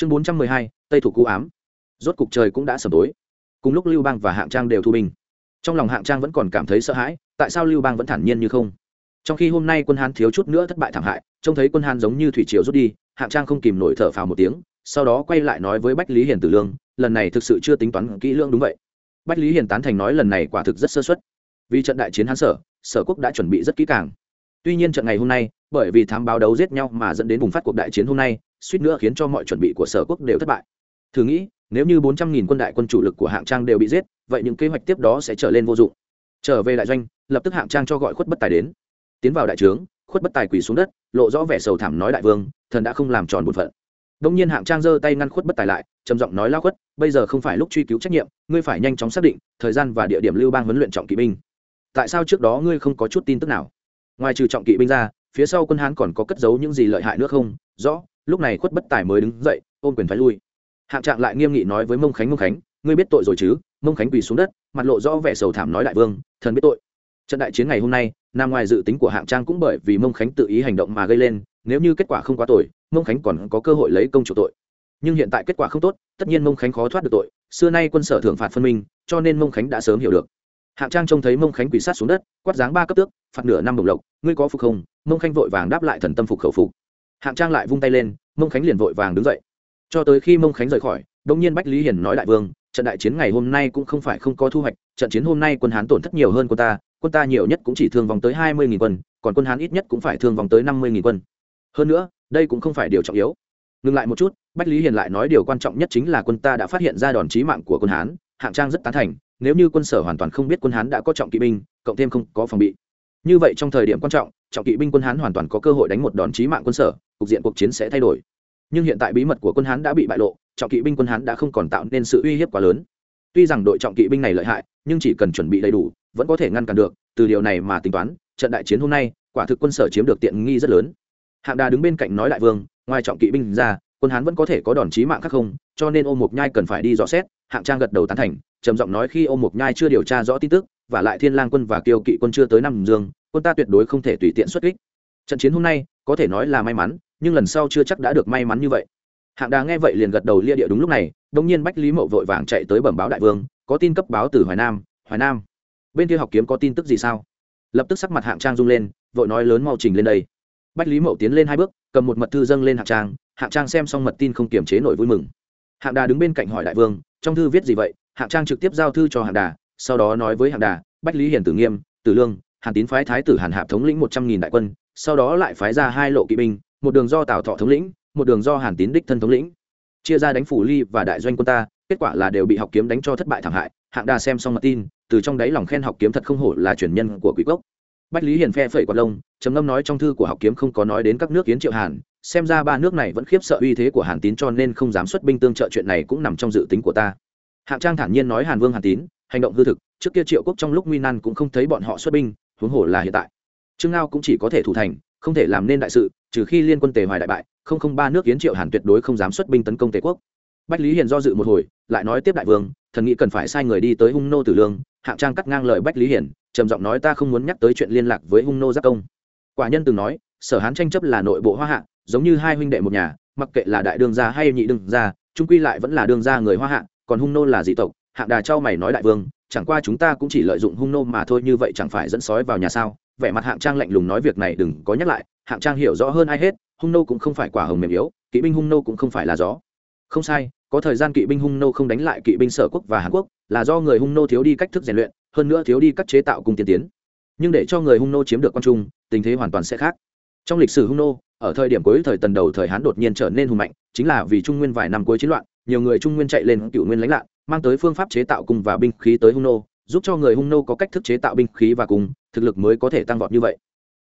chương bốn trăm mười hai, tây thủ cú ám. Rốt cục trời cũng đã sầm tối. Cùng lúc lưu bang và hạng trang đều thu binh. Trong lòng hạng trang vẫn còn cảm thấy sợ hãi, tại sao lưu bang vẫn thản nhiên như không? Trong khi hôm nay quân hán thiếu chút nữa thất bại thảm hại, trông thấy quân hán giống như thủy triều rút đi, hạng trang không kìm nổi thở phào một tiếng, sau đó quay lại nói với bách lý hiền tử lương, lần này thực sự chưa tính toán kỹ lưỡng đúng vậy. Bách lý hiền tán thành nói lần này quả thực rất sơ xuất vì trận đại chiến hán sở sở quốc đã chuẩn bị rất kỹ càng. Tuy nhiên trận ngày hôm nay, bởi vì thám báo đấu giết nhau mà dẫn đến bùng phát cuộc đại chiến hôm nay suýt nữa khiến cho mọi chuẩn bị của sở quốc đều thất bại. Thử nghĩ, nếu như bốn trăm nghìn quân đại quân chủ lực của hạng trang đều bị giết, vậy những kế hoạch tiếp đó sẽ trở lên vô dụng. Trở về đại doanh, lập tức hạng trang cho gọi khuất bất tài đến. Tiến vào đại trướng, khuất bất tài quỳ xuống đất, lộ rõ vẻ sầu thảm nói đại vương, thần đã không làm tròn bổn phận. Đông nhiên hạng trang giơ tay ngăn khuất bất tài lại, trầm giọng nói lao khuất, bây giờ không phải lúc truy cứu trách nhiệm, ngươi phải nhanh chóng xác định thời gian và địa điểm lưu bang huấn luyện trọng kỵ binh. Tại sao trước đó ngươi không có chút tin tức nào? Ngoài trừ trọng kỵ binh ra, phía sau quân hán còn có cất giấu những gì lợi hại nữa không? Rõ lúc này khuất bất tài mới đứng dậy, ôm quyền phái lui. Hạng trạng lại nghiêm nghị nói với mông khánh mông khánh, ngươi biết tội rồi chứ? Mông khánh quỳ xuống đất, mặt lộ rõ vẻ sầu thảm nói đại vương, thần biết tội. Trận đại chiến ngày hôm nay nằm ngoài dự tính của hạng trang cũng bởi vì mông khánh tự ý hành động mà gây lên, nếu như kết quả không quá tội, mông khánh còn có cơ hội lấy công chủ tội. Nhưng hiện tại kết quả không tốt, tất nhiên mông khánh khó thoát được tội, xưa nay quân sở thưởng phạt phân minh, cho nên mông khánh đã sớm hiểu được. Hạng trang trông thấy mông khánh quỳ sát xuống đất, quát dáng ba cấp tước, phạt nửa năm đồng lộc, ngươi có phục không? Mông khánh vội vàng đáp lại thần tâm phục khẩu phục hạng trang lại vung tay lên, mông khánh liền vội vàng đứng dậy. Cho tới khi mông khánh rời khỏi đông nhiên bách lý hiền nói đại vương, trận đại chiến ngày hôm nay cũng không phải không có thu hoạch, trận chiến hôm nay quân hán tổn thất nhiều hơn quân ta quân ta nhiều nhất cũng chỉ thương vòng tới hai mươi nghìn quân, còn quân hán ít nhất cũng phải thương vòng tới năm mươi nghìn quân. Hơn nữa, đây cũng không phải điều trọng yếu. Ngừng lại một chút, bách lý hiền lại nói điều quan trọng nhất chính là quân ta đã phát hiện ra đòn chí mạng của quân hán, hạng trang rất tán thành, nếu như quân sở hoàn toàn không biết quân hán đã có trọng kỵ binh, cộng thêm không có phòng bị. Như vậy trong thời điểm quan trọng trọng kỵ binh quân hán hoàn toàn có cơ hội đánh một đòn chí mạng quân sở cục diện cuộc chiến sẽ thay đổi. Nhưng hiện tại bí mật của quân hán đã bị bại lộ, trọng kỵ binh quân hán đã không còn tạo nên sự uy hiếp quá lớn. Tuy rằng đội trọng kỵ binh này lợi hại, nhưng chỉ cần chuẩn bị đầy đủ, vẫn có thể ngăn cản được. Từ điều này mà tính toán, trận đại chiến hôm nay, quả thực quân sở chiếm được tiện nghi rất lớn. Hạng đà đứng bên cạnh nói đại vương, ngoài trọng kỵ binh ra, quân hán vẫn có thể có đòn chí mạng khác không, cho nên Ô mục nhai cần phải đi rõ xét. Hạng trang gật đầu tán thành, trầm giọng nói khi Ô mục nhai chưa điều tra rõ tin tức, và lại thiên lang quân và kiêu kỵ quân chưa tới năm dương, quân ta tuyệt đối không thể tùy tiện xuất kích. Trận chiến hôm nay, có thể nói là may mắn nhưng lần sau chưa chắc đã được may mắn như vậy. Hạng đà nghe vậy liền gật đầu lia địa đúng lúc này đông nhiên bách lý mậu vội vàng chạy tới bẩm báo đại vương, có tin cấp báo từ hoài nam hoài nam. Bên kia học kiếm có tin tức gì sao? Lập tức sắc mặt hạng trang rung lên, vội nói lớn mau trình lên đây. Bách lý mậu tiến lên hai bước, cầm một mật thư dâng lên hạng trang hạng trang xem xong mật tin không kiềm chế nổi vui mừng. Hạng đà đứng bên cạnh hỏi đại vương, trong thư viết gì vậy? Hạng trang trực tiếp giao thư cho hạng đà, sau đó nói với hạng đà, bách lý hiển tử nghiêm, tử lương, hàn tín phái thái tử hàn hạp thống lĩnh một trăm nghìn đại quân, sau đó lại phái ra hai lộ kỵ binh một đường do tào thọ thống lĩnh, một đường do hàn tín đích thân thống lĩnh. Chia ra đánh phủ ly và đại doanh quân ta, kết quả là đều bị học kiếm đánh cho thất bại thảm hại. Hạng đà xem xong mặt tin, từ trong đáy lòng khen học kiếm thật không hổ là truyền nhân của quý cốc. Bách lý hiền phe phẩy quạt lông, trầm ngâm nói trong thư của học kiếm không có nói đến các nước kiến triệu hàn. Xem ra ba nước này vẫn khiếp sợ uy thế của hàn tín cho nên không dám xuất binh tương trợ chuyện này cũng nằm trong dự tính của ta. Hạng trang thản nhiên nói hàn vương hàn tín, hành động hư thực, trước kia triệu quốc trong lúc nguy nan cũng không thấy bọn họ xuất binh, huống hồ là hiện tại. Trương ngao cũng chỉ có thể thủ thành không thể làm nên đại sự, trừ khi liên quân tề hoài đại bại, không không ba nước kiến triệu hàn tuyệt đối không dám xuất binh tấn công tề quốc. Bách lý hiền do dự một hồi, lại nói tiếp đại vương, thần nghĩ cần phải sai người đi tới hung nô tử lương, hạng trang cắt ngang lời bách lý hiền, trầm giọng nói ta không muốn nhắc tới chuyện liên lạc với hung nô giác công. Quả nhân từng nói, sở hán tranh chấp là nội bộ hoa hạ, giống như hai huynh đệ một nhà, mặc kệ là đại đương gia hay nhị đương gia trung quy lại vẫn là đương gia người hoa hạ, còn hung nô là dị tộc, hạng đà trao mày nói đại vương, chẳng qua chúng ta cũng chỉ lợi dụng hung nô mà thôi, như vậy chẳng phải dẫn sói vào nhà sao? Vẻ mặt hạng trang lạnh lùng nói việc này đừng có nhắc lại, hạng trang hiểu rõ hơn ai hết, hung nô cũng không phải quả hồng mềm yếu, kỵ binh hung nô cũng không phải là gió. Không sai, có thời gian kỵ binh hung nô không đánh lại kỵ binh sở quốc và hàn quốc, là do người hung nô thiếu đi cách thức rèn luyện, hơn nữa thiếu đi các chế tạo cung tiên tiến. Nhưng để cho người hung nô chiếm được quan trung, tình thế hoàn toàn sẽ khác. Trong lịch sử hung nô, ở thời điểm cuối thời tần đầu thời hán đột nhiên trở nên hùng mạnh, chính là vì trung nguyên vài năm cuối chiến loạn, nhiều người trung nguyên chạy lên cựu nguyên lãnh lạn, mang tới phương pháp chế tạo cung và binh khí tới hung nô, giúp cho người hung nô có cách thức chế tạo binh khí và cung thực lực mới có thể tăng vọt như vậy.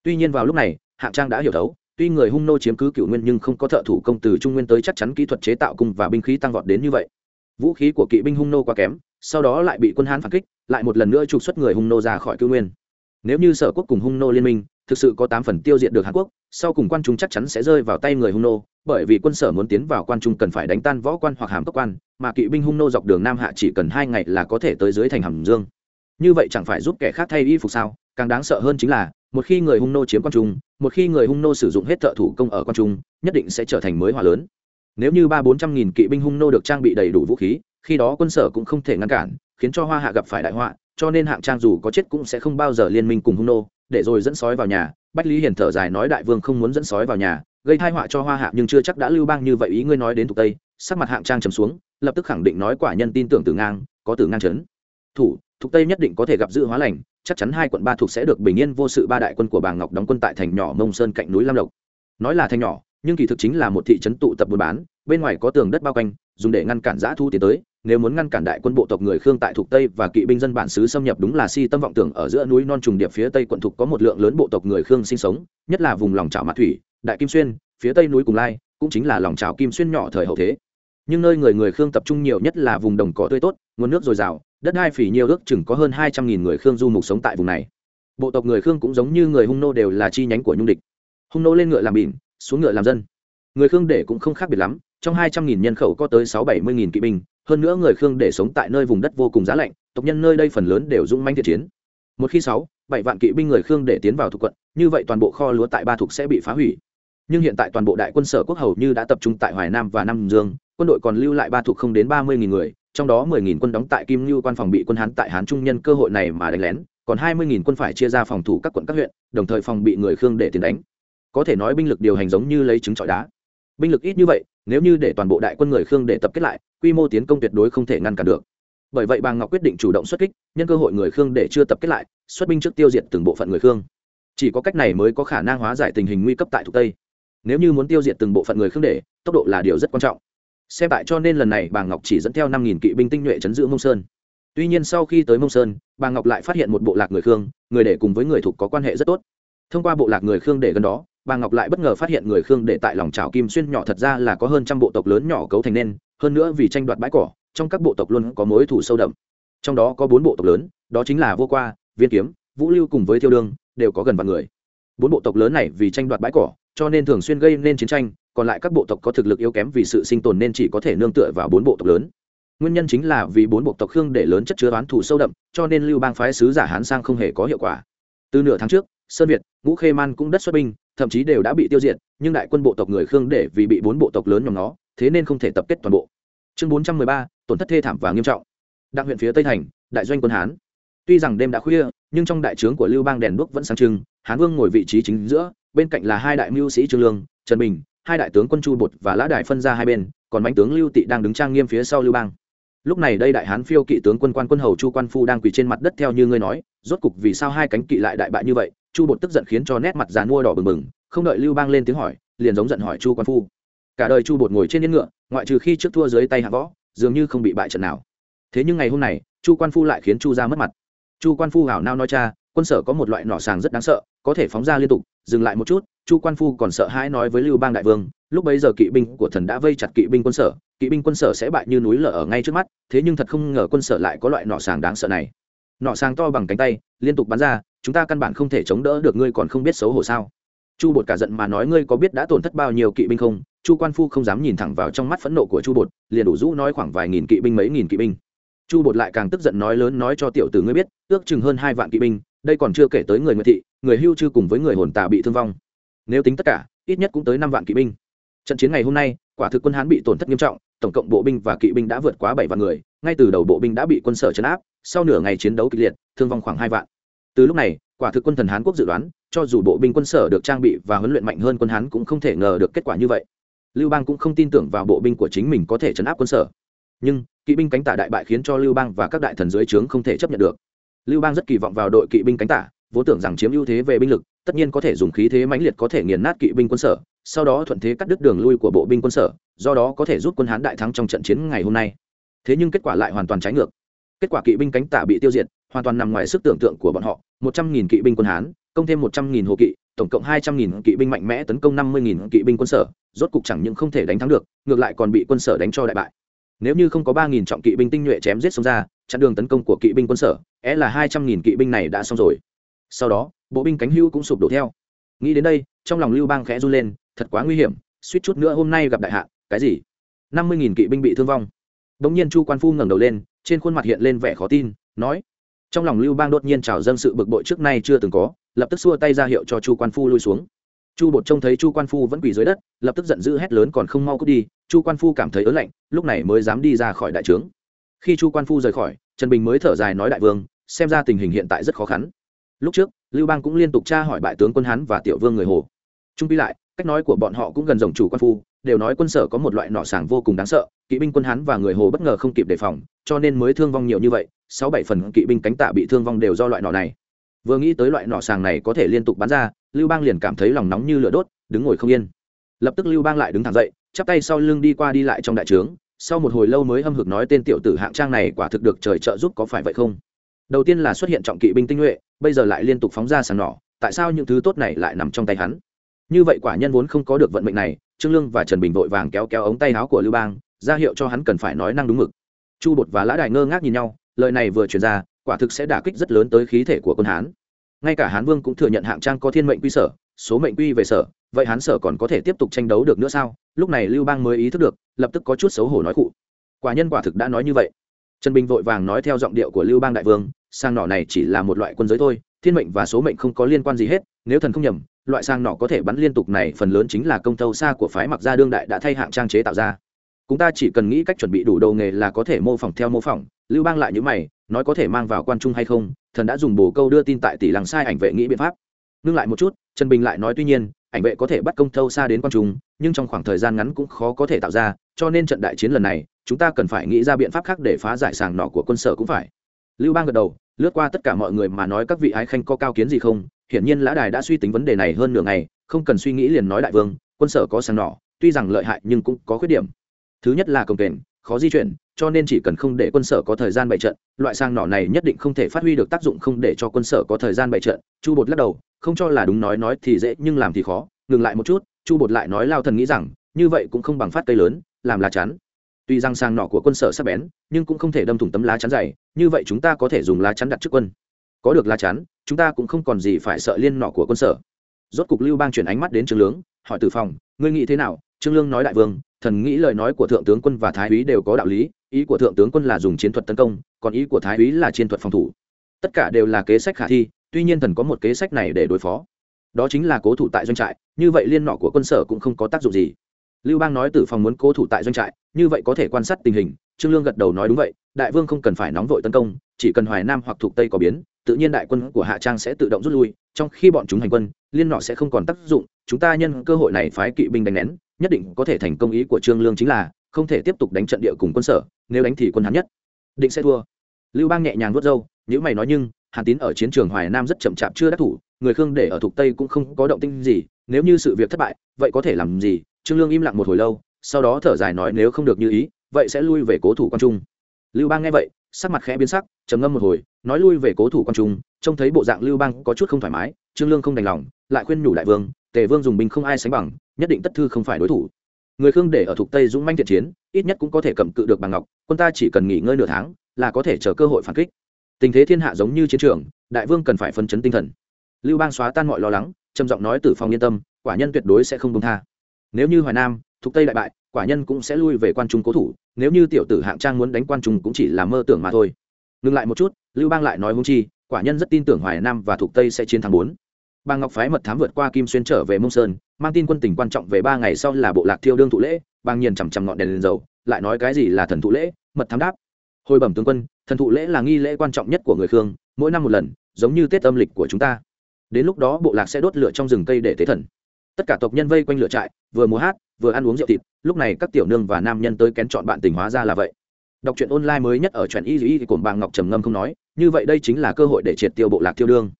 Tuy nhiên vào lúc này, hạng trang đã hiểu thấu, tuy người hung nô chiếm cứ cựu nguyên nhưng không có thợ thủ công từ trung nguyên tới chắc chắn kỹ thuật chế tạo cung và binh khí tăng vọt đến như vậy. Vũ khí của kỵ binh hung nô quá kém, sau đó lại bị quân hán phản kích, lại một lần nữa trục xuất người hung nô ra khỏi cựu nguyên. Nếu như sở quốc cùng hung nô liên minh, thực sự có tám phần tiêu diệt được hàn quốc, sau cùng quan trung chắc chắn sẽ rơi vào tay người hung nô, bởi vì quân sở muốn tiến vào quan trung cần phải đánh tan võ quan hoặc hàm cấp quan, mà kỵ binh hung nô dọc đường nam hạ chỉ cần hai ngày là có thể tới dưới thành hàm dương. Như vậy chẳng phải giúp kẻ khác thay y phục sao? Càng đáng sợ hơn chính là, một khi người hung nô chiếm quan trung, một khi người hung nô sử dụng hết thợ thủ công ở quan trung, nhất định sẽ trở thành mới hòa lớn. Nếu như ba bốn trăm nghìn kỵ binh hung nô được trang bị đầy đủ vũ khí, khi đó quân sở cũng không thể ngăn cản, khiến cho hoa hạ gặp phải đại họa, cho nên hạng trang dù có chết cũng sẽ không bao giờ liên minh cùng hung nô, để rồi dẫn sói vào nhà. Bách lý hiền thở dài nói đại vương không muốn dẫn sói vào nhà, gây thai họa cho hoa hạ nhưng chưa chắc đã lưu bang như vậy ý ngươi nói đến thuộc tây. Sắc mặt hạng trang trầm xuống, lập tức khẳng định nói quả nhân tin tưởng từ ngang, có từ ngang chấn. Thủ, thuộc tây nhất định có thể gặp dự hóa lành chắc chắn hai quận ba thuộc sẽ được bình yên vô sự ba đại quân của bà ngọc đóng quân tại thành nhỏ mông sơn cạnh núi lam lộc. Nói là thành nhỏ, nhưng kỳ thực chính là một thị trấn tụ tập buôn bán, bên ngoài có tường đất bao quanh, dùng để ngăn cản giã thu tiến tới. Nếu muốn ngăn cản đại quân bộ tộc người khương tại thuộc tây và kỵ binh dân bản xứ xâm nhập đúng là si tâm vọng tưởng ở giữa núi non trùng điệp phía tây quận Thuộc có một lượng lớn bộ tộc người khương sinh sống, nhất là vùng lòng trào mặt thủy, đại kim xuyên, phía tây núi cùng lai, cũng chính là lòng trào kim xuyên nhỏ thời hậu thế. Nhưng nơi người người khương tập trung nhiều nhất là vùng đồng cỏ tươi tốt, nguồn nước dồi dào đất hai phỉ nhiều ước chừng có hơn hai trăm nghìn người khương du mục sống tại vùng này. Bộ tộc người khương cũng giống như người hung nô đều là chi nhánh của nhung địch. Hung nô lên ngựa làm bỉn, xuống ngựa làm dân. Người khương để cũng không khác biệt lắm, trong hai trăm nghìn nhân khẩu có tới sáu bảy mươi nghìn kỵ binh, hơn nữa người khương để sống tại nơi vùng đất vô cùng giá lạnh, tộc nhân nơi đây phần lớn đều dũng manh thiện chiến. Một khi sáu, bảy vạn kỵ binh người khương để tiến vào thuộc quận, như vậy toàn bộ kho lúa tại ba thuộc sẽ bị phá hủy. Nhưng hiện tại toàn bộ đại quân sở quốc hầu như đã tập trung tại hoài nam và nam dương, quân đội còn lưu lại ba thuộc không đến ba mươi nghìn người trong đó 10.000 quân đóng tại kim lưu quan phòng bị quân hán tại hán trung nhân cơ hội này mà đánh lén, còn hai mươi nghìn quân phải chia ra phòng thủ các quận các huyện, đồng thời phòng bị người khương để tiến đánh. Có thể nói binh lực điều hành giống như lấy trứng trọi đá. Binh lực ít như vậy, nếu như để toàn bộ đại quân người khương để tập kết lại, quy mô tiến công tuyệt đối không thể ngăn cản được. Bởi vậy Bàng ngọc quyết định chủ động xuất kích, nhân cơ hội người khương để chưa tập kết lại, xuất binh trước tiêu diệt từng bộ phận người khương. Chỉ có cách này mới có khả năng hóa giải tình hình nguy cấp tại thuộc tây. Nếu như muốn tiêu diệt từng bộ phận người khương để, tốc độ là điều rất quan trọng xem tại cho nên lần này bà ngọc chỉ dẫn theo năm nghìn kỵ binh tinh nhuệ chấn giữ mông sơn. Tuy nhiên sau khi tới mông sơn, bà ngọc lại phát hiện một bộ lạc người khương, người để cùng với người thuộc có quan hệ rất tốt. Thông qua bộ lạc người khương để gần đó, bà ngọc lại bất ngờ phát hiện người khương để tại lòng trào kim xuyên nhỏ thật ra là có hơn trăm bộ tộc lớn nhỏ cấu thành nên, hơn nữa vì tranh đoạt bãi cỏ, trong các bộ tộc luôn có mối thủ sâu đậm. Trong đó có bốn bộ tộc lớn, đó chính là vô qua, viên kiếm, vũ lưu cùng với thiêu đương, đều có gần vạn người. Bốn bộ tộc lớn này vì tranh đoạt bãi cỏ, cho nên thường xuyên gây nên chiến tranh còn lại các bộ tộc có thực lực yếu kém vì sự sinh tồn nên chỉ có thể nương tựa vào bốn bộ tộc lớn. Nguyên nhân chính là vì bốn bộ tộc khương để lớn chất chứa oán thủ sâu đậm, cho nên lưu bang phái sứ giả hán sang không hề có hiệu quả. Từ nửa tháng trước, sơn việt, ngũ khê man cũng đất xuất binh, thậm chí đều đã bị tiêu diệt, nhưng đại quân bộ tộc người khương để vì bị bốn bộ tộc lớn nhóm nó thế nên không thể tập kết toàn bộ. Chương bốn trăm mười ba, tổn thất thê thảm và nghiêm trọng. Đặc huyện phía tây thành, đại doanh quân hán. Tuy rằng đêm đã khuya, nhưng trong đại trướng của lưu bang đèn đuốc vẫn sáng trưng, hán vương ngồi vị trí chính giữa, bên cạnh là hai đại mưu sĩ trương lương, trần bình hai đại tướng quân chu bột và lã đại phân ra hai bên, còn bánh tướng lưu tị đang đứng trang nghiêm phía sau lưu bang. Lúc này đây đại hán phiêu kỵ tướng quân quan quân hầu chu quan phu đang quỳ trên mặt đất theo như ngươi nói, rốt cục vì sao hai cánh kỵ lại đại bại như vậy? Chu bột tức giận khiến cho nét mặt dàn mua đỏ bừng bừng, không đợi lưu bang lên tiếng hỏi, liền giống giận hỏi chu quan phu. Cả đời chu bột ngồi trên yên ngựa, ngoại trừ khi trước thua dưới tay hạ võ, dường như không bị bại trận nào. Thế nhưng ngày hôm này chu quan phu lại khiến chu ra mất mặt. Chu quan phu hảo nao nói cha quân sở có một loại nỏ sàng rất đáng sợ, có thể phóng ra liên tục, dừng lại một chút, chu quan phu còn sợ hãi nói với lưu bang đại vương, lúc bấy giờ kỵ binh của thần đã vây chặt kỵ binh quân sở, kỵ binh quân sở sẽ bại như núi lở ở ngay trước mắt, thế nhưng thật không ngờ quân sở lại có loại nỏ sàng đáng sợ này. Nỏ sàng to bằng cánh tay, liên tục bắn ra, chúng ta căn bản không thể chống đỡ được, ngươi còn không biết xấu hổ sao? Chu bột cả giận mà nói, ngươi có biết đã tổn thất bao nhiêu kỵ binh không? Chu quan phu không dám nhìn thẳng vào trong mắt phẫn nộ của chu bột, liền đủ rũ nói khoảng vài nghìn kỵ binh mấy nghìn kỵ binh. Chu bột lại càng tức giận nói lớn, nói cho tiểu tử ngươi biết, ước chừng hơn hai vạn kỵ binh đây còn chưa kể tới người nguyệt thị, người hưu chư cùng với người hồn tà bị thương vong. Nếu tính tất cả, ít nhất cũng tới năm vạn kỵ binh. Trận chiến ngày hôm nay, quả thực quân hán bị tổn thất nghiêm trọng, tổng cộng bộ binh và kỵ binh đã vượt quá bảy vạn người, ngay từ đầu bộ binh đã bị quân sở chấn áp, sau nửa ngày chiến đấu kịch liệt, thương vong khoảng hai vạn. Từ lúc này, quả thực quân thần hán quốc dự đoán, cho dù bộ binh quân sở được trang bị và huấn luyện mạnh hơn quân hán cũng không thể ngờ được kết quả như vậy. Lưu bang cũng không tin tưởng vào bộ binh của chính mình có thể chấn áp quân sở. Nhưng, kỵ binh cánh tả đại bại khiến cho lưu bang và các đại thần dưới trướng không thể chấp nhận được lưu bang rất kỳ vọng vào đội kỵ binh cánh tả, vốn tưởng rằng chiếm ưu thế về binh lực, tất nhiên có thể dùng khí thế mãnh liệt có thể nghiền nát kỵ binh quân sở, sau đó thuận thế cắt đứt đường lui của bộ binh quân sở, do đó có thể giúp quân hán đại thắng trong trận chiến ngày hôm nay. Thế nhưng kết quả lại hoàn toàn trái ngược. Kết quả kỵ binh cánh tả bị tiêu diệt, hoàn toàn nằm ngoài sức tưởng tượng của bọn họ, một trăm nghìn kỵ binh quân hán, công thêm một trăm nghìn hồ kỵ, tổng cộng hai trăm nghìn kỵ binh mạnh mẽ tấn công năm mươi nghìn kỵ binh quân sở, rốt cục chẳng những không thể đánh thắng được, ngược lại còn bị quân sở đánh cho đại bại nếu như không có ba nghìn trọng kỵ binh tinh nhuệ chém giết xông ra, chặn đường tấn công của kỵ binh quân sở é là hai trăm nghìn kỵ binh này đã xong rồi. Sau đó, bộ binh cánh hưu cũng sụp đổ theo. Nghĩ đến đây, trong lòng lưu bang khẽ run lên, thật quá nguy hiểm, suýt chút nữa hôm nay gặp đại hạ, cái gì? Năm mươi nghìn kỵ binh bị thương vong. Đ ỗ n g nhiên chu quan phu ngẩng đầu lên, trên khuôn mặt hiện lên vẻ khó tin, nói. Trong lòng lưu bang đột nhiên trào dâng sự bực bội trước nay chưa từng có, lập tức xua tay ra hiệu cho chu quan phu lui xuống chu bột trông thấy chu quan phu vẫn quỳ dưới đất, lập tức giận dữ hét lớn còn không mau cút đi, chu quan phu cảm thấy ớn lạnh, lúc này mới dám đi ra khỏi đại trướng. Khi chu quan phu rời khỏi, trần bình mới thở dài nói đại vương, xem ra tình hình hiện tại rất khó khăn. Lúc trước, lưu bang cũng liên tục tra hỏi bại tướng quân hán và tiểu vương người hồ. Trung pi lại, cách nói của bọn họ cũng gần rồng chủ quan phu, đều nói quân sở có một loại nọ sàng vô cùng đáng sợ, kỵ binh quân hán và người hồ bất ngờ không kịp đề phòng, cho nên mới thương vong nhiều như vậy, sáu bảy phần kỵ binh cánh tạ bị thương vong đều do loại nọ này vừa nghĩ tới loại nọ sàng này có thể liên tục bắn ra, lưu bang liền cảm thấy lòng nóng như lửa đốt, đứng ngồi không yên. Lập tức lưu bang lại đứng thẳng dậy, chắp tay sau lưng đi qua đi lại trong đại trướng, sau một hồi lâu mới hâm hực nói tên tiểu tử hạng trang này quả thực được trời trợ giúp có phải vậy không? Đầu tiên là xuất hiện trọng kỵ binh tinh nhuệ, bây giờ lại liên tục phóng ra sàng nỏ, tại sao những thứ tốt này lại nằm trong tay hắn? Như vậy quả nhân vốn không có được vận mệnh này, trương lương và trần bình vội vàng kéo kéo ống tay áo của lưu bang, ra hiệu cho hắn cần phải nói năng đúng mực. Chu bột và lã đài ngơ ngác nhìn nhau, lời này vừa truyền ra quả thực sẽ đả kích rất lớn tới khí thể của quân hán. Ngay cả hán vương cũng thừa nhận hạng trang có thiên mệnh quy sở, số mệnh quy về sở, vậy hán sở còn có thể tiếp tục tranh đấu được nữa sao? Lúc này lưu bang mới ý thức được, lập tức có chút xấu hổ nói cụ. Quả nhân quả thực đã nói như vậy. Trần bình vội vàng nói theo giọng điệu của lưu bang đại vương, sang nỏ này chỉ là một loại quân giới thôi, thiên mệnh và số mệnh không có liên quan gì hết, nếu thần không nhầm, loại sang nỏ có thể bắn liên tục này phần lớn chính là công tâu xa của phái mặc gia đương đại đã thay hạng trang chế tạo ra chúng ta chỉ cần nghĩ cách chuẩn bị đủ đầu nghề là có thể mô phỏng theo mô phỏng. Lưu bang lại như mày, nói có thể mang vào quan trung hay không, thần đã dùng bồ câu đưa tin tại tỷ làng sai ảnh vệ nghĩ biện pháp. Ngưng lại một chút, trần bình lại nói tuy nhiên, ảnh vệ có thể bắt công thâu xa đến quan trung, nhưng trong khoảng thời gian ngắn cũng khó có thể tạo ra, cho nên trận đại chiến lần này, chúng ta cần phải nghĩ ra biện pháp khác để phá giải sàng nọ của quân sở cũng phải. Lưu bang gật đầu, lướt qua tất cả mọi người mà nói các vị ái khanh có cao kiến gì không? Hiển nhiên lã đài đã suy tính vấn đề này hơn nửa ngày, không cần suy nghĩ liền nói đại vương, quân sở có sàng nỏ tuy rằng lợi hại nhưng cũng có khuyết điểm thứ nhất là cồng kềnh khó di chuyển, cho nên chỉ cần không để quân sở có thời gian bày trận, loại sang nỏ này nhất định không thể phát huy được tác dụng không để cho quân sở có thời gian bày trận. Chu bột lắc đầu, không cho là đúng nói nói thì dễ, nhưng làm thì khó. Ngừng lại một chút, chu bột lại nói lao thần nghĩ rằng, như vậy cũng không bằng phát cây lớn, làm lá chắn. Tuy rằng sang nỏ của quân sở sắp bén, nhưng cũng không thể đâm thủng tấm lá chắn dày, như vậy chúng ta có thể dùng lá chắn đặt trước quân. Có được lá chắn, chúng ta cũng không còn gì phải sợ liên nỏ của quân sở. Rốt cục lưu bang chuyển ánh mắt đến trương lướng hỏi tử phòng ngươi nghĩ thế nào? Trương lương nói đại vương thần nghĩ lời nói của thượng tướng quân và thái úy đều có đạo lý, ý của thượng tướng quân là dùng chiến thuật tấn công, còn ý của thái úy là chiến thuật phòng thủ. Tất cả đều là kế sách khả thi, tuy nhiên thần có một kế sách này để đối phó. Đó chính là cố thủ tại doanh trại, như vậy liên nọ của quân sở cũng không có tác dụng gì. Lưu bang nói tử phòng muốn cố thủ tại doanh trại, như vậy có thể quan sát tình hình, trương lương gật đầu nói đúng vậy, đại vương không cần phải nóng vội tấn công, chỉ cần hoài nam hoặc thuộc tây có biến, tự nhiên đại quân của hạ trang sẽ tự động rút lui, trong khi bọn chúng hành quân, liên nọ sẽ không còn tác dụng, chúng ta nhân cơ hội này phái kỵ binh đánh nén nhất định có thể thành công ý của trương lương chính là không thể tiếp tục đánh trận địa cùng quân sở, nếu đánh thì quân hắn nhất. Định sẽ thua. Lưu bang nhẹ nhàng vuốt râu nếu mày nói nhưng, hàn tín ở chiến trường hoài nam rất chậm chạp chưa đắc thủ, người khương để ở thuộc tây cũng không có động tinh gì, nếu như sự việc thất bại, vậy có thể làm gì? Trương lương im lặng một hồi lâu, sau đó thở dài nói nếu không được như ý, vậy sẽ lui về cố thủ quan trung. Lưu bang nghe vậy, sắc mặt khẽ biến sắc, trầm ngâm một hồi, nói lui về cố thủ quan trung, trông thấy bộ dạng lưu bang có chút không thoải mái, trương lương không đành lòng, lại khuyên nhủ đại vương, tề vương dùng binh không ai sánh bằng nhất định tất thư không phải đối thủ. Người khương để ở thuộc tây dũng manh thiện chiến, ít nhất cũng có thể cầm cự được bằng ngọc, quân ta chỉ cần nghỉ ngơi nửa tháng là có thể chờ cơ hội phản kích. Tình thế thiên hạ giống như chiến trường, đại vương cần phải phân chấn tinh thần. Lưu bang xóa tan mọi lo lắng, trầm giọng nói tử phong yên tâm, quả nhân tuyệt đối sẽ không công tha. Nếu như hoài nam, thuộc tây đại bại, quả nhân cũng sẽ lui về quan trung cố thủ, nếu như tiểu tử hạng trang muốn đánh quan trung cũng chỉ là mơ tưởng mà thôi. Ngừng lại một chút, lưu bang lại nói hung chi, quả nhân rất tin tưởng hoài nam và thuộc tây sẽ chiến thắng bốn. Bang ngọc phái mật thám vượt qua kim xuyên trở về mông sơn mang tin quân tình quan trọng về ba ngày sau là bộ lạc thiêu đương thụ lễ, bang nhiên chằm chằm ngọn đèn lên dầu, lại nói cái gì là thần thụ lễ, mật thám đáp. Hồi bẩm tướng quân, thần thụ lễ là nghi lễ quan trọng nhất của người khương, mỗi năm một lần, giống như tết âm lịch của chúng ta. Đến lúc đó bộ lạc sẽ đốt lửa trong rừng cây để tế thần. Tất cả tộc nhân vây quanh lửa trại, vừa múa hát, vừa ăn uống rượu thịt, lúc này các tiểu nương và nam nhân tới kén chọn bạn tình hóa ra là vậy. Đọc truyện online mới nhất ở truyện y y thì bà ngọc trầm ngâm không nói, như vậy đây chính là cơ hội để triệt tiêu bộ lạc tiêu đương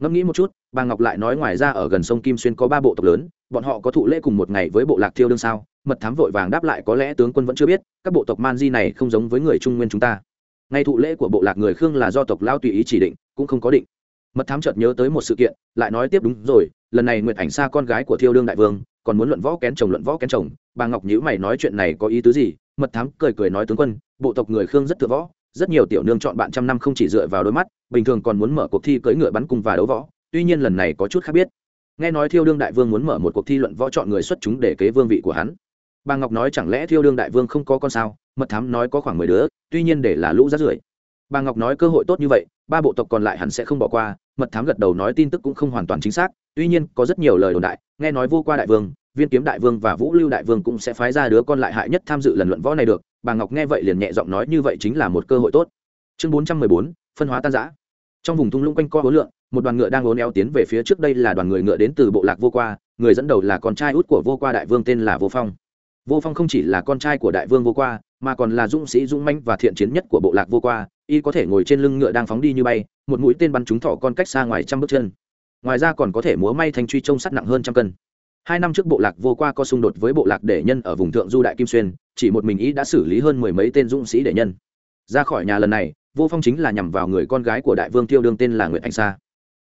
ngẫm nghĩ một chút, bà ngọc lại nói ngoài ra ở gần sông kim xuyên có ba bộ tộc lớn, bọn họ có thụ lễ cùng một ngày với bộ lạc thiêu đương sao? Mật thám vội vàng đáp lại có lẽ tướng quân vẫn chưa biết, các bộ tộc man di này không giống với người trung nguyên chúng ta. Ngày thụ lễ của bộ lạc người khương là do tộc lao tùy ý chỉ định, cũng không có định. Mật thám chợt nhớ tới một sự kiện, lại nói tiếp đúng rồi, lần này nguyệt ảnh xa con gái của thiêu đương đại vương, còn muốn luận võ kén chồng luận võ kén chồng. Bà ngọc nhữ mày nói chuyện này có ý tứ gì? Mật thám cười cười nói tướng quân, bộ tộc người khương rất thừa võ rất nhiều tiểu nương chọn bạn trăm năm không chỉ dựa vào đôi mắt, bình thường còn muốn mở cuộc thi cưỡi ngựa bắn cung và đấu võ, tuy nhiên lần này có chút khác biết. Nghe nói thiêu đương đại vương muốn mở một cuộc thi luận võ chọn người xuất chúng để kế vương vị của hắn. Bà ngọc nói chẳng lẽ thiêu đương đại vương không có con sao? Mật thám nói có khoảng mười đứa, tuy nhiên để là lũ rát rưởi. Bà ngọc nói cơ hội tốt như vậy, ba bộ tộc còn lại hẳn sẽ không bỏ qua, mật thám gật đầu nói tin tức cũng không hoàn toàn chính xác, tuy nhiên có rất nhiều lời đồn đại, nghe nói vô qua đại vương, viên kiếm đại vương và vũ lưu đại vương cũng sẽ phái ra đứa con lại hại nhất tham dự lần luận võ này được bà ngọc nghe vậy liền nhẹ giọng nói như vậy chính là một cơ hội tốt. Chương bốn trăm mười bốn, phân hóa tan giã trong vùng thung lũng quanh co hối lượng, một đoàn ngựa đang ốn éo tiến về phía trước đây là đoàn người ngựa đến từ bộ lạc vô qua, người dẫn đầu là con trai út của vô qua đại vương tên là vô phong. Vô phong không chỉ là con trai của đại vương vô qua, mà còn là dũng sĩ dũng manh và thiện chiến nhất của bộ lạc vô qua, y có thể ngồi trên lưng ngựa đang phóng đi như bay, một mũi tên bắn trúng thỏ con cách xa ngoài trăm bước chân. Ngoài ra còn có thể múa may thanh truy trông sắt nặng hơn trăm cân hai năm trước bộ lạc vô qua có xung đột với bộ lạc đệ nhân ở vùng thượng du đại kim xuyên chỉ một mình ý đã xử lý hơn mười mấy tên dũng sĩ đệ nhân. Ra khỏi nhà lần này vô phong chính là nhằm vào người con gái của đại vương tiêu đương tên là nguyễn ảnh sa.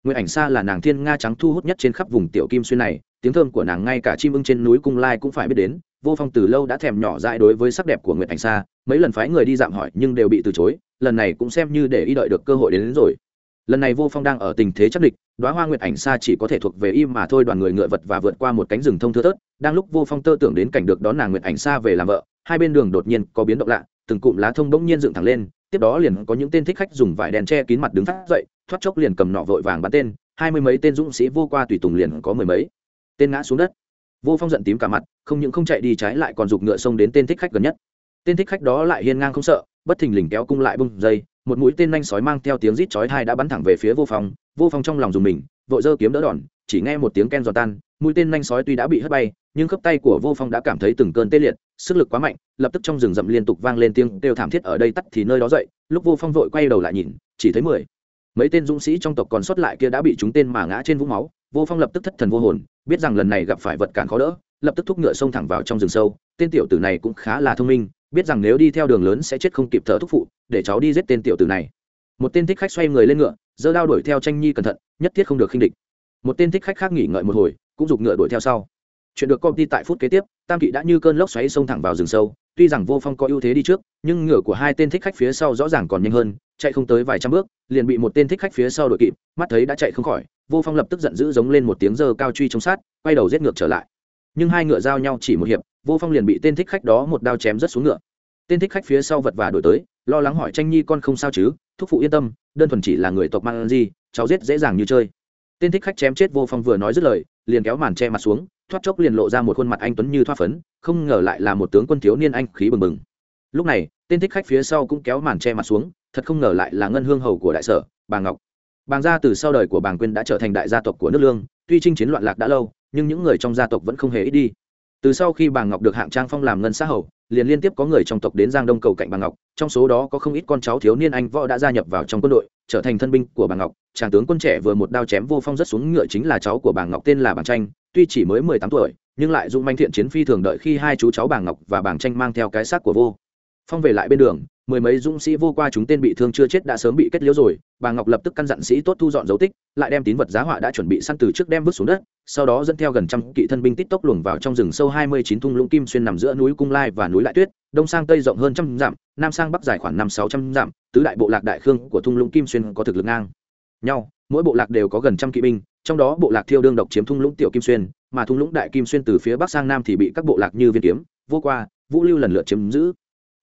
Nguyễn ảnh sa là nàng thiên nga trắng thu hút nhất trên khắp vùng tiểu kim xuyên này tiếng thơm của nàng ngay cả chim ưng trên núi cung lai cũng phải biết đến vô phong từ lâu đã thèm nhỏ dại đối với sắc đẹp của nguyệt ảnh sa mấy lần phái người đi dạm hỏi nhưng đều bị từ chối lần này cũng xem như để y đợi được cơ hội đến, đến rồi lần này vô phong đang ở tình thế chắc địch đoá hoa nguyệt ảnh xa chỉ có thể thuộc về im mà thôi, đoàn người ngựa vật và vượt qua một cánh rừng thông thưa tớt. đang lúc vô phong tơ tưởng đến cảnh được đón nàng nguyệt ảnh xa về làm vợ, hai bên đường đột nhiên có biến động lạ, từng cụm lá thông bỗng nhiên dựng thẳng lên, tiếp đó liền có những tên thích khách dùng vải đèn che kín mặt đứng phát dậy, thoát chốc liền cầm nọ vội vàng bắn tên, hai mươi mấy tên dũng sĩ vô qua tùy tùng liền có mười mấy tên ngã xuống đất vô phong giận tím cả mặt, không những không chạy đi trái lại còn giục ngựa xông đến tên thích khách gần nhất tên thích khách đó lại hiên ngang không sợ, bất thình lình kéo cung lại bung dây một mũi tên nhanh sói mang theo tiếng rít chói tai đã bắn thẳng về phía vô phong vô phong trong lòng dùng mình, vội giơ kiếm đỡ đòn, chỉ nghe một tiếng ken giòn tan, mũi tên nhanh sói tuy đã bị hất bay, nhưng khớp tay của vô phong đã cảm thấy từng cơn tê liệt, sức lực quá mạnh, lập tức trong rừng rậm liên tục vang lên tiếng kêu thảm thiết ở đây tắt thì nơi đó dậy, lúc vô phong vội quay đầu lại nhìn, chỉ thấy mười mấy tên dũng sĩ trong tộc còn sót lại kia đã bị chúng tên mà ngã trên vũng máu, vô phong lập tức thất thần vô hồn, biết rằng lần này gặp phải vật cản khó đỡ, lập tức thúc ngựa xông thẳng vào trong rừng sâu, tên tiểu tử này cũng khá là thông minh biết rằng nếu đi theo đường lớn sẽ chết không kịp thở thúc phụ, để cháu đi giết tên tiểu tử này. Một tên thích khách xoay người lên ngựa, giơ đao đuổi theo tranh nhi cẩn thận, nhất thiết không được khinh địch. Một tên thích khách khác nghỉ ngợi một hồi, cũng giục ngựa đuổi theo sau. Chuyện được công ty tại phút kế tiếp, tam kỵ đã như cơn lốc xoáy xông thẳng vào rừng sâu. Tuy rằng vô phong có ưu thế đi trước, nhưng ngựa của hai tên thích khách phía sau rõ ràng còn nhanh hơn, chạy không tới vài trăm bước, liền bị một tên thích khách phía sau đội kịp, mắt thấy đã chạy không khỏi, vô phong lập tức giận dữ giống lên một tiếng dơ cao truy trong sát, quay đầu giết ngược trở lại. Nhưng hai ngựa giao nhau chỉ một hiệp vô phong liền bị tên thích khách đó một đao chém rất xuống ngựa. Tên thích khách phía sau vật và đổi tới, lo lắng hỏi tranh nhi, con không sao chứ? Thúc phụ yên tâm, đơn thuần chỉ là người tộc mang gì, cháu giết dễ dàng như chơi. Tên thích khách chém chết vô phong vừa nói dứt lời, liền kéo màn che mặt xuống, thoát chốc liền lộ ra một khuôn mặt anh tuấn như thoát phấn, không ngờ lại là một tướng quân thiếu niên anh khí bừng bừng. Lúc này, tên thích khách phía sau cũng kéo màn che mặt xuống, thật không ngờ lại là ngân hương hầu của đại sở, bà ngọc. Bàng gia từ sau đời của bàng quyên đã trở thành đại gia tộc của nước lương, tuy chinh chiến loạn lạc đã lâu, nhưng những người trong gia tộc vẫn không hề ít đi từ sau khi bàng ngọc được hạng trang phong làm ngân xã hầu, liền liên tiếp có người trong tộc đến giang đông cầu cạnh bàng ngọc, trong số đó có không ít con cháu thiếu niên anh võ đã gia nhập vào trong quân đội, trở thành thân binh của bàng ngọc. Chàng tướng quân trẻ vừa một đao chém vô phong rất xuống ngựa chính là cháu của bàng ngọc, tên là bàng tranh tuy chỉ mới mười tám tuổi, nhưng lại dung manh thiện chiến phi thường đợi khi hai chú cháu bàng ngọc và bàng tranh mang theo cái xác của vô. Phong về lại bên đường mười mấy dũng sĩ vô qua chúng tên bị thương chưa chết đã sớm bị kết liễu rồi, bà ngọc lập tức căn dặn sĩ tốt thu dọn dấu tích, lại đem tín vật giá họa đã chuẩn bị săn từ trước đem vứt xuống đất, sau đó dẫn theo gần trăm kỵ thân binh tít tốc luồng vào trong rừng sâu hai mươi chín thung lũng kim xuyên nằm giữa núi cung lai và núi lại tuyết, đông sang tây rộng hơn trăm dặm, nam sang bắc dài khoảng năm sáu trăm dặm, tứ đại bộ lạc đại khương của thung lũng kim xuyên có thực lực ngang nhau, mỗi bộ lạc đều có gần trăm kỵ binh, trong đó bộ lạc thiêu đương độc chiếm thung lũng tiểu kim xuyên, mà thung lũng đại kim xuyên từ phía bắc sang nam thì bị các bộ lạc như viên kiếm, vô qua, vũ lưu lần lượt chiếm giữ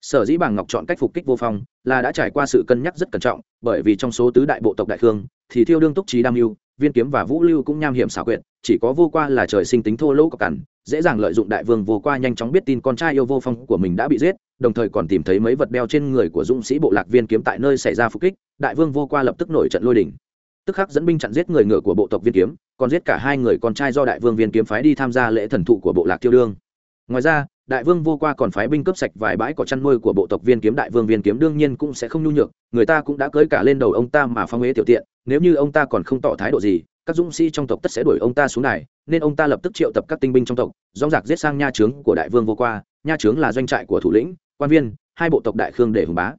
sở dĩ bàng ngọc chọn cách phục kích vô phong là đã trải qua sự cân nhắc rất cẩn trọng, bởi vì trong số tứ đại bộ tộc đại khương, thì thiêu đương túc trí đam mưu, viên kiếm và vũ lưu cũng nham hiểm xảo quyệt, chỉ có vô qua là trời sinh tính thô lỗ cọc cằn, dễ dàng lợi dụng đại vương vô qua nhanh chóng biết tin con trai yêu vô phong của mình đã bị giết, đồng thời còn tìm thấy mấy vật đeo trên người của dũng sĩ bộ lạc viên kiếm tại nơi xảy ra phục kích, đại vương vô qua lập tức nổi trận lôi đỉnh tức khắc dẫn binh chặn giết người ngựa của bộ tộc viên kiếm, còn giết cả hai người con trai do đại vương viên kiếm phái đi tham gia lễ thần thụ của bộ lạc tiêu đương ngoài ra, đại vương vô qua còn phái binh cướp sạch vài bãi cỏ chăn nuôi của bộ tộc viên kiếm đại vương viên kiếm đương nhiên cũng sẽ không nhu nhược, người ta cũng đã cưới cả lên đầu ông ta mà phong huế tiểu tiện, nếu như ông ta còn không tỏ thái độ gì, các dũng sĩ trong tộc tất sẽ đuổi ông ta xuống này nên ông ta lập tức triệu tập các tinh binh trong tộc dóng dạc giết sang nha trướng của đại vương vô qua, nha trướng là doanh trại của thủ lĩnh, quan viên, hai bộ tộc đại khương để hùng bá.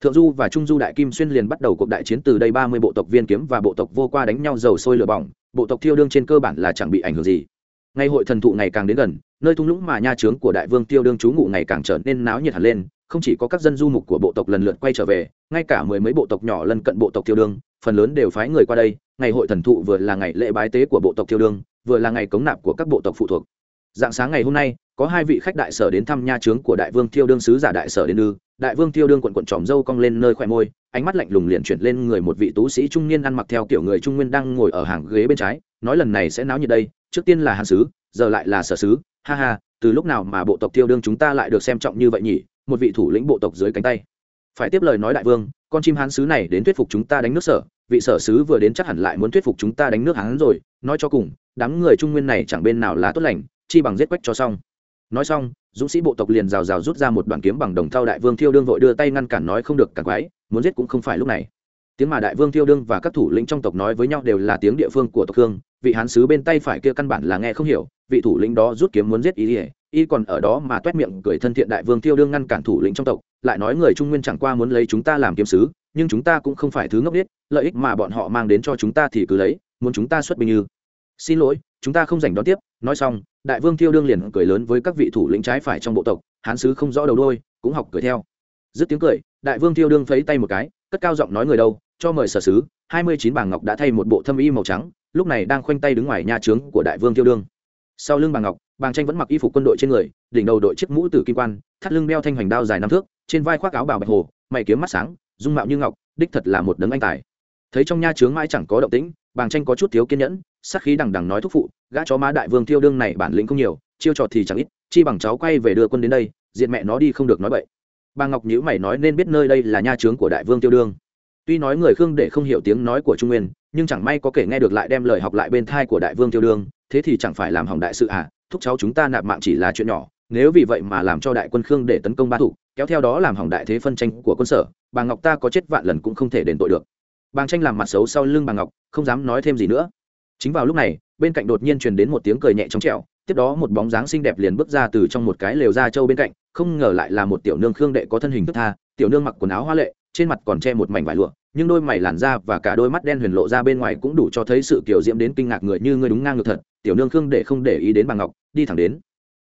Thượng du và trung du đại kim xuyên liền bắt đầu cuộc đại chiến từ đây ba mươi bộ tộc viên kiếm và bộ tộc vô qua đánh nhau dầu sôi lửa bỏng, bộ tộc thiêu đương trên cơ bản là chẳng bị ảnh hưởng gì. Ngày hội thần thụ ngày càng đến gần nơi thung lũng mà nha trướng của đại vương tiêu đương trú ngụ ngày càng trở nên náo nhiệt hẳn lên, không chỉ có các dân du mục của bộ tộc lần lượt quay trở về, ngay cả mười mấy bộ tộc nhỏ lân cận bộ tộc tiêu đương, phần lớn đều phái người qua đây, ngày hội thần thụ vừa là ngày lễ bái tế của bộ tộc tiêu đương, vừa là ngày cống nạp của các bộ tộc phụ thuộc. Dạng sáng ngày hôm nay, có hai vị khách đại sở đến thăm nha trướng của đại vương tiêu đương sứ giả đại sở đến ư. Đại vương tiêu đương quận quận tròm dâu cong lên nơi khoe môi, ánh mắt lạnh lùng liền chuyển lên người một vị tú sĩ trung niên ăn mặc theo kiểu người trung nguyên đang ngồi ở hàng ghế bên trái, nói lần này sẽ náo nhiệt đây, trước tiên là hàn sứ, giờ lại là sở sứ ha ha, từ lúc nào mà bộ tộc tiêu đương chúng ta lại được xem trọng như vậy nhỉ? Một vị thủ lĩnh bộ tộc dưới cánh tay. Phải tiếp lời nói đại vương, con chim hán sứ này đến thuyết phục chúng ta đánh nước sở, vị sở sứ vừa đến chắc hẳn lại muốn thuyết phục chúng ta đánh nước hán rồi, nói cho cùng, đám người trung nguyên này chẳng bên nào là tốt lành, chi bằng giết quách cho xong. Nói xong, dũng sĩ bộ tộc liền rào rào rút ra một đoạn kiếm bằng đồng thau đại vương thiêu đương vội đưa tay ngăn cản nói không được càng quái, muốn giết cũng không phải lúc này. Tiếng mà đại vương thiêu đương và các thủ lĩnh trong tộc nói với nhau đều là tiếng địa phương của tộc hương vị hán sứ bên tay phải kia căn bản là nghe không hiểu vị thủ lĩnh đó rút kiếm muốn giết Y y còn ở đó mà toét miệng cười thân thiện đại vương tiêu đương ngăn cản thủ lĩnh trong tộc, lại nói người trung nguyên chẳng qua muốn lấy chúng ta làm kiếm sứ, nhưng chúng ta cũng không phải thứ ngốc biết lợi ích mà bọn họ mang đến cho chúng ta thì cứ lấy, muốn chúng ta xuất binh như. Xin lỗi, chúng ta không dành đón tiếp, nói xong, đại vương tiêu đương liền cười lớn với các vị thủ lĩnh trái phải trong bộ tộc, hán sứ không rõ đầu đôi cũng học cười theo. Dứt tiếng cười, đại vương tiêu đương phấy tay một cái, cất cao giọng nói người đâu, cho mời sở sứ, hai mươi chín bảng ngọc đã thay một bộ thâm y màu trắng, lúc này đang khoanh tay đứng ngoài nhà trướng của đại vương tiêu đương sau lưng bàng ngọc, bàng tranh vẫn mặc y phục quân đội trên người, đỉnh đầu đội chiếc mũ từ kim quan, thắt lưng đeo thanh hoành đao dài năm thước, trên vai khoác áo bào bạch hồ, mày kiếm mắt sáng, dung mạo như ngọc, đích thật là một đấng anh tài. Thấy trong nha trướng mãi chẳng có động tĩnh, bàng tranh có chút thiếu kiên nhẫn sắc khí đằng đằng nói thúc phụ, gã chó má đại vương tiêu đương này bản lĩnh không nhiều, chiêu trò thì chẳng ít, chi bằng cháu quay về đưa quân đến đây diện mẹ nó đi không được nói vậy bà ngọc nhữ mày nói nên biết nơi đây là nha trướng của đại vương tiêu đương tuy nói người khương để không hiểu tiếng nói của trung nguyên, nhưng chẳng may có kể nghe được lại đem lời học lại bên thai của đại vương tiêu đương, thế thì chẳng phải làm hỏng đại sự à thúc cháu chúng ta nạp mạng chỉ là chuyện nhỏ, nếu vì vậy mà làm cho đại quân khương để tấn công ba thủ, kéo theo đó làm hỏng đại thế phân tranh của quân sở, bà ngọc ta có chết vạn lần cũng không thể đền tội được. Bàng tranh làm mặt xấu sau lưng bà ngọc, không dám nói thêm gì nữa. Chính vào lúc này, bên cạnh đột nhiên truyền đến một tiếng cười nhẹ trong trẹo tiếp đó một bóng dáng xinh đẹp liền bước ra từ trong một cái lều da trâu bên cạnh, không ngờ lại là một tiểu nương khương đệ có thân hình thức tha, tiểu nương mặc quần áo hoa lệ trên mặt còn che một mảnh vải lụa, nhưng đôi mày làn da và cả đôi mắt đen huyền lộ ra bên ngoài cũng đủ cho thấy sự kiểu diễm đến kinh ngạc người như ngươi đúng ngang ngược thật, tiểu nương khương để không để ý đến bà ngọc, đi thẳng đến.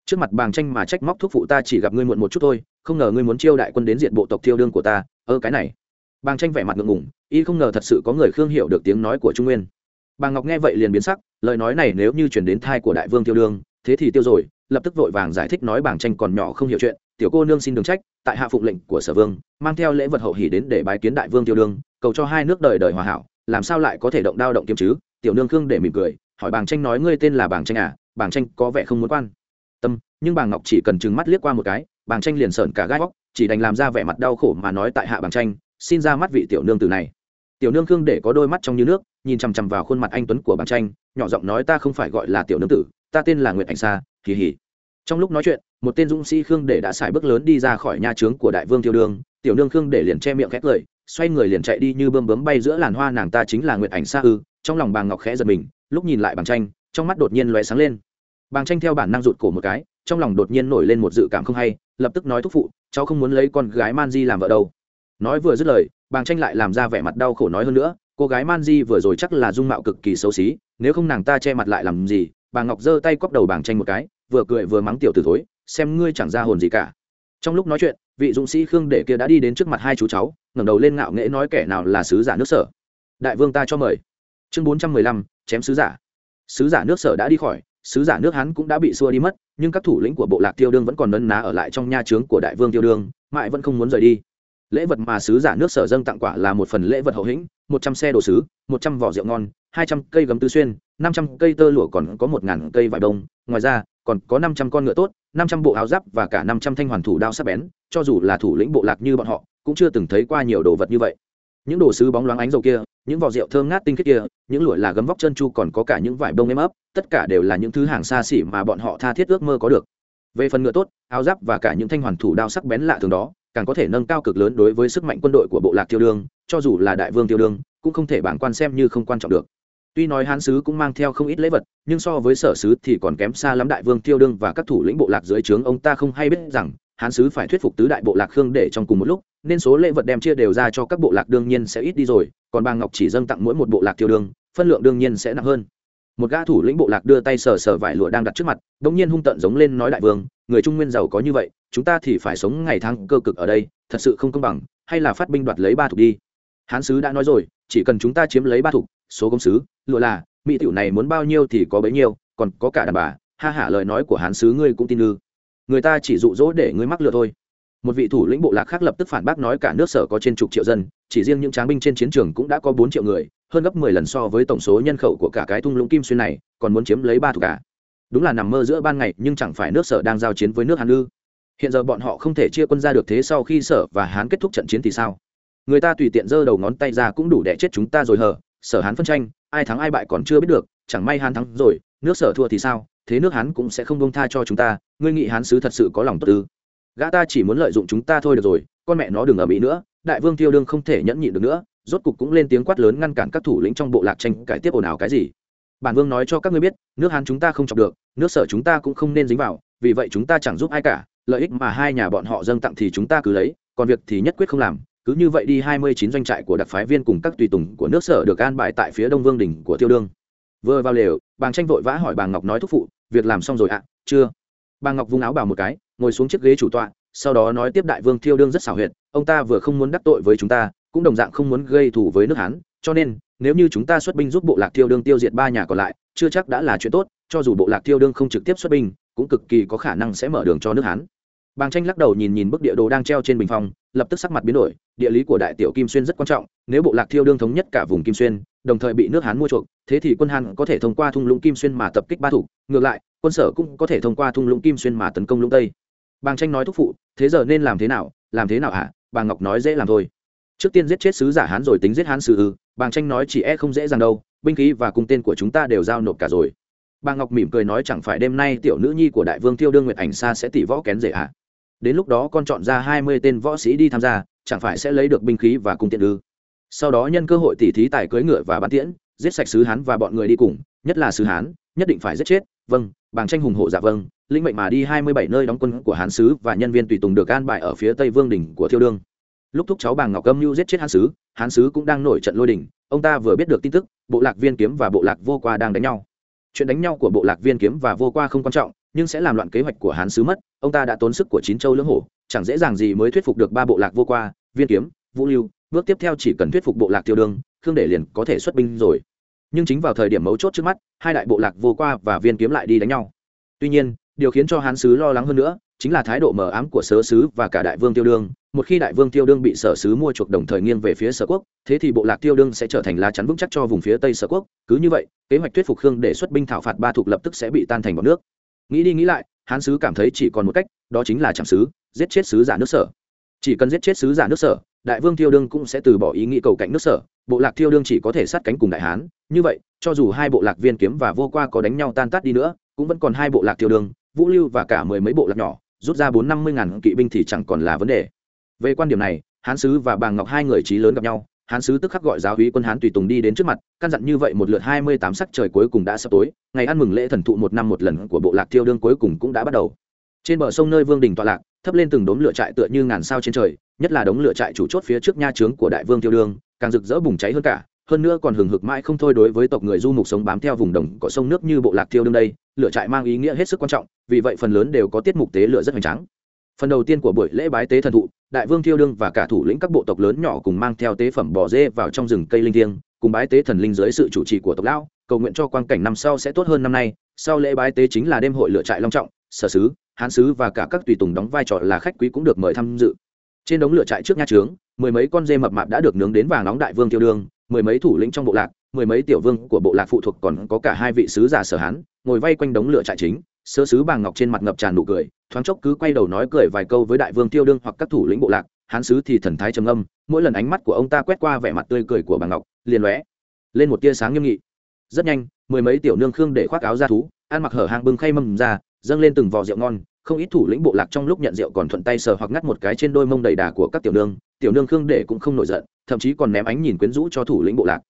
Trước mặt bàng tranh mà trách móc thuốc phụ ta chỉ gặp ngươi muộn một chút thôi, không ngờ ngươi muốn chiêu đại quân đến diện bộ tộc thiêu đương của ta, ơ cái này. Bàng tranh vẻ mặt ngượng ngủng y không ngờ thật sự có người khương hiểu được tiếng nói của trung nguyên. Bà ngọc nghe vậy liền biến sắc, lời nói này nếu như chuyển đến thai của đại vương tiêu đương, thế thì tiêu rồi lập tức vội vàng giải thích nói bảng tranh còn nhỏ không hiểu chuyện, tiểu cô nương xin đường trách, tại hạ phụng lệnh của sở vương, mang theo lễ vật hậu hỉ đến để bái kiến đại vương tiêu đương, cầu cho hai nước đời đời hòa hảo, làm sao lại có thể động đao động kiếm chứ? Tiểu nương khương để mỉm cười, hỏi bảng tranh nói, ngươi tên là bảng tranh à? Bảng tranh có vẻ không muốn quan. Tâm, nhưng bảng ngọc chỉ cần trừng mắt liếc qua một cái, bảng tranh liền sợn cả gai góc chỉ đành làm ra vẻ mặt đau khổ mà nói tại hạ bảng tranh, xin ra mắt vị tiểu nương từ này. Tiểu nương khương để có đôi mắt trong như nước, nhìn chằm chằm vào khuôn mặt anh tuấn của bảng tranh, nhỏ giọng nói, ta không phải gọi là tiểu nương tử, ta tên là nguyệt ảnh sa kỳ hỉ trong lúc nói chuyện, một tên dũng sĩ khương để đã xài bước lớn đi ra khỏi nhà trướng của đại vương tiêu đương tiểu nương khương để liền che miệng khét cười, xoay người liền chạy đi như bơm bướm bay giữa làn hoa nàng ta chính là nguyệt ảnh sa ư. Trong lòng bàng ngọc khẽ giật mình, lúc nhìn lại bàng tranh, trong mắt đột nhiên lóe sáng lên. Bàng tranh theo bản năng rụt cổ một cái, trong lòng đột nhiên nổi lên một dự cảm không hay, lập tức nói thúc phụ, cháu không muốn lấy con gái man di làm vợ đâu. Nói vừa dứt lời bàng tranh lại làm ra vẻ mặt đau khổ nói hơn nữa, cô gái man di vừa rồi chắc là dung mạo cực kỳ xấu xí, nếu không nàng ta che mặt lại làm gì? Bà ngọc giơ tay cóp đầu bàng tranh một cái vừa cười vừa mắng tiểu t thối, xem ngươi chẳng ra hồn gì cả. Trong lúc nói chuyện, vị dũng sĩ khương đệ kia đã đi đến trước mặt hai chú cháu, ngẩng đầu lên ngạo nghễ nói kẻ nào là sứ giả nước sở. Đại vương ta cho mời. Chương bốn trăm mười lăm, chém sứ giả. Sứ giả nước sở đã đi khỏi, sứ giả nước hắn cũng đã bị xua đi mất, nhưng các thủ lĩnh của bộ lạc tiêu đương vẫn còn nân ná ở lại trong nha trướng của đại vương tiêu đương, mãi vẫn không muốn rời đi. Lễ vật mà sứ giả nước sở dâng tặng quả là một phần lễ vật hậu hĩnh, một trăm xe đồ sứ, một trăm vỏ rượu ngon, hai trăm cây gấm tư xuyên, năm trăm cây tơ lụa còn có một ngàn cây vải đông. Ngoài ra còn có năm trăm con ngựa tốt, năm trăm bộ áo giáp và cả năm trăm thanh hoàn thủ đao sắc bén, cho dù là thủ lĩnh bộ lạc như bọn họ, cũng chưa từng thấy qua nhiều đồ vật như vậy. Những đồ sứ bóng loáng ánh dầu kia, những vỏ rượu thơm ngát tinh khiết kia, những lụa là gấm vóc chân chu còn có cả những vải bông êm ấp, tất cả đều là những thứ hàng xa xỉ mà bọn họ tha thiết ước mơ có được. Về phần ngựa tốt, áo giáp và cả những thanh hoàn thủ đao sắc bén lạ thường đó, càng có thể nâng cao cực lớn đối với sức mạnh quân đội của bộ lạc tiêu đương, cho dù là đại vương tiêu đương, cũng không thể bản quan xem như không quan trọng được tuy nói hán sứ cũng mang theo không ít lễ vật, nhưng so với sở sứ thì còn kém xa lắm đại vương tiêu đương và các thủ lĩnh bộ lạc dưới trướng. Ông ta không hay biết rằng, hán sứ phải thuyết phục tứ đại bộ lạc khương để trong cùng một lúc, nên số lễ vật đem chia đều ra cho các bộ lạc đương nhiên sẽ ít đi rồi, còn bà ngọc chỉ dâng tặng mỗi một bộ lạc tiêu đương, phân lượng đương nhiên sẽ nặng hơn. Một gã thủ lĩnh bộ lạc đưa tay sờ sờ vải lụa đang đặt trước mặt đ ỗ n g nhiên hung tợn giống lên nói đại vương, người trung nguyên giàu có như vậy, chúng ta thì phải sống ngày tháng cơ cực ở đây, thật sự không công bằng, hay là phát binh đoạt lấy ba thục đi. Hán sứ đã nói rồi, chỉ cần chúng ta chiếm lấy ba thục số công sứ, lụa là, mỹ tiểu này muốn bao nhiêu thì có bấy nhiêu, còn có cả đàn bà, ha hả lời nói của hán sứ ngươi cũng tin ư. Người ta chỉ dụ dỗ để ngươi mắc lừa thôi. Một vị thủ lĩnh bộ lạc khác lập tức phản bác nói cả nước sở có trên chục triệu dân, chỉ riêng những tráng binh trên chiến trường cũng đã có bốn triệu người, hơn gấp mười lần so với tổng số nhân khẩu của cả cái thung lũng kim xuyên này, còn muốn chiếm lấy ba thủ cả. Đúng là nằm mơ giữa ban ngày, nhưng chẳng phải nước sở đang giao chiến với nước hàn ư. Hiện giờ bọn họ không thể chia quân ra được thế sau khi sở và hán kết thúc trận chiến thì sao? Người ta tùy tiện giơ đầu ngón tay ra cũng đủ đẻ chết chúng ta rồi hờ sở hán phân tranh, ai thắng ai bại còn chưa biết được, chẳng may hán thắng rồi, nước sở thua thì sao, thế nước hán cũng sẽ không bông tha cho chúng ta, ngươi nghĩ hán sứ thật sự có lòng tốt ư? Gã ta chỉ muốn lợi dụng chúng ta thôi được rồi, con mẹ nó đừng ở mỹ nữa, đại vương tiêu đương không thể nhẫn nhịn được nữa, rốt cục cũng lên tiếng quát lớn ngăn cản các thủ lĩnh trong bộ lạc tranh cải tiếp ồn ào cái gì. Bản vương nói cho các ngươi biết, nước hán chúng ta không chọc được, nước sở chúng ta cũng không nên dính vào, vì vậy chúng ta chẳng giúp ai cả, lợi ích mà hai nhà bọn họ dâng tặng thì chúng ta cứ lấy, còn việc thì nhất quyết không làm cứ như vậy đi, hai mươi chín doanh trại của đặc phái viên cùng các tùy tùng của nước sở được an bài tại phía đông vương đỉnh của tiêu đương. Vừa vào lều, bàng tranh vội vã hỏi bà ngọc nói thúc phụ, việc làm xong rồi ạ, chưa? Bà ngọc vung áo bảo một cái, ngồi xuống chiếc ghế chủ tọa, sau đó nói tiếp, đại vương thiêu đương rất xảo huyệt, ông ta vừa không muốn đắc tội với chúng ta, cũng đồng dạng không muốn gây thù với nước hán, cho nên, nếu như chúng ta xuất binh giúp bộ lạc thiêu đương tiêu diệt ba nhà còn lại, chưa chắc đã là chuyện tốt, cho dù bộ lạc thiêu đương không trực tiếp xuất binh, cũng cực kỳ có khả năng sẽ mở đường cho nước hán bàng tranh lắc đầu nhìn nhìn bức địa đồ đang treo trên bình phòng, lập tức sắc mặt biến đổi địa lý của đại tiểu kim xuyên rất quan trọng nếu bộ lạc thiêu đương thống nhất cả vùng kim xuyên đồng thời bị nước hán mua chuộc thế thì quân hán có thể thông qua thung lũng kim xuyên mà tập kích ba thủ ngược lại quân sở cũng có thể thông qua thung lũng kim xuyên mà tấn công lũng tây. Bàng tranh nói thúc phụ thế giờ nên làm thế nào làm thế nào hả? Bà ngọc nói dễ làm thôi. Trước tiên giết chết sứ giả hán rồi tính giết hán sư ư? Bàng tranh nói chỉ e không dễ dàng đâu binh khí và cung tên của chúng ta đều giao nộp cả rồi. Bà ngọc mỉm cười nói chẳng phải đêm nay tiểu nữ nhi của đại vương Thiêu đương nguyệt ảnh Sa sẽ tỷ võ kén rể hả? Đến lúc đó con chọn ra hai mươi tên võ sĩ đi tham gia, chẳng phải sẽ lấy được binh khí và cung tiện ư? Sau đó nhân cơ hội tỉ thí tài cưỡi ngựa và bắn tiễn, giết sạch sứ hán và bọn người đi cùng, nhất là sứ hán, nhất định phải giết chết. Vâng bàng tranh hùng hộ dạ vâng linh mệnh mà đi hai mươi bảy nơi đóng quân của hán sứ và nhân viên tùy tùng được an bài ở phía tây vương đỉnh của thiêu đương. Lúc thúc cháu bàng ngọc âm mưu giết chết hán sứ hán sứ cũng đang nổi trận lôi đỉnh ông ta vừa biết được tin tức, bộ lạc viên kiếm và bộ lạc vô qua đang đánh nhau. Chuyện đánh nhau của bộ lạc viên kiếm và vô qua không quan trọng, nhưng sẽ làm loạn kế hoạch của hán sứ mất ông ta đã tốn sức của chín châu lưỡng hổ, chẳng dễ dàng gì mới thuyết phục được ba bộ lạc vô qua, viên kiếm, vũ lưu, bước tiếp theo chỉ cần thuyết phục bộ lạc tiêu đương, khương để liền có thể xuất binh rồi. Nhưng chính vào thời điểm mấu chốt trước mắt, hai đại bộ lạc vô qua và viên kiếm lại đi đánh nhau. Tuy nhiên, điều khiến cho hán sứ lo lắng hơn nữa, chính là thái độ mờ ám của sớ sứ và cả đại vương tiêu đương. Một khi đại vương tiêu đương bị sở sứ mua chuộc đồng thời nghiêng về phía sở quốc, thế thì bộ lạc tiêu đương sẽ trở thành lá chắn vững chắc cho vùng phía tây sở quốc. Cứ như vậy, kế hoạch thuyết phục khương để xuất binh thảo phạt ba thuộc lập tức sẽ bị tan thành bọn nước. Nghĩ đi nghĩ lại hán sứ cảm thấy chỉ còn một cách, đó chính là trạm sứ, giết chết sứ giả nước sở. Chỉ cần giết chết sứ giả nước sở, đại vương Thiêu đương cũng sẽ từ bỏ ý nghĩ cầu cạnh nước sở. Bộ lạc Thiêu đương chỉ có thể sát cánh cùng đại hán. Như vậy, cho dù hai bộ lạc viên kiếm và vô qua có đánh nhau tan tát đi nữa, cũng vẫn còn hai bộ lạc Thiêu đương, vũ lưu và cả mười mấy bộ lạc nhỏ, rút ra bốn năm mươi ngàn kỵ binh thì chẳng còn là vấn đề. Về quan điểm này, hán sứ và bàng ngọc hai người trí lớn gặp nhau hán sứ tức khắc gọi giáo hí quân hán tùy tùng đi đến trước mặt, căn dặn như vậy một lượt hai mươi tám sắc trời cuối cùng đã sắp tối, ngày ăn mừng lễ thần thụ một năm một lần của bộ lạc tiêu đương cuối cùng cũng đã bắt đầu. Trên bờ sông nơi vương đình tọa lạc, thấp lên từng đống lửa trại tựa như ngàn sao trên trời, nhất là đống lửa trại chủ chốt phía trước nha trướng của đại vương tiêu đương, càng rực rỡ bùng cháy hơn cả, hơn nữa còn hừng hực mãi không thôi đối với tộc người du mục sống bám theo vùng đồng có sông nước như bộ lạc tiêu đương đây, lửa trại mang ý nghĩa hết sức quan trọng, vì vậy phần lớn đều có tiết mục tế lửa rất hoành tráng phần đầu tiên của buổi lễ bái tế thần thụ, đại vương thiêu đương và cả thủ lĩnh các bộ tộc lớn nhỏ cùng mang theo tế phẩm bò dê vào trong rừng cây linh thiêng, cùng bái tế thần linh dưới sự chủ trì của tộc lão, cầu nguyện cho quang cảnh năm sau sẽ tốt hơn năm nay. Sau lễ bái tế chính là đêm hội lựa trại long trọng, sở sứ, hán sứ và cả các tùy tùng đóng vai trò là khách quý cũng được mời tham dự. Trên đống lửa trại trước nha trướng, mười mấy con dê mập mạp đã được nướng đến vàng nóng đại vương thiêu đương, mười mấy thủ lĩnh trong bộ lạc, mười mấy tiểu vương của bộ lạc phụ thuộc còn có cả hai vị sứ giả sở hán, ngồi vây quanh đống lửa trại chính sơ sứ bàng ngọc trên mặt ngập tràn nụ cười, thoáng chốc cứ quay đầu nói cười vài câu với đại vương tiêu đương hoặc các thủ lĩnh bộ lạc, hán sứ thì thần thái trầm âm mỗi lần ánh mắt của ông ta quét qua vẻ mặt tươi cười của bàng ngọc, liền lóe lên một tia sáng nghiêm nghị. Rất nhanh, mười mấy tiểu nương khương để khoác áo ra thú, ăn mặc hở hang bưng khay mâm ra, dâng lên từng vò rượu ngon, không ít thủ lĩnh bộ lạc trong lúc nhận rượu còn thuận tay sờ hoặc ngắt một cái trên đôi mông đầy đà của các tiểu nương tiểu nương khương để cũng không nổi giận, thậm chí còn ném ánh nhìn quyến rũ cho thủ lĩnh bộ lạc.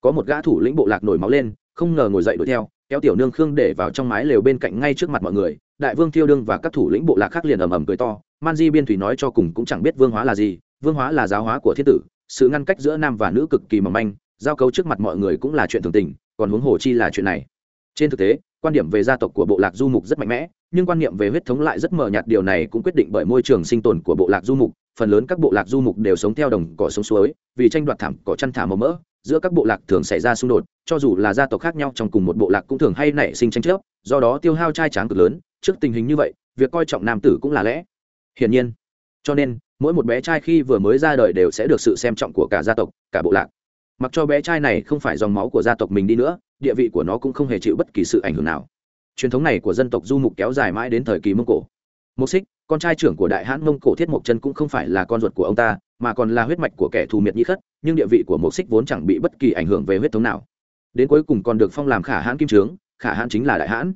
Có một gã thủ lĩnh bộ lạc nổi máu lên, không ngờ ngồi dậy đuổi theo kéo tiểu nương khương để vào trong mái lều bên cạnh ngay trước mặt mọi người, đại vương thiêu đương và các thủ lĩnh bộ lạc khác liền ầm ầm cười to, man di biên thủy nói cho cùng cũng chẳng biết vương hóa là gì, vương hóa là giáo hóa của thiên tử, sự ngăn cách giữa nam và nữ cực kỳ mỏng manh, giao cấu trước mặt mọi người cũng là chuyện thường tình, còn huống hồ chi là chuyện này. Trên thực tế, quan điểm về gia tộc của bộ lạc du mục rất mạnh mẽ, nhưng quan niệm về huyết thống lại rất mờ nhạt, điều này cũng quyết định bởi môi trường sinh tồn của bộ lạc du mục, phần lớn các bộ lạc du mục đều sống theo đồng cỏ sống suối, vì tranh đoạt thảm cỏ chăn thả màu mỡ giữa các bộ lạc thường xảy ra xung đột, cho dù là gia tộc khác nhau trong cùng một bộ lạc cũng thường hay nảy sinh tranh chấp, do đó tiêu hao trai tráng cực lớn. Trước tình hình như vậy, việc coi trọng nam tử cũng là lẽ. Hiển nhiên, cho nên, mỗi một bé trai khi vừa mới ra đời đều sẽ được sự xem trọng của cả gia tộc, cả bộ lạc. Mặc cho bé trai này không phải dòng máu của gia tộc mình đi nữa, địa vị của nó cũng không hề chịu bất kỳ sự ảnh hưởng nào. Truyền thống này của dân tộc du mục kéo dài mãi đến thời kỳ mông cổ. Mục xích con trai trưởng của đại hãn mông cổ thiết mộc chân cũng không phải là con ruột của ông ta, mà còn là huyết mạch của kẻ thù miệt nhĩ khất nhưng địa vị của mục xích vốn chẳng bị bất kỳ ảnh hưởng về huyết thống nào. Đến cuối cùng còn được phong làm khả hãn kim trướng, khả hãn chính là đại hãn.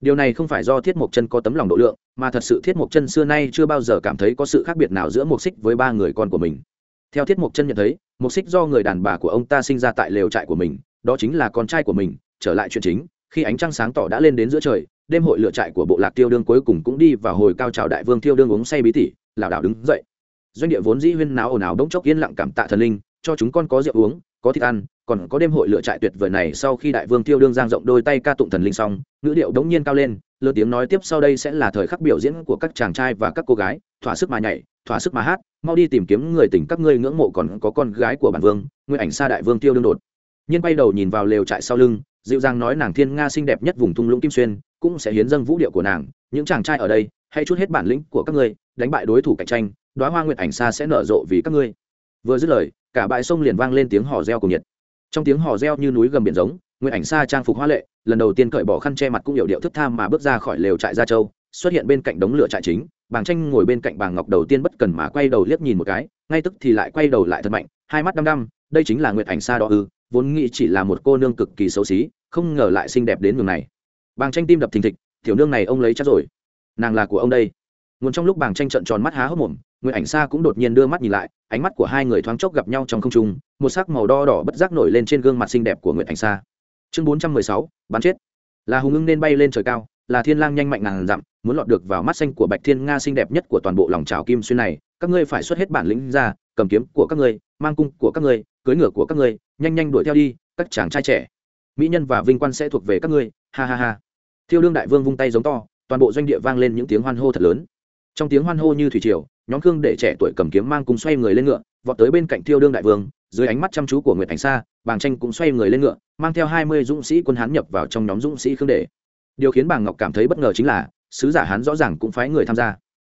Điều này không phải do thiết mộc chân có tấm lòng độ lượng, mà thật sự thiết mộc chân xưa nay chưa bao giờ cảm thấy có sự khác biệt nào giữa mục xích với ba người con của mình. Theo thiết mộc chân nhận thấy mục xích do người đàn bà của ông ta sinh ra tại lều trại của mình, đó chính là con trai của mình, trở lại chuyện chính, khi ánh trăng sáng tỏ đã lên đến giữa trời, đêm hội lựa trại của bộ lạc tiêu đương cuối cùng cũng đi vào hồi cao trào đại vương tiêu đương uống say bí tỉ, lảo đảo đứng dậy. Doanh địa vốn dĩ huyên náo ồn ào đống chốc yên lặng cảm tạ thần linh cho chúng con có rượu uống, có thịt ăn, còn có đêm hội lựa trại tuyệt vời này sau khi đại vương tiêu đương giang rộng đôi tay ca tụng thần linh xong, ngữ điệu đống nhiên cao lên lơ tiếng nói tiếp sau đây sẽ là thời khắc biểu diễn của các chàng trai và các cô gái, thỏa sức mà nhảy, thỏa sức mà hát, mau đi tìm kiếm người tình các ngươi ngưỡng mộ còn có con gái của bản vương nguyên ảnh xa đại vương tiêu đương đột. Nhiên bay đầu nhìn vào lều trại sau lưng, dịu dàng nói nàng thiên nga xinh đẹp nhất vùng thung lũng kim xuyên, cũng sẽ hiến dâng vũ điệu của nàng, những chàng trai ở đây, hãy chút hết bản lĩnh của các ngươi, đánh bại đối thủ cạnh tranh đoá hoa nguyện ảnh xa sẽ nở rộ vì các ngươi. Vừa dứt lời cả bãi sông liền vang lên tiếng hò reo cùng nhiệt. Trong tiếng hò reo như núi gầm biển giống nguyệt ảnh xa trang phục hoa lệ, lần đầu tiên cởi bỏ khăn che mặt cũng hiểu điệu thức tham mà bước ra khỏi lều trại gia châu, xuất hiện bên cạnh đống lửa trại chính, bàng tranh ngồi bên cạnh bàng ngọc đầu tiên bất cần mà quay đầu liếc nhìn một cái, ngay tức thì lại quay đầu lại thật mạnh, hai mắt đăm đăm, đây chính là nguyệt ảnh xa đó ư, vốn nghĩ chỉ là một cô nương cực kỳ xấu xí, không ngờ lại xinh đẹp đến nhường này. Bàng tranh tim đập thình thịch, tiểu nương này ông lấy chắc rồi. Nàng là của ông đây. Nguồn trong lúc bàng tranh trợn tròn mắt há hốc mồm người ảnh xa cũng đột nhiên đưa mắt nhìn lại, ánh mắt của hai người thoáng chốc gặp nhau trong không trung, một sắc màu đo đỏ bất giác nổi lên trên gương mặt xinh đẹp của người ảnh xa. Chương bốn trăm mười sáu, bắn chết. Là hùng ưng nên bay lên trời cao, là thiên lang nhanh mạnh ngàn dặm, muốn lọt được vào mắt xanh của bạch thiên nga xinh đẹp nhất của toàn bộ lòng trào kim xuyên này, các ngươi phải xuất hết bản lĩnh ra, cầm kiếm của các ngươi, mang cung của các ngươi cưới ngựa của các ngươi, nhanh nhanh đuổi theo đi, các chàng trai trẻ. Mỹ nhân và vinh quan sẽ thuộc về các ngươi, ha ha ha. Thiêu đương đại vương vung tay giống to, toàn bộ doanh địa vang lên những tiếng hoan hô thật lớn. Trong tiếng hoan hô như thủy triều nhóm khương để trẻ tuổi cầm kiếm mang cùng xoay người lên ngựa, vọt tới bên cạnh thiêu đương đại vương, dưới ánh mắt chăm chú của nguyệt thành sa, bàng tranh cũng xoay người lên ngựa, mang theo hai mươi dũng sĩ quân hán nhập vào trong nhóm dũng sĩ khương để điều khiến bàng ngọc cảm thấy bất ngờ chính là, sứ giả hán rõ ràng cũng phái người tham gia.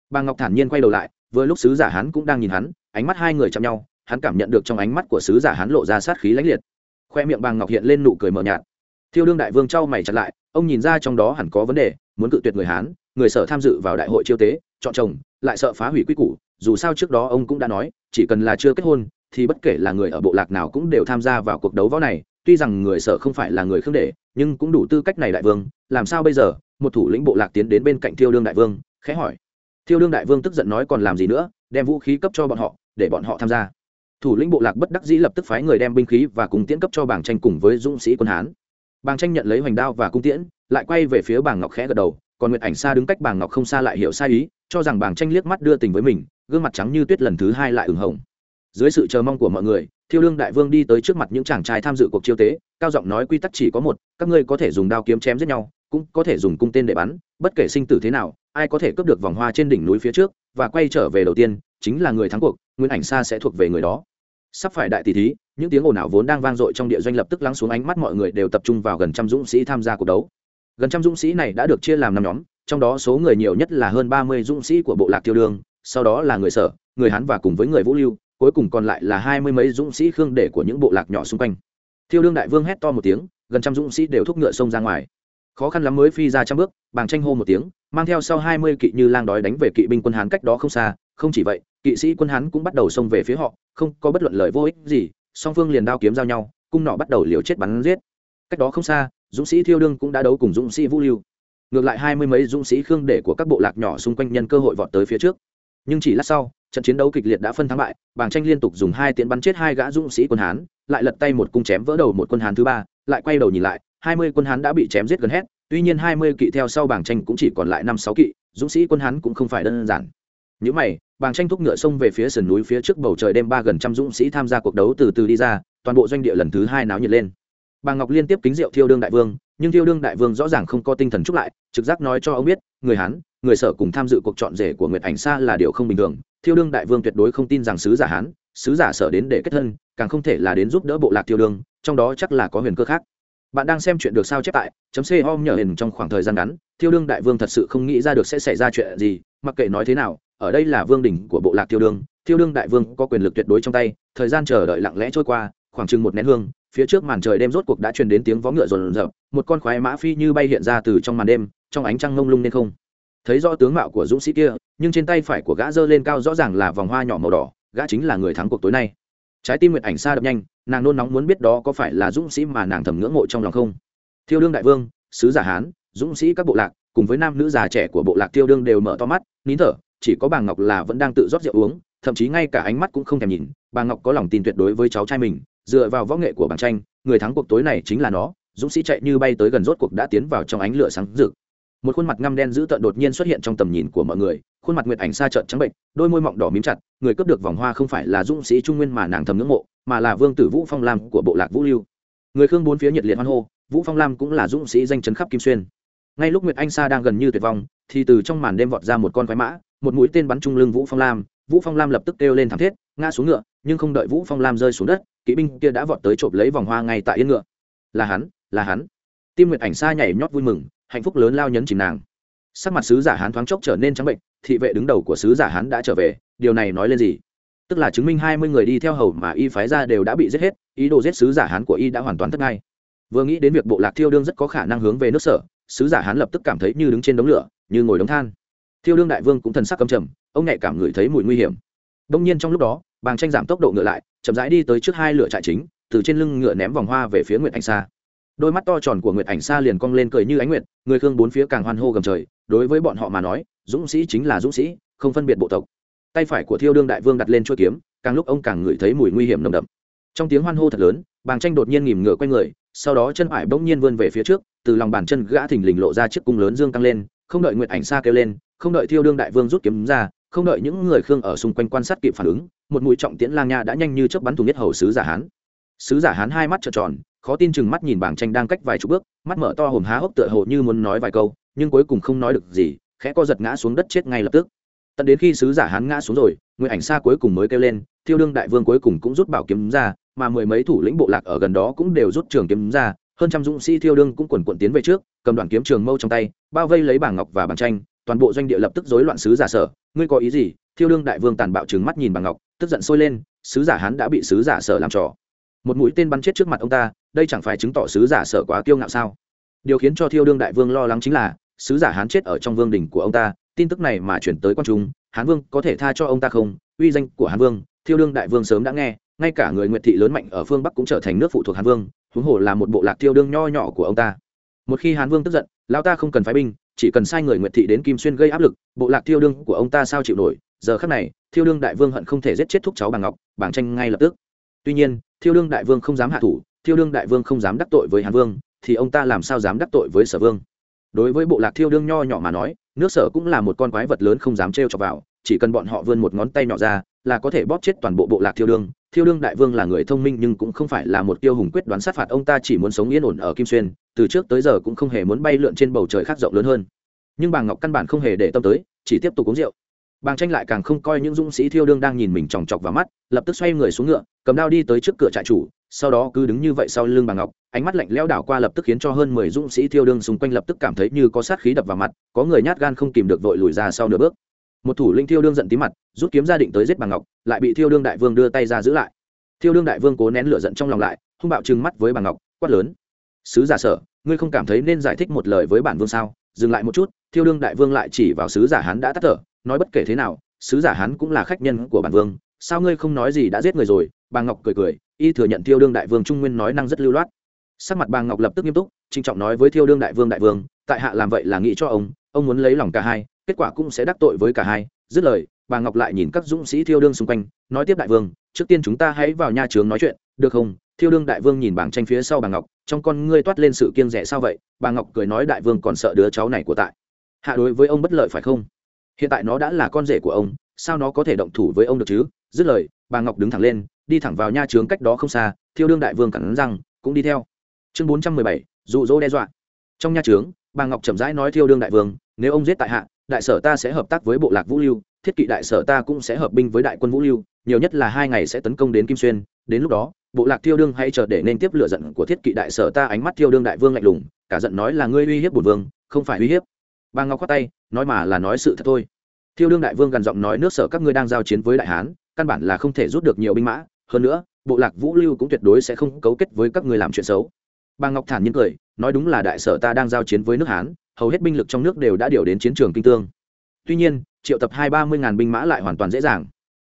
Bàng ngọc thản nhiên quay đầu lại, vừa lúc sứ giả hán cũng đang nhìn hắn, ánh mắt hai người chạm nhau, hắn cảm nhận được trong ánh mắt của sứ giả hán lộ ra sát khí lãnh liệt. Khoe miệng bàng ngọc hiện lên nụ cười mờ nhạt. Thiêu đương đại vương trao mày chặt lại, ông nhìn ra trong đó hẳn có vấn đề, muốn cự tuyệt người hán người sở tham dự vào đại hội chiêu tế chọn chồng lại sợ phá hủy quy củ dù sao trước đó ông cũng đã nói chỉ cần là chưa kết hôn thì bất kể là người ở bộ lạc nào cũng đều tham gia vào cuộc đấu võ này tuy rằng người sở không phải là người khương đệ, nhưng cũng đủ tư cách này đại vương làm sao bây giờ? Một thủ lĩnh bộ lạc tiến đến bên cạnh thiêu đương đại vương khẽ hỏi. Thiêu đương đại vương tức giận nói còn làm gì nữa đem vũ khí cấp cho bọn họ để bọn họ tham gia. Thủ lĩnh bộ lạc bất đắc dĩ lập tức phái người đem binh khí và cùng tiễn cấp cho bảng tranh cùng với dũng sĩ quân hán. Bàng tranh nhận lấy hoành đao và cung tiễn lại quay về phía bàng ngọc khẽ gật đầu còn nguyệt ảnh xa đứng cách bàng ngọc không xa lại hiểu sai ý, cho rằng bàng tranh liếc mắt đưa tình với mình, gương mặt trắng như tuyết lần thứ hai lại ửng hồng. Dưới sự chờ mong của mọi người, thiêu lương đại vương đi tới trước mặt những chàng trai tham dự cuộc chiêu tế, cao giọng nói quy tắc chỉ có một, các ngươi có thể dùng đao kiếm chém giết nhau, cũng có thể dùng cung tên để bắn, bất kể sinh tử thế nào, ai có thể cướp được vòng hoa trên đỉnh núi phía trước, và quay trở về đầu tiên, chính là người thắng cuộc, nguyên ảnh xa sẽ thuộc về người đó. Sắp phải đại tỷ thí, những tiếng ồn ào vốn đang vang dội trong địa doanh lập tức lắng xuống ánh mắt mọi người đều tập trung vào gần trăm dũng sĩ tham gia cuộc đấu gần trăm dũng sĩ này đã được chia làm năm nhóm, trong đó số người nhiều nhất là hơn ba mươi dũng sĩ của bộ lạc tiêu đương sau đó là người sở, người hán và cùng với người vũ lưu, cuối cùng còn lại là hai mươi mấy dũng sĩ khương để của những bộ lạc nhỏ xung quanh. Thiêu đương đại vương hét to một tiếng, gần trăm dũng sĩ đều thúc ngựa xông ra ngoài. Khó khăn lắm mới phi ra trăm bước, bàng tranh hô một tiếng, mang theo sau hai mươi kỵ như lang đói đánh về kỵ binh quân hán cách đó không xa. Không chỉ vậy, kỵ sĩ quân hán cũng bắt đầu xông về phía họ, không có bất luận lời vô ích gì, song phương liền đao kiếm giao nhau, cung nọ bắt đầu liều chết bắn giết. Cách đó không xa dũng sĩ thiêu đương cũng đã đấu cùng dũng sĩ vũ lưu. Ngược lại hai mươi mấy dũng sĩ khương để của các bộ lạc nhỏ xung quanh nhân cơ hội vọt tới phía trước. Nhưng chỉ lát sau, trận chiến đấu kịch liệt đã phân thắng bại bàng tranh liên tục dùng hai tiễn bắn chết hai gã dũng sĩ quân hán, lại lật tay một cung chém vỡ đầu một quân hán thứ ba, lại quay đầu nhìn lại, hai mươi quân hán đã bị chém giết gần hết, tuy nhiên hai mươi kỵ theo sau bàng tranh cũng chỉ còn lại năm sáu kỵ, dũng sĩ quân hán cũng không phải đơn giản. Những mày bàng tranh thúc ngựa sông về phía sườn núi phía trước bầu trời đêm ba gần trăm dũng sĩ tham gia cuộc đấu từ từ đi ra, toàn bộ doanh địa lần thứ hai náo nhiệt lên bà ngọc liên tiếp kính rượu thiêu đương đại vương, nhưng thiêu đương đại vương rõ ràng không có tinh thần chúc lại, trực giác nói cho ông biết, người hán, người sở cùng tham dự cuộc chọn rể của nguyệt ảnh sa là điều không bình thường. Thiêu đương đại vương tuyệt đối không tin rằng sứ giả hán, sứ giả sở đến để kết thân, càng không thể là đến giúp đỡ bộ lạc Thiêu đương, trong đó chắc là có huyền cơ khác. Bạn đang xem chuyện được sao chép tại chấm c om nhờ hình trong khoảng thời gian ngắn, Thiêu đương đại vương thật sự không nghĩ ra được sẽ xảy ra chuyện gì, mặc kệ nói thế nào, ở đây là vương đỉnh của bộ lạc Thiêu đương Thiêu đương đại vương có quyền lực tuyệt đối trong tay, thời gian chờ đợi lặng lẽ trôi qua, khoảng chừng một nén hương phía trước màn trời đêm rốt cuộc đã truyền đến tiếng vó ngựa rồn rập, một con khoái mã phi như bay hiện ra từ trong màn đêm, trong ánh trăng ngông lung nên không. Thấy rõ tướng mạo của dũng sĩ kia, nhưng trên tay phải của gã giơ lên cao rõ ràng là vòng hoa nhỏ màu đỏ, gã chính là người thắng cuộc tối nay. Trái tim nguyệt ảnh xa đập nhanh, nàng nôn nóng muốn biết đó có phải là dũng sĩ mà nàng thầm ngưỡng mộ trong lòng không. Thiêu đương đại vương, sứ giả hán, dũng sĩ các bộ lạc, cùng với nam nữ già trẻ của bộ lạc tiêu đương đều mở to mắt, nín thở, chỉ có bà ngọc là vẫn đang tự rót rượu uống, thậm chí ngay cả ánh mắt cũng không thèm nhìn, bà ngọc có lòng tin tuyệt đối với cháu trai mình dựa vào võ nghệ của bảng tranh, người thắng cuộc tối này chính là nó, dũng sĩ chạy như bay tới gần rốt cuộc đã tiến vào trong ánh lửa sáng rực. Một khuôn mặt ngăm đen dữ tợn đột nhiên xuất hiện trong tầm nhìn của mọi người, khuôn mặt nguyệt ảnh xa trợn trắng bệnh, đôi môi mọng đỏ mím chặt, người cướp được vòng hoa không phải là dũng sĩ trung nguyên mà nàng thầm ngưỡng mộ, mà là vương tử vũ phong lam của bộ lạc vũ lưu. Người khương bốn phía nhiệt liệt hoan hô, vũ phong lam cũng là dũng sĩ danh chấn khắp kim xuyên. Ngay lúc nguyệt anh sa đang gần như tuyệt vong, thì từ trong màn đêm vọt ra một con quái mã, một mũi tên bắn trung lưng vũ phong lam, vũ phong lam lập tức kêu lên thảm thiết, ngã xuống ngựa nhưng không đợi vũ phong lam rơi xuống đất, kỵ binh kia đã vọt tới trộm lấy vòng hoa ngay tại yên ngựa. Là hắn là hắn. Tim nguyệt ảnh xa nhảy nhót vui mừng, hạnh phúc lớn lao nhấn chìm nàng. Sắc mặt sứ giả hán thoáng chốc trở nên trắng bệnh, thị vệ đứng đầu của sứ giả hán đã trở về, điều này nói lên gì? Tức là chứng minh hai mươi người đi theo hầu mà y phái ra đều đã bị giết hết, ý đồ giết sứ giả hán của y đã hoàn toàn thất ngay vừa nghĩ đến việc bộ lạc thiêu đương rất có khả năng hướng về nước sở, sứ giả hán lập tức cảm thấy như đứng trên đống lửa, như ngồi đống than. Thiêu đương đại vương cũng thần sắc cầm trầm, ông nhạy cảm ngửi thấy mùi nguy hiểm. Đông nhiên trong lúc đó bàng tranh giảm tốc độ ngựa lại, chậm rãi đi tới trước hai lửa trại chính, từ trên lưng ngựa ném vòng hoa về phía nguyệt ảnh sa. Đôi mắt to tròn của nguyệt ảnh sa liền cong lên cười như ánh nguyệt, người khương bốn phía càng hoan hô gầm trời, đối với bọn họ mà nói, dũng sĩ chính là dũng sĩ, không phân biệt bộ tộc. Tay phải của thiêu đương đại vương đặt lên chuôi kiếm, càng lúc ông càng ngửi thấy mùi nguy hiểm nồng đậm. Trong tiếng hoan hô thật lớn, bàng tranh đột nhiên nghìm ngựa quay người, sau đó chân phải bỗng nhiên vươn về phía trước, từ lòng bàn chân gã thình lình lộ ra chiếc cung lớn dương tăng lên, không đợi nguyệt ảnh xa kêu lên, không đợi thiêu đương đại vương rút kiếm ra không đợi những người khương ở xung quanh quan sát kịp phản ứng, một mũi trọng tiễn lang nha đã nhanh như chớp bắn thùng nhất hầu sứ giả hán. Sứ giả hán hai mắt trợn tròn, khó tin chừng mắt nhìn bảng tranh đang cách vài chục bước, mắt mở to hồm há hốc tựa hồ như muốn nói vài câu, nhưng cuối cùng không nói được gì, khẽ co giật ngã xuống đất chết ngay lập tức. Tận đến khi sứ giả hán ngã xuống rồi người ảnh xa cuối cùng mới kêu lên, thiêu đương đại vương cuối cùng cũng rút bảo kiếm ra, mà mười mấy thủ lĩnh bộ lạc ở gần đó cũng đều rút trường kiếm ra, hơn trăm dũng sĩ thiêu đương cũng quần quận tiến về trước, cầm đoàn kiếm trường mâu trong tay, bao vây lấy bảng ngọc và bảng tranh toàn bộ doanh địa lập tức rối loạn sứ giả sở. Ngươi có ý gì? Thiêu đương đại vương tàn bạo trừng mắt nhìn bằng ngọc, tức giận sôi lên, sứ giả hán đã bị sứ giả sở làm trò. Một mũi tên bắn chết trước mặt ông ta, đây chẳng phải chứng tỏ sứ giả sở quá kiêu ngạo sao? Điều khiến cho thiêu đương đại vương lo lắng chính là, sứ giả hán chết ở trong vương đình của ông ta, tin tức này mà chuyển tới quan trung, hán vương có thể tha cho ông ta không? Uy danh của hán vương, thiêu đương đại vương sớm đã nghe, ngay cả người nguyệt thị lớn mạnh ở phương bắc cũng trở thành nước phụ thuộc hán vương, huống hồ là một bộ lạc thiêu đương nho nhỏ của ông ta. Một khi hán vương tức giận lao ta không cần phái binh chỉ cần sai người nguyệt thị đến kim xuyên gây áp lực, bộ lạc thiêu đương của ông ta sao chịu nổi, giờ khắc này, thiêu đương đại vương hận không thể giết chết thúc cháu bà ngọc, bảng tranh ngay lập tức. Tuy nhiên, thiêu đương đại vương không dám hạ thủ, thiêu đương đại vương không dám đắc tội với hán vương, thì ông ta làm sao dám đắc tội với sở vương? Đối với bộ lạc thiêu đương nho nhỏ mà nói, nước sở cũng là một con quái vật lớn không dám trêu chọc vào, chỉ cần bọn họ vươn một ngón tay nhỏ ra, là có thể bóp chết toàn bộ bộ lạc thiêu đương. Thiêu đương đại vương là người thông minh nhưng cũng không phải là một tiêu hùng quyết đoán sát phạt ông ta chỉ muốn sống yên ổn ở kim xuyên từ trước tới giờ cũng không hề muốn bay lượn trên bầu trời khác rộng lớn hơn. Nhưng bà ngọc căn bản không hề để tâm tới, chỉ tiếp tục uống rượu. Bàng tranh lại càng không coi những dũng sĩ thiêu đương đang nhìn mình chòng chọc vào mắt, lập tức xoay người xuống ngựa, cầm đao đi tới trước cửa trại chủ, sau đó cứ đứng như vậy sau lưng bà ngọc, ánh mắt lạnh lẽo đảo qua lập tức khiến cho hơn mười dũng sĩ thiêu đương xung quanh lập tức cảm thấy như có sát khí đập vào mặt, có người nhát gan không kìm được vội lùi ra sau nửa bước. Một thủ linh thiêu đương giận tí mặt, rút kiếm ra định tới giết bà ngọc, lại bị thiêu đương đại vương đưa tay ra giữ lại. Thiêu đương đại vương cố nén lửa giận trong lòng lại, hung bạo trừng mắt với bà ngọc, quát lớn sứ giả sở, ngươi không cảm thấy nên giải thích một lời với bản vương sao? Dừng lại một chút, thiêu đương đại vương lại chỉ vào sứ giả hán đã tắt thở, nói bất kể thế nào, sứ giả hán cũng là khách nhân của bản vương, sao ngươi không nói gì đã giết người rồi? Bà ngọc cười cười, y thừa nhận thiêu đương đại vương trung nguyên nói năng rất lưu loát. Sắc mặt bà ngọc lập tức nghiêm túc trinh trọng nói với thiêu đương đại vương đại vương, tại hạ làm vậy là nghĩ cho ông ông muốn lấy lòng cả hai, kết quả cũng sẽ đắc tội với cả hai. Dứt lời, bà ngọc lại nhìn các dũng sĩ thiêu đương xung quanh, nói tiếp đại vương, trước tiên chúng ta hãy vào nha trướng nói chuyện được không? Thiêu đương đại vương nhìn bảng tranh phía sau bà ngọc, trong con ngươi toát lên sự kiêng rẻ sao vậy? Bà ngọc cười nói đại vương còn sợ đứa cháu này của tại. Hạ đối với ông bất lợi phải không? Hiện tại nó đã là con rể của ông, sao nó có thể động thủ với ông được chứ? Dứt lời, bà ngọc đứng thẳng lên, đi thẳng vào nha trướng cách đó không xa, thiêu đương đại vương cẳng rằng cũng đi theo. Chương bốn trăm mười bảy, dụ dỗ đe dọa. Trong nha trướng, bà ngọc chậm rãi nói thiêu đương đại vương, nếu ông giết tại hạ, đại sở ta sẽ hợp tác với bộ lạc vũ lưu, thiết kỵ đại sở ta cũng sẽ hợp binh với đại quân vũ lưu, nhiều nhất là hai ngày sẽ tấn công đến kim xuyên, đến lúc đó bộ lạc thiêu đương hãy chờ để nên tiếp lựa giận của thiết kỵ đại sở ta ánh mắt thiêu đương đại vương lạnh lùng, cả giận nói là ngươi uy hiếp bùn vương, không phải uy hiếp. Bà ngọc khoát tay, nói mà là nói sự thật thôi. Thiêu đương đại vương gần giọng nói nước sở các ngươi đang giao chiến với đại hán, căn bản là không thể rút được nhiều binh mã. Hơn nữa, bộ lạc vũ lưu cũng tuyệt đối sẽ không cấu kết với các ngươi làm chuyện xấu. Bà ngọc thản nhiên cười, nói đúng là đại sở ta đang giao chiến với nước hán, hầu hết binh lực trong nước đều đã điều đến chiến trường kinh tương. Tuy nhiên, triệu tập hai ba mươi ngàn binh mã lại hoàn toàn dễ dàng.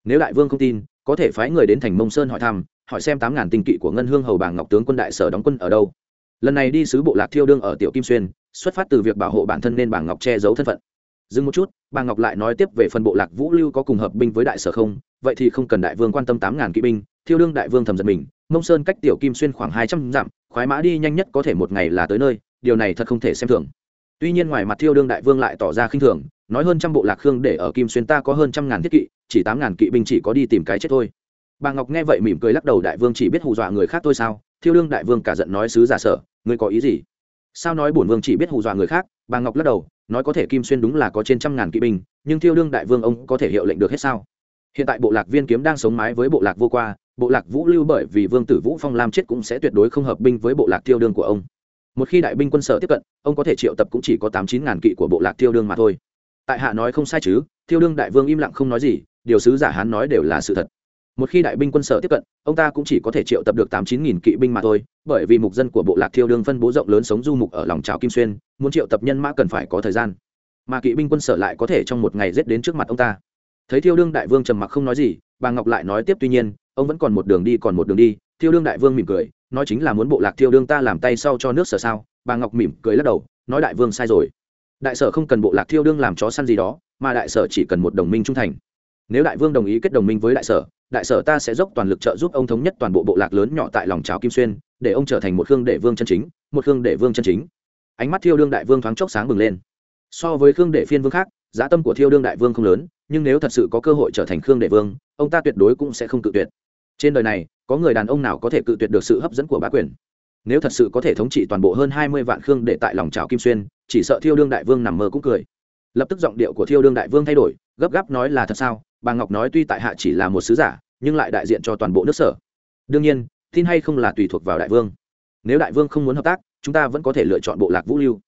Nếu đại vương không tin, có thể phái người đến thành mông sơn hỏi thăm hỏi xem tám ngàn tinh kỵ của ngân hương hầu bàng ngọc tướng quân đại sở đóng quân ở đâu. Lần này đi sứ bộ lạc thiêu đương ở tiểu kim xuyên, xuất phát từ việc bảo hộ bản thân nên bàng ngọc che giấu thân phận. Dừng một chút, Bàng ngọc lại nói tiếp về phần bộ lạc vũ lưu có cùng hợp binh với đại sở không, vậy thì không cần đại vương quan tâm tám ngàn kỵ binh. Thiêu đương đại vương thầm giật mình, mông sơn cách tiểu kim xuyên khoảng hai trăm dặm, khoái mã đi nhanh nhất có thể một ngày là tới nơi, điều này thật không thể xem thường. Tuy nhiên ngoài mặt thiêu đương đại vương lại tỏ ra khinh thường, nói hơn trăm bộ lạc khương để ở kim xuyên ta có hơn trăm ngàn thiết kỵ, chỉ tám ngàn kỵ binh chỉ có đi tìm cái chết thôi bà ngọc nghe vậy mỉm cười lắc đầu, đại vương chỉ biết hù dọa người khác thôi sao? Thiêu đương đại vương cả giận nói sứ giả sở, ngươi có ý gì? Sao nói bổn vương chỉ biết hù dọa người khác? Bà ngọc lắc đầu, nói có thể kim xuyên đúng là có trên trăm ngàn kỵ binh, nhưng thiêu đương đại vương ông có thể hiệu lệnh được hết sao? Hiện tại bộ lạc viên kiếm đang sống mái với bộ lạc vô qua, bộ lạc vũ lưu bởi vì vương tử vũ phong lam chết cũng sẽ tuyệt đối không hợp binh với bộ lạc tiêu đương của ông. Một khi đại binh quân sở tiếp cận, ông có thể triệu tập cũng chỉ có tám chín ngàn kỵ của bộ lạc tiêu đương mà thôi. Tại hạ nói không sai chứ tiêu đương đại vương im lặng không nói gì, điều sứ giả hán nói đều là sự thật một khi đại binh quân sở tiếp cận, ông ta cũng chỉ có thể triệu tập được tám chín nghìn kỵ binh mà thôi, bởi vì mục dân của bộ lạc thiêu đương phân bố rộng lớn sống du mục ở lòng trào kim xuyên, muốn triệu tập nhân mã cần phải có thời gian. Mà kỵ binh quân sở lại có thể trong một ngày giết đến trước mặt ông ta. Thấy thiêu đương đại vương trầm mặc không nói gì, bà ngọc lại nói tiếp tuy nhiên, ông vẫn còn một đường đi còn một đường đi. Thiêu đương đại vương mỉm cười, nói chính là muốn bộ lạc thiêu đương ta làm tay sau cho nước sở sao? Bà ngọc mỉm cười lắc đầu, nói đại vương sai rồi. Đại sở không cần bộ lạc thiêu đương làm chó săn gì đó, mà đại sở chỉ cần một đồng minh trung thành nếu đại vương đồng ý kết đồng minh với đại sở đại sở ta sẽ dốc toàn lực trợ giúp ông thống nhất toàn bộ bộ lạc lớn nhỏ tại lòng trào kim xuyên, để ông trở thành một khương đệ vương chân chính, một khương đệ vương chân chính. Ánh mắt thiêu đương đại vương thoáng chốc sáng bừng lên. So với khương đệ phiên vương khác, giá tâm của thiêu đương đại vương không lớn, nhưng nếu thật sự có cơ hội trở thành khương đệ vương, ông ta tuyệt đối cũng sẽ không cự tuyệt. Trên đời này, có người đàn ông nào có thể cự tuyệt được sự hấp dẫn của bá quyền? Nếu thật sự có thể thống trị toàn bộ hơn hai mươi vạn khương để tại lòng trào kim xuyên, chỉ sợ thiêu đương đại vương nằm mơ cũng cười. Lập tức giọng điệu của thiêu đương đại vương thay đổi, gấp gáp nói là thật sao? Bà ngọc nói tuy tại hạ chỉ là một sứ giả, nhưng lại đại diện cho toàn bộ nước sở. Đương nhiên, tin hay không là tùy thuộc vào đại vương. Nếu đại vương không muốn hợp tác, chúng ta vẫn có thể lựa chọn bộ lạc vũ lưu.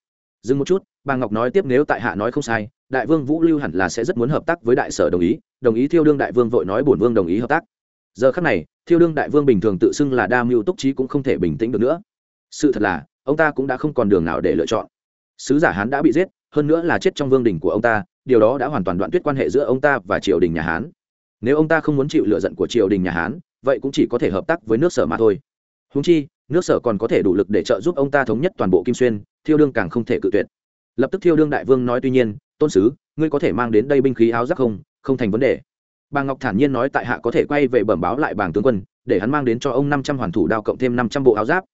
Dừng một chút, bà ngọc nói tiếp nếu tại hạ nói không sai, đại vương vũ lưu hẳn là sẽ rất muốn hợp tác với đại sở đồng ý đồng ý thiêu đương đại vương vội nói bổn vương đồng ý hợp tác. Giờ khắc này, thiêu đương đại vương bình thường tự xưng là đa mưu túc trí cũng không thể bình tĩnh được nữa. Sự thật là, ông ta cũng đã không còn đường nào để lựa chọn. Sứ giả hán đã bị giết, hơn nữa là chết trong vương đình của ông ta điều đó đã hoàn toàn đoạn tuyết quan hệ giữa ông ta và triều đình nhà hán. Nếu ông ta không muốn chịu lựa giận của triều đình nhà hán, vậy cũng chỉ có thể hợp tác với nước sở mà thôi. Húng chi, nước sở còn có thể đủ lực để trợ giúp ông ta thống nhất toàn bộ kim xuyên, thiêu đương càng không thể cự tuyệt. Lập tức thiêu đương đại vương nói tuy nhiên, tôn sứ, ngươi có thể mang đến đây binh khí áo giáp không? Không thành vấn đề. Bà ngọc thản nhiên nói tại hạ có thể quay về bẩm báo lại bàng tướng quân, để hắn mang đến cho ông năm trăm hoàn thủ đao cộng thêm năm trăm bộ áo giáp.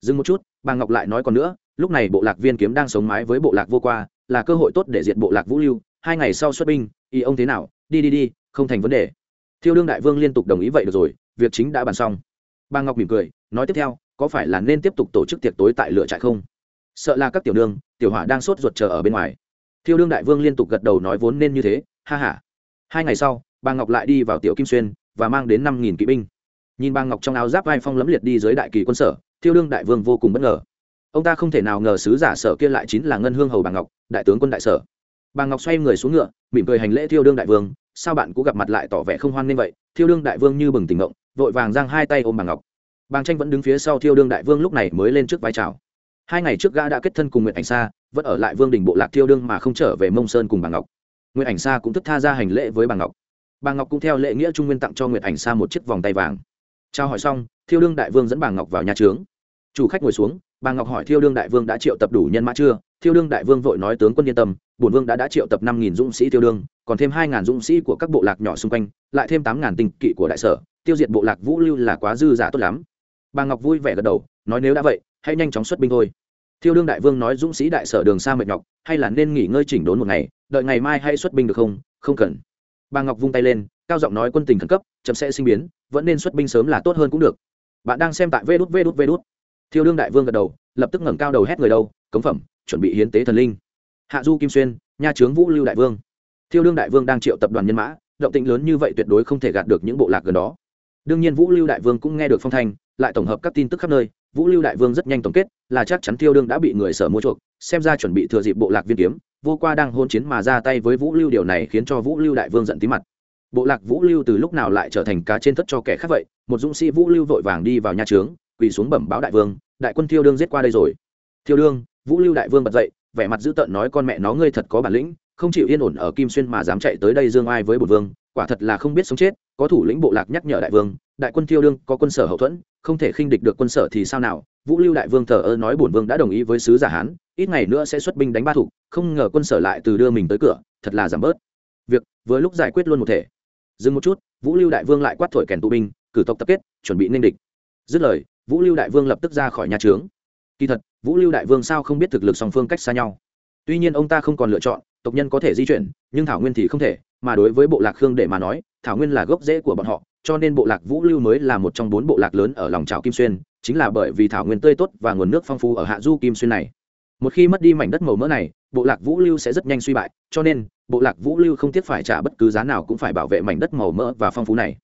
Dừng một chút, bà ngọc lại nói còn nữa, lúc này bộ lạc viên kiếm đang sống mái với bộ lạc vô qua, là cơ hội tốt để diệt bộ lạc vũ lưu hai ngày sau xuất binh ý ông thế nào? Đi đi đi không thành vấn đề. Thiêu đương đại vương liên tục đồng ý vậy được rồi việc chính đã bàn xong. Bà ngọc mỉm cười nói tiếp theo có phải là nên tiếp tục tổ chức tiệc tối tại lựa trại không? Sợ là các tiểu đương, tiểu hỏa đang sốt ruột chờ ở bên ngoài. Thiêu đương đại vương liên tục gật đầu nói vốn nên như thế ha h a hai ngày sau bà ngọc lại đi vào tiểu kim xuyên và mang đến năm nghìn kỵ binh. Nhìn bà ngọc trong áo giáp vai phong lấm liệt đi dưới đại kỳ quân sở thiêu đương đại vương vô cùng bất ngờ. Ông ta không thể nào ngờ sứ giả sở kia lại chính là ngân hương hầu bà ngọc đại tướng quân đại sở bà ngọc xoay người xuống ngựa, mỉm cười hành lễ thiêu đương đại vương, sao bạn cũng gặp mặt lại tỏ vẻ không hoan nên vậy? Thiêu đương đại vương như bừng tỉnh ngộng vội vàng giang hai tay ôm bà ngọc. Bàng tranh vẫn đứng phía sau thiêu đương đại vương lúc này mới lên trước vai trào hai ngày trước gã đã kết thân cùng nguyễn ảnh sa, vẫn ở lại vương đình bộ lạc thiêu đương mà không trở về mông sơn cùng bà ngọc. Nguyễn ảnh sa cũng thức tha ra hành lễ với bà ngọc. Bà ngọc cũng theo lễ nghĩa trung nguyên tặng cho nguyễn ảnh sa một chiếc vòng tay vàng. Trao hỏi xong, thiêu đương đại vương dẫn bà ngọc vào nhà trướng. Chủ khách ngồi xuống, bà ngọc hỏi thiêu đương đại vương đã triệu tập đủ nhân mã chưa? Thiêu đương đại vương vội nói tướng quân yên tâm bổn vương đã đã triệu tập năm nghìn dũng sĩ tiêu đương, còn thêm hai ngàn dũng sĩ của các bộ lạc nhỏ xung quanh, lại thêm tám ngàn tinh kỵ của đại sở, tiêu diệt bộ lạc vũ lưu là quá dư giả tốt lắm. Bà ngọc vui vẻ gật đầu, nói nếu đã vậy, hãy nhanh chóng xuất binh thôi. Thiêu đương đại vương nói dũng sĩ đại sở đường xa mệt nhọc, hay là nên nghỉ ngơi chỉnh đốn một ngày, đợi ngày mai hay xuất binh được không? Không cần. Bà ngọc vung tay lên, cao giọng nói quân tình khẩn cấp, chậm sẽ sinh biến, vẫn nên xuất binh sớm là tốt hơn cũng được. Bạn đang xem tại vê đút vê đút vê đút. Thiêu đương đại vương gật đầu, lập tức ngẩng cao đầu hét người đâu cống phẩm, chuẩn bị hiến tế thần linh hạ du kim xuyên, nha trướng vũ lưu đại vương. Thiêu đương đại vương đang triệu tập đoàn nhân mã, động tĩnh lớn như vậy tuyệt đối không thể gạt được những bộ lạc gần đó. Đương nhiên vũ lưu đại vương cũng nghe được phong thanh, lại tổng hợp các tin tức khắp nơi, vũ lưu đại vương rất nhanh tổng kết, là chắc chắn Thiêu đương đã bị người sở mua chuộc, xem ra chuẩn bị thừa dịp bộ lạc viên kiếm, vô qua đang hôn chiến mà ra tay với vũ lưu, điều này khiến cho vũ lưu đại vương giận tí mặt. Bộ lạc vũ lưu từ lúc nào lại trở thành cá trên thất cho kẻ khác vậy? Một dũng sĩ vũ lưu vội vàng đi vào nhà trướng, quỳ xuống bẩm báo đại vương, đại quân thiêu đương giết qua đây rồi. Thiêu đương, vũ lưu đại vương bật dậy vẻ mặt dữ tợn nói con mẹ nó ngươi thật có bản lĩnh, không chịu yên ổn ở kim xuyên mà dám chạy tới đây dương ai với bột vương, quả thật là không biết sống chết, có thủ lĩnh bộ lạc nhắc nhở đại vương, đại quân thiêu đương, có quân sở hậu thuẫn, không thể khinh địch được quân sở thì sao nào, vũ lưu đại vương thờ ơ nói bổn vương đã đồng ý với sứ giả hán, ít ngày nữa sẽ xuất binh đánh ba thủ, không ngờ quân sở lại từ đưa mình tới cửa, thật là giảm bớt. Việc vừa lúc giải quyết luôn một thể. Dừng một chút, vũ lưu đại vương lại quát thổi kèn tụ binh, cử tộc tập kết, chuẩn bị nên địch. Dứt lời, vũ lưu đại vương lập tức ra khỏi nhà trướng. Kỳ thật vũ lưu đại vương sao không biết thực lực song phương cách xa nhau? Tuy nhiên ông ta không còn lựa chọn, tộc nhân có thể di chuyển, nhưng thảo nguyên thì không thể, mà đối với bộ lạc khương để mà nói, thảo nguyên là gốc rễ của bọn họ, cho nên bộ lạc vũ lưu mới là một trong bốn bộ lạc lớn ở lòng trào kim xuyên, chính là bởi vì thảo nguyên tươi tốt và nguồn nước phong phú ở hạ du kim xuyên này. Một khi mất đi mảnh đất màu mỡ này, bộ lạc vũ lưu sẽ rất nhanh suy bại, cho nên, bộ lạc vũ lưu không tiếc phải trả bất cứ giá nào cũng phải bảo vệ mảnh đất màu mỡ và phong phú này.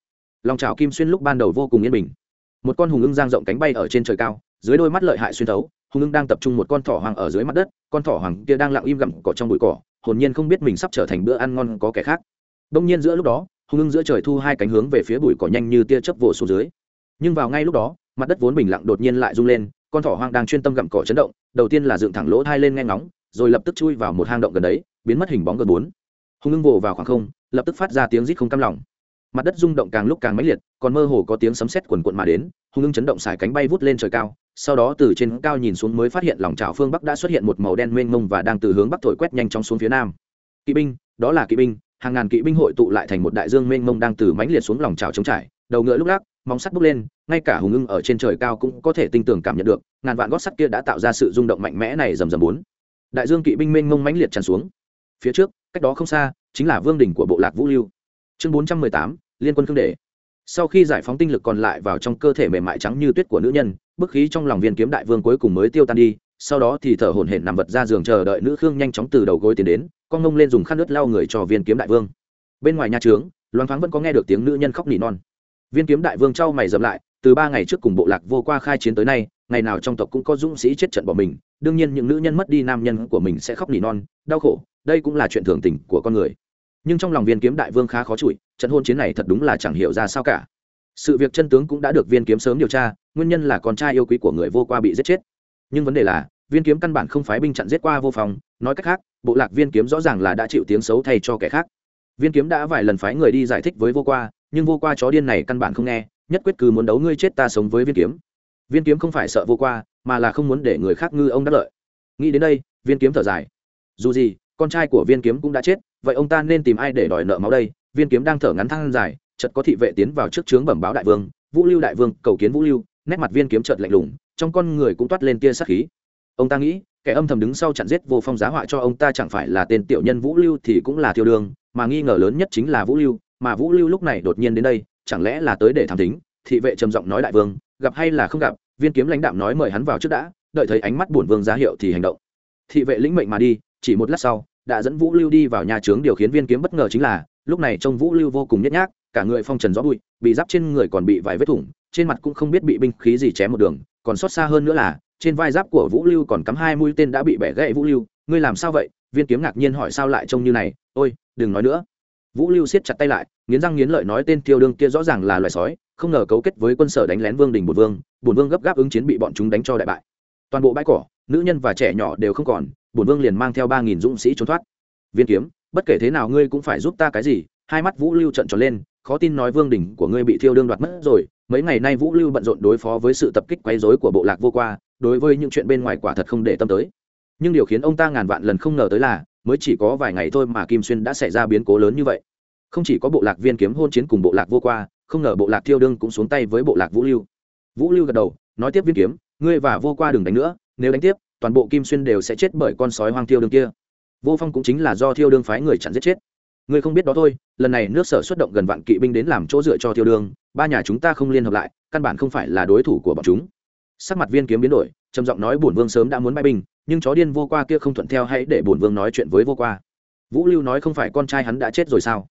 Lòng trào kim xuyên lúc ban đầu vô cùng yên bình. Một con hùng ưng giang rộng cánh bay ở trên trời cao, dưới đôi mắt lợi hại xuyên thấu hùng ưng đang tập trung một con thỏ hoàng ở dưới mặt đất, con thỏ hoàng kia đang lặng im gặm cỏ trong bụi cỏ, hồn nhiên không biết mình sắp trở thành bữa ăn ngon có kẻ khác. Đông nhiên giữa lúc đó, hùng ưng giữa trời thu hai cánh hướng về phía bụi cỏ nhanh như tia chớp vồ xuống dưới. Nhưng vào ngay lúc đó, mặt đất vốn bình lặng đột nhiên lại rung lên, con thỏ hoang đang chuyên tâm gặm cỏ chấn động, đầu tiên là dựng thẳng lỗ thai lên nghe ngóng, rồi lập tức chui vào một hang động gần đấy, biến mất hình bóng gần bốn. Hùng ưng vồ vào khoảng không, lập tức phát ra tiếng rít không cam lòng. Mặt đất rung động càng lúc càng mãnh liệt, còn mơ hồ có tiếng sấm sét quần quận mà đến, hùng ưng chấn động xài cánh bay vút lên trời cao sau đó từ trên cao nhìn xuống mới phát hiện lòng trào phương bắc đã xuất hiện một màu đen mênh mông và đang từ hướng bắc thổi quét nhanh chóng xuống phía nam. Kỵ binh, đó là kỵ binh, hàng ngàn kỵ binh hội tụ lại thành một đại dương mênh mông đang từ mãnh liệt xuống lòng trào trống trải, đầu ngựa lúc lắc, móng sắt bốc lên, ngay cả hùng ưng ở trên trời cao cũng có thể tinh tường cảm nhận được, ngàn vạn gót sắt kia đã tạo ra sự rung động mạnh mẽ này rầm rầm bốn. Đại dương kỵ binh mênh mông mãnh liệt tràn xuống. Phía trước, cách đó không xa, chính là vương đỉnh của bộ lạc vũ lưu. Chương bốn trăm mười tám, liên quân cương đệ sau khi giải phóng tinh lực còn lại vào trong cơ thể mềm mại trắng như tuyết của nữ nhân, bức khí trong lòng viên kiếm đại vương cuối cùng mới tiêu tan đi, sau đó thì thở hổn hển nằm vật ra giường chờ đợi nữ khương nhanh chóng từ đầu gối tiến đến, con ngông lên dùng khăn nước lau người cho viên kiếm đại vương. Bên ngoài nhà trướng, loáng thoáng vẫn có nghe được tiếng nữ nhân khóc nỉ non. Viên kiếm đại vương trao mày dậm lại, từ ba ngày trước cùng bộ lạc vô qua khai chiến tới nay, ngày nào trong tộc cũng có dũng sĩ chết trận bỏ mình, đương nhiên những nữ nhân mất đi nam nhân của mình sẽ khóc nỉ non, đau khổ, đây cũng là chuyện thường tình của con người nhưng trong lòng viên kiếm đại vương khá khó chịu trận hôn chiến này thật đúng là chẳng hiểu ra sao cả. Sự việc chân tướng cũng đã được viên kiếm sớm điều tra, nguyên nhân là con trai yêu quý của người vô qua bị giết chết. Nhưng vấn đề là, viên kiếm căn bản không phái binh chặn giết qua vô phòng, nói cách khác, bộ lạc viên kiếm rõ ràng là đã chịu tiếng xấu thay cho kẻ khác. Viên kiếm đã vài lần phái người đi giải thích với vô qua, nhưng vô qua chó điên này căn bản không nghe, nhất quyết cứ muốn đấu ngươi chết ta sống với viên kiếm. Viên kiếm không phải sợ vô qua, mà là không muốn để người khác ngư ông đắc lợi. Nghĩ đến đây, viên kiếm thở dài. Dù gì, con trai của viên kiếm cũng đã chết vậy ông ta nên tìm ai để đòi nợ máu đây? Viên kiếm đang thở ngắn thăng dài, chợt có thị vệ tiến vào trước trướng bẩm báo đại vương. Vũ lưu đại vương, cầu kiến vũ lưu. Nét mặt viên kiếm chợt lạnh lùng, trong con người cũng toát lên tia sát khí. Ông ta nghĩ, kẻ âm thầm đứng sau chặn giết vô phong giá họa cho ông ta chẳng phải là tên tiểu nhân vũ lưu thì cũng là thiêu đường, mà nghi ngờ lớn nhất chính là vũ lưu. Mà vũ lưu lúc này đột nhiên đến đây, chẳng lẽ là tới để thám tính thị vệ trầm giọng nói đại vương, gặp hay là không gặp? Viên kiếm lãnh đạm nói mời hắn vào trước đã, đợi thấy ánh mắt bổn vương giá hiệu thì hành động. Thị vệ lĩnh mệnh mà đi, chỉ một lát sau đã dẫn vũ lưu đi vào nhà trướng điều khiến viên kiếm bất ngờ chính là, lúc này trông vũ lưu vô cùng nhét nhác, cả người phong trần gió bụi, bị giáp trên người còn bị vài vết thủng, trên mặt cũng không biết bị binh khí gì chém một đường, còn xót xa hơn nữa là, trên vai giáp của vũ lưu còn cắm hai mũi tên đã bị bẻ gãy vũ lưu, ngươi làm sao vậy? Viên kiếm ngạc nhiên hỏi, sao lại trông như này? Ôi, đừng nói nữa. Vũ lưu siết chặt tay lại, nghiến răng nghiến lợi nói tên tiêu đương kia rõ ràng là loài sói, không ngờ cấu kết với quân sở đánh lén vương đình bột vương Bùn vương gấp gáp ứng chiến bị bọn chúng đánh cho đại bại toàn bộ bãi cỏ, nữ nhân và trẻ nhỏ đều không còn, bổn vương liền mang theo ba nghìn dũng sĩ trốn thoát. Viên kiếm, bất kể thế nào ngươi cũng phải giúp ta cái gì? Hai mắt vũ lưu trận tròn lên, khó tin nói vương đỉnh của ngươi bị thiêu đương đoạt mất rồi. Mấy ngày nay vũ lưu bận rộn đối phó với sự tập kích quấy rối của bộ lạc vô qua, đối với những chuyện bên ngoài quả thật không để tâm tới. Nhưng điều khiến ông ta ngàn vạn lần không ngờ tới là, mới chỉ có vài ngày thôi mà kim xuyên đã xảy ra biến cố lớn như vậy. Không chỉ có bộ lạc viên kiếm hôn chiến cùng bộ lạc vô qua, không ngờ bộ lạc thiêu đương cũng xuống tay với bộ lạc vũ lưu. Vũ lưu gật đầu, nói tiếp viên kiếm ngươi và vô qua đừng đánh nữa, nếu đánh tiếp, toàn bộ kim xuyên đều sẽ chết bởi con sói hoang thiêu đương kia. Vô phong cũng chính là do thiêu đương phái người chặn giết chết. Ngươi không biết đó thôi, lần này nước sở xuất động gần vạn kỵ binh đến làm chỗ dựa cho thiêu đương, ba nhà chúng ta không liên hợp lại, căn bản không phải là đối thủ của bọn chúng. Sắc mặt viên kiếm biến đổi, trầm giọng nói bổn vương sớm đã muốn bay binh, nhưng chó điên vô qua kia không thuận theo hãy để bổn vương nói chuyện với vô qua. Vũ lưu nói không phải con trai hắn đã chết rồi sao?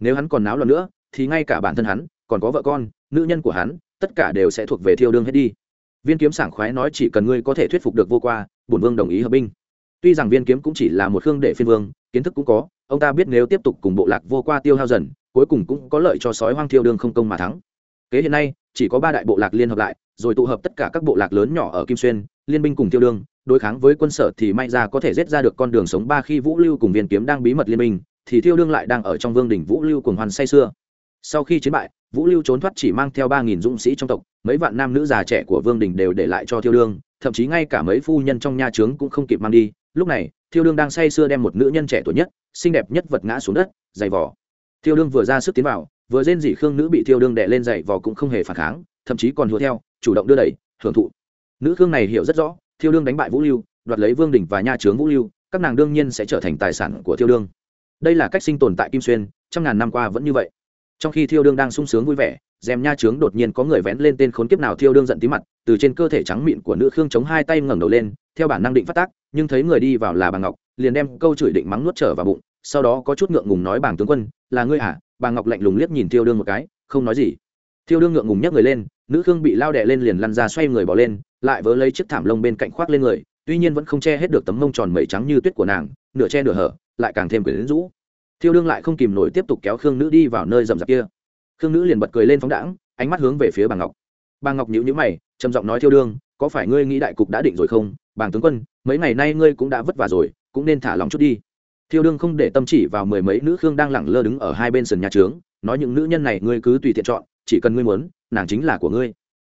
Nếu hắn còn náo loạn nữa, thì ngay cả bản thân hắn, còn có vợ con, nữ nhân của hắn, tất cả đều sẽ thuộc về thiêu đương hết đi viên kiếm sảng khoái nói chỉ cần ngươi có thể thuyết phục được vô qua, bổn vương đồng ý hợp binh. Tuy rằng viên kiếm cũng chỉ là một khương đệ phiên vương, kiến thức cũng có, ông ta biết nếu tiếp tục cùng bộ lạc vô qua tiêu hao dần, cuối cùng cũng có lợi cho sói hoang thiêu đương không công mà thắng. Kế hiện nay, chỉ có ba đại bộ lạc liên hợp lại, rồi tụ hợp tất cả các bộ lạc lớn nhỏ ở kim xuyên, liên minh cùng tiêu đương, đối kháng với quân sở thì may ra có thể giết ra được con đường sống ba khi vũ lưu cùng viên kiếm đang bí mật liên minh thì Thiêu đương lại đang ở trong vương đỉnh vũ lưu cùng hoàn say xưa sau khi chiến bại vũ lưu trốn thoát chỉ mang theo ba nghìn dũng sĩ trong tộc, mấy vạn nam nữ già trẻ của vương đình đều để lại cho thiêu đương, thậm chí ngay cả mấy phu nhân trong nha trướng cũng không kịp mang đi. Lúc này, thiêu đương đang say sưa đem một nữ nhân trẻ tuổi nhất, xinh đẹp nhất vật ngã xuống đất, giày vỏ thiêu đương vừa ra sức tiến vào, vừa rên dỉ khương nữ bị thiêu đương đè lên giày vỏ cũng không hề phản kháng, thậm chí còn hùa theo, chủ động đưa đẩy, hưởng thụ. Nữ khương này hiểu rất rõ, thiêu đương đánh bại vũ lưu, đoạt lấy vương đình và nha trướng vũ lưu, các nàng đương nhiên sẽ trở thành tài sản của thiêu đương. Đây là cách sinh tồn tại kim xuyên, trăm ngàn năm qua vẫn như vậy trong khi thiêu đương đang sung sướng vui vẻ, dèm nha trướng đột nhiên có người vén lên tên khốn kiếp nào thiêu đương giận tí mặt, từ trên cơ thể trắng mịn của nữ khương chống hai tay ngẩng đầu lên, theo bản năng định phát tác, nhưng thấy người đi vào là bà ngọc, liền đem câu chửi định mắng nuốt trở vào bụng, sau đó có chút ngượng ngùng nói bàng tướng quân, là ngươi hả bà ngọc lạnh lùng liếc nhìn thiêu đương một cái, không nói gì. Thiêu đương ngượng ngùng nhấc người lên, nữ khương bị lao đè lên liền lăn ra xoay người bỏ lên, lại vớ lấy chiếc thảm lông bên cạnh khoác lên người, tuy nhiên vẫn không che hết được tấm mông tròn mẩy trắng như tuyết của nàng, nửa che nửa hở, lại càng thêm quyển rũ thiêu đương lại không kìm nổi tiếp tục kéo khương nữ đi vào nơi rậm rạp kia. Khương nữ liền bật cười lên phóng đãng, ánh mắt hướng về phía bà ngọc. Bà ngọc nhíu nhữ mày, trầm giọng nói thiêu đương, có phải ngươi nghĩ đại cục đã định rồi không? Bàng tướng quân, mấy ngày nay ngươi cũng đã vất vả rồi, cũng nên thả lòng chút đi. Thiêu đương không để tâm chỉ vào mười mấy nữ khương đang lẳng lơ đứng ở hai bên sườn nhà trướng, nói những nữ nhân này ngươi cứ tùy tiện chọn, chỉ cần ngươi muốn, nàng chính là của ngươi.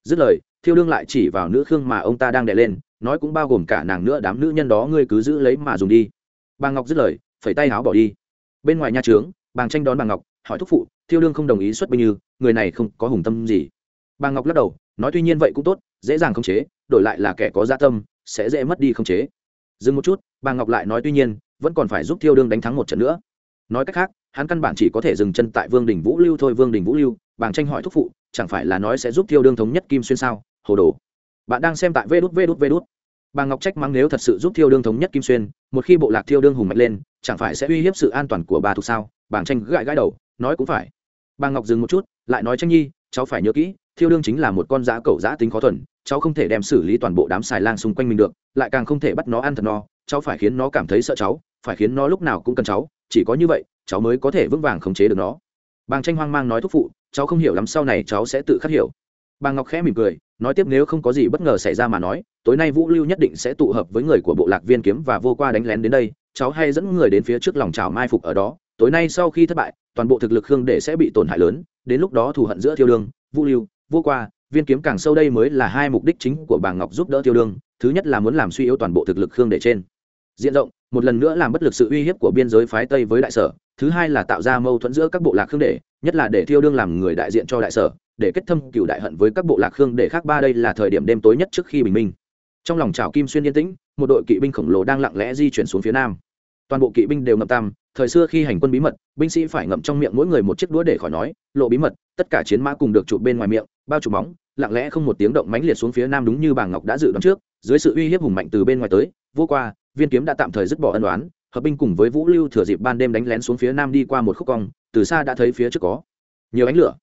Dứt lời, thiêu đương lại chỉ vào nữ khương mà ông ta đang đè lên, nói cũng bao gồm cả nàng nữa, đám nữ nhân đó ngươi cứ giữ lấy mà dùng đi. Bà ngọc dứt lời, phẩy tay háo bỏ đi bên ngoài nha trướng, bàng tranh đón bà ngọc, hỏi thúc phụ, thiêu đương không đồng ý xuất binh như, người này không có hùng tâm gì? Bà ngọc lắc đầu, nói tuy nhiên vậy cũng tốt, dễ dàng khống chế, đổi lại là kẻ có gia tâm, sẽ dễ mất đi khống chế. Dừng một chút bà ngọc lại nói tuy nhiên, vẫn còn phải giúp thiêu đương đánh thắng một trận nữa. Nói cách khác, hắn căn bản chỉ có thể dừng chân tại vương đình vũ lưu thôi, vương đình vũ lưu, bàng tranh hỏi thúc phụ, chẳng phải là nói sẽ giúp thiêu đương thống nhất kim xuyên sao? Hồ đồ, bạn đang xem tại vê đút vê đút vê đút. Bà ngọc trách mắng nếu thật sự giúp thiêu đương thống nhất kim xuyên, một khi bộ lạc thiêu đương hùng mạnh lên chẳng phải sẽ uy hiếp sự an toàn của bà thuộc sao? Bàng tranh gãi gãi đầu, nói cũng phải. Bà ngọc dừng một chút, lại nói tranh nhi, cháu phải nhớ kỹ, thiêu đương chính là một con dã cẩu dã tính khó thuần, cháu không thể đem xử lý toàn bộ đám xài lang xung quanh mình được, lại càng không thể bắt nó ăn thật no, cháu phải khiến nó cảm thấy sợ cháu, phải khiến nó lúc nào cũng cần cháu, chỉ có như vậy, cháu mới có thể vững vàng khống chế được nó. Bàng tranh hoang mang nói thúc phụ, cháu không hiểu lắm sau này cháu sẽ tự khắc hiểu bà ngọc khẽ mỉm cười nói tiếp nếu không có gì bất ngờ xảy ra mà nói tối nay vũ lưu nhất định sẽ tụ hợp với người của bộ lạc viên kiếm và vô qua đánh lén đến đây cháu hay dẫn người đến phía trước lòng trào mai phục ở đó tối nay sau khi thất bại toàn bộ thực lực khương Đệ sẽ bị tổn hại lớn đến lúc đó thù hận giữa thiêu đương vũ lưu vô qua viên kiếm càng sâu đây mới là hai mục đích chính của bà ngọc giúp đỡ tiêu đương thứ nhất là muốn làm suy yếu toàn bộ thực lực khương Đệ trên. Diện rộng một lần nữa làm bất lực sự uy hiếp của biên giới phái tây với đại sở thứ hai là tạo ra mâu thuẫn giữa các bộ lạc khương Đệ, nhất là để thiêu đương làm người đại diện cho đại sở để kết thâm cựu đại hận với các bộ lạc khương để khác ba đây là thời điểm đêm tối nhất trước khi bình minh. Trong lòng trào kim xuyên yên tĩnh, một đội kỵ binh khổng lồ đang lặng lẽ di chuyển xuống phía nam. Toàn bộ kỵ binh đều ngậm tam thời xưa khi hành quân bí mật, binh sĩ phải ngậm trong miệng mỗi người một chiếc đũa để khỏi nói, lộ bí mật, tất cả chiến mã cùng được chụp bên ngoài miệng, bao chụp bóng. Lặng lẽ không một tiếng động mãnh liệt xuống phía nam đúng như bà ngọc đã dự đoán trước, dưới sự uy hiếp hùng mạnh từ bên ngoài tới, vô qua, viên kiếm đã tạm thời dứt bỏ ân đoán hợp binh cùng với vũ lưu thừa dịp ban đêm đánh lén xuống phía nam đi qua một khúc cong, từ xa đã thấy phía trước có nhiều ánh lửa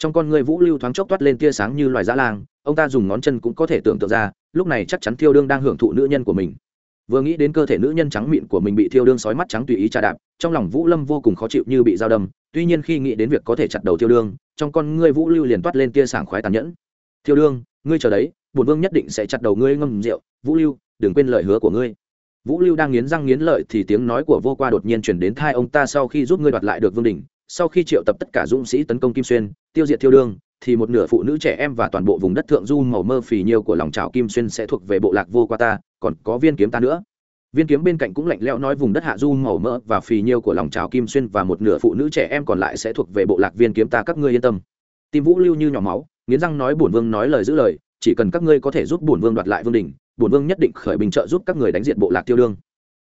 trong con người vũ lưu thoáng chốc toát lên tia sáng như loài dã lang, ông ta dùng ngón chân cũng có thể tưởng tượng ra, lúc này chắc chắn thiêu đương đang hưởng thụ nữ nhân của mình. Vừa nghĩ đến cơ thể nữ nhân trắng mịn của mình bị thiêu đương sói mắt trắng tùy ý trà đạp, trong lòng vũ lâm vô cùng khó chịu như bị dao đâm, tuy nhiên khi nghĩ đến việc có thể chặt đầu thiêu đương, trong con ngươi vũ lưu liền toát lên tia sảng khoái tàn nhẫn. Thiêu đương, ngươi chờ đấy, bổn vương nhất định sẽ chặt đầu ngươi ngâm rượu. Vũ lưu, đừng quên lời hứa của ngươi. Vũ lưu đang nghiến răng nghiến lợi thì tiếng nói của vô qua đột nhiên chuyển đến thai ông ta sau khi giúp ngươi đoạt lại được vương đình sau khi triệu tập tất cả dũng sĩ tấn công kim xuyên, tiêu diệt thiêu đương, thì một nửa phụ nữ trẻ em và toàn bộ vùng đất thượng du màu mơ phì nhiêu của lòng trào kim xuyên sẽ thuộc về bộ lạc vô qua ta, còn có viên kiếm ta nữa. Viên kiếm bên cạnh cũng lạnh lẽo nói vùng đất hạ du màu mỡ và phì nhiêu của lòng trào kim xuyên và một nửa phụ nữ trẻ em còn lại sẽ thuộc về bộ lạc viên kiếm ta, các ngươi yên tâm. Tim vũ lưu như nhỏ máu, nghiến răng nói bổn vương nói lời giữ lời, chỉ cần các ngươi có thể giúp bổn vương đoạt lại vương đình, bổn vương nhất định khởi bình trợ giúp các người đánh diện bộ lạc tiêu đương.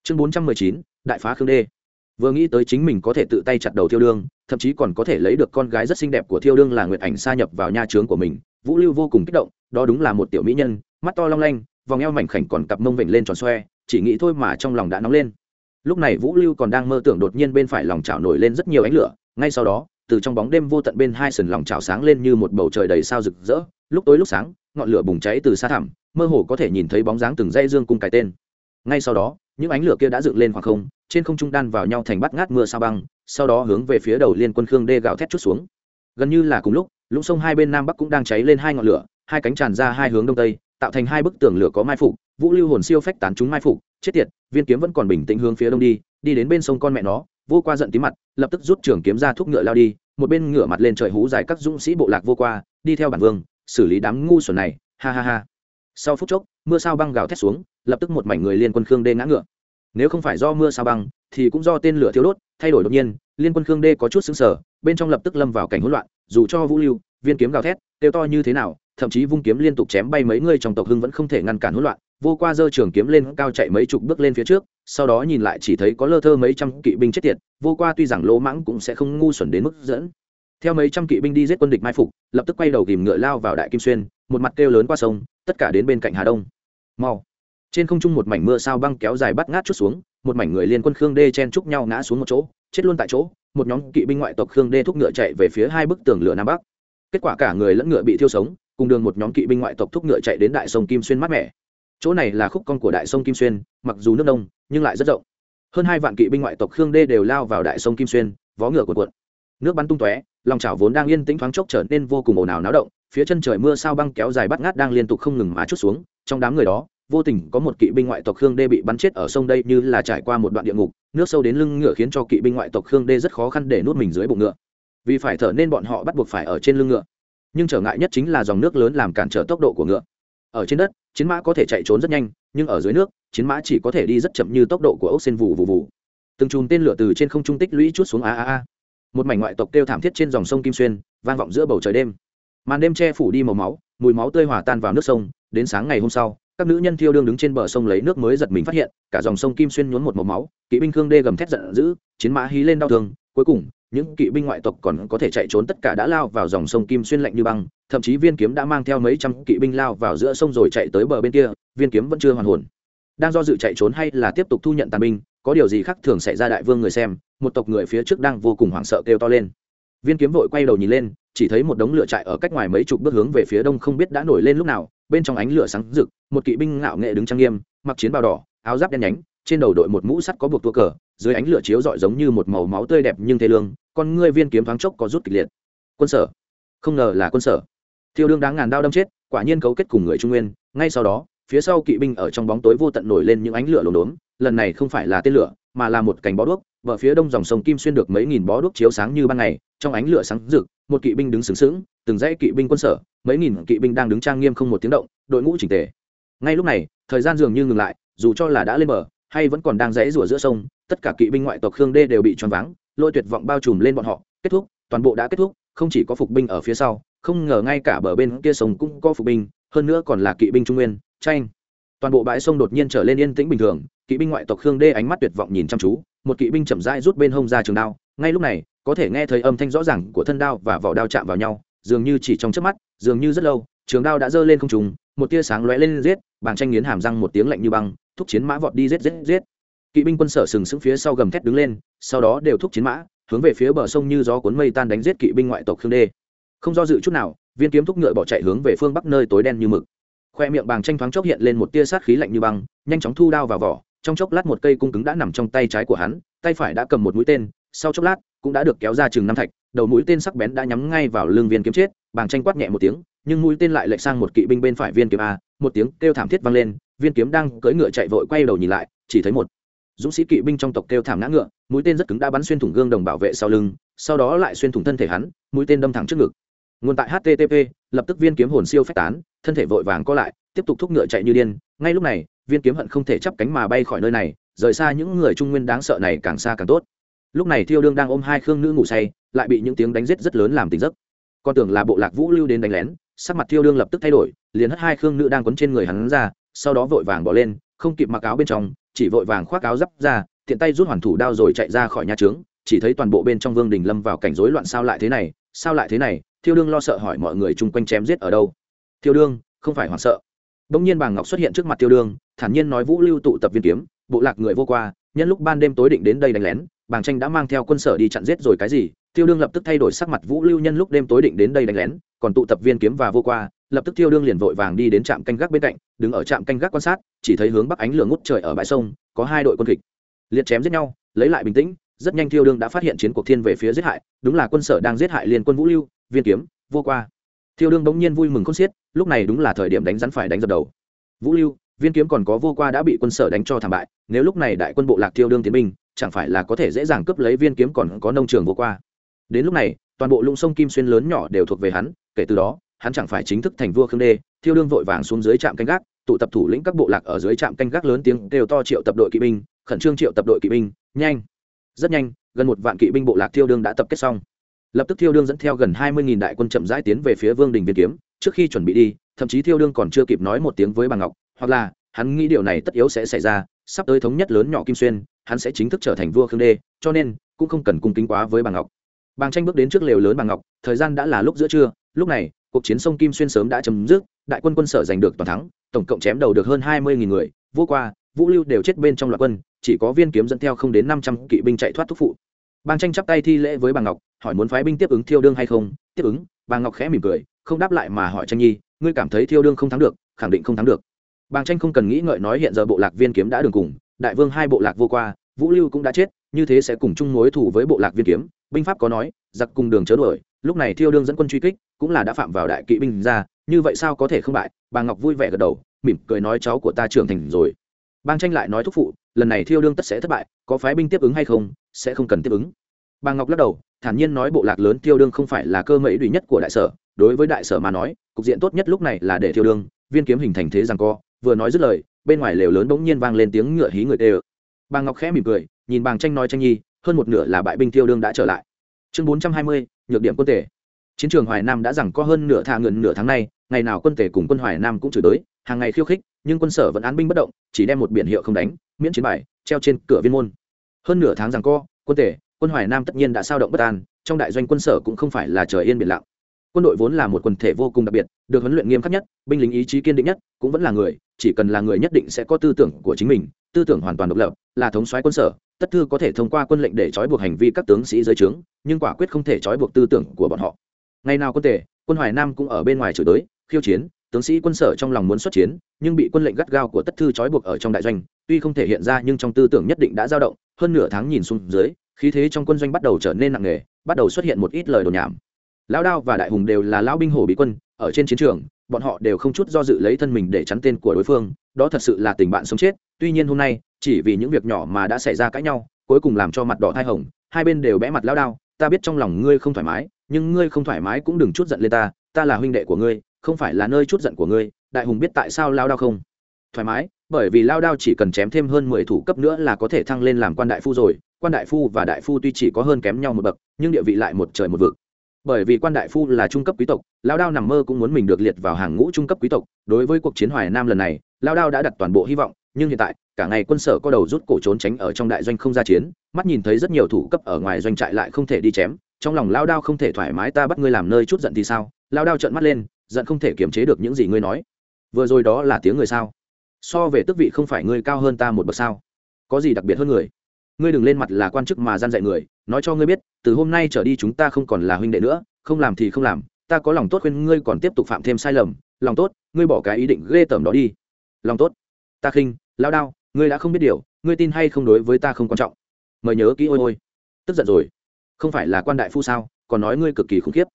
Chương bốn trăm mười chín, đại phá khương đê vừa nghĩ tới chính mình có thể tự tay chặt đầu thiêu đương, thậm chí còn có thể lấy được con gái rất xinh đẹp của thiêu đương là nguyệt ảnh sa nhập vào nha trướng của mình, vũ lưu vô cùng kích động, đó đúng là một tiểu mỹ nhân, mắt to long lanh, vòng eo mảnh khảnh còn cặp mông vịnh lên tròn xoe, chỉ nghĩ thôi mà trong lòng đã nóng lên. Lúc này vũ lưu còn đang mơ tưởng đột nhiên bên phải lòng chảo nổi lên rất nhiều ánh lửa, ngay sau đó, từ trong bóng đêm vô tận bên hai sườn lòng chảo sáng lên như một bầu trời đầy sao rực rỡ, lúc tối lúc sáng, ngọn lửa bùng cháy từ xa thẳm, mơ hồ có thể nhìn thấy bóng dáng từng dây dương cung cái tên ngay sau đó, những ánh lửa kia đã dựng lên khoảng không, trên không trung đan vào nhau thành bắt ngát mưa sao băng, sau đó hướng về phía đầu liên quân khương đê gạo thét chút xuống. Gần như là cùng lúc, lũng sông hai bên nam bắc cũng đang cháy lên hai ngọn lửa, hai cánh tràn ra hai hướng đông tây, tạo thành hai bức tường lửa có mai phục, vũ lưu hồn siêu phách tán chúng mai phục, chết tiệt, viên kiếm vẫn còn bình tĩnh hướng phía đông đi đi đến bên sông con mẹ nó, vô qua giận tí mặt, lập tức rút trường kiếm ra thúc ngựa lao đi, một bên ngựa mặt lên trời hú dài các dũng sĩ bộ lạc vô qua, đi theo bản vương, xử lý đám ngu xuẩn này, ha ha ha. Sau phút chốc mưa sao băng gào thét xuống, lập tức một mảnh người liên quân khương đê ngã ngựa. Nếu không phải do mưa sao băng, thì cũng do tên lửa thiếu đốt, thay đổi đột nhiên, liên quân khương đê có chút xứng sở bên trong lập tức lâm vào cảnh hỗn loạn, dù cho vũ lưu, viên kiếm gào thét, kêu to như thế nào, thậm chí vung kiếm liên tục chém bay mấy người trong tộc hưng vẫn không thể ngăn cản hỗn loạn, vô qua dơ trường kiếm lên cao chạy mấy chục bước lên phía trước, sau đó nhìn lại chỉ thấy có lơ thơ mấy trăm kỵ binh chết tiệt, vô qua tuy rằng lỗ mãng cũng sẽ không ngu xuẩn đến mức dẫn. Theo mấy trăm kỵ binh đi giết quân địch mai phục, lập tức quay đầu tìm ngựa lao vào đại kim xuyên, một mặt kêu lớn qua sông, tất cả đến bên cạnh hà đông mau. Trên không trung một mảnh mưa sao băng kéo dài bắt ngát chút xuống, một mảnh người liên quân khương đê chen chúc nhau ngã xuống một chỗ, chết luôn tại chỗ, một nhóm kỵ binh ngoại tộc khương đê thúc ngựa chạy về phía hai bức tường lửa nam bắc. Kết quả cả người lẫn ngựa bị thiêu sống, cùng đường một nhóm kỵ binh ngoại tộc thúc ngựa chạy đến đại sông kim xuyên mát mẻ. Chỗ này là khúc con của đại sông kim xuyên, mặc dù nước đông, nhưng lại rất rộng. Hơn hai vạn kỵ binh ngoại tộc khương đê đều lao vào đại sông kim xuyên, vó ngựa cuộn cuộn. Nước bắn tung tóe, lòng chảo vốn đang yên tĩnh thoáng chốc trở nên vô cùng ồn ào náo động phía chân trời mưa sao băng kéo dài bắt ngát đang liên tục không ngừng má chút xuống, trong đám người đó, vô tình có một kỵ binh ngoại tộc khương đê bị bắn chết ở sông đây như là trải qua một đoạn địa ngục, nước sâu đến lưng ngựa khiến cho kỵ binh ngoại tộc khương đê rất khó khăn để nuốt mình dưới bụng ngựa. Vì phải thở nên bọn họ bắt buộc phải ở trên lưng ngựa. Nhưng trở ngại nhất chính là dòng nước lớn làm cản trở tốc độ của ngựa. Ở trên đất, chiến mã có thể chạy trốn rất nhanh, nhưng ở dưới nước, chiến mã chỉ có thể đi rất chậm như tốc độ của ốc sen vù vù vù. Từng chùm tên lửa từ trên không trung tích lũy chút xuống a a a. Một mảnh ngoại tộc kêu thảm thiết trên dòng sông kim xuyên, vang vọng giữa bầu trời đêm màn đêm che phủ đi màu máu, mùi máu tươi hòa tan vào nước sông, đến sáng ngày hôm sau, các nữ nhân thiêu đương đứng trên bờ sông lấy nước mới giật mình phát hiện, cả dòng sông kim xuyên nhuốm một màu máu, kỵ binh khương đê gầm thét giận dữ, chiến mã hí lên đau thương, cuối cùng, những kỵ binh ngoại tộc còn có thể chạy trốn tất cả đã lao vào dòng sông kim xuyên lạnh như băng, thậm chí viên kiếm đã mang theo mấy trăm kỵ binh lao vào giữa sông rồi chạy tới bờ bên kia, viên kiếm vẫn chưa hoàn hồn. Đang do dự chạy trốn hay là tiếp tục thu nhận tàn binh, có điều gì khác thường xảy ra đại vương người xem, một tộc người phía trước đang vô cùng hoảng sợ kêu to lên. Viên kiếm vội quay đầu nhìn lên chỉ thấy một đống lửa trại ở cách ngoài mấy chục bước hướng về phía đông không biết đã nổi lên lúc nào, bên trong ánh lửa sáng rực, một kỵ binh ngạo nghệ đứng trang nghiêm, mặc chiến bào đỏ, áo giáp đen nhánh, trên đầu đội một mũ sắt có buộc tua cờ, dưới ánh lửa chiếu rọi giống như một màu máu tươi đẹp nhưng thê lương, con ngươi viên kiếm thoáng chốc có rút kịch liệt. Quân sở. Không ngờ là quân sở. Thiêu đương đáng ngàn đao đâm chết, quả nhiên cấu kết cùng người trung nguyên, ngay sau đó, phía sau kỵ binh ở trong bóng tối vô tận nổi lên những ánh lửa lốm đốm, lần này không phải là tên lửa mà là một cành bó đuốc vợ phía đông dòng sông kim xuyên được mấy nghìn bó đuốc chiếu sáng như ban ngày, trong ánh lửa sáng rực, một kỵ binh đứng sướng sướng từng dãy kỵ binh quân sở, mấy nghìn kỵ binh đang đứng trang nghiêm không một tiếng động, đội ngũ chỉnh tề. Ngay lúc này, thời gian dường như ngừng lại, dù cho là đã lên bờ, hay vẫn còn đang rẽ rủa giữa sông, tất cả kỵ binh ngoại tộc khương đê đều bị choáng váng, lôi tuyệt vọng bao trùm lên bọn họ. Kết thúc, toàn bộ đã kết thúc, không chỉ có phục binh ở phía sau, không ngờ ngay cả bờ bên kia sông cũng có phục binh, hơn nữa còn là kỵ binh trung nguyên, tranh. Toàn bộ bãi sông đột nhiên trở lên yên tĩnh bình thường kỵ binh ngoại tộc khương đê ánh mắt tuyệt vọng nhìn chăm chú, một kỵ binh chậm rãi rút bên hông ra trường đao. Ngay lúc này, có thể nghe thấy âm thanh rõ ràng của thân đao và vỏ đao chạm vào nhau, dường như chỉ trong chớp mắt, dường như rất lâu, trường đao đã giơ lên không trùng một tia sáng lóe lên giết bàng tranh nghiến hàm răng một tiếng lạnh như băng, thúc chiến mã vọt đi giết giết giết. Kỵ binh quân sở sừng sững phía sau gầm thét đứng lên, sau đó đều thúc chiến mã, hướng về phía bờ sông như gió cuốn mây tan đánh giết kỵ binh ngoại tộc khương đê. Không do dự chút nào, viên kiếm thúc ngựa bỏ chạy hướng về phương bắc nơi tối đen như mực. Khoe miệng bàng tranh thoáng chốc hiện lên một tia sát khí lạnh như băng, nhanh chóng thu đao vào vỏ trong chốc lát một cây cung cứng đã nằm trong tay trái của hắn, tay phải đã cầm một mũi tên, sau chốc lát cũng đã được kéo ra chừng năm thạch, đầu mũi tên sắc bén đã nhắm ngay vào lưng viên kiếm chết, bàng tranh quát nhẹ một tiếng, nhưng mũi tên lại lệch sang một kỵ binh bên phải viên kiếm a, một tiếng kêu thảm thiết vang lên, viên kiếm đang cưỡi ngựa chạy vội quay đầu nhìn lại, chỉ thấy một dũng sĩ kỵ binh trong tộc kêu thảm ngã ngựa, mũi tên rất cứng đã bắn xuyên thủng gương đồng bảo vệ sau lưng, sau đó lại xuyên thủng thân thể hắn, mũi tên đâm thẳng trước ngực nguồn tại http lập tức viên kiếm hồn siêu phách tán, thân thể vội vàng co lại, tiếp tục thúc ngựa chạy như điên. Ngay lúc này, viên kiếm hận không thể chắp cánh mà bay khỏi nơi này, rời xa những người trung nguyên đáng sợ này càng xa càng tốt. Lúc này thiêu đương đang ôm hai khương nữ ngủ say, lại bị những tiếng đánh giết rất lớn làm tỉnh giấc. Con tưởng là bộ lạc vũ lưu đến đánh lén, sắc mặt thiêu đương lập tức thay đổi, liền hất hai khương nữ đang quấn trên người hắn ra, sau đó vội vàng bỏ lên, không kịp mặc áo bên trong, chỉ vội vàng khoác áo giáp ra, tiện tay rút hoàn thủ đao rồi chạy ra khỏi nhà trướng, chỉ thấy toàn bộ bên trong vương đình lâm vào cảnh rối loạn sao lại thế này, sao lại thế này thiêu đương lo sợ hỏi mọi người chung quanh chém giết ở đâu. Thiêu đương, không phải hoảng sợ. Bỗng nhiên bàng ngọc xuất hiện trước mặt tiêu đương, thản nhiên nói vũ lưu tụ tập viên kiếm, bộ lạc người vô qua, nhân lúc ban đêm tối định đến đây đánh lén, bàng tranh đã mang theo quân sở đi chặn giết rồi cái gì tiêu đương lập tức thay đổi sắc mặt vũ lưu nhân lúc đêm tối định đến đây đánh lén, còn tụ tập viên kiếm và vô qua, lập tức tiêu đương liền vội vàng đi đến trạm canh gác bên cạnh, đứng ở trạm canh gác quan sát, chỉ thấy hướng bắc ánh lửa ngút trời ở bãi sông, có hai đội quân kịch. Liệt chém giết nhau, lấy lại bình tĩnh, rất nhanh tiêu đương đã phát hiện chiến cuộc thiên về phía giết hại, đúng là quân sở đang giết hại liên quân vũ lưu viên kiếm, vô qua. Tiêu đương bỗng nhiên vui mừng khôn xiết, lúc này đúng là thời điểm đánh rắn phải đánh dập đầu. Vũ lưu, viên kiếm còn có vô qua đã bị quân sở đánh cho thảm bại, nếu lúc này đại quân bộ lạc tiêu đương tiến binh, chẳng phải là có thể dễ dàng cướp lấy viên kiếm còn có nông trường vô qua. Đến lúc này, toàn bộ lũng sông kim xuyên lớn nhỏ đều thuộc về hắn, kể từ đó, hắn chẳng phải chính thức thành vua khương đê, thiêu đương vội vàng xuống dưới trạm canh gác, tụ tập thủ lĩnh các bộ lạc ở dưới trạm canh gác lớn tiếng đều to triệu tập đội kỵ binh, khẩn trương triệu tập đội kỵ binh, nhanh, rất nhanh, gần một vạn kỵ binh bộ lạc thiêu đương đã tập kết xong lập tức thiêu đương dẫn theo gần hai mươi đại quân chậm rãi tiến về phía vương đình viên kiếm, trước khi chuẩn bị đi, thậm chí thiêu đương còn chưa kịp nói một tiếng với bà ngọc, hoặc là, hắn nghĩ điều này tất yếu sẽ xảy ra, sắp tới thống nhất lớn nhỏ kim xuyên, hắn sẽ chính thức trở thành vua khương đê, cho nên, cũng không cần cung kính quá với bà ngọc. Bàng tranh bước đến trước lều lớn bà ngọc, thời gian đã là lúc giữa trưa, lúc này, cuộc chiến sông kim xuyên sớm đã chấm dứt, đại quân quân sở giành được toàn thắng, tổng cộng chém đầu được hơn hai mươi người vô qua, vũ lưu đều chết bên trong loạt quân, chỉ có viên kiếm dẫn theo không đến năm trăm kỵ binh chạy thoát thúc phụ. Bàng tranh chắp tay thi lễ với bà ngọc hỏi muốn phái binh tiếp ứng thiêu đương hay không? Tiếp ứng, bà ngọc khẽ mỉm cười, không đáp lại mà hỏi tranh nhi, ngươi cảm thấy thiêu đương không thắng được, khẳng định không thắng được. Bàng tranh không cần nghĩ ngợi nói hiện giờ bộ lạc viên kiếm đã đường cùng, đại vương hai bộ lạc vô qua, vũ lưu cũng đã chết, như thế sẽ cùng chung mối thủ với bộ lạc viên kiếm. Binh pháp có nói, giặc cùng đường chớ đuổi, lúc này thiêu đương dẫn quân truy kích, cũng là đã phạm vào đại kỵ binh ra, như vậy sao có thể không bại? Bà ngọc vui vẻ gật đầu, mỉm cười nói cháu của ta trưởng thành rồi. Bang tranh lại nói thúc phụ, lần này thiêu đương tất sẽ thất bại, có phái binh tiếp ứng hay không, sẽ không cần tiếp ứng bà ngọc lắc đầu, thản nhiên nói bộ lạc lớn Tiêu đương không phải là cơ mẫy duy nhất của đại sở, đối với đại sở mà nói, cục diện tốt nhất lúc này là để Tiêu đương, viên kiếm hình thành thế rằng co, vừa nói dứt lời, bên ngoài lều lớn bỗng nhiên vang lên tiếng ngựa hí người tê ơ. Bà ngọc khẽ mỉm cười, nhìn bàng tranh nói tranh nhi, hơn một nửa là bại binh Tiêu đương đã trở lại. Chương bốn trăm hai mươi, nhược điểm quân tể chiến trường hoài nam đã rằng có hơn nửa thà ngưỡng nửa tháng nay, ngày nào quân tể cùng quân hoài nam cũng chửi tới hàng ngày khiêu khích, nhưng quân sở vẫn án binh bất động, chỉ đem một biển hiệu không đánh, miễn chiến bài, treo trên cửa viên môn. Hơn nửa tháng rằng co, quân tể quân hoài nam tất nhiên đã sao động bất an trong đại doanh quân sở cũng không phải là trời yên biển lặng. Quân đội vốn là một quần thể vô cùng đặc biệt được huấn luyện nghiêm khắc nhất binh lính ý chí kiên định nhất cũng vẫn là người chỉ cần là người nhất định sẽ có tư tưởng của chính mình tư tưởng hoàn toàn độc lập là thống soái quân sở tất thư có thể thông qua quân lệnh để trói buộc hành vi các tướng sĩ dưới trướng nhưng quả quyết không thể trói buộc tư tưởng của bọn họ. Ngày nào quân thể, quân hoài nam cũng ở bên ngoài chửi đối, khiêu chiến tướng sĩ quân sở trong lòng muốn xuất chiến nhưng bị quân lệnh gắt gao của tất thư trói buộc ở trong đại doanh tuy không thể hiện ra nhưng trong tư tưởng nhất định đã dao động hơn nửa tháng nhìn xuống dưới khí thế trong quân doanh bắt đầu trở nên nặng nề, bắt đầu xuất hiện một ít lời đồn nhảm. Lão đao và đại hùng đều là lão binh hổ bị quân, ở trên chiến trường, bọn họ đều không chút do dự lấy thân mình để chắn tên của đối phương, đó thật sự là tình bạn sống chết, tuy nhiên hôm nay, chỉ vì những việc nhỏ mà đã xảy ra cãi nhau, cuối cùng làm cho mặt đỏ thai hồng, hai bên đều bẽ mặt lao đao, ta biết trong lòng ngươi không thoải mái, nhưng ngươi không thoải mái cũng đừng chút giận lên ta ta là huynh đệ của ngươi, không phải là nơi chút giận của ngươi, đại hùng biết tại sao lao đao không thoải mái, bởi vì lao đao chỉ cần chém thêm hơn mười thủ cấp nữa là có thể thăng lên làm quan đại phu rồi quan đại phu và đại phu tuy chỉ có hơn kém nhau một bậc, nhưng địa vị lại một trời một vực. Bởi vì quan đại phu là trung cấp quý tộc, lao đao nằm mơ cũng muốn mình được liệt vào hàng ngũ trung cấp quý tộc. Đối với cuộc chiến hoài nam lần này, lao đao đã đặt toàn bộ hy vọng, nhưng hiện tại, cả ngày quân sở có đầu rút cổ trốn tránh ở trong đại doanh không ra chiến, mắt nhìn thấy rất nhiều thủ cấp ở ngoài doanh trại lại không thể đi chém, trong lòng lao đao không thể thoải mái ta bắt ngươi làm nơi chút giận thì sao? Lao đao trợn mắt lên, giận không thể kiềm chế được những gì ngươi nói. Vừa rồi đó là tiếng người sao? So về tức vị không phải ngươi cao hơn ta một bậc sao? Có gì đặc biệt hơn người? Ngươi đừng lên mặt là quan chức mà gian dạy người, nói cho ngươi biết, từ hôm nay trở đi chúng ta không còn là huynh đệ nữa, không làm thì không làm, ta có lòng tốt khuyên ngươi còn tiếp tục phạm thêm sai lầm, lòng tốt, ngươi bỏ cái ý định ghê tởm đó đi. Lòng tốt. Ta khinh, lao đao, ngươi đã không biết điều, ngươi tin hay không đối với ta không quan trọng. Mời nhớ kỹ ôi ôi. Tức giận rồi. Không phải là quan đại phu sao, còn nói ngươi cực kỳ khủng khiếp.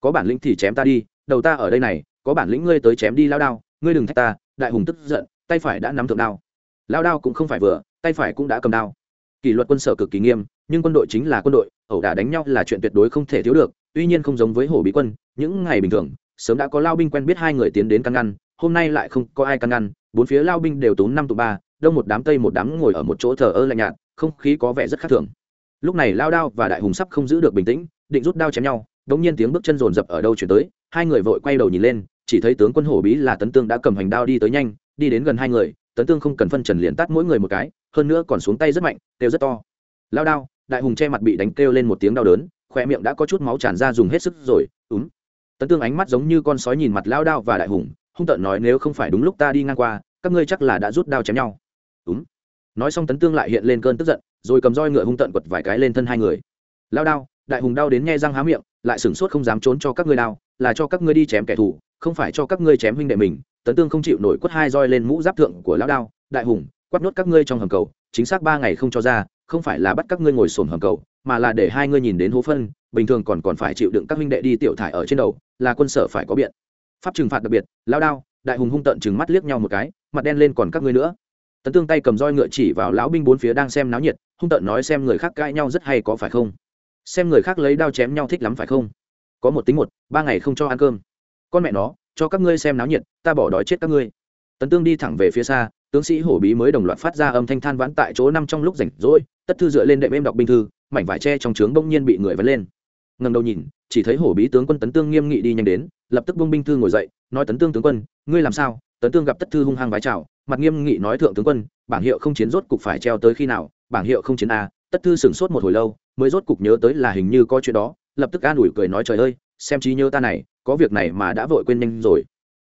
Có bản lĩnh thì chém ta đi, đầu ta ở đây này, có bản lĩnh ngươi tới chém đi lao đao, ngươi đừng thách ta, đại hùng tức giận, tay phải đã nắm thượng đao. Lao đao cũng không phải vừa, tay phải cũng đã cầm đao kỷ luật quân sở cực kỳ nghiêm, nhưng quân đội chính là quân đội, ẩu đả đánh nhau là chuyện tuyệt đối không thể thiếu được, tuy nhiên không giống với hổ bí quân, những ngày bình thường, sớm đã có lao binh quen biết hai người tiến đến căn ngăn, hôm nay lại không có ai căn ngăn, bốn phía lao binh đều tốn năm tụ ba, đông một đám tây một đám ngồi ở một chỗ thờ ơ lạnh nhạt, không khí có vẻ rất khác thường. Lúc này lao đao và đại hùng sắp không giữ được bình tĩnh, định rút đao chém nhau, đống nhiên tiếng bước chân rồn rập ở đâu chuyển tới, hai người vội quay đầu nhìn lên, chỉ thấy tướng quân hổ bí là tấn tương đã cầm hành đao đi tới nhanh, đi đến gần hai người tấn tương không cần phân trần liền tát mỗi người một cái, hơn nữa còn xuống tay rất mạnh, kêu rất to. Lao đao, đại hùng che mặt bị đánh kêu lên một tiếng đau đớn khoe miệng đã có chút máu tràn ra dùng hết sức rồi, úm. Tấn tương ánh mắt giống như con sói nhìn mặt lao đao và đại hùng, hung tợn nói nếu không phải đúng lúc ta đi ngang qua, các ngươi chắc là đã rút đao chém nhau. Úm. Nói xong tấn tương lại hiện lên cơn tức giận, rồi cầm roi ngựa hung tợn quật vài cái lên thân hai người. Lao đao, đại hùng đau đến nghe răng há miệng, lại sửng sốt không dám trốn cho các ngươi đao, là cho các ngươi đi chém kẻ thù không phải cho các ngươi chém huynh đệ mình, tấn tương không chịu nổi quất hai roi lên mũ giáp thượng của lão đao, đại hùng quát nhốt các ngươi trong hầm cầu, chính xác ba ngày không cho ra, không phải là bắt các ngươi ngồi sồn hầm cầu, mà là để hai ngươi nhìn đến hố phân, bình thường còn còn phải chịu đựng các huynh đệ đi tiểu thải ở trên đầu, là quân sở phải có biện. Pháp trừng phạt đặc biệt lao đao, đại hùng hung tận chừng mắt liếc nhau một cái, mặt đen lên còn các ngươi nữa. Tấn tương tay cầm roi ngựa chỉ vào lão binh bốn phía đang xem náo nhiệt, hung tận nói xem người khác cãi nhau rất hay có phải không? Xem người khác lấy đao chém nhau thích lắm phải không? Có một tính một, ba ngày không cho ăn cơm con mẹ nó, cho các ngươi xem náo nhiệt, ta bỏ đói chết các ngươi. Tấn tương đi thẳng về phía xa, tướng sĩ hổ bí mới đồng loạt phát ra âm thanh than vãn tại chỗ năm trong lúc rảnh rỗi, tất thư dựa lên đệm êm đọc binh thư, mảnh vải tre trong trướng bỗng nhiên bị người vấn lên. Ngầm đầu nhìn, chỉ thấy hổ bí tướng quân tấn tương nghiêm nghị đi nhanh đến, lập tức bông binh thư ngồi dậy, nói tấn tương tướng quân, ngươi làm sao? Tấn tương gặp tất thư hung hăng vái chào, mặt nghiêm nghị nói thượng tướng quân, bảng hiệu không chiến rốt cục phải treo tới khi nào? Bảng hiệu không chiến a tất thư sửng sốt một hồi lâu, mới rốt cục nhớ tới là hình như có chuyện đó, lập tức an ủi cười nói trời ơi, xem trí nhớ ta này có việc này mà đã vội quên nhanh rồi.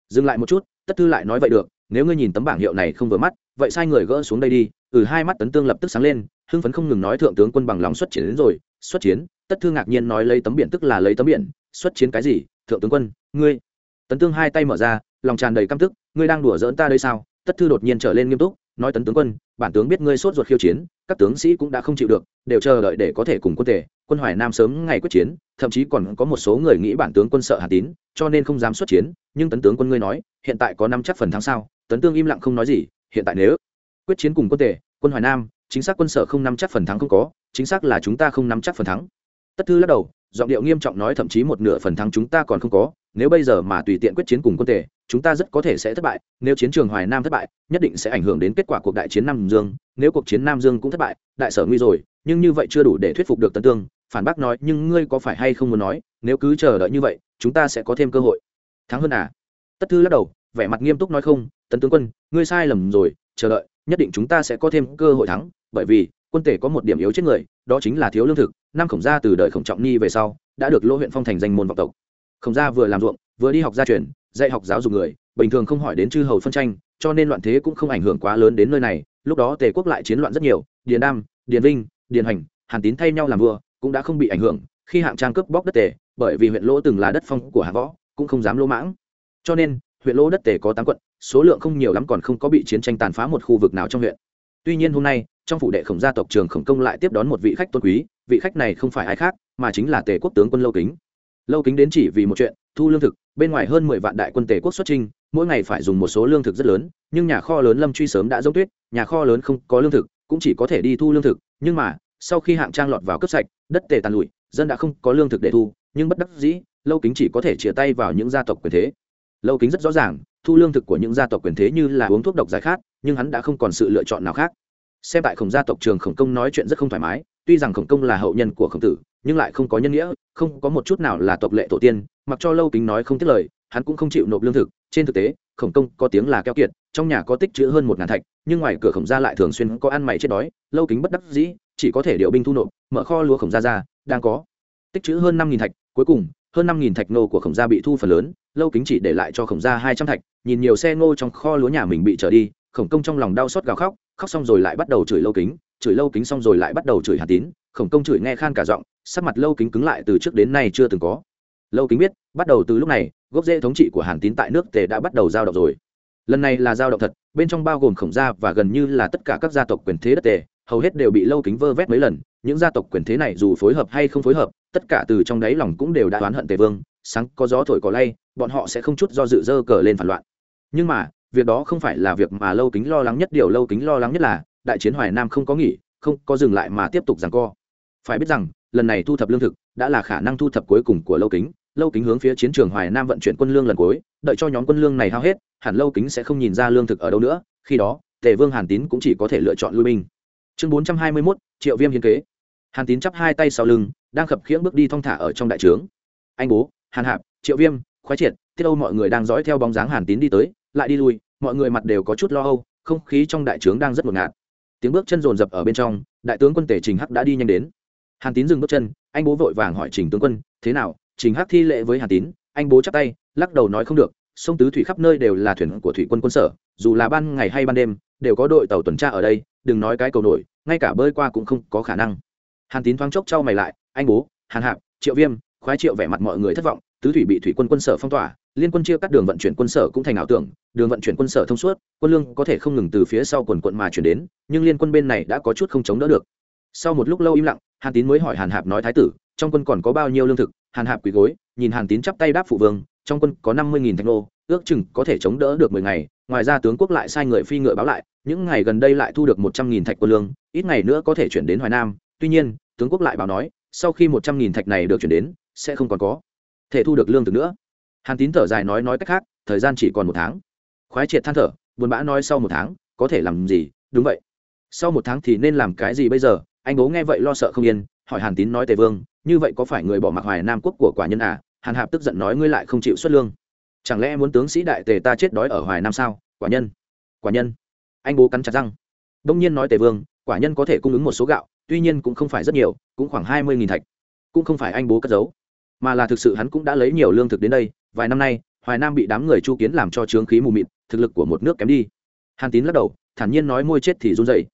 Dừng lại một chút, tất thư lại nói vậy được, nếu ngươi nhìn tấm bảng hiệu này không vừa mắt, vậy sai người gỡ xuống đây đi. Ừ hai mắt tấn tương lập tức sáng lên, hưng phấn không ngừng nói thượng tướng quân bằng lòng xuất chiến đến rồi. Xuất chiến? Tất thư ngạc nhiên nói lấy tấm biển tức là lấy tấm biển. Xuất chiến cái gì? Thượng tướng quân, ngươi? Tấn tương hai tay mở ra, lòng tràn đầy căm tức, ngươi đang đùa giỡn ta đây sao? Tất thư đột nhiên trở lên nghiêm túc, nói tấn tướng quân, bản tướng biết ngươi sốt ruột khiêu chiến các tướng sĩ cũng đã không chịu được đều chờ đợi để có thể cùng quân tề, quân hoài nam sớm ngày quyết chiến thậm chí còn có một số người nghĩ bản tướng quân sợ hà tín cho nên không dám xuất chiến nhưng tấn tướng quân ngươi nói hiện tại có năm chắc phần thắng sao? Tấn tương im lặng không nói gì hiện tại nếu quyết chiến cùng quân tề quân hoài nam chính xác quân sở không nắm chắc phần thắng không có chính xác là chúng ta không nắm chắc phần thắng. Tất thư lắc đầu giọng điệu nghiêm trọng nói thậm chí một nửa phần thắng chúng ta còn không có, nếu bây giờ mà tùy tiện quyết chiến cùng quân tề, chúng ta rất có thể sẽ thất bại, nếu chiến trường hoài nam thất bại, nhất định sẽ ảnh hưởng đến kết quả cuộc đại chiến nam dương, nếu cuộc chiến nam dương cũng thất bại, đại sở nguy rồi, nhưng như vậy chưa đủ để thuyết phục được tấn tương, phản bác nói, nhưng ngươi có phải hay không muốn nói, nếu cứ chờ đợi như vậy, chúng ta sẽ có thêm cơ hội. Thắng hơn à? Tất thư lắc đầu, vẻ mặt nghiêm túc nói không, tấn tướng quân, ngươi sai lầm rồi, chờ đợi, nhất định chúng ta sẽ có thêm cơ hội thắng, bởi vì quân tể có một điểm yếu chết người, đó chính là thiếu lương thực năm khổng gia từ đời khổng trọng ni về sau, đã được lỗ huyện phong thành danh môn vọng tộc. Khổng gia vừa làm ruộng, vừa đi học gia truyền, dạy học giáo dục người, bình thường không hỏi đến chư hầu phân tranh, cho nên loạn thế cũng không ảnh hưởng quá lớn đến nơi này. Lúc đó tề quốc lại chiến loạn rất nhiều, điền đam điền vinh, điền hành hàn tín thay nhau làm vua, cũng đã không bị ảnh hưởng. Khi hạng trang cướp bóc đất tề, bởi vì huyện lỗ từng là đất phong của hạng võ, cũng không dám lỗ mãng. Cho nên, huyện lỗ đất tề có tám quận, số lượng không nhiều lắm còn không có bị chiến tranh tàn phá một khu vực nào trong huyện. Tuy nhiên hôm nay, trong phủ đệ khổng gia tộc trường khổng công lại tiếp đón một vị khách tôn quý vị khách này không phải ai khác, mà chính là tề quốc tướng quân lâu kính. Lâu kính đến chỉ vì một chuyện, thu lương thực, bên ngoài hơn mười vạn đại quân tề quốc xuất trinh mỗi ngày phải dùng một số lương thực rất lớn, nhưng nhà kho lớn lâm truy sớm đã giống tuyết, nhà kho lớn không có lương thực, cũng chỉ có thể đi thu lương thực, nhưng mà, sau khi hạng trang lọt vào cấp sạch, đất tề tàn lụi, dân đã không có lương thực để thu, nhưng bất đắc dĩ, lâu kính chỉ có thể chia tay vào những gia tộc quyền thế. Lâu kính rất rõ ràng, thu lương thực của những gia tộc quyền thế như là uống thuốc độc giải khát, nhưng hắn đã không còn sự lựa chọn nào khác. Xem tại khổng gia tộc trường khổng công nói chuyện rất không thoải mái tuy rằng khổng công là hậu nhân của khổng tử, nhưng lại không có nhân nghĩa, không có một chút nào là tộc lệ tổ tiên, mặc cho lâu kính nói không tiết lời, hắn cũng không chịu nộp lương thực. Trên thực tế, khổng công có tiếng là keo kiệt, trong nhà có tích chữ hơn một ngàn thạch, nhưng ngoài cửa khổng gia lại thường xuyên có ăn mày chết đói, lâu kính bất đắc dĩ, chỉ có thể điều binh thu nộp, mở kho lúa khổng gia ra, đang có tích chữ hơn năm nghìn thạch. Cuối cùng, hơn năm nghìn thạch nô của khổng gia bị thu phần lớn, lâu kính chỉ để lại cho khổng gia hai trăm thạch, nhìn nhiều xe ngô trong kho lúa nhà mình bị trở đi, khổng công trong lòng đau xót gào khóc khóc xong rồi lại bắt đầu chửi lâu kính chửi lâu kính xong rồi lại bắt đầu chửi hà tín, khổng công chửi nghe khan cả giọng, sắc mặt lâu kính cứng lại từ trước đến nay chưa từng có. Lâu kính biết, bắt đầu từ lúc này, gốc rễ thống trị của hàn tín tại nước tề đã bắt đầu giao động rồi. Lần này là giao động thật, bên trong bao gồm khổng gia và gần như là tất cả các gia tộc quyền thế đất tề, hầu hết đều bị lâu kính vơ vét mấy lần, những gia tộc quyền thế này dù phối hợp hay không phối hợp, tất cả từ trong đáy lòng cũng đều đã oán hận tề vương, sáng có gió thổi có lay, bọn họ sẽ không chút do dự dơ cờ lên phản loạn. Nhưng mà, việc đó không phải là việc mà lâu kính lo lắng nhất, điều lâu kính lo lắng nhất là đại chiến hoài nam không có nghỉ, không có dừng lại mà tiếp tục rằng co. Phải biết rằng, lần này thu thập lương thực đã là khả năng thu thập cuối cùng của lâu kính. Lâu kính hướng phía chiến trường hoài nam vận chuyển quân lương lần cuối, đợi cho nhóm quân lương này hao hết, hẳn lâu kính sẽ không nhìn ra lương thực ở đâu nữa, khi đó, tề vương hàn tín cũng chỉ có thể lựa chọn lui binh. Chương bốn trăm hai mươi mốt, triệu viêm hiến kế. Hàn tín chắp hai tay sau lưng, đang khập khiễng bước đi thong thả ở trong đại trướng. Anh bố, hàn hạp, triệu viêm, khoái triệt tiết âu mọi người đang dõi theo bóng dáng hàn tín đi tới, lại đi lui, mọi người mặt đều có chút lo âu, không khí trong đại trướng đang rất ngột ngạt tiếng bước chân rồn rập ở bên trong, đại tướng quân tể trình hắc đã đi nhanh đến. Hàn tín dừng bước chân, anh bố vội vàng hỏi trình tướng quân, thế nào, trình hắc thi lệ với hàn tín? Anh bố chắp tay, lắc đầu nói không được, sông tứ thủy khắp nơi đều là thuyền của thủy quân quân sở, dù là ban ngày hay ban đêm, đều có đội tàu tuần tra ở đây, đừng nói cái cầu nổi, ngay cả bơi qua cũng không có khả năng. Hàn tín thoáng chốc trao mày lại, anh bố, hàn hạp, triệu viêm, khoái triệu vẻ mặt mọi người thất vọng, tứ thủy bị thủy quân quân sở phong tỏa liên quân chia cắt đường vận chuyển quân sở cũng thành ảo tưởng, đường vận chuyển quân sở thông suốt, quân lương có thể không ngừng từ phía sau quần quận mà chuyển đến, nhưng liên quân bên này đã có chút không chống đỡ được. Sau một lúc lâu im lặng, hàn tín mới hỏi hàn hạp nói thái tử, trong quân còn có bao nhiêu lương thực? Hàn hạp quỳ gối, nhìn hàn tín chắp tay đáp phụ vương, trong quân có năm mươi nghìn thạch nô, ước chừng có thể chống đỡ được mười ngày, ngoài ra tướng quốc lại sai người phi ngựa báo lại, những ngày gần đây lại thu được một trăm nghìn thạch quân lương, ít ngày nữa có thể chuyển đến hoài nam. Tuy nhiên, tướng quốc lại báo nói, sau khi một trăm nghìn thạch này được chuyển đến, sẽ không còn có thể thu được lương thực nữa hàn tín thở dài nói nói cách khác, thời gian chỉ còn một tháng. Khoái triệt than thở, buồn bã nói sau một tháng, có thể làm gì? Đúng vậy. Sau một tháng thì nên làm cái gì bây giờ? Anh bố nghe vậy lo sợ không yên, hỏi hàn tín nói tề vương, như vậy có phải người bỏ mặc hoài nam quốc của quả nhân à? Hàn hạp tức giận nói ngươi lại không chịu xuất lương. Chẳng lẽ muốn tướng sĩ đại tề ta chết đói ở hoài nam sao? Quả nhân. Quả nhân. Anh bố cắn chặt răng. Đông nhiên nói tề vương, quả nhân có thể cung ứng một số gạo, tuy nhiên cũng không phải rất nhiều, cũng khoảng hai mươi nghìn thạch. Cũng không phải anh bố cất giấu mà là thực sự hắn cũng đã lấy nhiều lương thực đến đây, vài năm nay, hoài nam bị đám người chu kiến làm cho trướng khí mù mịt, thực lực của một nước kém đi. Hàn tín lắc đầu, thản nhiên nói môi chết thì run dậy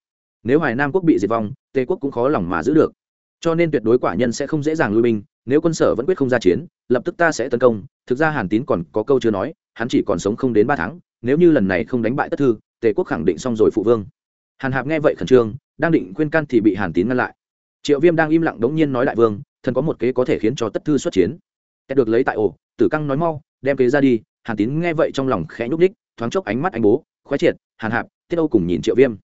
nếu hoài nam quốc bị diệt vong, tề quốc cũng khó lòng mà giữ được. Cho nên tuyệt đối quả nhân sẽ không dễ dàng lui binh, nếu quân sở vẫn quyết không ra chiến, lập tức ta sẽ tấn công. Thực ra hàn tín còn có câu chưa nói, hắn chỉ còn sống không đến ba tháng, nếu như lần này không đánh bại tất thư, tề quốc khẳng định xong rồi phụ vương. Hàn hạp nghe vậy khẩn trương, đang định khuyên can thì bị hàn tín ngăn lại triệu viêm đang im lặng đống nhiên nói đại vương thần có một kế có thể khiến cho tất thư xuất chiến. Kẻ được lấy tại ổ tử căng nói mau đem kế ra đi hàn tín nghe vậy trong lòng khẽ nhúc ních thoáng chốc ánh mắt anh bố khoái triệt hàn hạp tiết âu cùng nhìn triệu viêm.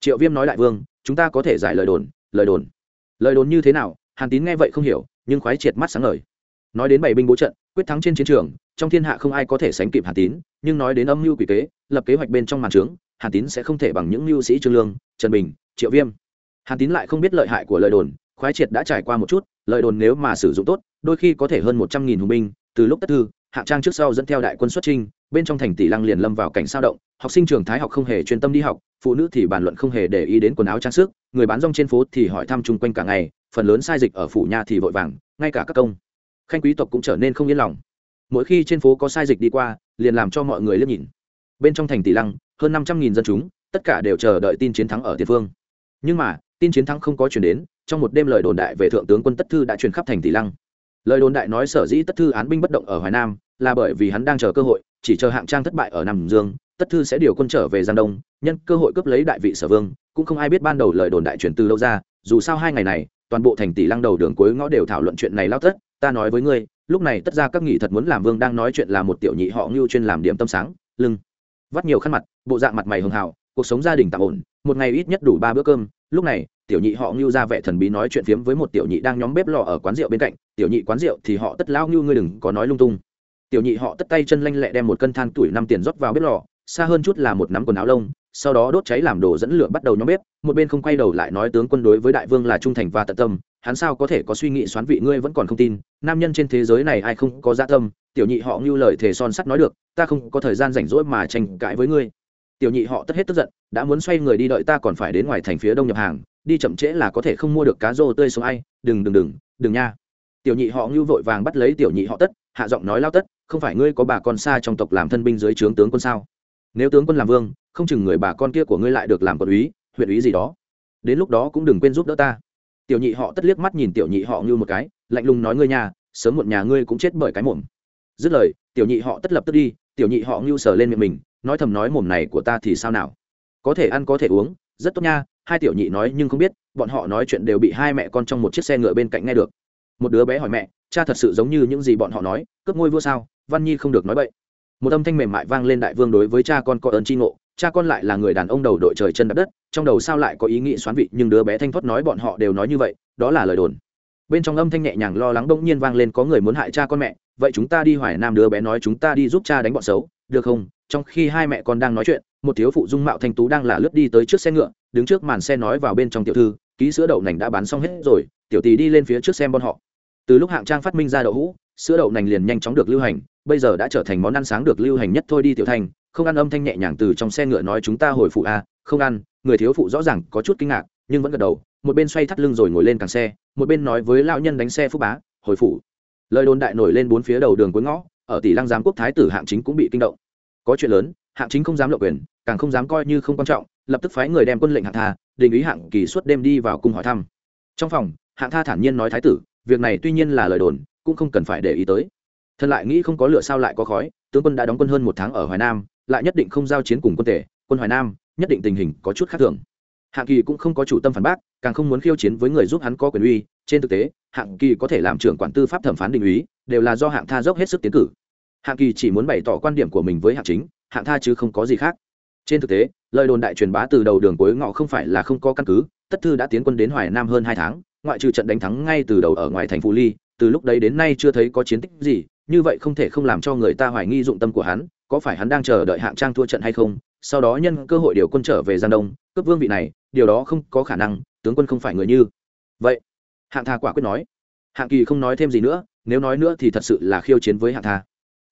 Triệu viêm nói đại vương chúng ta có thể giải lời đồn lời đồn. Lời đồn như thế nào hàn tín nghe vậy không hiểu nhưng khoái triệt mắt sáng lời, nói đến bảy binh bố trận quyết thắng trên chiến trường trong thiên hạ không ai có thể sánh kịp hàn tín nhưng nói đến âm mưu quỷ kế lập kế hoạch bên trong màn trướng hàn tín sẽ không thể bằng những mưu sĩ trương lương trần bình triệu viêm hàn tín lại không biết lợi hại của lời đồn, khoái triệt đã trải qua một chút lợi đồn nếu mà sử dụng tốt, đôi khi có thể hơn một trăm nghìn hùng binh, từ lúc tất thư, hạng trang trước sau dẫn theo đại quân xuất trinh bên trong thành tỷ lăng liền lâm vào cảnh sao động, học sinh trường thái học không hề chuyên tâm đi học, phụ nữ thì bàn luận không hề để ý đến quần áo trang sức, người bán rong trên phố thì hỏi thăm chung quanh cả ngày, phần lớn sai dịch ở phủ nhà thì vội vàng, ngay cả các công, khanh quý tộc cũng trở nên không yên lòng. Mỗi khi trên phố có sai dịch đi qua, liền làm cho mọi người liếc nhìn. Bên trong thành tỷ lăng, hơn năm trăm nghìn dân chúng, tất cả đều chờ đợi tin chiến thắng ở tiền phương. Nhưng mà tin chiến thắng không có chuyển đến, trong một đêm lời đồn đại về thượng tướng quân tất thư đã truyền khắp thành tỷ lăng. Lời đồn đại nói sở dĩ tất thư án binh bất động ở hoài nam, là bởi vì hắn đang chờ cơ hội, chỉ chờ hạng trang thất bại ở nam dương, tất thư sẽ điều quân trở về giang đông, nhân cơ hội cướp lấy đại vị sở vương, cũng không ai biết ban đầu lời đồn đại truyền từ lâu ra, dù sao hai ngày này, toàn bộ thành tỷ lăng đầu đường cuối ngõ đều thảo luận chuyện này lao tất, ta nói với ngươi, lúc này tất ra các nghị thật muốn làm vương đang nói chuyện là một tiểu nhị họ ngưu chuyên làm điểm tâm sáng, lưng, vắt nhiều khăn mặt, bộ dạng mặt mày hường hào, cuộc sống gia đình tạm ổn, một ngày ít nhất đủ ba bữa cơm lúc này, tiểu nhị họ ngưu ra vẻ thần bí nói chuyện phiếm với một tiểu nhị đang nhóm bếp lò ở quán rượu bên cạnh. Tiểu nhị quán rượu thì họ tất lao ngưu, ngươi đừng có nói lung tung. Tiểu nhị họ tất tay chân lanh lẹ đem một cân than tuổi năm tiền rót vào bếp lò, xa hơn chút là một nắm quần áo lông, sau đó đốt cháy làm đồ dẫn lửa bắt đầu nhóm bếp. Một bên không quay đầu lại nói tướng quân đối với đại vương là trung thành và tận tâm, hắn sao có thể có suy nghĩ xoán vị ngươi vẫn còn không tin. Nam nhân trên thế giới này ai không có gia tâm, tiểu nhị họ ngưu lời thề son sắt nói được, ta không có thời gian rảnh rỗi mà tranh cãi với ngươi tiểu nhị họ tất hết tức giận, đã muốn xoay người đi đợi ta còn phải đến ngoài thành phía đông nhập hàng, đi chậm trễ là có thể không mua được cá rô tươi sống ai, đừng đừng đừng đừng nha. Tiểu nhị họ ngưu vội vàng bắt lấy tiểu nhị họ tất, hạ giọng nói lao tất, không phải ngươi có bà con xa trong tộc làm thân binh dưới trướng tướng quân sao? Nếu tướng quân làm vương, không chừng người bà con kia của ngươi lại được làm quân úy, huyện úy gì đó. Đến lúc đó cũng đừng quên giúp đỡ ta. Tiểu nhị họ tất liếc mắt nhìn tiểu nhị họ ngưu một cái, lạnh lùng nói ngươi nhà, sớm muộn nhà ngươi cũng chết bởi cái mồm. Dứt lời, tiểu nhị họ tất lập tức đi, tiểu nhị họ ngưu sờ lên miệng mình nói thầm nói mồm này của ta thì sao nào? Có thể ăn có thể uống, rất tốt nha, hai tiểu nhị nói nhưng không biết, bọn họ nói chuyện đều bị hai mẹ con trong một chiếc xe ngựa bên cạnh nghe được. Một đứa bé hỏi mẹ, cha thật sự giống như những gì bọn họ nói, cướp ngôi vua sao? Văn nhi không được nói vậy một âm thanh mềm mại vang lên đại vương đối với cha con có ơn tri ngộ, cha con lại là người đàn ông đầu đội trời chân đập đất, trong đầu sao lại có ý nghĩ xoán vị, nhưng đứa bé thanh thoát nói bọn họ đều nói như vậy, đó là lời đồn. Bên trong âm thanh nhẹ nhàng lo lắng bỗng nhiên vang lên, có người muốn hại cha con mẹ, vậy chúng ta đi hoài nam đứa bé nói chúng ta đi giúp cha đánh bọn xấu, được không? Trong khi hai mẹ con đang nói chuyện một thiếu phụ dung mạo thanh tú đang là lướt đi tới trước xe ngựa đứng trước màn xe nói vào bên trong tiểu thư ký sữa đậu nành đã bán xong hết rồi tiểu tỷ đi lên phía trước xem bọn họ. Từ lúc hạng trang phát minh ra đậu hũ sữa đậu nành liền nhanh chóng được lưu hành bây giờ đã trở thành món ăn sáng được lưu hành nhất thôi đi tiểu thành không ăn âm thanh nhẹ nhàng từ trong xe ngựa nói chúng ta hồi phụ a à, không ăn người thiếu phụ rõ ràng có chút kinh ngạc nhưng vẫn gật đầu một bên xoay thắt lưng rồi ngồi lên càng xe một bên nói với lão nhân đánh xe phúc bá hồi phụ. Lời đồn đại nổi lên bốn phía đầu đường cuối ngõ ở tỷ lăng giám quốc thái tử hạng chính cũng bị kinh động có chuyện lớn, hạng chính không dám lộ quyền, càng không dám coi như không quan trọng, lập tức phái người đem quân lệnh hạng tha, đình ý hạng kỳ suốt đêm đi vào cung hỏi thăm. Trong phòng, hạng tha thản nhiên nói thái tử, việc này tuy nhiên là lời đồn, cũng không cần phải để ý tới. Thần lại nghĩ không có lửa sao lại có khói, tướng quân đã đóng quân hơn một tháng ở hoài nam, lại nhất định không giao chiến cùng quân tể quân hoài nam, nhất định tình hình có chút khác thường. Hạng kỳ cũng không có chủ tâm phản bác, càng không muốn khiêu chiến với người giúp hắn có quyền uy, trên thực tế, hạng kỳ có thể làm trưởng quản tư pháp thẩm phán đình úy đều là do hạng tha dốc hết sức tiến cử hạng kỳ chỉ muốn bày tỏ quan điểm của mình với hạng chính, hạng tha chứ không có gì khác. Trên thực tế, lời đồn đại truyền bá từ đầu đường cuối ngõ không phải là không có căn cứ, tất thư đã tiến quân đến hoài nam hơn hai tháng, ngoại trừ trận đánh thắng ngay từ đầu ở ngoài thành phú ly, từ lúc đấy đến nay chưa thấy có chiến tích gì, như vậy không thể không làm cho người ta hoài nghi dụng tâm của hắn, có phải hắn đang chờ đợi hạng trang thua trận hay không? Sau đó nhân cơ hội điều quân trở về giang đông, cướp vương vị này, điều đó không có khả năng, tướng quân không phải người như vậy. Hạng tha quả quyết nói. Hạng kỳ không nói thêm gì nữa, nếu nói nữa thì thật sự là khiêu chiến với hạng tha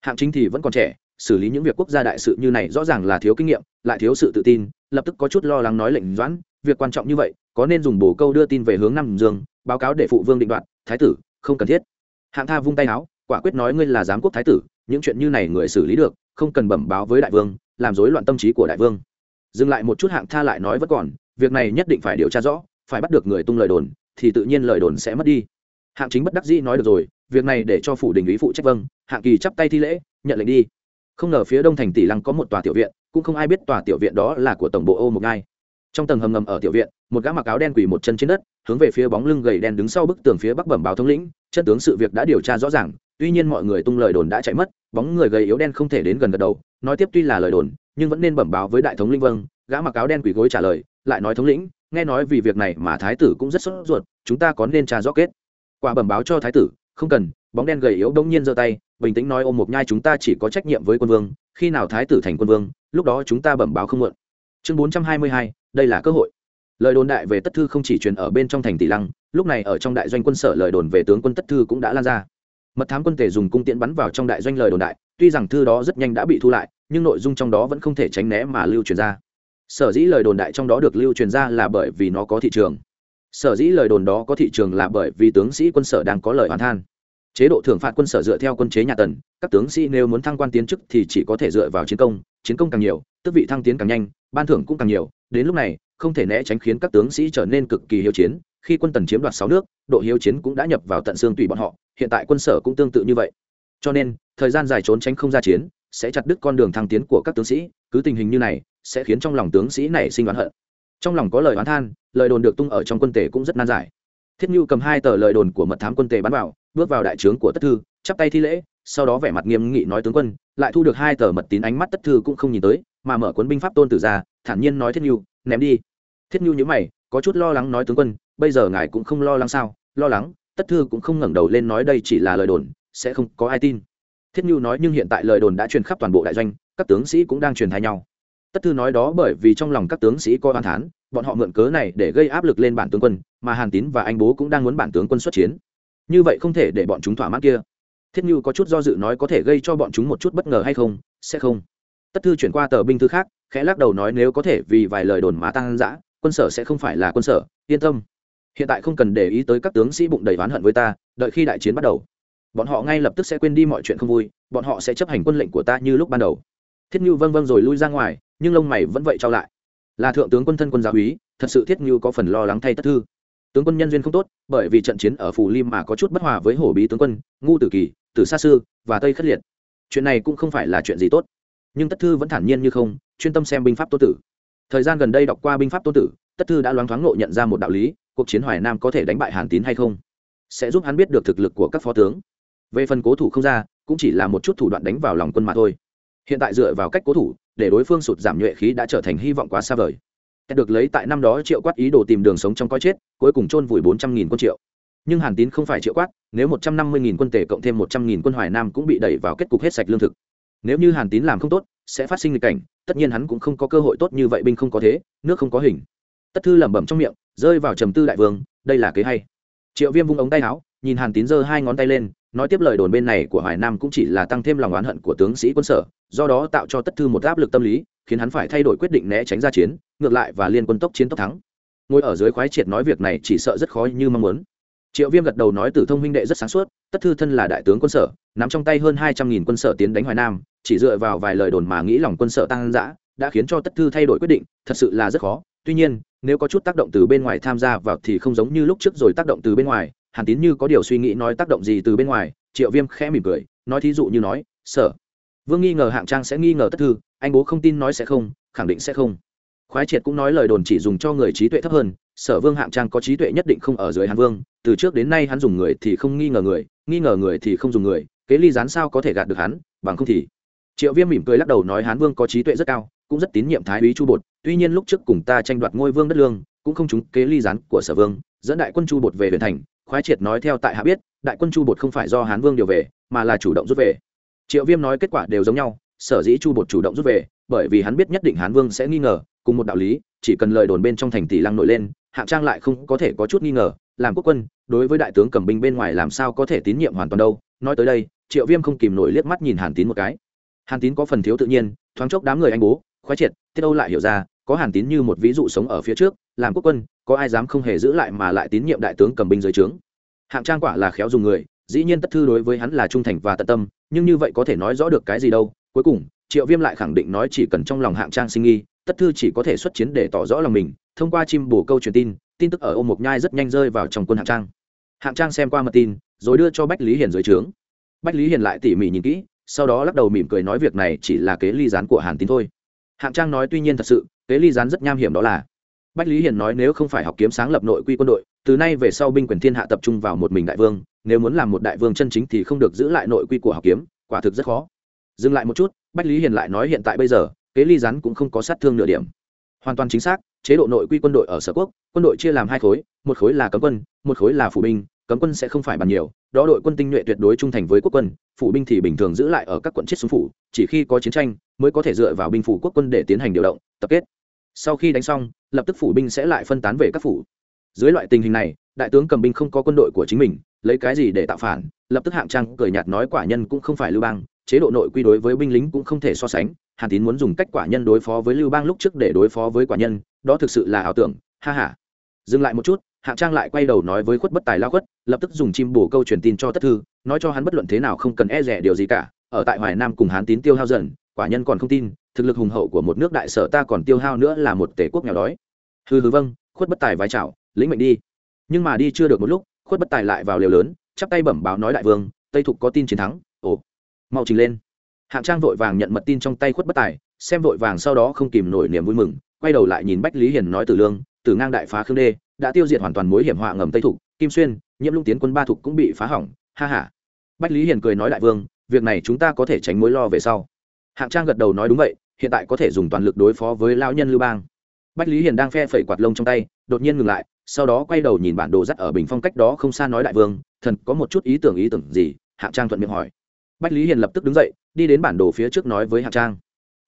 hạng chính thì vẫn còn trẻ, xử lý những việc quốc gia đại sự như này rõ ràng là thiếu kinh nghiệm, lại thiếu sự tự tin, lập tức có chút lo lắng nói lệnh doãn, việc quan trọng như vậy, có nên dùng bổ câu đưa tin về hướng nam dương, báo cáo để phụ vương định đoạt, thái tử, không cần thiết. Hạng tha vung tay áo quả quyết nói ngươi là giám quốc thái tử, những chuyện như này người xử lý được, không cần bẩm báo với đại vương, làm rối loạn tâm trí của đại vương. Dừng lại một chút hạng tha lại nói vẫn còn, việc này nhất định phải điều tra rõ, phải bắt được người tung lời đồn, thì tự nhiên lời đồn sẽ mất đi. Hạng chính bất đắc dĩ nói được rồi việc này để cho phủ đình ý phụ trách vâng hạng kỳ chắp tay thi lễ, nhận lệnh đi. Không ngờ phía đông thành tỷ lăng có một tòa tiểu viện, cũng không ai biết tòa tiểu viện đó là của tổng bộ ô một ngai trong tầng hầm ngầm ở tiểu viện, một gã mặc áo đen quỳ một chân trên đất, hướng về phía bóng lưng gầy đen đứng sau bức tường phía bắc bẩm báo thống lĩnh, chân tướng sự việc đã điều tra rõ ràng, tuy nhiên mọi người tung lời đồn đã chạy mất, bóng người gầy yếu đen không thể đến gần gật đầu, nói tiếp tuy là lời đồn, nhưng vẫn nên bẩm báo với đại thống linh vâng. Gã mặc áo đen quỳ gối trả lời, lại nói thống lĩnh, nghe nói vì việc này mà thái tử cũng rất sốt ruột, chúng ta có nên tra rõ kết. Quả bẩm báo cho thái tử không cần, bóng đen gầy yếu đông nhiên giơ tay, bình tĩnh nói ôm một nhai, chúng ta chỉ có trách nhiệm với quân vương, khi nào thái tử thành quân vương, lúc đó chúng ta bẩm báo không muộn. Chương bốn trăm hai mươi hai, đây là cơ hội. Lời đồn đại về tất thư không chỉ truyền ở bên trong thành tỷ lăng, lúc này ở trong đại doanh quân sở lời đồn về tướng quân tất thư cũng đã lan ra. Mật thám quân tể dùng cung tiễn bắn vào trong đại doanh lời đồn đại, tuy rằng thư đó rất nhanh đã bị thu lại, nhưng nội dung trong đó vẫn không thể tránh né mà lưu truyền ra. Sở dĩ lời đồn đại trong đó được lưu truyền ra là bởi vì nó có thị trường sở dĩ lời đồn đó có thị trường là bởi vì tướng sĩ quân sở đang có lời hoàn than. Chế độ thưởng phạt quân sở dựa theo quân chế nhà tần, các tướng sĩ nếu muốn thăng quan tiến chức thì chỉ có thể dựa vào chiến công chiến công càng nhiều, tước vị thăng tiến càng nhanh, ban thưởng cũng càng nhiều. Đến lúc này, không thể né tránh khiến các tướng sĩ trở nên cực kỳ hiếu chiến. Khi quân tần chiếm đoạt sáu nước, độ hiếu chiến cũng đã nhập vào tận xương tùy bọn họ, hiện tại quân sở cũng tương tự như vậy. Cho nên, thời gian dài trốn tránh không ra chiến sẽ chặt đứt con đường thăng tiến của các tướng sĩ. Cứ tình hình như này, sẽ khiến trong lòng tướng sĩ nảy sinh oán hận trong lòng có lời oán than, lời đồn được tung ở trong quân tể cũng rất nan giải. Thiết nhu cầm hai tờ lời đồn của mật thám quân tể bắn vào, bước vào đại trướng của tất thư, chắp tay thi lễ, sau đó vẻ mặt nghiêm nghị nói tướng quân, lại thu được hai tờ mật tín ánh mắt tất thư cũng không nhìn tới, mà mở cuốn binh pháp tôn tử ra, thản nhiên nói thiết nhu, ném đi. Thiết nhu nhữ mày, có chút lo lắng nói tướng quân, bây giờ ngài cũng không lo lắng sao? Lo lắng, tất thư cũng không ngẩng đầu lên nói đây chỉ là lời đồn, sẽ không có ai tin. Thiết nhu nói, nhưng hiện tại lời đồn đã truyền khắp toàn bộ đại doanh, các tướng sĩ cũng đang truyền thay nhau tất thư nói đó bởi vì trong lòng các tướng sĩ có oan thán, bọn họ mượn cớ này để gây áp lực lên bản tướng quân, mà hàn tín và anh bố cũng đang muốn bản tướng quân xuất chiến. Như vậy không thể để bọn chúng thỏa mãn kia. Thiết như có chút do dự nói có thể gây cho bọn chúng một chút bất ngờ hay không? Sẽ không. Tất thư chuyển qua tờ binh thư khác, khẽ lắc đầu nói nếu có thể vì vài lời đồn má tăng giã quân sở sẽ không phải là quân sở, yên tâm. Hiện tại không cần để ý tới các tướng sĩ bụng đầy oán hận với ta, đợi khi đại chiến bắt đầu. Bọn họ ngay lập tức sẽ quên đi mọi chuyện không vui, bọn họ sẽ chấp hành quân lệnh của ta như lúc ban đầu. Thiết như vâng vâng rồi lui ra ngoài nhưng lông mày vẫn vậy trao lại. Là thượng tướng quân thân quân giáo úy, thật sự thiết như có phần lo lắng thay tất thư. Tướng quân nhân duyên không tốt, bởi vì trận chiến ở phủ lim mà có chút bất hòa với hổ bí tướng quân, ngu tử kỳ, tử sa sư và tây khất liệt. Chuyện này cũng không phải là chuyện gì tốt. Nhưng tất thư vẫn thản nhiên như không, chuyên tâm xem binh pháp tô tử. Thời gian gần đây đọc qua binh pháp tô tử, tất thư đã loáng thoáng ngộ nhận ra một đạo lý, cuộc chiến hoài nam có thể đánh bại hàn tín hay không? Sẽ giúp hắn biết được thực lực của các phó tướng. Về phần cố thủ không ra, cũng chỉ là một chút thủ đoạn đánh vào lòng quân mà thôi. Hiện tại dựa vào cách cố thủ để đối phương sụt giảm nhuệ khí đã trở thành hy vọng quá xa vời. Được lấy tại năm đó triệu quát ý đồ tìm đường sống trong coi chết, cuối cùng chôn vùi bốn trăm nghìn quân triệu. Nhưng hàn tín không phải triệu quát, nếu một trăm năm mươi nghìn quân tể cộng thêm một trăm nghìn quân hoài nam cũng bị đẩy vào kết cục hết sạch lương thực. Nếu như hàn tín làm không tốt, sẽ phát sinh nghịch cảnh, tất nhiên hắn cũng không có cơ hội tốt như vậy, binh không có thế, nước không có hình. Tất thư lẩm bẩm trong miệng, rơi vào trầm tư đại vương, đây là kế hay. Triệu viêm vung ống tay áo, nhìn hàn tín giơ hai ngón tay lên, nói tiếp lời đồn bên này của hoài nam cũng chỉ là tăng thêm lòng oán hận của tướng sĩ quân sở do đó tạo cho tất thư một áp lực tâm lý, khiến hắn phải thay đổi quyết định né tránh ra chiến, ngược lại và liên quân tốc chiến tốc thắng. Ngồi ở dưới khoái triệt nói việc này chỉ sợ rất khó như mong muốn. Triệu viêm gật đầu nói tử thông huynh đệ rất sáng suốt, tất thư thân là đại tướng quân sở, nắm trong tay hơn hai trăm nghìn quân sở tiến đánh hoài nam, chỉ dựa vào vài lời đồn mà nghĩ lòng quân sở tăng dã, đã khiến cho tất thư thay đổi quyết định, thật sự là rất khó. Tuy nhiên, nếu có chút tác động từ bên ngoài tham gia vào thì không giống như lúc trước rồi tác động từ bên ngoài hàn tín như có điều suy nghĩ nói tác động gì từ bên ngoài, triệu viêm khẽ mỉm cười, nói thí dụ như nói, sở vương nghi ngờ hạng trang sẽ nghi ngờ tất thư, anh bố không tin nói sẽ không, khẳng định sẽ không. Khoái triệt cũng nói lời đồn chỉ dùng cho người trí tuệ thấp hơn, sở vương hạng trang có trí tuệ nhất định không ở dưới hàn vương, từ trước đến nay hắn dùng người thì không nghi ngờ người, nghi ngờ người thì không dùng người, kế ly gián sao có thể gạt được hắn, bằng không thì. Triệu viêm mỉm cười lắc đầu nói hán vương có trí tuệ rất cao, cũng rất tín nhiệm thái úy chu bột, tuy nhiên lúc trước cùng ta tranh đoạt ngôi vương đất lương, cũng không trúng kế ly gián của sở vương, dẫn đại quân chu bột về huyện thành, khoái triệt nói theo tại hạ biết, đại quân chu bột không phải do hán vương điều về, mà là chủ động rút về triệu viêm nói kết quả đều giống nhau, sở dĩ chu bột chủ động rút về, bởi vì hắn biết nhất định hán vương sẽ nghi ngờ, cùng một đạo lý, chỉ cần lời đồn bên trong thành tỷ lăng nổi lên, hạng trang lại không có thể có chút nghi ngờ, làm quốc quân, đối với đại tướng cầm binh bên ngoài làm sao có thể tín nhiệm hoàn toàn đâu. Nói tới đây, triệu viêm không kìm nổi liếc mắt nhìn hàn tín một cái. Hàn tín có phần thiếu tự nhiên, thoáng chốc đám người anh bố, khoái triệt, tiết âu lại hiểu ra, có hàn tín như một ví dụ sống ở phía trước, làm quốc quân, có ai dám không hề giữ lại mà lại tín nhiệm đại tướng cầm binh dưới trướng. Hạng trang quả là khéo dùng người dĩ nhiên tất thư đối với hắn là trung thành và tận tâm, nhưng như vậy có thể nói rõ được cái gì đâu. Cuối cùng, triệu viêm lại khẳng định nói chỉ cần trong lòng hạng trang sinh nghi, tất thư chỉ có thể xuất chiến để tỏ rõ lòng mình. Thông qua chim bổ câu truyền tin tin tức ở ô mộc nhai rất nhanh rơi vào trong quân hạng trang. Hạng trang xem qua mật tin, rồi đưa cho bách lý hiền dưới trướng. Bách lý hiền lại tỉ mỉ nhìn kỹ, sau đó lắc đầu mỉm cười nói việc này chỉ là kế ly gián của hàn tín thôi. Hạng trang nói tuy nhiên thật sự, kế ly gián rất nham hiểm đó là. Bách lý hiền nói nếu không phải học kiếm sáng lập nội quy quân đội, từ nay về sau binh quyền thiên hạ tập trung vào một mình đại vương nếu muốn làm một đại vương chân chính thì không được giữ lại nội quy của học kiếm, quả thực rất khó. Dừng lại một chút, bách lý hiền lại nói hiện tại bây giờ, kế ly rắn cũng không có sát thương nửa điểm. Hoàn toàn chính xác, chế độ nội quy quân đội ở sở quốc, quân đội chia làm hai khối, một khối là cấm quân, một khối là phủ binh, cấm quân sẽ không phải bàn nhiều, đó đội quân tinh nhuệ tuyệt đối trung thành với quốc quân, phủ binh thì bình thường giữ lại ở các quận chết xuống phủ, chỉ khi có chiến tranh mới có thể dựa vào binh phủ quốc quân để tiến hành điều động, tập kết. Sau khi đánh xong, lập tức phủ binh sẽ lại phân tán về các phủ. Dưới loại tình hình này, đại tướng cầm binh không có quân đội của chính mình lấy cái gì để tạo phản, lập tức hạng trang cười nhạt nói quả nhân cũng không phải lưu bang, chế độ nội quy đối với binh lính cũng không thể so sánh, hàn tín muốn dùng cách quả nhân đối phó với lưu bang lúc trước để đối phó với quả nhân, đó thực sự là ảo tưởng, ha ha. Dừng lại một chút, hạng trang lại quay đầu nói với khuất bất tài lao khuất, lập tức dùng chim bổ câu truyền tin cho tất thư, nói cho hắn bất luận thế nào không cần e rẻ điều gì cả, ở tại hoài nam cùng hán tín tiêu hao dần, quả nhân còn không tin, thực lực hùng hậu của một nước đại sở ta còn tiêu hao nữa là một tể quốc nghèo đói. Hừ hừ vâng khuất bất tài vai chào, lĩnh mệnh đi. Nhưng mà đi chưa được một lúc khuất bất tài lại vào liều lớn, chắp tay bẩm báo nói đại vương, tây thục có tin chiến thắng, ồ, mau trình lên. Hạng trang vội vàng nhận mật tin trong tay khuất bất tài, xem vội vàng sau đó không kìm nổi niềm vui mừng, quay đầu lại nhìn bách lý hiền nói tử lương tử ngang đại phá khương đê, đã tiêu diệt hoàn toàn mối hiểm họa ngầm tây thục, kim xuyên, nhiễm lung tiến quân ba thục cũng bị phá hỏng, ha ha. Bách lý hiền cười nói đại vương, việc này chúng ta có thể tránh mối lo về sau. Hạng trang gật đầu nói đúng vậy, hiện tại có thể dùng toàn lực đối phó với lão nhân lưu bang. Bách lý hiền đang phe phẩy quạt lông trong tay đột nhiên ngừng lại, sau đó quay đầu nhìn bản đồ dắt ở bình phong cách đó không xa nói đại vương, thần có một chút ý tưởng ý tưởng gì? Hạng trang thuận miệng hỏi. Bách lý hiền lập tức đứng dậy, đi đến bản đồ phía trước nói với hạng trang.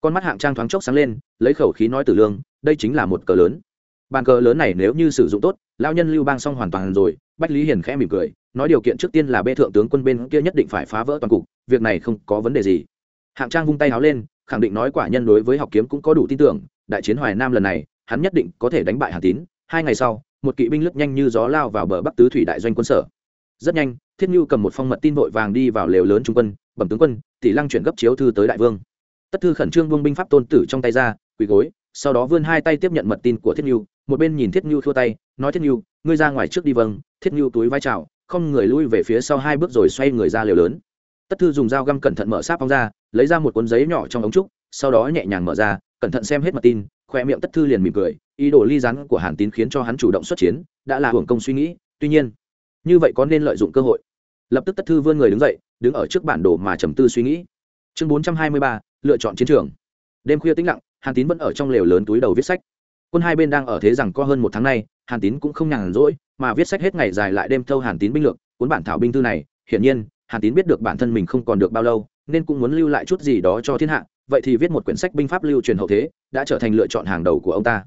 Con mắt hạng trang thoáng chốc sáng lên, lấy khẩu khí nói tử lương, đây chính là một cờ lớn. Bàn cờ lớn này nếu như sử dụng tốt lao nhân lưu bang xong hoàn toàn rồi, bách lý hiền khẽ mỉm cười, nói điều kiện trước tiên là bê thượng tướng quân bên kia nhất định phải phá vỡ toàn cục, việc này không có vấn đề gì. Hạng trang vung tay háo lên, khẳng định nói quả nhân đối với học kiếm cũng có đủ tin tưởng, đại chiến hoài nam lần này, hắn nhất định có thể đánh bại hàn tín hai ngày sau, một kỵ binh lướt nhanh như gió lao vào bờ bắc tứ thủy đại doanh quân sở. Rất nhanh, thiết như cầm một phong mật tin vội vàng đi vào lều lớn trung quân, bẩm tướng quân, tỷ lăng chuyển gấp chiếu thư tới đại vương. Tất thư khẩn trương vương binh pháp tôn tử trong tay ra, quỳ gối, sau đó vươn hai tay tiếp nhận mật tin của thiết như, một bên nhìn thiết như thua tay, nói, thiết như, ngươi ra ngoài trước đi vâng. Thiết như túi vai trào không người lui về phía sau hai bước rồi xoay người ra lều lớn. Tất thư dùng dao găm cẩn thận mở sáp phong ra, lấy ra một cuốn giấy nhỏ trong ống trúc, sau đó nhẹ nhàng mở ra, cẩn thận xem hết mật tin khoe miệng tất thư liền mỉm cười, ý đồ ly rắn của hàn tín khiến cho hắn chủ động xuất chiến, đã là hưởng công suy nghĩ, tuy nhiên, như vậy có nên lợi dụng cơ hội. Lập tức tất thư vươn người đứng dậy, đứng ở trước bản đồ mà trầm tư suy nghĩ. Chương bốn trăm hai mươi ba, lựa chọn chiến trường. Đêm khuya tĩnh lặng, hàn tín vẫn ở trong lều lớn túi đầu viết sách. Quân hai bên đang ở thế rằng có hơn một tháng nay, hàn tín cũng không nhàn rỗi, mà viết sách hết ngày dài lại đêm thâu hàn tín binh lược, cuốn bản thảo binh thư này. Hiển nhiên, hàn tín biết được bản thân mình không còn được bao lâu, nên cũng muốn lưu lại chút gì đó cho thiên hạ vậy thì viết một quyển sách binh pháp lưu truyền hậu thế, đã trở thành lựa chọn hàng đầu của ông ta.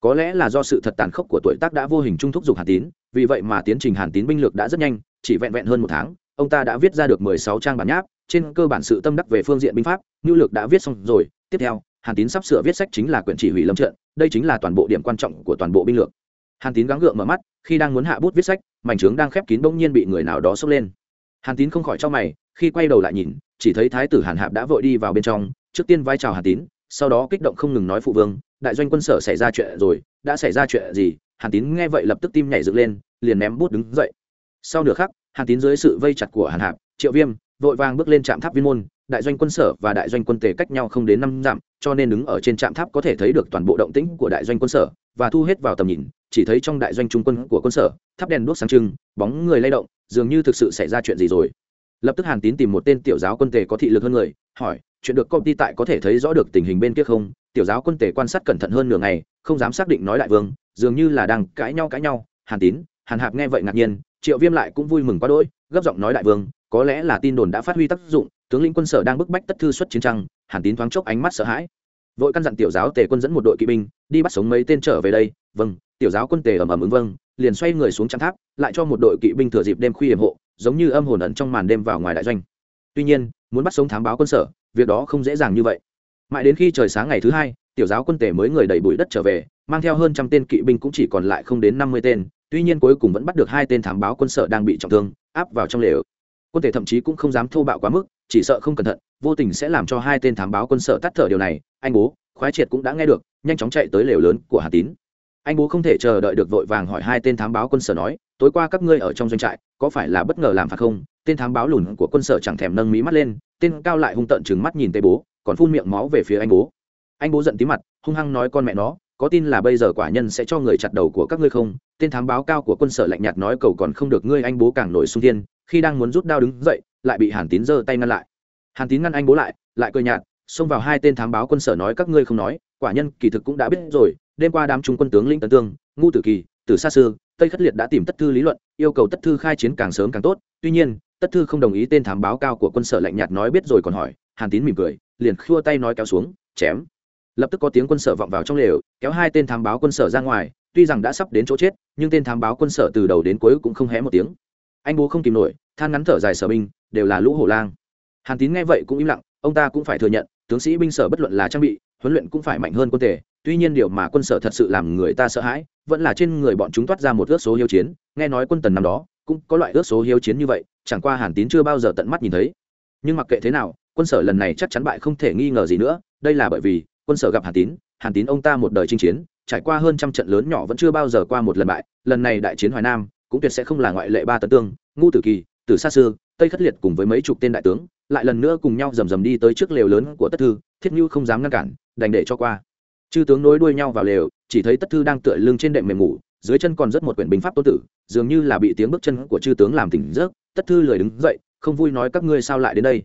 Có lẽ là do sự thật tàn khốc của tuổi tác đã vô hình trung thúc giục hàn tín, vì vậy mà tiến trình hàn tín binh lược đã rất nhanh, chỉ vẹn vẹn hơn một tháng, ông ta đã viết ra được mười sáu trang bản nháp, trên cơ bản sự tâm đắc về phương diện binh pháp nhu lược đã viết xong rồi. Tiếp theo, hàn tín sắp sửa viết sách chính là quyển chỉ huy lâm trận, đây chính là toàn bộ điểm quan trọng của toàn bộ binh lược. Hàn tín gắng gượng mở mắt, khi đang muốn hạ bút viết sách, mảnh trướng đang khép kín bỗng nhiên bị người nào đó xốc lên. Hàn tín không khỏi cho mày, khi quay đầu lại nhìn, chỉ thấy thái tử hàn hạp đã vội đi vào bên trong trước tiên vai chào hàn tín, sau đó kích động không ngừng nói phụ vương, đại doanh quân sở xảy ra chuyện rồi, đã xảy ra chuyện gì? Hàn tín nghe vậy lập tức tim nhảy dựng lên, liền ném bút đứng dậy. Sau nửa khắc, hàn tín dưới sự vây chặt của hàn hạp, triệu viêm, vội vàng bước lên trạm tháp viên môn, đại doanh quân sở và đại doanh quân tề cách nhau không đến năm dặm, cho nên đứng ở trên trạm tháp có thể thấy được toàn bộ động tĩnh của đại doanh quân sở, và thu hết vào tầm nhìn, chỉ thấy trong đại doanh trung quân của quân sở, tháp đèn đuốc sáng trưng, bóng người lay động, dường như thực sự xảy ra chuyện gì rồi. Lập tức hàn tín tìm một tên tiểu giáo quân tề có thị lực hơn người, hỏi chuyện được công ty tại có thể thấy rõ được tình hình bên kia không? Tiểu giáo quân tề quan sát cẩn thận hơn nửa ngày, không dám xác định nói đại vương, dường như là đang cãi nhau cãi nhau. Hàn tín, hàn hạp nghe vậy ngạc nhiên, triệu viêm lại cũng vui mừng quá đỗi, gấp giọng nói đại vương, có lẽ là tin đồn đã phát huy tác dụng, tướng lĩnh quân sở đang bức bách tất thư xuất chiến trăng. Hàn tín thoáng chốc ánh mắt sợ hãi. Vội căn dặn tiểu giáo tề quân dẫn một đội kỵ binh, đi bắt sống mấy tên trở về đây. Vâng tiểu giáo quân tề ầm ầm ứng vâng liền xoay người xuống trang tháp, lại cho một đội kỵ binh thừa dịp đêm khuya hiểm hộ, giống như âm hồn ẩn trong màn đêm vào ngoài đại doanh. Tuy nhiên, muốn bắt sống thám báo quân sở việc đó không dễ dàng như vậy. Mãi đến khi trời sáng ngày thứ hai, tiểu giáo quân tể mới người đẩy bụi đất trở về, mang theo hơn trăm tên kỵ binh cũng chỉ còn lại không đến năm mươi tên, tuy nhiên cuối cùng vẫn bắt được hai tên thám báo quân sở đang bị trọng thương, áp vào trong lều. Quân thể thậm chí cũng không dám thô bạo quá mức, chỉ sợ không cẩn thận, vô tình sẽ làm cho hai tên thám báo quân sở tắt thở điều này. Anh bố, khoái triệt cũng đã nghe được, nhanh chóng chạy tới lều lớn của hà tín. Anh bố không thể chờ đợi được vội vàng hỏi hai tên thám báo quân sở nói, tối qua các ngươi ở trong doanh trại, có phải là bất ngờ làm phạt không? Tên thám báo lùn của quân sở chẳng thèm nâng mí mắt lên tên cao lại hung tợn chừng mắt nhìn tây bố, còn phun miệng máu về phía anh bố. Anh bố giận tí mặt, hung hăng nói con mẹ nó, có tin là bây giờ quả nhân sẽ cho người chặt đầu của các ngươi không? Tên thám báo cao của quân sở lạnh nhạt nói cầu còn không được ngươi anh bố càng nổi sung thiên, khi đang muốn rút đao đứng dậy, lại bị hàn tín giơ tay ngăn lại. Hàn tín ngăn anh bố lại lại cười nhạt, xông vào hai tên thám báo quân sở nói các ngươi không nói, quả nhân kỳ thực cũng đã biết rồi, đêm qua đám trung quân tướng lĩnh tấn tương, ngu tử kỳ từ xa xưa tây khất liệt đã tìm tất thư lý luận, yêu cầu tất thư khai chiến càng sớm càng tốt, tuy nhiên tất thư không đồng ý tên thám báo cao của quân sở lạnh nhạt nói biết rồi còn hỏi, hàn tín mỉm cười, liền khua tay nói kéo xuống, chém. Lập tức có tiếng quân sở vọng vào trong lều, kéo hai tên thám báo quân sở ra ngoài, tuy rằng đã sắp đến chỗ chết, nhưng tên thám báo quân sở từ đầu đến cuối cũng không hé một tiếng. Anh bố không kìm nổi, than ngắn thở dài sở binh, đều là lũ hổ lang. Hàn tín nghe vậy cũng im lặng, ông ta cũng phải thừa nhận, tướng sĩ binh sở bất luận là trang bị, huấn luyện cũng phải mạnh hơn quân tề tuy nhiên điều mà quân sở thật sự làm người ta sợ hãi, vẫn là trên người bọn chúng toát ra một ước số hiếu chiến, nghe nói quân tần năm đó, cũng có loại ước số hiếu chiến như vậy chẳng qua hàn tín chưa bao giờ tận mắt nhìn thấy. Nhưng mặc kệ thế nào, quân sở lần này chắc chắn bại không thể nghi ngờ gì nữa, đây là bởi vì, quân sở gặp hàn tín hàn tín ông ta một đời chinh chiến, trải qua hơn trăm trận lớn nhỏ vẫn chưa bao giờ qua một lần bại, lần này đại chiến hoài nam, cũng tuyệt sẽ không là ngoại lệ ba tấn tương ngu tử kỳ, Tử xa xưa tây khất liệt cùng với mấy chục tên đại tướng, lại lần nữa cùng nhau rầm rầm đi tới trước lều lớn của tất thư, thiết như không dám ngăn cản, đành để cho qua. Chư tướng nối đuôi nhau vào lều, chỉ thấy tất thư đang tựa lưng trên đệm mềm ngủ, dưới chân còn rất một quyển binh pháp tôn tử, dường như là bị tiếng bước chân của chư tướng làm tỉnh giấc tất thư lười đứng dậy, không vui nói, các ngươi sao lại đến đây?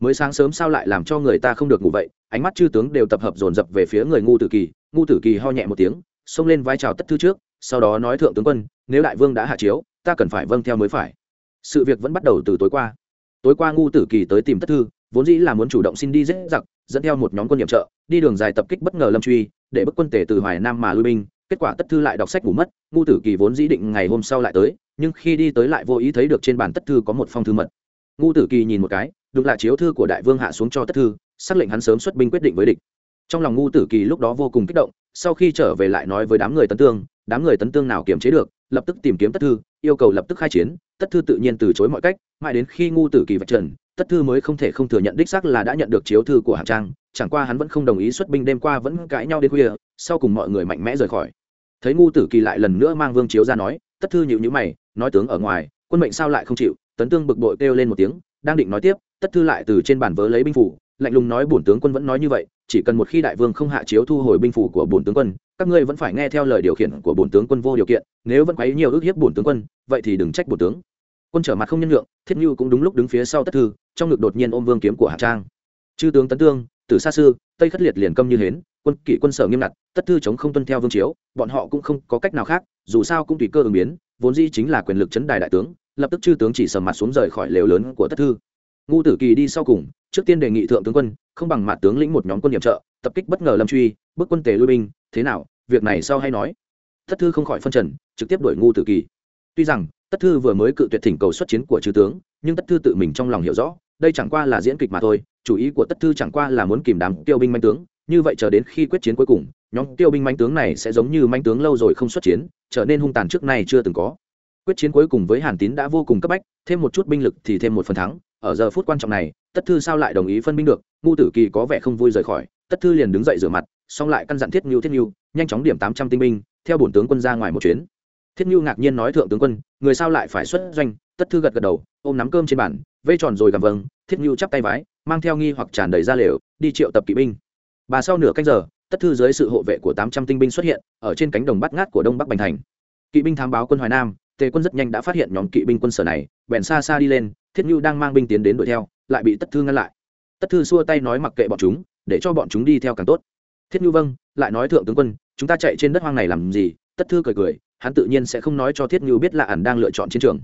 Mới sáng sớm sao lại làm cho người ta không được ngủ vậy? Ánh mắt chư tướng đều tập hợp dồn dập về phía người ngu tử kỳ. Ngu tử kỳ ho nhẹ một tiếng, xông lên vai trào tất thư trước, sau đó nói, thượng tướng quân, nếu đại vương đã hạ chiếu, ta cần phải vâng theo mới phải. Sự việc vẫn bắt đầu từ tối qua. Tối qua ngu tử kỳ tới tìm tất thư, vốn dĩ là muốn chủ động xin đi dễ giặc, dẫn theo một nhóm quân nhiệm trợ, đi đường dài tập kích bất ngờ lâm truy, để bức quân tể từ hoài nam mà lui binh kết quả tất thư lại đọc sách ngủ mất, ngu tử kỳ vốn dĩ định ngày hôm sau lại tới, nhưng khi đi tới lại vô ý thấy được trên bàn tất thư có một phong thư mật. Ngu tử kỳ nhìn một cái đúng là chiếu thư của đại vương hạ xuống cho tất thư, xác lệnh hắn sớm xuất binh quyết định với địch. Trong lòng ngu tử kỳ lúc đó vô cùng kích động, sau khi trở về lại nói với đám người tấn tương, đám người tấn tương nào kiềm chế được, lập tức tìm kiếm tất thư yêu cầu lập tức khai chiến, tất thư tự nhiên từ chối mọi cách, mãi đến khi ngu tử kỳ vạch trần, tất thư mới không thể không thừa nhận đích xác là đã nhận được chiếu thư của hạng trang, chẳng qua hắn vẫn không đồng ý xuất binh đêm qua vẫn cãi nhau đến khuya, sau cùng mọi người mạnh mẽ rời khỏi. Thấy ngu tử kỳ lại lần nữa mang vương chiếu ra nói, tất thư nhịu nhữ mày, nói tướng ở ngoài, quân mệnh sao lại không chịu, tấn tương bực bội kêu lên một tiếng, đang định nói tiếp, tất thư lại từ trên bản vớ lấy binh phủ, lạnh lùng nói bổn tướng quân vẫn nói như vậy, chỉ cần một khi đại vương không hạ chiếu thu hồi binh phủ của bổn tướng quân các ngươi vẫn phải nghe theo lời điều khiển của bổn tướng quân vô điều kiện, nếu vẫn quấy nhiều ước hiếp bổn tướng quân, vậy thì đừng trách bổn tướng. Quân trở mặt không nhân lượng thiết như cũng đúng lúc đứng phía sau tất thư, trong ngực đột nhiên ôm vương kiếm của hạ trang. Chư tướng tấn tương từ xa xưa tây khất liệt liền câm như hến, quân kỵ quân sở nghiêm ngặt, tất thư chống không tuân theo vương chiếu, bọn họ cũng không có cách nào khác, dù sao cũng tùy cơ ứng biến, vốn dĩ chính là quyền lực chấn đài đại tướng, lập tức chư tướng chỉ sầm mặt xuống rời khỏi lều lớn của tất thư. Ngu tử kỳ đi sau cùng, trước tiên đề nghị thượng tướng quân, không bằng mặt tướng lĩnh một nhóm quân nhiệm trợ, tập kích bất ngờ lâm truy, bước quân tề lui binh thế nào, việc này sau hay nói. Tất thư không khỏi phân trần, trực tiếp đuổi ngu tử kỳ. Tuy rằng tất thư vừa mới cự tuyệt thỉnh cầu xuất chiến của chư tướng, nhưng tất thư tự mình trong lòng hiểu rõ, đây chẳng qua là diễn kịch mà thôi, chủ ý của tất thư chẳng qua là muốn kìm đám tiêu binh manh tướng, như vậy chờ đến khi quyết chiến cuối cùng, nhóm tiêu binh manh tướng này sẽ giống như manh tướng lâu rồi không xuất chiến, trở nên hung tàn trước nay chưa từng có. Quyết chiến cuối cùng với hàn tín đã vô cùng cấp bách, thêm một chút binh lực thì thêm một phần thắng, ở giờ phút quan trọng này tất thư sao lại đồng ý phân binh được, ngu tử kỳ có vẻ không vui rời khỏi tất thư liền đứng dậy rửa mặt xong lại căn dặn thiết nhu thiết nhu, nhanh chóng điểm tám trăm tinh binh, theo bổn tướng quân ra ngoài một chuyến. Thiết nhu ngạc nhiên nói thượng tướng quân, người sao lại phải xuất doanh? Tất thư gật gật đầu, ôm nắm cơm trên bàn, vây tròn rồi gầm vâng thiết nhu chắp tay vái, mang theo nghi hoặc tràn đầy ra lều, đi triệu tập kỵ binh. Bà sau nửa canh giờ, tất thư dưới sự hộ vệ của tám trăm tinh binh xuất hiện, ở trên cánh đồng bắt ngát của đông bắc bành thành. Kỵ binh thám báo quân hoài nam, tề quân rất nhanh đã phát hiện nhóm kỵ binh quân sở này, bèn xa xa đi lên, thiết nhu đang mang binh tiến đến đuổi theo, lại bị tất thư ngăn lại. Tất thư xua tay nói mặc kệ bọn chúng, để cho bọn chúng đi theo càng tốt thiết nhu vâng lại nói thượng tướng quân, chúng ta chạy trên đất hoang này làm gì? Tất thư cười cười, hắn tự nhiên sẽ không nói cho thiết nhu biết là ẩn đang lựa chọn chiến trường.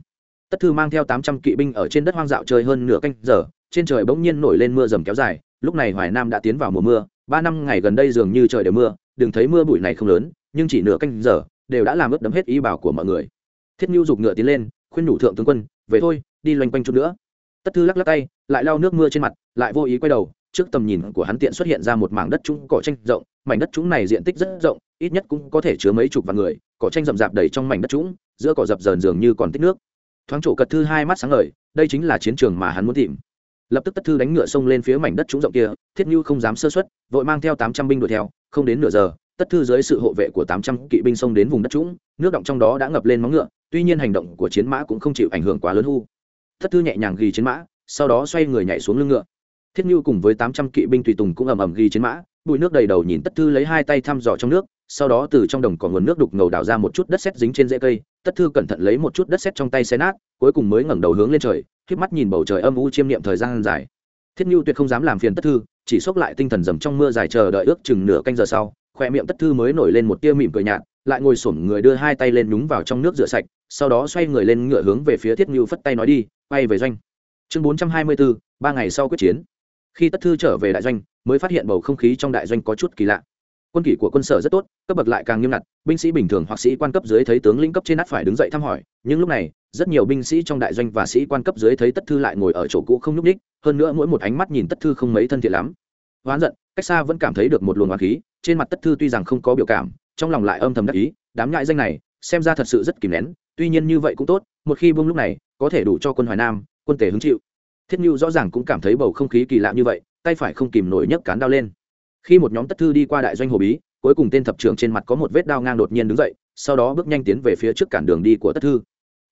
Tất thư mang theo tám trăm kỵ binh ở trên đất hoang dạo chơi hơn nửa canh giờ, trên trời bỗng nhiên nổi lên mưa dầm kéo dài, lúc này hoài nam đã tiến vào mùa mưa, ba năm ngày gần đây dường như trời đều mưa, đừng thấy mưa bụi này không lớn, nhưng chỉ nửa canh giờ, đều đã làm ướt đấm hết ý bảo của mọi người. Thiết nhu giục ngựa tiến lên, khuyên nhủ thượng tướng quân, về thôi, đi loanh quanh chút nữa. Tất thư lắc lắc tay, lại lau nước mưa trên mặt, lại vô ý quay đầu trước tầm nhìn của hắn tiện xuất hiện ra một mảng đất trũng cỏ tranh rộng, mảnh đất trũng này diện tích rất rộng, ít nhất cũng có thể chứa mấy chục vạn người, cỏ tranh rậm rạp đầy trong mảnh đất trũng, giữa cỏ dập dờn dường như còn tích nước. Thoáng chỗ cật thư hai mắt sáng ngời, đây chính là chiến trường mà hắn muốn tìm. Lập tức tất thư đánh ngựa xông lên phía mảnh đất trũng rộng kia, thiết như không dám sơ xuất vội mang theo tám trăm binh đuổi theo, không đến nửa giờ tất thư dưới sự hộ vệ của tám trăm kỵ binh xông đến vùng đất trũng, nước động trong đó đã ngập lên móng ngựa, tuy nhiên hành động của chiến mã cũng không chịu ảnh hưởng quá lớn hu. Tất thư nhẹ nhàng ghi chiến mã, sau đó xoay người nhảy xuống lưng ngựa thiết như cùng với tám trăm kỵ binh tùy tùng cũng ầm ầm ghi chiến mã, bụi nước đầy đầu nhìn tất thư lấy hai tay thăm dò trong nước, sau đó từ trong đồng có nguồn nước đục ngầu đào ra một chút đất sét dính trên rễ cây. Tất thư cẩn thận lấy một chút đất sét trong tay xe nát, cuối cùng mới ngẩng đầu hướng lên trời k mắt nhìn bầu trời âm u chiêm niệm thời gian dài. Thiết như tuyệt không dám làm phiền tất thư, chỉ xốc lại tinh thần dầm trong mưa dài chờ đợi ước chừng nửa canh giờ sau, khoe miệng tất thư mới nổi lên một tia mỉm cười nhạt, lại ngồi xổm người đưa hai tay lên nhúng vào trong nước rửa sạch, sau đó xoay người lên ngựa hướng về phía thiết như phất tay nói đi quay về doanh. Chương bốn trăm hai mươi bốn ba ngày sau quyết chiến khi tất thư trở về đại doanh, mới phát hiện bầu không khí trong đại doanh có chút kỳ lạ. Quân kỷ của quân sở rất tốt, cấp bậc lại càng nghiêm ngặt, binh sĩ bình thường hoặc sĩ quan cấp dưới thấy tướng lĩnh cấp trên nát phải đứng dậy thăm hỏi, nhưng lúc này, rất nhiều binh sĩ trong đại doanh và sĩ quan cấp dưới thấy tất thư lại ngồi ở chỗ cũ không nhúc ních hơn nữa mỗi một ánh mắt nhìn tất thư không mấy thân thiện lắm. Oán giận, cách xa vẫn cảm thấy được một luồng oán khí, trên mặt tất thư tuy rằng không có biểu cảm, trong lòng lại âm thầm đắc ý, đám nhại danh này, xem ra thật sự rất kìm nén, tuy nhiên như vậy cũng tốt, một khi buông lúc này, có thể đủ cho quân hoài nam, quân tể hứng chịu thiết như rõ ràng cũng cảm thấy bầu không khí kỳ lạ như vậy, tay phải không kìm nổi nhấc cán đao lên. Khi một nhóm tất thư đi qua đại doanh hồ bí, cuối cùng tên thập trưởng trên mặt có một vết đao ngang đột nhiên đứng dậy, sau đó bước nhanh tiến về phía trước cản đường đi của tất thư.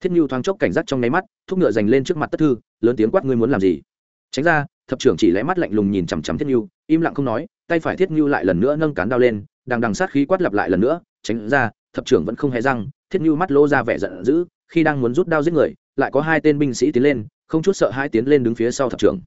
Thiết như thoáng chốc cảnh giác trong nháy mắt, thúc ngựa dành lên trước mặt tất thư, lớn tiếng quát ngươi muốn làm gì? Tránh ra, thập trưởng chỉ lẽ mắt lạnh lùng nhìn chằm chằm thiết như im lặng không nói, tay phải thiết như lại lần nữa nâng cán đao lên, đằng đằng sát khí quát lặp lại lần nữa, tránh ra, thập trưởng vẫn không hề răng, thiết như mắt lô ra vẻ giận dữ khi đang muốn rút đao giết người, lại có hai tên binh sĩ tiến lên, không chút sợ hai tiến lên đứng phía sau thập trưởng.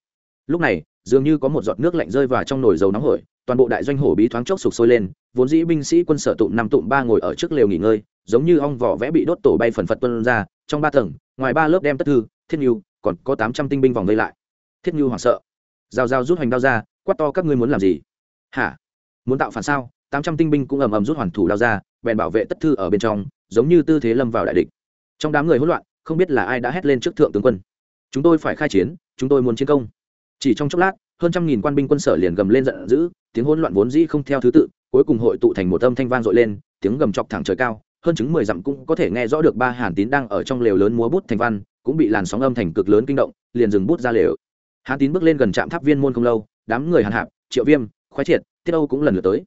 Lúc này, dường như có một giọt nước lạnh rơi vào trong nồi dầu nóng hổi, toàn bộ đại doanh hổ bí thoáng chốc sục sôi lên, vốn dĩ binh sĩ quân sở tụm năm tụm ba ngồi ở trước lều nghỉ ngơi, giống như ong vỏ vẽ bị đốt tổ bay phần phật tuân ra, trong ba tầng, ngoài ba lớp đem tất thư, thiết nhu, còn có tám trăm tinh binh vòng vây lại. Thiết nhu hoảng sợ. Giao giao rút hoành đao ra, quát to, các ngươi muốn làm gì? Hả? Muốn tạo phản sao? Tám trăm tinh binh cũng ầm ầm rút hoàn thủ đao ra, bèn bảo vệ tất thư ở bên trong, giống như tư thế lâm vào đại địch trong đám người hỗn loạn, không biết là ai đã hét lên trước thượng tướng quân. Chúng tôi phải khai chiến, chúng tôi muốn chiến công. Chỉ trong chốc lát, hơn trăm nghìn quan binh quân sở liền gầm lên giận dữ, tiếng hỗn loạn vốn dĩ không theo thứ tự, cuối cùng hội tụ thành một âm thanh vang dội lên, tiếng gầm chọc thẳng trời cao, hơn chứng mười dặm cũng có thể nghe rõ được ba hàn tín đang ở trong lều lớn múa bút thành văn, cũng bị làn sóng âm thành cực lớn kinh động, liền dừng bút ra lều. Hàn tín bước lên gần trạm tháp viên môn không lâu, đám người hàn hạp, triệu viêm, khoái triệt, tiết âu cũng lần lượt tới.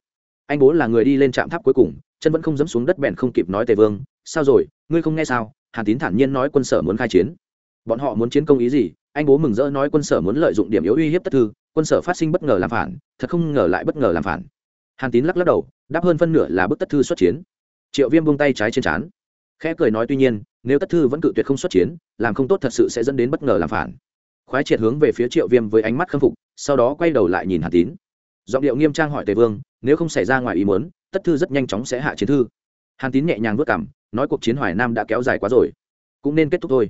Anh bố là người đi lên trạm tháp cuối cùng, chân vẫn không dẫm xuống đất bèn không kịp nói tề vương sao rồi, ngươi không nghe sao? Hàn tín thản nhiên nói quân sở muốn khai chiến. Bọn họ muốn chiến công ý gì? Anh bố mừng rỡ nói quân sở muốn lợi dụng điểm yếu uy hiếp tất thư, quân sở phát sinh bất ngờ làm phản, thật không ngờ lại bất ngờ làm phản. Hàn tín lắc lắc đầu, đáp hơn phân nửa là bức tất thư xuất chiến. Triệu viêm buông tay trái trên trán. Khẽ cười nói tuy nhiên, nếu tất thư vẫn cự tuyệt không xuất chiến, làm không tốt thật sự sẽ dẫn đến bất ngờ làm phản. Khoái triệt hướng về phía triệu viêm với ánh mắt khâm phục, sau đó quay đầu lại nhìn hàn tín. Giọng điệu nghiêm trang hỏi tề vương, nếu không xảy ra ngoài ý muốn tất thư rất nhanh chóng sẽ hạ chiến thư. Hàn tín nhẹ nhàng vất cảm nói cuộc chiến hoài nam đã kéo dài quá rồi. Cũng nên kết thúc thôi.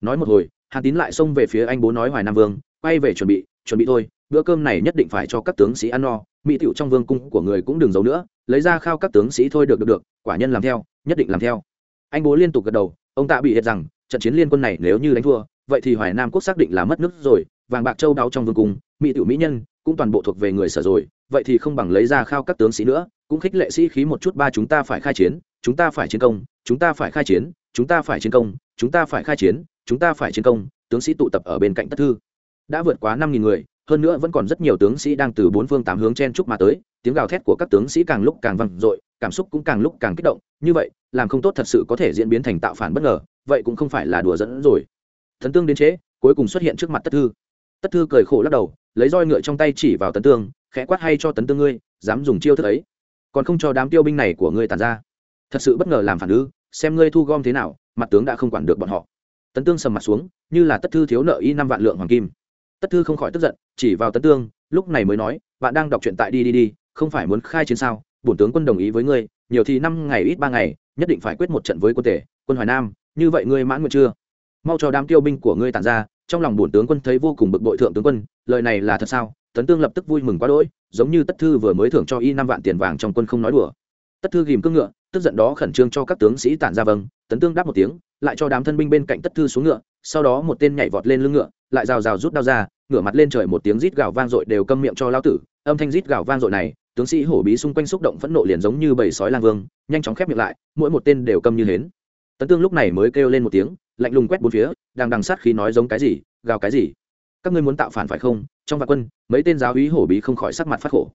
Nói một hồi, hàn tín lại xông về phía anh bố nói hoài nam vương, quay về chuẩn bị chuẩn bị thôi, bữa cơm này nhất định phải cho các tướng sĩ ăn no, mỹ tiểu trong vương cung của người cũng đừng giấu nữa, lấy ra khao các tướng sĩ thôi được được được, quả nhân làm theo, nhất định làm theo. Anh bố liên tục gật đầu, ông tạ bị hiệt rằng, trận chiến liên quân này nếu như đánh thua, vậy thì hoài nam quốc xác định là mất nước rồi, vàng bạc châu đáo trong vương cung, mỹ tiểu mỹ nhân cũng toàn bộ thuộc về người sở rồi, vậy thì không bằng lấy ra khao các tướng sĩ nữa, cũng khích lệ sĩ khí một chút ba chúng ta phải khai chiến chúng ta phải chiến công chúng ta phải khai chiến chúng ta phải chiến công chúng ta phải khai chiến chúng ta phải chiến công tướng sĩ tụ tập ở bên cạnh tất thư. Đã vượt quá năm nghìn người hơn nữa vẫn còn rất nhiều tướng sĩ đang từ bốn phương tám hướng chen chúc mà tới tiếng gào thét của các tướng sĩ càng lúc càng vang dội cảm xúc cũng càng lúc càng kích động. Như vậy làm không tốt thật sự có thể diễn biến thành tạo phản bất ngờ vậy cũng không phải là đùa dẫn rồi. Tấn tương đến chế, cuối cùng xuất hiện trước mặt tất thư. Tất thư cười khổ lắc đầu lấy roi ngựa trong tay chỉ vào tấn tương khẽ quát hay cho tấn tương ngươi dám dùng chiêu thức ấy. Còn không cho đám tiêu binh này của ngươi tàn ra thật sự bất ngờ làm phản ư, xem ngươi thu gom thế nào, mặt tướng đã không quản được bọn họ. Tấn tương sầm mặt xuống, như là tất thư thiếu nợ y năm vạn lượng hoàng kim. Tất thư không khỏi tức giận, chỉ vào tấn tương, lúc này mới nói, bạn đang đọc truyện tại đi đi đi, không phải muốn khai chiến sao? Bổn tướng quân đồng ý với ngươi, nhiều thì năm ngày ít ba ngày, nhất định phải quyết một trận với quân tể, quân hoài nam, như vậy ngươi mãn nguyện chưa? Mau cho đám tiêu binh của ngươi tàn ra. Trong lòng bổn tướng quân thấy vô cùng bực bội thượng tướng quân, lời này là thật sao? Tấn tương lập tức vui mừng quá đỗi, giống như tất thư vừa mới thưởng cho y năm vạn tiền vàng trong quân không nói đùa. Tất thư ghìm cương ngựa tức giận đó khẩn trương cho các tướng sĩ tản ra vâng tấn tương đáp một tiếng, lại cho đám thân binh bên cạnh tất thư xuống ngựa, sau đó một tên nhảy vọt lên lưng ngựa, lại rào rào rút đao ra, ngửa mặt lên trời một tiếng rít gào vang dội đều câm miệng cho lao tử, âm thanh rít gào vang dội này, tướng sĩ hổ bí xung quanh xúc động phẫn nộ liền giống như bầy sói lang vương, nhanh chóng khép miệng lại, mỗi một tên đều câm như hến. Tấn tương lúc này mới kêu lên một tiếng, lạnh lùng quét bốn phía, đang đằng sát khí nói giống cái gì, gào cái gì. Các ngươi muốn tạo phản phải không? Trong vạn quân, mấy tên giáo úy hổ bí không khỏi sắc mặt phát khổ.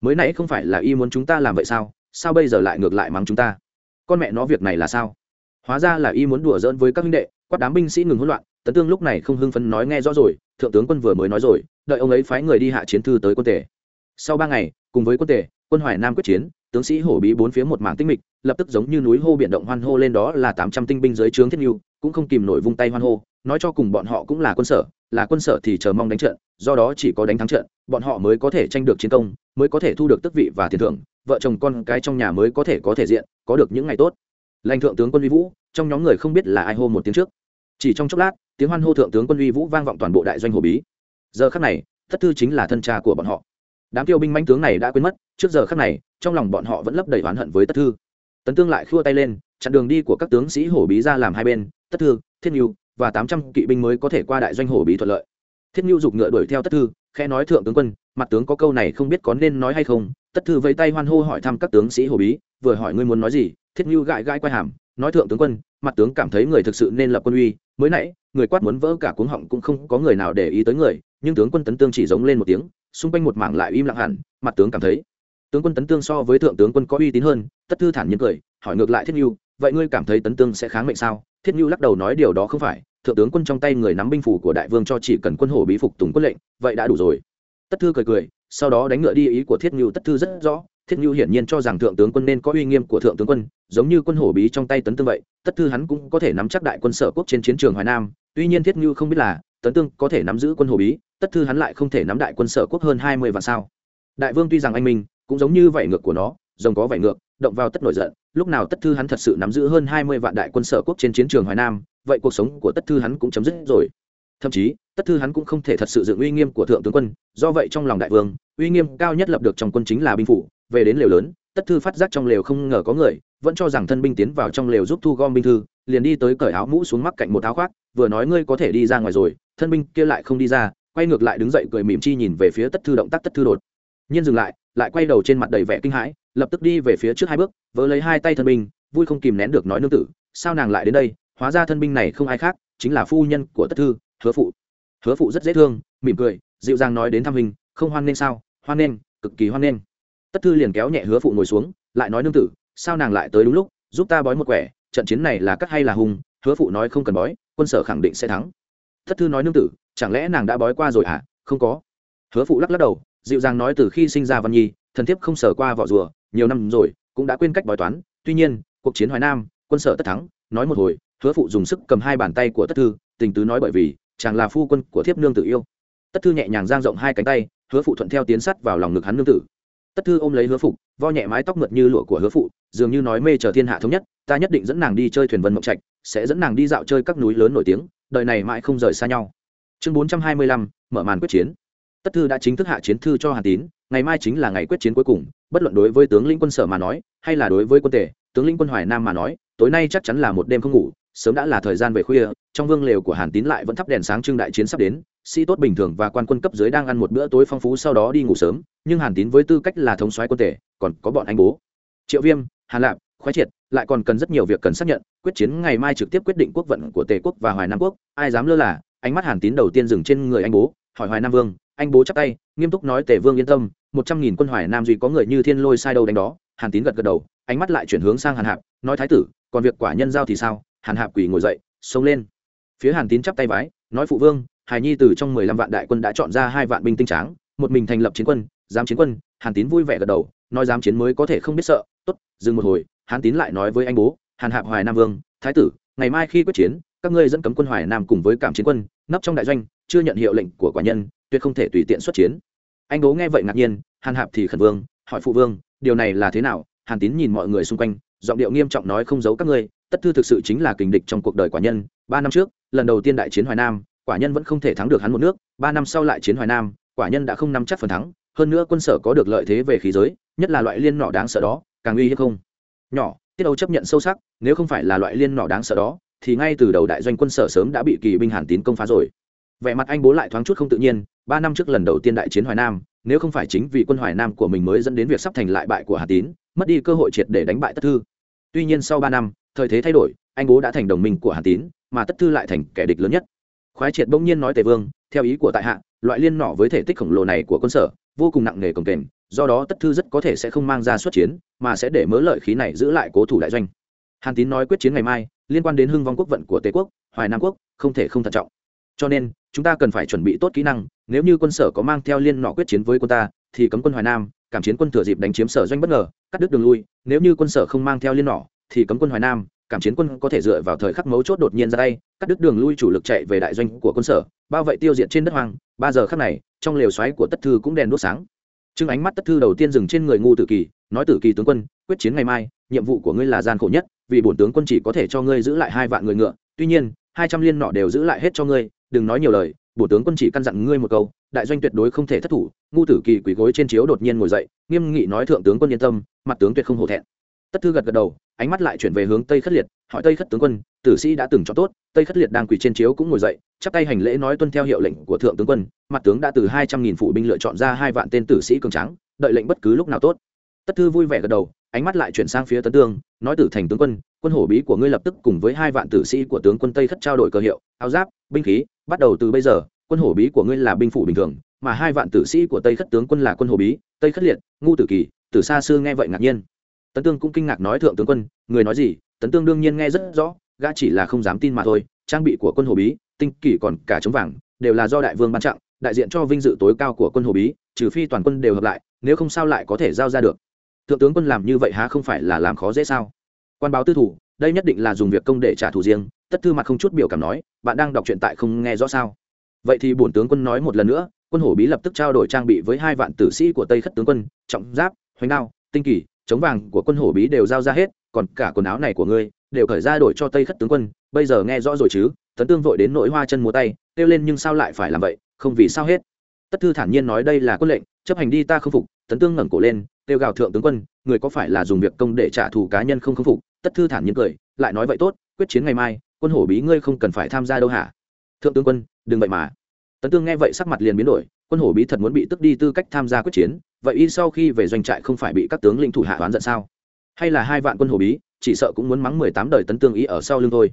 Mới nãy không phải là y muốn chúng ta làm vậy sao? Sao bây giờ lại ngược lại mắng chúng ta? Con mẹ nó việc này là sao? Hóa ra là y muốn đùa giỡn với các huynh đệ, quát đám binh sĩ ngừng hỗn loạn, tấn tương lúc này không hưng phấn nói nghe rõ rồi, thượng tướng quân vừa mới nói rồi, đợi ông ấy phái người đi hạ chiến thư tới quân tể sau ba ngày, cùng với quân tể quân hoài nam quyết chiến, tướng sĩ hổ bí bốn phía một mảng tinh mịch, lập tức giống như núi hô biển động hoan hô lên đó là tám trăm tinh binh dưới trướng thiết nhu, cũng không kìm nổi vung tay hoan hô nói cho cùng bọn họ cũng là quân sở, là quân sở thì chờ mong đánh trận, do đó chỉ có đánh thắng trận, bọn họ mới có thể tranh được chiến công, mới có thể thu được tước vị và tiền thưởng, vợ chồng con cái trong nhà mới có thể có thể diện, có được những ngày tốt. Lãnh thượng tướng quân uy vũ, trong nhóm người không biết là ai hô một tiếng trước. Chỉ trong chốc lát, tiếng hoan hô thượng tướng quân uy vũ vang vọng toàn bộ đại doanh hồ bí. Giờ khắc này, thất thư chính là thân cha của bọn họ. Đám tiêu binh manh tướng này đã quên mất, trước giờ khắc này, trong lòng bọn họ vẫn lấp đầy oán hận với tất thư. Tấn tương lại khua tay lên, chặn đường đi của các tướng sĩ hổ bí ra làm hai bên. Tất thư, thiên nhu và tám trăm kỵ binh mới có thể qua đại doanh hổ bí thuận lợi. Thiết nhu giục ngựa đuổi theo tất thư, khẽ nói, thượng tướng quân, mặt tướng có câu này không biết có nên nói hay không? Tất thư vẫy tay hoan hô hỏi thăm các tướng sĩ hổ bí, vừa hỏi, ngươi muốn nói gì? Thiết nhu gãi gãi quay hàm, nói, thượng tướng quân, mặt tướng cảm thấy người thực sự nên lập quân uy. Mới nãy, người quát muốn vỡ cả cuống họng cũng không có người nào để ý tới người, nhưng tướng quân tấn tương chỉ giống lên một tiếng, xung quanh một mảng lại im lặng hẳn, mặt tướng cảm thấy. Tướng quân tấn tương so với thượng tướng quân có uy tín hơn, tất thư thản nhiên cười, hỏi ngược lại thiết nhu vậy ngươi cảm thấy tấn tương sẽ kháng mệnh sao? Thiết nhu lắc đầu nói, điều đó không phải thượng tướng quân trong tay người nắm binh phủ của đại vương cho chỉ cần quân hổ bí phục tùng quân lệnh, vậy đã đủ rồi. Tất thư cười cười, sau đó đánh ngựa đi, ý của thiết Ngưu tất thư rất rõ. Thiết Ngưu hiển nhiên cho rằng thượng tướng quân nên có uy nghiêm của thượng tướng quân, giống như quân hổ bí trong tay tấn tương vậy, tất thư hắn cũng có thể nắm chắc đại quân sở quốc trên chiến trường hoài nam. Tuy nhiên thiết Ngưu không biết là, tấn tương có thể nắm giữ quân hổ bí, tất thư hắn lại không thể nắm đại quân sở quốc hơn hai mươi vạn sao. Đại vương tuy rằng anh minh, cũng giống như vậy ngược của nó rồng có vảy ngược, động vào tất nổi giận, lúc nào tất thư hắn thật sự nắm giữ hơn hai mươi vạn đại quân sở quốc trên chiến trường hoài nam, vậy cuộc sống của tất thư hắn cũng chấm dứt rồi. Thậm chí, tất thư hắn cũng không thể thật sự dựng uy nghiêm của thượng tướng quân, do vậy trong lòng đại vương, uy nghiêm cao nhất lập được trong quân chính là binh phủ, về đến lều lớn, tất thư phát giác trong lều không ngờ có người, vẫn cho rằng thân binh tiến vào trong lều giúp thu gom binh thư, liền đi tới cởi áo mũ xuống mắc cạnh một áo khoác, vừa nói ngươi có thể đi ra ngoài rồi, thân binh kia lại không đi ra, quay ngược lại đứng dậy cười mỉm chi nhìn về phía tất thư động tác tất thư đột nhiên dừng lại lại quay đầu trên mặt đầy vẻ kinh hãi, lập tức đi về phía trước hai bước, vỡ lấy hai tay thân binh, vui không kìm nén được nói nương tử, sao nàng lại đến đây, hóa ra thân binh này không ai khác, chính là phu nhân của tất thư, hứa phụ. Hứa phụ rất dễ thương, mỉm cười, dịu dàng nói đến thăm hình, không hoan nên sao, hoan nên cực kỳ hoan nên tất thư liền kéo nhẹ hứa phụ ngồi xuống, lại nói nương tử, sao nàng lại tới đúng lúc, giúp ta bói một quẻ, trận chiến này là cắt hay là hùng hứa phụ nói không cần bói, quân sở khẳng định sẽ thắng. Tất thư nói nương tử, chẳng lẽ nàng đã bói qua rồi à không có. Hứa phụ lắc lắc đầu dịu dàng nói từ khi sinh ra văn nhi, thần thiếp không sở qua vỏ rùa, nhiều năm rồi, cũng đã quên cách bói toán. Tuy nhiên, cuộc chiến hoài nam, quân sở tất thắng, nói một hồi, hứa phụ dùng sức cầm hai bàn tay của tất thư, tình tứ nói bởi vì, chàng là phu quân của thiếp nương tự yêu. Tất thư nhẹ nhàng giang rộng hai cánh tay, hứa phụ thuận theo tiến sắt vào lòng ngực hắn nương tử. Tất thư ôm lấy hứa phụ, vo nhẹ mái tóc mượt như lụa của hứa phụ, dường như nói mê chờ thiên hạ thống nhất, ta nhất định dẫn nàng đi chơi thuyền vân mộng trạch, sẽ dẫn nàng đi dạo chơi các núi lớn nổi tiếng, đời này mãi không rời xa nhau. Chương bốn trăm hai mươi lăm, mở màn quyết chiến tất thư đã chính thức hạ chiến thư cho hàn tín, ngày mai chính là ngày quyết chiến cuối cùng, bất luận đối với tướng lĩnh quân sở mà nói, hay là đối với quân tể tướng lĩnh quân hoài nam mà nói, tối nay chắc chắn là một đêm không ngủ, sớm đã là thời gian về khuya, trong vương lều của hàn tín lại vẫn thắp đèn sáng trưng đại chiến sắp đến, sĩ tốt bình thường và quan quân cấp dưới đang ăn một bữa tối phong phú sau đó đi ngủ sớm, nhưng hàn tín với tư cách là thống soái quân tể còn có bọn anh bố. Triệu viêm, hàn lạp, khoái triệt, lại còn cần rất nhiều việc cần xác nhận, quyết chiến ngày mai trực tiếp quyết định quốc vận của tề quốc và hoài nam quốc, ai dám lơ là, ánh mắt hàn tín đầu tiên dừng trên người anh bố, hỏi hoài nam vương anh bố chắp tay, nghiêm túc nói, tề vương yên tâm, một trăm nghìn quân hoài nam duy có người như thiên lôi sai đâu đánh đó. Hàn tín gật gật đầu, ánh mắt lại chuyển hướng sang hàn hạp, nói, thái tử, còn việc quả nhân giao thì sao? Hàn hạp quỳ ngồi dậy, xông lên. Phía hàn tín chắp tay vái nói, phụ vương, hải nhi từ trong mười lăm vạn đại quân đã chọn ra hai vạn binh tinh tráng, một mình thành lập chiến quân, giám chiến quân. Hàn tín vui vẻ gật đầu, nói, giám chiến mới có thể không biết sợ. Tốt, dừng một hồi. Hàn tín lại nói với anh bố, hàn hạp hoài nam vương, thái tử, ngày mai khi quyết chiến, các ngươi dẫn cấm quân hoài nam cùng với cảm chiến quân, nấp trong đại doanh, chưa nhận hiệu lệnh của quả nhân tuyệt không thể tùy tiện xuất chiến. Anh bố nghe vậy ngạc nhiên, hàn hạp thì khẩn vương, hỏi phụ vương, điều này là thế nào? Hàn tín nhìn mọi người xung quanh, giọng điệu nghiêm trọng nói không giấu các ngươi, tất thư thực sự chính là kình địch trong cuộc đời quả nhân. Ba năm trước, lần đầu tiên đại chiến hoài nam, quả nhân vẫn không thể thắng được hắn một nước. Ba năm sau lại chiến hoài nam, quả nhân đã không nắm chắc phần thắng. Hơn nữa quân sở có được lợi thế về khí giới, nhất là loại liên nọ đáng sợ đó, càng uy hiếp không? Nhỏ, tiết âu chấp nhận sâu sắc, nếu không phải là loại liên nọ đáng sợ đó, thì ngay từ đầu đại doanh quân sở sớm đã bị kỳ binh hàn tín công phá rồi vẻ mặt anh bố lại thoáng chút không tự nhiên, ba năm trước lần đầu tiên đại chiến hoài nam, nếu không phải chính vì quân hoài nam của mình mới dẫn đến việc sắp thành lại bại của Hà tín, mất đi cơ hội triệt để đánh bại tất thư. Tuy nhiên sau ba năm, thời thế thay đổi, anh bố đã thành đồng minh của Hà tín, mà tất thư lại thành kẻ địch lớn nhất. Khoái triệt bỗng nhiên nói tề vương, theo ý của tại hạ, loại liên nỏ với thể tích khổng lồ này của quân sở, vô cùng nặng nề cồng kềnh, do đó tất thư rất có thể sẽ không mang ra xuất chiến, mà sẽ để mớ lợi khí này giữ lại cố thủ đại doanh. Hàn tín nói quyết chiến ngày mai, liên quan đến hưng vong quốc vận của tề quốc, hoài nam quốc, không thể không thận trọng cho nên, chúng ta cần phải chuẩn bị tốt kỹ năng, nếu như quân sở có mang theo liên nọ quyết chiến với quân ta, thì cấm quân hoài nam, cảm chiến quân thừa dịp đánh chiếm sở doanh bất ngờ, cắt đứt đường lui, nếu như quân sở không mang theo liên nọ, thì cấm quân hoài nam, cảm chiến quân có thể dựa vào thời khắc mấu chốt đột nhiên ra tay, cắt đứt đường lui chủ lực chạy về đại doanh của quân sở, bao vậy tiêu diệt trên đất hoang. Ba giờ khắc này, trong lều xoáy của tất thư cũng đèn đốt sáng. Chưng ánh mắt tất thư đầu tiên dừng trên người ngu tử kỳ, nói tử kỳ tướng quân, quyết chiến ngày mai, nhiệm vụ của ngươi là gian khổ nhất, vì bổn tướng quân chỉ có thể cho ngươi giữ lại hai vạn người ngựa. Tuy nhiên, hai trăm liên nọ đều giữ lại hết cho ngươi đừng nói nhiều lời, bổ tướng quân chỉ căn dặn ngươi một câu, đại doanh tuyệt đối không thể thất thủ, ngu tử kỳ quỳ gối trên chiếu đột nhiên ngồi dậy, nghiêm nghị nói thượng tướng quân yên tâm, mặt tướng tuyệt không hổ thẹn. Tất thư gật gật đầu, ánh mắt lại chuyển về hướng tây khất liệt, hỏi tây khất tướng quân, tử sĩ đã từng cho tốt, tây khất liệt đang quỳ trên chiếu cũng ngồi dậy, chắp tay hành lễ nói tuân theo hiệu lệnh của thượng tướng quân, mặt tướng đã từ hai trăm nghìn phụ binh lựa chọn ra hai vạn tên tử sĩ cường tráng, đợi lệnh bất cứ lúc nào tốt. Tất thư vui vẻ gật đầu, ánh mắt lại chuyển sang phía tấn tương, nói tử thành tướng quân quân hổ bí của ngươi lập tức cùng với hai vạn tử sĩ của tướng quân tây khất trao đổi cơ hiệu, áo giáp, binh khí bắt đầu từ bây giờ, quân hổ bí của ngươi là binh phủ bình thường, mà hai vạn tử sĩ của tây khất tướng quân là quân hổ bí, tây khất liệt, ngu tử kỳ, tử xa xưa nghe vậy ngạc nhiên. Tấn tương cũng kinh ngạc nói thượng tướng quân, người nói gì? Tấn tương đương nhiên nghe rất rõ, gã chỉ là không dám tin mà thôi, trang bị của quân hồ bí, tinh kỷ còn cả chống vàng, đều là do đại vương ban tặng đại diện cho vinh dự tối cao của quân hồ bí, trừ phi toàn quân đều hợp lại, nếu không sao lại có thể giao ra được. Thượng tướng quân làm như vậy há không phải là làm khó dễ sao? Quan báo tư thủ, đây nhất định là dùng việc công để trả thù riêng tất thư mặt không chút biểu cảm nói, bạn đang đọc truyện tại không nghe rõ sao? Vậy thì bổn tướng quân nói một lần nữa, quân hổ bí lập tức trao đổi trang bị với hai vạn tử sĩ của tây khất tướng quân, trọng giáp, hoành đao, tinh kỳ, chống vàng của quân hổ bí đều giao ra hết, còn cả quần áo này của ngươi đều khởi ra đổi cho tây khất tướng quân, bây giờ nghe rõ rồi chứ? Tấn tương vội đến nỗi hoa chân múa tay, kêu lên nhưng sao lại phải làm vậy? Không vì sao hết. Tất thư thản nhiên nói, đây là quân lệnh, chấp hành đi ta không phục. Tấn tương ngẩng cổ lên, kêu gào thượng tướng quân, người có phải là dùng việc công để trả thù cá nhân không không phục? Tất thư thản nhiên cười, lại nói, vậy tốt, quyết chiến ngày mai quân hổ bí ngươi không cần phải tham gia đâu hả? Thượng tướng quân, đừng vậy mà. Tấn tương nghe vậy sắc mặt liền biến đổi, quân hổ bí thật muốn bị tức đi tư cách tham gia quyết chiến, vậy y sau khi về doanh trại không phải bị các tướng lĩnh thủ hạ oán giận sao? Hay là hai vạn quân hổ bí, chỉ sợ cũng muốn mắng mười tám đời tấn tương ý ở sau lưng thôi.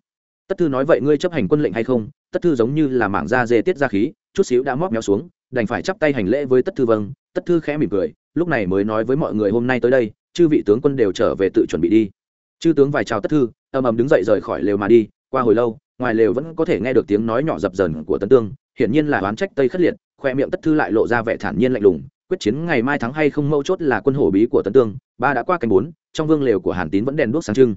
Tất thư nói vậy ngươi chấp hành quân lệnh hay không? Tất thư giống như là mảng da dê tiết ra khí, chút xíu đã móc méo xuống, đành phải chắp tay hành lễ với tất thư vâng. Tất thư khẽ mỉm cười, lúc này mới nói với mọi người hôm nay tới đây, chư vị tướng quân đều trở về tự chuẩn bị đi. Chư tướng vài chào tất thư, ầm ầm đứng dậy rời khỏi lều mà đi qua hồi lâu, ngoài lều vẫn có thể nghe được tiếng nói nhỏ dập dần của tấn tương, hiển nhiên là oán trách tây khất liệt, khoe miệng tất thư lại lộ ra vẻ thản nhiên lạnh lùng, quyết chiến ngày mai thắng hay không mâu chốt là quân hổ bí của tấn tương, ba đã qua canh bốn, trong vương lều của hàn tín vẫn đèn đuốc sáng trưng.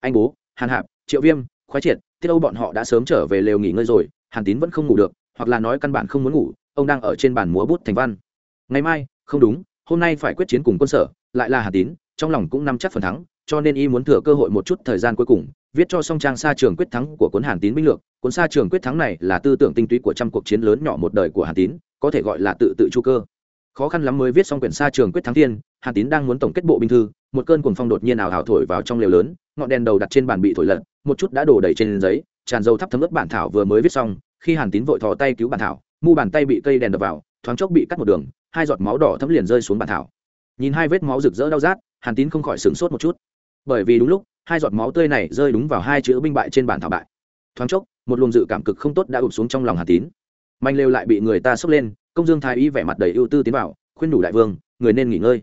Anh bố, hàn hạp, triệu viêm, khoái triệt, tiết âu bọn họ đã sớm trở về lều nghỉ ngơi rồi, hàn tín vẫn không ngủ được, hoặc là nói căn bản không muốn ngủ, ông đang ở trên bàn múa bút thành văn. Ngày mai, không đúng, hôm nay phải quyết chiến cùng quân sở, lại là hàn tín, trong lòng cũng nắm chắc phần thắng cho nên y muốn thừa cơ hội một chút thời gian cuối cùng, viết cho song trang xa trường quyết thắng của cuốn hàn tín binh lược. Cuốn xa trường quyết thắng này là tư tưởng tinh túy của trăm cuộc chiến lớn nhỏ một đời của hàn tín, có thể gọi là tự tự chu cơ. Khó khăn lắm mới viết xong quyển xa trường quyết thắng thiên, hàn tín đang muốn tổng kết bộ binh thư, một cơn cuồng phong đột nhiên ảo hảo thổi vào trong lều lớn, ngọn đèn đầu đặt trên bàn bị thổi lật, một chút đã đổ đầy trên giấy, tràn dầu thắp thấm ướt bản thảo vừa mới viết xong, khi hàn tín vội thò tay cứu bản thảo, mu bàn tay bị cây đèn đập vào, thoáng chốc bị cắt một đường, hai giọt máu đỏ thấm liền rơi xuống bản thảo. Nhìn hai vết máu rực rỡ đau rát, hàn tín không khỏi sửng sốt một chút bởi vì đúng lúc, hai giọt máu tươi này rơi đúng vào hai chữ binh bại trên bản thảo bại. Thoáng chốc, một luồng dự cảm cực không tốt đã ụp xuống trong lòng hàn tín. Manh lều lại bị người ta xốc lên, công dương thái y vẻ mặt đầy ưu tư tiến vào, khuyên đủ đại vương, người nên nghỉ ngơi.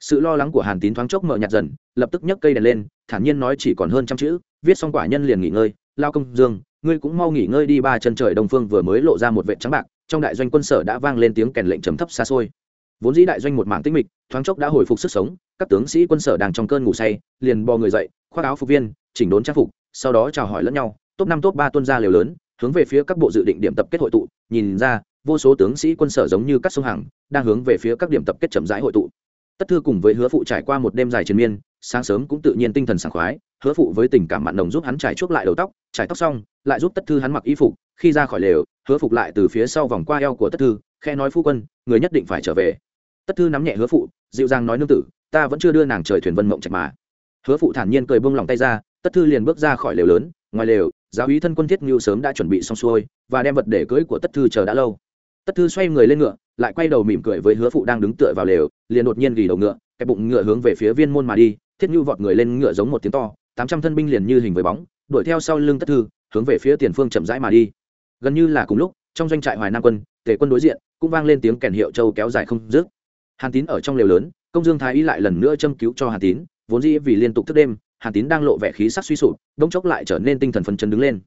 Sự lo lắng của hàn tín thoáng chốc mở nhạt dần, lập tức nhấc cây đèn lên, thản nhiên nói chỉ còn hơn trăm chữ, viết xong quả nhân liền nghỉ ngơi. Lao công dương, ngươi cũng mau nghỉ ngơi đi, ba chân trời đông phương vừa mới lộ ra một vệ trắng bạc, trong đại doanh quân sở đã vang lên tiếng kèn lệnh trầm thấp xa xôi. Vốn dĩ đại doanh một mảng tinh mịch, thoáng chốc đã hồi phục sức sống các tướng sĩ quân sở đang trong cơn ngủ say, liền bò người dậy, khoác áo phục viên, chỉnh đốn trang phục, sau đó chào hỏi lẫn nhau, top năm, top ba tuân ra liều lớn, hướng về phía các bộ dự định điểm tập kết hội tụ. Nhìn ra, vô số tướng sĩ quân sở giống như các sông hàng, đang hướng về phía các điểm tập kết chậm rãi hội tụ. Tất thư cùng với hứa phụ trải qua một đêm dài triền miên, sáng sớm cũng tự nhiên tinh thần sảng khoái, hứa phụ với tình cảm mặn nồng giúp hắn trải chuốc lại đầu tóc, trải tóc xong, lại giúp tất thư hắn mặc y phục, khi ra khỏi lều, hứa phục lại từ phía sau vòng qua eo của tất thư khe nói, phu quân, người nhất định phải trở về. Tất thư nắm nhẹ hứa phụ, dịu dàng nói, nương tử ta vẫn chưa đưa nàng trời thuyền vân mộng trạch mà. Hứa phụ thản nhiên cười bông lòng tay ra, tất thư liền bước ra khỏi lều lớn, ngoài lều, giáo úy thân quân thiết ngưu sớm đã chuẩn bị xong xuôi, và đem vật để cưới của tất thư chờ đã lâu. Tất thư xoay người lên ngựa, lại quay đầu mỉm cười với hứa phụ đang đứng tựa vào lều, liền đột nhiên gỉ đầu ngựa, cái bụng ngựa hướng về phía viên môn mà đi, thiết ngưu vọt người lên ngựa giống một tiếng to, tám trăm thân binh liền như hình với bóng, đuổi theo sau lưng tất thư, hướng về phía tiền phương chậm rãi mà đi. Gần như là cùng lúc, trong doanh trại hoài nam quân, tề quân đối diện, cũng vang lên tiếng kèn hiệu châu kéo dài không dứt. Hàn tín ở trong lều lớn công dương thái y lại lần nữa châm cứu cho hàn tín, vốn dĩ vì liên tục thức đêm, hàn tín đang lộ vẻ khí sắc suy sụp đông chốc lại trở nên tinh thần phấn chấn đứng lên.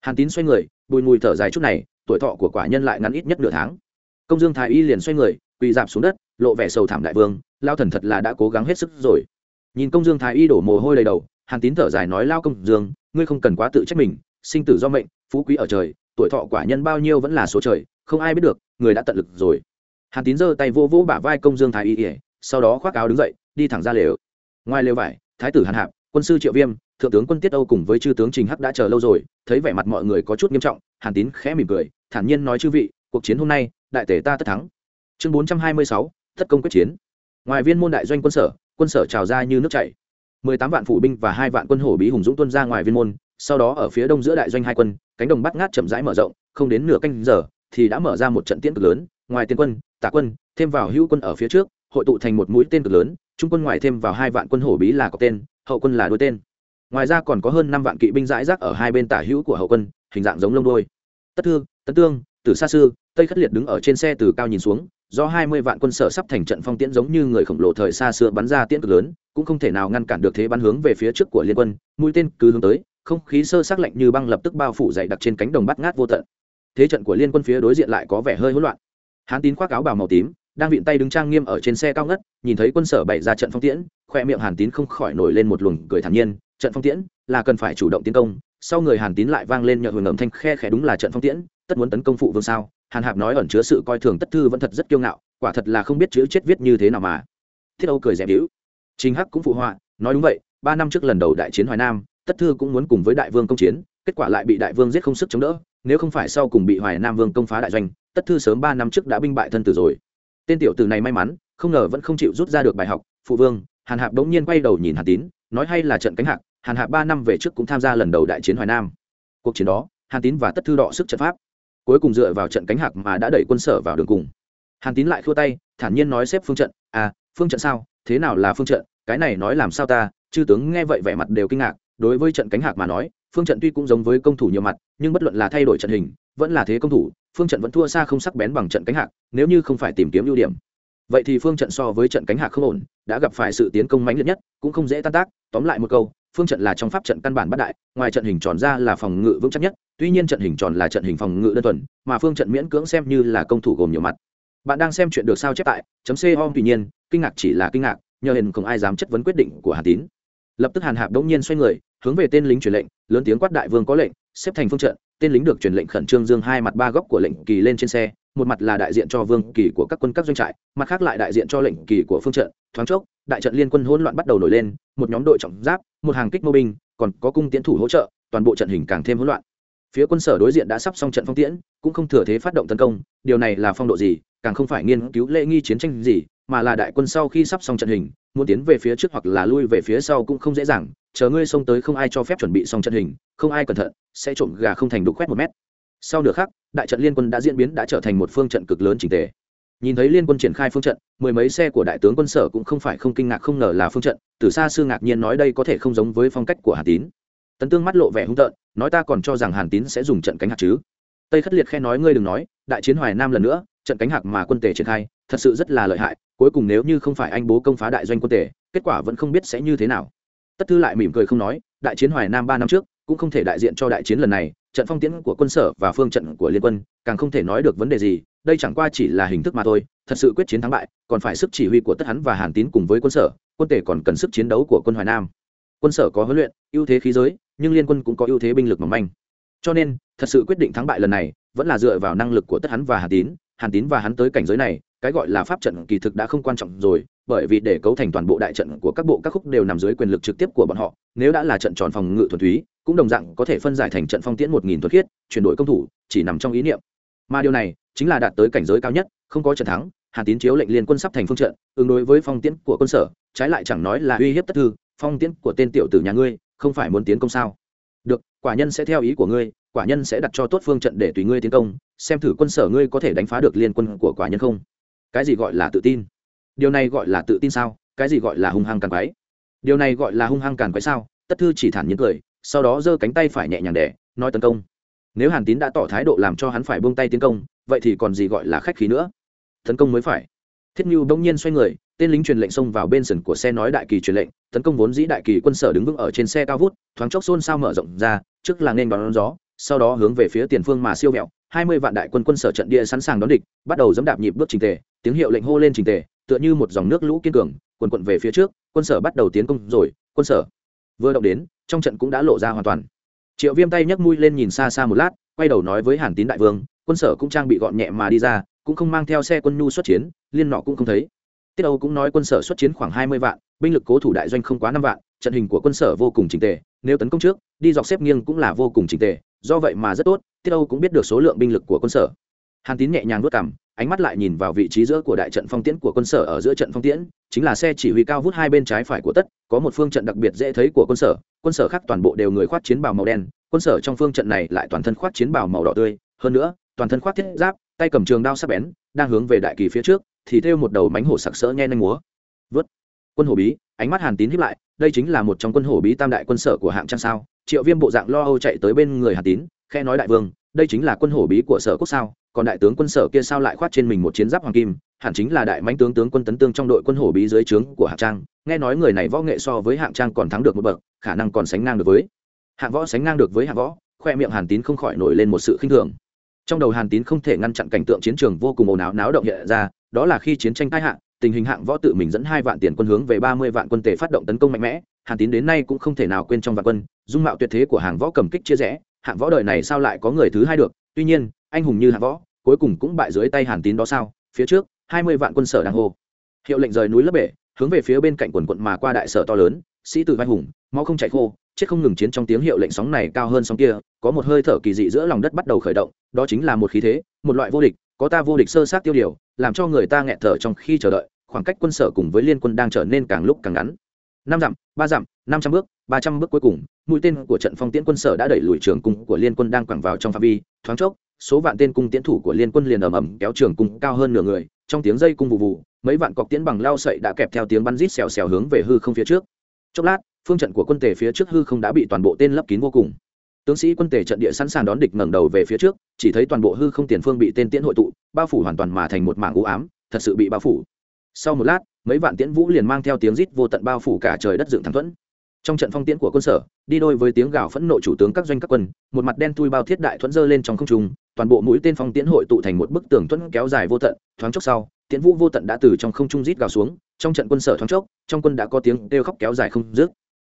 Hàn tín xoay người, bùi mùi thở dài chút này, tuổi thọ của quả nhân lại ngắn ít nhất nửa tháng. Công dương thái y liền xoay người, quỳ dạp xuống đất, lộ vẻ sầu thảm đại vương, lao thần thật là đã cố gắng hết sức rồi. Nhìn công dương thái y đổ mồ hôi đầy đầu, hàn tín thở dài nói lao công dương, ngươi không cần quá tự trách mình, sinh tử do mệnh, phú quý ở trời, tuổi thọ quả nhân bao nhiêu vẫn là số trời, không ai biết được, người đã tận lực rồi. Hàn tín giơ tay vô vỗ bả vai công dương thái y ỉa sau đó khoác áo đứng dậy, đi thẳng ra lều. Ngoài lều vải, thái tử hàn hạp, quân sư triệu viêm, thượng tướng quân tiết âu cùng với chư tướng trình hắc đã chờ lâu rồi, thấy vẻ mặt mọi người có chút nghiêm trọng, hàn tín khẽ mỉm cười, thản nhiên nói chư vị, cuộc chiến hôm nay, đại tể ta tất thắng. Chương bốn trăm hai mươi sáu tất công quyết chiến. Ngoài viên môn đại doanh quân sở quân sở trào ra như nước chảy. mười tám vạn phụ binh và hai vạn quân hổ bí hùng dũng tuân ra ngoài viên môn, sau đó ở phía đông giữa đại doanh hai quân, cánh đồng bắt ngát chậm rãi mở rộng, không đến nửa canh giờ thì đã mở ra một trận tiễn cực lớn, ngoài tiến quân, tả quân, thêm vào hữu quân ở phía trước hội tụ thành một mũi tên cực lớn, trung quân ngoài thêm vào hai vạn quân hổ bí là có tên, hậu quân là đôi tên. Ngoài ra còn có hơn năm vạn kỵ binh rãi rác ở hai bên tả hữu của hậu quân, hình dạng giống lông đôi tất thương tấn tương từ xa sư, tây khất liệt đứng ở trên xe từ cao nhìn xuống, do hai mươi vạn quân sở sắp thành trận phong tiễn giống như người khổng lồ thời xa xưa bắn ra tiễn cực lớn, cũng không thể nào ngăn cản được thế bắn hướng về phía trước của liên quân, mũi tên cứ hướng tới, không khí sơ sắc lạnh như băng lập tức bao phủ dày đặc trên cánh đồng bắt ngát vô tận. Thế trận của liên quân phía đối diện lại có vẻ hơi hỗn loạn. Hán tín khoác áo bào màu tím đang vịn tay đứng trang nghiêm ở trên xe cao ngất, nhìn thấy quân sở bày ra trận phong tiễn, khoe miệng hàn tín không khỏi nổi lên một luồng cười thản nhiên, trận phong tiễn là cần phải chủ động tiến công, sau người hàn tín lại vang lên nhờ hưởng ẩm thanh khe khẽ đúng là trận phong tiễn, tất muốn tấn công phụ vương sao? Hàn hạp nói ẩn chứa sự coi thường tất thư vẫn thật rất kiêu ngạo, quả thật là không biết chữ chết viết như thế nào mà. Thiết âu cười dẹp hữu chính hắc cũng phụ họa, nói đúng vậy, ba năm trước lần đầu đại chiến hoài nam, tất thư cũng muốn cùng với đại vương công chiến, kết quả lại bị đại vương giết không sức chống đỡ, nếu không phải sau cùng bị hoài nam vương công phá đại doanh, tất thư sớm ba năm trước đã binh bại thân tử rồi tên tiểu tử này may mắn, không ngờ vẫn không chịu rút ra được bài học, phụ vương, hàn hạp bỗng nhiên quay đầu nhìn hàn tín, nói hay là trận cánh hạc, hàn hạp ba năm về trước cũng tham gia lần đầu đại chiến hoài nam. Cuộc chiến đó, hàn tín và tất thư đọ sức trận pháp, cuối cùng dựa vào trận cánh hạc mà đã đẩy quân sở vào đường cùng. Hàn tín lại khua tay, thản nhiên nói xếp phương trận à phương trận sao? Thế nào là phương trận? Cái này nói làm sao ta? Chư tướng nghe vậy vẻ mặt đều kinh ngạc, đối với trận cánh hạc mà nói, phương trận tuy cũng giống với công thủ nhiều mặt, nhưng bất luận là thay đổi trận hình vẫn là thế công thủ, phương trận vẫn thua xa không sắc bén bằng trận cánh hạc, nếu như không phải tìm kiếm ưu điểm. Vậy thì phương trận so với trận cánh hạc không ổn, đã gặp phải sự tiến công mãnh liệt nhất, cũng không dễ tan tác. Tóm lại một câu, phương trận là trong pháp trận căn bản bất đại, ngoài trận hình tròn ra là phòng ngự vững chắc nhất, tuy nhiên trận hình tròn là trận hình phòng ngự đơn thuần, mà phương trận miễn cưỡng xem như là công thủ gồm nhiều mặt. Bạn đang xem chuyện được sao chép tại chấm c om tuy nhiên, kinh ngạc chỉ là kinh ngạc, nhờ hình không ai dám chất vấn quyết định của hà tín. Lập tức hàn hạp đống nhiên xoay người, hướng về tên lính truyền lệnh, lớn tiếng quát đại vương có lệnh, xếp thành phương trận tên lính được truyền lệnh khẩn trương dương hai mặt ba góc của lệnh kỳ lên trên xe, một mặt là đại diện cho vương kỳ của các quân các doanh trại, mặt khác lại đại diện cho lệnh kỳ của phương trận. Thoáng chốc, đại trận liên quân hỗn loạn bắt đầu nổi lên, một nhóm đội trọng giáp, một hàng kích mô binh, còn có cung tiến thủ hỗ trợ, toàn bộ trận hình càng thêm hỗn loạn. Phía quân sở đối diện đã sắp xong trận phong tiễn, cũng không thừa thế phát động tấn công, điều này là phong độ gì, càng không phải nghiên cứu lễ nghi chiến tranh gì, mà là đại quân sau khi sắp xong trận hình, muốn tiến về phía trước hoặc là lui về phía sau cũng không dễ dàng chờ ngươi xông tới không ai cho phép chuẩn bị xong trận hình, không ai cẩn thận, sẽ trộm gà không thành đục quét một mét. Sau nửa khắc, đại trận liên quân đã diễn biến đã trở thành một phương trận cực lớn trình tề. Nhìn thấy liên quân triển khai phương trận, mười mấy xe của đại tướng quân sở cũng không phải không kinh ngạc không ngờ là phương trận, từ xa xưa ngạc nhiên nói đây có thể không giống với phong cách của hàn tín. Tấn tương mắt lộ vẻ hung tợn, nói ta còn cho rằng hàn tín sẽ dùng trận cánh hạc chứ. Tây khất liệt khe nói ngươi đừng nói, đại chiến hoài nam lần nữa, trận cánh hạc mà quân tề triển khai, thật sự rất là lợi hại, cuối cùng nếu như không phải anh bố công phá đại doanh quân tề, kết quả vẫn không biết sẽ như thế nào tất thư lại mỉm cười không nói, đại chiến hoài nam ba năm trước, cũng không thể đại diện cho đại chiến lần này, trận phong tiễn của quân sở và phương trận của liên quân, càng không thể nói được vấn đề gì, đây chẳng qua chỉ là hình thức mà thôi, thật sự quyết chiến thắng bại, còn phải sức chỉ huy của tất hắn và hàn tín cùng với quân sở, quân tể còn cần sức chiến đấu của quân hoài nam. Quân sở có huấn luyện, ưu thế khí giới, nhưng liên quân cũng có ưu thế binh lực mỏng manh. Cho nên, thật sự quyết định thắng bại lần này, vẫn là dựa vào năng lực của tất hắn và hàn tín. Hàn tín và hắn tới cảnh giới này, cái gọi là pháp trận kỳ thực đã không quan trọng rồi bởi vì để cấu thành toàn bộ đại trận của các bộ các khúc đều nằm dưới quyền lực trực tiếp của bọn họ, nếu đã là trận tròn phòng ngự thuần túy, cũng đồng dạng có thể phân giải thành trận phong tiễn một nghìn thuật khiết, chuyển đổi công thủ, chỉ nằm trong ý niệm. Mà điều này chính là đạt tới cảnh giới cao nhất, không có trận thắng, hàn tín chiếu lệnh liên quân sắp thành phương trận, ứng đối với phong tiễn của quân sở, trái lại chẳng nói là uy hiếp tất thư, phong tiễn của tên tiểu tử nhà ngươi, không phải muốn tiến công sao? Được, quả nhân sẽ theo ý của ngươi, quả nhân sẽ đặt cho tốt phương trận để tùy ngươi tiến công, xem thử quân sở ngươi có thể đánh phá được liên quân của quả nhân không? Cái gì gọi là tự tin? Điều này gọi là tự tin sao? Cái gì gọi là hung hăng càn quái điều này gọi là hung hăng càn quái sao? Tất thư chỉ thản nhiên cười, sau đó giơ cánh tay phải nhẹ nhàng đẻ nói tấn công. Nếu hàn tín đã tỏ thái độ làm cho hắn phải buông tay tiến công, vậy thì còn gì gọi là khách khí nữa? Tấn công mới phải. Thiết như bỗng nhiên xoay người, tên lính truyền lệnh xông vào bên sườn của xe nói đại kỳ truyền lệnh, tấn công vốn dĩ đại kỳ quân sở đứng vững ở trên xe cao vút, thoáng chốc xôn xao mở rộng ra, trước là nên đón gió, sau đó hướng về phía tiền phương mà siêu vẹo, hai mươi vạn đại quân quân sở trận địa sẵn sàng đón địch, bắt đầu dẫm đạp nhịp bước trình tề, tiếng hiệu lệnh hô lên trình tề tựa như một dòng nước lũ kiên cường, quần quận về phía trước, quân sở bắt đầu tiến công rồi, quân sở vừa động đến, trong trận cũng đã lộ ra hoàn toàn. Triệu viêm tay nhấc mũi lên nhìn xa xa một lát, quay đầu nói với hàn tín đại vương, quân sở cũng trang bị gọn nhẹ mà đi ra, cũng không mang theo xe quân nhu xuất chiến, liên nọ cũng không thấy. Tiết âu cũng nói quân sở xuất chiến khoảng hai mươi vạn, binh lực cố thủ đại doanh không quá năm vạn, trận hình của quân sở vô cùng trình tề, nếu tấn công trước, đi dọc xếp nghiêng cũng là vô cùng trình tề, do vậy mà rất tốt, tiết âu cũng biết được số lượng binh lực của quân sở. Hàn tín nhẹ nhàng vất cảm ánh mắt lại nhìn vào vị trí giữa của đại trận phong tiễn của quân sở ở giữa trận phong tiễn, chính là xe chỉ huy cao vút hai bên trái phải của tất, có một phương trận đặc biệt dễ thấy của quân sở quân sở khác toàn bộ đều người khoác chiến bào màu đen, quân sở trong phương trận này lại toàn thân khoác chiến bào màu đỏ tươi, hơn nữa, toàn thân khoác thiết giáp, tay cầm trường đao sắc bén, đang hướng về đại kỳ phía trước, thì thêu một đầu mánh hổ sặc sỡ nhen nhanh múa. Vớt quân hổ bí, ánh mắt hàn tín hiếp lại, đây chính là một trong quân hổ bí tam đại quân sở của hạng trang sao, triệu viêm bộ dạng lo âu chạy tới bên người hàn tín khe nói đại vương, đây chính là quân hổ bí của sở quốc sao? Còn đại tướng quân sở kia sao lại khoát trên mình một chiến giáp hoàng kim, hẳn chính là đại mãnh tướng tướng quân tấn tương trong đội quân hổ bí dưới trướng của hạng trang. Nghe nói người này võ nghệ so với hạng trang còn thắng được một bậc, khả năng còn sánh ngang được với hạng võ, sánh ngang được với hạng võ, khoe miệng hàn tín không khỏi nổi lên một sự khinh thường. Trong đầu hàn tín không thể ngăn chặn cảnh tượng chiến trường vô cùng ồn ào náo động hiện ra, đó là khi chiến tranh tai hạng tình hình hạng võ tự mình dẫn hai vạn tiền quân hướng về ba mươi vạn quân tề phát động tấn công mạnh mẽ. Hàn tín đến nay cũng không thể nào quên trong vạn quân, dung mạo tuyệt thế của hàng võ cầm kích chia rẽ. Hạng võ đời này sao lại có người thứ hai được? Tuy nhiên anh hùng như hạ võ, cuối cùng cũng bại dưới tay hàn tín đó sao? Phía trước, hai mươi vạn quân sở đang hô. Hiệu lệnh rời núi lấp bể, hướng về phía bên cạnh quần quận mà qua đại sở to lớn, sĩ tử vai hùng mau không chạy khô, chết không ngừng chiến trong tiếng hiệu lệnh sóng này cao hơn sóng kia, có một hơi thở kỳ dị giữa lòng đất bắt đầu khởi động, đó chính là một khí thế, một loại vô địch, có ta vô địch sơ sát tiêu điều, làm cho người ta nghẹn thở trong khi chờ đợi, khoảng cách quân sở cùng với liên quân đang trở nên càng lúc càng ngắn. Năm dặm, ba dặm, năm trăm bước, ba trăm bước cuối cùng, mũi tên của trận phong tiễn quân sở đã đẩy lùi trường cung của liên quân đang quẳng vào trong phạm vi, thoáng chốc số vạn tên cung tiễn thủ của liên quân liền ầm ầm kéo trường cung cao hơn nửa người, trong tiếng dây cung vụ vụ, mấy vạn cọc tiễn bằng lao sậy đã kẹp theo tiếng bắn rít xèo xèo hướng về hư không phía trước. Chốc lát, phương trận của quân tề phía trước hư không đã bị toàn bộ tên lấp kín vô cùng. Tướng sĩ quân tề trận địa sẵn sàng đón địch ngẩng đầu về phía trước, chỉ thấy toàn bộ hư không tiền phương bị tên tiễn hội tụ, bao phủ hoàn toàn mà thành một mảng u ám, thật sự bị bao phủ. Sau một lát, mấy vạn tiễn vũ liền mang theo tiếng rít vô tận bao phủ cả trời đất dựng thẳng thuẫn trong trận phong tiễn của quân sở, đi đôi với tiếng gào phẫn nộ chủ tướng các doanh các quân, một mặt đen thui bao thiết đại thuẫn dơ lên trong không trung, toàn bộ mũi tên phong tiễn hội tụ thành một bức tường thuẫn kéo dài vô tận, thoáng chốc sau, tiễn vũ vô tận đã từ trong không trung rít gào xuống, trong trận quân sở thoáng chốc, trong quân đã có tiếng kêu khóc kéo dài không dứt.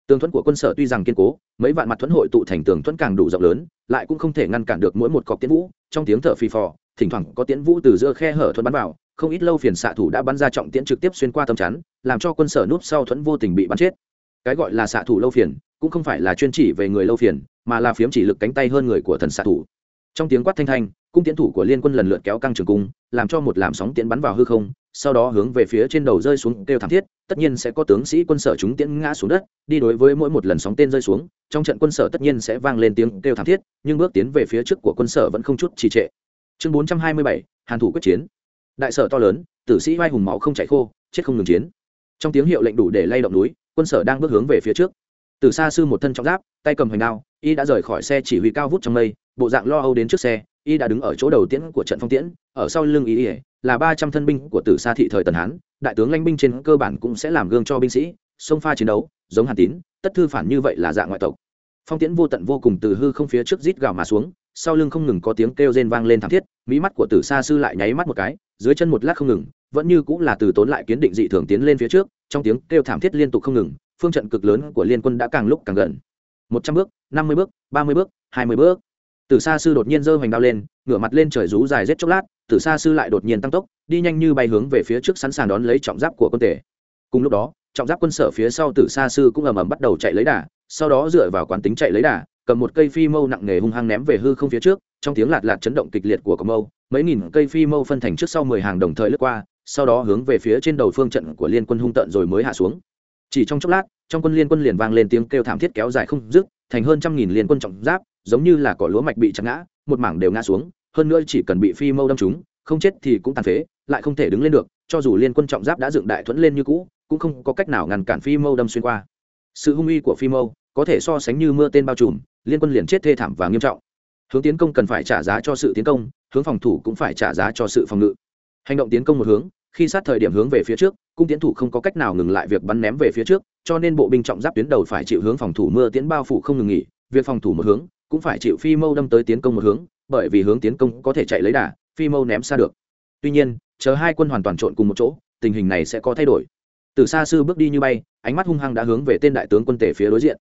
Tường thuẫn của quân sở tuy rằng kiên cố, mấy vạn mặt thuẫn hội tụ thành tường thuẫn càng đủ rộng lớn, lại cũng không thể ngăn cản được mỗi một cọc tiễn vũ, trong tiếng thở phì phò, thỉnh thoảng có tiễn vũ từ giữa khe hở thuẫn bắn vào, không ít lâu phiền xạ thủ đã bắn ra trọng tiễn trực tiếp xuyên qua tầm chắn, làm cho quân sở núp sau thuẫn vô tình bị bắn chết cái gọi là xạ thủ lâu phiền, cũng không phải là chuyên chỉ về người lâu phiền, mà là phiếm chỉ lực cánh tay hơn người của thần xạ thủ. Trong tiếng quát thanh thanh, cung tiến thủ của liên quân lần lượt kéo căng trường cung, làm cho một làn sóng tiến bắn vào hư không, sau đó hướng về phía trên đầu rơi xuống, kêu thảm thiết, tất nhiên sẽ có tướng sĩ quân sở chúng tiễn ngã xuống đất, đi đối với mỗi một lần sóng tên rơi xuống, trong trận quân sở tất nhiên sẽ vang lên tiếng kêu thảm thiết, nhưng bước tiến về phía trước của quân sở vẫn không chút trì trệ. Chương bốn trăm hai mươi bảy, hàn thủ quyết chiến. Đại sở to lớn, tử sĩ vai hùng máu không chảy khô, chết không ngừng chiến. Trong tiếng hiệu lệnh đủ để lay động núi quân sở đang bước hướng về phía trước. Từ xa sư một thân trọng giáp, tay cầm hoành đao, y đã rời khỏi xe chỉ huy cao vút trong mây, bộ dạng lo âu đến trước xe, y đã đứng ở chỗ đầu tiễn của trận phong tiễn, ở sau lưng y là ba trăm thân binh của tử sa thị thời tần hán, đại tướng lãnh binh trên cơ bản cũng sẽ làm gương cho binh sĩ, sông pha chiến đấu, giống hàn tín, tất thư phản như vậy là dạng ngoại tộc. Phong tiễn vô tận vô cùng từ hư không phía trước rít gào mà xuống, sau lưng không ngừng có tiếng kêu rên vang lên thảm thiết mỹ mắt của tử sa sư lại nháy mắt một cái, dưới chân một lát không ngừng vẫn như cũng là từ tốn lại kiến định dị thường tiến lên phía trước, trong tiếng kêu thảm thiết liên tục không ngừng, phương trận cực lớn của liên quân đã càng lúc càng gần. Một trăm bước, năm mươi bước, ba mươi bước, hai mươi bước. Tử xa sư đột nhiên giơ hoành đao lên, ngửa mặt lên trời rú dài rết chốc lát, tử xa sư lại đột nhiên tăng tốc, đi nhanh như bay hướng về phía trước sẵn sàng đón lấy trọng giáp của quân tể cùng lúc đó, trọng giáp quân sở phía sau tử xa sư cũng ầm ầm bắt đầu chạy lấy đà, sau đó dựa vào quán tính chạy lấy đà, cầm một cây phi mâu nặng nề hung hăng ném về hư không phía trước, trong tiếng lạt lạt chấn động kịch liệt của cọc mâu, mấy nghìn cây phi mâu phân thành trước sau mười hàng đồng thời lướt qua sau đó hướng về phía trên đầu phương trận của liên quân hung tận rồi mới hạ xuống. Chỉ trong chốc lát, trong quân liên quân liền vang lên tiếng kêu thảm thiết kéo dài không dứt, thành hơn trăm nghìn liên quân trọng giáp, giống như là cỏ lúa mạch bị chặt ngã, một mảng đều ngã xuống, hơn nữa chỉ cần bị phi mâu đâm trúng, không chết thì cũng tàn phế, lại không thể đứng lên được, cho dù liên quân trọng giáp đã dựng đại thuẫn lên như cũ, cũng không có cách nào ngăn cản phi mâu đâm xuyên qua. Sự hung uy của phi mâu có thể so sánh như mưa tên bao trùm, liên quân liền chết thê thảm và nghiêm trọng. Hướng tiến công cần phải trả giá cho sự tiến công, hướng phòng thủ cũng phải trả giá cho sự phòng ngự. Hành động tiến công một hướng khi sát thời điểm hướng về phía trước, cung tiến thủ không có cách nào ngừng lại việc bắn ném về phía trước, cho nên bộ binh trọng giáp tuyến đầu phải chịu hướng phòng thủ mưa tiến bao phủ không ngừng nghỉ, việc phòng thủ một hướng, cũng phải chịu phi mâu đâm tới tiến công một hướng, bởi vì hướng tiến công có thể chạy lấy đà, phi mâu ném xa được. Tuy nhiên, chờ hai quân hoàn toàn trộn cùng một chỗ, tình hình này sẽ có thay đổi. Từ xa sư bước đi như bay, ánh mắt hung hăng đã hướng về tên đại tướng quân tể phía đối diện.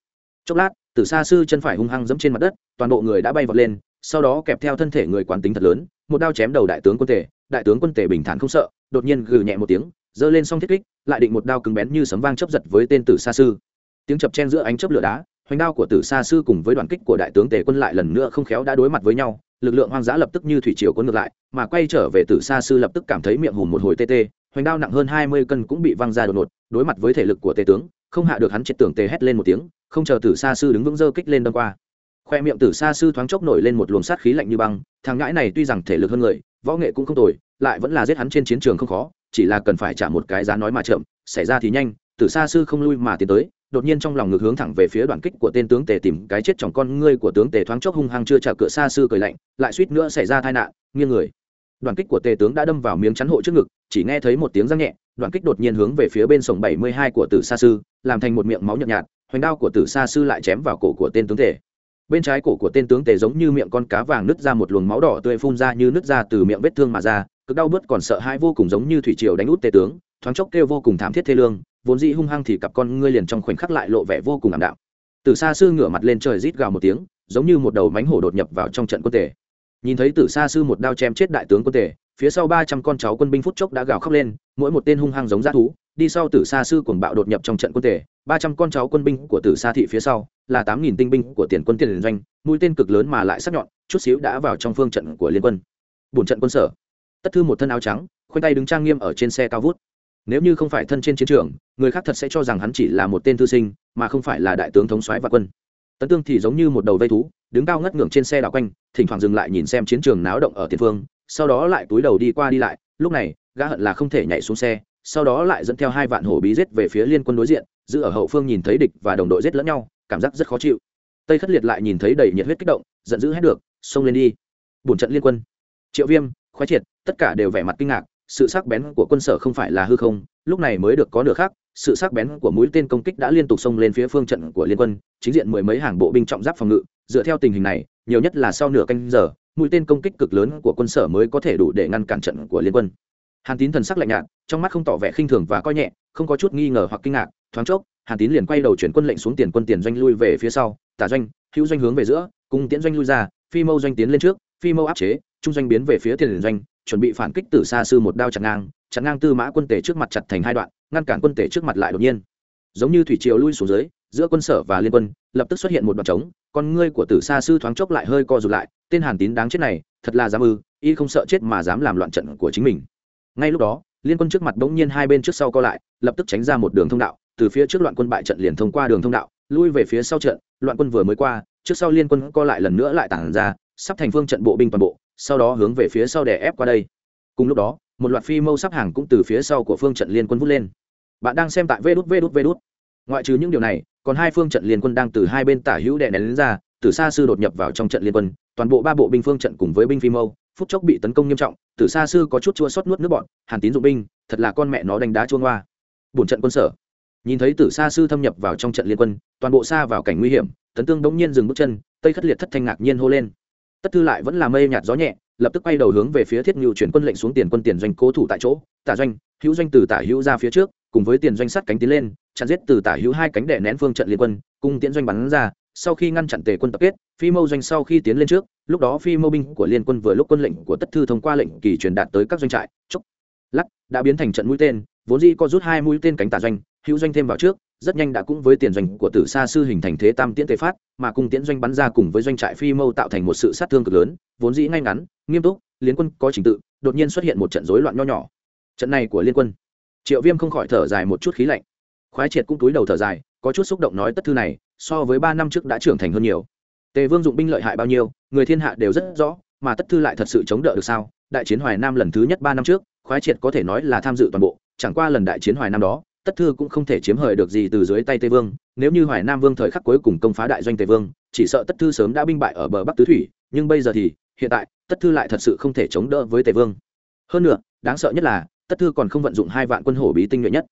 Chốc lát từ xa sư chân phải hung hăng dẫm trên mặt đất, toàn bộ người đã bay vọt lên, sau đó kẹp theo thân thể người quán tính thật lớn, một đao chém đầu đại tướng quân tể đại tướng quân tể bình thản không sợ đột nhiên gừ nhẹ một tiếng, giơ lên xong thiết kích, lại định một đao cứng bén như sấm vang chấp giật với tên tử xa sư. Tiếng chập chen giữa ánh chớp lửa đá, hoành đao của tử xa sư cùng với đoàn kích của đại tướng tề quân lại lần nữa không khéo đã đối mặt với nhau, lực lượng hoang dã lập tức như thủy triều cuốn ngược lại, mà quay trở về tử xa sư lập tức cảm thấy miệng hùm một hồi tê tê, hoành đao nặng hơn hai mươi cân cũng bị văng ra đột ngột, đối mặt với thể lực của tề tướng, không hạ được hắn triệt tưởng tề hét lên một tiếng, không chờ tử xa sư đứng vững dơ kích lên đâm qua. Khoe miệng tử xa sư thoáng chốc nổi lên một luồng sát khí lạnh như băng, thằng ngãi này tuy rằng thể lực hơn người võ nghệ cũng không tồi, lại vẫn là giết hắn trên chiến trường không khó, chỉ là cần phải trả một cái giá nói mà chậm, xảy ra thì nhanh tử xa sư không lui mà tiến tới, đột nhiên trong lòng ngược hướng thẳng về phía đoạn kích của tên tướng tề tìm cái chết chồng con ngươi của tướng tề thoáng chốc hung hăng chưa trả cửa xa sư cười lạnh, lại suýt nữa xảy ra tai nạn, nghiêng người. Đoàn kích của tề tướng đã đâm vào miếng chắn hộ trước ngực, chỉ nghe thấy một tiếng răng nhẹ đoàn kích đột nhiên hướng về phía bên sổng bảy mươi hai của tử sa sư làm thành một miệng máu nhợt nhạt, hoành đao của tử sa sư lại chém vào cổ của tên tướng tề bên trái cổ của tên tướng tề giống như miệng con cá vàng nứt ra một luồng máu đỏ tươi phun ra như nứt ra từ miệng vết thương mà ra, cực đau bớt còn sợ hãi vô cùng giống như thủy triều đánh út tề tướng, thoáng chốc kêu vô cùng thảm thiết thê lương, vốn dĩ hung hăng thì cặp con ngươi liền trong khoảnh khắc lại lộ vẻ vô cùng ảm đạm. Từ xa sư ngửa mặt lên trời rít gào một tiếng, giống như một đầu mánh hổ đột nhập vào trong trận quân tề. Nhìn thấy tử xa sư một đao chém chết đại tướng quân tề, phía sau ba trăm con cháu quân binh phút chốc đã gào khóc lên, mỗi một tên hung hăng giống dã thú đi sau tử Sa sư cuồng bạo đột nhập trong trận quân tể ba trăm con cháu quân binh của tử Sa thị phía sau là tám nghìn tinh binh của tiền quân tiền doanh, mũi tên cực lớn mà lại sắc nhọn, chút xíu đã vào trong phương trận của liên quân. Bổn trận quân sở. Tất thư một thân áo trắng, khoanh tay đứng trang nghiêm ở trên xe cao vút. Nếu như không phải thân trên chiến trường, người khác thật sẽ cho rằng hắn chỉ là một tên thư sinh, mà không phải là đại tướng thống soái và quân. Tấn tương thì giống như một đầu vây thú, đứng cao ngất ngưỡng trên xe đảo quanh, thỉnh thoảng dừng lại nhìn xem chiến trường náo động ở tiền phương, sau đó lại túi đầu đi qua đi lại, lúc này, gã hận là không thể nhảy xuống xe sau đó lại dẫn theo hai vạn hổ bí giết về phía liên quân đối diện, giữ ở hậu phương nhìn thấy địch và đồng đội giết lẫn nhau, cảm giác rất khó chịu. Tây khất liệt lại nhìn thấy đầy nhiệt huyết kích động, giận dữ hết được, xông lên đi. Bổn trận liên quân. Triệu viêm, khoái triệt, tất cả đều vẻ mặt kinh ngạc, sự sắc bén của quân sở không phải là hư không, lúc này mới được có nửa khác, sự sắc bén của mũi tên công kích đã liên tục xông lên phía phương trận của liên quân, chính diện mười mấy hàng bộ binh trọng giáp phòng ngự, dựa theo tình hình này, nhiều nhất là sau nửa canh giờ, mũi tên công kích cực lớn của quân sở mới có thể đủ để ngăn cản trận của liên quân hàn tín thần sắc lạnh nhạt, trong mắt không tỏ vẻ khinh thường và coi nhẹ, không có chút nghi ngờ hoặc kinh ngạc, thoáng chốc, hàn tín liền quay đầu chuyển quân lệnh xuống tiền quân tiền doanh lui về phía sau, tả doanh, hữu doanh hướng về giữa cung tiễn doanh lui ra, phi mâu doanh tiến lên trước, phi mâu áp chế, trung doanh biến về phía tiền doanh, chuẩn bị phản kích từ xa sư một đao chặt ngang chặt ngang tư mã quân tể trước mặt chặt thành hai đoạn, ngăn cản quân tể trước mặt lại đột nhiên. Giống như thủy triều lui xuống dưới, giữa quân sở và liên quân, lập tức xuất hiện một đoạn trống, con ngươi của tử sa sư thoáng chốc lại hơi co rụt lại, tên hàn tín đáng chết này, thật là dám ư, y không sợ chết mà dám làm loạn trận của chính mình ngay lúc đó, liên quân trước mặt bỗng nhiên hai bên trước sau co lại, lập tức tránh ra một đường thông đạo, từ phía trước loạn quân bại trận liền thông qua đường thông đạo, lui về phía sau trận, loạn quân vừa mới qua, trước sau liên quân co lại lần nữa lại tản ra, sắp thành phương trận bộ binh toàn bộ, sau đó hướng về phía sau đè ép qua đây. Cùng lúc đó, một loạt phi mâu sắp hàng cũng từ phía sau của phương trận liên quân vút lên. Bạn đang xem tại vê đút vê đút vê đút ngoại trừ những điều này, còn hai phương trận liên quân đang từ hai bên tả hữu đè nén lên ra, từ xa sư đột nhập vào trong trận liên quân, toàn bộ ba bộ binh phương trận cùng với binh phi mâu phút chốc bị tấn công nghiêm trọng từ xa sư có chút chua xót nuốt nước bọn, hàn tín dụng binh, thật là con mẹ nó đánh đá chuông hoa bổn trận quân sở. Nhìn thấy tử xa sư thâm nhập vào trong trận liên quân, toàn bộ xa vào cảnh nguy hiểm, tấn tương bỗng nhiên dừng bước chân, tây khất liệt thất thanh ngạc nhiên hô lên. Tất thư lại vẫn là mây nhạt gió nhẹ, lập tức quay đầu hướng về phía thiết ngưu chuyển quân lệnh xuống tiền quân tiền doanh cố thủ tại chỗ, tả doanh, hữu doanh từ tả hữu ra phía trước, cùng với tiền doanh sắt cánh tiến lên, chặn giết từ tả hữu hai cánh đệ nén phương trận liên quân cung tiễn doanh bắn ra sau khi ngăn chặn tề quân tập kết, phi mâu doanh sau khi tiến lên trước, lúc đó phi mâu binh của liên quân vừa lúc quân lệnh của tất thư thông qua lệnh kỳ truyền đạt tới các doanh trại. Chốc lắc, đã biến thành trận mũi tên, vốn dĩ có rút hai mũi tên cánh tả doanh, hữu doanh thêm vào trước, rất nhanh đã cũng với tiền doanh của tử sa sư hình thành thế tam tiễn tế phát, mà cùng tiễn doanh bắn ra cùng với doanh trại phi mâu tạo thành một sự sát thương cực lớn, vốn dĩ ngay ngắn, nghiêm túc, liên quân có trình tự, đột nhiên xuất hiện một trận rối loạn nho nhỏ. Trận này của liên quân. Triệu viêm không khỏi thở dài một chút khí lạnh. Khoái triệt cũng túi đầu thở dài, có chút xúc động nói tất thư này so với ba năm trước đã trưởng thành hơn nhiều. Tề vương dụng binh lợi hại bao nhiêu, người thiên hạ đều rất rõ, mà tất thư lại thật sự chống đỡ được sao? Đại chiến hoài nam lần thứ nhất ba năm trước, khoái triệt có thể nói là tham dự toàn bộ, chẳng qua lần đại chiến hoài nam đó, tất thư cũng không thể chiếm hời được gì từ dưới tay tây vương. Nếu như hoài nam vương thời khắc cuối cùng công phá đại doanh tây vương, chỉ sợ tất thư sớm đã binh bại ở bờ bắc tứ thủy, nhưng bây giờ thì, hiện tại, tất thư lại thật sự không thể chống đỡ với tây vương. Hơn nữa, đáng sợ nhất là, tất thư còn không vận dụng hai vạn quân hổ bí tinh nhuệ nhất.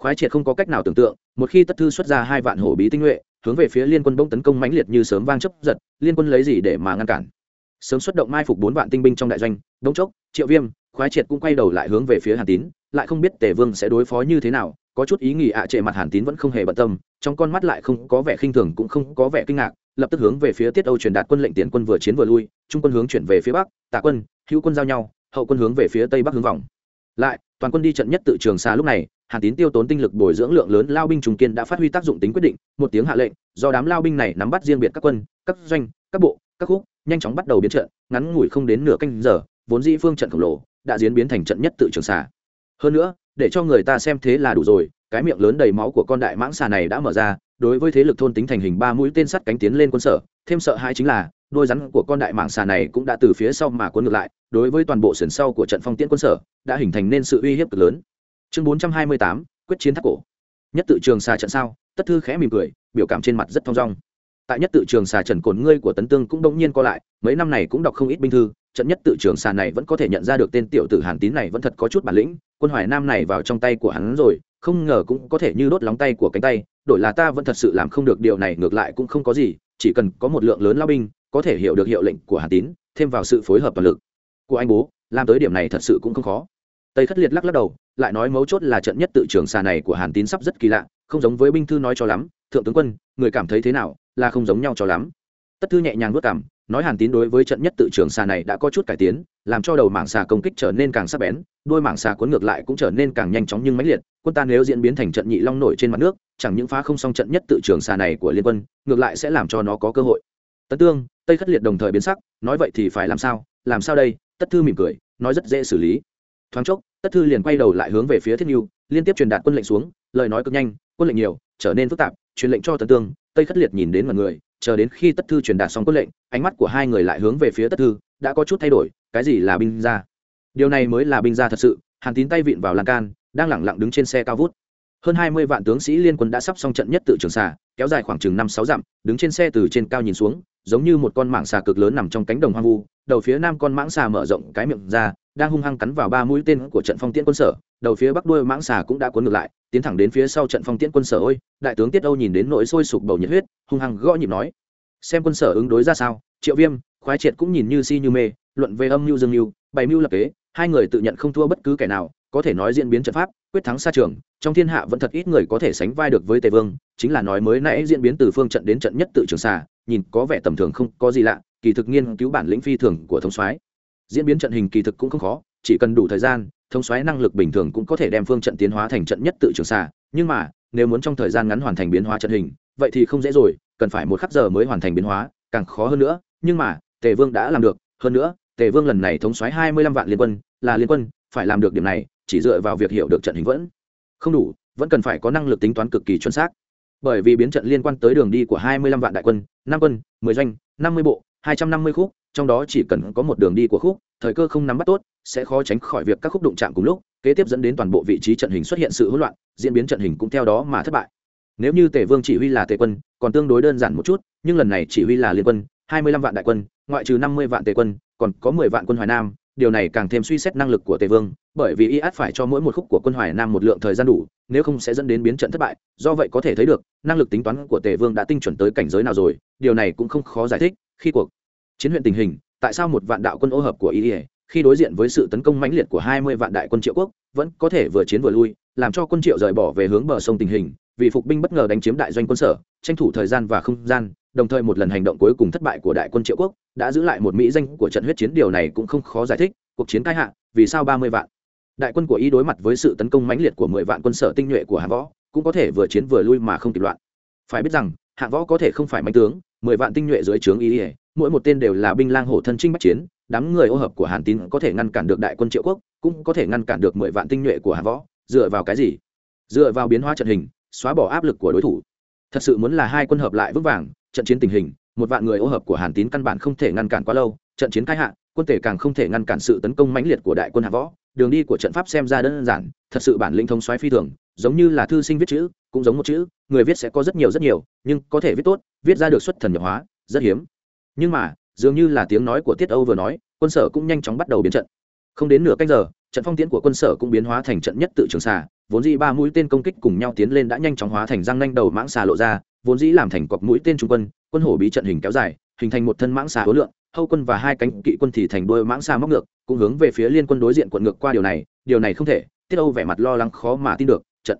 Khoái triệt không có cách nào tưởng tượng, một khi tất thư xuất ra hai vạn hổ bí tinh nhuệ hướng về phía liên quân bỗng tấn công mãnh liệt như sớm vang chấp giật, liên quân lấy gì để mà ngăn cản? Sớm xuất động mai phục bốn vạn tinh binh trong đại doanh, bỗng chốc, triệu viêm, khoái triệt cũng quay đầu lại hướng về phía hàn tín, lại không biết tề vương sẽ đối phó như thế nào, có chút ý nghĩ ạ trệ mặt hàn tín vẫn không hề bận tâm, trong con mắt lại không có vẻ khinh thường cũng không có vẻ kinh ngạc, lập tức hướng về phía tiết âu truyền đạt quân lệnh tiền quân vừa chiến vừa lui, trung quân hướng chuyển về phía bắc, tạ quân, hữu quân giao nhau, hậu quân hướng về phía tây bắc hướng vòng. Lại toàn quân đi trận nhất tự trường xa lúc này, hàn tín tiêu tốn tinh lực bồi dưỡng lượng lớn lao binh trùng kiên đã phát huy tác dụng tính quyết định, một tiếng hạ lệnh, do đám lao binh này nắm bắt riêng biệt các quân, các doanh, các bộ, các khúc, nhanh chóng bắt đầu biến trận, ngắn ngủi không đến nửa canh giờ, vốn dĩ phương trận khổng lồ đã diễn biến thành trận nhất tự trường xà hơn nữa, để cho người ta xem thế là đủ rồi, cái miệng lớn đầy máu của con đại mãng xà này đã mở ra, đối với thế lực thôn tính thành hình ba mũi tên sắt cánh tiến lên quân sở, thêm sợ hãi chính là đôi rắn của con đại mãng xà này cũng đã từ phía sau mà cuốn ngược lại, đối với toàn bộ sườn sau của trận phong tiễn quân sở, đã hình thành nên sự uy hiếp cực lớn. Chương bốn trăm hai mươi tám, quyết chiến thác cổ. Nhất tự trường xà trận sao? Tất thư khẽ mỉm cười, biểu cảm trên mặt rất thong dong. Tại nhất tự trường xà trần cồn ngươi của tấn tương cũng đông nhiên co lại, mấy năm này cũng đọc không ít binh thư, trận nhất tự trường xà này vẫn có thể nhận ra được tên tiểu tử hàn tín này vẫn thật có chút bản lĩnh, quân hoài nam này vào trong tay của hắn rồi, không ngờ cũng có thể như đốt lóng tay của cánh tay, đổi là ta vẫn thật sự làm không được điều này, ngược lại cũng không có gì, chỉ cần có một lượng lớn lao binh có thể hiểu được hiệu lệnh của hàn tín, thêm vào sự phối hợp toàn lực của anh bố, làm tới điểm này thật sự cũng không khó. Tây khất liệt lắc lắc đầu, lại nói mấu chốt là trận nhất tự trường xà này của hàn tín sắp rất kỳ lạ, không giống với binh thư nói cho lắm, thượng tướng quân, người cảm thấy thế nào, là không giống nhau cho lắm. Tất thư nhẹ nhàng vất cảm, nói hàn tín đối với trận nhất tự trường xà này đã có chút cải tiến, làm cho đầu mảng xà công kích trở nên càng sắc bén, đôi mảng xà cuốn ngược lại cũng trở nên càng nhanh chóng nhưng mãnh liệt. Quân ta nếu diễn biến thành trận nhị long nổi trên mặt nước, chẳng những phá không xong trận nhất tự trường xà này của liên quân, ngược lại sẽ làm cho nó có cơ hội tấn tương, tây khất liệt đồng thời biến sắc, nói vậy thì phải làm sao? Làm sao đây? Tất thư mỉm cười, nói rất dễ xử lý. Thoáng chốc, tất thư liền quay đầu lại hướng về phía thiết nhu liên tiếp truyền đạt quân lệnh xuống, lời nói cực nhanh, quân lệnh nhiều, trở nên phức tạp, truyền lệnh cho tấn tương, tây khất liệt nhìn đến mọi người, chờ đến khi tất thư truyền đạt xong quân lệnh, ánh mắt của hai người lại hướng về phía tất thư, đã có chút thay đổi, cái gì là binh gia? Điều này mới là binh gia thật sự, hàn tín tay vịn vào lan can, đang lẳng lặng đứng trên xe cao vút. Hơn hai mươi vạn tướng sĩ liên quân đã sắp xong trận nhất tự trường xả kéo dài khoảng chừng năm sáu dặm, đứng trên xe từ trên cao nhìn xuống giống như một con mảng xà cực lớn nằm trong cánh đồng hoang vu, đầu phía nam con mãng xà mở rộng cái miệng ra, đang hung hăng cắn vào ba mũi tên của trận phong tiễn quân sở, đầu phía bắc đuôi mãng xà cũng đã cuốn ngược lại, tiến thẳng đến phía sau trận phong tiễn quân sở ôi, đại tướng tiết âu nhìn đến nỗi sôi sục bầu nhiệt huyết, hung hăng gõ nhịp nói, xem quân sở ứng đối ra sao, triệu viêm, khoái triệt cũng nhìn như si như mê, luận về âm mưu dương mưu, bày mưu lập kế, hai người tự nhận không thua bất cứ kẻ nào có thể nói diễn biến trận pháp, quyết thắng xa trường, trong thiên hạ vẫn thật ít người có thể sánh vai được với tề vương, chính là nói mới nãy diễn biến từ phương trận đến trận nhất tự trường xa, nhìn có vẻ tầm thường không có gì lạ, kỳ thực nghiên cứu bản lĩnh phi thường của thống soái. Diễn biến trận hình kỳ thực cũng không khó, chỉ cần đủ thời gian, thống soái năng lực bình thường cũng có thể đem phương trận tiến hóa thành trận nhất tự trường xa, nhưng mà, nếu muốn trong thời gian ngắn hoàn thành biến hóa trận hình, vậy thì không dễ rồi, cần phải một khắc giờ mới hoàn thành biến hóa, càng khó hơn nữa, nhưng mà, tề vương đã làm được, hơn nữa, tề vương lần này thống soái hai mươi lăm vạn liên quân, là liên quân, phải làm được điểm này chỉ dựa vào việc hiểu được trận hình vẫn. Không đủ, vẫn cần phải có năng lực tính toán cực kỳ chuẩn xác. Bởi vì biến trận liên quan tới đường đi của hai mươi lăm vạn đại quân, năm quân, mười doanh, năm mươi bộ, hai trăm năm mươi khúc, trong đó chỉ cần có một đường đi của khúc, thời cơ không nắm bắt tốt, sẽ khó tránh khỏi việc các khúc đụng chạm cùng lúc, kế tiếp dẫn đến toàn bộ vị trí trận hình xuất hiện sự hỗn loạn, diễn biến trận hình cũng theo đó mà thất bại. Nếu như tề vương chỉ huy là tề quân, còn tương đối đơn giản một chút, nhưng lần này chỉ huy là liên quân, hai mươi lăm vạn đại quân, ngoại trừ năm mươi vạn tề quân, còn có mười vạn quân hoài nam điều này càng thêm suy xét năng lực của tề vương, bởi vì y át phải cho mỗi một khúc của quân hoài nam một lượng thời gian đủ, nếu không sẽ dẫn đến biến trận thất bại, do vậy có thể thấy được, năng lực tính toán của tề vương đã tinh chuẩn tới cảnh giới nào rồi, điều này cũng không khó giải thích, khi cuộc chiến huyện tình hình, tại sao một vạn đạo quân ô hợp của y khi đối diện với sự tấn công mãnh liệt của hai mươi vạn đại quân triệu quốc, vẫn có thể vừa chiến vừa lui, làm cho quân triệu rời bỏ về hướng bờ sông tình hình, vì phục binh bất ngờ đánh chiếm đại doanh quân sở, tranh thủ thời gian và không gian đồng thời một lần hành động cuối cùng thất bại của đại quân triệu quốc đã giữ lại một mỹ danh của trận huyết chiến điều này cũng không khó giải thích, cuộc chiến cai hạ, vì sao ba mươi vạn. Đại quân của y đối mặt với sự tấn công mãnh liệt của mười vạn quân sở tinh nhuệ của hạng võ, cũng có thể vừa chiến vừa lui mà không kịp loạn. Phải biết rằng hạng võ có thể không phải mạnh tướng, mười vạn tinh nhuệ dưới trướng y mỗi một tên đều là binh lang hổ thân trinh bắc chiến, đám người ô hợp của hàn tín có thể ngăn cản được đại quân triệu quốc, cũng có thể ngăn cản được mười vạn tinh nhuệ của hạng võ, dựa vào cái gì? Dựa vào biến hóa trận hình, xóa bỏ áp lực của đối thủ. Thật sự muốn là hai quân hợp lại vững vàng trận chiến tình hình, một vạn người ô hợp của hàn tín căn bản không thể ngăn cản quá lâu, trận chiến khai hạ, quân tể càng không thể ngăn cản sự tấn công mãnh liệt của đại quân hạ võ. Đường đi của trận pháp xem ra đơn giản, thật sự bản lĩnh thông xoáy phi thường, giống như là thư sinh viết chữ, cũng giống một chữ, người viết sẽ có rất nhiều rất nhiều, nhưng có thể viết tốt, viết ra được xuất thần nhập hóa, rất hiếm. Nhưng mà, dường như là tiếng nói của tiết âu vừa nói, quân sở cũng nhanh chóng bắt đầu biến trận. Không đến nửa canh giờ trận phong tiến của quân sở cũng biến hóa thành trận nhất tự trường xà, vốn dĩ ba mũi tên công kích cùng nhau tiến lên đã nhanh chóng hóa thành răng nanh đầu mãng xà lộ ra, vốn dĩ làm thành cọc mũi tên trung quân quân hổ bí trận hình kéo dài, hình thành một thân mãng xà hối lượng, Hậu quân và hai cánh kỵ quân thì thành đôi mãng xà móc ngược, cũng hướng về phía liên quân đối diện quận ngược qua điều này điều này không thể, tiết âu vẻ mặt lo lắng khó mà tin được, trận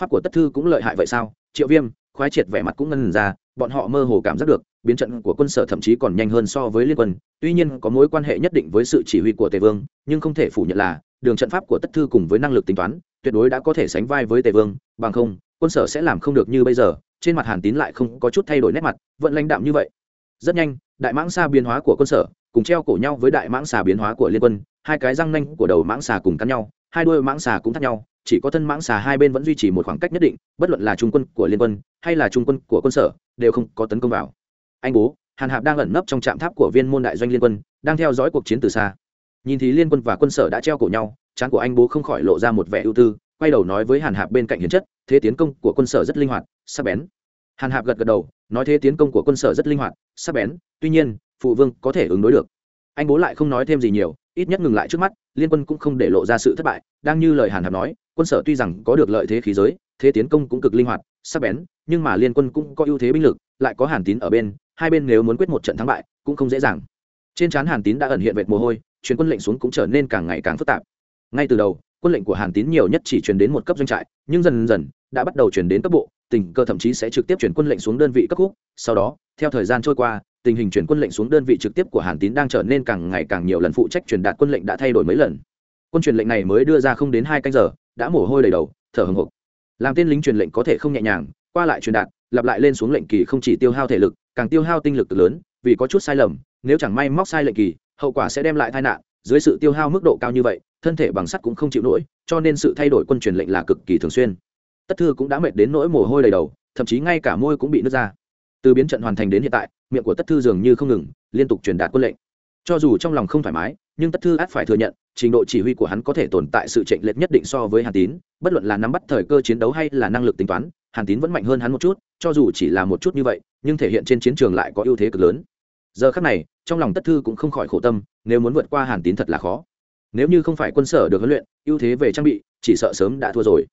pháp của tất thư cũng lợi hại vậy sao? Triệu viêm, khoái triệt vẻ mặt cũng ngân ra, bọn họ mơ hồ cảm giác được, biến trận của quân sở thậm chí còn nhanh hơn so với liên quân, tuy nhiên có mối quan hệ nhất định với sự chỉ huy của tề vương, nhưng không thể phủ nhận là đường trận pháp của tất thư cùng với năng lực tính toán, tuyệt đối đã có thể sánh vai với tề vương, bằng không, quân sở sẽ làm không được như bây giờ, trên mặt hàn tín lại không có chút thay đổi nét mặt, vẫn lãnh đạm như vậy. Rất nhanh, đại mãng xa biến hóa của quân sở, cùng treo cổ nhau với đại mãng xà biến hóa của liên quân, hai cái răng nanh của đầu mãng xà cùng cắn nhau, hai đuôi mãng xà cũng thắt nhau, chỉ có thân mãng xà hai bên vẫn duy trì một khoảng cách nhất định, bất luận là trung quân của liên quân, hay là trung quân của quân sở, đều không có tấn công vào. Anh bố, hàn hạp đang ẩn nấp trong trạm tháp của viên môn đại doanh liên quân, đang theo dõi cuộc chiến từ xa nhìn thì liên quân và quân sở đã treo cổ nhau chán của anh bố không khỏi lộ ra một vẻ ưu tư, quay đầu nói với hàn hạp bên cạnh hiến chất, thế tiến công của quân sở rất linh hoạt, sắc bén. Hàn hạp gật gật đầu, nói, thế tiến công của quân sở rất linh hoạt, sắc bén, tuy nhiên, phụ vương có thể ứng đối được. Anh bố lại không nói thêm gì nhiều, ít nhất ngừng lại trước mắt, liên quân cũng không để lộ ra sự thất bại, đang như lời hàn hạp nói, quân sở tuy rằng có được lợi thế khí giới, thế tiến công cũng cực linh hoạt, sắc bén, nhưng mà liên quân cũng có ưu thế binh lực, lại có hàn tín ở bên, hai bên nếu muốn quyết một trận thắng bại, cũng không dễ dàng trên trán hàn tín đã ẩn hiện vệt mồ hôi chuyến quân lệnh xuống cũng trở nên càng ngày càng phức tạp. Ngay từ đầu, quân lệnh của hàn tín nhiều nhất chỉ truyền đến một cấp doanh trại, nhưng dần dần, đã bắt đầu truyền đến cấp bộ, tình cơ thậm chí sẽ trực tiếp chuyển quân lệnh xuống đơn vị cấp khúc sau đó, theo thời gian trôi qua, tình hình chuyển quân lệnh xuống đơn vị trực tiếp của hàn tín đang trở nên càng ngày càng nhiều lần phụ trách truyền đạt quân lệnh đã thay đổi mấy lần. Quân truyền lệnh này mới đưa ra không đến hai canh giờ, đã mồ hôi đầy đầu, thở hồng hộc làm tên lính truyền lệnh có thể không nhẹ nhàng, qua lại truyền đạt, lặp lại lên xuống lệnh kỳ không chỉ tiêu hao thể lực, càng tiêu hao tinh lực lớn, vì có chút sai lầm nếu chẳng may móc sai lệnh kỳ, hậu quả sẽ đem lại tai nạn, dưới sự tiêu hao mức độ cao như vậy, thân thể bằng sắt cũng không chịu nổi, cho nên sự thay đổi quân truyền lệnh là cực kỳ thường xuyên. Tất thư cũng đã mệt đến nỗi mồ hôi đầy đầu, thậm chí ngay cả môi cũng bị nứt ra. Từ biến trận hoàn thành đến hiện tại, miệng của tất thư dường như không ngừng, liên tục truyền đạt quân lệnh. Cho dù trong lòng không thoải mái, nhưng tất thư át phải thừa nhận, trình độ chỉ huy của hắn có thể tồn tại sự chênh lệch nhất định so với hàn tín, bất luận là nắm bắt thời cơ chiến đấu hay là năng lực tính toán, hàn tín vẫn mạnh hơn hắn một chút, cho dù chỉ là một chút như vậy, nhưng thể hiện trên chiến trường lại có ưu thế cực lớn giờ khắc này, trong lòng tất thư cũng không khỏi khổ tâm, nếu muốn vượt qua hàn tín thật là khó. Nếu như không phải quân sở được huấn luyện, ưu thế về trang bị, chỉ sợ sớm đã thua rồi.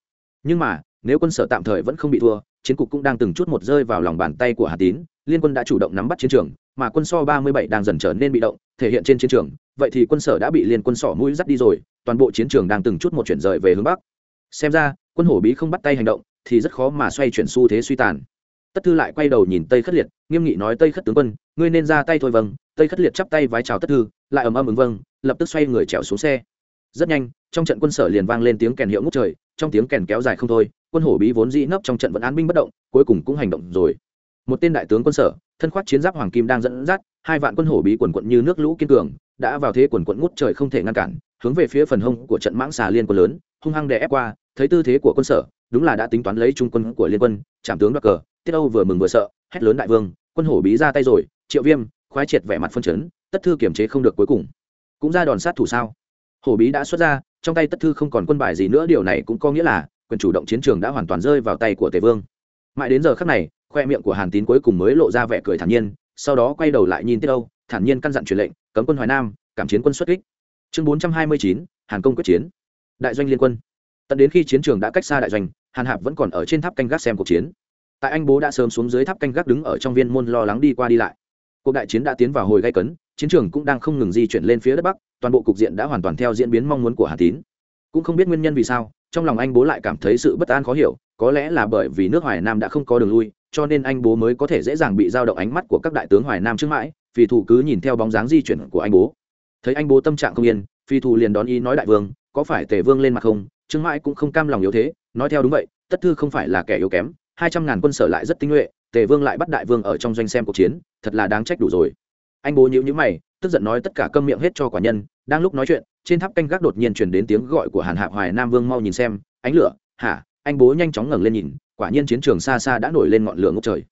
Nhưng mà, nếu quân sở tạm thời vẫn không bị thua, chiến cục cũng đang từng chút một rơi vào lòng bàn tay của hà tín, liên quân đã chủ động nắm bắt chiến trường, mà quân so ba mươi bảy đang dần trở nên bị động, thể hiện trên chiến trường, vậy thì quân sở đã bị liên quân sỏ mũi dắt đi rồi, toàn bộ chiến trường đang từng chút một chuyển rời về hướng bắc. Xem ra, quân hổ bí không bắt tay hành động, thì rất khó mà xoay chuyển xu thế suy tàn tất thư lại quay đầu nhìn tây khất liệt, nghiêm nghị nói tây khất tướng quân, ngươi nên ra tay thôi vâng. Tây khất liệt chắp tay vái chào tất thư, lại ầm ầm ứng vâng lập tức xoay người trèo xuống xe. Rất nhanh, trong trận quân sở liền vang lên tiếng kèn hiệu ngút trời, trong tiếng kèn kéo dài không thôi, quân hổ bí vốn dĩ nấp trong trận vẫn án binh bất động, cuối cùng cũng hành động rồi. Một tên đại tướng quân sở, thân khoác chiến giáp hoàng kim đang dẫn dắt, hai vạn quân hổ bí quần quận như nước lũ kiên cường, đã vào thế quần quận ngút trời không thể ngăn cản, hướng về phía phần hông của trận mãng xà liên quân lớn, hung hăng đè ép qua, thấy tư thế của quân sở, đúng là đã tính toán lấy trung quân của liên quân trảm tướng đoạt cờ tiết âu vừa mừng vừa sợ, hét lớn đại vương, quân hổ bí ra tay rồi, triệu viêm, khoái triệt vẻ mặt phân chấn, tất thư kiểm chế không được cuối cùng. Cũng ra đòn sát thủ sao? Hổ bí đã xuất ra, trong tay tất thư không còn quân bài gì nữa, điều này cũng có nghĩa là quyền chủ động chiến trường đã hoàn toàn rơi vào tay của tề vương. Mãi đến giờ khắc này, khoe miệng của hàn tín cuối cùng mới lộ ra vẻ cười thản nhiên, sau đó quay đầu lại nhìn tiết âu, thản nhiên căn dặn truyền lệnh, cấm quân hoài nam, cảm chiến quân xuất kích. Chương bốn trăm hai mươi chín, hàn công quyết chiến. Đại doanh liên quân. Tận đến khi chiến trường đã cách xa đại doanh, hàn hạp vẫn còn ở trên tháp canh gác xem cuộc chiến tại anh bố đã sớm xuống dưới tháp canh gác đứng ở trong viên môn lo lắng đi qua đi lại. Cuộc đại chiến đã tiến vào hồi gây cấn, chiến trường cũng đang không ngừng di chuyển lên phía đất bắc, toàn bộ cục diện đã hoàn toàn theo diễn biến mong muốn của hà tín. Cũng không biết nguyên nhân vì sao, trong lòng anh bố lại cảm thấy sự bất an khó hiểu, có lẽ là bởi vì nước hoài nam đã không có đường lui, cho nên anh bố mới có thể dễ dàng bị dao động ánh mắt của các đại tướng hoài nam trước mãi vì thủ cứ nhìn theo bóng dáng di chuyển của anh bố. Thấy anh bố tâm trạng không yên phi thù liền đón ý nói đại vương, có phải tề vương lên mặt không? Trương mãi cũng không cam lòng yếu thế, nói theo đúng vậy, tất thư không phải là kẻ yếu kém hai trăm ngàn quân sở lại rất tinh nhuệ, tề vương lại bắt đại vương ở trong doanh xem cuộc chiến, thật là đáng trách đủ rồi. Anh bố nhữ nhữ mày, tức giận nói tất cả câm miệng hết cho quả nhân, đang lúc nói chuyện, trên tháp canh gác đột nhiên truyền đến tiếng gọi của hàn Hạ hoài nam vương mau nhìn xem, ánh lửa, hả? Anh bố nhanh chóng ngẩng lên nhìn, quả nhiên chiến trường xa xa đã nổi lên ngọn lửa ngốc trời.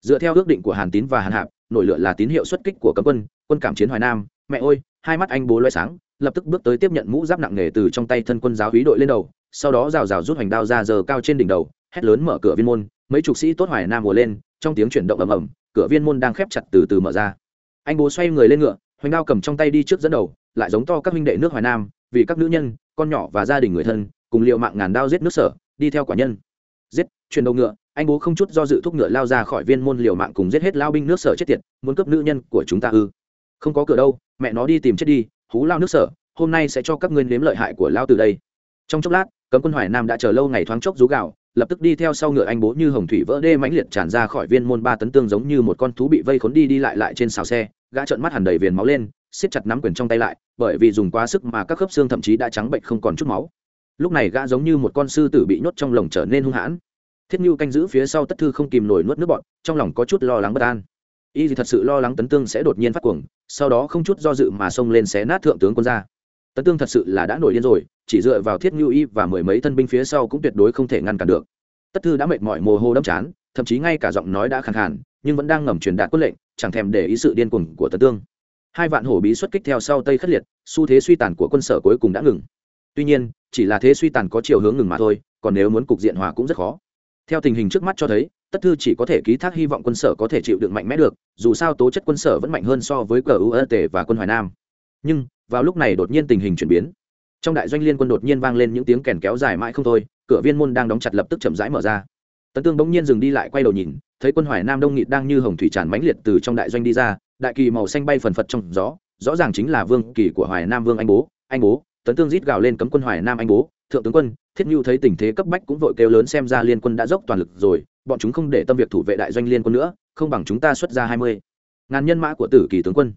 Dựa theo ước định của hàn tín và hàn hạp, nổi lửa là tín hiệu xuất kích của cấm quân quân cảm chiến hoài nam. Mẹ ơi! Hai mắt anh bố loay sáng, lập tức bước tới tiếp nhận mũ giáp nặng nề từ trong tay thân quân giáo hí đội lên đầu, sau đó rào rào rút hoành đao ra giờ cao trên đỉnh đầu hét lớn mở cửa viên môn, mấy chục sĩ tốt hoài nam mùa lên, trong tiếng chuyển động ầm ầm, cửa viên môn đang khép chặt từ từ mở ra. Anh bố xoay người lên ngựa, hoành đao cầm trong tay đi trước dẫn đầu, lại giống to các huynh đệ nước hoài nam, vì các nữ nhân, con nhỏ và gia đình người thân, cùng liệu mạng ngàn đao giết nước sở, đi theo quả nhân. Giết, chuyển đầu ngựa, anh bố không chút do dự thúc ngựa lao ra khỏi viên môn liều mạng cùng giết hết lao binh nước sở chết tiệt, muốn cướp nữ nhân của chúng ta ư. Không có cửa đâu, mẹ nó đi tìm chết đi, hú lao nước sở, hôm nay sẽ cho các ngươi nếm lợi hại của lao từ đây. Trong chốc lát, cấm quân hoài nam đã chờ lâu ngày thoáng chốc rú gạo lập tức đi theo sau ngựa anh bố như hồng thủy vỡ đê mãnh liệt tràn ra khỏi viên môn ba tấn tương giống như một con thú bị vây khốn đi đi lại lại trên xào xe, gã trợn mắt hẳn đầy viền máu lên, siết chặt nắm quyền trong tay lại, bởi vì dùng quá sức mà các khớp xương thậm chí đã trắng bệnh không còn chút máu. Lúc này gã giống như một con sư tử bị nhốt trong lồng trở nên hung hãn. Thiết nhu canh giữ phía sau tất thư không kìm nổi nuốt nước bọt, trong lòng có chút lo lắng bất an. Y thì thật sự lo lắng tấn tương sẽ đột nhiên phát cuồng, sau đó không chút do dự mà xông lên xé nát thượng tướng quân ra tấn tương thật sự là đã nổi điên rồi chỉ dựa vào thiết nhu y và mười mấy thân binh phía sau cũng tuyệt đối không thể ngăn cản được. Tất thư đã mệt mỏi mồ hô đẫm chán thậm chí ngay cả giọng nói đã khàn hẳn, nhưng vẫn đang ngầm truyền đạt quân lệnh chẳng thèm để ý sự điên cuồng của tấn tương. Hai vạn hổ bí xuất kích theo sau tây khất liệt xu thế suy tàn của quân sở cuối cùng đã ngừng. Tuy nhiên chỉ là thế suy tàn có chiều hướng ngừng mà thôi còn nếu muốn cục diện hòa cũng rất khó. Theo tình hình trước mắt cho thấy tất thư chỉ có thể ký thác hy vọng quân sở có thể chịu đựng mạnh mẽ được dù sao tố chất quân sở vẫn mạnh hơn so với cờ uat và quân hoài nam. Nhưng vào lúc này đột nhiên tình hình chuyển biến. Trong đại doanh liên quân đột nhiên vang lên những tiếng kèn kéo dài mãi không thôi, cửa viên môn đang đóng chặt lập tức chậm rãi mở ra. Tấn tương bỗng nhiên dừng đi lại quay đầu nhìn, thấy quân hoài nam đông nghị đang như hồng thủy tràn mãnh liệt từ trong đại doanh đi ra, đại kỳ màu xanh bay phần phật trong gió, rõ ràng chính là vương kỳ của hoài nam vương anh bố anh bố, tấn tương rít gào lên cấm quân hoài nam anh bố, thượng tướng quân, thiết nhu thấy tình thế cấp bách cũng vội kêu lớn xem ra liên quân đã dốc toàn lực rồi, bọn chúng không để tâm việc thủ vệ đại doanh liên quân nữa, không bằng chúng ta xuất ra hai mươi. Ngàn nhân mã của tử kỳ tướng quân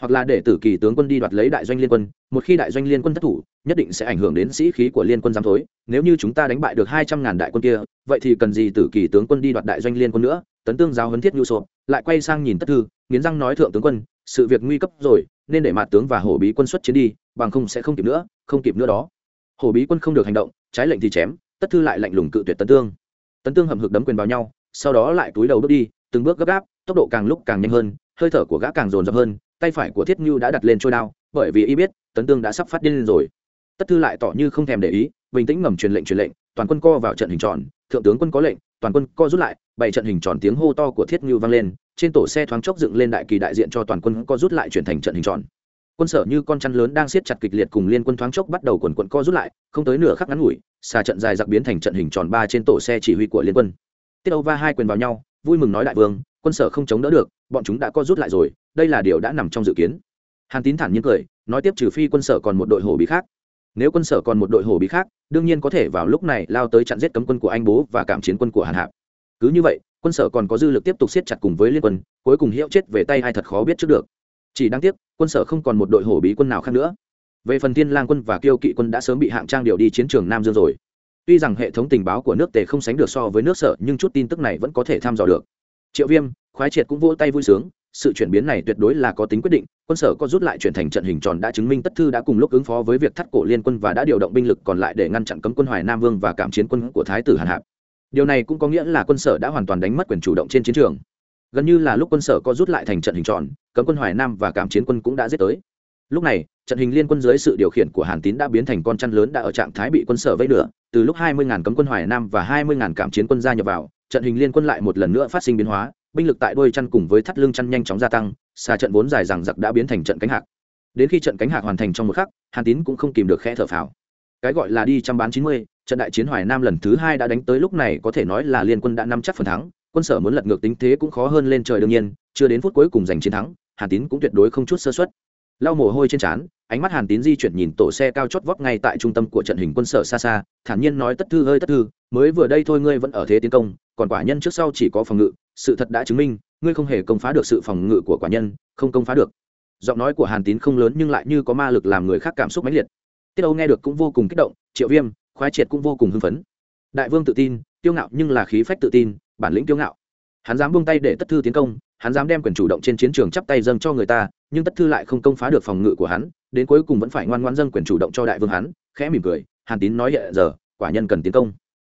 hoặc là để tử kỳ tướng quân đi đoạt lấy đại doanh liên quân, một khi đại doanh liên quân thất thủ, nhất định sẽ ảnh hưởng đến sĩ khí của liên quân giám thối. Nếu như chúng ta đánh bại được hai trăm ngàn đại quân kia, vậy thì cần gì tử kỳ tướng quân đi đoạt đại doanh liên quân nữa? Tấn tương giáo huấn thiết nhu sộp lại quay sang nhìn tất thư, nghiến răng nói thượng tướng quân, sự việc nguy cấp rồi, nên để mặt tướng và hổ bí quân xuất chiến đi, bằng không sẽ không kịp nữa, không kịp nữa đó. Hổ bí quân không được hành động, trái lệnh thì chém, tất thư lại lạnh lùng cự tuyệt tấn tương. Tấn tương hầm hực đấm quyền vào nhau, sau đó lại túi đầu bước đi, từng bước gấp gáp, tốc độ càng lúc càng nhanh hơn, hơi thở của gã càng dồn dập hơn tay phải của thiết như đã đặt lên trôi đao, bởi vì y biết, tấn tương đã sắp phát điên lên rồi. Tất thư lại tỏ như không thèm để ý, bình tĩnh ngầm truyền lệnh truyền lệnh, toàn quân co vào trận hình tròn, thượng tướng quân có lệnh, toàn quân co rút lại, bảy trận hình tròn tiếng hô to của thiết như vang lên, trên tổ xe thoáng chốc dựng lên đại kỳ đại diện cho toàn quân co rút lại chuyển thành trận hình tròn. Quân sở như con chăn lớn đang siết chặt kịch liệt cùng liên quân thoáng chốc bắt đầu quần quận co rút lại, không tới nửa khắc ngắn ngủi, xà trận dài giặc biến thành trận hình tròn ba trên tổ xe chỉ huy của liên quân. Tiết âu va hai quyền vào nhau, vui mừng nói đại vương, quân sở không chống đỡ được, bọn chúng đã co rút lại rồi đây là điều đã nằm trong dự kiến. Hàn tín thản nhiên cười, nói tiếp trừ phi quân sở còn một đội hổ bí khác. Nếu quân sở còn một đội hổ bí khác, đương nhiên có thể vào lúc này lao tới chặn giết cấm quân của anh bố và cảm chiến quân của hàn hạp. Cứ như vậy, quân sở còn có dư lực tiếp tục siết chặt cùng với liên quân, cuối cùng hiệu chết về tay ai thật khó biết trước được. Chỉ đáng tiếc, quân sở không còn một đội hổ bí quân nào khác nữa. Về phần thiên lang quân và kiêu kỵ quân đã sớm bị hạng trang điều đi chiến trường nam dương rồi. Tuy rằng hệ thống tình báo của nước tề không sánh được so với nước sở, nhưng chút tin tức này vẫn có thể tham dò được. Triệu viêm, khoái triệt cũng vỗ tay vui sướng sự chuyển biến này tuyệt đối là có tính quyết định, quân sở có rút lại chuyển thành trận hình tròn đã chứng minh tất thư đã cùng lúc ứng phó với việc thắt cổ liên quân và đã điều động binh lực còn lại để ngăn chặn cấm quân hoài nam vương và cảm chiến quân của thái tử hàn hạp. Điều này cũng có nghĩa là quân sở đã hoàn toàn đánh mất quyền chủ động trên chiến trường. Gần như là lúc quân sở có rút lại thành trận hình tròn, cấm quân hoài nam và cảm chiến quân cũng đã giết tới. Lúc này, trận hình liên quân dưới sự điều khiển của hàn tín đã biến thành con chăn lớn đã ở trạng thái bị quân sở vây lửa. Từ lúc hai mươi cấm quân hoài nam và hai mươi cảm chiến quân gia nhập vào, trận hình liên quân lại một lần nữa phát sinh biến hóa binh lực tại đôi chăn cùng với thắt lưng chăn nhanh chóng gia tăng xa trận vốn dài rằng giặc đã biến thành trận cánh hạc. Đến khi trận cánh hạc hoàn thành trong một khắc, hàn tín cũng không kìm được khẽ thở phào. Cái gọi là đi trăm bán chín mươi, trận đại chiến hoài nam lần thứ hai đã đánh tới lúc này có thể nói là liên quân đã nắm chắc phần thắng, quân sở muốn lật ngược tính thế cũng khó hơn lên trời đương nhiên, chưa đến phút cuối cùng giành chiến thắng, hàn tín cũng tuyệt đối không chút sơ xuất lau mồ hôi trên trán, ánh mắt hàn tín di chuyển nhìn tổ xe cao chót vót ngay tại trung tâm của trận hình quân sở xa xa, thản nhiên nói tất thư hơi tất thư, mới vừa đây thôi ngươi vẫn ở thế tiến công, còn quả nhân trước sau chỉ có phòng ngự sự thật đã chứng minh, ngươi không hề công phá được sự phòng ngự của quả nhân, không công phá được. Giọng nói của hàn tín không lớn nhưng lại như có ma lực làm người khác cảm xúc mãnh liệt. Tiết âu nghe được cũng vô cùng kích động, triệu viêm, khoái triệt cũng vô cùng hưng phấn. Đại vương tự tin tiêu ngạo nhưng là khí phách tự tin, bản lĩnh tiêu ngạo. Hắn dám buông tay để tất thư tiến công, hắn dám đem quyền chủ động trên chiến trường chắp tay dâng cho người ta, nhưng tất thư lại không công phá được phòng ngự của hắn, đến cuối cùng vẫn phải ngoan ngoan dâng quyền chủ động cho đại vương hắn, khẽ mỉm cười, hàn tín nói hiện giờ, quả nhân cần tiến công.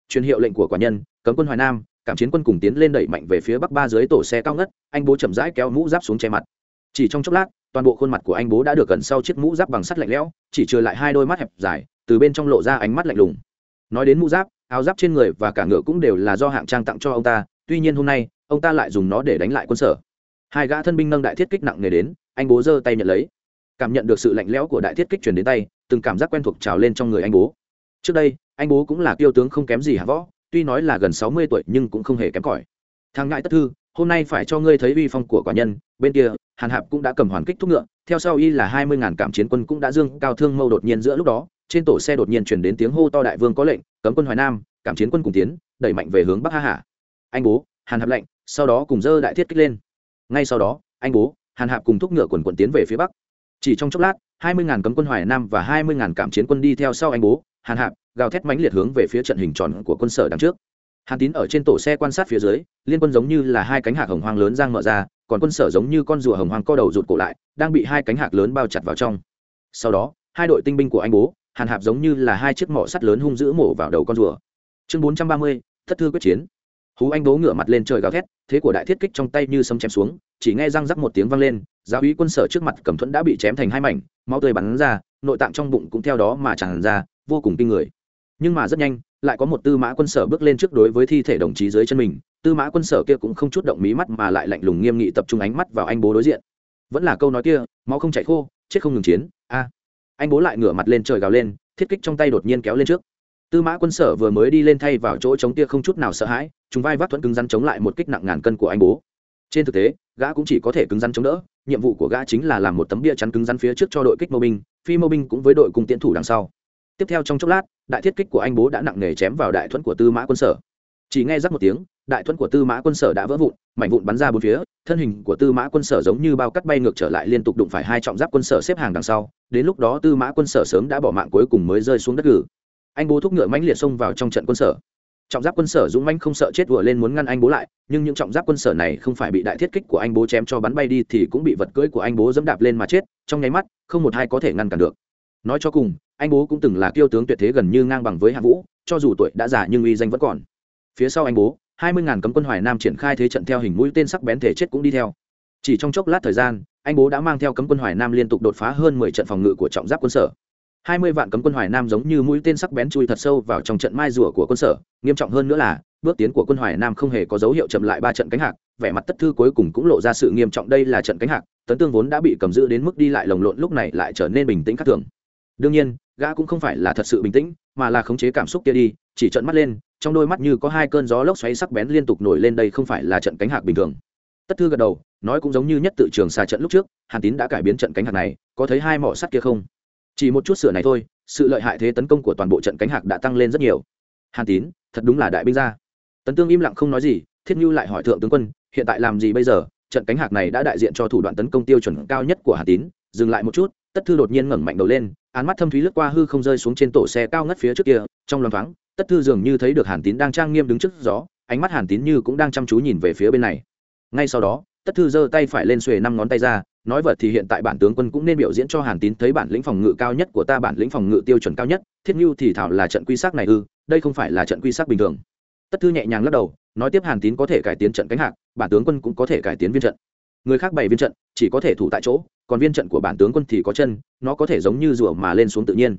Truyền hiệu lệnh của quả nhân, cấm quân hoài nam cảm chiến quân cùng tiến lên đẩy mạnh về phía bắc ba dưới tổ xe cao ngất, anh bố chậm rãi kéo mũ giáp xuống che mặt. Chỉ trong chốc lát, toàn bộ khuôn mặt của anh bố đã được gần sau chiếc mũ giáp bằng sắt lạnh lẽo, chỉ trừ lại hai đôi mắt hẹp dài, từ bên trong lộ ra ánh mắt lạnh lùng. Nói đến mũ giáp, áo giáp trên người và cả ngựa cũng đều là do hạng trang tặng cho ông ta, tuy nhiên hôm nay, ông ta lại dùng nó để đánh lại quân sở. Hai gã thân binh nâng đại thiết kích nặng nề đến, anh bố giơ tay nhận lấy. Cảm nhận được sự lạnh lẽo của đại thiết kích truyền đến tay, từng cảm giác quen thuộc trào lên trong người anh bố. Trước đây, anh bố cũng là kiêu tướng không kém gì hạ võ tuy nói là gần sáu mươi tuổi nhưng cũng không hề kém cỏi. Thằng ngại tất thư, hôm nay phải cho ngươi thấy uy phong của quả nhân, bên kia, hàn hạp cũng đã cầm hoàn kích thúc ngựa, theo sau y là hai mươi ngàn cảm chiến quân cũng đã dương cao thương mâu đột nhiên giữa lúc đó, trên tổ xe đột nhiên chuyển đến tiếng hô to đại vương có lệnh, cấm quân hoài nam, cảm chiến quân cùng tiến, đẩy mạnh về hướng bắc ha hạ anh bố, hàn hạp lệnh, sau đó cùng dơ đại thiết kích lên. Ngay sau đó, anh bố, hàn hạp cùng thúc ngựa quần quần tiến về phía bắc. Chỉ trong chốc lát, hai mươi ngàn cấm quân hoài nam và hai mươi ngàn cảm chiến quân đi theo sau anh bố, hàn hạp gào thét mãnh liệt hướng về phía trận hình tròn của quân sở đằng trước. Hàn tín ở trên tổ xe quan sát phía dưới, liên quân giống như là hai cánh hạc hồng hoang lớn giang mở ra, còn quân sở giống như con rùa hồng hoang co đầu rụt cổ lại, đang bị hai cánh hạc lớn bao chặt vào trong. Sau đó, hai đội tinh binh của anh bố, hàn hạp giống như là hai chiếc mỏ sắt lớn hung dữ mổ vào đầu con rùa. Chương bốn trăm ba mươi, thất thư quyết chiến. Hú anh bố ngửa mặt lên trời gào thét, thế của đại thiết kích trong tay như sấm chém xuống, chỉ nghe răng rắc một tiếng vang lên, giáo úy quân sở trước mặt cẩm thuẫn đã bị chém thành hai mảnh, máu tươi bắn ra, nội tạng trong bụng cũng theo đó mà tràn ra, vô cùng kinh người nhưng mà rất nhanh, lại có một tư mã quân sở bước lên trước đối với thi thể đồng chí dưới chân mình. Tư mã quân sở kia cũng không chút động mí mắt mà lại lạnh lùng nghiêm nghị tập trung ánh mắt vào anh bố đối diện. Vẫn là câu nói kia, máu không chảy khô, chết không ngừng chiến. A. Anh bố lại ngửa mặt lên trời gào lên, thiết kích trong tay đột nhiên kéo lên trước. Tư mã quân sở vừa mới đi lên thay vào chỗ chống tia không chút nào sợ hãi chúng vai vác thuẫn cứng rắn chống lại một kích nặng ngàn cân của anh bố. Trên thực tế, gã cũng chỉ có thể cứng rắn chống đỡ, nhiệm vụ của gã chính là làm một tấm bia chắn cứng rắn phía trước cho đội kích mâu binh, phi mâu binh cũng với đội cùng tiến thủ đằng sau tiếp theo trong chốc lát, đại thiết kích của anh bố đã nặng nề chém vào đại thuẫn của tư mã quân sở. Chỉ nghe rắc một tiếng, đại thuẫn của tư mã quân sở đã vỡ vụn, mảnh vụn bắn ra bốn phía, thân hình của tư mã quân sở giống như bao cắt bay ngược trở lại liên tục đụng phải hai trọng giáp quân sở xếp hàng đằng sau, đến lúc đó tư mã quân sở sớm đã bỏ mạng cuối cùng mới rơi xuống đất gử anh bố thúc ngựa mãnh liệt xông vào trong trận quân sở. Trọng giáp quân sở dũng mãnh không sợ chết vừa lên muốn ngăn anh bố lại, nhưng những trọng giáp quân sở này không phải bị đại thiết kích của anh bố chém cho bắn bay đi thì cũng bị vật cưỡi của anh bố dẫm đạp lên mà chết, trong nháy mắt, không một ai có thể ngăn cản được. Nói cho cùng anh bố cũng từng là kiêu tướng tuyệt thế gần như ngang bằng với hạ vũ, cho dù tuổi đã già nhưng uy danh vẫn còn. Phía sau anh bố, hai mươi ngàn cấm quân hoài nam triển khai thế trận theo hình mũi tên sắc bén thể chết cũng đi theo. Chỉ trong chốc lát thời gian, anh bố đã mang theo cấm quân hoài nam liên tục đột phá hơn mười trận phòng ngự của trọng giáp quân sở. hai mươi vạn cấm quân hoài nam giống như mũi tên sắc bén chui thật sâu vào trong trận mai rùa của quân sở, nghiêm trọng hơn nữa là, bước tiến của quân hoài nam không hề có dấu hiệu chậm lại ba trận cánh hạc, vẻ mặt tất thư cuối cùng cũng lộ ra sự nghiêm trọng đây là trận cánh hạc, tấn tương vốn đã bị cầm giữ đến mức đi lại lồng lộn lúc này lại trở nên bình tĩnh khác thường đương nhiên, gã cũng không phải là thật sự bình tĩnh, mà là khống chế cảm xúc kia đi, chỉ trận mắt lên, trong đôi mắt như có hai cơn gió lốc xoáy sắc bén liên tục nổi lên đây không phải là trận cánh hạc bình thường. Tất thư gật đầu, nói cũng giống như nhất tự trường xa trận lúc trước, hàn tín đã cải biến trận cánh hạc này, có thấy hai mỏ sắt kia không? Chỉ một chút sửa này thôi, sự lợi hại thế tấn công của toàn bộ trận cánh hạc đã tăng lên rất nhiều. Hàn tín, thật đúng là đại binh gia. Tấn tương im lặng không nói gì, thiết như lại hỏi thượng tướng quân, hiện tại làm gì bây giờ? Trận cánh hạc này đã đại diện cho thủ đoạn tấn công tiêu chuẩn cao nhất của hàn tín, dừng lại một chút tất thư đột nhiên ngẩng mạnh đầu lên, án mắt thâm thúy lướt qua hư không rơi xuống trên tổ xe cao ngất phía trước kia, trong loan thoáng, tất thư dường như thấy được hàn tín đang trang nghiêm đứng trước gió, ánh mắt hàn tín như cũng đang chăm chú nhìn về phía bên này. Ngay sau đó, tất thư giơ tay phải lên xuề năm ngón tay ra, nói vật thì hiện tại bản tướng quân cũng nên biểu diễn cho hàn tín thấy bản lĩnh phòng ngự cao nhất của ta, bản lĩnh phòng ngự tiêu chuẩn cao nhất, thiết như thì thảo là trận quy sắc này ư, đây không phải là trận quy sắc bình thường. Tất thư nhẹ nhàng lắc đầu, nói tiếp hàn tín có thể cải tiến trận cánh hạc, bản tướng quân cũng có thể cải tiến viên trận. Người khác bày viên trận, chỉ có thể thủ tại chỗ còn viên trận của bản tướng quân thì có chân, nó có thể giống như rùa mà lên xuống tự nhiên.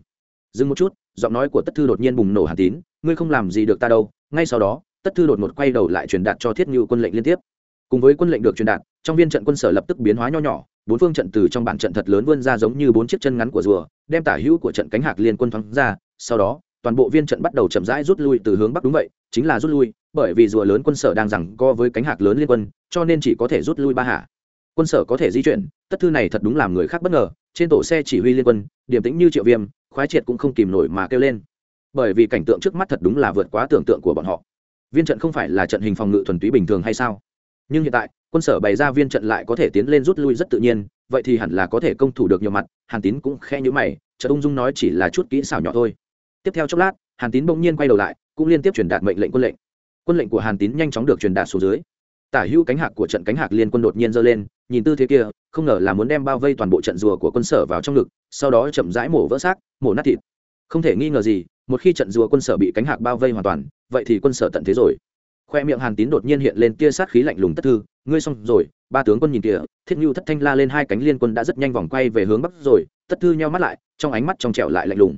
Dừng một chút, giọng nói của tất thư đột nhiên bùng nổ hàn tín, ngươi không làm gì được ta đâu. Ngay sau đó, tất thư đột một quay đầu lại truyền đạt cho thiết ngưu quân lệnh liên tiếp. Cùng với quân lệnh được truyền đạt, trong viên trận quân sở lập tức biến hóa nho nhỏ, bốn phương trận từ trong bản trận thật lớn vươn ra giống như bốn chiếc chân ngắn của rùa, đem tả hữu của trận cánh hạc liên quân thoáng ra. Sau đó, toàn bộ viên trận bắt đầu chậm rãi rút lui từ hướng bắc đúng vậy, chính là rút lui, bởi vì rùa lớn quân sở đang rằng co với cánh hạc lớn liên quân, cho nên chỉ có thể rút lui ba hạ. Quân sở có thể di chuyển tất thư này thật đúng làm người khác bất ngờ, trên tổ xe chỉ huy liên quân điểm tĩnh như triệu viêm, khoái triệt cũng không kìm nổi mà kêu lên. Bởi vì cảnh tượng trước mắt thật đúng là vượt quá tưởng tượng của bọn họ. Viên trận không phải là trận hình phòng ngự thuần túy bình thường hay sao? Nhưng hiện tại, quân sở bày ra viên trận lại có thể tiến lên rút lui rất tự nhiên, vậy thì hẳn là có thể công thủ được nhiều mặt, hàn tín cũng khe nhữ mày, chợt ung dung nói chỉ là chút kỹ xảo nhỏ thôi. Tiếp theo chốc lát, hàn tín bỗng nhiên quay đầu lại, cũng liên tiếp truyền đạt mệnh lệnh quân lệnh. Quân lệnh của hàn tín nhanh chóng được truyền đạt xuống dưới tả hữu cánh hạc của trận cánh hạc liên quân đột nhiên giơ lên, nhìn tư thế kia, không ngờ là muốn đem bao vây toàn bộ trận rùa của quân sở vào trong ngực, sau đó chậm rãi mổ vỡ xác, mổ nát thịt. Không thể nghi ngờ gì, một khi trận rùa quân sở bị cánh hạc bao vây hoàn toàn, vậy thì quân sở tận thế rồi. Khoe miệng hàn tín đột nhiên hiện lên tia sát khí lạnh lùng tất thư, ngươi xong rồi, ba tướng quân nhìn kìa, thiết nhu thất thanh la lên hai cánh liên quân đã rất nhanh vòng quay về hướng bắc rồi. Tất thư nhau mắt lại, trong ánh mắt trong trẻo lại lạnh lùng.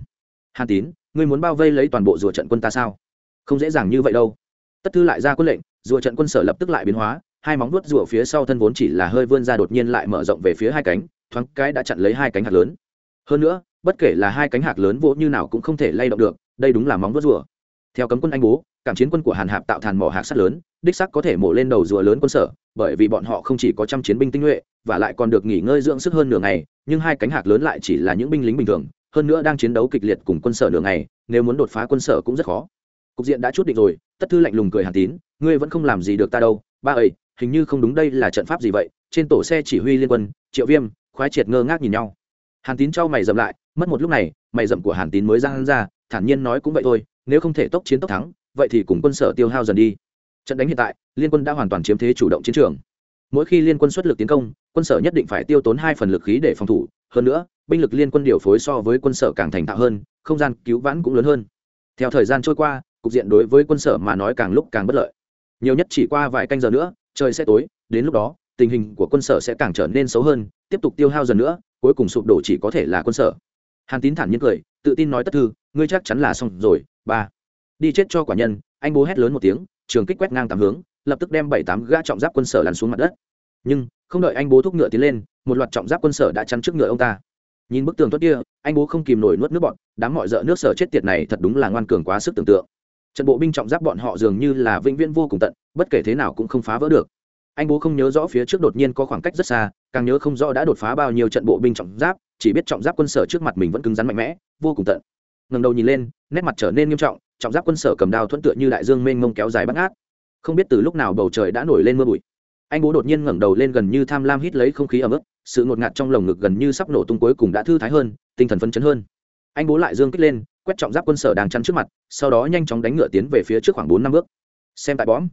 Hàn tín, ngươi muốn bao vây lấy toàn bộ rùa trận quân ta sao? Không dễ dàng như vậy đâu. Tất thư lại ra quân lệnh rùa trận quân sở lập tức lại biến hóa, hai móng vuốt rùa phía sau thân vốn chỉ là hơi vươn ra đột nhiên lại mở rộng về phía hai cánh, thoáng cái đã chặn lấy hai cánh hạt lớn. Hơn nữa, bất kể là hai cánh hạt lớn vỗ như nào cũng không thể lay động được, đây đúng là móng vuốt rùa. Theo cấm quân anh bố cảm chiến quân của hàn hạp tạo thàn mỏ hạc sắt lớn, đích sắc có thể mổ lên đầu rùa lớn quân sở, bởi vì bọn họ không chỉ có trăm chiến binh tinh nhuệ, và lại còn được nghỉ ngơi dưỡng sức hơn nửa ngày, nhưng hai cánh hạc lớn lại chỉ là những binh lính bình thường, hơn nữa đang chiến đấu kịch liệt cùng quân sở nửa ngày, nếu muốn đột phá quân sở cũng rất khó cục diện đã chút định rồi, tất thư lạnh lùng cười hàn tín, ngươi vẫn không làm gì được ta đâu, ba ơi hình như không đúng đây là trận pháp gì vậy, trên tổ xe chỉ huy liên quân, triệu viêm, khoái triệt ngơ ngác nhìn nhau. Hàn tín cho mày dậm lại, mất một lúc này, mày dậm của hàn tín mới ra ra, thản nhiên nói cũng vậy thôi, nếu không thể tốc chiến tốc thắng, vậy thì cùng quân sở tiêu hao dần đi. Trận đánh hiện tại, liên quân đã hoàn toàn chiếm thế chủ động chiến trường. Mỗi khi liên quân xuất lực tiến công, quân sở nhất định phải tiêu tốn hai phần lực khí để phòng thủ, hơn nữa, binh lực liên quân điều phối so với quân sở càng thành thạo hơn, không gian cứu vãn cũng lớn hơn. Theo thời gian trôi qua cục diện đối với quân sở mà nói càng lúc càng bất lợi. Nhiều nhất chỉ qua vài canh giờ nữa, trời sẽ tối, đến lúc đó, tình hình của quân sở sẽ càng trở nên xấu hơn, tiếp tục tiêu hao dần nữa, cuối cùng sụp đổ chỉ có thể là quân sở. Hàn tín thản nhiên cười, tự tin nói tất thư, ngươi chắc chắn là xong rồi, ba. Đi chết cho quả nhân. Anh bố hét lớn một tiếng, trường kích quét ngang tám hướng, lập tức đem bảy tám gã trọng giáp quân sở lăn xuống mặt đất. Nhưng, không đợi anh bố thúc ngựa tiến lên, một loạt trọng giáp quân sở đã chắn trước ngựa ông ta. Nhìn bức tường tuất kia, anh bố không kìm nổi nuốt nước bọn đám mọi dợ nước sở chết tiệt này thật đúng là ngoan cường quá sức tưởng tượng trận bộ binh trọng giáp bọn họ dường như là vĩnh viễn vô cùng tận, bất kể thế nào cũng không phá vỡ được. Anh bố không nhớ rõ phía trước đột nhiên có khoảng cách rất xa, càng nhớ không rõ đã đột phá bao nhiêu trận bộ binh trọng giáp, chỉ biết trọng giáp quân sở trước mặt mình vẫn cứng rắn mạnh mẽ, vô cùng tận. Ngầm đầu nhìn lên, nét mặt trở nên nghiêm trọng trọng giáp quân sở cầm đao thuận tựa như đại dương mênh mông kéo dài bắt ngát. Không biết từ lúc nào bầu trời đã nổi lên mưa bụi. Anh bố đột nhiên ngẩng đầu lên gần như tham lam hít lấy không khí ấm ức, sự ngột ngạt trong lồng ngực gần như sắp nổ tung cuối cùng đã thư thái hơn, tinh thần phấn chấn hơn. Anh bố lại dương kích lên quét trọng giáp quân sở đang chắn trước mặt sau đó nhanh chóng đánh ngựa tiến về phía trước khoảng bốn năm bước. Xem tại bóng,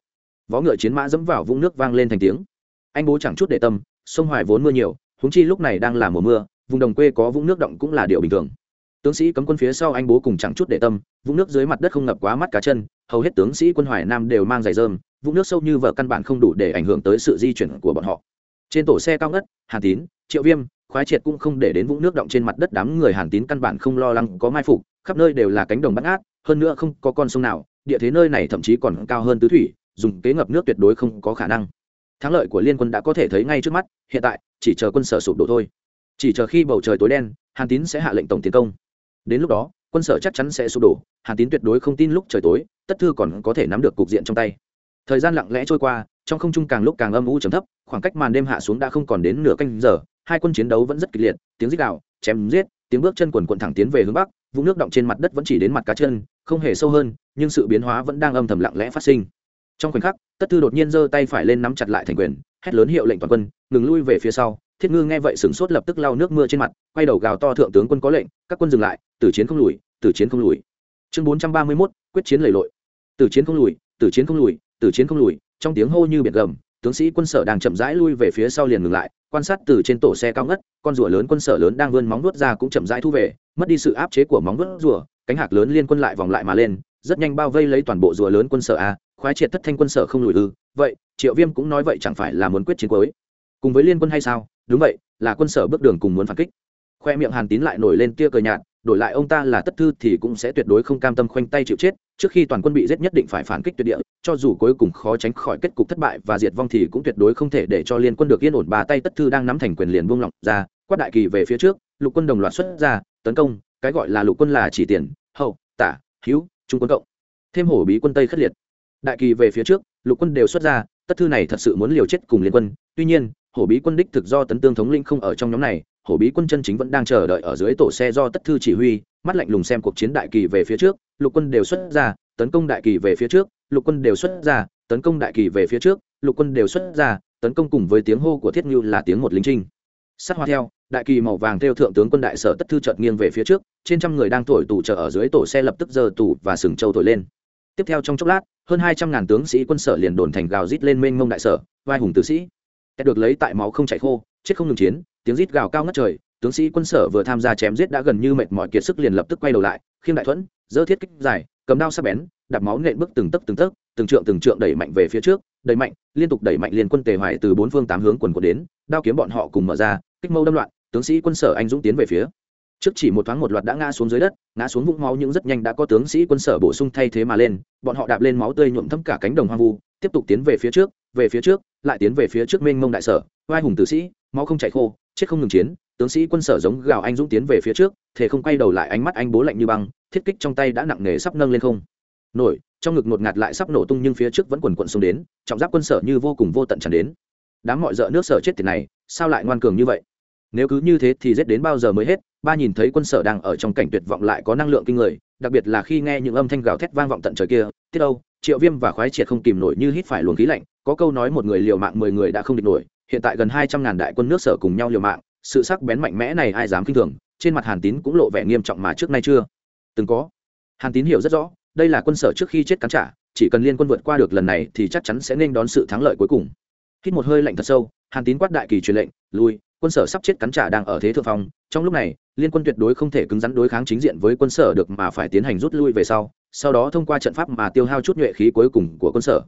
vó ngựa chiến mã dẫm vào vũng nước vang lên thành tiếng. Anh bố chẳng chút để tâm sông hoài vốn mưa nhiều húng chi lúc này đang là mùa mưa vùng đồng quê có vũng nước động cũng là điều bình thường. Tướng sĩ cấm quân phía sau anh bố cùng chẳng chút để tâm vũng nước dưới mặt đất không ngập quá mắt cá chân hầu hết tướng sĩ quân hoài nam đều mang giày dơm vũng nước sâu như vợ căn bản không đủ để ảnh hưởng tới sự di chuyển của bọn họ. Trên tổ xe cao ngất hàn tín triệu viêm khoái triệt cũng không để đến vũng nước động trên mặt đất đám người hàn tín căn bản không lo lắng có mai phục khắp nơi đều là cánh đồng bắt ngát, hơn nữa không có con sông nào, địa thế nơi này thậm chí còn cao hơn tứ thủy, dùng kế ngập nước tuyệt đối không có khả năng. Thắng lợi của liên quân đã có thể thấy ngay trước mắt, hiện tại, chỉ chờ quân sở sụp đổ thôi. Chỉ chờ khi bầu trời tối đen, hàn tín sẽ hạ lệnh tổng tiến công. Đến lúc đó, quân sở chắc chắn sẽ sụp đổ, hàn tín tuyệt đối không tin lúc trời tối, tất thư còn có thể nắm được cục diện trong tay. Thời gian lặng lẽ trôi qua, trong không trung càng lúc càng âm u trầm thấp, khoảng cách màn đêm hạ xuống đã không còn đến nửa canh giờ, hai quân chiến đấu vẫn rất kịch liệt, tiếng rít đạo chém giết tiếng bước chân quần quận thẳng tiến về hướng bắc, vũng nước động trên mặt đất vẫn chỉ đến mặt cá chân, không hề sâu hơn, nhưng sự biến hóa vẫn đang âm thầm lặng lẽ phát sinh. Trong khoảnh khắc, tất thư đột nhiên giơ tay phải lên nắm chặt lại thành quyền, hét lớn hiệu lệnh toàn quân, ngừng lui về phía sau. Thiết ngư nghe vậy sửng sốt lập tức lau nước mưa trên mặt, quay đầu gào to thượng tướng quân có lệnh, các quân dừng lại, tử chiến không lùi, tử chiến không lùi. Chương bốn trăm ba mươi mốt, quyết chiến lầy lội. Tử chiến không lùi, tử chiến không lùi, tử chiến không lùi, trong tiếng hô như biển gầm, tướng sĩ quân sở đang chậm rãi lui về phía sau liền ngừng lại quan sát từ trên tổ xe cao ngất, con rùa lớn quân sở lớn đang vươn móng vuốt ra cũng chậm rãi thu về, mất đi sự áp chế của móng vuốt rùa, cánh hạc lớn liên quân lại vòng lại mà lên, rất nhanh bao vây lấy toàn bộ rùa lớn quân sở a, khoái triệt thất thanh quân sở không lùi ư. Vậy, triệu viêm cũng nói vậy chẳng phải là muốn quyết chiến cuối. Cùng với liên quân hay sao? Đúng vậy, là quân sở bước đường cùng muốn phản kích. Khoe miệng hàn tín lại nổi lên tia cờ nhạt, đổi lại ông ta là tất thư thì cũng sẽ tuyệt đối không cam tâm khoanh tay chịu chết, trước khi toàn quân bị giết nhất định phải phản kích tuyệt địa cho dù cuối cùng khó tránh khỏi kết cục thất bại và diệt vong thì cũng tuyệt đối không thể để cho liên quân được yên ổn. Bà tay tất thư đang nắm thành quyền liền buông lỏng ra, quát đại kỳ về phía trước, lục quân đồng loạt xuất ra, tấn công, cái gọi là lục quân là chỉ tiền, hậu, tả, hữu, trung quân cộng. Thêm hổ bí quân tây khất liệt. Đại kỳ về phía trước, lục quân đều xuất ra, tất thư này thật sự muốn liều chết cùng liên quân. Tuy nhiên, hổ bí quân đích thực do tấn tương thống linh không ở trong nhóm này, hổ bí quân chân chính vẫn đang chờ đợi ở dưới tổ xe do tất thư chỉ huy, mắt lạnh lùng xem cuộc chiến đại kỳ về phía trước, lục quân đều xuất ra, tấn công đại kỳ về phía trước lục quân đều xuất ra, tấn công đại kỳ về phía trước, lục quân đều xuất ra, tấn công cùng với tiếng hô của thiết ngưu là tiếng một lính trinh. Sát hoa theo, đại kỳ màu vàng theo thượng tướng quân đại sở tất thư chợt nghiêng về phía trước, trên trăm người đang thổi tủ chờ ở dưới tổ xe lập tức giơ tủ và sừng châu thổi lên. Tiếp theo trong chốc lát, hơn hai trăm ngàn tướng sĩ quân sở liền đồn thành gào rít lên mênh mông đại sở, vai hùng tử sĩ. Được lấy tại máu không chảy khô, chết không ngừng chiến, tiếng rít gào cao ngất trời, tướng sĩ quân sở vừa tham gia chém giết đã gần như mệt mỏi kiệt sức liền lập tức quay đầu lại, khiêng đại thuẫn dơ thiết kích dài cầm đao sắc bén, đạp máu nện bước từng tấc từng tấc, từng trượng từng trượng đẩy mạnh về phía trước, đẩy mạnh, liên tục đẩy mạnh liên quân tề hoài từ bốn phương tám hướng quần của đến, đao kiếm bọn họ cùng mở ra, kích mâu đâm loạn, tướng sĩ quân sở anh dũng tiến về phía. Trước chỉ một thoáng một loạt đã ngã xuống dưới đất, ngã xuống vũng máu nhưng rất nhanh đã có tướng sĩ quân sở bổ sung thay thế mà lên, bọn họ đạp lên máu tươi nhuộm thấm cả cánh đồng hoang vu, tiếp tục tiến về phía trước, về phía trước, lại tiến về phía trước mênh mông đại sở vai hùng tử sĩ, máu không chạy khô, chết không ngừng chiến, tướng sĩ quân sở giống gào anh dũng tiến về phía trước thể không quay đầu lại ánh mắt anh bố lạnh như băng, thiết kích trong tay đã nặng nề sắp nâng lên không. Nổi, trong ngực ngột ngạt lại sắp nổ tung nhưng phía trước vẫn quần quận xuống đến, trọng giáp quân sở như vô cùng vô tận tràn đến. Đám mọi dợ nước sở chết tiền này, sao lại ngoan cường như vậy? Nếu cứ như thế thì giết đến bao giờ mới hết? Ba nhìn thấy quân sở đang ở trong cảnh tuyệt vọng lại có năng lượng kinh người, đặc biệt là khi nghe những âm thanh gào thét vang vọng tận trời kia, tiết âu, triệu viêm và khoái triệt không kìm nổi như hít phải luồng khí lạnh, có câu nói một người liều mạng mười người đã không địch nổi, hiện tại gần hai trăm ngàn đại quân nước sở cùng nhau liều mạng, sự sắc bén mạnh mẽ này ai dám kinh thường? Trên mặt hàn tín cũng lộ vẻ nghiêm trọng mà trước nay chưa từng có. Hàn tín hiểu rất rõ, đây là quân sở trước khi chết cắn trả, chỉ cần liên quân vượt qua được lần này thì chắc chắn sẽ nên đón sự thắng lợi cuối cùng. Hít một hơi lạnh thật sâu, hàn tín quát đại kỳ truyền lệnh, lui, quân sở sắp chết cắn trả đang ở thế thượng phong, trong lúc này, liên quân tuyệt đối không thể cứng rắn đối kháng chính diện với quân sở được mà phải tiến hành rút lui về sau sau đó thông qua trận pháp mà tiêu hao chút nhuệ khí cuối cùng của quân sở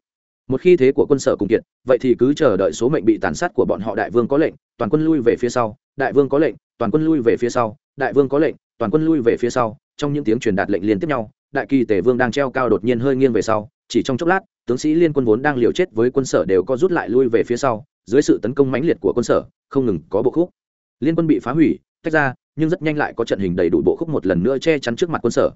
một khi thế của quân sở cùng kiện vậy thì cứ chờ đợi số mệnh bị tàn sát của bọn họ đại vương có lệnh, toàn quân lui về phía sau, đại vương có lệnh, toàn quân lui về phía sau, đại vương có lệnh, toàn quân lui về phía sau, trong những tiếng truyền đạt lệnh liên tiếp nhau, đại kỳ tể vương đang treo cao đột nhiên hơi nghiêng về sau, chỉ trong chốc lát, tướng sĩ liên quân vốn đang liều chết với quân sở đều có rút lại lui về phía sau, dưới sự tấn công mãnh liệt của quân sở, không ngừng có bộ khúc. Liên quân bị phá hủy, tách ra, nhưng rất nhanh lại có trận hình đầy đủ bộ khúc một lần nữa che chắn trước mặt quân sở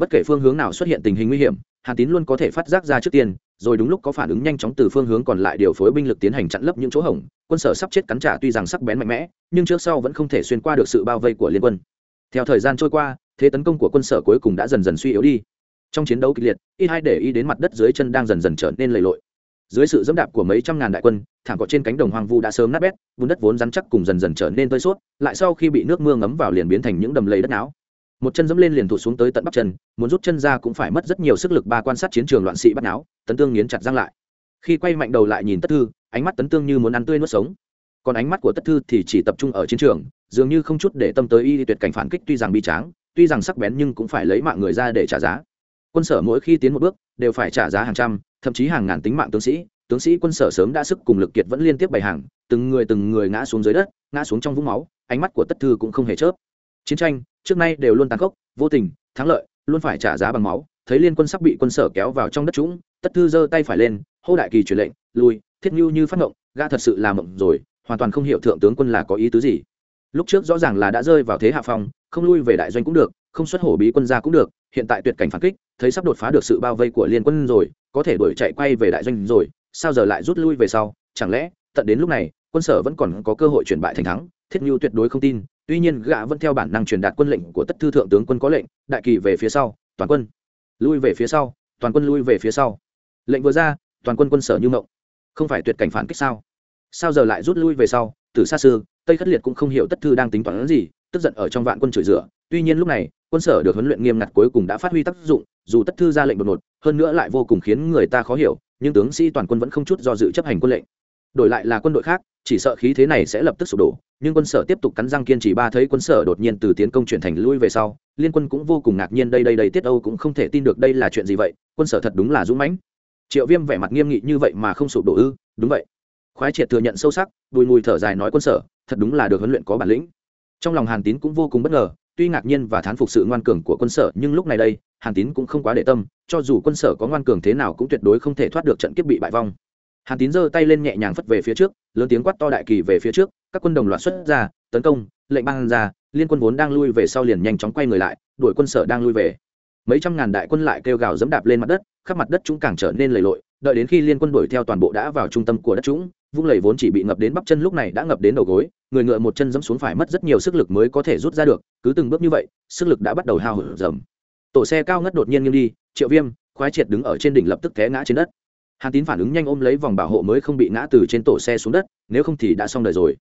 bất kể phương hướng nào xuất hiện tình hình nguy hiểm, hàn tín luôn có thể phát giác ra trước tiên, rồi đúng lúc có phản ứng nhanh chóng từ phương hướng còn lại điều phối binh lực tiến hành chặn lấp những chỗ hỏng quân sở sắp chết cắn trả tuy rằng sắc bén mạnh mẽ, nhưng trước sau vẫn không thể xuyên qua được sự bao vây của liên quân. Theo thời gian trôi qua, thế tấn công của quân sở cuối cùng đã dần dần suy yếu đi. Trong chiến đấu kịch liệt, ít hai để ý đến mặt đất dưới chân đang dần dần trở nên lầy lội. Dưới sự dẫm đạp của mấy trăm ngàn đại quân, thảm cỏ trên cánh đồng hoang vu đã sớm nát bét, bùn đất vốn rắn chắc cùng dần dần trở nên tơi suốt lại sau khi bị nước mưa ngấm vào liền biến thành những đầm lầy đất não một chân dẫm lên liền thụt xuống tới tận bắp chân, muốn rút chân ra cũng phải mất rất nhiều sức lực ba quan sát chiến trường loạn sĩ bắt não tấn tương nghiến chặt răng lại. Khi quay mạnh đầu lại nhìn tất thư, ánh mắt tấn tương như muốn ăn tươi nuốt sống. Còn ánh mắt của tất thư thì chỉ tập trung ở chiến trường, dường như không chút để tâm tới y tuyệt cảnh phản kích tuy rằng bi tráng, tuy rằng sắc bén nhưng cũng phải lấy mạng người ra để trả giá. Quân sở mỗi khi tiến một bước, đều phải trả giá hàng trăm, thậm chí hàng ngàn tính mạng tướng sĩ. Tướng sĩ quân sở sớm đã sức cùng lực kiệt vẫn liên tiếp bày hàng, từng người từng người ngã xuống dưới đất, ngã xuống trong vũng máu, ánh mắt của tất thư cũng không hề chớp chiến tranh, trước nay đều luôn tàn khốc, vô tình, thắng lợi, luôn phải trả giá bằng máu. Thấy liên quân sắp bị quân sở kéo vào trong đất trũng, tất thư giơ tay phải lên, hô đại kỳ truyền lệnh lui thiết nhu như phát ngộng ga thật sự là mộng rồi, hoàn toàn không hiểu thượng tướng quân là có ý tứ gì. Lúc trước rõ ràng là đã rơi vào thế hạ phong, không lui về đại doanh cũng được, không xuất hổ bí quân ra cũng được, hiện tại tuyệt cảnh phản kích, thấy sắp đột phá được sự bao vây của liên quân rồi, có thể đuổi chạy quay về đại doanh rồi, sao giờ lại rút lui về sau? Chẳng lẽ, tận đến lúc này, quân sở vẫn còn có cơ hội chuyển bại thành thắng? Thiết nhu tuyệt đối không tin, tuy nhiên gã vẫn theo bản năng truyền đạt quân lệnh của tất thư thượng tướng quân có lệnh, đại kỳ về phía sau, toàn quân lui về phía sau, toàn quân lui về phía sau. Lệnh vừa ra, toàn quân quân sở như mộng. Không phải tuyệt cảnh phản kích sao? Sao giờ lại rút lui về sau? Từ xa xưa tây khất liệt cũng không hiểu tất thư đang tính toán gì, tức giận ở trong vạn quân chửi rửa tuy nhiên lúc này, quân sở được huấn luyện nghiêm ngặt cuối cùng đã phát huy tác dụng, dù tất thư ra lệnh đột ngột, hơn nữa lại vô cùng khiến người ta khó hiểu, nhưng tướng sĩ toàn quân vẫn không chút do dự chấp hành quân lệnh. Đổi lại là quân đội khác chỉ sợ khí thế này sẽ lập tức sụp đổ, nhưng quân sở tiếp tục cắn răng kiên trì ba thấy quân sở đột nhiên từ tiến công chuyển thành lui về sau, liên quân cũng vô cùng ngạc nhiên đây đây đây, tiết âu cũng không thể tin được đây là chuyện gì vậy, quân sở thật đúng là dũng mãnh. Triệu viêm vẻ mặt nghiêm nghị như vậy mà không sụp đổ ư? Đúng vậy. Khoái triệt thừa nhận sâu sắc đùi mùi thở dài nói quân sở, thật đúng là được huấn luyện có bản lĩnh. Trong lòng hàn tín cũng vô cùng bất ngờ, tuy ngạc nhiên và thán phục sự ngoan cường của quân sở, nhưng lúc này đây, hàn tín cũng không quá để tâm, cho dù quân sở có ngoan cường thế nào cũng tuyệt đối không thể thoát được trận kiếp bị bại vong hàn tín giơ tay lên nhẹ nhàng phất về phía trước, lớn tiếng quát to đại kỳ về phía trước, các quân đồng loạt xuất ra, tấn công, lệnh ban ra, liên quân vốn đang lui về sau liền nhanh chóng quay người lại, đuổi quân sở đang lui về. Mấy trăm ngàn đại quân lại kêu gào dẫm đạp lên mặt đất, khắp mặt đất chúng càng trở nên lầy lội, đợi đến khi liên quân đuổi theo toàn bộ đã vào trung tâm của đất chúng, vung lầy vốn chỉ bị ngập đến bắp chân lúc này đã ngập đến đầu gối, người ngựa một chân dẫm xuống phải mất rất nhiều sức lực mới có thể rút ra được, cứ từng bước như vậy, sức lực đã bắt đầu hao hở dầm. Tổ xe cao ngất đột nhiên nghiêng đi, triệu viêm, khoái triệt đứng ở trên đỉnh lập tức té ngã trên đất hàn tín phản ứng nhanh ôm lấy vòng bảo hộ mới không bị ngã từ trên tổ xe xuống đất, nếu không thì đã xong đời rồi.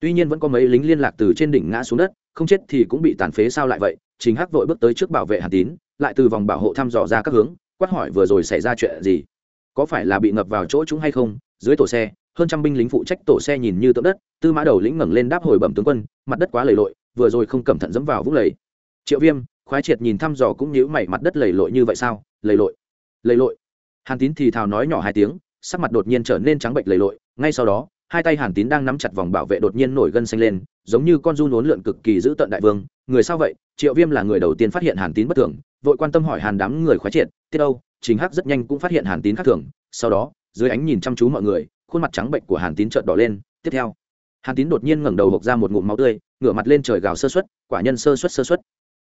Tuy nhiên vẫn có mấy lính liên lạc từ trên đỉnh ngã xuống đất, không chết thì cũng bị tàn phế sao lại vậy? Chính hắc vội bước tới trước bảo vệ hàn tín, lại từ vòng bảo hộ thăm dò ra các hướng, quát hỏi vừa rồi xảy ra chuyện gì? Có phải là bị ngập vào chỗ chúng hay không? Dưới tổ xe, hơn trăm binh lính phụ trách tổ xe nhìn như tượng đất, tư mã đầu lĩnh ngẩng lên đáp hồi bẩm tướng quân, mặt đất quá lầy lội, vừa rồi không cẩn thận dẫm vào vũng lầy. Triệu viêm, khoái triệt nhìn thăm dò cũng nhíu mày, mặt đất lầy lội như vậy sao? Lầy lội lầy lội hàn tín thì thào nói nhỏ hai tiếng sắc mặt đột nhiên trở nên trắng bệnh lầy lội. Ngay sau đó hai tay hàn tín đang nắm chặt vòng bảo vệ đột nhiên nổi gân xanh lên giống như con run uốn lượn cực kỳ giữ tận đại vương. Người sao vậy? Triệu viêm là người đầu tiên phát hiện hàn tín bất thường vội quan tâm hỏi hàn đám người khoái triệt. Tiết Âu, chính hắc rất nhanh cũng phát hiện hàn tín khác thường. Sau đó dưới ánh nhìn chăm chú mọi người khuôn mặt trắng bệnh của hàn tín trợn đỏ lên. Tiếp theo hàn tín đột nhiên ngẩng đầu hộc ra một ngụm máu tươi ngửa mặt lên trời gào sơ xuất quả nhân sơ xuất sơ xuất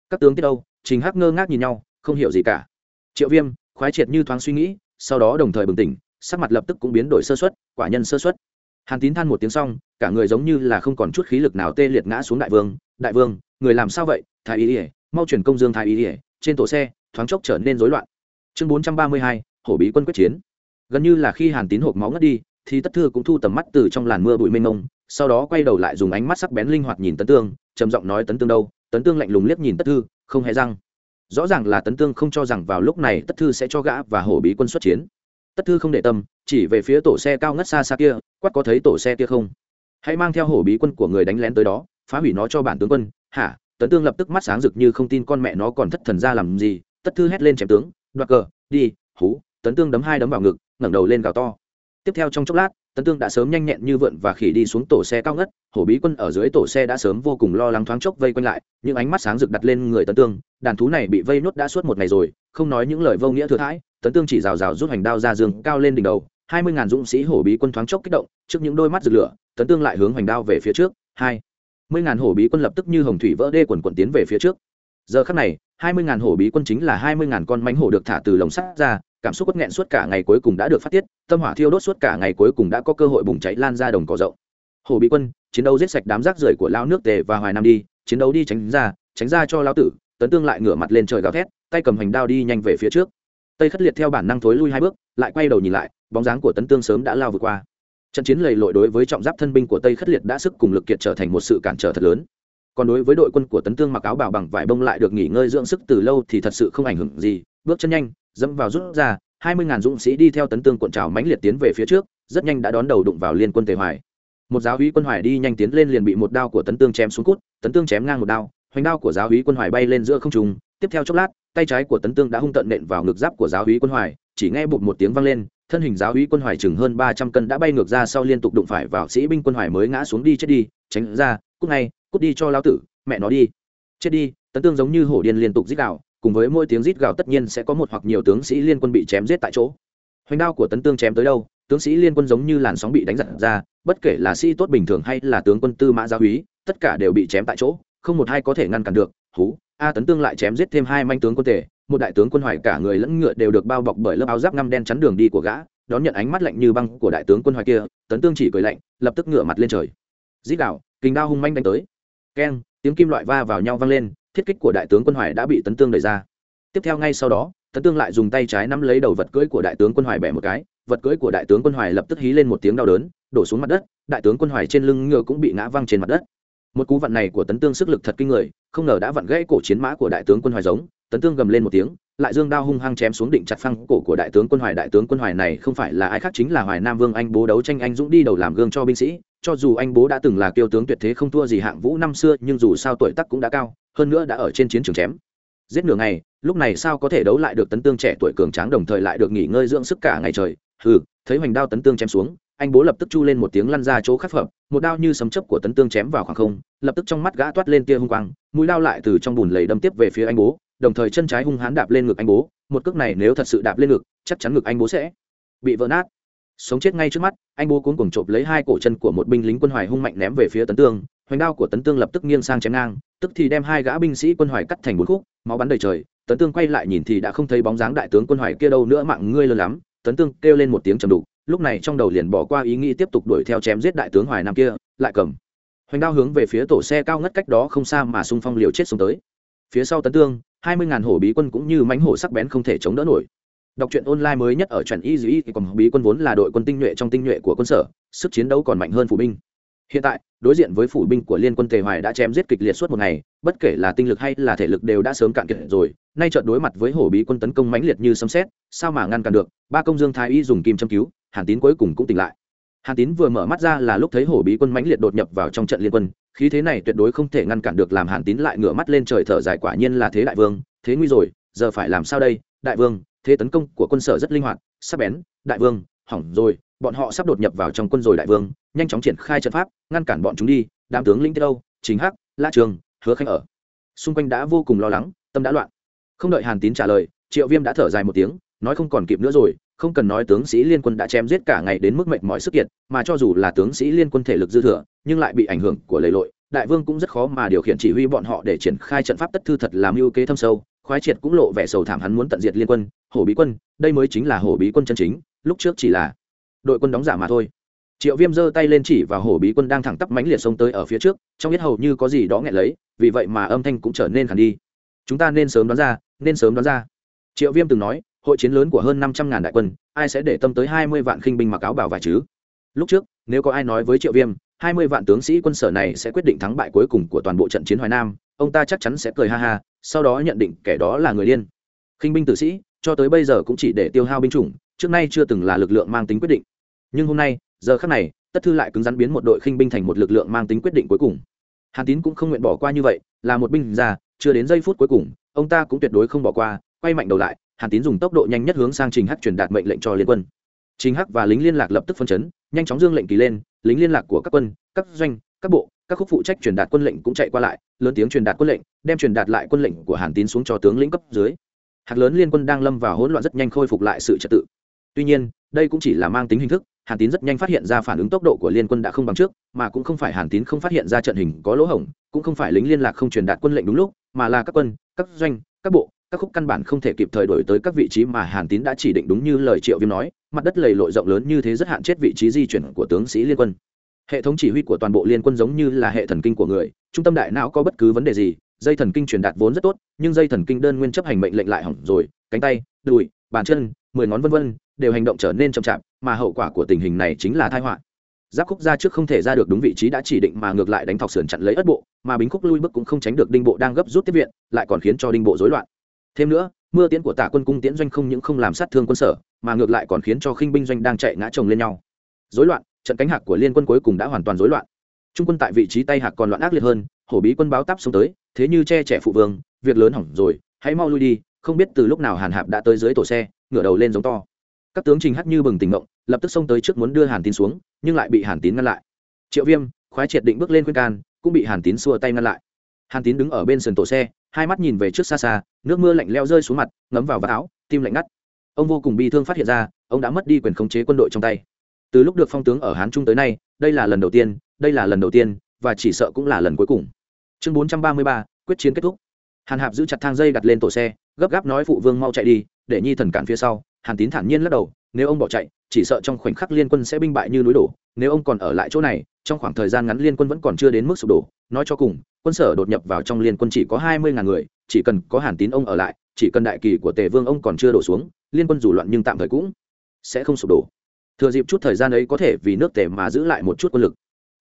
các tướng tiết Âu, trình hắc ngơ ngác nhìn nhau không hiểu gì cả. Triệu viêm khoái triệt như thoáng suy nghĩ sau đó đồng thời bừng tỉnh, sắc mặt lập tức cũng biến đổi sơ xuất quả nhân sơ xuất hàn tín than một tiếng xong, cả người giống như là không còn chút khí lực nào tê liệt ngã xuống đại vương đại vương, người làm sao vậy? Thái y ỉa mau chuyển công dương thái y ỉa trên tổ xe, thoáng chốc trở nên rối loạn. Chương bốn trăm ba mươi hai, hổ bí quân quyết chiến. Gần như là khi hàn tín hộp máu ngất đi, thì tất thư cũng thu tầm mắt từ trong làn mưa bụi mênh mông, sau đó quay đầu lại dùng ánh mắt sắc bén linh hoạt nhìn tấn tương, trầm giọng nói, tấn tương đâu? Tấn tương lạnh lùng liếc nhìn tất thư, không hề răng rõ ràng là tấn tương không cho rằng vào lúc này tất thư sẽ cho gã và hổ bí quân xuất chiến. Tất thư không để tâm, chỉ về phía tổ xe cao ngất xa xa kia, quát có thấy tổ xe kia không? Hãy mang theo hổ bí quân của người đánh lén tới đó, phá hủy nó cho bản tướng quân. Hả? Tấn tương lập tức mắt sáng rực như không tin con mẹ nó còn thất thần ra làm gì? Tất thư hét lên chém tướng, đoạt cờ, đi, hú, tấn tương đấm hai đấm vào ngực, ngẩng đầu lên gào to. Tiếp theo trong chốc lát tấn tương đã sớm nhanh nhẹn như vượn và khỉ đi xuống tổ xe cao ngất, hổ bí quân ở dưới tổ xe đã sớm vô cùng lo lắng thoáng chốc vây quanh lại, những ánh mắt sáng rực đặt lên người tấn tương, đàn thú này bị vây nhốt đã suốt một ngày rồi, không nói những lời vô nghĩa thừa thãi, tấn tương chỉ rào rào rút hành đao ra giường cao lên đỉnh đầu, hai mươi ngàn dũng sĩ hổ bí quân thoáng chốc kích động, trước những đôi mắt rực lửa, tấn tương lại hướng hoành đao về phía trước, hai mươi ngàn hổ bí quân lập tức như hồng thủy vỡ đê quần quần tiến về phía trước. Giờ khắc này, hai mươi ngàn hổ bí quân chính là hai mươi ngàn con mánh hổ được thả từ lồng sắt ra cảm xúc quất nghẹn suốt cả ngày cuối cùng đã được phát tiết, tâm hỏa thiêu đốt suốt cả ngày cuối cùng đã có cơ hội bùng cháy lan ra đồng cỏ rộng. Hồ Bị quân, chiến đấu giết sạch đám rác rưởi của lao nước tề và hoài nam đi, chiến đấu đi tránh ra tránh ra cho lao tử, tấn tương lại ngửa mặt lên trời gào thét, tay cầm hành đao đi nhanh về phía trước. Tây khất liệt theo bản năng thối lui hai bước, lại quay đầu nhìn lại, bóng dáng của tấn tương sớm đã lao vượt qua. Trận chiến lầy lội đối với trọng giáp thân binh của tây khất liệt đã sức cùng lực kiệt trở thành một sự cản trở thật lớn. Còn đối với đội quân của tấn tương mặc áo bào bằng vải bông lại được nghỉ ngơi dưỡng sức từ lâu thì thật sự không ảnh hưởng gì, bước chân nhanh dẫm vào rút ra, hai mươi ngàn dũng sĩ đi theo tấn tương cuộn trào mãnh liệt tiến về phía trước, rất nhanh đã đón đầu đụng vào liên quân tề hoài. Một giáo hí quân hoài đi nhanh tiến lên liền bị một đao của tấn tương chém xuống cút, tấn tương chém ngang một đao, hoành đao của giáo hí quân hoài bay lên giữa không trung, tiếp theo chốc lát, tay trái của tấn tương đã hung tận nện vào ngực giáp của giáo hí quân hoài, chỉ nghe bụt một tiếng vang lên, thân hình giáo hí quân hoài chừng hơn ba trăm cân đã bay ngược ra sau liên tục đụng phải vào sĩ binh quân hoài mới ngã xuống đi chết đi, tránh ra, cút ngay, cút đi cho lao tử, mẹ nó đi, chết đi, tấn tương giống như hổ điên liên tục dích đạo cùng với mỗi tiếng rít gào tất nhiên sẽ có một hoặc nhiều tướng sĩ liên quân bị chém giết tại chỗ. Hoành đao của tấn tương chém tới đâu tướng sĩ liên quân giống như làn sóng bị đánh giật ra bất kể là sĩ tốt bình thường hay là tướng quân tư mã gia úy tất cả đều bị chém tại chỗ không một hai có thể ngăn cản được. Hú a tấn tương lại chém giết thêm hai manh tướng quân tể một đại tướng quân hoài cả người lẫn ngựa đều được bao bọc bởi lớp áo giáp ngăm đen chắn đường đi của gã đón nhận ánh mắt lạnh như băng của đại tướng quân hoài kia tấn tương chỉ cười lạnh lập tức ngửa mặt lên trời. Dít gào, kình đao hung manh đánh tới. Keng tiếng kim loại va vào nhau vang lên thiết kích của đại tướng quân hoài đã bị tấn tương đẩy ra. Tiếp theo ngay sau đó, tấn tương lại dùng tay trái nắm lấy đầu vật cưỡi của đại tướng quân hoài bẻ một cái, vật cưỡi của đại tướng quân hoài lập tức hí lên một tiếng đau đớn, đổ xuống mặt đất, đại tướng quân hoài trên lưng ngựa cũng bị ngã văng trên mặt đất. Một cú vặn này của tấn tương sức lực thật kinh người, không ngờ đã vặn gãy cổ chiến mã của đại tướng quân hoài giống, tấn tương gầm lên một tiếng, lại dương đao hung hăng chém xuống định chặt phăng cổ của đại tướng quân hoài. Đại tướng quân hoài này không phải là ai khác chính là hoài nam vương anh bố đấu tranh anh dũng đi đầu làm gương cho binh sĩ cho dù anh bố đã từng là kiêu tướng tuyệt thế không thua gì hạng vũ năm xưa, nhưng dù sao tuổi tác cũng đã cao, hơn nữa đã ở trên chiến trường chém. Giết nửa ngày, lúc này sao có thể đấu lại được tấn tương trẻ tuổi cường tráng đồng thời lại được nghỉ ngơi dưỡng sức cả ngày trời? Hừ, thấy hoành đao tấn tương chém xuống, anh bố lập tức chu lên một tiếng lăn ra chỗ khắc phẩm một đao như sấm chấp của tấn tương chém vào khoảng không, lập tức trong mắt gã toát lên tia hung quang, mũi đao lại từ trong bùn lầy đâm tiếp về phía anh bố, đồng thời chân trái hung hãn đạp lên ngực anh bố, một cước này nếu thật sự đạp lên ngực, chắc chắn ngực anh bố sẽ bị vỡ nát sống chết ngay trước mắt, anh bố cuốn cuồng chộp lấy hai cổ chân của một binh lính quân hoài hung mạnh ném về phía tấn tương, hoành đao của tấn tương lập tức nghiêng sang chém ngang, tức thì đem hai gã binh sĩ quân hoài cắt thành bốn khúc, máu bắn đầy trời, tấn tương quay lại nhìn thì đã không thấy bóng dáng đại tướng quân hoài kia đâu nữa, mạng ngươi lớn lắm, tấn tương kêu lên một tiếng trầm đục, lúc này trong đầu liền bỏ qua ý nghĩ tiếp tục đuổi theo chém giết đại tướng hoài nam kia, lại cầm hoành đao hướng về phía tổ xe cao ngất cách đó không xa mà xung phong liều chết xuống tới. Phía sau tấn tương, hai mươi ngàn hổ bí quân cũng như mánh hổ sắc bén không thể chống đỡ nổi đọc truyện online mới nhất ở truyện y dĩ còn bí quân vốn là đội quân tinh nhuệ trong tinh nhuệ của quân sở, sức chiến đấu còn mạnh hơn phủ binh. Hiện tại, đối diện với phủ binh của liên quân tề hoài đã chém giết kịch liệt suốt một ngày, bất kể là tinh lực hay là thể lực đều đã sớm cạn kiệt rồi, nay trận đối mặt với hổ bí quân tấn công mãnh liệt như sấm sét, sao mà ngăn cản được? Ba công dương thái y dùng kim châm cứu, hàn tín cuối cùng cũng tỉnh lại. Hàn tín vừa mở mắt ra là lúc thấy hổ bí quân mãnh liệt đột nhập vào trong trận liên quân, khí thế này tuyệt đối không thể ngăn cản được, làm hàn tín lại ngửa mắt lên trời thở dài quả nhiên là thế đại vương, thế nguy rồi, giờ phải làm sao đây? Đại vương thế tấn công của quân sở rất linh hoạt sắp bén, đại vương, hỏng rồi, bọn họ sắp đột nhập vào trong quân rồi đại vương, nhanh chóng triển khai trận pháp, ngăn cản bọn chúng đi, đám tướng linh tiết đâu? Chính hắc, la trường, hứa khanh ở. Xung quanh đã vô cùng lo lắng, tâm đã loạn. Không đợi hàn tín trả lời, triệu viêm đã thở dài một tiếng, nói không còn kịp nữa rồi, không cần nói tướng sĩ liên quân đã chém giết cả ngày đến mức mệt mỏi sức kiệt, mà cho dù là tướng sĩ liên quân thể lực dư thừa, nhưng lại bị ảnh hưởng của lầy lội, đại vương cũng rất khó mà điều khiển chỉ huy bọn họ để triển khai trận pháp tất thư thật làm ưu kế thâm sâu khoái triệt cũng lộ vẻ sầu thảm hắn muốn tận diệt liên quân, hổ bí quân, đây mới chính là hổ bí quân chân chính, lúc trước chỉ là đội quân đóng giả mà thôi. Triệu viêm giơ tay lên chỉ và hổ bí quân đang thẳng tắp mánh liệt xông tới ở phía trước, trong biết hầu như có gì đó nghẹn lấy, vì vậy mà âm thanh cũng trở nên khẳng đi. Chúng ta nên sớm đoán ra, nên sớm đoán ra. Triệu viêm từng nói, hội chiến lớn của hơn năm trăm ngàn đại quân, ai sẽ để tâm tới hai mươi vạn khinh binh mặc áo bảo vải chứ? Lúc trước, nếu có ai nói với triệu viêm, hai mươi vạn tướng sĩ quân sở này sẽ quyết định thắng bại cuối cùng của toàn bộ trận chiến hoài nam ông ta chắc chắn sẽ cười ha ha, sau đó nhận định kẻ đó là người điên. Khinh binh tử sĩ, cho tới bây giờ cũng chỉ để tiêu hao binh chủng, trước nay chưa từng là lực lượng mang tính quyết định. Nhưng hôm nay, giờ khác này, tất thư lại cứng rắn biến một đội khinh binh thành một lực lượng mang tính quyết định cuối cùng. Hàn tín cũng không nguyện bỏ qua như vậy, là một binh già chưa đến giây phút cuối cùng, ông ta cũng tuyệt đối không bỏ qua, quay mạnh đầu lại, hàn tín dùng tốc độ nhanh nhất hướng sang trình hắc truyền đạt mệnh lệnh cho liên quân. Trình hắc và lính liên lạc lập tức phân chấn, nhanh chóng dương lệnh kỳ lên, lính liên lạc của các quân, các doanh, các bộ các khúc phụ trách truyền đạt quân lệnh cũng chạy qua lại, lớn tiếng truyền đạt quân lệnh, đem truyền đạt lại quân lệnh của hàn tín xuống cho tướng lĩnh cấp dưới. Hạt lớn liên quân đang lâm vào hỗn loạn rất nhanh khôi phục lại sự trật tự. Tuy nhiên, đây cũng chỉ là mang tính hình thức, hàn tín rất nhanh phát hiện ra phản ứng tốc độ của liên quân đã không bằng trước, mà cũng không phải hàn tín không phát hiện ra trận hình có lỗ hổng, cũng không phải lính liên lạc không truyền đạt quân lệnh đúng lúc, mà là các quân, các doanh, các bộ, các khúc căn bản không thể kịp thời đổi tới các vị trí mà hàn tín đã chỉ định đúng như lời triệu viêm nói, mặt đất lầy lội rộng lớn như thế rất hạn chết vị trí di chuyển của tướng sĩ liên quân hệ thống chỉ huy của toàn bộ liên quân giống như là hệ thần kinh của người, trung tâm đại não có bất cứ vấn đề gì, dây thần kinh truyền đạt vốn rất tốt, nhưng dây thần kinh đơn nguyên chấp hành mệnh lệnh lại hỏng rồi, cánh tay, đùi, bàn chân, mười ngón vân vân, đều hành động trở nên chậm chạp, mà hậu quả của tình hình này chính là tai họa. Giáp khúc ra trước không thể ra được đúng vị trí đã chỉ định mà ngược lại đánh thọc sườn chặn lấy ất bộ, mà bính khúc lui bước cũng không tránh được đinh bộ đang gấp rút tiếp viện, lại còn khiến cho đinh bộ rối loạn. Thêm nữa, mưa tiễn của tả quân cung tiễn doanh không những không làm sát thương quân sở, mà ngược lại còn khiến cho khinh binh doanh đang chạy ngã chồng lên nhau. Rối loạn trận cánh hạc của liên quân cuối cùng đã hoàn toàn rối loạn. Trung quân tại vị trí tay hạc còn loạn ác liệt hơn, hổ bí quân báo tắp xuống tới, thế như che trẻ phụ vương, việc lớn hỏng rồi, hãy mau lui đi, không biết từ lúc nào hàn hạp đã tới dưới tổ xe, ngửa đầu lên giống to. Các tướng trình hắc như bừng tỉnh ngộng lập tức xông tới trước muốn đưa hàn tín xuống, nhưng lại bị hàn tín ngăn lại. Triệu viêm, khoái triệt định bước lên khuyên can, cũng bị hàn tín xua tay ngăn lại. Hàn tín đứng ở bên sườn tổ xe, hai mắt nhìn về trước xa xa, nước mưa lạnh leo rơi xuống mặt, ngấm vào vạt áo, tim lạnh ngắt. Ông vô cùng bi thương phát hiện ra, ông đã mất đi quyền khống chế quân đội trong tay từ lúc được phong tướng ở hán trung tới nay, đây là lần đầu tiên, đây là lần đầu tiên, và chỉ sợ cũng là lần cuối cùng. Chương bốn trăm ba mươi ba, quyết chiến kết thúc. Hàn hạp giữ chặt thang dây đặt lên tổ xe, gấp gáp nói phụ vương mau chạy đi, để nhi thần cản phía sau. Hàn tín thản nhiên lắc đầu, nếu ông bỏ chạy, chỉ sợ trong khoảnh khắc liên quân sẽ binh bại như núi đổ. Nếu ông còn ở lại chỗ này, trong khoảng thời gian ngắn liên quân vẫn còn chưa đến mức sụp đổ. Nói cho cùng, quân sở đột nhập vào trong liên quân chỉ có hai mươi ngàn người, chỉ cần có hàn tín ông ở lại, chỉ cần đại kỳ của tề vương ông còn chưa đổ xuống, liên quân dù loạn nhưng tạm thời cũng sẽ không sụp đổ thừa dịp chút thời gian ấy có thể vì nước tề mà giữ lại một chút quân lực.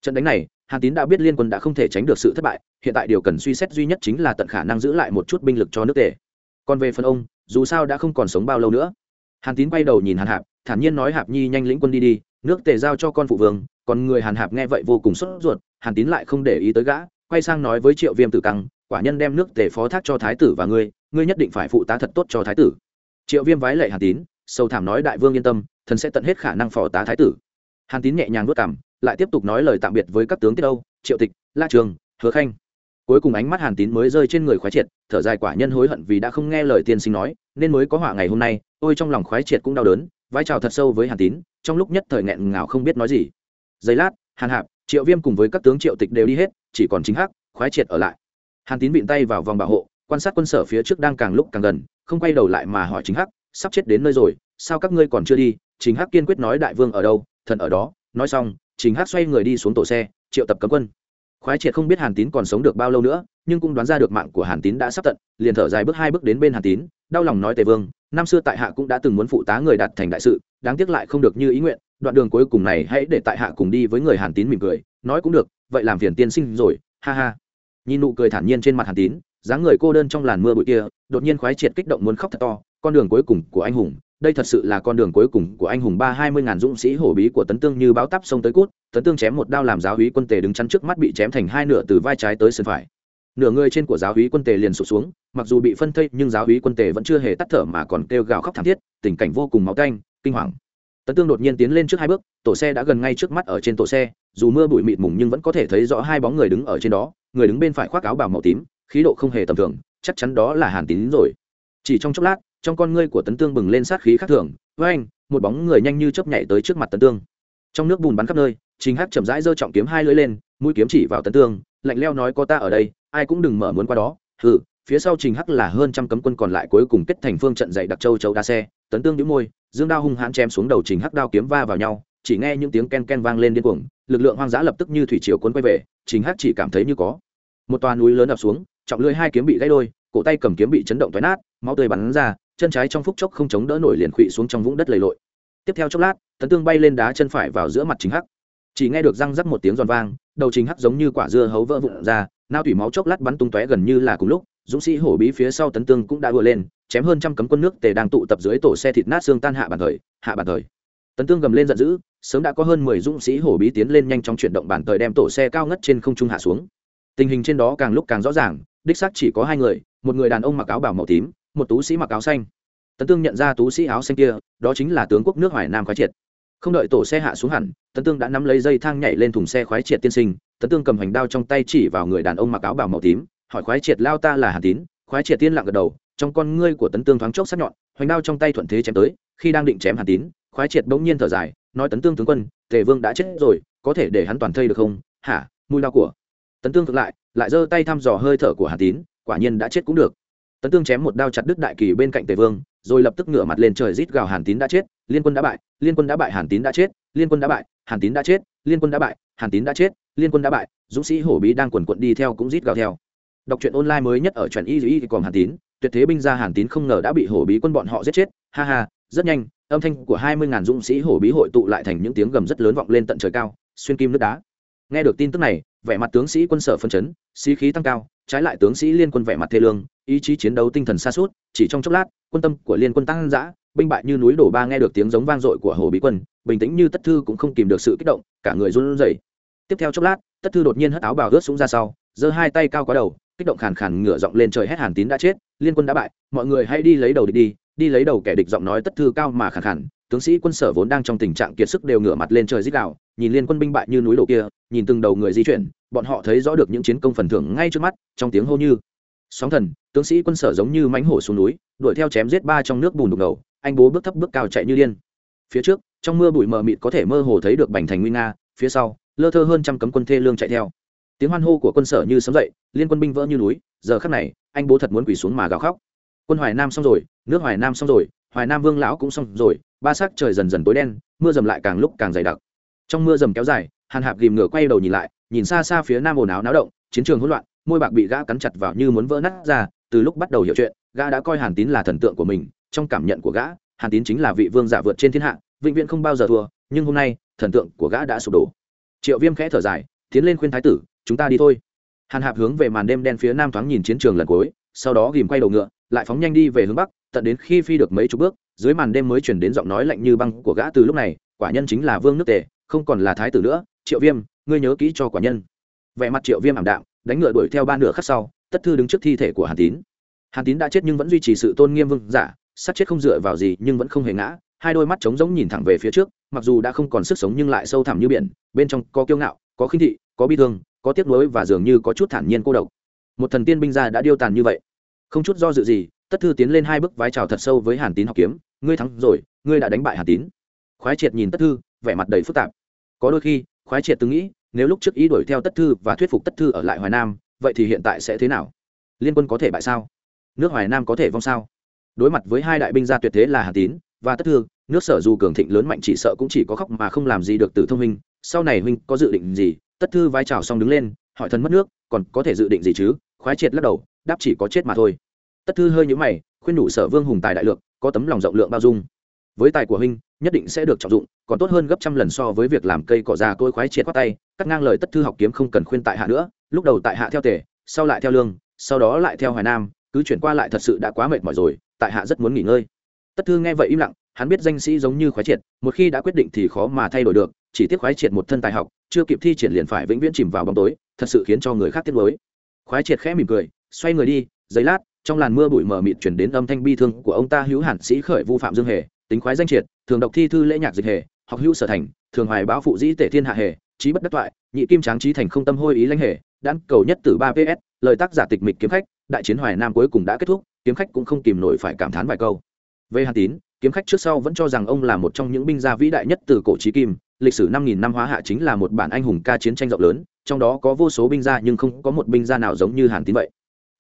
Trận đánh này, hàn tín đã biết liên quân đã không thể tránh được sự thất bại, hiện tại điều cần suy xét duy nhất chính là tận khả năng giữ lại một chút binh lực cho nước tề. Còn về phần ông, dù sao đã không còn sống bao lâu nữa. Hàn tín bay đầu nhìn hàn hạp, thản nhiên nói hạp nhi nhanh lĩnh quân đi đi, nước tề giao cho con phụ vương, còn người hàn hạp nghe vậy vô cùng sốt ruột, hàn tín lại không để ý tới gã, quay sang nói với triệu viêm tử căng, quả nhân đem nước tề phó thác cho thái tử và ngươi ngươi nhất định phải phụ tá thật tốt cho thái tử. Triệu viêm vái lệ hàn tín sâu thảm nói đại vương yên tâm thần sẽ tận hết khả năng phò tá thái tử. Hàn tín nhẹ nhàng vất cảm lại tiếp tục nói lời tạm biệt với các tướng tiết âu, triệu tịch, la trường, hứa khanh. Cuối cùng ánh mắt hàn tín mới rơi trên người khoái triệt, thở dài quả nhân hối hận vì đã không nghe lời tiên sinh nói, nên mới có họa ngày hôm nay, ôi trong lòng khoái triệt cũng đau đớn, vai trào thật sâu với hàn tín, trong lúc nhất thời nghẹn ngào không biết nói gì. Giây lát, hàn hạp, triệu viêm cùng với các tướng triệu tịch đều đi hết, chỉ còn chính hắc, khoái triệt ở lại. Hàn tín vịn tay vào vòng bảo hộ, quan sát quân sở phía trước đang càng lúc càng gần, không quay đầu lại mà hỏi chính hắc, sắp chết đến nơi rồi, sao các ngươi còn chưa đi chính hắc kiên quyết nói đại vương ở đâu, thần ở đó. Nói xong chính hắc xoay người đi xuống tổ xe, triệu tập cấm quân. Khoái triệt không biết hàn tín còn sống được bao lâu nữa, nhưng cũng đoán ra được mạng của hàn tín đã sắp tận, liền thở dài bước hai bước đến bên hàn tín, đau lòng nói tề vương, năm xưa tại hạ cũng đã từng muốn phụ tá người đạt thành đại sự, đáng tiếc lại không được như ý nguyện, đoạn đường cuối cùng này hãy để tại hạ cùng đi với người hàn tín mỉm cười, nói cũng được, vậy làm phiền tiên sinh rồi, ha ha. Nhìn nụ cười thản nhiên trên mặt hàn tín, dáng người cô đơn trong làn mưa bụi kia, đột nhiên khoái triệt kích động muốn khóc thật to, con đường cuối cùng của anh hùng đây thật sự là con đường cuối cùng của anh hùng ba hai mươi ngàn dũng sĩ hổ bí của tấn tương như báo tắp sông tới cút, tấn tương chém một đao làm giáo hí quân tề đứng chắn trước mắt bị chém thành hai nửa từ vai trái tới sân phải. Nửa người trên của giáo hí quân tề liền sụt xuống, mặc dù bị phân thây nhưng giáo hí quân tề vẫn chưa hề tắt thở mà còn kêu gào khóc thảm thiết, tình cảnh vô cùng máu canh, kinh hoàng. Tấn tương đột nhiên tiến lên trước hai bước, tổ xe đã gần ngay trước mắt ở trên tổ xe, dù mưa bụi mịt mùng nhưng vẫn có thể thấy rõ hai bóng người đứng ở trên đó, người đứng bên phải khoác áo bào màu tím, khí độ không hề tầm thường, chắc chắn đó là hàn tín rồi. Chỉ trong chốc lát trong con ngươi của tấn tương bừng lên sát khí khác thường, với anh, một bóng người nhanh như chớp nhảy tới trước mặt tấn tương. Trong nước bùn bắn khắp nơi chính hắc chậm rãi giơ trọng kiếm hai lưỡi lên, mũi kiếm chỉ vào tấn tương, lạnh leo nói có ta ở đây, ai cũng đừng mở muốn qua đó. Hừ, phía sau trình hắc là hơn trăm cấm quân còn lại cuối cùng kết thành phương trận dạy đặc châu châu đa xe. Tấn tương đĩu môi, dương đao hung hãn chém xuống đầu trình hắc đao kiếm va vào nhau, chỉ nghe những tiếng ken ken vang lên điên cuồng, lực lượng hoang dã lập tức như thủy triều cuốn quay về, trình hắc chỉ cảm thấy như có. Một toà núi lớn ập xuống, trọng lưỡi hai kiếm bị gãy đôi, cổ tay cầm kiếm bị chấn động toái nát, máu tươi bắn ra chân trái trong phút chốc không chống đỡ nổi liền khuỵu xuống trong vũng đất lầy lội. Tiếp theo chốc lát, tấn tương bay lên đá chân phải vào giữa mặt chính hắc. Chỉ nghe được răng rắc một tiếng giòn vang, đầu chính hắc giống như quả dưa hấu vỡ vụn ra, nao tủy máu chốc lát bắn tung tóe gần như là cùng lúc, dũng sĩ hổ bí phía sau tấn tương cũng đã vừa lên, chém hơn trăm cấm quân nước tề đang tụ tập dưới tổ xe thịt nát xương tan hạ bàn thời, hạ bàn thời. Tấn tương gầm lên giận dữ, sớm đã có hơn mười dũng sĩ hổ bí tiến lên nhanh chóng chuyển động bàn thời đem tổ xe cao ngất trên không trung hạ xuống. Tình hình trên đó càng lúc càng rõ ràng, đích xác chỉ có hai người, một người đàn ông mặc áo bảo màu tím một tú sĩ mặc áo xanh. Tấn tương nhận ra tú sĩ áo xanh kia, đó chính là tướng quốc nước hoài nam khoái triệt. Không đợi tổ xe hạ xuống hẳn, tấn tương đã nắm lấy dây thang nhảy lên thùng xe khoái triệt tiên sinh, tấn tương cầm hành đao trong tay chỉ vào người đàn ông mặc áo bảo màu tím, hỏi khoái triệt lao ta là hà tín, khoái triệt tiên lặng gật đầu, trong con ngươi của tấn tương thoáng chốc sắc nhọn, hoành đao trong tay thuận thế chém tới, khi đang định chém hà tín, khoái triệt bỗng nhiên thở dài, nói tấn tương tướng quân, tề vương đã chết rồi, có thể để hắn toàn thây được không? Hả, mùi đau của. Tấn tương ngược lại lại giơ tay thăm dò hơi thở của hà tín, quả nhiên đã chết cũng được tấn tương chém một đao chặt đứt đại kỳ bên cạnh tề vương, rồi lập tức ngửa mặt lên trời rít gào hàn tín đã chết, liên quân đã bại, liên quân đã bại, hàn tín đã chết, liên quân đã bại, hàn tín đã chết, liên quân đã bại, hàn tín đã chết, liên quân đã bại, dũng sĩ hổ bí đang quần quận đi theo cũng rít gào theo. Đọc truyện online mới nhất ở truyện y y còn hàn tín, tuyệt thế binh gia hàn tín không ngờ đã bị hổ bí quân bọn họ giết chết. Ha ha, rất nhanh, âm thanh của hai mươi ngàn dũng sĩ hổ bí hội tụ lại thành những tiếng gầm rất lớn vọng lên tận trời cao, xuyên kim nước đá. Nghe được tin tức này vẻ mặt tướng sĩ quân sở phân chấn, sĩ khí tăng cao, trái lại tướng sĩ liên quân vẻ mặt thê lương, ý chí chiến đấu tinh thần xa suốt, chỉ trong chốc lát, quân tâm của liên quân tăng dã, binh bại như núi đổ ba nghe được tiếng giống vang dội của hồ bí quân, bình tĩnh như tất thư cũng không kìm được sự kích động, cả người run rẩy. Tiếp theo chốc lát, tất thư đột nhiên hất áo bào ướt xuống ra sau, giơ hai tay cao quá đầu, kích động khàn khàn ngửa giọng lên trời hét hàn tín đã chết, liên quân đã bại, mọi người hãy đi lấy đầu địch đi đi lấy đầu kẻ địch giọng nói tất thư cao mà khàn khàn tướng sĩ quân sở vốn đang trong tình trạng kiệt sức đều ngửa mặt lên trời rít gào, nhìn liên quân binh bại như núi đổ kia, nhìn từng đầu người di chuyển, bọn họ thấy rõ được những chiến công phần thưởng ngay trước mắt, trong tiếng hô như, sóng thần, tướng sĩ quân sở giống như mãnh hổ xuống núi, đuổi theo chém giết ba trong nước bùn đục đầu, anh bố bước thấp bước cao chạy như điên. Phía trước, trong mưa bụi mờ mịt có thể mơ hồ thấy được bành thành nguy nga, phía sau, lơ thơ hơn trăm cấm quân thê lương chạy theo. Tiếng hoan hô của quân sở như sấm dậy, liên quân binh vỡ như núi, giờ khắc này, anh bố thật muốn quỳ xuống mà gào khóc. Quân hoài nam xong rồi, nước hoài nam xong rồi, hoài nam vương lão cũng xong rồi ba sắc trời dần dần tối đen, mưa dầm lại càng lúc càng dày đặc. Trong mưa dầm kéo dài, hàn hạp ghìm ngửa quay đầu nhìn lại, nhìn xa xa phía nam ồn áo náo động, chiến trường hỗn loạn, môi bạc bị gã cắn chặt vào như muốn vỡ nát ra, từ lúc bắt đầu hiểu chuyện, gã đã coi hàn tín là thần tượng của mình, trong cảm nhận của gã, hàn tín chính là vị vương giả vượt trên thiên hạ, vĩnh viễn không bao giờ thua, nhưng hôm nay, thần tượng của gã đã sụp đổ. Triệu viêm khẽ thở dài, tiến lên khuyên thái tử, chúng ta đi thôi. Hàn hạp hướng về màn đêm đen phía nam thoáng nhìn chiến trường lần cuối, sau đó ghìm quay đầu ngựa, lại phóng nhanh đi về hướng bắc, tận đến khi phi được mấy chục bước dưới màn đêm mới chuyển đến giọng nói lạnh như băng của gã từ lúc này, quả nhân chính là vương nước tề, không còn là thái tử nữa, triệu viêm, ngươi nhớ kỹ cho quả nhân. Vẻ mặt triệu viêm ảm đạm, đánh ngựa đuổi theo ba nửa khắc sau, tất thư đứng trước thi thể của hàn tín. Hàn tín đã chết nhưng vẫn duy trì sự tôn nghiêm vương giả, sát chết không dựa vào gì nhưng vẫn không hề ngã, hai đôi mắt trống rỗng nhìn thẳng về phía trước, mặc dù đã không còn sức sống nhưng lại sâu thẳm như biển, bên trong có kiêu ngạo, có khinh thị, có bi thương, có tiếc nuối và dường như có chút thản nhiên cô độc. Một thần tiên binh gia đã điêu tàn như vậy. Không chút do dự gì tất thư tiến lên hai bước vái chào thật sâu với hàn tín học kiếm, ngươi thắng rồi, ngươi đã đánh bại hàn tín. Khoái triệt nhìn tất thư, vẻ mặt đầy phức tạp. Có đôi khi, khoái triệt từng nghĩ, nếu lúc trước ý đuổi theo tất thư và thuyết phục tất thư ở lại hoài nam, vậy thì hiện tại sẽ thế nào? Liên quân có thể bại sao? Nước hoài nam có thể vong sao? Đối mặt với hai đại binh gia tuyệt thế là hàn tín và tất thư, nước sở dù cường thịnh lớn mạnh chỉ sợ cũng chỉ có khóc mà không làm gì được từ thông minh. Sau này huynh có dự định gì? Tất thư vai trào xong đứng lên, hỏi thân mất nước, còn có thể dự định gì chứ? Khoái triệt lắc đầu, đáp chỉ có chết mà thôi tất thư hơi nhũ mày khuyên đủ sở vương hùng tài đại lược, có tấm lòng rộng lượng bao dung với tài của huynh nhất định sẽ được trọng dụng còn tốt hơn gấp trăm lần so với việc làm cây cỏ già tôi khoái triệt khoát tay cắt ngang lời tất thư học kiếm không cần khuyên tại hạ nữa lúc đầu tại hạ theo tể sau lại theo lương sau đó lại theo hoài nam cứ chuyển qua lại thật sự đã quá mệt mỏi rồi tại hạ rất muốn nghỉ ngơi tất thư nghe vậy im lặng hắn biết danh sĩ giống như khoái triệt một khi đã quyết định thì khó mà thay đổi được chỉ tiếc khoái triệt một thân tài học chưa kịp thi triển liền phải vĩnh viễn chìm vào bóng tối thật sự khiến cho người khác tiếc nuối. khoái triệt khẽ mỉm cười xoay người đi giấy lát trong làn mưa bụi mờ mịt chuyển đến âm thanh bi thương của ông ta hữu hẳn sĩ khởi vu phạm dương hề, tính khoái danh triệt, thường đọc thi thư lễ nhạc dịch hề, học hữu sở thành, thường hoài báo phụ dĩ tể thiên hạ hề, trí bất đắc toại, nhị kim tráng trí thành không tâm hôi ý lãnh hề đan cầu nhất từ ba ps lời tác giả tịch mịch kiếm khách, đại chiến hoài nam cuối cùng đã kết thúc, kiếm khách cũng không kìm nổi phải cảm thán vài câu. Về hàn tín, kiếm khách trước sau vẫn cho rằng ông là một trong những binh gia vĩ đại nhất từ cổ trí kim, lịch sử năm nghìn năm hóa hạ chính là một bản anh hùng ca chiến tranh rộng lớn, trong đó có vô số binh gia nhưng không có một binh gia nào giống như hàn tín vậy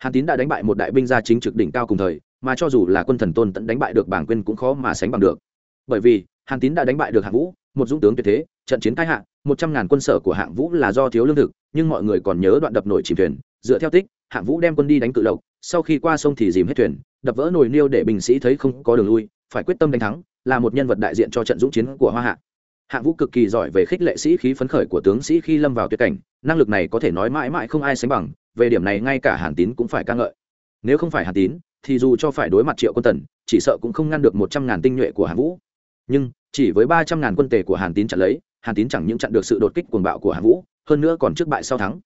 hàn tín đã đánh bại một đại binh gia chính trực đỉnh cao cùng thời, mà cho dù là quân thần tôn tẫn đánh bại được bảng quên cũng khó mà sánh bằng được. Bởi vì, hàn tín đã đánh bại được hạng vũ, một dũng tướng tuyệt thế, trận chiến thái hạ, một trăm ngàn quân sở của hạng vũ là do thiếu lương thực, nhưng mọi người còn nhớ đoạn đập nổi chìm thuyền. Dựa theo tích, hạng vũ đem quân đi đánh cự lộc, sau khi qua sông thì dìm hết thuyền, đập vỡ nồi niêu để binh sĩ thấy không có đường lui, phải quyết tâm đánh thắng, là một nhân vật đại diện cho trận dũng chiến của hoa hạ. Hạng vũ cực kỳ giỏi về khích lệ sĩ khí phấn khởi của tướng sĩ khi lâm vào tuyệt cảnh, năng lực này có thể nói mãi mãi không ai sánh bằng về điểm này ngay cả hàn tín cũng phải ca ngợi. Nếu không phải hàn tín, thì dù cho phải đối mặt triệu quân tần, chỉ sợ cũng không ngăn được một trăm ngàn tinh nhuệ của hàn vũ. Nhưng, chỉ với ba trăm ngàn quân tề của hàn tín chặn lấy, hàn tín chẳng những chặn được sự đột kích cuồng bạo của hàn vũ, hơn nữa còn trước bại sau thắng.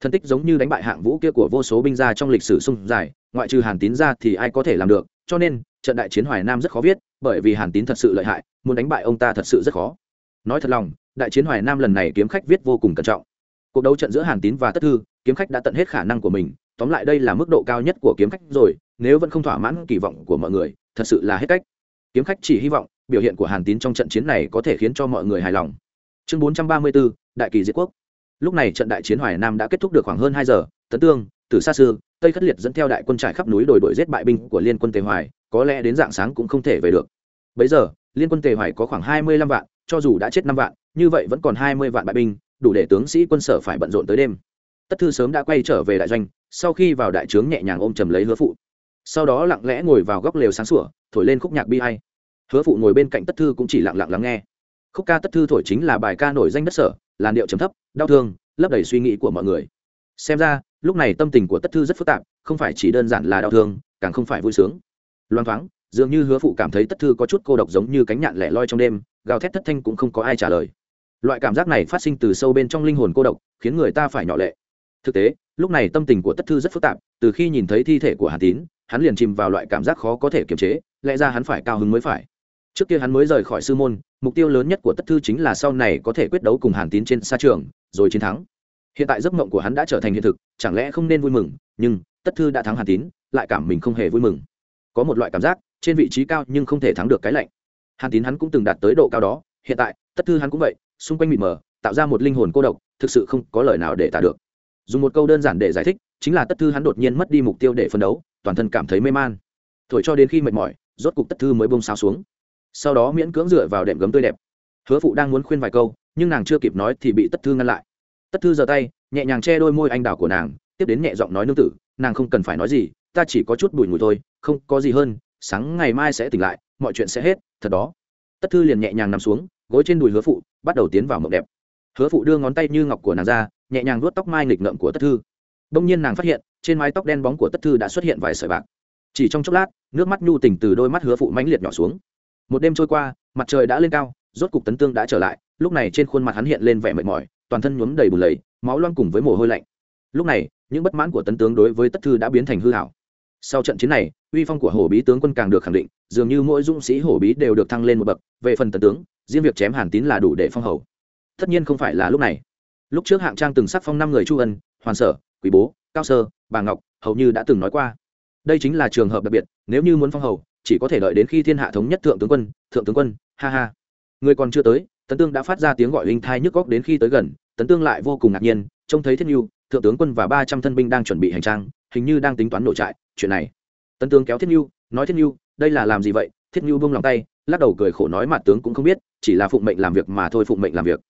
Thân tích giống như đánh bại hạng vũ kia của vô số binh gia trong lịch sử sung dài, ngoại trừ hàn tín ra thì ai có thể làm được, cho nên, trận đại chiến hoài nam rất khó viết, bởi vì hàn tín thật sự lợi hại, muốn đánh bại ông ta thật sự rất khó. Nói thật lòng, đại chiến hoài nam lần này kiếm khách viết vô cùng cẩn trọng. Cuộc đấu trận giữa hàn tín và tất thư kiếm khách đã tận hết khả năng của mình, tóm lại đây là mức độ cao nhất của kiếm khách rồi, nếu vẫn không thỏa mãn kỳ vọng của mọi người, thật sự là hết cách. Kiếm khách chỉ hy vọng, biểu hiện của hàn tín trong trận chiến này có thể khiến cho mọi người hài lòng. Chương bốn trăm ba mươi bốn, đại kỳ diệt quốc. Lúc này trận đại chiến hoài nam đã kết thúc được khoảng hơn hai giờ, tấn tương từ xa xưa tây khất liệt dẫn theo đại quân trải khắp núi đồi đuổi giết bại binh của liên quân tề hoài, có lẽ đến dạng sáng cũng không thể về được. Bấy giờ, liên quân tề hoài có khoảng hai mươi lăm vạn, cho dù đã chết năm vạn, như vậy vẫn còn hai mươi vạn bại binh, đủ để tướng sĩ quân sở phải bận rộn tới đêm tất thư sớm đã quay trở về đại doanh, sau khi vào đại trướng nhẹ nhàng ôm chầm lấy hứa phụ. Sau đó lặng lẽ ngồi vào góc lều sáng sủa, thổi lên khúc nhạc bi hay hứa phụ ngồi bên cạnh tất thư cũng chỉ lặng lặng lắng nghe. Khúc ca tất thư thổi chính là bài ca nổi danh đất sở, làn điệu trầm thấp, đau thương, lấp đầy suy nghĩ của mọi người. Xem ra, lúc này tâm tình của tất thư rất phức tạp, không phải chỉ đơn giản là đau thương, càng không phải vui sướng. Loang thoáng, dường như hứa phụ cảm thấy tất thư có chút cô độc giống như cánh nhạn lẻ loi trong đêm, gào thét thất thanh cũng không có ai trả lời. Loại cảm giác này phát sinh từ sâu bên trong linh hồn cô độc, khiến người ta phải nhỏ lệ thực tế, lúc này tâm tình của tất thư rất phức tạp, từ khi nhìn thấy thi thể của hà tín, hắn liền chìm vào loại cảm giác khó có thể kiềm chế, lẽ ra hắn phải cao hứng mới phải. Trước kia hắn mới rời khỏi sư môn, mục tiêu lớn nhất của tất thư chính là sau này có thể quyết đấu cùng hàn tín trên xa trường, rồi chiến thắng. Hiện tại giấc mộng của hắn đã trở thành hiện thực, chẳng lẽ không nên vui mừng, nhưng tất thư đã thắng hàn tín, lại cảm mình không hề vui mừng. Có một loại cảm giác, trên vị trí cao nhưng không thể thắng được cái lạnh. Hàn tín hắn cũng từng đạt tới độ cao đó, hiện tại, tất thư hắn cũng vậy, xung quanh mịt mờ, tạo ra một linh hồn cô độc, thực sự không có lời nào để tả được dùng một câu đơn giản để giải thích, chính là tất thư hắn đột nhiên mất đi mục tiêu để phấn đấu, toàn thân cảm thấy mê man. Thổi cho đến khi mệt mỏi, rốt cục tất thư mới bông sao xuống. Sau đó miễn cưỡng dựa vào đệm gấm tươi đẹp. Hứa phụ đang muốn khuyên vài câu, nhưng nàng chưa kịp nói thì bị tất thư ngăn lại. Tất thư giơ tay, nhẹ nhàng che đôi môi anh đào của nàng, tiếp đến nhẹ giọng nói nương tử, nàng không cần phải nói gì, ta chỉ có chút bùi ngùi thôi, không có gì hơn, sáng ngày mai sẽ tỉnh lại, mọi chuyện sẽ hết, thật đó. Tất thư liền nhẹ nhàng nằm xuống, gối trên đùi hứa phụ, bắt đầu tiến vào mộng đẹp. Hứa phụ đưa ngón tay như ngọc của nàng ra nhẹ nhàng vuốt tóc mai nghịch ngợm của tất thư. Đông nhiên nàng phát hiện, trên mái tóc đen bóng của tất thư đã xuất hiện vài sợi bạc. Chỉ trong chốc lát, nước mắt nhu tình từ đôi mắt hứa phụ mãnh liệt nhỏ xuống. Một đêm trôi qua, mặt trời đã lên cao, rốt cục tấn tương đã trở lại, lúc này trên khuôn mặt hắn hiện lên vẻ mệt mỏi, toàn thân nhuốm đầy bùn lầy, máu loang cùng với mồ hôi lạnh. Lúc này, những bất mãn của tấn tướng đối với tất thư đã biến thành hư hảo. Sau trận chiến này, uy phong của hổ bí tướng quân càng được khẳng định, dường như mỗi dũng sĩ hổ bí đều được thăng lên một bậc, về phần tấn tướng, riêng việc chém hàn tín là đủ để phong hầu. Tất nhiên không phải là lúc này lúc trước hạng trang từng sắc phong năm người chu ân, hoàn sở quý bố, cao sơ, bà ngọc, hầu như đã từng nói qua. Đây chính là trường hợp đặc biệt, nếu như muốn phong hầu, chỉ có thể đợi đến khi thiên hạ thống nhất thượng tướng quân, thượng tướng quân, ha ha. Người còn chưa tới, tấn tương đã phát ra tiếng gọi hình thai nhức góc đến khi tới gần, tấn tương lại vô cùng ngạc nhiên, trông thấy thiết nhu, thượng tướng quân và ba trăm thân binh đang chuẩn bị hành trang, hình như đang tính toán nổ trại, chuyện này. Tấn tướng kéo thiết nhu, nói thiết nhu, đây là làm gì vậy? Thiết nhu buông lòng tay, lắc đầu cười khổ nói mặt tướng cũng không biết, chỉ là phụng mệnh làm việc mà thôi, phụng mệnh làm việc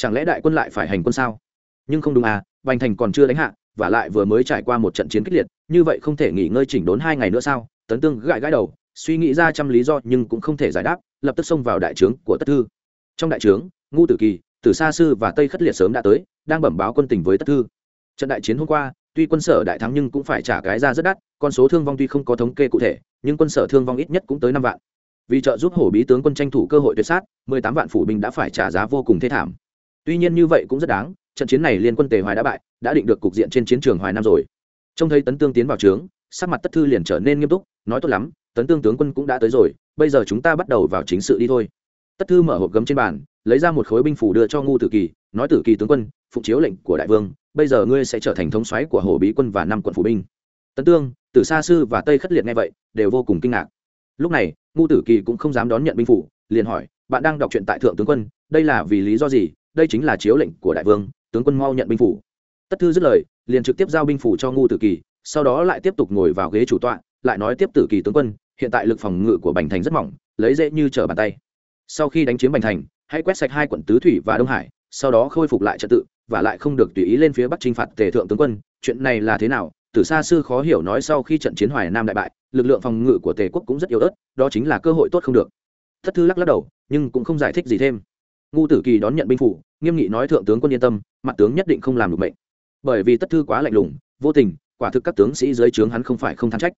chẳng lẽ đại quân lại phải hành quân sao? Nhưng không đúng à bành thành còn chưa đánh hạ, và lại vừa mới trải qua một trận chiến kích liệt, như vậy không thể nghỉ ngơi chỉnh đốn hai ngày nữa sao? Tấn tương gãi gãi đầu, suy nghĩ ra trăm lý do nhưng cũng không thể giải đáp, lập tức xông vào đại trướng của tất thư. Trong đại trướng, ngu tử kỳ, tử sa sư và tây khất liệt sớm đã tới, đang bẩm báo quân tình với tất thư. Trận đại chiến hôm qua, tuy quân sở đại thắng nhưng cũng phải trả cái ra rất đắt, con số thương vong tuy không có thống kê cụ thể, nhưng quân sở thương vong ít nhất cũng tới năm vạn. Vì trợ giúp hổ bí tướng quân tranh thủ cơ hội tuyệt sát, mười tám vạn phủ binh đã phải trả giá vô cùng thê thảm tuy nhiên như vậy cũng rất đáng, trận chiến này liên quân tề hoài đã bại, đã định được cục diện trên chiến trường hoài nam rồi. Trông thấy tấn tương tiến vào trướng, sắc mặt tất thư liền trở nên nghiêm túc, nói tốt lắm, tấn tương tướng quân cũng đã tới rồi, bây giờ chúng ta bắt đầu vào chính sự đi thôi. Tất thư mở hộp gấm trên bàn, lấy ra một khối binh phủ đưa cho ngu tử kỳ, nói tử kỳ tướng quân, phụng chiếu lệnh của đại vương, bây giờ ngươi sẽ trở thành thống soái của hồ bí quân và năm quận phủ binh. Tấn tương, tử sa sư và tây khất liệt nghe vậy, đều vô cùng kinh ngạc. Lúc này, ngu tử kỳ cũng không dám đón nhận binh phủ, liền hỏi, bạn đang đọc truyện tại thượng tướng quân, đây là vì lý do gì? Đây chính là chiếu lệnh của đại vương, tướng quân mau nhận binh phủ. Tất thư dứt lời, liền trực tiếp giao binh phủ cho ngu tử kỳ, sau đó lại tiếp tục ngồi vào ghế chủ tọa, lại nói tiếp tử kỳ tướng quân, hiện tại lực phòng ngự của bành thành rất mỏng, lấy dễ như trở bàn tay. Sau khi đánh chiếm bành thành, hãy quét sạch hai quận tứ thủy và đông hải, sau đó khôi phục lại trật tự, và lại không được tùy ý lên phía bắc chinh phạt tề thượng tướng quân, chuyện này là thế nào? Tử sa sư khó hiểu nói sau khi trận chiến hoài nam đại bại, lực lượng phòng ngự của tề quốc cũng rất yếu ớt, đó chính là cơ hội tốt không được. Thất thư lắc lắc đầu, nhưng cũng không giải thích gì thêm ngu tử kỳ đón nhận binh phủ, nghiêm nghị nói thượng tướng quân yên tâm, mặt tướng nhất định không làm được mệnh. Bởi vì tất thư quá lạnh lùng, vô tình, quả thực các tướng sĩ dưới trướng hắn không phải không tham trách.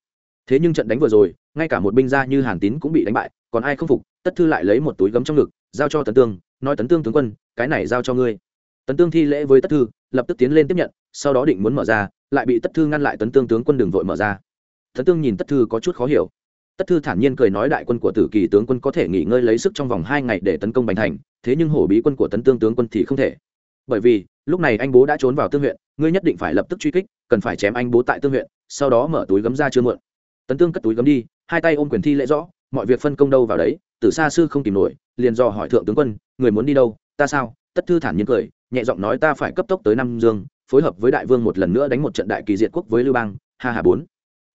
Thế nhưng trận đánh vừa rồi, ngay cả một binh gia như hàn tín cũng bị đánh bại, còn ai không phục, tất thư lại lấy một túi gấm trong ngực, giao cho tấn tương, nói tấn tương tướng quân, cái này giao cho ngươi. Tấn tương thi lễ với tất thư, lập tức tiến lên tiếp nhận, sau đó định muốn mở ra, lại bị tất thư ngăn lại tấn tương tướng quân đường vội mở ra. Tấn tương nhìn tất thư có chút khó hiểu tất thư thản nhiên cười nói đại quân của tử kỳ tướng quân có thể nghỉ ngơi lấy sức trong vòng hai ngày để tấn công bành thành, thế nhưng hổ bí quân của tấn tương tướng quân thì không thể. Bởi vì, lúc này anh bố đã trốn vào tương huyện, ngươi nhất định phải lập tức truy kích, cần phải chém anh bố tại tương huyện, sau đó mở túi gấm ra chưa muộn. Tấn tương cất túi gấm đi, hai tay ôm quyền thi lễ rõ, mọi việc phân công đâu vào đấy, tử sa sư không tìm nổi, liền dò hỏi thượng tướng quân, người muốn đi đâu, ta sao? Tất thư thản nhiên cười, nhẹ giọng nói ta phải cấp tốc tới nam dương, phối hợp với đại vương một lần nữa đánh một trận đại kỳ diệt quốc với lưu bang, ha hà bốn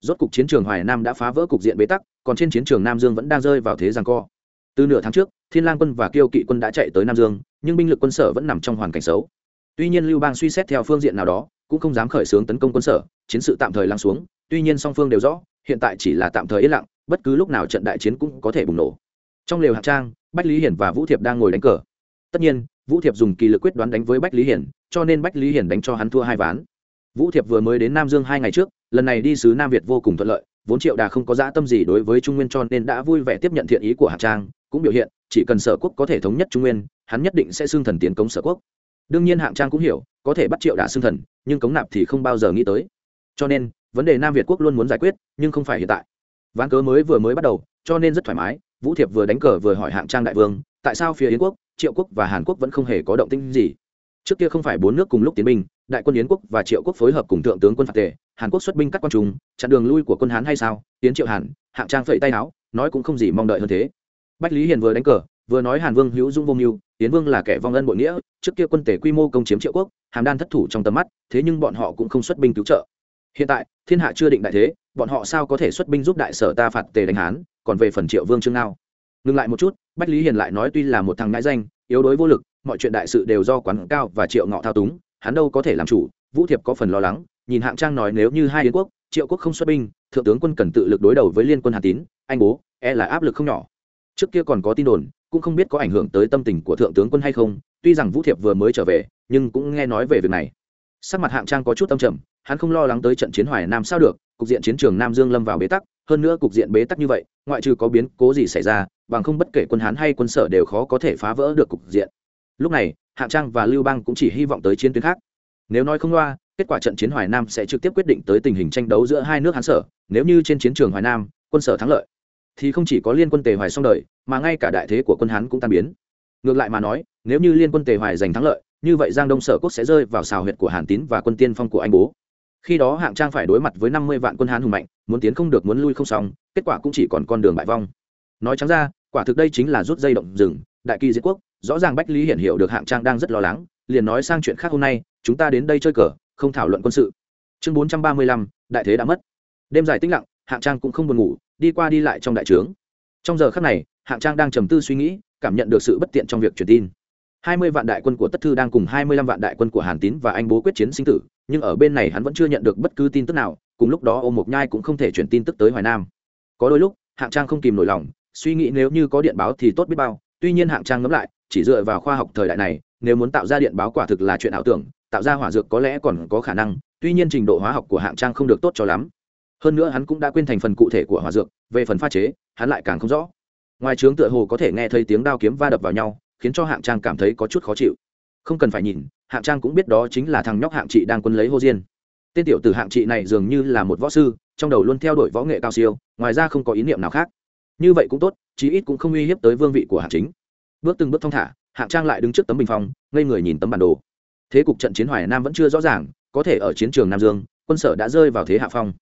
rốt cục chiến trường hoài nam đã phá vỡ cục diện bế tắc, còn trên chiến trường nam dương vẫn đang rơi vào thế giằng co. Từ nửa tháng trước, thiên lang quân và kiêu kỵ quân đã chạy tới nam dương, nhưng binh lực quân sở vẫn nằm trong hoàn cảnh xấu. Tuy nhiên lưu bang suy xét theo phương diện nào đó, cũng không dám khởi xướng tấn công quân sở, chiến sự tạm thời lắng xuống, tuy nhiên song phương đều rõ, hiện tại chỉ là tạm thời yên lặng, bất cứ lúc nào trận đại chiến cũng có thể bùng nổ. Trong lều hạng trang, bách lý hiển và vũ thiệp đang ngồi đánh cờ. Tất nhiên, vũ thiệp dùng kỳ lực quyết đoán đánh với bách lý hiển, cho nên bách lý hiển đánh cho hắn thua hai ván. Vũ thiệp vừa mới đến nam dương hai ngày trước lần này đi sứ nam việt vô cùng thuận lợi, vốn triệu đà không có dã tâm gì đối với trung nguyên cho nên đã vui vẻ tiếp nhận thiện ý của hạng trang, cũng biểu hiện, chỉ cần sở quốc có thể thống nhất trung nguyên, hắn nhất định sẽ xưng thần tiến cống sở quốc. Đương nhiên hạng trang cũng hiểu, có thể bắt triệu đà xưng thần, nhưng cống nạp thì không bao giờ nghĩ tới. Cho nên, vấn đề nam việt quốc luôn muốn giải quyết, nhưng không phải hiện tại. Ván cớ mới vừa mới bắt đầu, cho nên rất thoải mái, vũ thiệp vừa đánh cờ vừa hỏi hạng trang đại vương, tại sao phía yến quốc, triệu quốc và hàn quốc vẫn không hề có động tĩnh gì? Trước kia không phải bốn nước cùng lúc tiến binh, đại quân yến quốc và triệu quốc phối hợp cùng thượng tướng quân phạt tề hàn quốc xuất binh cắt quan trung, chặn đường lui của quân hán hay sao? Tiến triệu hàn, hạng trang phẩy tay áo, nói cũng không gì mong đợi hơn thế. Bách lý hiền vừa đánh cờ, vừa nói hàn vương hữu dung vô mưu tiến vương là kẻ vong ân bội nghĩa, trước kia quân tể quy mô công chiếm triệu quốc, hàm đan thất thủ trong tầm mắt, thế nhưng bọn họ cũng không xuất binh cứu trợ. Hiện tại, thiên hạ chưa định đại thế, bọn họ sao có thể xuất binh giúp đại sở ta phạt tề đánh hán, còn về phần triệu vương chương nào ngừng lại một chút, bách lý hiền lại nói tuy là một thằng ngãi danh, yếu đuối vô lực, mọi chuyện đại sự đều do quán cao và triệu ngọ thao túng, hắn đâu có thể làm chủ, vũ thiệp có phần lo lắng nhìn hạng trang nói nếu như hai yến quốc, triệu quốc không xuất binh, thượng tướng quân cần tự lực đối đầu với liên quân hà tín, anh bố e là áp lực không nhỏ. Trước kia còn có tin đồn, cũng không biết có ảnh hưởng tới tâm tình của thượng tướng quân hay không, tuy rằng vũ thiệp vừa mới trở về, nhưng cũng nghe nói về việc này. Sắc mặt hạng trang có chút âm trầm, hắn không lo lắng tới trận chiến hoài nam sao được, cục diện chiến trường nam dương lâm vào bế tắc, hơn nữa cục diện bế tắc như vậy, ngoại trừ có biến cố gì xảy ra, bằng không bất kể quân hán hay quân sở đều khó có thể phá vỡ được cục diện. Lúc này, hạng trang và lưu bang cũng chỉ hy vọng tới chiến tuyến khác. Nếu nói không loa kết quả trận chiến hoài nam sẽ trực tiếp quyết định tới tình hình tranh đấu giữa hai nước hán sở. Nếu như trên chiến trường hoài nam, quân sở thắng lợi, thì không chỉ có liên quân tề hoài xong đời, mà ngay cả đại thế của quân hán cũng tan biến. Ngược lại mà nói, nếu như liên quân tề hoài giành thắng lợi, như vậy giang đông sở quốc sẽ rơi vào xào huyệt của hàn tín và quân tiên phong của anh bố. Khi đó hạng trang phải đối mặt với năm mươi vạn quân hán hùng mạnh, muốn tiến không được muốn lui không xong, kết quả cũng chỉ còn con đường bại vong. Nói trắng ra, quả thực đây chính là rút dây động rừng. Đại kỳ diệt quốc, rõ ràng bách lý hiển hiểu được hạng trang đang rất lo lắng, liền nói sang chuyện khác hôm nay, chúng ta đến đây chơi cờ không thảo luận quân sự. Chương bốn trăm ba mươi lăm, đại thế đã mất. Đêm dài tĩnh lặng, hạng trang cũng không buồn ngủ, đi qua đi lại trong đại trướng. Trong giờ khắc này, hạng trang đang trầm tư suy nghĩ, cảm nhận được sự bất tiện trong việc truyền tin. Hai mươi vạn đại quân của tất thư đang cùng hai mươi lăm vạn đại quân của hàn tín và anh bố quyết chiến sinh tử, nhưng ở bên này hắn vẫn chưa nhận được bất cứ tin tức nào, cùng lúc đó ô mộc nhai cũng không thể chuyển tin tức tới hoài nam. Có đôi lúc, hạng trang không kìm nổi lòng, suy nghĩ nếu như có điện báo thì tốt biết bao, tuy nhiên hạng trang ngẫm lại, chỉ dựa vào khoa học thời đại này, nếu muốn tạo ra điện báo quả thực là chuyện ảo tưởng tạo ra hỏa dược có lẽ còn có khả năng, tuy nhiên trình độ hóa học của hạng trang không được tốt cho lắm. Hơn nữa hắn cũng đã quên thành phần cụ thể của hỏa dược, về phần pha chế, hắn lại càng không rõ. Ngoài trướng tựa hồ có thể nghe thấy tiếng đao kiếm va đập vào nhau, khiến cho hạng trang cảm thấy có chút khó chịu. Không cần phải nhìn, hạng trang cũng biết đó chính là thằng nhóc hạng trị đang quân lấy hô diên. Tên tiểu tử hạng trị này dường như là một võ sư, trong đầu luôn theo đuổi võ nghệ cao siêu, ngoài ra không có ý niệm nào khác. Như vậy cũng tốt, chí ít cũng không uy hiếp tới vương vị của hạng chính. Bước từng bước thong thả, hạng trang lại đứng trước tấm bình phong, ngây người nhìn tấm bản đồ thế cục trận chiến hoài nam vẫn chưa rõ ràng, có thể ở chiến trường nam dương, quân sở đã rơi vào thế hạ phong.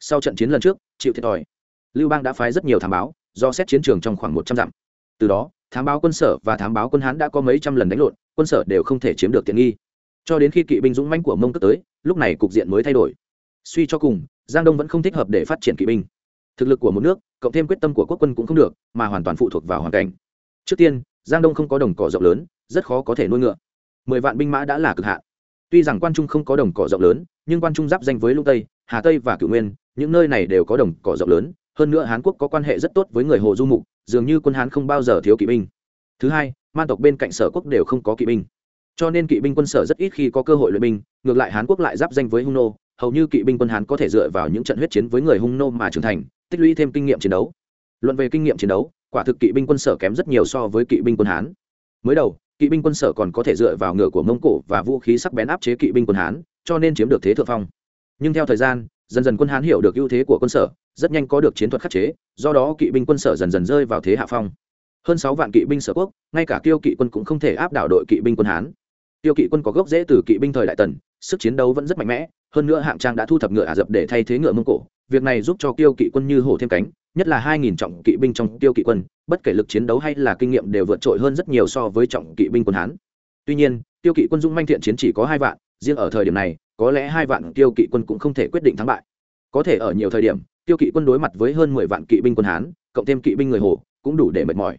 Sau trận chiến lần trước, chịu thiệt thòi. Lưu bang đã phái rất nhiều thám báo, do xét chiến trường trong khoảng một trăm dặm. Từ đó, thám báo quân sở và thám báo quân hán đã có mấy trăm lần đánh lộn, quân sở đều không thể chiếm được tiện nghi. Cho đến khi kỵ binh dũng mãnh của mông cất tới, lúc này cục diện mới thay đổi. Suy cho cùng, giang đông vẫn không thích hợp để phát triển kỵ binh. Thực lực của một nước, cộng thêm quyết tâm của quốc quân cũng không được, mà hoàn toàn phụ thuộc vào hoàn cảnh. Trước tiên, giang đông không có đồng cỏ rộng lớn, rất khó có thể nuôi ngựa mười vạn binh mã đã là cực hạn. Tuy rằng quan trung không có đồng cỏ rộng lớn, nhưng quan trung giáp danh với lũng tây, hà tây và cửu nguyên, những nơi này đều có đồng cỏ rộng lớn, hơn nữa hán quốc có quan hệ rất tốt với người hồ du mục, dường như quân hán không bao giờ thiếu kỵ binh. Thứ hai, man tộc bên cạnh sở quốc đều không có kỵ binh. Cho nên kỵ binh quân sở rất ít khi có cơ hội luyện binh, ngược lại hán quốc lại giáp danh với hung nô, hầu như kỵ binh quân hán có thể dựa vào những trận huyết chiến với người hung nô mà trưởng thành, tích lũy thêm kinh nghiệm chiến đấu. Luận về kinh nghiệm chiến đấu, quả thực kỵ binh quân sở kém rất nhiều so với kỵ binh quân hán. Mới đầu kỵ binh quân sở còn có thể dựa vào ngựa của mông cổ và vũ khí sắc bén áp chế kỵ binh quân hán, cho nên chiếm được thế thượng phong. Nhưng theo thời gian, dần dần quân hán hiểu được ưu thế của quân sở, rất nhanh có được chiến thuật khắc chế, do đó kỵ binh quân sở dần dần rơi vào thế hạ phong. Hơn sáu vạn kỵ binh sở quốc, ngay cả tiêu kỵ quân cũng không thể áp đảo đội kỵ binh quân hán. Tiêu kỵ quân có gốc rễ từ kỵ binh thời đại tần, sức chiến đấu vẫn rất mạnh mẽ, hơn nữa hạng trang đã thu thập ngựa ả rập để thay thế ngựa mông cổ, việc này giúp cho tiêu kỵ quân như hổ thêm cánh nhất là hai nghìn trọng kỵ binh trong tiêu kỵ quân, bất kể lực chiến đấu hay là kinh nghiệm đều vượt trội hơn rất nhiều so với trọng kỵ binh quân hán. Tuy nhiên, tiêu kỵ quân dung manh thiện chiến chỉ có hai vạn, riêng ở thời điểm này, có lẽ hai vạn tiêu kỵ quân cũng không thể quyết định thắng bại. Có thể ở nhiều thời điểm, tiêu kỵ quân đối mặt với hơn mười vạn kỵ binh quân hán, cộng thêm kỵ binh người hồ, cũng đủ để mệt mỏi.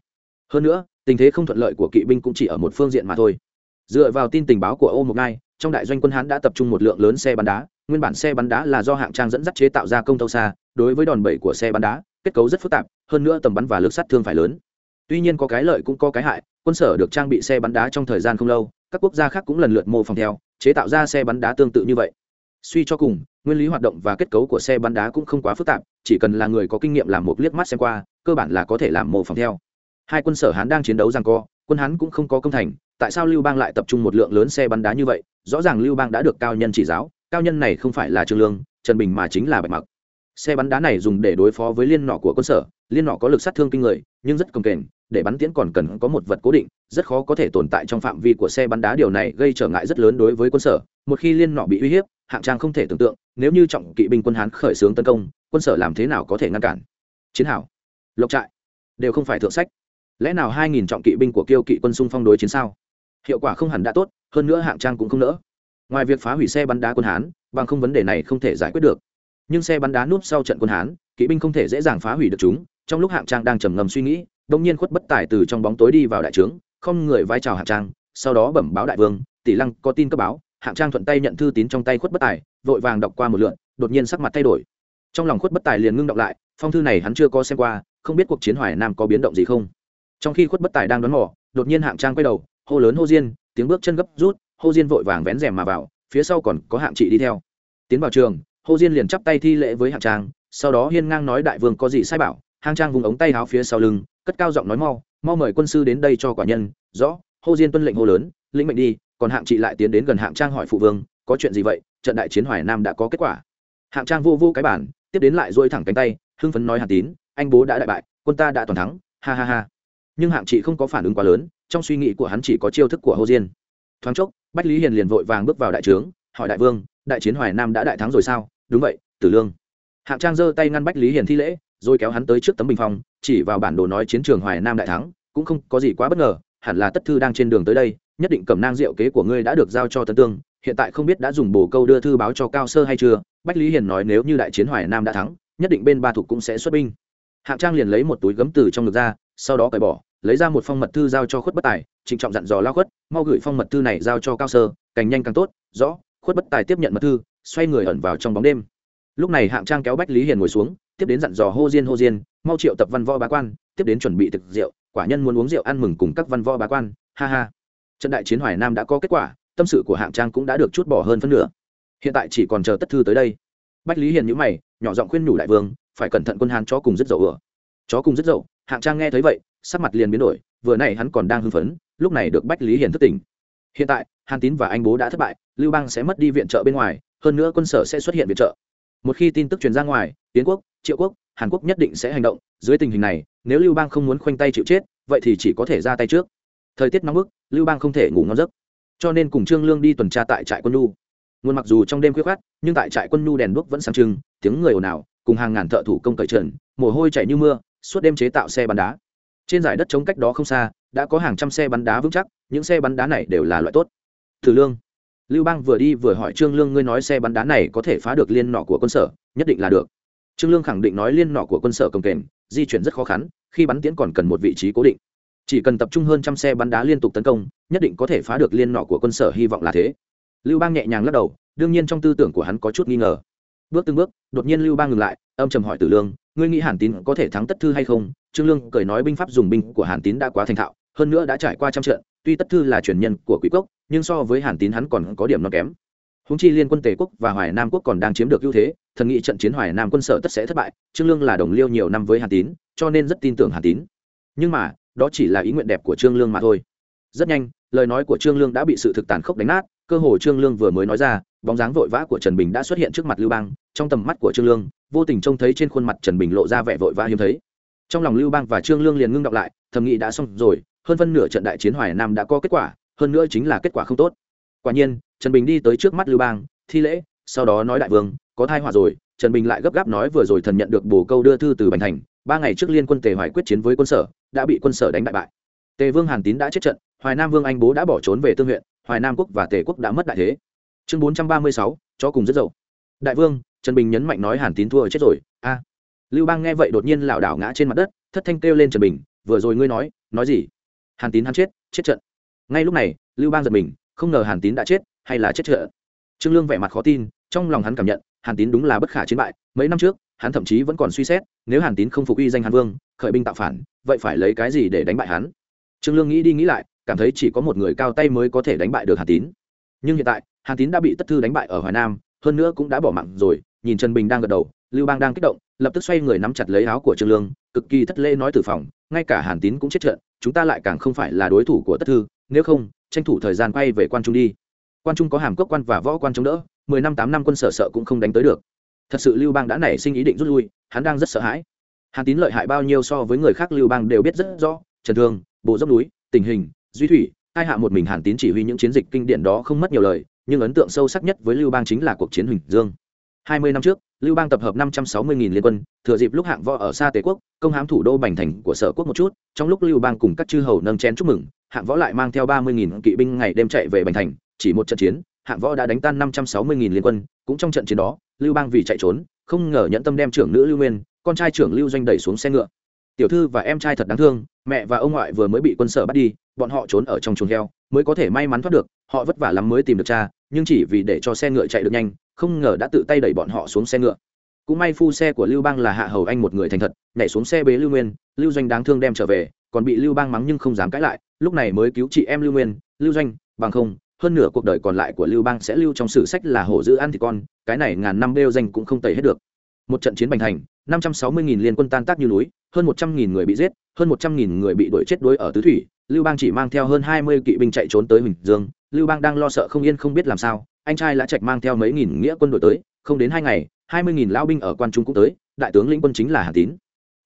Hơn nữa, tình thế không thuận lợi của kỵ binh cũng chỉ ở một phương diện mà thôi. Dựa vào tin tình báo của ô mộc ngai, trong đại doanh quân hán đã tập trung một lượng lớn xe bắn đá, nguyên bản xe bắn đá là do hạng trang dẫn dắt chế tạo ra công tâu xa, đối với đòn bẩy của xe bắn đá kết cấu rất phức tạp, hơn nữa tầm bắn và lực sát thương phải lớn. Tuy nhiên có cái lợi cũng có cái hại, quân sở được trang bị xe bắn đá trong thời gian không lâu, các quốc gia khác cũng lần lượt mô phỏng theo, chế tạo ra xe bắn đá tương tự như vậy. Suy cho cùng, nguyên lý hoạt động và kết cấu của xe bắn đá cũng không quá phức tạp, chỉ cần là người có kinh nghiệm làm một liếc mắt xem qua, cơ bản là có thể làm mô phỏng theo. Hai quân sở hán đang chiến đấu rằng co, quân hán cũng không có công thành, tại sao lưu bang lại tập trung một lượng lớn xe bắn đá như vậy? Rõ ràng lưu bang đã được cao nhân chỉ giáo, cao nhân này không phải là trương lương, trần bình mà chính là bạch mặc xe bắn đá này dùng để đối phó với liên nọ của quân sở. Liên nọ có lực sát thương kinh người, nhưng rất cồng kềnh. Để bắn tiễn còn cần có một vật cố định, rất khó có thể tồn tại trong phạm vi của xe bắn đá. Điều này gây trở ngại rất lớn đối với quân sở. Một khi liên nọ bị uy hiếp, hạng trang không thể tưởng tượng, nếu như trọng kỵ binh quân hán khởi xướng tấn công, quân sở làm thế nào có thể ngăn cản? Chiến hảo lộc trại, đều không phải thượng sách. Lẽ nào hai nghìn trọng kỵ binh của kiêu kỵ quân xung phong đối chiến sao? Hiệu quả không hẳn đã tốt, hơn nữa hạng trang cũng không nỡ. Ngoài việc phá hủy xe bắn đá quân hán, bằng không vấn đề này không thể giải quyết được nhưng xe bắn đá núp sau trận quân hán, kỵ binh không thể dễ dàng phá hủy được chúng. Trong lúc hạng trang đang trầm ngầm suy nghĩ, đông nhiên khuất bất tài từ trong bóng tối đi vào đại trướng, không người vai chào hạng trang, sau đó bẩm báo đại vương, tỷ lăng có tin cấp báo. Hạng trang thuận tay nhận thư tín trong tay khuất bất tài, vội vàng đọc qua một lượn đột nhiên sắc mặt thay đổi. Trong lòng khuất bất tài liền ngưng đọc lại, phong thư này hắn chưa có xem qua, không biết cuộc chiến hoài nam có biến động gì không. Trong khi khuất bất tài đang đón mò, đột nhiên hạng trang quay đầu, hô lớn hô diên, tiếng bước chân gấp rút, hô diên vội vàng vén rèm mà vào, phía sau còn có hạng trị đi theo. Tiến vào trường hô diên liền chắp tay thi lễ với hạng trang, sau đó hiên ngang nói đại vương có gì sai bảo, hạng trang vùng ống tay áo phía sau lưng, cất cao giọng nói mau mau mời quân sư đến đây cho quả nhân, rõ, hô diên tuân lệnh hô lớn, lĩnh mệnh đi, còn hạng chị lại tiến đến gần hạng trang hỏi phụ vương, có chuyện gì vậy, trận đại chiến hoài nam đã có kết quả. Hạng trang vô vô cái bản tiếp đến lại dôi thẳng cánh tay, hưng phấn nói hàn tín, anh bố đã đại bại, quân ta đã toàn thắng, ha ha ha. Nhưng hạng chị không có phản ứng quá lớn, trong suy nghĩ của hắn chỉ có chiêu thức của Hô diên. Thoáng chốc, bách lý hiền liền vội vàng bước vào đại trướng, hỏi đại vương đại chiến hoài nam đã đại thắng rồi sao? Đúng vậy, tử lương. Hạng trang giơ tay ngăn bách lý hiền thi lễ, rồi kéo hắn tới trước tấm bình phong, chỉ vào bản đồ nói chiến trường hoài nam đại thắng, cũng không có gì quá bất ngờ, hẳn là tất thư đang trên đường tới đây, nhất định cầm nang diệu kế của ngươi đã được giao cho tấn tương, hiện tại không biết đã dùng bồ câu đưa thư báo cho cao sơ hay chưa? Bách lý hiền nói nếu như đại chiến hoài nam đã thắng, nhất định bên ba thục cũng sẽ xuất binh. Hạng trang liền lấy một túi gấm từ trong ngực ra, sau đó cởi bỏ, lấy ra một phong mật thư giao cho khuất bất tài, trịnh trọng dặn dò lao khuất, mau gửi phong mật thư này giao cho cao sơ, càng nhanh càng tốt, rõ khuất bất tài tiếp nhận mật thư, xoay người ẩn vào trong bóng đêm. Lúc này hạng trang kéo bách lý hiền ngồi xuống, tiếp đến dặn dò hô diên hô diên, mau triệu tập văn võ bá quan, tiếp đến chuẩn bị thực rượu, quả nhân muốn uống rượu ăn mừng cùng các văn võ bá quan. Ha ha. Trận đại chiến hoài nam đã có kết quả, tâm sự của hạng trang cũng đã được chút bỏ hơn phân nửa. Hiện tại chỉ còn chờ tất thư tới đây. Bách lý hiền nhữ mày, nhỏ giọng khuyên nhủ đại vương, phải cẩn thận quân hán chó cùng rất dậu ửa chó cùng rất dậu? Hạng trang nghe thấy vậy, sắc mặt liền biến đổi, vừa này hắn còn đang hưng phấn, lúc này được bách lý hiền thất tỉnh. Hiện tại hàn tín và anh bố đã thất bại, lưu bang sẽ mất đi viện trợ bên ngoài, hơn nữa quân sở sẽ xuất hiện viện trợ. Một khi tin tức truyền ra ngoài tiến quốc, triệu quốc, hàn quốc nhất định sẽ hành động. Dưới tình hình này, nếu lưu bang không muốn khoanh tay chịu chết, vậy thì chỉ có thể ra tay trước. Thời tiết nóng bức, lưu bang không thể ngủ ngon giấc. Cho nên cùng trương lương đi tuần tra tại trại quân nhu. Nguồn mặc dù trong đêm khuya khát nhưng tại trại quân nhu đèn đuốc vẫn sáng trưng, tiếng người ồn ào, cùng hàng ngàn thợ thủ công cởi trần, mồ hôi chảy như mưa, suốt đêm chế tạo xe bắn đá. Trên giải đất chống cách đó không xa, đã có hàng trăm xe bắn đá vững chắc, những xe bắn đá này đều là loại tốt thử lương. Lưu bang vừa đi vừa hỏi trương lương, ngươi nói xe bắn đá này có thể phá được liên nọ của quân sở? Nhất định là được. Trương lương khẳng định nói liên nọ của quân sở công kềnh, di chuyển rất khó khăn, khi bắn tiễn còn cần một vị trí cố định. Chỉ cần tập trung hơn trăm xe bắn đá liên tục tấn công, nhất định có thể phá được liên nọ của quân sở, hy vọng là thế. Lưu bang nhẹ nhàng lắc đầu, đương nhiên trong tư tưởng của hắn có chút nghi ngờ. Bước từng bước, đột nhiên lưu bang ngừng lại, âm trầm hỏi tử lương, ngươi nghĩ hàn tín có thể thắng tất thư hay không? Trương lương cười nói, binh pháp dùng binh của hàn tín đã quá thành thạo hơn nữa đã trải qua trăm trận, tuy tất thư là truyền nhân của quý quốc, nhưng so với hàn tín hắn còn có điểm nó kém. Húng chi liên quân tề quốc và hoài nam quốc còn đang chiếm được ưu thế, thần nghĩ trận chiến hoài nam quân sở tất sẽ thất bại, trương lương là đồng liêu nhiều năm với hàn tín, cho nên rất tin tưởng hàn tín. Nhưng mà, đó chỉ là ý nguyện đẹp của trương lương mà thôi. Rất nhanh, lời nói của trương lương đã bị sự thực tàn khốc đánh nát, cơ hồ trương lương vừa mới nói ra, bóng dáng vội vã của trần bình đã xuất hiện trước mặt lưu bang, trong tầm mắt của trương lương, vô tình trông thấy trên khuôn mặt trần bình lộ ra vẻ vội vã hiếm thấy. Trong lòng lưu bang và trương lương liền ngưng đọc lại, thầm nghĩ đã xong rồi hơn phân nửa trận đại chiến hoài nam đã có kết quả, hơn nữa chính là kết quả không tốt. Quả nhiên, trần bình đi tới trước mắt lưu bang, thi lễ, sau đó nói đại vương, có thai họa rồi, trần bình lại gấp gáp nói vừa rồi thần nhận được bồ câu đưa thư từ bành thành, ba ngày trước liên quân tề hoài quyết chiến với quân sở, đã bị quân sở đánh bại bại. Tề vương hàn tín đã chết trận, hoài nam vương anh bố đã bỏ trốn về tương huyện, hoài nam quốc và tề quốc đã mất đại thế. Chương bốn trăm ba mươi sáu, cho cùng rất dậu. Đại vương, trần bình nhấn mạnh nói hàn tín thua chết rồi, a. Lưu bang nghe vậy đột nhiên lảo đảo ngã trên mặt đất, thất thanh kêu lên trần bình, vừa rồi ngươi nói nói gì? Hàn tín hắn chết chết trận. Ngay lúc này, lưu bang giật mình, không ngờ hàn tín đã chết hay là chết trận. Trương lương vẻ mặt khó tin, trong lòng hắn cảm nhận, hàn tín đúng là bất khả chiến bại, mấy năm trước, hắn thậm chí vẫn còn suy xét, nếu hàn tín không phục uy danh hàn vương, khởi binh tạo phản, vậy phải lấy cái gì để đánh bại hắn? Trương lương nghĩ đi nghĩ lại, cảm thấy chỉ có một người cao tay mới có thể đánh bại được hàn tín. Nhưng hiện tại, hàn tín đã bị tất thư đánh bại ở hoài nam, hơn nữa cũng đã bỏ mạng rồi, nhìn trần bình đang gật đầu lưu bang đang kích động, lập tức xoay người nắm chặt lấy áo của trương lương, cực kỳ thất lễ nói từ phòng, ngay cả hàn tín cũng chết trận, chúng ta lại càng không phải là đối thủ của tất thư, nếu không, tranh thủ thời gian quay về quan trung đi. Quan trung có hàm cốc quan và võ quan chống đỡ, mười năm tám năm quân sở sợ cũng không đánh tới được. Thật sự lưu bang đã nảy sinh ý định rút lui, hắn đang rất sợ hãi. Hàn tín lợi hại bao nhiêu so với người khác lưu bang đều biết rất rõ, trần thương, bộ dốc núi, tình hình, duy thủy, hai hạ một mình hàn tín chỉ huy những chiến dịch kinh điển đó không mất nhiều lời, nhưng ấn tượng sâu sắc nhất với lưu bang chính là cuộc chiến huỳnh dương. Hai mươi năm trước lưu bang tập hợp năm trăm sáu mươi nghìn liên quân, thừa dịp lúc hạng võ ở xa tề quốc, công hám thủ đô bành thành của sở quốc một chút, trong lúc lưu bang cùng các chư hầu nâng chén chúc mừng, hạng võ lại mang theo ba mươi nghìn kỵ binh ngày đêm chạy về bành thành, chỉ một trận chiến, hạng võ đã đánh tan năm trăm sáu mươi nghìn liên quân, cũng trong trận chiến đó, lưu bang vì chạy trốn, không ngờ nhẫn tâm đem trưởng nữ lưu nguyên, con trai trưởng lưu doanh đẩy xuống xe ngựa. Tiểu thư và em trai thật đáng thương, mẹ và ông ngoại vừa mới bị quân sở bắt đi, bọn họ trốn ở trong chuồng heo, mới có thể may mắn thoát được, họ vất vả lắm mới tìm được cha, nhưng chỉ vì để cho xe ngựa chạy được nhanh không ngờ đã tự tay đẩy bọn họ xuống xe ngựa. Cũng may phu xe của lưu bang là hạ hầu anh một người thành thật, nhảy xuống xe bế lưu nguyên, lưu doanh đáng thương đem trở về, còn bị lưu bang mắng nhưng không dám cãi lại, lúc này mới cứu chị em lưu nguyên, lưu doanh, bằng không, hơn nửa cuộc đời còn lại của lưu bang sẽ lưu trong sử sách là hổ giữ ăn thì con, cái này ngàn năm đeo danh cũng không tẩy hết được. Một trận chiến bành thành năm trăm sáu mươi nghìn liên quân tan tác như núi, hơn một trăm nghìn người bị giết, hơn một trăm nghìn người bị đuổi chết đuối ở tứ thủy, lưu bang chỉ mang theo hơn hai mươi kỵ binh chạy trốn tới huỳnh dương, lưu bang đang lo sợ không yên không biết làm sao anh trai lã trạch mang theo mấy nghìn nghĩa quân đội tới, không đến hai ngày, hai mươi nghìn lão binh ở quan trung cũng tới, đại tướng lĩnh quân chính là Hà tín.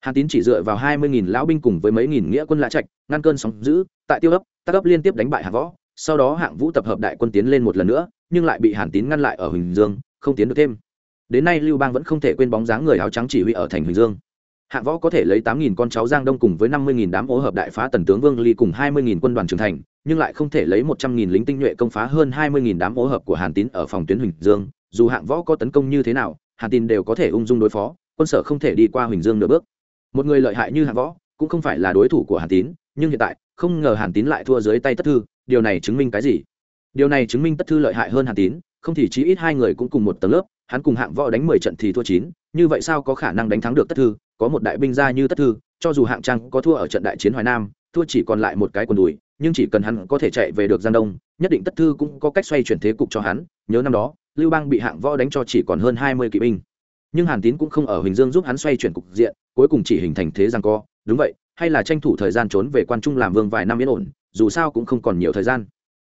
Hà tín chỉ dựa vào hai mươi nghìn lão binh cùng với mấy nghìn nghĩa quân lã trạch, ngăn cơn sóng giữ tại tiêu ấp, tác ấp liên tiếp đánh bại hạ võ, sau đó hạng vũ tập hợp đại quân tiến lên một lần nữa, nhưng lại bị hàn tín ngăn lại ở huỳnh dương, không tiến được thêm. Đến nay lưu bang vẫn không thể quên bóng dáng người áo trắng chỉ huy ở thành huỳnh dương. Hạng võ có thể lấy tám nghìn con cháu giang đông cùng với năm mươi nghìn đám ố hợp đại phá tần tướng vương ly cùng hai mươi nghìn quân đoàn trưởng thành nhưng lại không thể lấy một trăm nghìn lính tinh nhuệ công phá hơn hai mươi nghìn đám ố hợp của hàn tín ở phòng tuyến huỳnh dương. Dù hạng võ có tấn công như thế nào, hàn tín đều có thể ung dung đối phó, quân sở không thể đi qua huỳnh dương nửa bước. Một người lợi hại như hạng võ, cũng không phải là đối thủ của hàn tín, nhưng hiện tại, không ngờ hàn tín lại thua dưới tay tất thư, điều này chứng minh cái gì? Điều này chứng minh tất thư lợi hại hơn hàn tín, không thì chí ít hai người cũng cùng một tầng lớp, hắn cùng hạng võ đánh mười trận thì thua chín, như vậy sao có khả năng đánh thắng được tất thư? Có một đại binh gia như tất thư, cho dù hạng trang có thua ở trận đại chiến hoài nam, thua chỉ còn lại một cái quần đùi nhưng chỉ cần hắn có thể chạy về được giang đông, nhất định tất thư cũng có cách xoay chuyển thế cục cho hắn. Nhớ năm đó, lưu bang bị hạng võ đánh cho chỉ còn hơn hai mươi kỵ binh. Nhưng hàn tín cũng không ở huỳnh dương giúp hắn xoay chuyển cục diện, cuối cùng chỉ hình thành thế rằng co. Đúng vậy, hay là tranh thủ thời gian trốn về quan trung làm vương vài năm yên ổn, dù sao cũng không còn nhiều thời gian.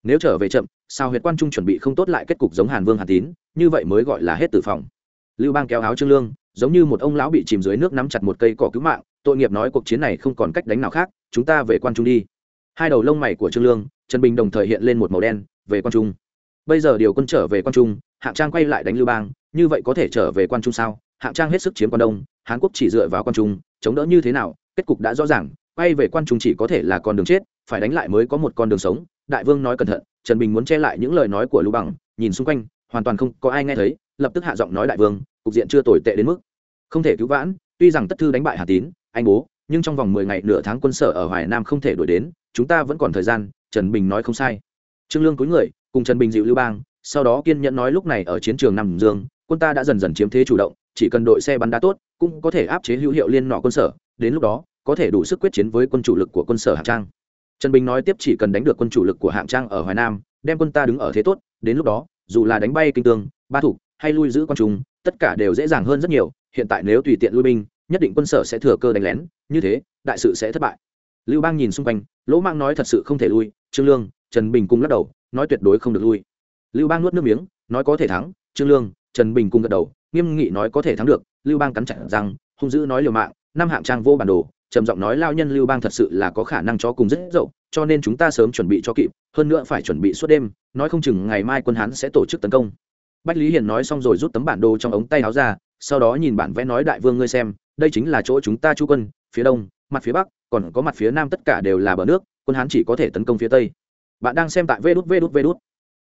Nếu trở về chậm, sao huyệt quan trung chuẩn bị không tốt lại kết cục giống hàn vương hàn tín, như vậy mới gọi là hết tử phòng. Lưu bang kéo áo trương lương, giống như một ông lão bị chìm dưới nước nắm chặt một cây cỏ cứu mạng, tội nghiệp nói cuộc chiến này không còn cách đánh nào khác, chúng ta về quan trung đi hai đầu lông mày của trương lương, trần bình đồng thời hiện lên một màu đen, về quan trung. Bây giờ điều quân trở về quan trung, hạng trang quay lại đánh lưu bang, như vậy có thể trở về quan trung sao? Hạng trang hết sức chiếm quan đông, hán quốc chỉ dựa vào quan trung, chống đỡ như thế nào, kết cục đã rõ ràng, quay về quan trung chỉ có thể là con đường chết, phải đánh lại mới có một con đường sống. Đại vương nói cẩn thận, trần bình muốn che lại những lời nói của lưu bằng nhìn xung quanh, hoàn toàn không có ai nghe thấy, lập tức hạ giọng nói đại vương, cục diện chưa tồi tệ đến mức không thể cứu vãn, tuy rằng tất thư đánh bại hà tín, anh bố nhưng trong vòng mười ngày nửa tháng quân sở ở hoài nam không thể đổi đến, chúng ta vẫn còn thời gian, trần bình nói không sai. Trương lương cúi người, cùng trần bình dịu lưu bang, sau đó kiên nhẫn nói lúc này ở chiến trường nằm dương, quân ta đã dần dần chiếm thế chủ động, chỉ cần đội xe bắn đá tốt, cũng có thể áp chế hữu hiệu liên nọ quân sở, đến lúc đó, có thể đủ sức quyết chiến với quân chủ lực của quân sở hạng trang. Trần bình nói tiếp chỉ cần đánh được quân chủ lực của hạng trang ở hoài nam, đem quân ta đứng ở thế tốt, đến lúc đó, dù là đánh bay kinh tương, ba thủ, hay lui giữ quan trung, tất cả đều dễ dàng hơn rất nhiều, hiện tại nếu tùy tiện lui binh nhất định quân sở sẽ thừa cơ đánh lén, như thế, đại sự sẽ thất bại. Lưu bang nhìn xung quanh, lỗ mang nói thật sự không thể lui, trương lương, trần bình cung lắc đầu, nói tuyệt đối không được lui. Lưu bang nuốt nước miếng, nói có thể thắng, trương lương, trần bình cung gật đầu, nghiêm nghị nói có thể thắng được, lưu bang cắn chặt rằng hung dữ nói liều mạng, năm hạng trang vô bản đồ, trầm giọng nói lao nhân lưu bang thật sự là có khả năng cho cùng rất dậu, cho nên chúng ta sớm chuẩn bị cho kịp, hơn nữa phải chuẩn bị suốt đêm, nói không chừng ngày mai quân hán sẽ tổ chức tấn công. Bách lý hiền nói xong rồi rút tấm bản đồ trong ống tay áo ra, sau đó nhìn bản vẽ nói đại vương ngươi xem đây chính là chỗ chúng ta chú quân, phía đông, mặt phía bắc, còn có mặt phía nam tất cả đều là bờ nước, quân hán chỉ có thể tấn công phía tây. Bạn đang xem tại vê đút vê đút vê đút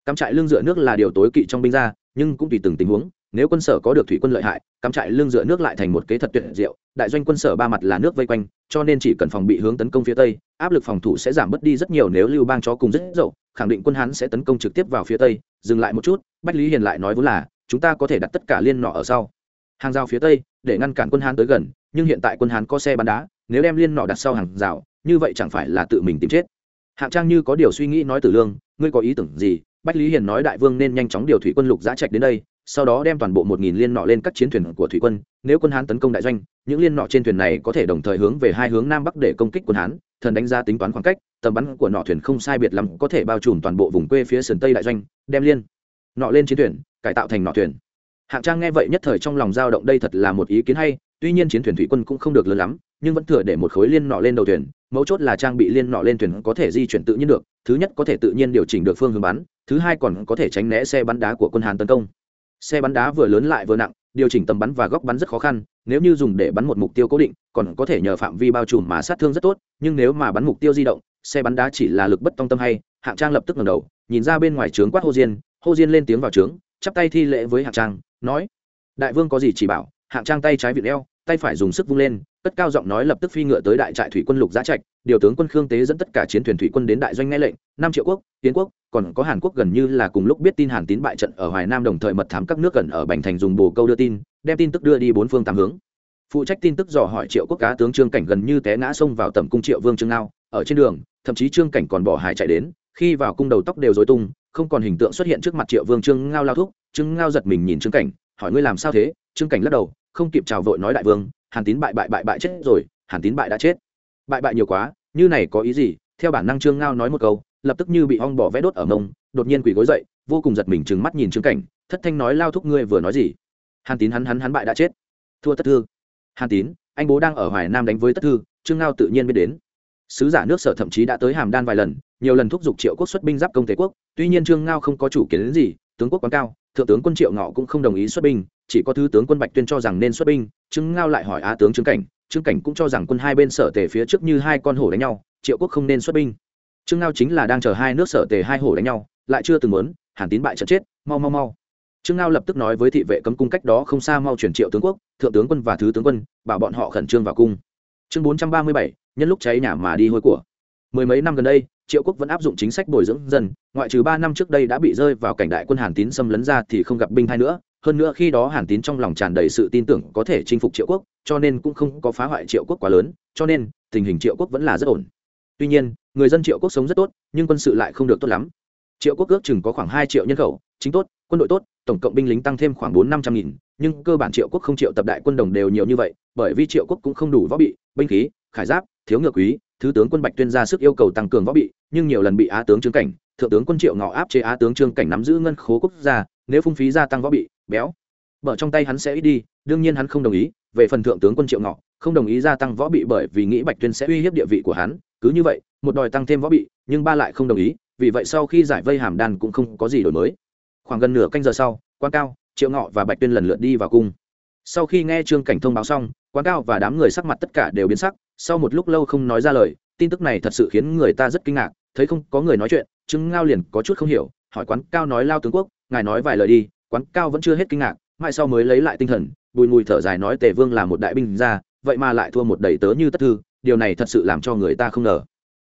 cắm trại lưng dựa nước là điều tối kỵ trong binh ra nhưng cũng tùy từng tình huống, nếu quân sở có được thủy quân lợi hại, cắm trại lưng dựa nước lại thành một kế thật tuyệt diệu, đại doanh quân sở ba mặt là nước vây quanh, cho nên chỉ cần phòng bị hướng tấn công phía tây, áp lực phòng thủ sẽ giảm bớt đi rất nhiều nếu lưu bang chó cùng rất dậu, khẳng định quân hán sẽ tấn công trực tiếp vào phía tây. Dừng lại một chút, bách lý hiền lại nói vốn là, chúng ta có thể đặt tất cả liên nọ ở sau. Hàng rào phía tây để ngăn cản quân hán tới gần, nhưng hiện tại quân hán có xe bắn đá, nếu đem liên nọ đặt sau hàng rào, như vậy chẳng phải là tự mình tìm chết. Hạng trang như có điều suy nghĩ nói tử lương, ngươi có ý tưởng gì? Bách lý hiền nói, đại vương nên nhanh chóng điều thủy quân lục giã trạch đến đây, sau đó đem toàn bộ một nghìn liên nọ lên các chiến thuyền của thủy quân. Nếu quân hán tấn công đại doanh, những liên nọ trên thuyền này có thể đồng thời hướng về hai hướng nam bắc để công kích quân hán. Thần đánh giá tính toán khoảng cách, tầm bắn của nọ thuyền không sai biệt lắm có thể bao trùm toàn bộ vùng quê phía sườn tây đại doanh, đem liên nọ lên chiến thuyền, cải tạo thành nọ thuyền hạng trang nghe vậy nhất thời trong lòng dao động, đây thật là một ý kiến hay, tuy nhiên chiến thuyền thủy quân cũng không được lớn lắm, nhưng vẫn thừa để một khối liên nọ lên đầu thuyền, mấu chốt là trang bị liên nọ lên thuyền có thể di chuyển tự nhiên được, thứ nhất có thể tự nhiên điều chỉnh được phương hướng bắn, thứ hai còn có thể tránh né xe bắn đá của quân hàn tấn công. Xe bắn đá vừa lớn lại vừa nặng, điều chỉnh tầm bắn và góc bắn rất khó khăn, nếu như dùng để bắn một mục tiêu cố định, còn có thể nhờ phạm vi bao trùm mà sát thương rất tốt, nhưng nếu mà bắn mục tiêu di động, xe bắn đá chỉ là lực bất tông tâm hay, hạng trang lập tức ngẩng đầu, nhìn ra bên ngoài trướng quát hô diên hô diên lên tiếng vào trướng, chắp tay thi lễ với hạng trang nói, đại vương có gì chỉ bảo, hạng trang tay trái vịt eo, tay phải dùng sức vung lên, cất cao giọng nói lập tức phi ngựa tới đại trại thủy quân lục giá trạch, điều tướng quân khương tế dẫn tất cả chiến thuyền thủy quân đến đại doanh nghe lệnh, năm triệu quốc, tiến quốc, còn có hàn quốc gần như là cùng lúc biết tin hàn tín bại trận ở hoài nam đồng thời mật thám các nước gần ở bành thành dùng bồ câu đưa tin, đem tin tức đưa đi bốn phương tám hướng. Phụ trách tin tức dò hỏi triệu quốc cá tướng trương cảnh gần như té ngã xông vào tầm cung triệu vương trương ngao, ở trên đường, thậm chí trương cảnh còn bỏ hải chạy đến, khi vào cung đầu tóc đều dối tung không còn hình tượng xuất hiện trước mặt triệu vương trương ngao lao thúc, trương ngao giật mình nhìn trương cảnh, hỏi ngươi làm sao thế? Trương cảnh lắc đầu, không kịp chào vội nói đại vương, hàn tín bại bại bại bại chết rồi, hàn tín bại đã chết. Bại bại nhiều quá, như này có ý gì? Theo bản năng trương ngao nói một câu, lập tức như bị ong bỏ vẽ đốt ở mông, đột nhiên quỳ gối dậy, vô cùng giật mình trừng mắt nhìn trương cảnh, thất thanh nói lao thúc ngươi vừa nói gì? Hàn tín hắn hắn hắn bại đã chết. Thua tất thư. Hàn tín, anh bố đang ở hoài nam đánh với tất thư, trương ngao tự nhiên biết đến sứ giả nước sở thậm chí đã tới hàm đan vài lần, nhiều lần thúc giục triệu quốc xuất binh giáp công tế quốc, tuy nhiên trương ngao không có chủ kiến đến gì, tướng quốc quán cao, thượng tướng quân triệu ngọ cũng không đồng ý xuất binh, chỉ có thứ tướng quân bạch tuyên cho rằng nên xuất binh, trương ngao lại hỏi á tướng trương cảnh trương cảnh cũng cho rằng quân hai bên sở tề phía trước như hai con hổ đánh nhau, triệu quốc không nên xuất binh. Trương ngao chính là đang chờ hai nước sở tề hai hổ đánh nhau, lại chưa từng muốn hàn tín bại trận chết, mau mau mau. Trương ngao lập tức nói với thị vệ cấm cung cách đó không xa mau chuyển triệu tướng quốc, thượng tướng quân và thứ tướng quân, bảo bọn họ khẩn trương vào cung chương bốn trăm ba mươi bảy, nhân lúc cháy nhà mà đi hôi của. Mười mấy năm gần đây, triệu quốc vẫn áp dụng chính sách bồi dưỡng dân, ngoại trừ ba năm trước đây đã bị rơi vào cảnh đại quân hàn tín xâm lấn ra thì không gặp binh hai nữa. Hơn nữa khi đó hàn tín trong lòng tràn đầy sự tin tưởng có thể chinh phục triệu quốc, cho nên cũng không có phá hoại triệu quốc quá lớn, cho nên, tình hình triệu quốc vẫn là rất ổn. Tuy nhiên, người dân triệu quốc sống rất tốt, nhưng quân sự lại không được tốt lắm. Triệu quốc ước chừng có khoảng hai triệu nhân khẩu chính tốt, quân đội tốt, tổng cộng binh lính tăng thêm khoảng bốn năm trăm nghìn, nhưng cơ bản triệu quốc không triệu tập đại quân đồng đều nhiều như vậy, bởi vì triệu quốc cũng không đủ võ bị, binh khí, khải giáp, thiếu ngựa quý, thứ tướng quân bạch tuyên ra sức yêu cầu tăng cường võ bị, nhưng nhiều lần bị á tướng trương cảnh, thượng tướng quân triệu ngọ áp chế á tướng trương cảnh nắm giữ ngân khố quốc gia, nếu phung phí gia tăng võ bị, béo. Bở trong tay hắn sẽ ít đi, đương nhiên hắn không đồng ý, về phần thượng tướng quân triệu ngọ, không đồng ý gia tăng võ bị bởi vì nghĩ bạch tuyên sẽ uy hiếp địa vị của hắn, cứ như vậy, một đòi tăng thêm võ bị, nhưng ba lại không đồng ý, vì vậy sau khi giải vây hàm đan cũng không có gì đổi mới khoảng gần nửa canh giờ sau quan cao, triệu ngọ và bạch tuyên lần lượt đi vào cung. Sau khi nghe trương cảnh thông báo xong quan cao và đám người sắc mặt tất cả đều biến sắc, sau một lúc lâu không nói ra lời, tin tức này thật sự khiến người ta rất kinh ngạc, thấy không, có người nói chuyện, trương ngao liền có chút không hiểu, hỏi quán cao nói lao tướng quốc, ngài nói vài lời đi quán cao vẫn chưa hết kinh ngạc mãi sau mới lấy lại tinh thần, bùi mùi thở dài nói tề vương là một đại binh ra vậy mà lại thua một đầy tớ như tất thư, điều này thật sự làm cho người ta không ngờ.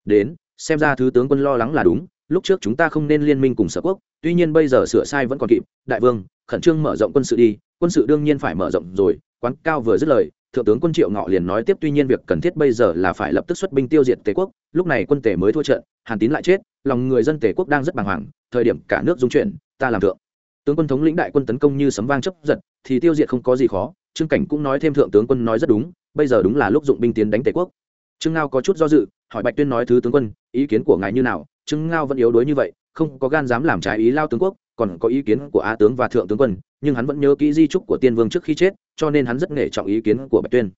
Đến, xem ra thứ tướng quân lo lắng là đúng lúc trước chúng ta không nên liên minh cùng sở quốc, tuy nhiên bây giờ sửa sai vẫn còn kịp. Đại vương, khẩn trương mở rộng quân sự đi. Quân sự đương nhiên phải mở rộng rồi. Quán cao vừa dứt lời, thượng tướng quân triệu ngọ liền nói tiếp, tuy nhiên việc cần thiết bây giờ là phải lập tức xuất binh tiêu diệt tề quốc. Lúc này quân tề mới thua trận, hàn tín lại chết, lòng người dân tề quốc đang rất bàng hoàng, thời điểm cả nước dung chuyển, ta làm thượng. Tướng quân thống lĩnh đại quân tấn công như sấm vang chấp giật, thì tiêu diệt không có gì khó. Trương cảnh cũng nói thêm, thượng tướng quân nói rất đúng, bây giờ đúng là lúc dụng binh tiến đánh tề quốc. Trương ngao có chút do dự, hỏi bạch tuyên nói, thứ tướng quân, ý kiến của ngài như nào? Chứng ngao vẫn yếu đuối như vậy, không có gan dám làm trái ý lao tướng quốc, còn có ý kiến của á tướng và thượng tướng quân, nhưng hắn vẫn nhớ kỹ di trúc của tiên vương trước khi chết, cho nên hắn rất nể trọng ý kiến của bạch tuyên.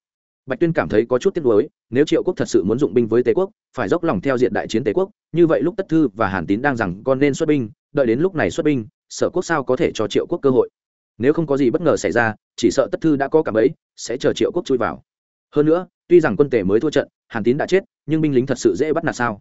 Bạch tuyên cảm thấy có chút tiếc nuối, nếu triệu quốc thật sự muốn dụng binh với tề quốc, phải dốc lòng theo diện đại chiến tề quốc, như vậy lúc tất thư và hàn tín đang rằng con nên xuất binh, đợi đến lúc này xuất binh, sở quốc sao có thể cho triệu quốc cơ hội. Nếu không có gì bất ngờ xảy ra, chỉ sợ tất thư đã có cảm ấy, sẽ chờ triệu quốc chui vào. Hơn nữa, tuy rằng quân tề mới thua trận, hàn tín đã chết, nhưng binh lính thật sự dễ bắt nạt sao?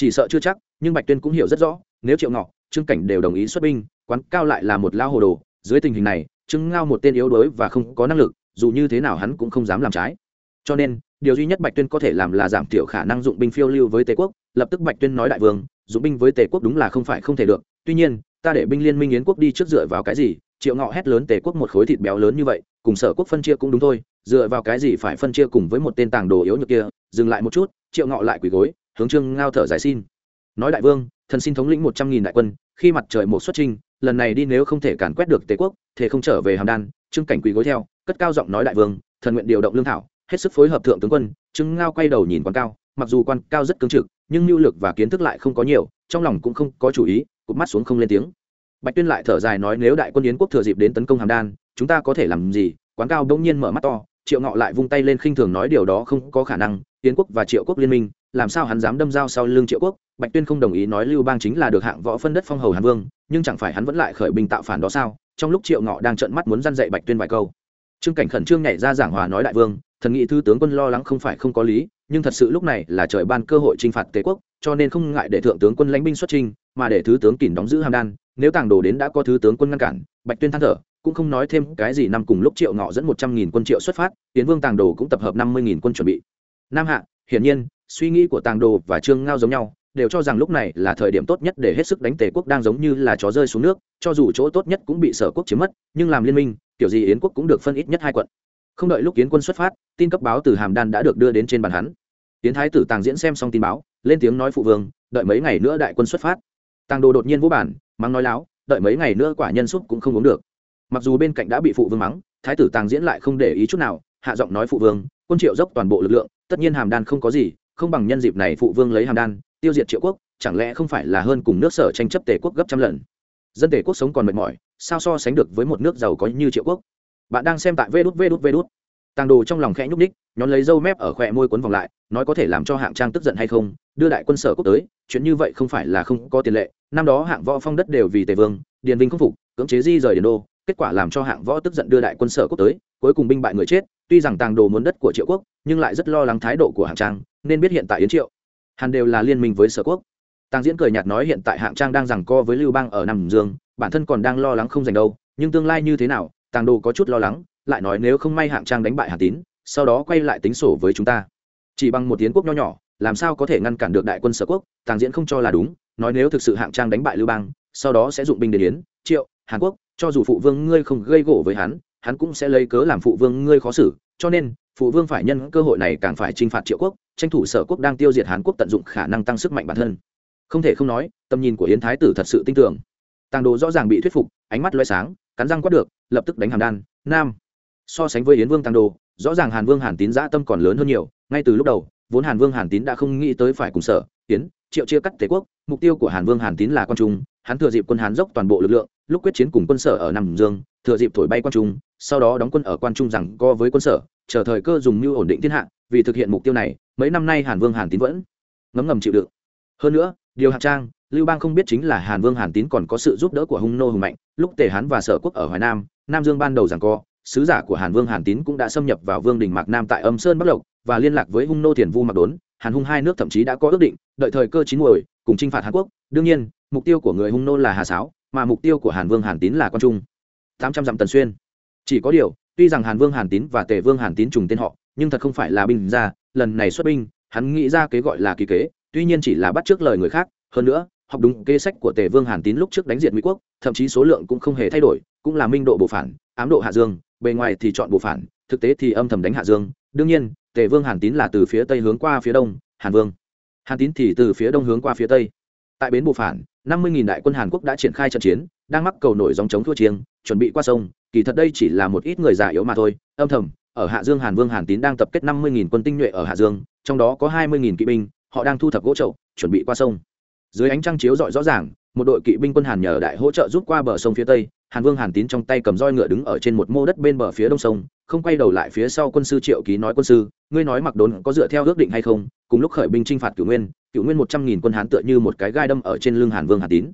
Chỉ sợ chưa chắc, nhưng bạch tuyên cũng hiểu rất rõ, nếu triệu ngọ, trương cảnh đều đồng ý xuất binh, quán cao lại là một lao hồ đồ, dưới tình hình này, trương ngao một tên yếu đuối và không có năng lực, dù như thế nào hắn cũng không dám làm trái. Cho nên, điều duy nhất bạch tuyên có thể làm là giảm thiểu khả năng dụng binh phiêu lưu với tề quốc, lập tức bạch tuyên nói đại vương, dụng binh với tề quốc đúng là không phải không thể được, tuy nhiên, ta để binh liên minh yến quốc đi trước dựa vào cái gì? Triệu ngọ hét lớn tề quốc một khối thịt béo lớn như vậy, cùng sở quốc phân chia cũng đúng thôi, dựa vào cái gì phải phân chia cùng với một tên tàng đồ yếu như kia? Dừng lại một chút, triệu ngọ lại quỳ gối hướng trương ngao thở giải xin. Nói đại vương, thần xin thống lĩnh một trăm nghìn đại quân, khi mặt trời một xuất trinh lần này đi nếu không thể càn quét được tề quốc thì không trở về hàm đan, trương cảnh quỳ gối theo, cất cao giọng nói đại vương, thần nguyện điều động lương thảo, hết sức phối hợp thượng tướng quân, trương ngao quay đầu nhìn quan cao, mặc dù quan cao rất cứng trực, nhưng mưu lực và kiến thức lại không có nhiều, trong lòng cũng không có chủ ý, cụp mắt xuống không lên tiếng. Bạch tuyên lại thở dài nói nếu đại quân yến quốc thừa dịp đến tấn công hàm đan, chúng ta có thể làm gì? Quán cao đông nhiên mở mắt to, triệu ngọ lại vung tay lên khinh thường nói điều đó không có khả năng, yến quốc và triệu quốc liên minh làm sao hắn dám đâm dao sau lưng triệu quốc? Bạch tuyên không đồng ý nói lưu bang chính là được hạng võ phân đất phong hầu hàn vương, nhưng chẳng phải hắn vẫn lại khởi binh tạo phản đó sao? Trong lúc triệu ngọ đang trợn mắt muốn răn dạy bạch tuyên vài câu. Trương cảnh khẩn trương nhảy ra giảng hòa nói đại vương, thần nghị thư tướng quân lo lắng không phải không có lý, nhưng thật sự lúc này là trời ban cơ hội chinh phạt tề quốc, cho nên không ngại để thượng tướng quân lãnh binh xuất trinh mà để thứ tướng kỳn đóng giữ hàm đan. Nếu tàng đồ đến đã có thứ tướng quân ngăn cản, bạch tuyên than thở, cũng không nói thêm cái gì năm cùng lúc triệu ngọ dẫn một trăm nghìn quân triệu xuất phát, tiến vương tàng đồ cũng tập hợp năm mươi nghìn quân chuẩn bị. Nam hạ, hiển nhiên suy nghĩ của tàng đồ và trương ngao giống nhau, đều cho rằng lúc này là thời điểm tốt nhất để hết sức đánh tề quốc đang giống như là chó rơi xuống nước, cho dù chỗ tốt nhất cũng bị sở quốc chiếm mất, nhưng làm liên minh, kiểu gì yến quốc cũng được phân ít nhất hai quận. Không đợi lúc yến quân xuất phát, tin cấp báo từ hàm đan đã được đưa đến trên bàn hắn. Tiến thái tử tàng diễn xem xong tin báo, lên tiếng nói phụ vương, đợi mấy ngày nữa đại quân xuất phát. Tàng đồ đột nhiên vô bản, mắng nói láo, đợi mấy ngày nữa quả nhân xúc cũng không uống được. Mặc dù bên cạnh đã bị phụ vương mắng, thái tử tàng diễn lại không để ý chút nào, hạ giọng nói phụ vương, quân triệu dốc toàn bộ lực lượng, tất nhiên hàm đan không có gì không bằng nhân dịp này phụ vương lấy hàm đan, tiêu diệt triệu quốc, chẳng lẽ không phải là hơn cùng nước sở tranh chấp tề quốc gấp trăm lần? Dân tề quốc sống còn mệt mỏi, sao so sánh được với một nước giàu có như triệu quốc? Bạn đang xem tại vê đút vê đút vê đút tàng đồ trong lòng khẽ nhúc ních nhón lấy dâu mép ở khỏe môi quấn vòng lại, nói có thể làm cho hạng trang tức giận hay không? Đưa đại quân sở quốc tới, chuyện như vậy không phải là không có tiền lệ. Năm đó hạng võ phong đất đều vì tề vương, điền vinh không phục, cưỡng chế di rời điền đô, kết quả làm cho hạng võ tức giận đưa đại quân sở quốc tới, cuối cùng binh bại người chết. Tuy rằng tàng đồ muốn đất của triệu quốc, nhưng lại rất lo lắng thái độ của hạng trang nên biết hiện tại yến triệu hàn đều là liên minh với sở quốc tàng diễn cười nhạt nói hiện tại hạng trang đang rằng co với lưu bang ở nam dương bản thân còn đang lo lắng không giành đâu nhưng tương lai như thế nào tàng đồ có chút lo lắng lại nói nếu không may hạng trang đánh bại hà tín sau đó quay lại tính sổ với chúng ta chỉ bằng một tiến quốc nho nhỏ làm sao có thể ngăn cản được đại quân sở quốc tàng diễn không cho là đúng nói nếu thực sự hạng trang đánh bại lưu bang sau đó sẽ dụng binh đến yến triệu hàn quốc cho dù phụ vương ngươi không gây gỗ với hắn hắn cũng sẽ lấy cớ làm phụ vương ngươi khó xử cho nên phụ vương phải nhân cơ hội này càng phải t r i n h phạt triệu quốc, tranh thủ sở quốc đang tiêu diệt hàn quốc tận dụng khả năng tăng sức mạnh bản thân. Không thể không nói, tầm nhìn của yến thái tử thật sự tin tưởng tàng đồ rõ ràng bị thuyết phục, ánh mắt loay sáng, cắn răng quát được, lập tức đánh hàm đan, nam. So sánh với yến vương tàng đồ, rõ ràng hàn vương hàn tín giã tâm còn lớn hơn nhiều, ngay từ lúc đầu, vốn hàn vương hàn tín đã không nghĩ tới phải cùng sở, yến, triệu chia cắt tề quốc, mục tiêu của hàn vương hàn tín là quan trung, hắn thừa dịp quân hán dốc toàn bộ lực lượng, lúc quyết chiến cùng quân sở ở nam dương, thừa dịp thổi bay quan trung, sau đó đóng quân ở quan trung rằng co với quân sở chờ thời cơ dùng mưu ổn định thiên hạ, vì thực hiện mục tiêu này, mấy năm nay hàn vương hàn tín vẫn ngấm ngầm chịu đựng. Hơn nữa, điều hạt trang, lưu bang không biết chính là hàn vương hàn tín còn có sự giúp đỡ của hung nô hùng mạnh, lúc tề hán và sở quốc ở hoài nam nam dương ban đầu rằng co, sứ giả của hàn vương hàn tín cũng đã xâm nhập vào vương đình mạc nam tại âm sơn bắc lộc và liên lạc với hung nô thiền vu mạc đốn. Hàn hung hai nước thậm chí đã có ước định, đợi thời cơ chín muồi, cùng chinh phạt hàn quốc. Đương nhiên, mục tiêu của người hung nô là hà sáo, mà mục tiêu của hàn vương hàn tín là quan trung. Tám trăm dặm tần xuyên. Chỉ có điều tuy rằng hàn vương, hàn tín và tề vương, hàn tín trùng tên họ, nhưng thật không phải là binh ra, lần này xuất binh, hắn nghĩ ra kế gọi là kỳ kế, tuy nhiên chỉ là bắt trước lời người khác, hơn nữa, học đúng kế sách của tề vương, hàn tín lúc trước đánh diệt mỹ quốc, thậm chí số lượng cũng không hề thay đổi, cũng là minh độ bộ phản, ám độ hạ dương, bề ngoài thì chọn bộ phản, thực tế thì âm thầm đánh hạ dương. Đương nhiên, tề vương, hàn tín là từ phía tây hướng qua phía đông, hàn vương. Hàn tín thì từ phía đông hướng qua phía tây. Tại bến bộ phản, năm mươi đại quân hàn quốc đã triển khai trận chiến đang mắc cầu nổi dòng chống thua chiêng, chuẩn bị qua sông, kỳ thật đây chỉ là một ít người già yếu mà thôi. Âm thầm, ở hạ dương hàn vương hàn tín đang tập kết năm mươi quân tinh nhuệ ở hạ dương, trong đó có hai mươi kỵ binh, họ đang thu thập gỗ trậu chuẩn bị qua sông. Dưới ánh trăng chiếu rọi rõ ràng, một đội kỵ binh quân hàn nhờ đại hỗ trợ rút qua bờ sông phía tây, hàn vương hàn tín trong tay cầm roi ngựa đứng ở trên một mô đất bên bờ phía đông sông, không quay đầu lại phía sau quân sư triệu ký nói, quân sư, ngươi nói mặc đốn có dựa theo ước định hay không? Cùng lúc khởi binh chinh phạt cửu nguyên cửu nguyên một trăm nghìn quân hán tựa như một cái gai đâm ở trên lưng hàn vương hàn tín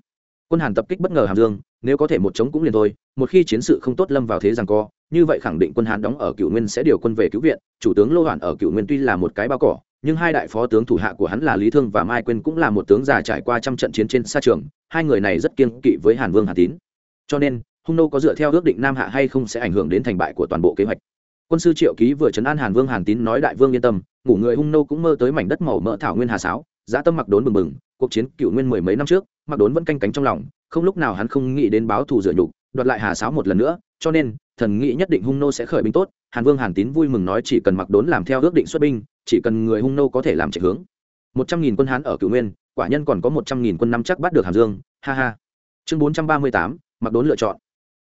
quân hàn tập kích bất ngờ hàm dương, nếu có thể một chống cũng liền thôi, một khi chiến sự không tốt lâm vào thế rằng co, như vậy khẳng định quân hán đóng ở Cựu nguyên sẽ điều quân về cứu viện, chủ tướng lô hoàn ở Cựu nguyên tuy là một cái bao cỏ, nhưng hai đại phó tướng thủ hạ của hắn là lý thương và mai quyên cũng là một tướng già trải qua trăm trận chiến trên xa trường, hai người này rất kiên kỵ với hàn vương hà tín. Cho nên, hung nô có dựa theo ước định nam hạ hay không sẽ ảnh hưởng đến thành bại của toàn bộ kế hoạch. Quân sư triệu ký vừa chấn an hàn vương hàn tín nói đại vương yên tâm, ngủ người hung nô cũng mơ tới mảnh đất màu mỡ thảo nguyên hà sáo giá tâm mặc đốn bừng bừng, cuộc chiến cựu nguyên mười mấy năm trước, mặc đốn vẫn canh cánh trong lòng, không lúc nào hắn không nghĩ đến báo thù rửa nhục, đoạt lại hà sáo một lần nữa, cho nên, thần nghĩ nhất định hung nô sẽ khởi binh tốt, hàn vương hàn tín vui mừng nói chỉ cần mặc đốn làm theo ước định xuất binh, chỉ cần người hung nô có thể làm chạy hướng. Một trăm nghìn quân hán ở cựu nguyên, quả nhân còn có một trăm nghìn quân năm chắc bắt được hàm dương, ha ha. Chương bốn trăm ba mươi tám, mặc đốn lựa chọn.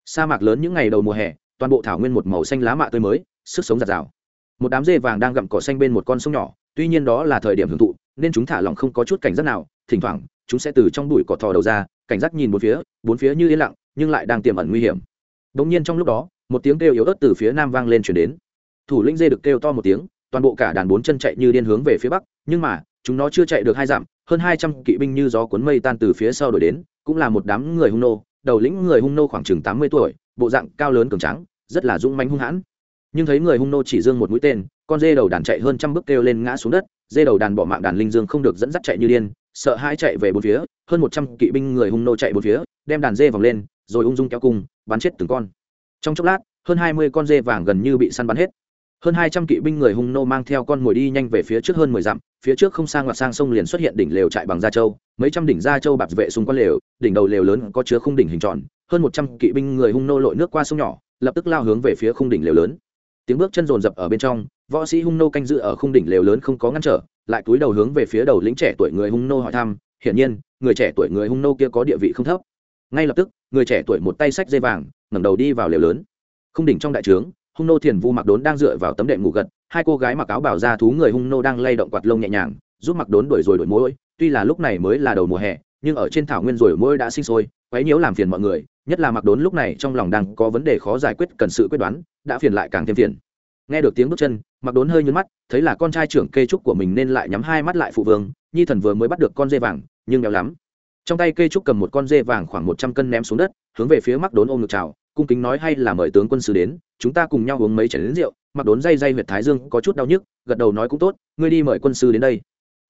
Sa mạc lớn những ngày đầu mùa hè, toàn bộ thảo nguyên một màu xanh lá mạ tươi mới, sức sống giạt rào. Một đám dê vàng đang gặm cỏ xanh bên một con sông nhỏ, tuy nhiên đó là thời điểm hưởng thụ nên chúng thả lỏng không có chút cảnh giác nào, thỉnh thoảng, chúng sẽ từ trong bụi cỏ thò đầu ra, cảnh giác nhìn bốn phía bốn phía như yên lặng, nhưng lại đang tiềm ẩn nguy hiểm. Đ nhiên trong lúc đó, một tiếng kêu yếu ớt từ phía nam vang lên chuyển đến. Thủ lĩnh dê được kêu to một tiếng, toàn bộ cả đàn bốn chân chạy như điên hướng về phía bắc, nhưng mà, chúng nó chưa chạy được hai dặm, hơn hai trăm kỵ binh như gió cuốn mây tan từ phía sau đổi đến, cũng là một đám người hung nô, đầu lĩnh người hung nô khoảng chừng tám mươi tuổi, bộ dạng cao lớn cường trắng rất là dũng mãnh hung hãn. Nhưng thấy người hung nô chỉ dương một mũi tên, con dê đầu đàn chạy hơn trăm bước kêu lên ngã xuống đất dê đầu đàn bỏ mạng đàn linh dương không được dẫn dắt chạy như điên, sợ hai chạy về bốn phía, hơn một trăm kỵ binh người hung nô chạy bốn phía, đem đàn dê vòng lên, rồi ung dung kéo cung, bắn chết từng con. Trong chốc lát, hơn hai mươi con dê vàng gần như bị săn bắn hết. Hơn hai trăm kỵ binh người hung nô mang theo con mồi đi nhanh về phía trước hơn mười dặm, phía trước không sang ngoặt sang sông liền xuất hiện đỉnh lều trại bằng da châu mấy trăm đỉnh da châu bạc vệ xung quanh lều, đỉnh đầu lều lớn có chứa khung đỉnh hình tròn, hơn một trăm kỵ binh người hung nô lội nước qua sông nhỏ, lập tức lao hướng về phía khung đỉnh lều lớn tiếng bước chân rồn rập ở bên trong, võ sĩ hung nô canh dự ở khung đỉnh lều lớn không có ngăn trở, lại túi đầu hướng về phía đầu lính trẻ tuổi người hung nô hỏi thăm, hiển nhiên, người trẻ tuổi người hung nô kia có địa vị không thấp. Ngay lập tức, người trẻ tuổi một tay sách dây vàng, ngẩng đầu đi vào lều lớn. Khung đỉnh trong đại trướng, hung nô thiền vu mặc đốn đang dựa vào tấm đệm ngủ gật, hai cô gái mặc áo bảo ra thú người hung nô đang lay động quạt lông nhẹ nhàng, giúp mặc đốn đuổi rồi đổi mũi tuy là lúc này mới là đầu mùa hè, nhưng ở trên thảo nguyên rồi mũi đã sinh sôi, quấy nhiễu làm phiền mọi người nhất là mặc đốn lúc này trong lòng đang có vấn đề khó giải quyết cần sự quyết đoán, đã phiền lại càng thêm phiền. Nghe được tiếng bước chân mặc đốn hơi nhún mắt, thấy là con trai trưởng kê trúc của mình nên lại nhắm hai mắt lại phụ vương, nhi thần vừa mới bắt được con dê vàng, nhưng béo lắm. Trong tay kê trúc cầm một con dê vàng khoảng một trăm cân ném xuống đất, hướng về phía mặc đốn ôm ngực chào, cung kính nói hay là mời tướng quân sư đến, chúng ta cùng nhau uống mấy chén lính rượu. Mặc đốn dây dây huyệt thái dương, có chút đau nhức, gật đầu nói cũng tốt, ngươi đi mời quân sư đến đây.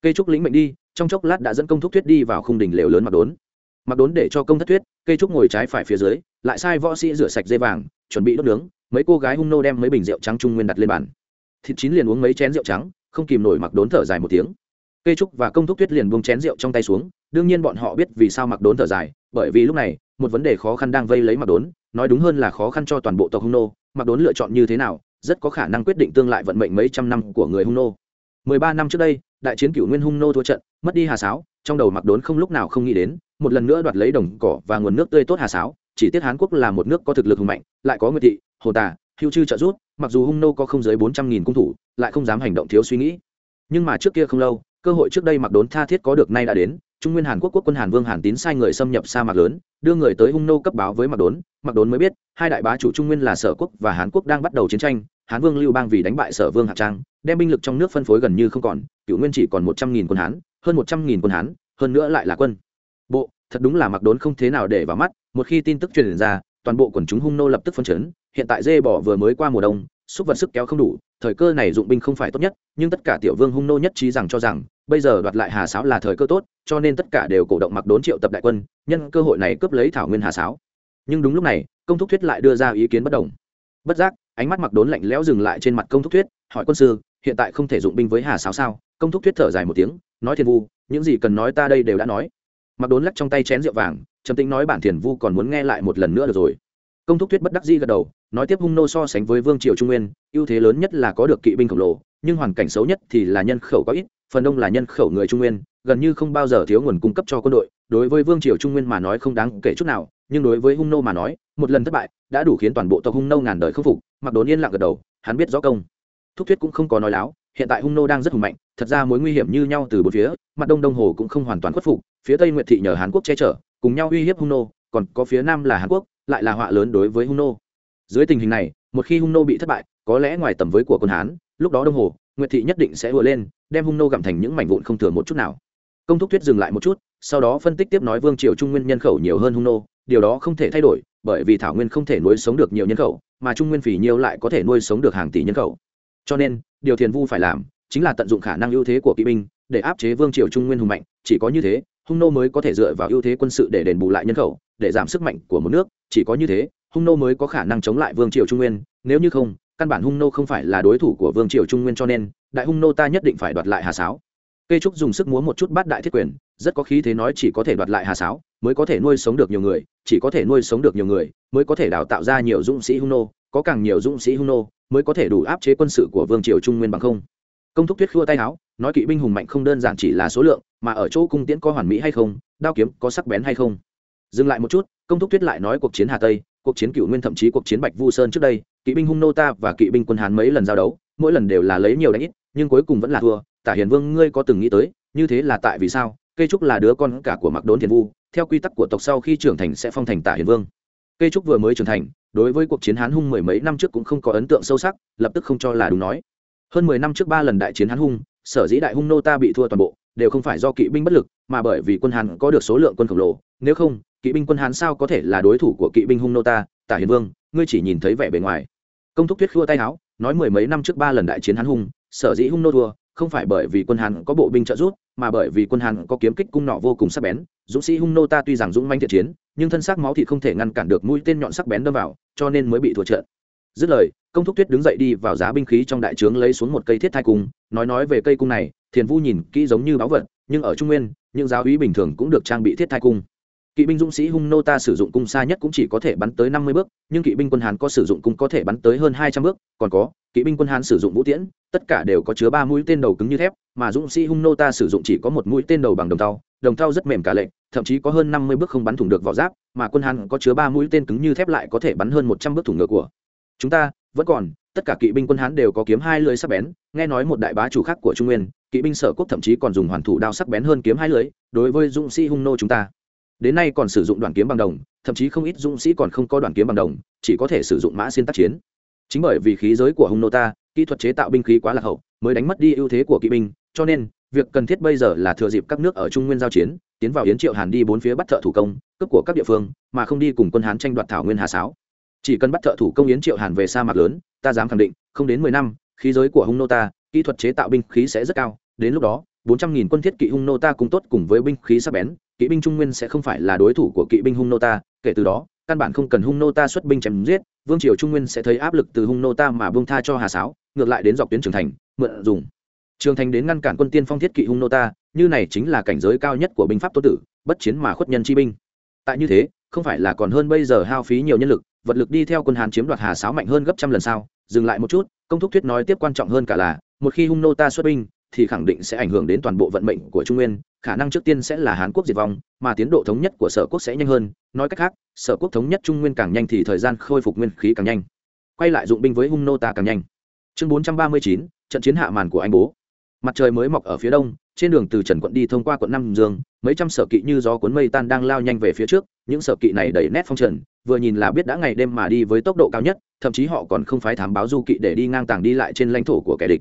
Kê trúc lĩnh mệnh đi, trong chốc lát đã dẫn công thúc thuyết đi vào khung đỉnh lều lớn mặc đốn. Mặc đốn để cho công thất thuyết cây trúc ngồi trái phải phía dưới, lại sai võ sĩ rửa sạch dây vàng, chuẩn bị đốt nướng, mấy cô gái hung nô đem mấy bình rượu trắng trung nguyên đặt lên bàn. Thịt chín liền uống mấy chén rượu trắng, không kìm nổi mặc đốn thở dài một tiếng. Cây trúc và công thúc tuyết liền buông chén rượu trong tay xuống, đương nhiên bọn họ biết vì sao mặc đốn thở dài, bởi vì lúc này, một vấn đề khó khăn đang vây lấy mặc đốn, nói đúng hơn là khó khăn cho toàn bộ tộc hung nô, mặc đốn lựa chọn như thế nào, rất có khả năng quyết định tương lại vận mệnh mấy trăm năm của người hung nô. Mười ba năm trước đây, đại chiến cửu nguyên hung nô thua trận, mất đi hà sáo, trong đầu mặc đốn không lúc nào không nghĩ đến một lần nữa đoạt lấy đồng cỏ và nguồn nước tươi tốt hà sáo, chỉ tiếc hán quốc là một nước có thực lực hùng mạnh, lại có nguyệt thị, hồ tà, hưu chư trợ rút mặc dù hung nô có không dưới bốn trăm nghìn cung thủ, lại không dám hành động thiếu suy nghĩ. Nhưng mà trước kia không lâu, cơ hội trước đây mặc đốn tha thiết có được nay đã đến, trung nguyên hàn quốc quốc quân hàn vương hàn tín sai người xâm nhập sa mạc lớn, đưa người tới hung nô cấp báo với mặc đốn mặc đốn mới biết, hai đại bá chủ trung nguyên là sở quốc và hàn quốc đang bắt đầu chiến tranh, hán vương lưu bang vì đánh bại sở vương hạ trang, đem binh lực trong nước phân phối gần như không còn, cựu nguyên chỉ còn một trăm nghìn quân hán, hơn một trăm nghìn quân hán, hơn nữa lại là quân thật đúng là mặc đốn không thế nào để vào mắt, một khi tin tức truyền ra, toàn bộ quần chúng hung nô lập tức phân chấn, hiện tại dê bỏ vừa mới qua mùa đông, xúc vật sức kéo không đủ, thời cơ này dụng binh không phải tốt nhất, nhưng tất cả tiểu vương hung nô nhất trí rằng cho rằng, bây giờ đoạt lại hà sáo là thời cơ tốt, cho nên tất cả đều cổ động mặc đốn triệu tập đại quân, nhân cơ hội này cướp lấy thảo nguyên hà sáo. Nhưng đúng lúc này, công thúc thuyết lại đưa ra ý kiến bất đồng. Bất giác, ánh mắt mặc đốn lạnh lẽo dừng lại trên mặt công thúc thuyết, hỏi quân sư, hiện tại không thể dụng binh với hà sáo sao? Công thúc thuyết thở dài một tiếng, nói thiên vu, những gì cần nói ta đây đều đã nói mặc đốn lắc trong tay chén rượu vàng, trầm tĩnh nói bản thiền vu còn muốn nghe lại một lần nữa được rồi. Công thúc thuyết bất đắc di gật đầu, nói tiếp hung nô so sánh với vương triều trung nguyên, ưu thế lớn nhất là có được kỵ binh khổng lồ, nhưng hoàn cảnh xấu nhất thì là nhân khẩu có ít, phần đông là nhân khẩu người trung nguyên, gần như không bao giờ thiếu nguồn cung cấp cho quân đội. Đối với vương triều trung nguyên mà nói không đáng kể chút nào, nhưng đối với hung nô mà nói, một lần thất bại đã đủ khiến toàn bộ tộc hung nô ngàn đời khâm phục. Mặc đốn yên lặng gật đầu, hắn biết rõ công. Thúc thuyết cũng không có nói láo, hiện tại hung nô đang rất hùng mạnh, thật ra mối nguy hiểm như nhau từ bốn phía, mặt đông đông hồ cũng không hoàn toàn khuất phục phía tây nguyệt thị nhờ hàn quốc che chở, cùng nhau uy hiếp hung nô còn có phía nam là hàn quốc, lại là họa lớn đối với hung nô dưới tình hình này, một khi hung nô bị thất bại, có lẽ ngoài tầm với của quân hán, lúc đó đông hồ, nguyệt thị nhất định sẽ vừa lên, đem hung nô gặm thành những mảnh vụn không thừa một chút nào. Công thúc tuyết dừng lại một chút, sau đó phân tích tiếp nói vương triều trung nguyên nhân khẩu nhiều hơn hung nô điều đó không thể thay đổi, bởi vì thảo nguyên không thể nuôi sống được nhiều nhân khẩu, mà trung nguyên phỉ nhiều lại có thể nuôi sống được hàng tỷ nhân khẩu. Cho nên, điều thiền vu phải làm, chính là tận dụng khả năng ưu thế của kỵ binh, để áp chế vương triều trung nguyên hùng mạnh, chỉ có như thế hung nô mới có thể dựa vào ưu thế quân sự để đền bù lại nhân khẩu, để giảm sức mạnh của một nước, chỉ có như thế, hung nô mới có khả năng chống lại vương triều trung nguyên. Nếu như không, căn bản hung nô không phải là đối thủ của vương triều trung nguyên cho nên, đại hung nô ta nhất định phải đoạt lại hà sáo. Cây trúc dùng sức múa một chút bát đại thiết quyền, rất có khí thế nói chỉ có thể đoạt lại hà sáo, mới có thể nuôi sống được nhiều người, chỉ có thể nuôi sống được nhiều người, mới có thể đào tạo ra nhiều dũng sĩ hung nô, có càng nhiều dũng sĩ hung nô, mới có thể đủ áp chế quân sự của vương triều trung nguyên bằng không. Công thúc tuyết khua tay áo nói kỵ binh hùng mạnh không đơn giản chỉ là số lượng, mà ở chỗ cung tiễn có hoàn mỹ hay không, đao kiếm có sắc bén hay không. Dừng lại một chút, công thúc tuyết lại nói cuộc chiến hà tây, cuộc chiến cựu nguyên thậm chí cuộc chiến bạch vu sơn trước đây, kỵ binh hung nô ta và kỵ binh quân hán mấy lần giao đấu, mỗi lần đều là lấy nhiều đánh ít, nhưng cuối cùng vẫn là thua. Tả hiền vương, ngươi có từng nghĩ tới, như thế là tại vì sao? Cây trúc là đứa con cả của mặc đốn thiền vu, theo quy tắc của tộc sau khi trưởng thành sẽ phong thành tả hiền vương. Cây trúc vừa mới trưởng thành, đối với cuộc chiến hán hung mười mấy năm trước cũng không có ấn tượng sâu sắc, lập tức không cho là đúng nói. Hơn mười năm trước ba lần đại chiến hán hung sở dĩ đại hung nô ta bị thua toàn bộ, đều không phải do kỵ binh bất lực, mà bởi vì quân hán có được số lượng quân khổng lồ. Nếu không, kỵ binh quân hán sao có thể là đối thủ của kỵ binh hung nô ta? Tả hiền vương, ngươi chỉ nhìn thấy vẻ bề ngoài. Công thúc tuyết khua tay áo nói mười mấy năm trước ba lần đại chiến hán hung, sở dĩ hung nô thua, không phải bởi vì quân hán có bộ binh trợ giúp, mà bởi vì quân hán có kiếm kích cung nọ vô cùng sắc bén. Dũng sĩ hung nô ta tuy rằng dũng manh thiện chiến, nhưng thân xác máu thì không thể ngăn cản được mũi tên nhọn sắc bén đâm vào, cho nên mới bị thua trận. Dứt lời công thúc tuyết đứng dậy đi vào giá binh khí trong đại trướng lấy xuống một cây thiết thai cung, nói nói về cây cung này, thiền vu nhìn kỹ giống như báu vật, nhưng ở trung nguyên, những giáo úy bình thường cũng được trang bị thiết thai cung. Kỵ binh dũng sĩ hung nô ta sử dụng cung xa nhất cũng chỉ có thể bắn tới năm mươi bước, nhưng kỵ binh quân hán có sử dụng cung có thể bắn tới hơn hai trăm bước, còn có, kỵ binh quân hán sử dụng vũ tiễn, tất cả đều có chứa ba mũi tên đầu cứng như thép, mà dũng sĩ hung nô ta sử dụng chỉ có một mũi tên đầu bằng đồng thau đồng thau rất mềm cả lệnh thậm chí có hơn năm mươi bước không bắn thủng được vỏ giáp, mà quân hán có chứa ba mũi tên cứng như thép lại có thể bắn hơn một trăm bước thủng ngựa của chúng ta vẫn còn, tất cả kỵ binh quân hán đều có kiếm hai lưỡi sắc bén, nghe nói một đại bá chủ khác của trung nguyên, kỵ binh sở quốc thậm chí còn dùng hoàn thủ đao sắc bén hơn kiếm hai lưỡi, đối với dũng sĩ hung nô chúng ta. Đến nay còn sử dụng đoàn kiếm bằng đồng, thậm chí không ít dũng sĩ còn không có đoàn kiếm bằng đồng, chỉ có thể sử dụng mã xin tác chiến. Chính bởi vì khí giới của hung nô ta, kỹ thuật chế tạo binh khí quá lạc hậu, mới đánh mất đi ưu thế của kỵ binh, cho nên, việc cần thiết bây giờ là thừa dịp các nước ở trung nguyên giao chiến, tiến vào yến triệu hàn đi bốn phía bắt thợ thủ công cấp của các địa phương, mà không đi cùng quân hán tranh đoạt thảo nguyên hà sáo chỉ cần bắt thợ thủ công yến triệu hàn về sa mạc lớn, ta dám khẳng định, không đến mười năm, khí giới của hung nô ta, kỹ thuật chế tạo binh khí sẽ rất cao. Đến lúc đó, bốn trăm nghìn quân thiết kỵ hung nô ta cùng tốt cùng với binh khí sắc bén, kỵ binh trung nguyên sẽ không phải là đối thủ của kỵ binh hung nô ta. Kể từ đó, căn bản không cần hung nô ta xuất binh chém giết, vương triều trung nguyên sẽ thấy áp lực từ hung nô ta mà vương tha cho hà sáo, ngược lại đến dọc tuyến trường thành, mượn dùng. Trường thành đến ngăn cản quân tiên phong thiết kỵ hung nô ta, như này chính là cảnh giới cao nhất của binh pháp tô tử, bất chiến mà khuất nhân chi binh. Tại như thế, không phải là còn hơn bây giờ hao phí nhiều nhân lực vật lực đi theo quân hàn chiếm đoạt hà sáo mạnh hơn gấp trăm lần sao? Dừng lại một chút, công thúc thuyết nói tiếp quan trọng hơn cả là, một khi hung nô ta xuất binh, thì khẳng định sẽ ảnh hưởng đến toàn bộ vận mệnh của trung nguyên, khả năng trước tiên sẽ là hán quốc diệt vong, mà tiến độ thống nhất của sở quốc sẽ nhanh hơn. Nói cách khác, sở quốc thống nhất trung nguyên càng nhanh thì thời gian khôi phục nguyên khí càng nhanh. Quay lại dụng binh với hung nô ta càng nhanh. Chương bốn trăm ba mươi chín, trận chiến hạ màn của anh bố. Mặt trời mới mọc ở phía đông trên đường từ trần quận đi thông qua quận năm dương, mấy trăm sở kỵ như gió cuốn mây tan đang lao nhanh về phía trước, những sở kỵ này đầy nét phong trần, vừa nhìn là biết đã ngày đêm mà đi với tốc độ cao nhất, thậm chí họ còn không phái thám báo du kỵ để đi ngang tàng đi lại trên lãnh thổ của kẻ địch.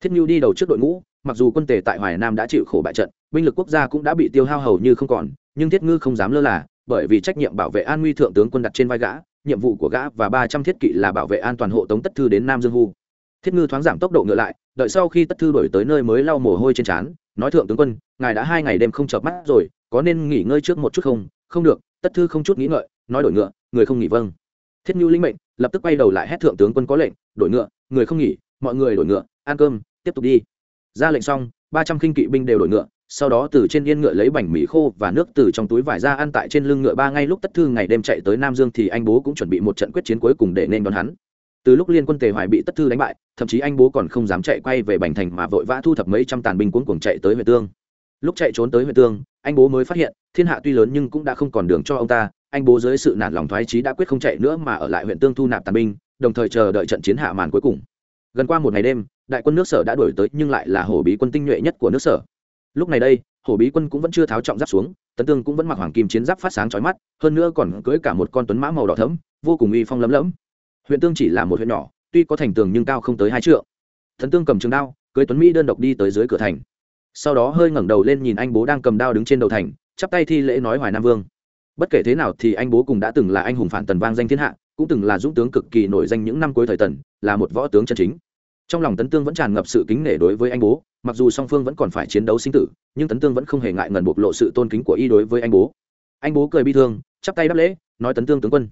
Thiết nhu đi đầu trước đội ngũ, mặc dù quân tề tại hoài nam đã chịu khổ bại trận, binh lực quốc gia cũng đã bị tiêu hao hầu như không còn, nhưng thiết ngư không dám lơ là, bởi vì trách nhiệm bảo vệ an nguy thượng tướng quân đặt trên vai gã, nhiệm vụ của gã và ba trăm thiết kỵ là bảo vệ an toàn hộ tống tất thư đến nam dương hu thiết ngư thoáng giảm tốc độ ngựa lại, đợi sau khi tất thư đổi tới nơi mới lau mồ hôi trên trán, nói thượng tướng quân, ngài đã hai ngày đêm không chợp mắt rồi, có nên nghỉ ngơi trước một chút không? Không được, tất thư không chút nghĩ ngợi, nói đổi ngựa, người không nghỉ vâng. Thiết ngư linh mệnh, lập tức quay đầu lại hét thượng tướng quân có lệnh, đổi ngựa, người không nghỉ, mọi người đổi ngựa, ăn cơm, tiếp tục đi. Ra lệnh xong, ba trăm khinh kỵ binh đều đổi ngựa, sau đó từ trên yên ngựa lấy bánh mì khô và nước từ trong túi vải ra ăn tại trên lưng ngựa ba ngay lúc tất thư ngày đêm chạy tới nam dương thì anh bố cũng chuẩn bị một trận quyết chiến cuối cùng để nên đón hắn từ lúc liên quân tề hoài bị tất thư đánh bại, thậm chí anh bố còn không dám chạy quay về bành thành mà vội vã thu thập mấy trăm tàn binh cuống cuồng chạy tới huyện tương. Lúc chạy trốn tới huyện tương, anh bố mới phát hiện, thiên hạ tuy lớn nhưng cũng đã không còn đường cho ông ta, anh bố dưới sự nản lòng thoái trí đã quyết không chạy nữa mà ở lại huyện tương thu nạp tàn binh, đồng thời chờ đợi trận chiến hạ màn cuối cùng. Gần qua một ngày đêm, đại quân nước sở đã đổi tới nhưng lại là hổ bí quân tinh nhuệ nhất của nước sở. Lúc này đây, hổ bí quân cũng vẫn chưa tháo trọng giáp xuống, tấn tương cũng vẫn mặc hoàng kim chiến giáp phát sáng chói mắt, hơn nữa còn cưới cả một con tuấn mã màu đỏ thẫm, vô cùng uy phong lấm lẫm huyện tương chỉ là một huyện nhỏ, tuy có thành tường nhưng cao không tới hai trượng. Thần tương cầm trường đao, cưới tuấn mỹ đơn độc đi tới dưới cửa thành. Sau đó hơi ngẩng đầu lên nhìn anh bố đang cầm đao đứng trên đầu thành, chắp tay thi lễ nói hoài nam vương. Bất kể thế nào thì anh bố cùng đã từng là anh hùng phản tần vang danh thiên hạ, cũng từng là dũng tướng cực kỳ nổi danh những năm cuối thời tần, là một võ tướng chân chính. Trong lòng tấn tương vẫn tràn ngập sự kính nể đối với anh bố, mặc dù song phương vẫn còn phải chiến đấu sinh tử, nhưng tấn tương vẫn không hề ngại ngần bộc lộ sự tôn kính của y đối với anh bố. Anh bố cười bi thương, chắp tay đáp lễ, nói tấn tương tướng quân.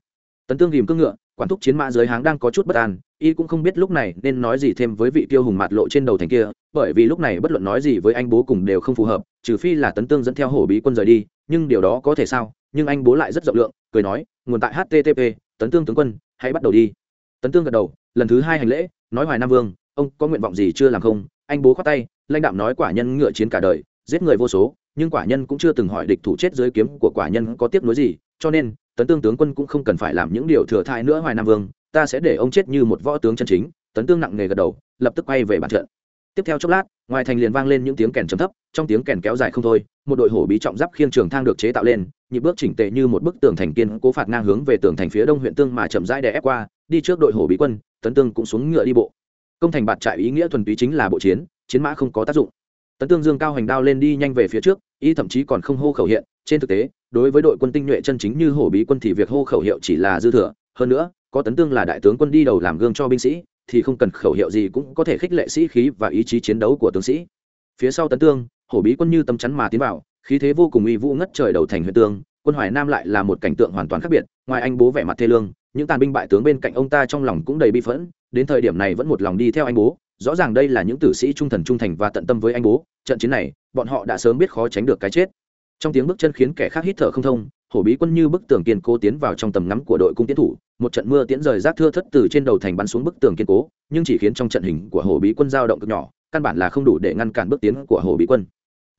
Tấn tương ghìm cương ngựa quản thúc chiến mã dưới háng đang có chút bất an, y cũng không biết lúc này nên nói gì thêm với vị tiêu hùng mạt lộ trên đầu thành kia, bởi vì lúc này bất luận nói gì với anh bố cùng đều không phù hợp, trừ phi là tấn tương dẫn theo hổ bí quân rời đi, nhưng điều đó có thể sao? Nhưng anh bố lại rất rộng lượng, cười nói, nguồn tại http tấn tương tướng quân, hãy bắt đầu đi. Tấn tương gật đầu, lần thứ hai hành lễ, nói, hoài nam vương, ông có nguyện vọng gì chưa làm không? Anh bố khoát tay, lãnh đạo nói, quả nhân ngựa chiến cả đời, giết người vô số nhưng quả nhân cũng chưa từng hỏi địch thủ chết dưới kiếm của quả nhân có tiếc nuối gì, cho nên, tấn tương tướng quân cũng không cần phải làm những điều thừa thai nữa hoài nam vương, ta sẽ để ông chết như một võ tướng chân chính, tấn tương nặng nề gật đầu, lập tức quay về bàn trận. Tiếp theo chốc lát, ngoài thành liền vang lên những tiếng kèn trầm thấp, trong tiếng kèn kéo dài không thôi, một đội hổ bí trọng giáp khiêng trường thang được chế tạo lên, nhịp bước chỉnh tề như một bức tường thành kiên cố phạt ngang hướng về tường thành phía đông huyện tương mà chậm rãi đè ép qua, đi trước đội hổ bí quân, tấn tương cũng xuống ngựa đi bộ. Công thành bạt trại ý nghĩa thuần túy chính là bộ chiến chiến mã không có tác dụng. Tấn tương dương cao hành đao lên đi nhanh về phía trước y thậm chí còn không hô khẩu hiện trên thực tế, đối với đội quân tinh nhuệ chân chính như hổ bí quân thì việc hô khẩu hiệu chỉ là dư thừa. Hơn nữa, có tấn tương là đại tướng quân đi đầu làm gương cho binh sĩ, thì không cần khẩu hiệu gì cũng có thể khích lệ sĩ khí và ý chí chiến đấu của tướng sĩ. Phía sau tấn tương, hổ bí quân như tấm chắn mà tiến vào, khí thế vô cùng uy vũ ngất trời đầu thành huyện tương, quân hoài nam lại là một cảnh tượng hoàn toàn khác biệt. Ngoài anh bố vẻ mặt thê lương, những tàn binh bại tướng bên cạnh ông ta trong lòng cũng đầy bi phẫn, đến thời điểm này vẫn một lòng đi theo anh bố. Rõ ràng đây là những tử sĩ trung thần trung thành và tận tâm với anh bố. Trận chiến này bọn họ đã sớm biết khó tránh được cái chết. Trong tiếng bước chân khiến kẻ khác hít thở không thông, hổ bí quân như bức tường kiên cố tiến vào trong tầm ngắm của đội cung tiến thủ, một trận mưa tiễn rời rác thưa thất từ trên đầu thành bắn xuống bức tường kiên cố, nhưng chỉ khiến trong trận hình của hổ bí quân dao động cực nhỏ, căn bản là không đủ để ngăn cản bước tiến của hổ bí quân.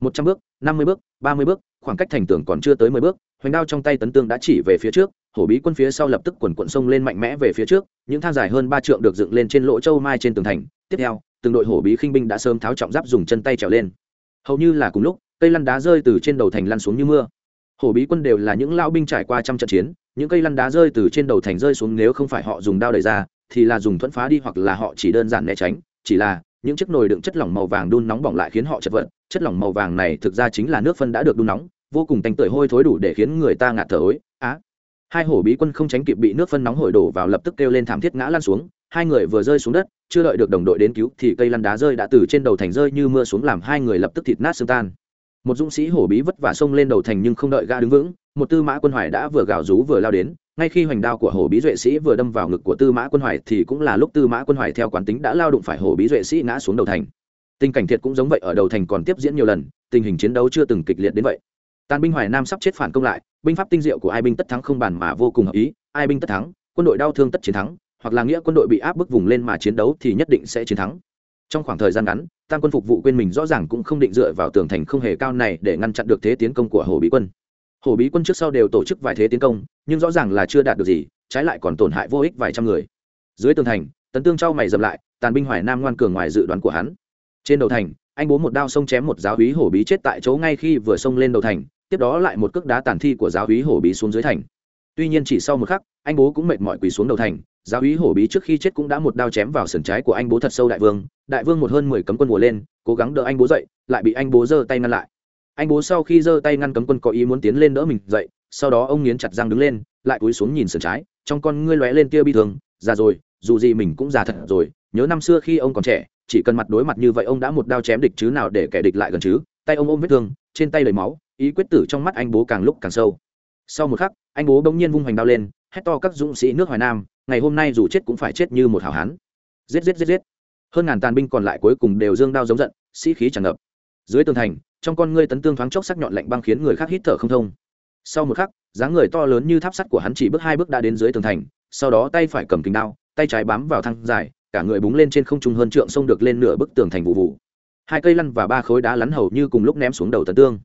Một trăm bước, năm mươi bước, ba mươi bước, khoảng cách thành tường còn chưa tới mười bước, hoành đao trong tay tấn tương đã chỉ về phía trước, hổ bí quân phía sau lập tức quần quận sông lên mạnh mẽ về phía trước, những thang dài hơn ba trượng được dựng lên trên lỗ châu mai trên tường thành. Tiếp theo, từng đội hổ bí khinh binh đã sớm tháo trọng giáp dùng chân tay trèo lên hầu như là cùng lúc, cây lăn đá rơi từ trên đầu thành lăn xuống như mưa. Hổ bí quân đều là những lao binh trải qua trăm trận chiến, những cây lăn đá rơi từ trên đầu thành rơi xuống nếu không phải họ dùng đao đẩy ra, thì là dùng thuẫn phá đi hoặc là họ chỉ đơn giản né tránh. Chỉ là, những chiếc nồi đựng chất lỏng màu vàng đun nóng bỏng lại khiến họ chật vật. Chất lỏng màu vàng này thực ra chính là nước phân đã được đun nóng, vô cùng tanh tưởi hôi thối đủ để khiến người ta ngạt thở ối. Á! Hai hổ bí quân không tránh kịp bị nước phân nóng hổi đổ vào lập tức kêu lên thảm thiết ngã lăn xuống hai người vừa rơi xuống đất, chưa đợi được đồng đội đến cứu thì cây lăn đá rơi đã từ trên đầu thành rơi như mưa xuống làm hai người lập tức thịt nát xương tan. Một dũng sĩ hổ bí vất vả xông lên đầu thành nhưng không đợi ga đứng vững, một tư mã quân hoài đã vừa gào rú vừa lao đến, ngay khi hoành đao của hổ bí duệ sĩ vừa đâm vào ngực của tư mã quân hoài thì cũng là lúc tư mã quân hoài theo quán tính đã lao đụng phải hổ bí duệ sĩ ngã xuống đầu thành. Tình cảnh thiệt cũng giống vậy ở đầu thành còn tiếp diễn nhiều lần, tình hình chiến đấu chưa từng kịch liệt đến vậy. Tàn binh hoài nam sắp chết phản công lại, binh pháp tinh diệu của ai binh tất thắng không bàn mà vô cùng hợp ý, ai binh tất thắng, quân đội đau thương tất chiến thắng hoặc là nghĩa quân đội bị áp bức vùng lên mà chiến đấu thì nhất định sẽ chiến thắng. Trong khoảng thời gian ngắn, tam quân phục vụ quên mình rõ ràng cũng không định dựa vào tường thành không hề cao này để ngăn chặn được thế tiến công của hồ bí quân. Hồ bí quân trước sau đều tổ chức vài thế tiến công, nhưng rõ ràng là chưa đạt được gì, trái lại còn tổn hại vô ích vài trăm người. Dưới tường thành, tấn tương trao mày dậm lại, tàn binh hoài nam ngoan cường ngoài dự đoán của hắn. Trên đầu thành, anh bố một đao xông chém một giáo úy hổ bí chết tại chỗ ngay khi vừa xông lên đầu thành, tiếp đó lại một cước đá tàn thi của giáo úy hổ bí xuống dưới thành. Tuy nhiên chỉ sau một khắc, anh bố cũng mệt mỏi quỳ xuống đầu thành giáo úy hổ bí trước khi chết cũng đã một đao chém vào sườn trái của anh bố thật sâu đại vương đại vương một hơn mười cấm quân mùa lên, cố gắng đỡ anh bố dậy, lại bị anh bố giơ tay ngăn lại. Anh bố sau khi giơ tay ngăn cấm quân có ý muốn tiến lên đỡ mình dậy, sau đó ông nghiến chặt răng đứng lên, lại cúi xuống nhìn sườn trái, trong con ngươi lóe lên tia bi thương, già rồi, dù gì mình cũng già thật rồi, nhớ năm xưa khi ông còn trẻ, chỉ cần mặt đối mặt như vậy ông đã một đao chém địch chứ nào để kẻ địch lại gần chứ, tay ông ôm vết thương, trên tay đầy máu, ý quyết tử trong mắt anh bố càng lúc càng sâu. Sau một khắc, anh bố bỗng nhiên vung hoành đao lên, hét to các dũng sĩ nước hoài nam ngày hôm nay dù chết cũng phải chết như một hảo hán. Giết giết giết giết. Hơn ngàn tàn binh còn lại cuối cùng đều dương đao giống giận, sĩ khí tràn ngập. Dưới tường thành, trong con ngươi tấn tương thoáng chốc sắc nhọn lạnh băng khiến người khác hít thở không thông. Sau một khắc, dáng người to lớn như tháp sắt của hắn chỉ bước hai bước đã đến dưới tường thành, sau đó tay phải cầm kính đao, tay trái bám vào thang dài, cả người búng lên trên không trung hơn trượng sông được lên nửa bức tường thành vụ vụ. Hai cây lăn và ba khối đá lắn hầu như cùng lúc ném xuống đầu tấn tương.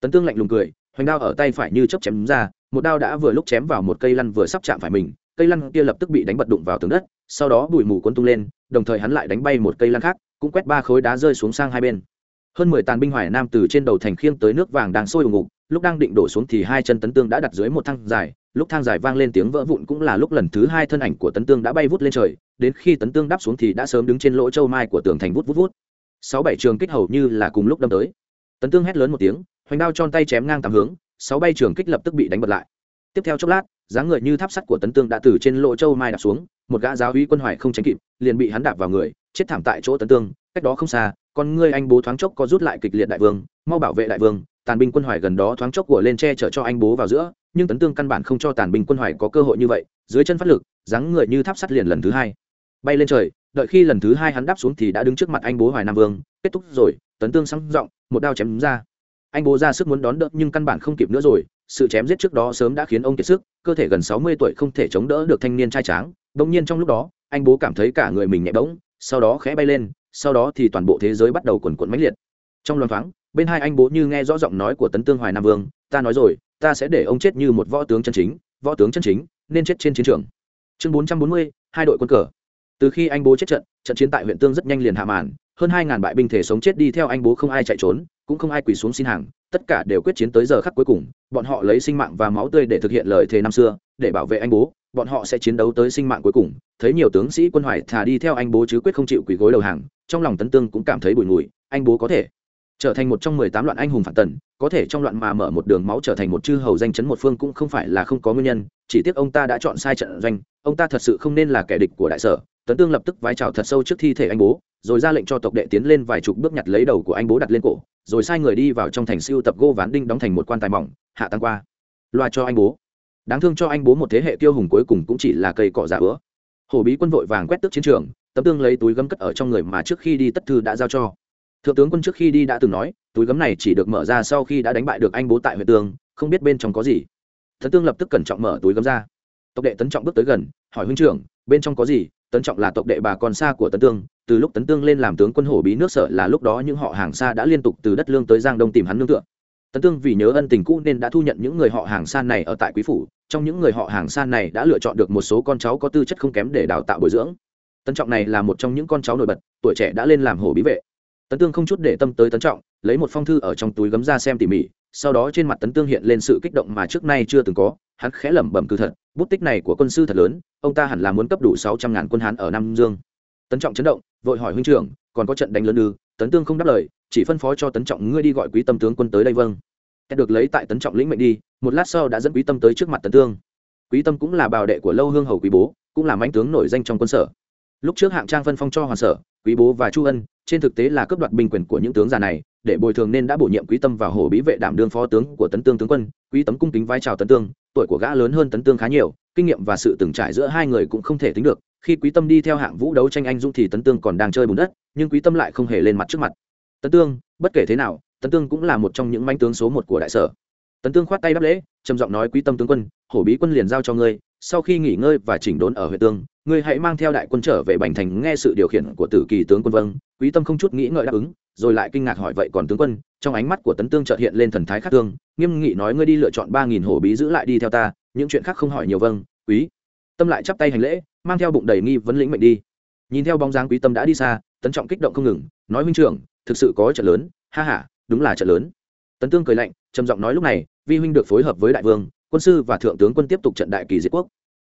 Tấn tương lạnh lùng cười, hoành đao ở tay phải như chớp chém ra, một đao đã vừa lúc chém vào một cây lăn vừa sắp chạm phải mình cây lăn kia lập tức bị đánh bật đụng vào tường đất, sau đó bụi mù cuốn tung lên, đồng thời hắn lại đánh bay một cây lăn khác, cũng quét ba khối đá rơi xuống sang hai bên. Hơn mười tàn binh hoài nam từ trên đầu thành khiêng tới nước vàng đang sôi ủng ngục, lúc đang định đổ xuống thì hai chân tấn tương đã đặt dưới một thang dài, lúc thang dài vang lên tiếng vỡ vụn cũng là lúc lần thứ hai thân ảnh của tấn tương đã bay vút lên trời, đến khi tấn tương đáp xuống thì đã sớm đứng trên lỗ châu mai của tường thành vút vút vút. Sáu bảy trường kích hầu như là cùng lúc đâm tới. Tấn tương hét lớn một tiếng, hoành đao tròn tay chém ngang tám hướng, sáu bay trường kích lập tức bị đánh bật lại. Tiếp theo chốc lát dáng người như tháp sắt của tấn tương đã từ trên lỗ châu mai đạp xuống, một gã giáo uy quân hoài không tránh kịp, liền bị hắn đạp vào người, chết thảm tại chỗ tấn tương, cách đó không xa, con ngươi anh bố thoáng chốc có rút lại kịch liệt đại vương, mau bảo vệ đại vương, tàn binh quân hoài gần đó thoáng chốc của lên che chở cho anh bố vào giữa, nhưng tấn tương căn bản không cho tàn binh quân hoài có cơ hội như vậy, dưới chân phát lực, dáng người như tháp sắt liền lần thứ hai bay lên trời, đợi khi lần thứ hai hắn đáp xuống thì đã đứng trước mặt anh bố hoài nam vương, kết thúc rồi, tấn tương sáng giọng, một đao chém đúng ra. Anh bố ra sức muốn đón đỡ nhưng căn bản không kịp nữa rồi sự chém giết trước đó sớm đã khiến ông kiệt sức, cơ thể gần sáu mươi tuổi không thể chống đỡ được thanh niên trai tráng. Đông nhiên trong lúc đó, anh bố cảm thấy cả người mình nhẹ bỗng, sau đó khẽ bay lên, sau đó thì toàn bộ thế giới bắt đầu quần quận mãnh liệt. Trong loan thoáng, bên hai anh bố như nghe rõ giọng nói của tấn tương hoài nam vương, ta nói rồi, ta sẽ để ông chết như một võ tướng chân chính, võ tướng chân chính, nên chết trên chiến trường. Chương bốn trăm bốn mươi, hai đội quân cờ. Từ khi anh bố chết trận trận chiến tại huyện tương rất nhanh liền hạ màn, hơn hai ngàn bại binh thể sống chết đi theo anh bố không ai chạy trốn cũng không ai quỳ xuống xin hàng, tất cả đều quyết chiến tới giờ khắc cuối cùng, bọn họ lấy sinh mạng và máu tươi để thực hiện lời thề năm xưa, để bảo vệ anh bố, bọn họ sẽ chiến đấu tới sinh mạng cuối cùng. Thấy nhiều tướng sĩ quân hoài thà đi theo anh bố chứ quyết không chịu quỳ gối đầu hàng, trong lòng tấn tương cũng cảm thấy bùi ngùi, anh bố có thể trở thành một trong mười tám loạn anh hùng phản tần, có thể trong loạn mà mở một đường máu trở thành một chư hầu danh chấn một phương cũng không phải là không có nguyên nhân, chỉ tiếc ông ta đã chọn sai trận doanh, ông ta thật sự không nên là kẻ địch của đại sở. Tấn tương lập tức vái trào thật sâu trước thi thể anh bố, rồi ra lệnh cho tộc đệ tiến lên vài chục bước nhặt lấy đầu của anh bố đặt lên cổ rồi sai người đi vào trong thành siêu tập gô ván đinh đóng thành một quan tài mỏng, hạ tăng qua. Loa cho anh bố. Đáng thương cho anh bố một thế hệ tiêu hùng cuối cùng cũng chỉ là cây cỏ giả ứa. Hổ bí quân vội vàng quét tước chiến trường, tấm tương lấy túi gấm cất ở trong người mà trước khi đi tất thư đã giao cho. Thượng tướng quân trước khi đi đã từng nói, túi gấm này chỉ được mở ra sau khi đã đánh bại được anh bố tại huyện tương, không biết bên trong có gì. Thần tương lập tức cẩn trọng mở túi gấm ra. Tộc đệ tấn trọng bước tới gần, hỏi huynh trưởng, bên trong có gì? Tấn trọng là tộc đệ bà con xa của tấn tương, từ lúc tấn tương lên làm tướng quân hổ bí nước sở là lúc đó những họ hàng xa đã liên tục từ đất lương tới giang đông tìm hắn nương tựa. Tấn tương vì nhớ ân tình cũ nên đã thu nhận những người họ hàng xa này ở tại quý phủ, trong những người họ hàng xa này đã lựa chọn được một số con cháu có tư chất không kém để đào tạo bồi dưỡng. Tấn trọng này là một trong những con cháu nổi bật, tuổi trẻ đã lên làm hổ bí vệ. Tấn tương không chút để tâm tới tấn trọng, lấy một phong thư ở trong túi gấm ra xem tỉ mỉ, sau đó trên mặt tấn tương hiện lên sự kích động mà trước nay chưa từng có, hắn khẽ lẩm bẩm cư thật bút tích này của quân sư thật lớn, ông ta hẳn là muốn cấp đủ sáu trăm ngàn quân hán ở nam dương. Tấn trọng chấn động, vội hỏi huynh trưởng, còn có trận đánh lớn ư? Tấn tương không đáp lời, chỉ phân phó cho tấn trọng ngươi đi gọi quý tâm tướng quân tới đây vâng. Kẻ được lấy tại tấn trọng lĩnh mệnh đi, một lát sau đã dẫn quý tâm tới trước mặt tấn tương. Quý tâm cũng là bào đệ của lâu hương hầu quý bố, cũng là mãnh tướng nổi danh trong quân sở. Lúc trước hạng trang phân phong cho hoàn sở, quý bố và chu ân, trên thực tế là cướp đoạt binh quyền của những tướng già này để bồi thường nên đã bổ nhiệm quý tâm vào hồ bí vệ đảm đương phó tướng của tấn tương tướng quân, quý tấm cung kính vai trào tấn tương, tuổi của gã lớn hơn tấn tương khá nhiều, kinh nghiệm và sự từng trải giữa hai người cũng không thể tính được, khi quý tâm đi theo hạng vũ đấu tranh anh dũng thì tấn tương còn đang chơi bùn đất, nhưng quý tâm lại không hề lên mặt trước mặt. Tấn tương, bất kể thế nào, tấn tương cũng là một trong những manh tướng số một của đại sở. Tấn tương khoát tay đáp lễ, trầm giọng nói quý tâm tướng quân hổ bí quân liền giao cho ngươi sau khi nghỉ ngơi và chỉnh đốn ở huyện tương, ngươi hãy mang theo đại quân trở về bành thành nghe sự điều khiển của tử kỳ tướng quân vâng. Quý tâm không chút nghĩ ngợi đáp ứng, rồi lại kinh ngạc hỏi vậy còn tướng quân, trong ánh mắt của tấn tương chợt hiện lên thần thái khắc tương nghiêm nghị nói ngươi đi lựa chọn ba nghìn hổ bí giữ lại đi theo ta, những chuyện khác không hỏi nhiều vâng. Quý tâm lại chắp tay hành lễ, mang theo bụng đầy nghi vấn lĩnh mệnh đi. Nhìn theo bóng dáng quý tâm đã đi xa, tấn trọng kích động không ngừng, nói huynh trưởng, thực sự có trận lớn, ha ha, đúng là trận lớn. Tấn tương cười lạnh, trầm giọng nói lúc này, vi huynh được phối hợp với đại vương quân sư và thượng tướng quân tiếp tục trận đại kỳ diệt quốc.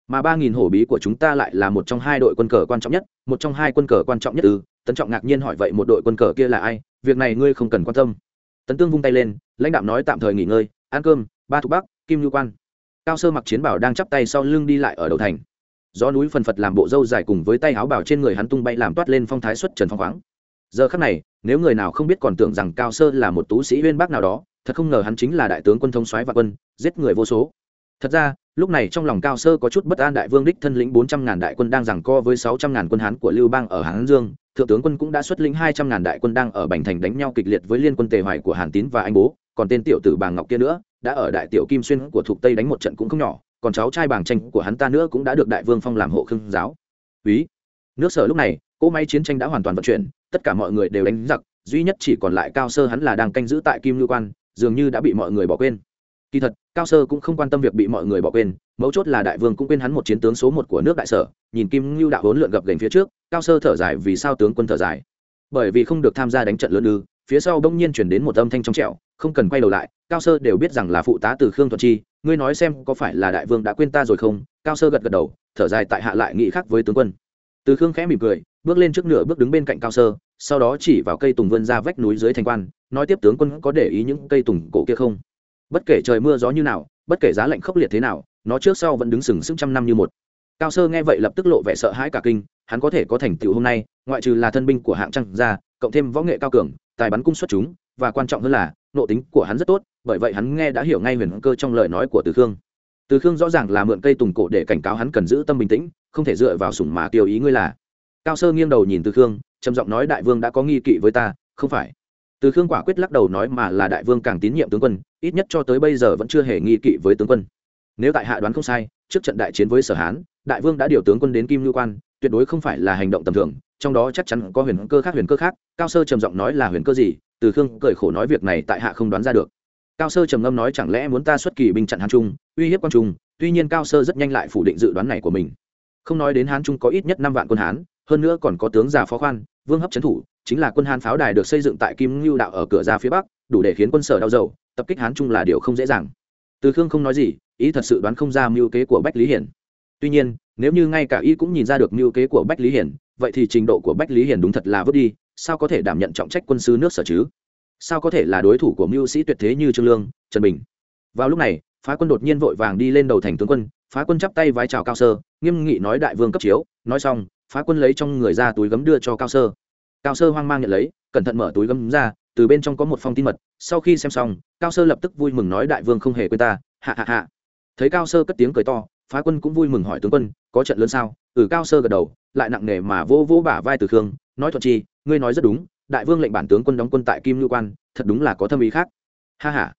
Mà ba nghìn hổ bí của chúng ta lại là một trong hai đội quân cờ quan trọng nhất, một trong hai quân cờ quan trọng nhất ư? Tấn trọng ngạc nhiên hỏi vậy một đội quân cờ kia là ai? Việc này ngươi không cần quan tâm. Tấn tương vung tay lên, lãnh đạo nói tạm thời nghỉ ngơi. Ăn cơm, ba thục bắc, kim nhu quan. Cao sơ mặc chiến bảo đang chắp tay sau lưng đi lại ở đầu thành. Gió núi phần phật làm bộ râu dài cùng với tay áo bảo trên người hắn tung bay làm toát lên phong thái xuất trần phong khoáng. Giờ khắc này, nếu người nào không biết còn tưởng rằng cao sơ là một tú sĩ uyên bác nào đó thật không ngờ hắn chính là đại tướng quân thông soái và quân, giết người vô số. Thật ra, lúc này trong lòng cao sơ có chút bất an đại vương đích thân lĩnh bốn trăm ngàn đại quân đang giằng co với sáu trăm ngàn quân hán của lưu bang ở hán dương. Thượng tướng quân cũng đã xuất lĩnh hai trăm ngàn đại quân đang ở bành thành đánh nhau kịch liệt với liên quân tề hoài của hàn tín và anh bố. Còn tên tiểu tử bàng ngọc kia nữa, đã ở đại tiểu kim xuyên của thuộc tây đánh một trận cũng không nhỏ. Còn cháu trai bàng tranh của hắn ta nữa cũng đã được đại vương phong làm hộ khương giáo. Úy. Nước sở lúc này, cỗ máy chiến tranh đã hoàn toàn vận chuyển, tất cả mọi người đều đánh giặc, duy nhất chỉ còn lại cao sơ hắn là đang canh giữ tại kim lưu quan dường như đã bị mọi người bỏ quên. Kỳ thật, cao sơ cũng không quan tâm việc bị mọi người bỏ quên, mấu chốt là đại vương cũng quên hắn một chiến tướng số một của nước đại sở, nhìn kim ngưu đạo hỗn lượn gập gành phía trước, cao sơ thở dài vì sao tướng quân thở dài. Bởi vì không được tham gia đánh trận lớn ư, phía sau bỗng nhiên chuyển đến một âm thanh trong trẹo không cần quay đầu lại, cao sơ đều biết rằng là phụ tá từ khương thuận chi, ngươi nói xem có phải là đại vương đã quên ta rồi không? Cao sơ gật gật đầu, thở dài tại hạ lại nghĩ khác với tướng quân. Từ khương khẽ mỉm cười, bước lên trước nửa bước đứng bên cạnh cao sơ sau đó chỉ vào cây tùng vươn ra vách núi dưới thành quan, nói tiếp tướng quân có để ý những cây tùng cổ kia không? Bất kể trời mưa gió như nào, bất kể giá lạnh khốc liệt thế nào, nó trước sau vẫn đứng sừng sững trăm năm như một. Cao sơ nghe vậy lập tức lộ vẻ sợ hãi cả kinh, hắn có thể có thành tựu hôm nay, ngoại trừ là thân binh của hạng trăng gia cộng thêm võ nghệ cao cường, tài bắn cung xuất chúng, và quan trọng hơn là nộ tính của hắn rất tốt, bởi vậy hắn nghe đã hiểu ngay huyền cơ trong lời nói của từ khương. Từ khương rõ ràng là mượn cây tùng cổ để cảnh cáo hắn cần giữ tâm bình tĩnh, không thể dựa vào sủng mà tiêu ý ngươi là. Cao sơ nghiêng đầu nhìn từ khương trầm giọng nói đại vương đã có nghi kỵ với ta, không phải. Từ khương quả quyết lắc đầu nói mà là đại vương càng tín nhiệm tướng quân, ít nhất cho tới bây giờ vẫn chưa hề nghi kỵ với tướng quân. Nếu tại hạ đoán không sai, trước trận đại chiến với sở hán, đại vương đã điều tướng quân đến kim lưu quan, tuyệt đối không phải là hành động tầm thường, trong đó chắc chắn có huyền cơ khác huyền cơ khác, cao sơ trầm giọng nói là huyền cơ gì, từ khương cười khổ nói việc này tại hạ không đoán ra được. Cao sơ trầm ngâm nói chẳng lẽ muốn ta xuất kỳ binh chặn hán trung, uy hiếp quan trung, tuy nhiên cao sơ rất nhanh lại phủ định dự đoán này của mình. Không nói đến hán trung có ít nhất năm vạn quân hán, hơn nữa còn có tướng già phó khoan vương hấp trấn thủ, chính là quân hán pháo đài được xây dựng tại kim ngưu đạo ở cửa ra phía bắc, đủ để khiến quân sở đau dầu, tập kích hán trung là điều không dễ dàng. Từ khương không nói gì, ý thật sự đoán không ra mưu kế của bách lý hiển. Tuy nhiên, nếu như ngay cả y cũng nhìn ra được mưu kế của bách lý hiển, vậy thì trình độ của bách lý hiển đúng thật là vứt đi, sao có thể đảm nhận trọng trách quân sư nước sở chứ? Sao có thể là đối thủ của mưu sĩ tuyệt thế như trương lương, trần bình? Vào lúc này, phá quân đột nhiên vội vàng đi lên đầu thành tướng quân, phá quân chắp tay vái chào cao sơ, nghiêm nghị nói đại vương cấp chiếu, nói xong phá quân lấy trong người ra túi gấm đưa cho cao sơ. Cao sơ hoang mang nhận lấy, cẩn thận mở túi gấm ra, từ bên trong có một phong tin mật, sau khi xem xong, cao sơ lập tức vui mừng nói đại vương không hề quên ta, hạ hạ hạ. Thấy cao sơ cất tiếng cười to, phá quân cũng vui mừng hỏi tướng quân, có trận lớn sao? Ừ cao sơ gật đầu, lại nặng nề mà vô vỗ bả vai từ khương, nói thuận chi, ngươi nói rất đúng, đại vương lệnh bản tướng quân đóng quân tại kim ngư quan, thật đúng là có thâm ý khác. Ha ha.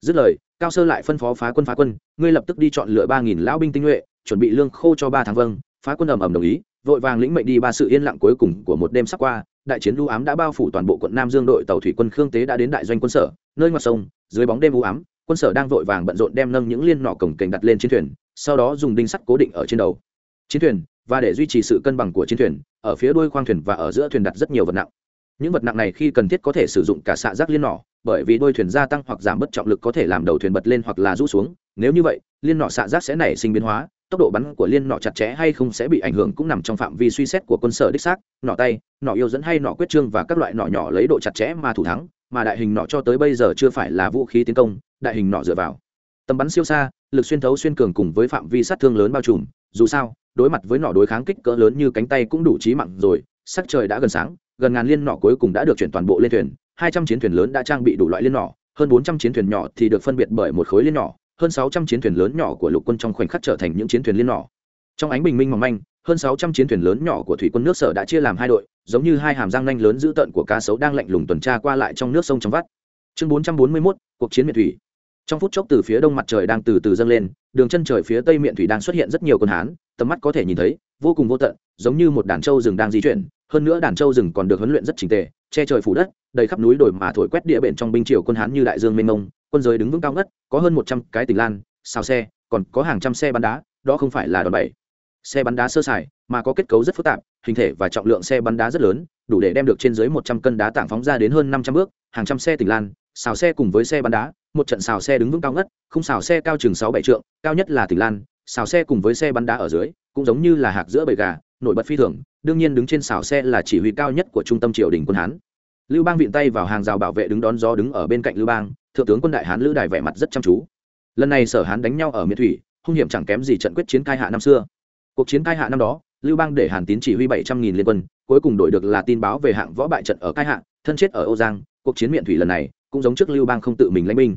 Dứt lời, cao sơ lại phân phó phá quân phá quân, ngươi lập tức đi chọn lựa ba nghìn lão binh tinh nhuệ, chuẩn bị lương khô cho ba tháng vâng phá quân ầm ầm đồng ý vội vàng lĩnh mệnh đi ba sự yên lặng cuối cùng của một đêm sắp qua, đại chiến lưu ám đã bao phủ toàn bộ quận nam dương đội tàu thủy quân khương tế đã đến đại doanh quân sở, nơi ngoặt sông, dưới bóng đêm u ám, quân sở đang vội vàng bận rộn đem nâng những liên nọ cổng kềnh đặt lên chiến thuyền, sau đó dùng đinh sắt cố định ở trên đầu. Chiến thuyền, và để duy trì sự cân bằng của chiến thuyền, ở phía đuôi khoang thuyền và ở giữa thuyền đặt rất nhiều vật nặng. Những vật nặng này khi cần thiết có thể sử dụng cả xạ rác liên nỏ, bởi vì đuôi thuyền gia tăng hoặc giảm bất trọng lực có thể làm đầu thuyền bật lên hoặc là rũ xuống. Nếu như vậy, liên nọ xạ rác sẽ nảy sinh biến hóa tốc độ bắn của liên nọ chặt chẽ hay không sẽ bị ảnh hưởng cũng nằm trong phạm vi suy xét của quân sở đích xác nọ tay nọ yêu dẫn hay nọ quyết trương và các loại nọ nhỏ lấy độ chặt chẽ mà thủ thắng, mà đại hình nọ cho tới bây giờ chưa phải là vũ khí tiến công, đại hình nọ dựa vào tầm bắn siêu xa, lực xuyên thấu xuyên cường cùng với phạm vi sát thương lớn bao trùm, dù sao, đối mặt với nọ đối kháng kích cỡ lớn như cánh tay cũng đủ trí mạng rồi, sắc trời đã gần sáng, gần ngàn liên nọ cuối cùng đã được chuyển toàn bộ lên thuyền, hai trăm chiến thuyền lớn đã trang bị đủ loại liên nọ hơn bốn trăm chiến thuyền nhỏ thì được phân biệt bởi một khối liên nỏ hơn sáu trăm chiến thuyền lớn nhỏ của lục quân trong khoảnh khắc trở thành những chiến thuyền liên nỏ. Trong ánh bình minh mỏng manh, hơn sáu trăm chiến thuyền lớn nhỏ của thủy quân nước sở đã chia làm hai đội, giống như hai hàm răng nanh lớn dữ tợn của cá sấu đang lạnh lùng tuần tra qua lại trong nước sông trong vắt. Chương bốn trăm bốn mươi mốt, cuộc chiến miệt thủy. Trong phút chốc từ phía đông mặt trời đang từ từ dâng lên, đường chân trời phía tây miệng thủy đang xuất hiện rất nhiều con hán, tầm mắt có thể nhìn thấy, vô cùng vô tận, giống như một đàn trâu rừng đang di chuyển, hơn nữa đàn trâu rừng còn được huấn luyện rất trình tề, che trời phủ đất, đầy khắp núi đồi mà thổi quét địa bện trong binh triều quân hán như đại dương mênh mông quân giới đứng vững cao ngất, có hơn một trăm cái tỉnh lan, xào xe, còn có hàng trăm xe bắn đá, đó không phải là đòn bẩy. Xe bắn đá sơ sài, mà có kết cấu rất phức tạp, hình thể và trọng lượng xe bắn đá rất lớn, đủ để đem được trên dưới một trăm cân đá tảng phóng ra đến hơn năm trăm bước, hàng trăm xe tỉnh lan, xào xe cùng với xe bắn đá, một trận xào xe đứng vững cao ngất không xào xe cao chừng sáu bảy trượng, cao nhất là tỉnh lan, xào xe cùng với xe bắn đá ở dưới, cũng giống như là hạc giữa bầy gà, nổi bật phi thường, đương nhiên đứng trên xào xe là chỉ huy cao nhất của trung tâm triều đình quân hán. Lưu bang viện tay vào hàng rào bảo vệ đứng đón gió đứng ở bên cạnh lưu bang thượng tướng quân đại hán lữ đài vẻ mặt rất chăm chú. Lần này sở hán đánh nhau ở miền thủy, hung hiểm chẳng kém gì trận quyết chiến cai hạ năm xưa. Cuộc chiến cai hạ năm đó, lưu bang để hàn tín chỉ huy bảy trăm nghìn liên quân, cuối cùng đổi được là tin báo về hạng võ bại trận ở cai hạ, thân chết ở âu giang. Cuộc chiến miền thủy lần này, cũng giống trước lưu bang không tự mình lãnh binh.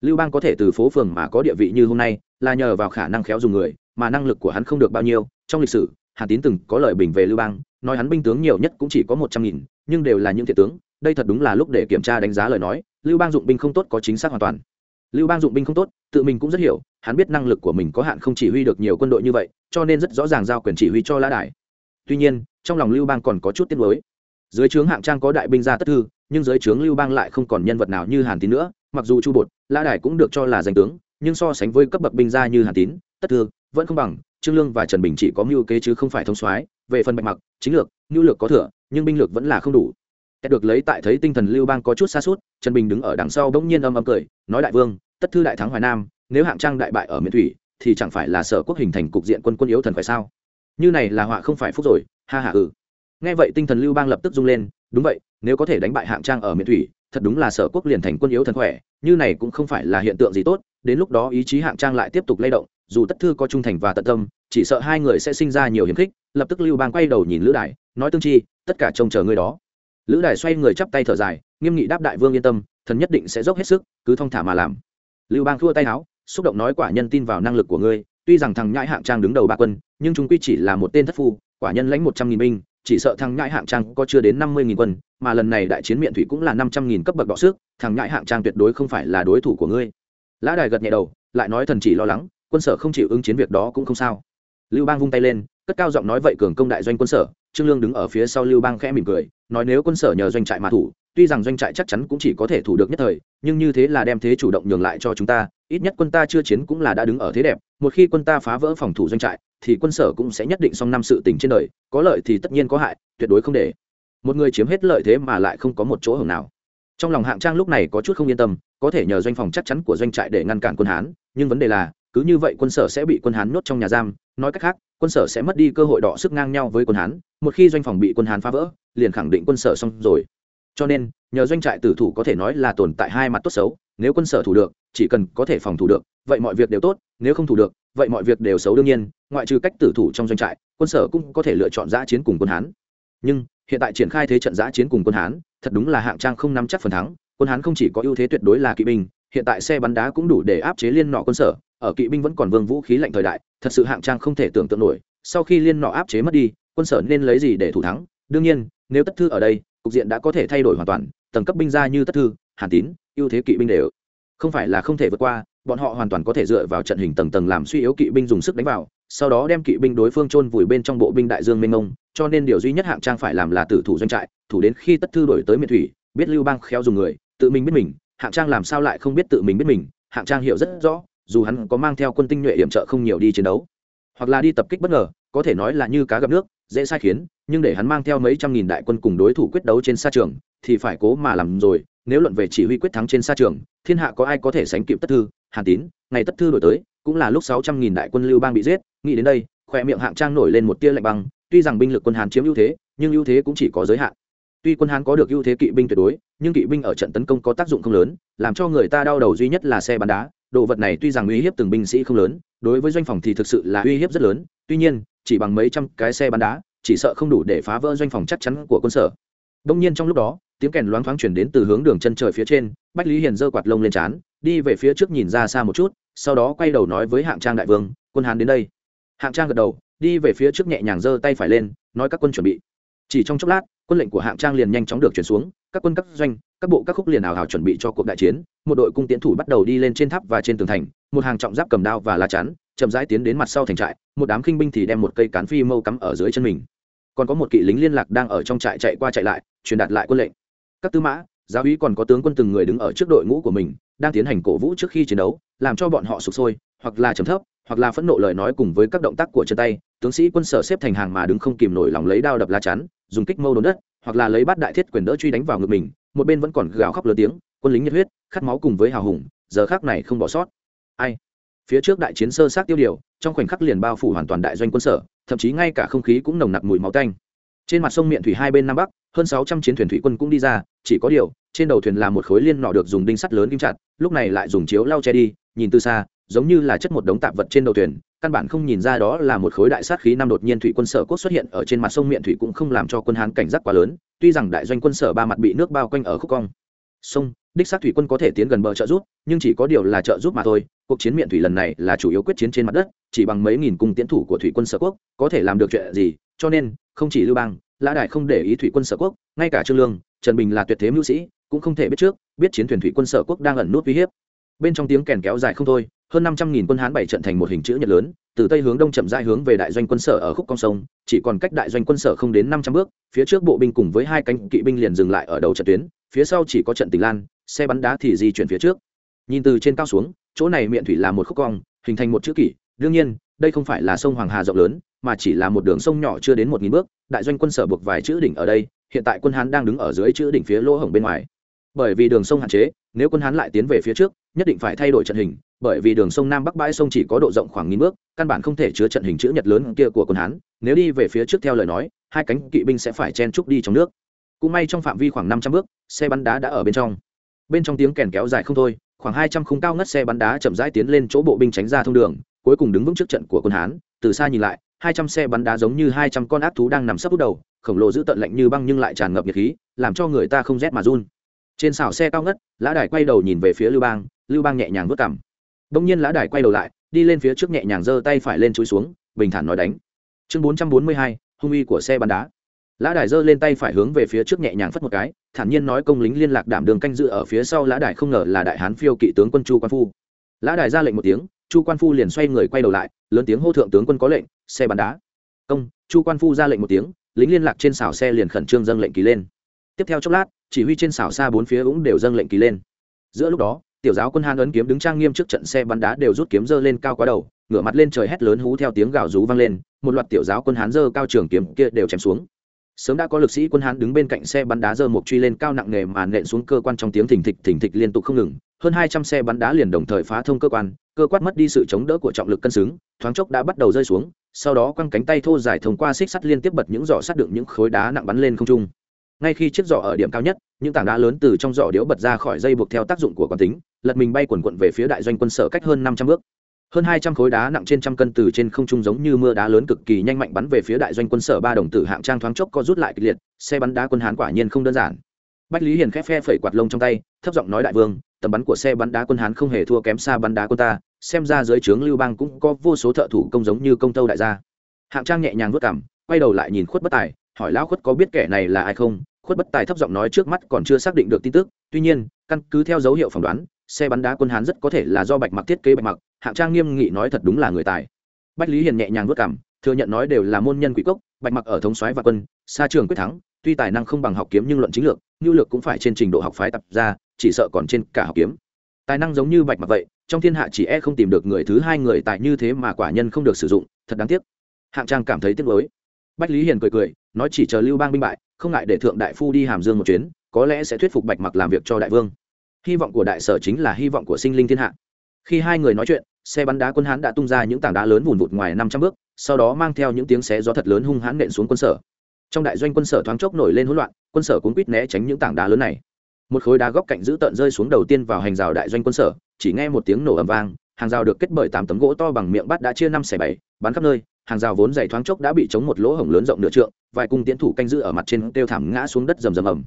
Lưu bang có thể từ phố phường mà có địa vị như hôm nay, là nhờ vào khả năng khéo dùng người, mà năng lực của hắn không được bao nhiêu. Trong lịch sử, hàn tín từng có lời bình về lưu bang, nói hắn binh tướng nhiều nhất cũng chỉ có một trăm nghìn, nhưng đều là những thiệt tướng. Đây thật đúng là lúc để kiểm tra đánh giá lời nói lưu bang dụng binh không tốt có chính xác hoàn toàn. Lưu bang dụng binh không tốt, tự mình cũng rất hiểu, hắn biết năng lực của mình có hạn không chỉ huy được nhiều quân đội như vậy, cho nên rất rõ ràng giao quyền chỉ huy cho lã đại tuy nhiên, trong lòng lưu bang còn có chút tiếc nuối. Dưới trướng hạng trang có đại binh gia tất thư, nhưng dưới trướng lưu bang lại không còn nhân vật nào như hàn tín nữa, mặc dù chu bột, lã đại cũng được cho là danh tướng, nhưng so sánh với cấp bậc binh gia như hàn tín, tất thư vẫn không bằng, trương lương và trần bình chỉ có mưu kế chứ không phải thông soái, về phần bạch mặc, chính lược, nhu lược có thừa, nhưng binh lược vẫn là không đủ. Kết được lấy tại thấy tinh thần lưu bang có chút xa sút, trần bình đứng ở đằng sau bỗng nhiên âm âm cười nói đại vương tất thư đại thắng hoài nam nếu hạng trang đại bại ở Miễn thủy thì chẳng phải là sở quốc hình thành cục diện quân quân yếu thần phải sao? Như này là họa không phải phúc rồi ha ha ừ. Nghe vậy tinh thần lưu bang lập tức rung lên đúng vậy nếu có thể đánh bại hạng trang ở Miễn thủy thật đúng là sở quốc liền thành quân yếu thần khỏe như này cũng không phải là hiện tượng gì tốt đến lúc đó ý chí hạng trang lại tiếp tục lay động dù tất thư có trung thành và tận tâm chỉ sợ hai người sẽ sinh ra nhiều hiểm khích lập tức lưu bang quay đầu nhìn lữ đại nói tương chi tất cả trông chờ người đó lữ Đài xoay người chắp tay thở dài, nghiêm nghị đáp đại vương yên tâm, thần nhất định sẽ dốc hết sức, cứ thong thả mà làm. Lưu bang thua tay áo xúc động nói quả nhân tin vào năng lực của ngươi, tuy rằng thằng nhãi hạng trang đứng đầu ba quân, nhưng chúng quy chỉ là một tên thất phu, quả nhân lãnh một trăm nghìn binh, chỉ sợ thằng nhãi hạng trang có chưa đến năm mươi nghìn quân, mà lần này đại chiến miệng thủy cũng là năm trăm nghìn cấp bậc đọ sức thằng nhãi hạng trang tuyệt đối không phải là đối thủ của ngươi. Lã đài gật nhẹ đầu, lại nói thần chỉ lo lắng, quân sở không chịu ứng chiến việc đó cũng không sao. Lưu bang vung tay lên, cất cao giọng nói vậy cường công đại doanh quân sở trương lương đứng ở phía sau lưu bang khẽ mỉm cười, nói nếu quân sở nhờ doanh trại mà thủ, tuy rằng doanh trại chắc chắn cũng chỉ có thể thủ được nhất thời, nhưng như thế là đem thế chủ động nhường lại cho chúng ta, ít nhất quân ta chưa chiến cũng là đã đứng ở thế đẹp, một khi quân ta phá vỡ phòng thủ doanh trại, thì quân sở cũng sẽ nhất định xong năm sự tình trên đời, có lợi thì tất nhiên có hại, tuyệt đối không để một người chiếm hết lợi thế mà lại không có một chỗ hưởng nào. Trong lòng hạng trang lúc này có chút không yên tâm, có thể nhờ doanh phòng chắc chắn của doanh trại để ngăn cản quân hán, nhưng vấn đề là, cứ như vậy quân sở sẽ bị quân hán nhốt trong nhà giam, nói cách khác quân sở sẽ mất đi cơ hội đọ sức ngang nhau với quân hán, một khi doanh phòng bị quân hán phá vỡ, liền khẳng định quân sở xong rồi. Cho nên, nhờ doanh trại tử thủ có thể nói là tồn tại hai mặt tốt xấu, nếu quân sở thủ được, chỉ cần có thể phòng thủ được, vậy mọi việc đều tốt, nếu không thủ được, vậy mọi việc đều xấu đương nhiên, ngoại trừ cách tử thủ trong doanh trại, quân sở cũng có thể lựa chọn giã chiến cùng quân hán. Nhưng, hiện tại triển khai thế trận giã chiến cùng quân hán, thật đúng là hạng trang không nắm chắc phần thắng, quân hán không chỉ có ưu thế tuyệt đối là kỵ binh hiện tại xe bắn đá cũng đủ để áp chế liên nọ quân sở, ở kỵ binh vẫn còn vương vũ khí lạnh thời đại, thật sự hạng trang không thể tưởng tượng nổi. Sau khi liên nọ áp chế mất đi, quân sở nên lấy gì để thủ thắng? Đương nhiên, nếu tất thư ở đây, cục diện đã có thể thay đổi hoàn toàn, tầng cấp binh ra như tất thư, hàn tín, ưu thế kỵ binh đều. Không phải là không thể vượt qua, bọn họ hoàn toàn có thể dựa vào trận hình tầng tầng làm suy yếu kỵ binh dùng sức đánh vào, sau đó đem kỵ binh đối phương chôn vùi bên trong bộ binh đại dương mênh mông, cho nên điều duy nhất hạng trang phải làm là tử thủ doanh trại, thủ đến khi tất thư đổi tới miền thủy, biết lưu bang khéo dùng người, tự mình biết mình hạng trang làm sao lại không biết tự mình biết mình? Hạng trang hiểu rất rõ, dù hắn có mang theo quân tinh nhuệ hiểm trợ không nhiều đi chiến đấu, hoặc là đi tập kích bất ngờ, có thể nói là như cá gặp nước, dễ sai khiến, nhưng để hắn mang theo mấy trăm nghìn đại quân cùng đối thủ quyết đấu trên sa trường, thì phải cố mà làm rồi. Nếu luận về chỉ huy quyết thắng trên sa trường, thiên hạ có ai có thể sánh kịp tất thư, hàn tín, ngày tất thư đổi tới, cũng là lúc sáu trăm nghìn đại quân lưu bang bị giết. Nghĩ đến đây, khoe miệng hạng trang nổi lên một tia lạnh băng, tuy rằng binh lực quân Hàn chiếm ưu thế, nhưng ưu thế cũng chỉ có giới hạn tuy quân hán có được ưu thế kỵ binh tuyệt đối, nhưng kỵ binh ở trận tấn công có tác dụng không lớn, làm cho người ta đau đầu duy nhất là xe bắn đá. Đồ vật này tuy rằng uy hiếp từng binh sĩ không lớn, đối với doanh phòng thì thực sự là uy hiếp rất lớn. Tuy nhiên, chỉ bằng mấy trăm cái xe bắn đá, chỉ sợ không đủ để phá vỡ doanh phòng chắc chắn của quân sở. Đông nhiên trong lúc đó, tiếng kèn loáng thoáng chuyển đến từ hướng đường chân trời phía trên, bách lý hiền giơ quạt lông lên trán, đi về phía trước nhìn ra xa một chút, sau đó quay đầu nói với hạng trang đại vương, quân hán đến đây. Hạng trang gật đầu, đi về phía trước nhẹ nhàng giơ tay phải lên, nói các quân chuẩn bị chỉ trong chốc lát, quân lệnh của hạng trang liền nhanh chóng được chuyển xuống, các quân các doanh, các bộ các khúc liền ảo hảo chuẩn bị cho cuộc đại chiến. Một đội cung tiến thủ bắt đầu đi lên trên tháp và trên tường thành, một hàng trọng giáp cầm đao và lá chắn, chậm rãi tiến đến mặt sau thành trại, một đám khinh binh thì đem một cây cán phi mâu cắm ở dưới chân mình. Còn có một kỵ lính liên lạc đang ở trong trại chạy qua chạy lại, truyền đạt lại quân lệnh. Các tư mã, giáo úy còn có tướng quân từng người đứng ở trước đội ngũ của mình, đang tiến hành cổ vũ trước khi chiến đấu, làm cho bọn họ sụp sôi, hoặc là trầm thấp hoặc là phẫn nộ lời nói cùng với các động tác của chân tay, tướng sĩ quân sở xếp thành hàng mà đứng không kìm nổi lòng lấy đao đập lá chắn, dùng kích mâu đốn đất, hoặc là lấy bát đại thiết quyền đỡ truy đánh vào ngực mình, một bên vẫn còn gào khóc lớn tiếng, quân lính nhiệt huyết, khát máu cùng với hào hùng, giờ khác này không bỏ sót. Ai? Phía trước đại chiến sơ sát tiêu điều, trong khoảnh khắc liền bao phủ hoàn toàn đại doanh quân sở, thậm chí ngay cả không khí cũng nồng nặc mùi máu tanh. Trên mặt sông miệng thủy hai bên nam bắc, hơn sáu trăm chiến thuyền thủy quân cũng đi ra, chỉ có điều, trên đầu thuyền là một khối liên nọ được dùng đinh sắt lớn kim chặt, lúc này lại dùng chiếu lau che đi nhìn từ xa, giống như là chất một đống tạp vật trên đầu thuyền, căn bản không nhìn ra đó là một khối đại sát khí năm đột nhiên thủy quân sở quốc xuất hiện ở trên mặt sông miệng thủy cũng không làm cho quân hán cảnh giác quá lớn, tuy rằng đại doanh quân sở ba mặt bị nước bao quanh ở khúc cong. Sông, đích xác thủy quân có thể tiến gần bờ trợ giúp, nhưng chỉ có điều là trợ giúp mà thôi, cuộc chiến miệng thủy lần này là chủ yếu quyết chiến trên mặt đất, chỉ bằng mấy nghìn cung tiến thủ của thủy quân sở quốc, có thể làm được chuyện gì, cho nên, không chỉ lưu bang, lã đại không để ý thủy quân sở quốc, ngay cả trương lương, trần bình là tuyệt thế mưu sĩ, cũng không thể biết trước, biết chiến thuyền thủy quân sở quốc đang ẩn nút uy hiếp bên trong tiếng kèn kéo dài không thôi, hơn năm trăm nghìn quân hán bảy trận thành một hình chữ nhật lớn, từ tây hướng đông chậm rãi hướng về đại doanh quân sở ở khúc con sông, chỉ còn cách đại doanh quân sở không đến năm trăm bước, phía trước bộ binh cùng với hai cánh kỵ binh liền dừng lại ở đầu trận tuyến, phía sau chỉ có trận tình lan, xe bắn đá thì di chuyển phía trước. Nhìn từ trên cao xuống, chỗ này miệng thủy là một khúc cong, hình thành một chữ kỷ, đương nhiên, đây không phải là sông hoàng hà rộng lớn, mà chỉ là một đường sông nhỏ chưa đến một nghìn bước, đại doanh quân sở buộc vài chữ đỉnh ở đây, hiện tại quân hán đang đứng ở dưới chữ đỉnh phía lỗ hổng bên ngoài bởi vì đường sông hạn chế, nếu quân hán lại tiến về phía trước, nhất định phải thay đổi trận hình, bởi vì đường sông nam bắc bãi sông chỉ có độ rộng khoảng nghìn bước, căn bản không thể chứa trận hình chữ nhật lớn kia của quân hán. Nếu đi về phía trước theo lời nói, hai cánh kỵ binh sẽ phải chen trúc đi trong nước. Cũng may trong phạm vi khoảng năm trăm bước, xe bắn đá đã ở bên trong. Bên trong tiếng kèn kéo dài không thôi, khoảng hai trăm khung cao ngất xe bắn đá chậm rãi tiến lên chỗ bộ binh tránh ra thông đường, cuối cùng đứng vững trước trận của quân hán. Từ xa nhìn lại, hai trăm xe bắn đá giống như hai trăm con ác thú đang nằm sấp bút đầu, khổng lồ giữ tận lạnh như băng nhưng lại tràn ngập nhiệt khí, làm cho người ta không rét mà run trên xào xe cao ngất, lã đài quay đầu nhìn về phía lưu bang lưu bang nhẹ nhàng vớt cảm đông nhiên lã đài quay đầu lại, đi lên phía trước nhẹ nhàng giơ tay phải lên chúi xuống, bình thản nói đánh. Chương bốn trăm bốn mươi hai, hung uy của xe bắn đá. Lã đài giơ lên tay phải hướng về phía trước nhẹ nhàng phất một cái, thản nhiên nói công lính liên lạc đảm đường canh dự ở phía sau lã đài không ngờ là đại hán phiêu kỵ tướng quân chu quan phu. Lã đài ra lệnh một tiếng, chu quan phu liền xoay người quay đầu lại, lớn tiếng hô thượng tướng quân có lệnh, xe bắn đá. Công, chu quan phu ra lệnh một tiếng, lính liên lạc trên xảo xe liền khẩn trương dâng lệnh ký lên. Tiếp theo chốc lát chỉ huy trên xảo xa bốn phía cũng đều dâng lệnh ký lên. Giữa lúc đó, tiểu giáo quân hàn ấn kiếm đứng trang nghiêm trước trận xe bắn đá đều rút kiếm dơ lên cao quá đầu, ngửa mặt lên trời hét lớn hú theo tiếng gào rú vang lên, một loạt tiểu giáo quân hán dơ cao trường kiếm kia đều chém xuống. Sớm đã có lực sĩ quân hán đứng bên cạnh xe bắn đá dơ một truy lên cao nặng nề mà nện xuống cơ quan trong tiếng thình thịch thình thịch liên tục không ngừng. Hơn hai trăm xe bắn đá liền đồng thời phá thông cơ quan cơ quan mất đi sự chống đỡ của trọng lực cân xứng, thoáng chốc đã bắt đầu rơi xuống, sau đó quăng cánh tay thô dài thông qua xích sắt liên tiếp bật những giỏ sắt đựng những khối đá nặng bắn lên không trung ngay khi chiếc giỏ ở điểm cao nhất, những tảng đá lớn từ trong giỏ điếu bật ra khỏi dây buộc theo tác dụng của quán tính, lật mình bay quần quận về phía đại doanh quân sở cách hơn năm trăm bước. Hơn hai trăm khối đá nặng trên trăm cân từ trên không trung giống như mưa đá lớn cực kỳ nhanh mạnh bắn về phía đại doanh quân sở ba đồng tử hạng trang thoáng chốc co rút lại kịch liệt, xe bắn đá quân hán quả nhiên không đơn giản. Bách lý hiền khẽ phe phẩy quạt lông trong tay, thấp giọng nói đại vương, tầm bắn của xe bắn đá quân hán không hề thua kém xa bắn đá quân ta, xem ra dưới trướng lưu bang cũng có vô số thợ thủ công giống như công tâu đại gia. Hạng trang nhẹ nhàng vất cảm quay đầu lại nhìn khuất bất tài, hỏi lão khuất có biết kẻ này là ai không? Khuất bất tài thấp giọng nói trước mắt còn chưa xác định được tin tức, tuy nhiên, căn cứ theo dấu hiệu phỏng đoán, xe bắn đá quân hán rất có thể là do bạch mặc thiết kế bạch mặc, hạng trang nghiêm nghị nói thật đúng là người tài. Bách lý hiền nhẹ nhàng vất cảm thừa nhận nói đều là môn nhân quỷ cốc, bạch mặc ở thống soái và quân, xa trường quyết thắng, tuy tài năng không bằng học kiếm nhưng luận chính lược, nhu lược cũng phải trên trình độ học phái tập ra, chỉ sợ còn trên cả học kiếm. Tài năng giống như bạch mặc vậy, trong thiên hạ chỉ e không tìm được người thứ hai người tài như thế mà quả nhân không được sử dụng, thật đáng tiếc. Hạng trang cảm thấy tiếc lối bách lý hiền cười cười, nói chỉ chờ lưu bang binh bại, không ngại để thượng đại phu đi hàm dương một chuyến, có lẽ sẽ thuyết phục bạch mặc làm việc cho đại vương. Hy vọng của đại sở chính là hy vọng của sinh linh thiên hạ. Khi hai người nói chuyện, xe bắn đá quân hán đã tung ra những tảng đá lớn vùn vụt ngoài năm trăm bước, sau đó mang theo những tiếng xé gió thật lớn hung hãn nện xuống quân sở. Trong đại doanh quân sở thoáng chốc nổi lên hỗn loạn, quân sở cũng quýt né tránh những tảng đá lớn này. Một khối đá góc cạnh giữ tợn rơi xuống đầu tiên vào hành rào đại doanh quân sở, chỉ nghe một tiếng nổ ầm vang, hàng rào được kết bởi tám tấm gỗ to bằng miệng bắt đã chia năm xẻ bảy, bắn khắp nơi hàng rào vốn dày thoáng chốc đã bị chống một lỗ hổng lớn rộng nửa trượng, vài cung tiến thủ canh giữ ở mặt trên kêu thảm ngã xuống đất rầm rầm ầm.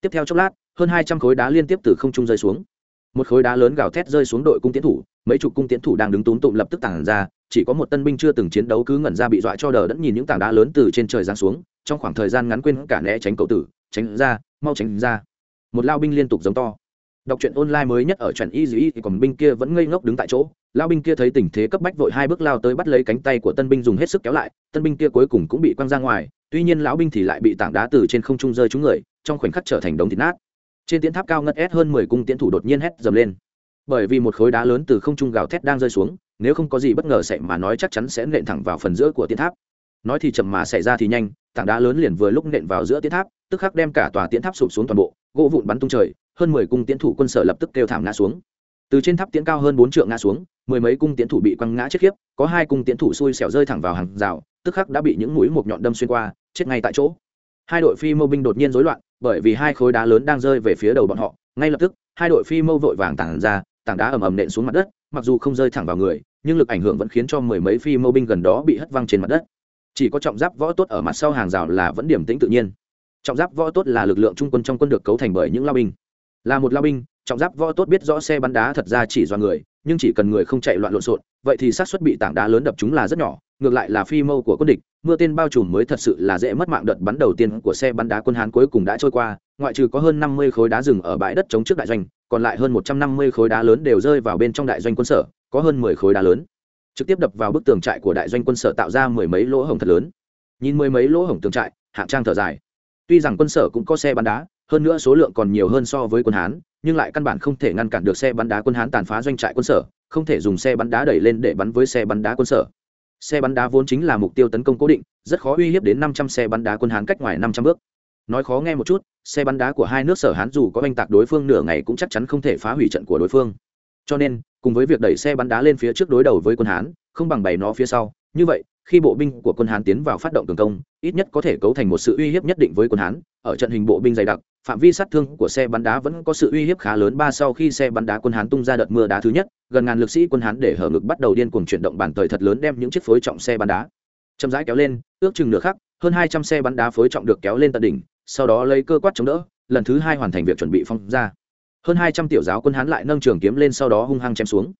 Tiếp theo chốc lát, hơn hai trăm khối đá liên tiếp từ không trung rơi xuống. Một khối đá lớn gào thét rơi xuống đội cung tiến thủ, mấy chục cung tiến thủ đang đứng túm tụm lập tức tản ra, chỉ có một tân binh chưa từng chiến đấu cứ ngẩn ra bị dọa cho đờ đẫn nhìn những tảng đá lớn từ trên trời giáng xuống, trong khoảng thời gian ngắn quên cả né tránh cậu tử, tránh ra, mau tránh ra. Một lao binh liên tục giống to đọc truyện online mới nhất ở truyện y dĩ thì còn binh kia vẫn ngây ngốc đứng tại chỗ. Lao binh kia thấy tình thế cấp bách vội hai bước lao tới bắt lấy cánh tay của tân binh dùng hết sức kéo lại. Tân binh kia cuối cùng cũng bị quăng ra ngoài. Tuy nhiên lão binh thì lại bị tảng đá từ trên không trung rơi trúng người, trong khoảnh khắc trở thành đống thịt nát. Trên tiến tháp cao ngất ép hơn mười cung tiến thủ đột nhiên hét dầm lên. Bởi vì một khối đá lớn từ không trung gào thét đang rơi xuống, nếu không có gì bất ngờ xảy mà nói chắc chắn sẽ nện thẳng vào phần giữa của tiến tháp. Nói thì chậm mà xảy ra thì nhanh, tảng đá lớn liền vừa lúc nện vào giữa tiến tháp, tức khắc đem cả tòa tiến tháp sụp xuống toàn bộ, gỗ vụn bắn tung trời hơn mười cung tiến thủ quân sở lập tức kêu thảm ngã xuống. Từ trên tháp tiến cao hơn bốn trượng ngã xuống, mười mấy cung tiến thủ bị quăng ngã chết khiếp, có hai cung tiến thủ xui xẻo rơi thẳng vào hàng rào, tức khắc đã bị những mũi một nhọn đâm xuyên qua, chết ngay tại chỗ. Hai đội phi mâu binh đột nhiên rối loạn, bởi vì hai khối đá lớn đang rơi về phía đầu bọn họ. Ngay lập tức, hai đội phi mâu vội vàng tản ra, tảng đá ầm ầm nện xuống mặt đất, mặc dù không rơi thẳng vào người, nhưng lực ảnh hưởng vẫn khiến cho mười mấy phi mâu binh gần đó bị hất văng trên mặt đất. Chỉ có trọng giáp võ tốt ở mặt sau hàng rào là vẫn điểm tĩnh tự nhiên. Trọng giáp võ tốt là lực lượng trung quân trong quân được cấu thành bởi những lao binh là một lao binh, trọng giáp võ tốt biết rõ xe bắn đá thật ra chỉ do người, nhưng chỉ cần người không chạy loạn lộn xộn, vậy thì xác suất bị tảng đá lớn đập chúng là rất nhỏ, ngược lại là phi mâu của quân địch, mưa tên bao trùm mới thật sự là dễ mất mạng đợt bắn đầu tiên của xe bắn đá quân hán cuối cùng đã trôi qua, ngoại trừ có hơn năm mươi khối đá rừng ở bãi đất chống trước đại doanh, còn lại hơn một trăm năm mươi khối đá lớn đều rơi vào bên trong đại doanh quân sở, có hơn mười khối đá lớn. Trực tiếp đập vào bức tường trại của đại doanh quân sở tạo ra mười mấy lỗ hổng thật lớn. Nhìn mười mấy lỗ hổng tường trại, hạng trang thở dài. Tuy rằng quân sở cũng có xe bắn đá hơn nữa số lượng còn nhiều hơn so với quân hán, nhưng lại căn bản không thể ngăn cản được xe bắn đá quân hán tàn phá doanh trại quân sở, không thể dùng xe bắn đá đẩy lên để bắn với xe bắn đá quân sở. Xe bắn đá vốn chính là mục tiêu tấn công cố định, rất khó uy hiếp đến năm trăm xe bắn đá quân hán cách ngoài năm trăm bước. Nói khó nghe một chút, xe bắn đá của hai nước sở hán dù có oanh tạc đối phương nửa ngày cũng chắc chắn không thể phá hủy trận của đối phương. Cho nên, cùng với việc đẩy xe bắn đá lên phía trước đối đầu với quân hán, không bằng bày nó phía sau. Như vậy, khi bộ binh của quân hán tiến vào phát động cường công, ít nhất có thể cấu thành một sự uy hiếp nhất định với quân hán, ở trận hình bộ binh dày đặc phạm vi sát thương của xe bắn đá vẫn có sự uy hiếp khá lớn. Ba sau khi xe bắn đá quân hán tung ra đợt mưa đá thứ nhất, gần ngàn lực sĩ quân hán để hở ngực bắt đầu điên cuồng chuyển động bàn thời thật lớn đem những chiếc phối trọng xe bắn đá chậm rãi kéo lên, ước chừng nửa khắc, hơn hai trăm xe bắn đá phối trọng được kéo lên tận đỉnh, sau đó lấy cơ quát chống đỡ, lần thứ hai hoàn thành việc chuẩn bị phong ra. Hơn hai trăm tiểu giáo quân hán lại nâng trường kiếm lên sau đó hung hăng chém xuống.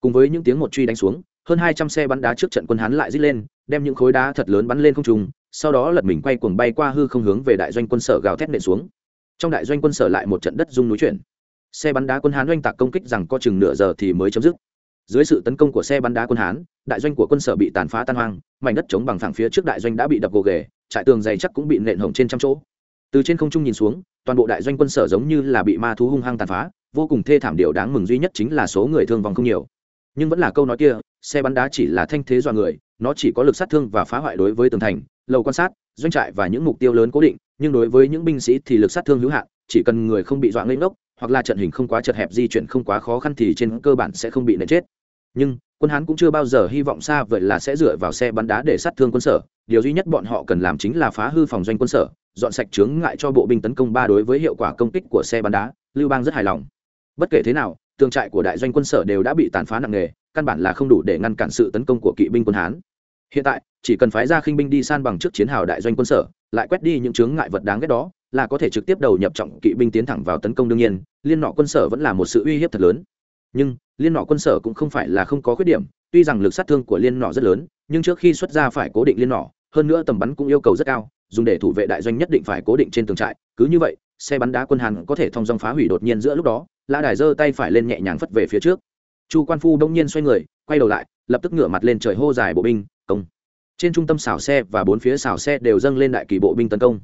Cùng với những tiếng một truy đánh xuống, hơn hai trăm xe bắn đá trước trận quân hán lại rít lên, đem những khối đá thật lớn bắn lên không trung, sau đó lật mình quay cuồng bay qua hư không hướng về đại doanh quân sở gào thét nện xuống trong đại doanh quân sở lại một trận đất rung núi chuyển. Xe bắn đá quân hán oanh tạc công kích rằng có chừng nửa giờ thì mới chấm dứt. Dưới sự tấn công của xe bắn đá quân hán, đại doanh của quân sở bị tàn phá tan hoang, mảnh đất chống bằng thẳng phía trước đại doanh đã bị đập gồ ghề, trại tường dày chắc cũng bị nện hỏng trên trăm chỗ. Từ trên không trung nhìn xuống, toàn bộ đại doanh quân sở giống như là bị ma thú hung hăng tàn phá, vô cùng thê thảm điều đáng mừng duy nhất chính là số người thương vong không nhiều. Nhưng vẫn là câu nói kia, xe bắn đá chỉ là thanh thế dọa người, nó chỉ có lực sát thương và phá hoại đối với tường thành, lầu quan sát, doanh trại và những mục tiêu lớn cố định nhưng đối với những binh sĩ thì lực sát thương hữu hạn, chỉ cần người không bị dọa ngây ngốc, hoặc là trận hình không quá chật hẹp di chuyển không quá khó khăn thì trên cơ bản sẽ không bị nện chết. Nhưng, quân hán cũng chưa bao giờ hy vọng xa vậy là sẽ dựa vào xe bắn đá để sát thương quân sở. Điều duy nhất bọn họ cần làm chính là phá hư phòng doanh quân sở, dọn sạch chướng ngại cho bộ binh tấn công ba đối với hiệu quả công kích của xe bắn đá. Lưu bang rất hài lòng. Bất kể thế nào, tường trại của đại doanh quân sở đều đã bị tàn phá nặng nề, căn bản là không đủ để ngăn cản sự tấn công của kỵ binh quân hán. Hiện tại, chỉ cần phái ra khinh binh đi san bằng trước chiến hào đại doanh quân sở lại quét đi những chướng ngại vật đáng ghét đó, là có thể trực tiếp đầu nhập trọng kỵ binh tiến thẳng vào tấn công đương nhiên, liên nọ quân sở vẫn là một sự uy hiếp thật lớn. Nhưng, liên nọ quân sở cũng không phải là không có khuyết điểm, tuy rằng lực sát thương của liên nọ rất lớn, nhưng trước khi xuất ra phải cố định liên nọ, hơn nữa tầm bắn cũng yêu cầu rất cao, dùng để thủ vệ đại doanh nhất định phải cố định trên tường trại, cứ như vậy, xe bắn đá quân hàn có thể thông dong phá hủy đột nhiên giữa lúc đó, lã đài giơ tay phải lên nhẹ nhàng phất về phía trước. Chu quan phu đông nhiên xoay người, quay đầu lại, lập tức ngửa mặt lên trời hô dài bộ binh, công! Trên trung tâm xảo xe và bốn phía xảo xe đều dâng lên đại kỳ bộ binh tấn công.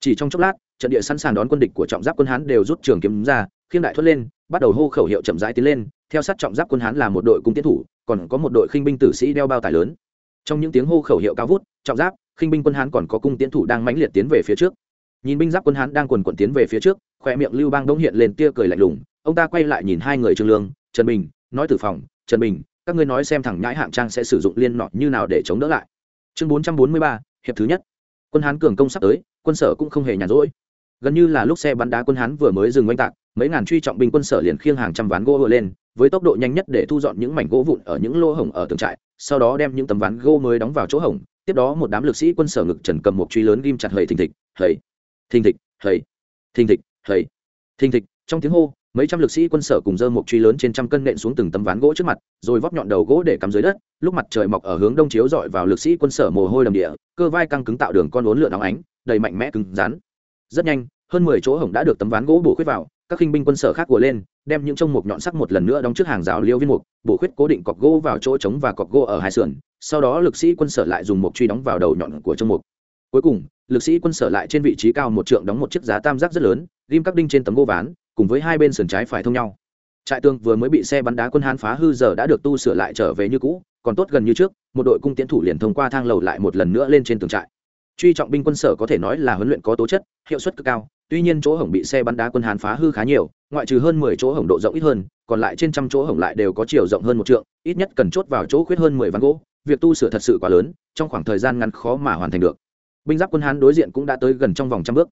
Chỉ trong chốc lát, trận địa sẵn sàng đón quân địch của trọng giáp quân hán đều rút trường kiếm ra, khiêng đại thoát lên, bắt đầu hô khẩu hiệu chậm rãi tiến lên. Theo sát trọng giáp quân hán là một đội cung tiến thủ, còn có một đội khinh binh tử sĩ đeo bao tải lớn. Trong những tiếng hô khẩu hiệu cao vút, trọng giáp, khinh binh quân hán còn có cung tiến thủ đang mãnh liệt tiến về phía trước. Nhìn binh giáp quân hán đang quần quận tiến về phía trước, khoe miệng lưu bang đông hiện lên tia cười lạnh lùng. Ông ta quay lại nhìn hai người trương lương, trần bình, nói tử phòng, trần bình, các ngươi nói xem thẳng nhãi hạng trang sẽ sử dụng liên nọ như nào để chống đỡ lại chương bốn trăm bốn mươi ba, hiệp thứ nhất. Quân hán cường công sắp tới, quân sở cũng không hề nhàn rỗi. Gần như là lúc xe bắn đá quân hán vừa mới dừng oanh tạc, mấy ngàn truy trọng binh quân sở liền khiêng hàng trăm ván gỗ vừa lên, với tốc độ nhanh nhất để thu dọn những mảnh gỗ vụn ở những lỗ hổng ở tường trại, sau đó đem những tấm ván gỗ mới đóng vào chỗ hổng, tiếp đó một đám lực sĩ quân sở ngực trần cầm một truy lớn ghim chặt hầy thình thịch, hầy, thình thịch, hầy, thình thịch, hầy, thình thịch, trong tiếng hô mấy trăm lực sĩ quân sở cùng dơ một truy lớn trên trăm cân nện xuống từng tấm ván gỗ trước mặt, rồi vóp nhọn đầu gỗ để cắm dưới đất, lúc mặt trời mọc ở hướng đông chiếu dọi vào lực sĩ quân sở mồ hôi đầm địa, cơ vai căng cứng tạo đường con uốn lượn óng ánh, đầy mạnh mẽ cứng rắn. Rất nhanh, hơn mười chỗ hổng đã được tấm ván gỗ bổ khuyết vào, các khinh binh quân sở khác của lên, đem những trông mục nhọn sắc một lần nữa đóng trước hàng rào liêu viên mục, bổ khuyết cố định cọc gỗ vào chỗ trống và cọc gỗ ở hai sườn, sau đó lực sĩ quân sở lại dùng mục truy đóng vào đầu nhọn của trông mục. Cuối cùng, lực sĩ quân sở lại trên vị trí cao một trượng đóng một chiếc giá tam giác rất lớn, ghim các đinh trên tấm gỗ ván cùng với hai bên sườn trái phải thông nhau. Trại tương vừa mới bị xe bắn đá quân hán phá hư giờ đã được tu sửa lại trở về như cũ, còn tốt gần như trước, một đội cung tiến thủ liền thông qua thang lầu lại một lần nữa lên trên tường trại. Truy trọng binh quân sở có thể nói là huấn luyện có tố chất, hiệu suất cực cao, tuy nhiên chỗ hổng bị xe bắn đá quân hán phá hư khá nhiều, ngoại trừ hơn mười chỗ hổng độ rộng ít hơn, còn lại trên trăm chỗ hổng lại đều có chiều rộng hơn một trượng, ít nhất cần chốt vào chỗ khuyết hơn mười ván gỗ, việc tu sửa thật sự quá lớn, trong khoảng thời gian ngắn khó mà hoàn thành được. Binh giáp quân hán đối diện cũng đã tới gần trong vòng trăm bước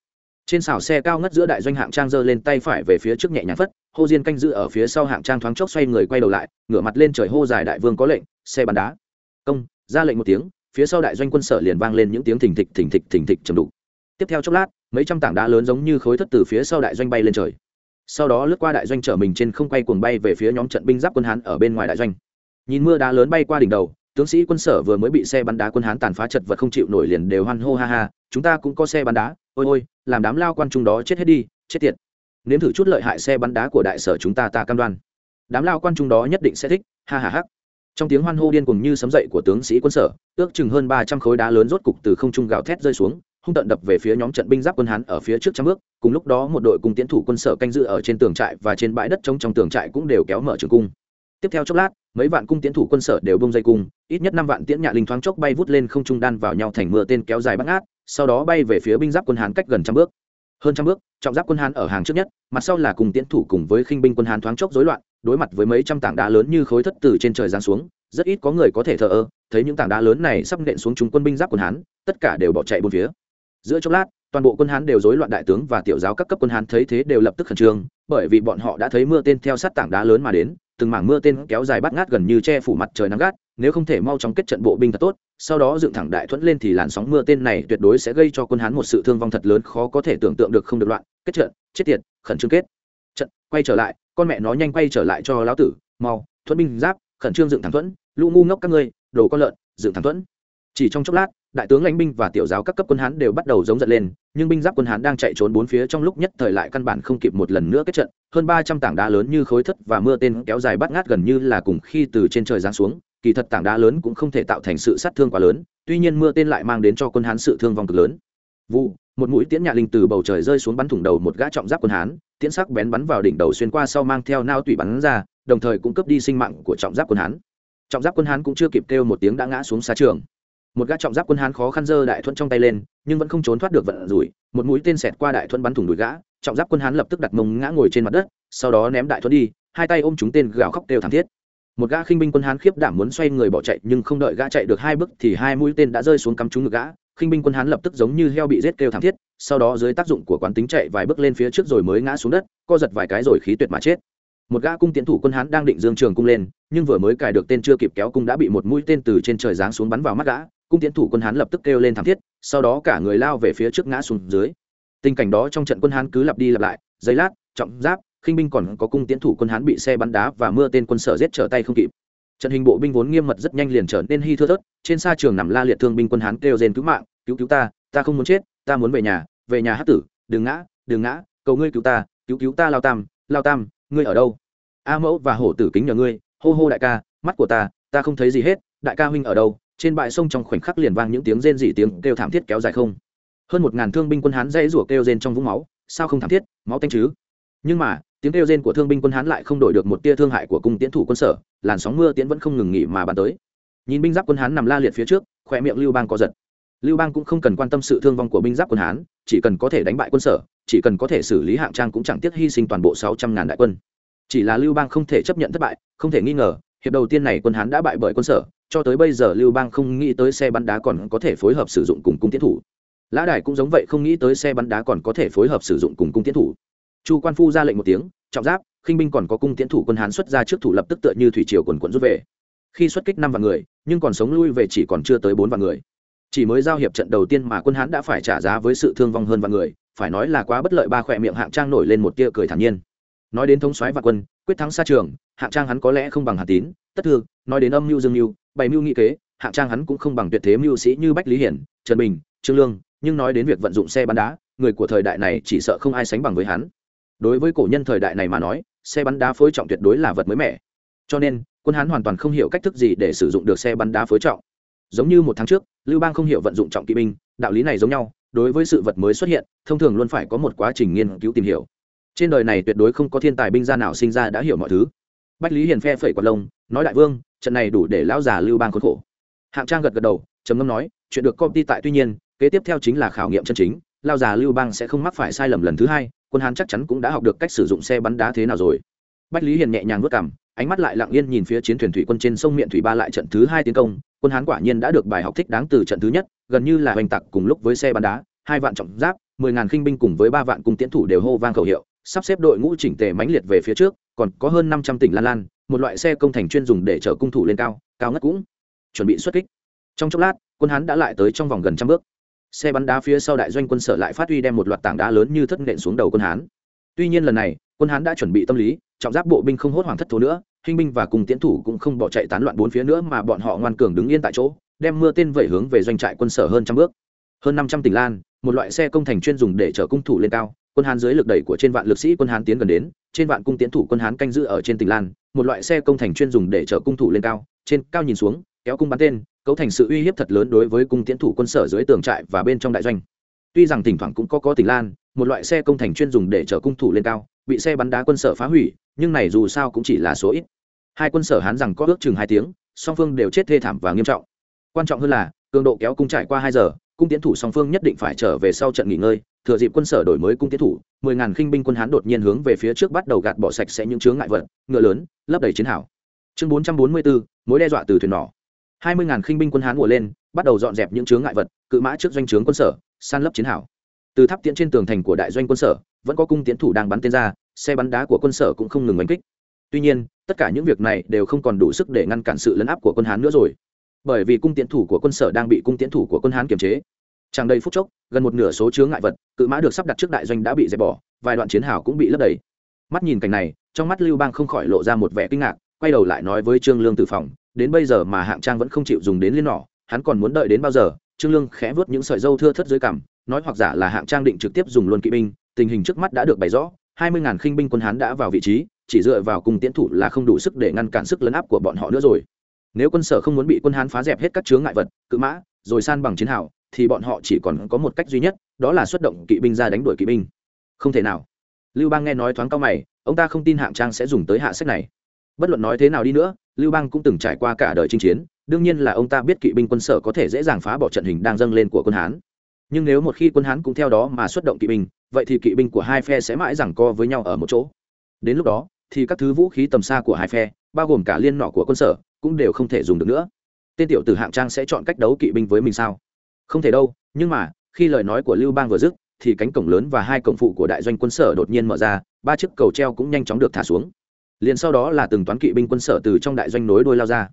trên xào xe cao ngất giữa đại doanh hạng trang giơ lên tay phải về phía trước nhẹ nhàng phất, hô diên canh giữ ở phía sau hạng trang thoáng chốc xoay người quay đầu lại, ngửa mặt lên trời hô dài đại vương có lệnh, xe bắn đá. Công, ra lệnh một tiếng, phía sau đại doanh quân sở liền vang lên những tiếng thình thịch thình thịch thình thịch trầm đục. Tiếp theo chốc lát, mấy trăm tảng đá lớn giống như khối thất từ phía sau đại doanh bay lên trời. Sau đó lướt qua đại doanh trở mình trên không quay cuồng bay về phía nhóm trận binh giáp quân hán ở bên ngoài đại doanh. Nhìn mưa đá lớn bay qua đỉnh đầu tướng sĩ quân sở vừa mới bị xe bắn đá quân hán tàn phá chật vật không chịu nổi liền đều hoan hô ha ha, chúng ta cũng có xe bắn đá, ôi ôi, làm đám lao quan trung đó chết hết đi, chết tiệt. Nếm thử chút lợi hại xe bắn đá của đại sở chúng ta ta cam đoan. Đám lao quan trung đó nhất định sẽ thích, ha ha ha. Trong tiếng hoan hô điên cùng như sấm dậy của tướng sĩ quân sở, ước chừng hơn ba trăm khối đá lớn rốt cục từ không trung gào thét rơi xuống, hung tận đập về phía nhóm trận binh giáp quân hán ở phía trước trăm bước. Cùng lúc đó một đội cùng tiến thủ quân sở canh giữ ở trên tường trại và trên bãi đất trống trong tường trại cũng đều kéo mở trường cung tiếp theo chốc lát, mấy vạn cung tiến thủ quân sở đều bông dây cung, ít nhất năm vạn tiễn nhạ linh thoáng chốc bay vút lên không trung đan vào nhau thành mưa tên kéo dài bắt ngát, sau đó bay về phía binh giáp quân hán cách gần trăm bước. Hơn trăm bước, trọng giáp quân hán ở hàng trước nhất, mặt sau là cùng tiến thủ cùng với khinh binh quân hán thoáng chốc rối loạn, đối mặt với mấy trăm tảng đá lớn như khối thất từ trên trời giáng xuống, rất ít có người có thể thờ ơ, thấy những tảng đá lớn này sắp nện xuống chúng quân binh giáp quân hán, tất cả đều bỏ chạy bốn phía. Giữa chốc lát, toàn bộ quân hán đều rối loạn đại tướng và tiểu giáo các cấp quân hán thấy thế đều lập tức khẩn trương, bởi vì bọn họ đã thấy mưa tên theo sát tảng đá lớn mà đến từng mảng mưa tên kéo dài bắt ngát gần như che phủ mặt trời nắng gắt, nếu không thể mau chóng kết trận bộ binh thật tốt, sau đó dựng thẳng đại thuẫn lên thì làn sóng mưa tên này tuyệt đối sẽ gây cho quân hán một sự thương vong thật lớn khó có thể tưởng tượng được không được loạn. Kết trận, chết tiệt, khẩn trương kết. Trận, quay trở lại, con mẹ nó nhanh quay trở lại cho lão tử, mau, thuẫn binh giáp, khẩn trương dựng thẳng thuẫn, lũ ngu ngốc các ngươi, đồ con lợn, dựng thẳng thuẫn. Chỉ trong chốc lát đại tướng lãnh binh và tiểu giáo các cấp quân hán đều bắt đầu giống giận lên, nhưng binh giáp quân hán đang chạy trốn bốn phía trong lúc nhất thời lại căn bản không kịp một lần nữa kết trận, hơn ba trăm tảng đá lớn như khối thất và mưa tên kéo dài bắt ngát gần như là cùng khi từ trên trời giáng xuống, kỳ thật tảng đá lớn cũng không thể tạo thành sự sát thương quá lớn, tuy nhiên mưa tên lại mang đến cho quân hán sự thương vong cực lớn. Vụ, một mũi tiễn nhạ linh từ bầu trời rơi xuống bắn thủng đầu một gã trọng giáp quân hán, tiễn sắc bén bắn vào đỉnh đầu xuyên qua sau mang theo nao tủy bắn ra, đồng thời cũng cướp đi sinh mạng của trọng giáp quân hán. Trọng giáp quân hán cũng chưa kịp kêu một tiếng đã ngã xuống xa trường một gã trọng giáp quân hán khó khăn giơ đại thuận trong tay lên, nhưng vẫn không trốn thoát được vận rủi, một mũi tên xẹt qua đại thuận bắn thủng đùi gã, trọng giáp quân hán lập tức đặt mông ngã ngồi trên mặt đất, sau đó ném đại thuận đi, hai tay ôm chúng tên gào khóc kêu thảm thiết. Một gã khinh binh quân hán khiếp đảm muốn xoay người bỏ chạy, nhưng không đợi gã chạy được hai bước thì hai mũi tên đã rơi xuống cắm trúng ngực gã, khinh binh quân hán lập tức giống như heo bị giết kêu thảm thiết, sau đó dưới tác dụng của quán tính chạy vài bước lên phía trước rồi mới ngã xuống đất, co giật vài cái rồi khí tuyệt mà chết. Một gã cung tiến thủ quân hán đang định dương trường cung lên, nhưng vừa mới cài được tên chưa kịp kéo cung đã bị một mũi tên từ trên trời giáng xuống bắn vào mắt gã cung tiến thủ quân hán lập tức kêu lên thảm thiết, sau đó cả người lao về phía trước ngã xuống dưới. Tình cảnh đó trong trận quân hán cứ lặp đi lặp lại, giây lát, trọng giáp, khinh binh còn có cung tiến thủ quân hán bị xe bắn đá và mưa tên quân sở giết trở tay không kịp. Trận hình bộ binh vốn nghiêm mật rất nhanh liền trở nên hy thưa thớt, trên xa trường nằm la liệt thương binh quân hán kêu rên cứu mạng, cứu cứu ta ta không muốn chết, ta muốn về nhà về nhà hát tử, đừng ngã đừng ngã, cầu ngươi cứu ta, cứu cứu ta lao tam lao tam, ngươi ở đâu? A mẫu và hổ tử kính nhờ ngươi, hô hô đại ca, mắt của ta ta không thấy gì hết, đại ca huynh ở đâu? Trên bãi sông trong khoảnh khắc liền vang những tiếng rên rỉ tiếng kêu thảm thiết kéo dài không. Hơn một ngàn thương binh quân hán dãy rủa kêu rên trong vũng máu, sao không thảm thiết, máu tanh chứ? Nhưng mà, tiếng kêu rên của thương binh quân hán lại không đổi được một tia thương hại của cung tiến thủ quân sở, làn sóng mưa tiễn vẫn không ngừng nghỉ mà bàn tới. Nhìn binh giáp quân hán nằm la liệt phía trước khoe miệng lưu bang có giật. Lưu bang cũng không cần quan tâm sự thương vong của binh giáp quân hán, chỉ cần có thể đánh bại quân sở, chỉ cần có thể xử lý hạng trang cũng chẳng tiếc hy sinh toàn bộ sáu trăm ngàn đại quân. Chỉ là lưu bang không thể chấp nhận thất bại, không thể nghi ngờ, hiệp đầu tiên này quân hán đã bại bởi quân sở cho tới bây giờ lưu bang không nghĩ tới xe bắn đá còn có thể phối hợp sử dụng cùng cung tiến thủ. Lã đài cũng giống vậy không nghĩ tới xe bắn đá còn có thể phối hợp sử dụng cùng cung tiến thủ. Chu quan phu ra lệnh một tiếng, trọng giáp, khinh binh còn có cung tiến thủ quân hán xuất ra trước thủ lập tức tựa như thủy triều quần quận rút về. Khi xuất kích năm vạn người, nhưng còn sống lui về chỉ còn chưa tới bốn vạn người. Chỉ mới giao hiệp trận đầu tiên mà quân hán đã phải trả giá với sự thương vong hơn vạn người, phải nói là quá bất lợi ba khỏe miệng hạng trang nổi lên một tia cười thản nhiên. Nói đến thống soái và quân, quyết thắng xa trường, hạng trang hắn có lẽ không bằng hà tín tất thư, nói đến âm mưu dương mưu bày mưu nghị kế, hạng trang hắn cũng không bằng tuyệt thế mưu sĩ như bách lý hiển, trần bình, trương lương, nhưng nói đến việc vận dụng xe bắn đá, người của thời đại này chỉ sợ không ai sánh bằng với hắn. Đối với cổ nhân thời đại này mà nói, xe bắn đá phối trọng tuyệt đối là vật mới mẻ. Cho nên, quân hán hoàn toàn không hiểu cách thức gì để sử dụng được xe bắn đá phối trọng. Giống như một tháng trước, lưu bang không hiểu vận dụng trọng kỵ binh, đạo lý này giống nhau, đối với sự vật mới xuất hiện, thông thường luôn phải có một quá trình nghiên cứu tìm hiểu. Trên đời này tuyệt đối không có thiên tài binh gia nào sinh ra đã hiểu mọi thứ. Bách lý hiền phe phẩy quạt lông, nói đại vương trận này đủ để lão già lưu bang khốn khổ. Hạng trang gật gật đầu, trầm ngâm nói, chuyện được công ty tại tuy nhiên, kế tiếp theo chính là khảo nghiệm chân chính lao già lưu bang sẽ không mắc phải sai lầm lần thứ hai, quân hán chắc chắn cũng đã học được cách sử dụng xe bắn đá thế nào rồi. Bách lý hiền nhẹ nhàng vất cảm ánh mắt lại lặng yên nhìn phía chiến thuyền thủy quân trên sông miệng thủy ba lại trận thứ hai tiến công, quân hán quả nhiên đã được bài học thích đáng từ trận thứ nhất, gần như là hoành tặc cùng lúc với xe bắn đá, hai vạn trọng giáp, mười ngàn khinh binh cùng với ba vạn cung tiến thủ đều hô vang khẩu hiệu, sắp xếp đội ngũ chỉnh tề mãnh liệt về phía trước, còn có hơn năm trăm tỉnh lan lan một loại xe công thành chuyên dùng để chở cung thủ lên cao cao ngất cũng chuẩn bị xuất kích. Trong chốc lát, quân hán đã lại tới trong vòng gần trăm bước. Xe bắn đá phía sau đại doanh quân sở lại phát huy đem một loạt tảng đá lớn như thất nện xuống đầu quân hán. Tuy nhiên lần này, quân hán đã chuẩn bị tâm lý, trọng giáp bộ binh không hốt hoảng thất thố nữa, hình binh và cùng tiến thủ cũng không bỏ chạy tán loạn bốn phía nữa mà bọn họ ngoan cường đứng yên tại chỗ, đem mưa tên vẩy hướng về doanh trại quân sở hơn trăm bước. Hơn năm trăm tỉnh lan, một loại xe công thành chuyên dùng để chở cung thủ lên cao quân hán dưới lực đẩy của trên vạn lực sĩ quân hán tiến gần đến, trên vạn cung tiến thủ quân hán canh giữ ở trên tỉnh lan, một loại xe công thành chuyên dùng để chở cung thủ lên cao, trên cao nhìn xuống, kéo cung bắn tên, cấu thành sự uy hiếp thật lớn đối với cung tiến thủ quân sở dưới tường trại và bên trong đại doanh. Tuy rằng thỉnh thoảng cũng có có tỉnh lan, một loại xe công thành chuyên dùng để chở cung thủ lên cao, bị xe bắn đá quân sở phá hủy, nhưng này dù sao cũng chỉ là số ít. Hai quân sở hán rằng có ước chừng hai tiếng, song phương đều chết thê thảm và nghiêm trọng. Quan trọng hơn là, cường độ kéo cung trải qua hai giờ cung tiến thủ song phương nhất định phải trở về sau trận nghỉ ngơi, thừa dịp quân sở đổi mới cung tiến thủ, mười ngàn khinh binh quân hán đột nhiên hướng về phía trước bắt đầu gạt bỏ sạch sẽ những chướng ngại vật, ngựa lớn, lấp đầy chiến hảo chương bốn trăm bốn mươi bốn, mối đe dọa từ thuyền nỏ. Hai mươi ngàn khinh binh quân hán mùa lên, bắt đầu dọn dẹp những chướng ngại vật, cự mã trước doanh trướng quân sở, san lấp chiến hảo từ tháp tiễn trên tường thành của đại doanh quân sở, vẫn có cung tiến thủ đang bắn tên ra, xe bắn đá của quân sở cũng không ngừng đánh kích. Tuy nhiên, tất cả những việc này đều không còn đủ sức để ngăn cản sự lấn áp của quân hán nữa rồi bởi vì cung tiến thủ của quân sở đang bị cung tiến thủ của quân hán kiềm chế. Chẳng đầy phút chốc, gần một nửa số chướng ngại vật, cự mã được sắp đặt trước đại doanh đã bị dẹp bỏ, vài đoạn chiến hào cũng bị lấp đầy. Mắt nhìn cảnh này, trong mắt lưu bang không khỏi lộ ra một vẻ kinh ngạc, quay đầu lại nói với trương lương tử phòng, đến bây giờ mà hạng trang vẫn không chịu dùng đến liên nỏ, hắn còn muốn đợi đến bao giờ? Trương lương khẽ vớt những sợi dâu thưa thất dưới cằm, nói hoặc giả là hạng trang định trực tiếp dùng luôn kỵ binh, tình hình trước mắt đã được bày rõ, hai mươi ngàn khinh binh quân hán đã vào vị trí, chỉ dựa vào cùng tiến thủ là không đủ sức để ngăn cản sức lấn áp của bọn họ nữa rồi nếu quân sở không muốn bị quân hán phá dẹp hết các chướng ngại vật, cự mã, rồi san bằng chiến hào, thì bọn họ chỉ còn có một cách duy nhất, đó là xuất động kỵ binh ra đánh đuổi kỵ binh. Không thể nào. Lưu bang nghe nói thoáng cao mày, ông ta không tin hạng trang sẽ dùng tới hạ sách này. Bất luận nói thế nào đi nữa, lưu bang cũng từng trải qua cả đời chinh chiến, đương nhiên là ông ta biết kỵ binh quân sở có thể dễ dàng phá bỏ trận hình đang dâng lên của quân hán. Nhưng nếu một khi quân hán cũng theo đó mà xuất động kỵ binh, vậy thì kỵ binh của hai phe sẽ mãi giằng co với nhau ở một chỗ. Đến lúc đó, thì các thứ vũ khí tầm xa của hai phe, bao gồm cả liên nọ của quân sở cũng đều không thể dùng được nữa. Tên tiểu tử hạng trang sẽ chọn cách đấu kỵ binh với mình sao? Không thể đâu, nhưng mà, khi lời nói của lưu bang vừa dứt, thì cánh cổng lớn và hai cổng phụ của đại doanh quân sở đột nhiên mở ra, ba chiếc cầu treo cũng nhanh chóng được thả xuống. Liền sau đó là từng toán kỵ binh quân sở từ trong đại doanh nối đuôi lao ra.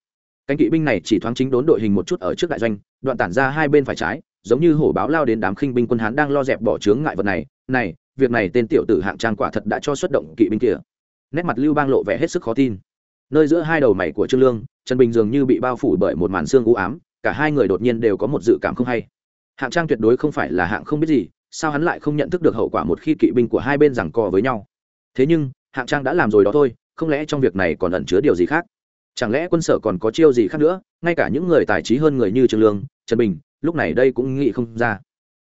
Cánh kỵ binh này chỉ thoáng chính đốn đội hình một chút ở trước đại doanh, đoạn tản ra hai bên phải trái, giống như hổ báo lao đến đám khinh binh quân hán đang lo dẹp bỏ chướng ngại vật này. Này, việc này tên tiểu tử hạng trang quả thật đã cho xuất động kỵ binh kia. Nét mặt lưu bang lộ vẻ hết sức khó tin. Nơi giữa hai đầu mày của trương lương trần bình dường như bị bao phủ bởi một màn xương u ám, cả hai người đột nhiên đều có một dự cảm không hay. Hạng trang tuyệt đối không phải là hạng không biết gì, sao hắn lại không nhận thức được hậu quả một khi kỵ binh của hai bên giằng co với nhau. Thế nhưng, hạng trang đã làm rồi đó thôi, không lẽ trong việc này còn ẩn chứa điều gì khác? Chẳng lẽ quân sở còn có chiêu gì khác nữa, ngay cả những người tài trí hơn người như trương lương, trần bình, lúc này đây cũng nghĩ không ra.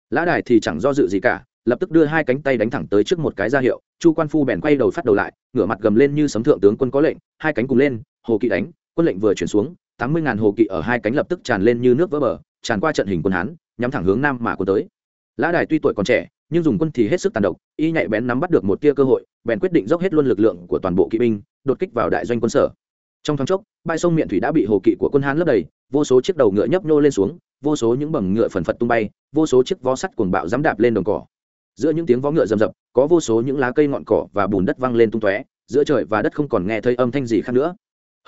Lã đài thì chẳng do dự gì cả, lập tức đưa hai cánh tay đánh thẳng tới trước một cái ra hiệu, chu quan phu bèn quay đầu phát đầu lại, ngửa mặt gầm lên như sấm thượng tướng quân có lệnh, hai cánh cùng lên, hồ kỵ đánh quân lệnh vừa chuyển xuống, tám mươi ngàn hồ kỵ ở hai cánh lập tức tràn lên như nước vỡ bờ, tràn qua trận hình quân hán, nhắm thẳng hướng nam mà quân tới. Lã đài tuy tuổi còn trẻ, nhưng dùng quân thì hết sức tàn độc, y nhạy bén nắm bắt được một tia cơ hội, bèn quyết định dốc hết luôn lực lượng của toàn bộ kỵ binh, đột kích vào đại doanh quân sở. Trong thoáng chốc, bãi sông miệng thủy đã bị hồ kỵ của quân hán lấp đầy, vô số chiếc đầu ngựa nhấp nhô lên xuống, vô số những bầm ngựa phần phật tung bay, vô số chiếc vó sắt cuồng bạo dám đạp lên đồng cỏ. Giữa những tiếng vó ngựa rầm rập, có vô số những lá cây ngọn cỏ và bùn đất văng lên tung tóe, giữa trời và đất không còn nghe thấy âm thanh gì khác nữa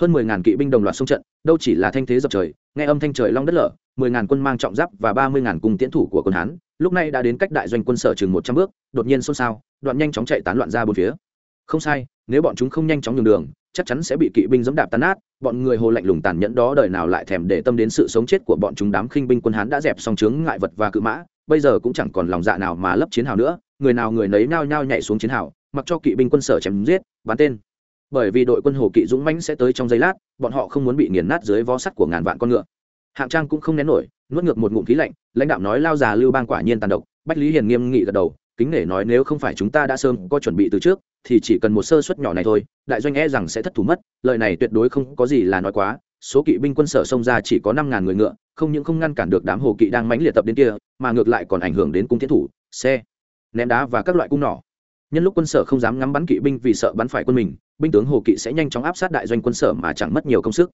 hơn mười ngàn kỵ binh đồng loạt xung trận, đâu chỉ là thanh thế dập trời, nghe âm thanh trời long đất lở, mười ngàn quân mang trọng giáp và ba mươi ngàn cung tiến thủ của quân hán, lúc này đã đến cách đại doanh quân sở chừng một trăm bước, đột nhiên xôn xao, đoạn nhanh chóng chạy tán loạn ra bốn phía. Không sai, nếu bọn chúng không nhanh chóng nhường đường, chắc chắn sẽ bị kỵ binh dẫm đạp tan nát, bọn người hồ lạnh lùng tàn nhẫn đó đời nào lại thèm để tâm đến sự sống chết của bọn chúng đám khinh binh quân hán đã dẹp xong chướng ngại vật và cự mã, bây giờ cũng chẳng còn lòng dạ nào mà lấp chiến hào nữa, người nào người nấy nhao nhao nhảy xuống chiến hào, mặc cho kỵ binh quân sở chém giết, bắn tên bởi vì đội quân hồ kỵ dũng mãnh sẽ tới trong giây lát, bọn họ không muốn bị nghiền nát dưới vó sắt của ngàn vạn con ngựa. Hạng trang cũng không nén nổi, nuốt ngược một ngụm khí lạnh, lãnh đạo nói lao già lưu bang quả nhiên tàn độc, bách lý hiền nghiêm nghị gật đầu, kính nể nói nếu không phải chúng ta đã sớm có chuẩn bị từ trước, thì chỉ cần một sơ suất nhỏ này thôi, đại doanh e rằng sẽ thất thủ mất, lời này tuyệt đối không có gì là nói quá, số kỵ binh quân sở xông ra chỉ có năm ngàn người ngựa, không những không ngăn cản được đám hồ kỵ đang mãnh liệt tập đến kia, mà ngược lại còn ảnh hưởng đến cung thiết thủ, xe, ném đá và các loại cung nỏ nhân lúc quân sở không dám ngắm bắn kỵ binh vì sợ bắn phải quân mình, binh tướng hồ kỵ sẽ nhanh chóng áp sát đại doanh quân sở mà chẳng mất nhiều công sức.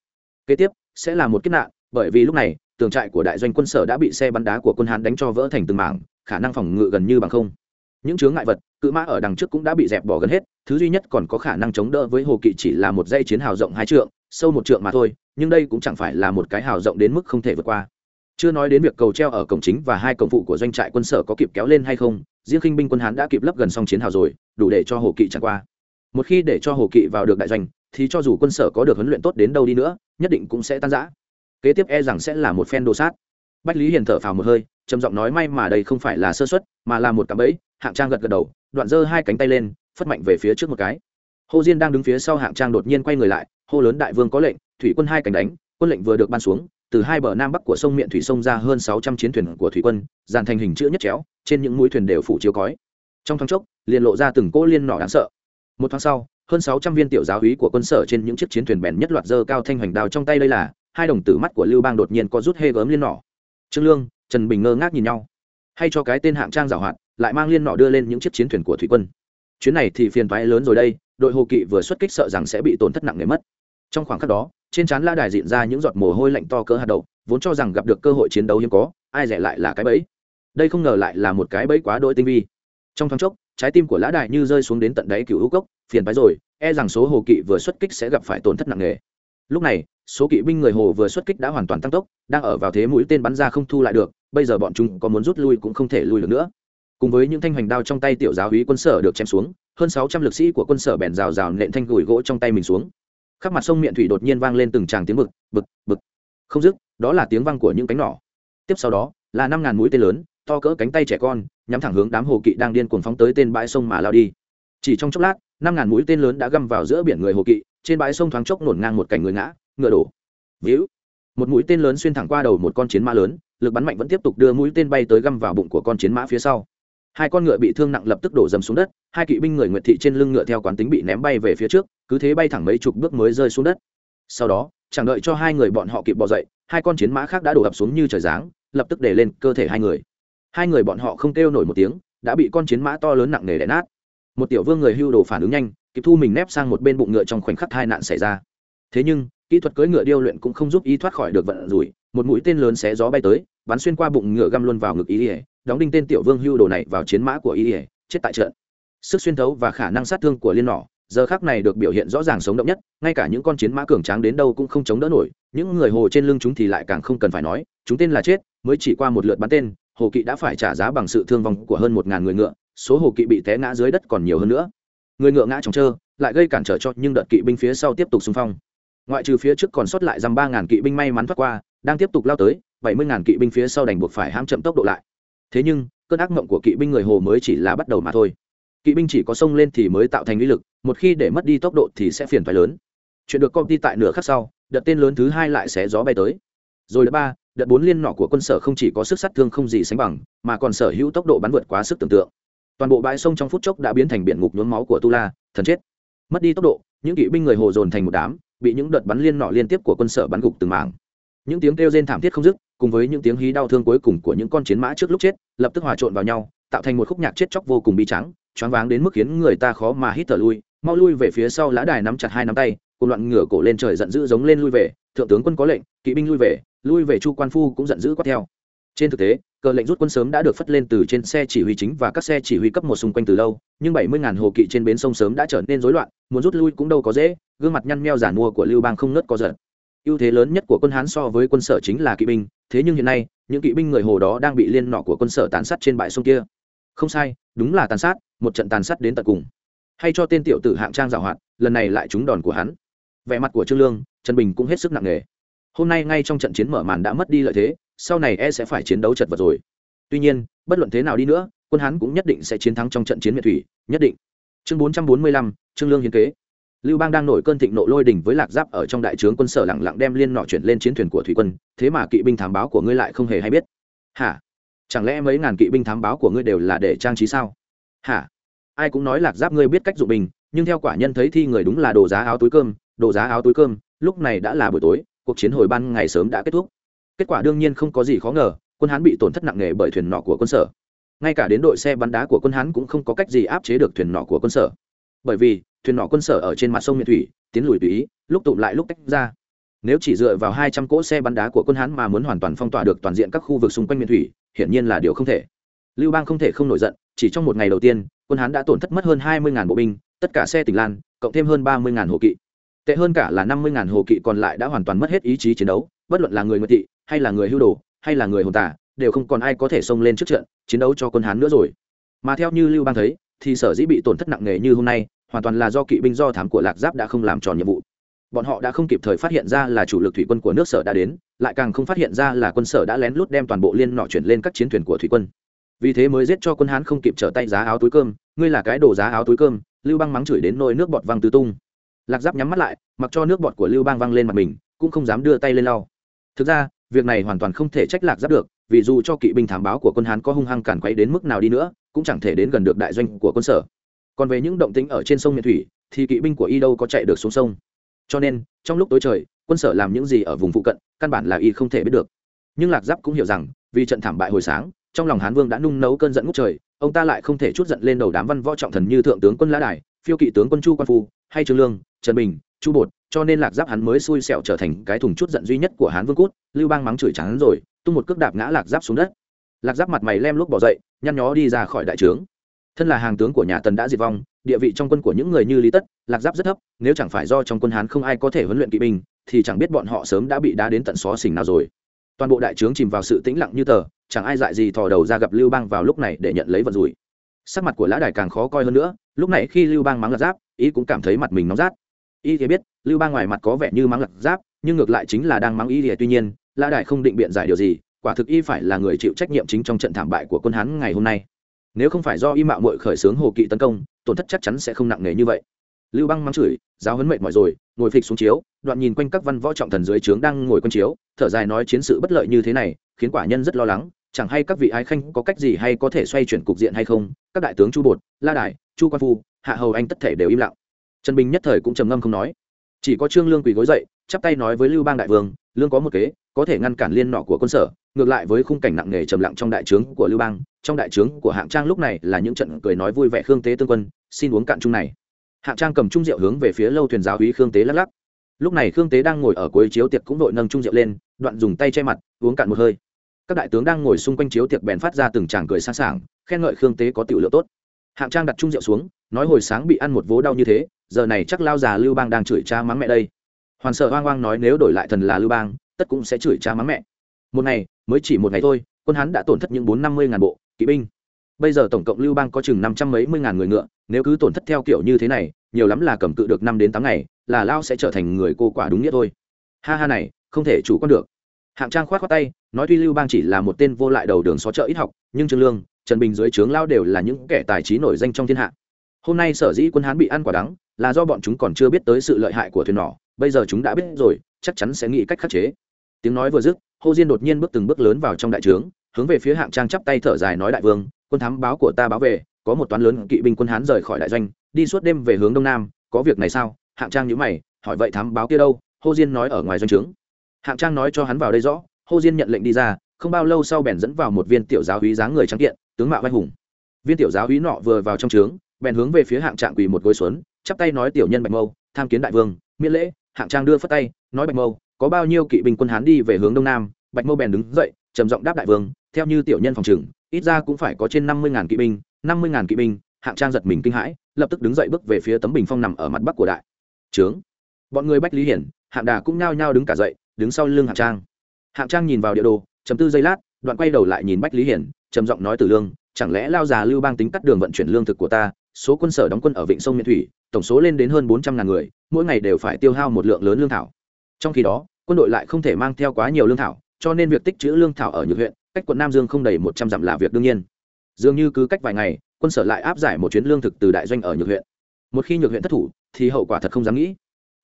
Kế tiếp, sẽ là một kết nạn, bởi vì lúc này, tường trại của đại doanh quân sở đã bị xe bắn đá của quân hán đánh cho vỡ thành từng mảng, khả năng phòng ngự gần như bằng không. Những chướng ngại vật, cự mã ở đằng trước cũng đã bị dẹp bỏ gần hết, thứ duy nhất còn có khả năng chống đỡ với hồ kỵ chỉ là một dây chiến hào rộng hai trượng, sâu một trượng mà thôi, nhưng đây cũng chẳng phải là một cái hào rộng đến mức không thể vượt qua chưa nói đến việc cầu treo ở cổng chính và hai cổng phụ của doanh trại quân sở có kịp kéo lên hay không, riêng khinh binh quân hán đã kịp lấp gần xong chiến hào rồi, đủ để cho hồ kỵ chẳng qua. Một khi để cho hồ kỵ vào được đại doanh, thì cho dù quân sở có được huấn luyện tốt đến đâu đi nữa, nhất định cũng sẽ tan rã. Kế tiếp e rằng sẽ là một phen đồ sát. Bách lý hiền thở phào một hơi, trầm giọng nói may mà đây không phải là sơ xuất mà là một cạm bẫy. Hạng trang gật gật đầu, đoạn giơ hai cánh tay lên, phất mạnh về phía trước một cái. Hồ diên đang đứng phía sau hạng trang đột nhiên quay người lại, hô lớn đại vương có lệnh, thủy quân hai cánh đánh, quân lệnh vừa được ban xuống từ hai bờ nam bắc của sông miệng thủy sông ra hơn sáu trăm chiến thuyền của thủy quân, dàn thành hình chữ nhất chéo, trên những mũi thuyền đều phủ chiếu cói. Trong thoáng chốc, liền lộ ra từng cỗ liên nỏ đáng sợ. Một tháng sau, hơn sáu trăm viên tiểu giáo úy của quân sở trên những chiếc chiến thuyền bèn nhất loạt dơ cao thanh hoành đao trong tay đây là, hai đồng tử mắt của lưu bang đột nhiên có rút hê gớm liên nỏ. Trương lương, trần bình ngơ ngác nhìn nhau. Hay cho cái tên hạng trang giảo hoạt, lại mang liên nỏ đưa lên những chiếc chiến thuyền của thủy quân. Chuyến này thì phiền toái lớn rồi đây, đội hồ kỵ vừa xuất kích sợ rằng sẽ bị tổn thất nặng nề mất. Trong khoảng khắc đó trên trán la đài diện ra những giọt mồ hôi lạnh to cỡ hạt đậu, vốn cho rằng gặp được cơ hội chiến đấu hiếm có, ai rẻ lại là cái bẫy. Đây không ngờ lại là một cái bẫy quá đỗi tinh vi. Trong thoáng chốc, trái tim của lã Đại như rơi xuống đến tận đáy cựu hữu cốc, phiền phái rồi e rằng số hồ kỵ vừa xuất kích sẽ gặp phải tổn thất nặng nề. Lúc này, số kỵ binh người hồ vừa xuất kích đã hoàn toàn tăng tốc, đang ở vào thế mũi tên bắn ra không thu lại được, bây giờ bọn chúng có muốn rút lui cũng không thể lui được nữa. Cùng với những thanh hoành đao trong tay tiểu giáo hí quân sở được chém xuống, hơn sáu trăm lực sĩ của quân sở bèn rào rào nện thanh gùi gỗ trong tay mình xuống khắp mặt sông miệng thủy đột nhiên vang lên từng tràng tiếng bực bực bực. Không dứt, đó là tiếng vang của những cánh nỏ. Tiếp sau đó, là năm ngàn mũi tên lớn, to cỡ cánh tay trẻ con, nhắm thẳng hướng đám hồ kỵ đang điên cuồng phóng tới tên bãi sông mà lao đi. Chỉ trong chốc lát, năm ngàn mũi tên lớn đã găm vào giữa biển người hồ kỵ, trên bãi sông thoáng chốc nổn ngang một cảnh người ngã, ngựa đổ. Víu. Một mũi tên lớn xuyên thẳng qua đầu một con chiến mã lớn, lực bắn mạnh vẫn tiếp tục đưa mũi tên bay tới găm vào bụng của con chiến mã phía sau hai con ngựa bị thương nặng lập tức đổ dầm xuống đất, hai kỵ binh người nguyệt thị trên lưng ngựa theo quán tính bị ném bay về phía trước, cứ thế bay thẳng mấy chục bước mới rơi xuống đất. Sau đó, chẳng đợi cho hai người bọn họ kịp bỏ dậy, hai con chiến mã khác đã đổ ập xuống như trời giáng, lập tức để lên cơ thể hai người. Hai người bọn họ không kêu nổi một tiếng, đã bị con chiến mã to lớn nặng nề đè nát. Một tiểu vương người hưu đồ phản ứng nhanh, kịp thu mình nép sang một bên bụng ngựa trong khoảnh khắc hai nạn xảy ra. Thế nhưng, kỹ thuật cưỡi ngựa điêu luyện cũng không giúp y thoát khỏi được vận rủi, một mũi tên lớn xé gió bay tới, bắn xuyên qua bụng ngựa găm luôn vào ngực y đóng đinh tên tiểu vương hưu đồ này vào chiến mã của y ỉa chết tại trận. Sức xuyên thấu và khả năng sát thương của liên nỏ, giờ khác này được biểu hiện rõ ràng sống động nhất, ngay cả những con chiến mã cường tráng đến đâu cũng không chống đỡ nổi, những người hồ trên lưng chúng thì lại càng không cần phải nói, chúng tên là chết, mới chỉ qua một lượt bắn tên, hồ kỵ đã phải trả giá bằng sự thương vong của hơn một ngàn người ngựa, số hồ kỵ bị té ngã dưới đất còn nhiều hơn nữa. Người ngựa ngã trong trơ, lại gây cản trở cho nhưng đợt kỵ binh phía sau tiếp tục xung phong. Ngoại trừ phía trước còn sót lại dăm ba ngàn kỵ binh may mắn thoát qua, đang tiếp tục lao tới, bảy mươi ngàn kỵ binh phía sau đành buộc phải hãm chậm tốc độ lại thế nhưng, cơn ác mộng của kỵ binh người hồ mới chỉ là bắt đầu mà thôi. Kỵ binh chỉ có sông lên thì mới tạo thành uy lực, một khi để mất đi tốc độ thì sẽ phiền phái lớn. Chuyện được công ty tại nửa khắc sau, đợt tên lớn thứ hai lại sẽ gió bay tới. Rồi đợt ba, đợt bốn liên nọ của quân sở không chỉ có sức sát thương không gì sánh bằng, mà còn sở hữu tốc độ bắn vượt quá sức tưởng tượng. Toàn bộ bãi sông trong phút chốc đã biến thành biển ngục nhuốm máu của tu la, thần chết. Mất đi tốc độ, những kỵ binh người hồ dồn thành một đám, bị những đợt bắn liên nọ liên tiếp của quân sở bắn gục từng mảng. Những tiếng kêu rên thảm thiết không dứt cùng với những tiếng hí đau thương cuối cùng của những con chiến mã trước lúc chết, lập tức hòa trộn vào nhau, tạo thành một khúc nhạc chết chóc vô cùng bi trắng choáng váng đến mức khiến người ta khó mà hít thở lui. Mau lui về phía sau lá đài nắm chặt hai nắm tay, cùng loạn ngửa cổ lên trời giận dữ giống lên lui về, thượng tướng quân có lệnh, kỵ binh lui về lui về chu quan phu cũng giận dữ quát theo. Trên thực tế, cờ lệnh rút quân sớm đã được phất lên từ trên xe chỉ huy chính và các xe chỉ huy cấp một xung quanh từ lâu, nhưng bảy mươi ngàn hồ kỵ trên bến sông sớm đã trở nên rối loạn, muốn rút lui cũng đâu có dễ, gương mặt nhăn meo giản mua của lưu bang không nớt có giận ưu thế lớn nhất của quân hán so với quân sở chính là kỵ binh, thế nhưng hiện nay, những kỵ binh người hồ đó đang bị liên nọ của quân sở tàn sát trên bãi sông kia. Không sai, đúng là tàn sát, một trận tàn sát đến tận cùng. Hay cho tên tiểu tử hạng trang giảo hoạt, lần này lại trúng đòn của hắn. Vẻ mặt của trương lương, trần bình cũng hết sức nặng nề. Hôm nay ngay trong trận chiến mở màn đã mất đi lợi thế, sau này e sẽ phải chiến đấu chật vật rồi. Tuy nhiên, bất luận thế nào đi nữa, quân hán cũng nhất định sẽ chiến thắng trong trận chiến miệt thủy, nhất định. Chương bốn trăm bốn mươi lăm, trương lương hiến kế lưu bang đang nổi cơn thịnh nộ lôi đình với lạc giáp ở trong đại trướng quân sở lặng lặng đem liên nọ chuyển lên chiến thuyền của thủy quân, thế mà kỵ binh thám báo của ngươi lại không hề hay biết. Hả? Chẳng lẽ mấy ngàn kỵ binh thám báo của ngươi đều là để trang trí sao? Hả? Ai cũng nói lạc giáp ngươi biết cách dụng bình, nhưng theo quả nhân thấy thi người đúng là đồ giá áo túi cơm, đồ giá áo túi cơm, lúc này đã là buổi tối, cuộc chiến hồi ban ngày sớm đã kết thúc. Kết quả đương nhiên không có gì khó ngờ, quân hán bị tổn thất nặng nề bởi thuyền nọ của quân sở. Ngay cả đến đội xe bắn đá của quân hán cũng không có cách gì áp chế được thuyền nọ của quân sở. Bởi vì thuyền nọ quân sở ở trên mặt sông miền thủy, tiến lùi tùy ý, lúc tụm lại lúc tách ra. Nếu chỉ dựa vào hai trăm cỗ xe bắn đá của quân hán mà muốn hoàn toàn phong tỏa được toàn diện các khu vực xung quanh miền thủy, hiển nhiên là điều không thể. Lưu bang không thể không nổi giận, chỉ trong một ngày đầu tiên, quân hán đã tổn thất mất hơn hai mươi bộ binh, tất cả xe tỉnh lan, cộng thêm hơn ba mươi hồ kỵ. Tệ hơn cả là năm mươi hồ kỵ còn lại đã hoàn toàn mất hết ý chí chiến đấu, bất luận là người nguyệt thị, hay là người hưu đồ, hay là người hồn tả đều không còn ai có thể xông lên trước trận, chiến đấu cho quân hán nữa rồi. Mà theo như lưu bang thấy, thì sở dĩ bị tổn thất nặng nề như hôm nay hoàn toàn là do kỵ binh do thám của lạc giáp đã không làm tròn nhiệm vụ. Bọn họ đã không kịp thời phát hiện ra là chủ lực thủy quân của nước sở đã đến, lại càng không phát hiện ra là quân sở đã lén lút đem toàn bộ liên nọ chuyển lên các chiến thuyền của thủy quân. Vì thế mới giết cho quân hán không kịp trở tay giá áo túi cơm, ngươi là cái đồ giá áo túi cơm, lưu bang mắng chửi đến nôi nước bọt văng tứ tung. Lạc giáp nhắm mắt lại, mặc cho nước bọt của lưu bang văng lên mặt mình, cũng không dám đưa tay lên lau. Thực ra, việc này hoàn toàn không thể trách lạc giáp được, vì dù cho kỵ binh thám báo của quân hán có hung hăng cản quấy đến mức nào đi nữa, cũng chẳng thể đến gần được đại doanh của quân sở còn về những động tĩnh ở trên sông miền thủy, thì kỵ binh của y đâu có chạy được xuống sông. Cho nên, trong lúc tối trời, quân sở làm những gì ở vùng phụ cận, căn bản là y không thể biết được. Nhưng lạc giáp cũng hiểu rằng, vì trận thảm bại hồi sáng, trong lòng hán vương đã nung nấu cơn giận ngút trời, ông ta lại không thể chút giận lên đầu đám văn võ trọng thần như thượng tướng quân lã đài, phiêu kỵ tướng quân chu quan phu, hay trương lương, trần bình, chu bột, cho nên lạc giáp hắn mới xui xẻo trở thành cái thùng chút giận duy nhất của hán vương cút, lưu bang mắng chửi trắng rồi, tung một cước đạp ngã lạc giáp xuống đất. Lạc giáp mặt mày lem lúc bỏ dậy, nhăn nhó đi ra khỏi đại trướng thân là hàng tướng của nhà tần đã diệt vong, địa vị trong quân của những người như lý tất, lạc giáp rất thấp, nếu chẳng phải do trong quân hán không ai có thể huấn luyện kỵ binh, thì chẳng biết bọn họ sớm đã bị đá đến tận xó xỉnh nào rồi. Toàn bộ đại trướng chìm vào sự tĩnh lặng như tờ, chẳng ai dại gì thò đầu ra gặp lưu bang vào lúc này để nhận lấy vận rủi. Sắc mặt của lã đài càng khó coi hơn nữa, lúc này khi lưu bang mắng lạc giáp, ý cũng cảm thấy mặt mình nóng rát. Y thì biết, lưu bang ngoài mặt có vẻ như mắng lạc giáp, nhưng ngược lại chính là đang mắng y thì tuy nhiên, lã đài không định biện giải điều gì, quả thực y phải là người chịu trách nhiệm chính trong trận thảm bại của quân hán ngày hôm nay nếu không phải do y mạo mội khởi xướng hồ kỵ tấn công, tổn thất chắc chắn sẽ không nặng nề như vậy. Lưu băng mắng chửi, giáo huấn mệt mỏi rồi, ngồi phịch xuống chiếu, đoạn nhìn quanh các văn võ trọng thần dưới trướng đang ngồi quanh chiếu, thở dài nói chiến sự bất lợi như thế này, khiến quả nhân rất lo lắng, chẳng hay các vị ái khanh có cách gì hay có thể xoay chuyển cục diện hay không? Các đại tướng chu bột, la đại chu quan phu, hạ hầu anh tất thể đều im lặng. Trần bình nhất thời cũng trầm ngâm không nói. Chỉ có trương lương quỳ gối dậy, chắp tay nói với lưu bang đại vương, lương có một kế, có thể ngăn cản liên nọ của quân sở, ngược lại với khung cảnh nặng nề trầm lặng trong đại trướng của lưu bang trong đại trướng của hạng trang lúc này là những trận cười nói vui vẻ khương tế tương quân, xin uống cạn chung này. Hạng trang cầm chung rượu hướng về phía lâu thuyền giáo hí khương tế lắc lắc. Lúc này khương tế đang ngồi ở cuối chiếu tiệc cũng đội nâng chung rượu lên, đoạn dùng tay che mặt, uống cạn một hơi. Các đại tướng đang ngồi xung quanh chiếu tiệc bèn phát ra từng tràng cười sẵn sàng, khen ngợi khương tế có tiểu lượng tốt. Hạng trang đặt chung rượu xuống, nói hồi sáng bị ăn một vố đau như thế, giờ này chắc lao già lưu bang đang chửi cha mắng mẹ đây. Hoàn sợ hoang hoang nói nếu đổi lại thần là lưu bang, tất cũng sẽ chửi cha mắng mẹ. Một ngày, mới chỉ một ngày thôi, quân hắn đã tổn thất những bốn năm mươi ngàn bộ kỵ binh. Bây giờ tổng cộng lưu bang có chừng năm trăm mấy mươi ngàn người ngựa, nếu cứ tổn thất theo kiểu như thế này, nhiều lắm là cầm cự được năm đến tám ngày, là lao sẽ trở thành người cô quả đúng nghĩa thôi. Ha ha này, không thể chủ quan được. Hạng trang khoát khoác tay, nói tuy lưu bang chỉ là một tên vô lại đầu đường xó chợ ít học, nhưng trương lương, trần bình dưới trướng lao đều là những kẻ tài trí nổi danh trong thiên hạ. Hôm nay sở dĩ quân hán bị ăn quả đắng, là do bọn chúng còn chưa biết tới sự lợi hại của thuyền nỏ, bây giờ chúng đã biết rồi, chắc chắn sẽ nghĩ cách khắc chế. Tiếng nói vừa dứt, hô diên đột nhiên bước từng bước lớn vào trong đại trướng hướng về phía hạng trang chắp tay thở dài nói đại vương, quân thám báo của ta báo về, có một toán lớn kỵ binh quân hán rời khỏi đại doanh, đi suốt đêm về hướng đông nam, có việc này sao? Hạng trang nhữ mày, hỏi vậy thám báo kia đâu? Hô diên nói ở ngoài doanh trướng. Hạng trang nói cho hắn vào đây rõ, hô diên nhận lệnh đi ra, không bao lâu sau bèn dẫn vào một viên tiểu giáo húy dáng người trắng kiện, tướng mạo vai hùng. Viên tiểu giáo húy nọ vừa vào trong trướng, bèn hướng về phía hạng trạng quỳ một gối xuống, chắp tay nói tiểu nhân bạch mâu, tham kiến đại vương, miễn lễ. Hạng trang đưa phất tay, nói bạch mâu, có bao nhiêu kỵ binh quân hán đi về hướng đông nam? Bạch mâu bèn đứng dậy, trầm giọng đáp đại vương theo như tiểu nhân phòng trừng, ít ra cũng phải có trên năm mươi ngàn kỵ binh, năm mươi ngàn kỵ binh, hạng trang giật mình kinh hãi, lập tức đứng dậy bước về phía tấm bình phong nằm ở mặt bắc của đại trướng. Bọn người bách lý hiển, hạng đà cũng nhao nhao đứng cả dậy, đứng sau lưng hạng trang. Hạng trang nhìn vào địa đồ, chấm tư giây lát, đoạn quay đầu lại nhìn bách lý hiển, trầm giọng nói từ lương, chẳng lẽ lao già lưu bang tính cắt đường vận chuyển lương thực của ta, số quân sở đóng quân ở vịnh sông miền thủy, tổng số lên đến hơn bốn trăm ngàn người, mỗi ngày đều phải tiêu hao một lượng lớn lương thảo. Trong khi đó, quân đội lại không thể mang theo quá nhiều lương thảo, cho nên việc tích trữ lương thảo ở nhược huyện cách quận nam dương không đầy một trăm dặm là việc đương nhiên. Dường như cứ cách vài ngày, quân sở lại áp giải một chuyến lương thực từ đại doanh ở nhược huyện. Một khi nhược huyện thất thủ, thì hậu quả thật không dám nghĩ.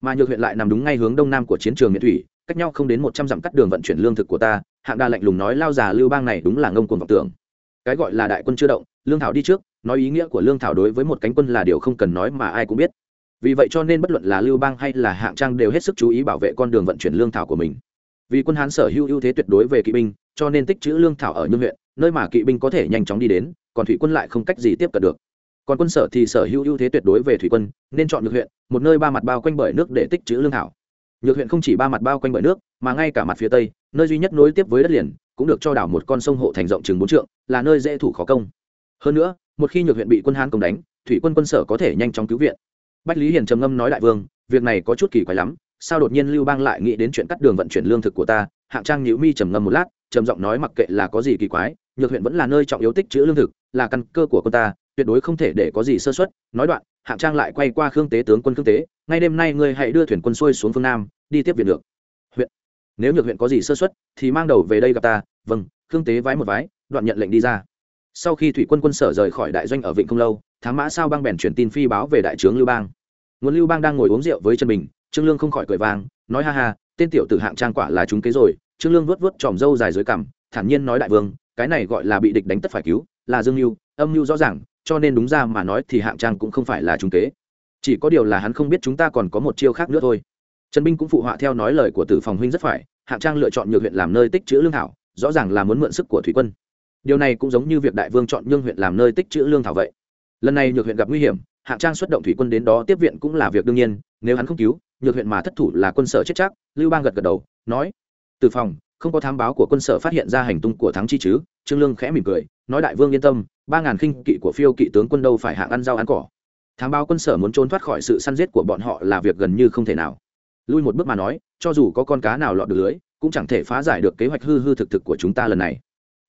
Mà nhược huyện lại nằm đúng ngay hướng đông nam của chiến trường miền thủy, cách nhau không đến một trăm dặm cắt đường vận chuyển lương thực của ta, hạng đa lạnh lùng nói lao già lưu bang này đúng là ngông cuồng vọng tưởng. Cái gọi là đại quân chưa động, lương thảo đi trước, nói ý nghĩa của lương thảo đối với một cánh quân là điều không cần nói mà ai cũng biết. Vì vậy cho nên bất luận là lưu bang hay là hạng trang đều hết sức chú ý bảo vệ con đường vận chuyển lương thảo của mình. Vì quân hán sở hữu ưu thế tuyệt đối về kỵ binh cho nên tích trữ lương thảo ở nhương huyện, nơi mà kỵ binh có thể nhanh chóng đi đến, còn thủy quân lại không cách gì tiếp cận được. Còn quân sở thì sở hữu ưu thế tuyệt đối về thủy quân, nên chọn nhược huyện, một nơi ba mặt bao quanh bởi nước để tích trữ lương thảo. Nhược huyện không chỉ ba mặt bao quanh bởi nước, mà ngay cả mặt phía tây, nơi duy nhất nối tiếp với đất liền, cũng được cho đảo một con sông hộ thành rộng chừng bốn trượng, là nơi dễ thủ khó công. Hơn nữa, một khi nhược huyện bị quân hán công đánh, thủy quân quân sở có thể nhanh chóng cứu viện. Bách lý hiền trầm ngâm nói đại vương, việc này có chút kỳ quái lắm sao đột nhiên lưu bang lại nghĩ đến chuyện cắt đường vận chuyển lương thực của ta? Hạng trang nhữ mi trầm ngâm một lát, trầm giọng nói mặc kệ là có gì kỳ quái, nhược huyện vẫn là nơi trọng yếu tích chữ lương thực, là căn cơ của quân ta, tuyệt đối không thể để có gì sơ xuất nói đoạn, hạng trang lại quay qua khương tế tướng quân khương tế, ngay đêm nay ngươi hãy đưa thuyền quân xuôi xuống phương nam, đi tiếp viện được. Huyện? Nếu nhược huyện có gì sơ xuất thì mang đầu về đây gặp ta. Vâng. Khương tế vái một vái, đoạn nhận lệnh đi ra. Sau khi thủy quân quân sở rời khỏi đại doanh ở vịnh không lâu thám mã sao bang bèn truyền tin phi báo về đại trướng lưu bang. Nguồn lưu bang đang ngồi uống rượu với trần bình trương lương không khỏi cười vang, nói ha ha, tên tiểu tử hạng trang quả là chúng kế rồi. Trương lương vuốt vuốt tròm râu dài dưới cằm, thản nhiên nói đại vương, cái này gọi là bị địch đánh tất phải cứu, là dương mưu âm mưu rõ ràng, cho nên đúng ra mà nói thì hạng trang cũng không phải là chúng kế. Chỉ có điều là hắn không biết chúng ta còn có một chiêu khác nữa thôi. Trần binh cũng phụ họa theo nói lời của tử phòng huynh rất phải, hạng trang lựa chọn nhược huyện làm nơi tích trữ lương thảo, rõ ràng là muốn mượn sức của thủy quân. Điều này cũng giống như việc đại vương chọn nhương huyện làm nơi tích trữ lương thảo vậy. Lần này nhược huyện gặp nguy hiểm, hạng trang xuất động thủy quân đến đó tiếp viện cũng là việc đương nhiên, nếu hắn không cứu nhược huyện mà thất thủ là quân sở chết chắc, lưu bang gật gật đầu, nói, từ phòng, không có thám báo của quân sở phát hiện ra hành tung của thắng chi chứ? Trương lương khẽ mỉm cười, nói, đại vương yên tâm, ba ngàn khinh kỵ của phiêu kỵ tướng quân đâu phải hạng ăn rau ăn cỏ. Thám báo quân sở muốn trốn thoát khỏi sự săn giết của bọn họ là việc gần như không thể nào. Lui một bước mà nói, cho dù có con cá nào lọt được lưới, cũng chẳng thể phá giải được kế hoạch hư hư thực thực của chúng ta lần này.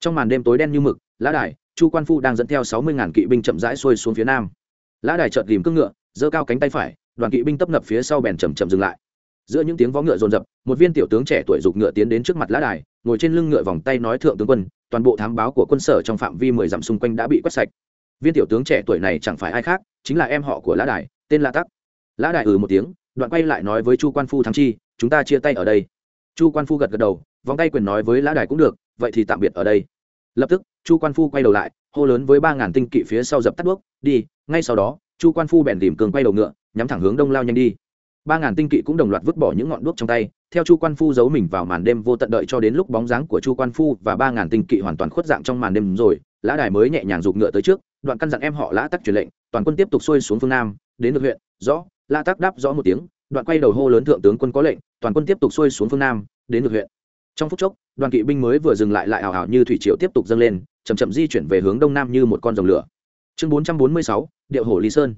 Trong màn đêm tối đen như mực, lã đài, chu quan phu đang dẫn theo sáu mươi ngàn kỵ binh chậm rãi xuôi xuống phía nam. Lã đài chợt tìm cương ngựa, giơ cao cánh tay phải đoàn kỵ binh tấp nập phía sau bèn chầm chậm dừng lại. Giữa những tiếng vó ngựa rồn rập một viên tiểu tướng trẻ tuổi giục ngựa tiến đến trước mặt lã đài, ngồi trên lưng ngựa vòng tay nói thượng tướng quân, toàn bộ thám báo của quân sở trong phạm vi mười dặm xung quanh đã bị quét sạch. Viên tiểu tướng trẻ tuổi này chẳng phải ai khác, chính là em họ của lã đài, tên là tắc. Lã đài ừ một tiếng, đoạn quay lại nói với chu quan phu thắng chi, chúng ta chia tay ở đây. Chu quan phu gật gật đầu, vòng tay quyền nói với lã đài cũng được, vậy thì tạm biệt ở đây. Lập tức, chu quan phu quay đầu lại, hô lớn với ba ngàn tinh kỵ phía sau dập tắt đuốc, đi, ngay sau đó. Chu quan phu bèn tìm cường quay đầu ngựa nhắm thẳng hướng đông lao nhanh đi. Ba ngàn tinh kỵ cũng đồng loạt vứt bỏ những ngọn đuốc trong tay, theo chu quan phu giấu mình vào màn đêm vô tận đợi cho đến lúc bóng dáng của chu quan phu và ba ngàn tinh kỵ hoàn toàn khuất dạng trong màn đêm rồi, lã đài mới nhẹ nhàng giục ngựa tới trước, đoạn căn dặn em họ lã tắc truyền lệnh, toàn quân tiếp tục xuôi xuống phương nam, đến được huyện, rõ, lã tắc đáp rõ một tiếng, đoạn quay đầu hô lớn thượng tướng quân có lệnh, toàn quân tiếp tục xuôi xuống phương nam, đến được huyện. Trong phút chốc, đoàn kỵ binh mới vừa dừng lại lại ảo ảo như thủy triều tiếp tục dâng lên chầm chậm di chuyển về hướng đông nam như một con dòng lửa. Chương bốn trăm bốn mươi sáu, điệu hồ lý sơn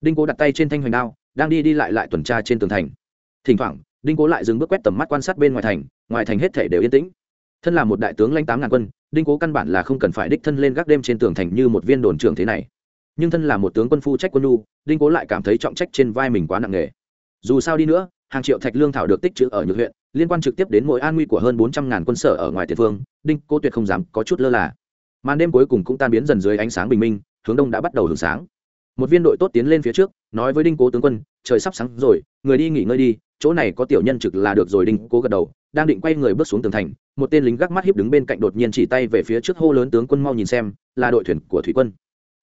đinh cố đặt tay trên thanh hoành đao, đang đi đi lại lại tuần tra trên tường thành. Thỉnh thoảng, đinh cố lại dừng bước quét tầm mắt quan sát bên ngoài thành ngoài thành hết thể đều yên tĩnh. Thân là một đại tướng lãnh tám ngàn quân, đinh cố căn bản là không cần phải đích thân lên gác đêm trên tường thành như một viên đồn trưởng thế này. Nhưng thân là một tướng quân phu trách quân lu đinh cố lại cảm thấy trọng trách trên vai mình quá nặng nề. Dù sao đi nữa, hàng triệu thạch lương thảo được tích trữ ở nhược huyện, liên quan trực tiếp đến mỗi an nguy của hơn bốn trăm ngàn quân sở ở ngoài tiền phương, đinh cố tuyệt không dám có chút lơ là. Màn đêm cuối cùng cũng tan biến dần dưới ánh sáng bình minh, hướng đông đã bắt đầu hưởng sáng một viên đội tốt tiến lên phía trước, nói với đinh cố tướng quân, trời sắp sáng rồi, người đi nghỉ ngơi đi, chỗ này có tiểu nhân trực là được rồi, đinh cố gật đầu, đang định quay người bước xuống tường thành, một tên lính gác mắt hiếp đứng bên cạnh đột nhiên chỉ tay về phía trước hô lớn tướng quân mau nhìn xem, là đội thuyền của thủy quân.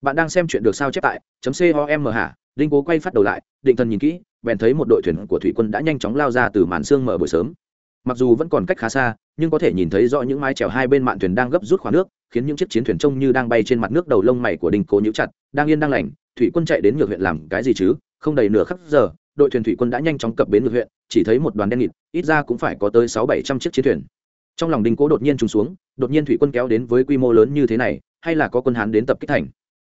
Bạn đang xem chuyện được sao chép tại chấm com hả? Đinh cố quay phát đầu lại, định thần nhìn kỹ, bèn thấy một đội thuyền của thủy quân đã nhanh chóng lao ra từ màn sương mở buổi sớm. Mặc dù vẫn còn cách khá xa, nhưng có thể nhìn thấy rõ những mái chèo hai bên mạn thuyền đang gấp rút khóa nước, khiến những chiếc chiến thuyền trông như đang bay trên mặt nước, đầu lông mày của đinh cố nhũ chặt, đang yên đang lành thủy quân chạy đến nhược huyện làm cái gì chứ? Không đầy nửa khắc giờ, đội thuyền thủy quân đã nhanh chóng cập bến ngược huyện, chỉ thấy một đoàn đen nghịt, ít ra cũng phải có tới sáu bảy trăm chiếc chiến thuyền. Trong lòng đinh cố đột nhiên trùng xuống, đột nhiên thủy quân kéo đến với quy mô lớn như thế này, hay là có quân hán đến tập kích thành?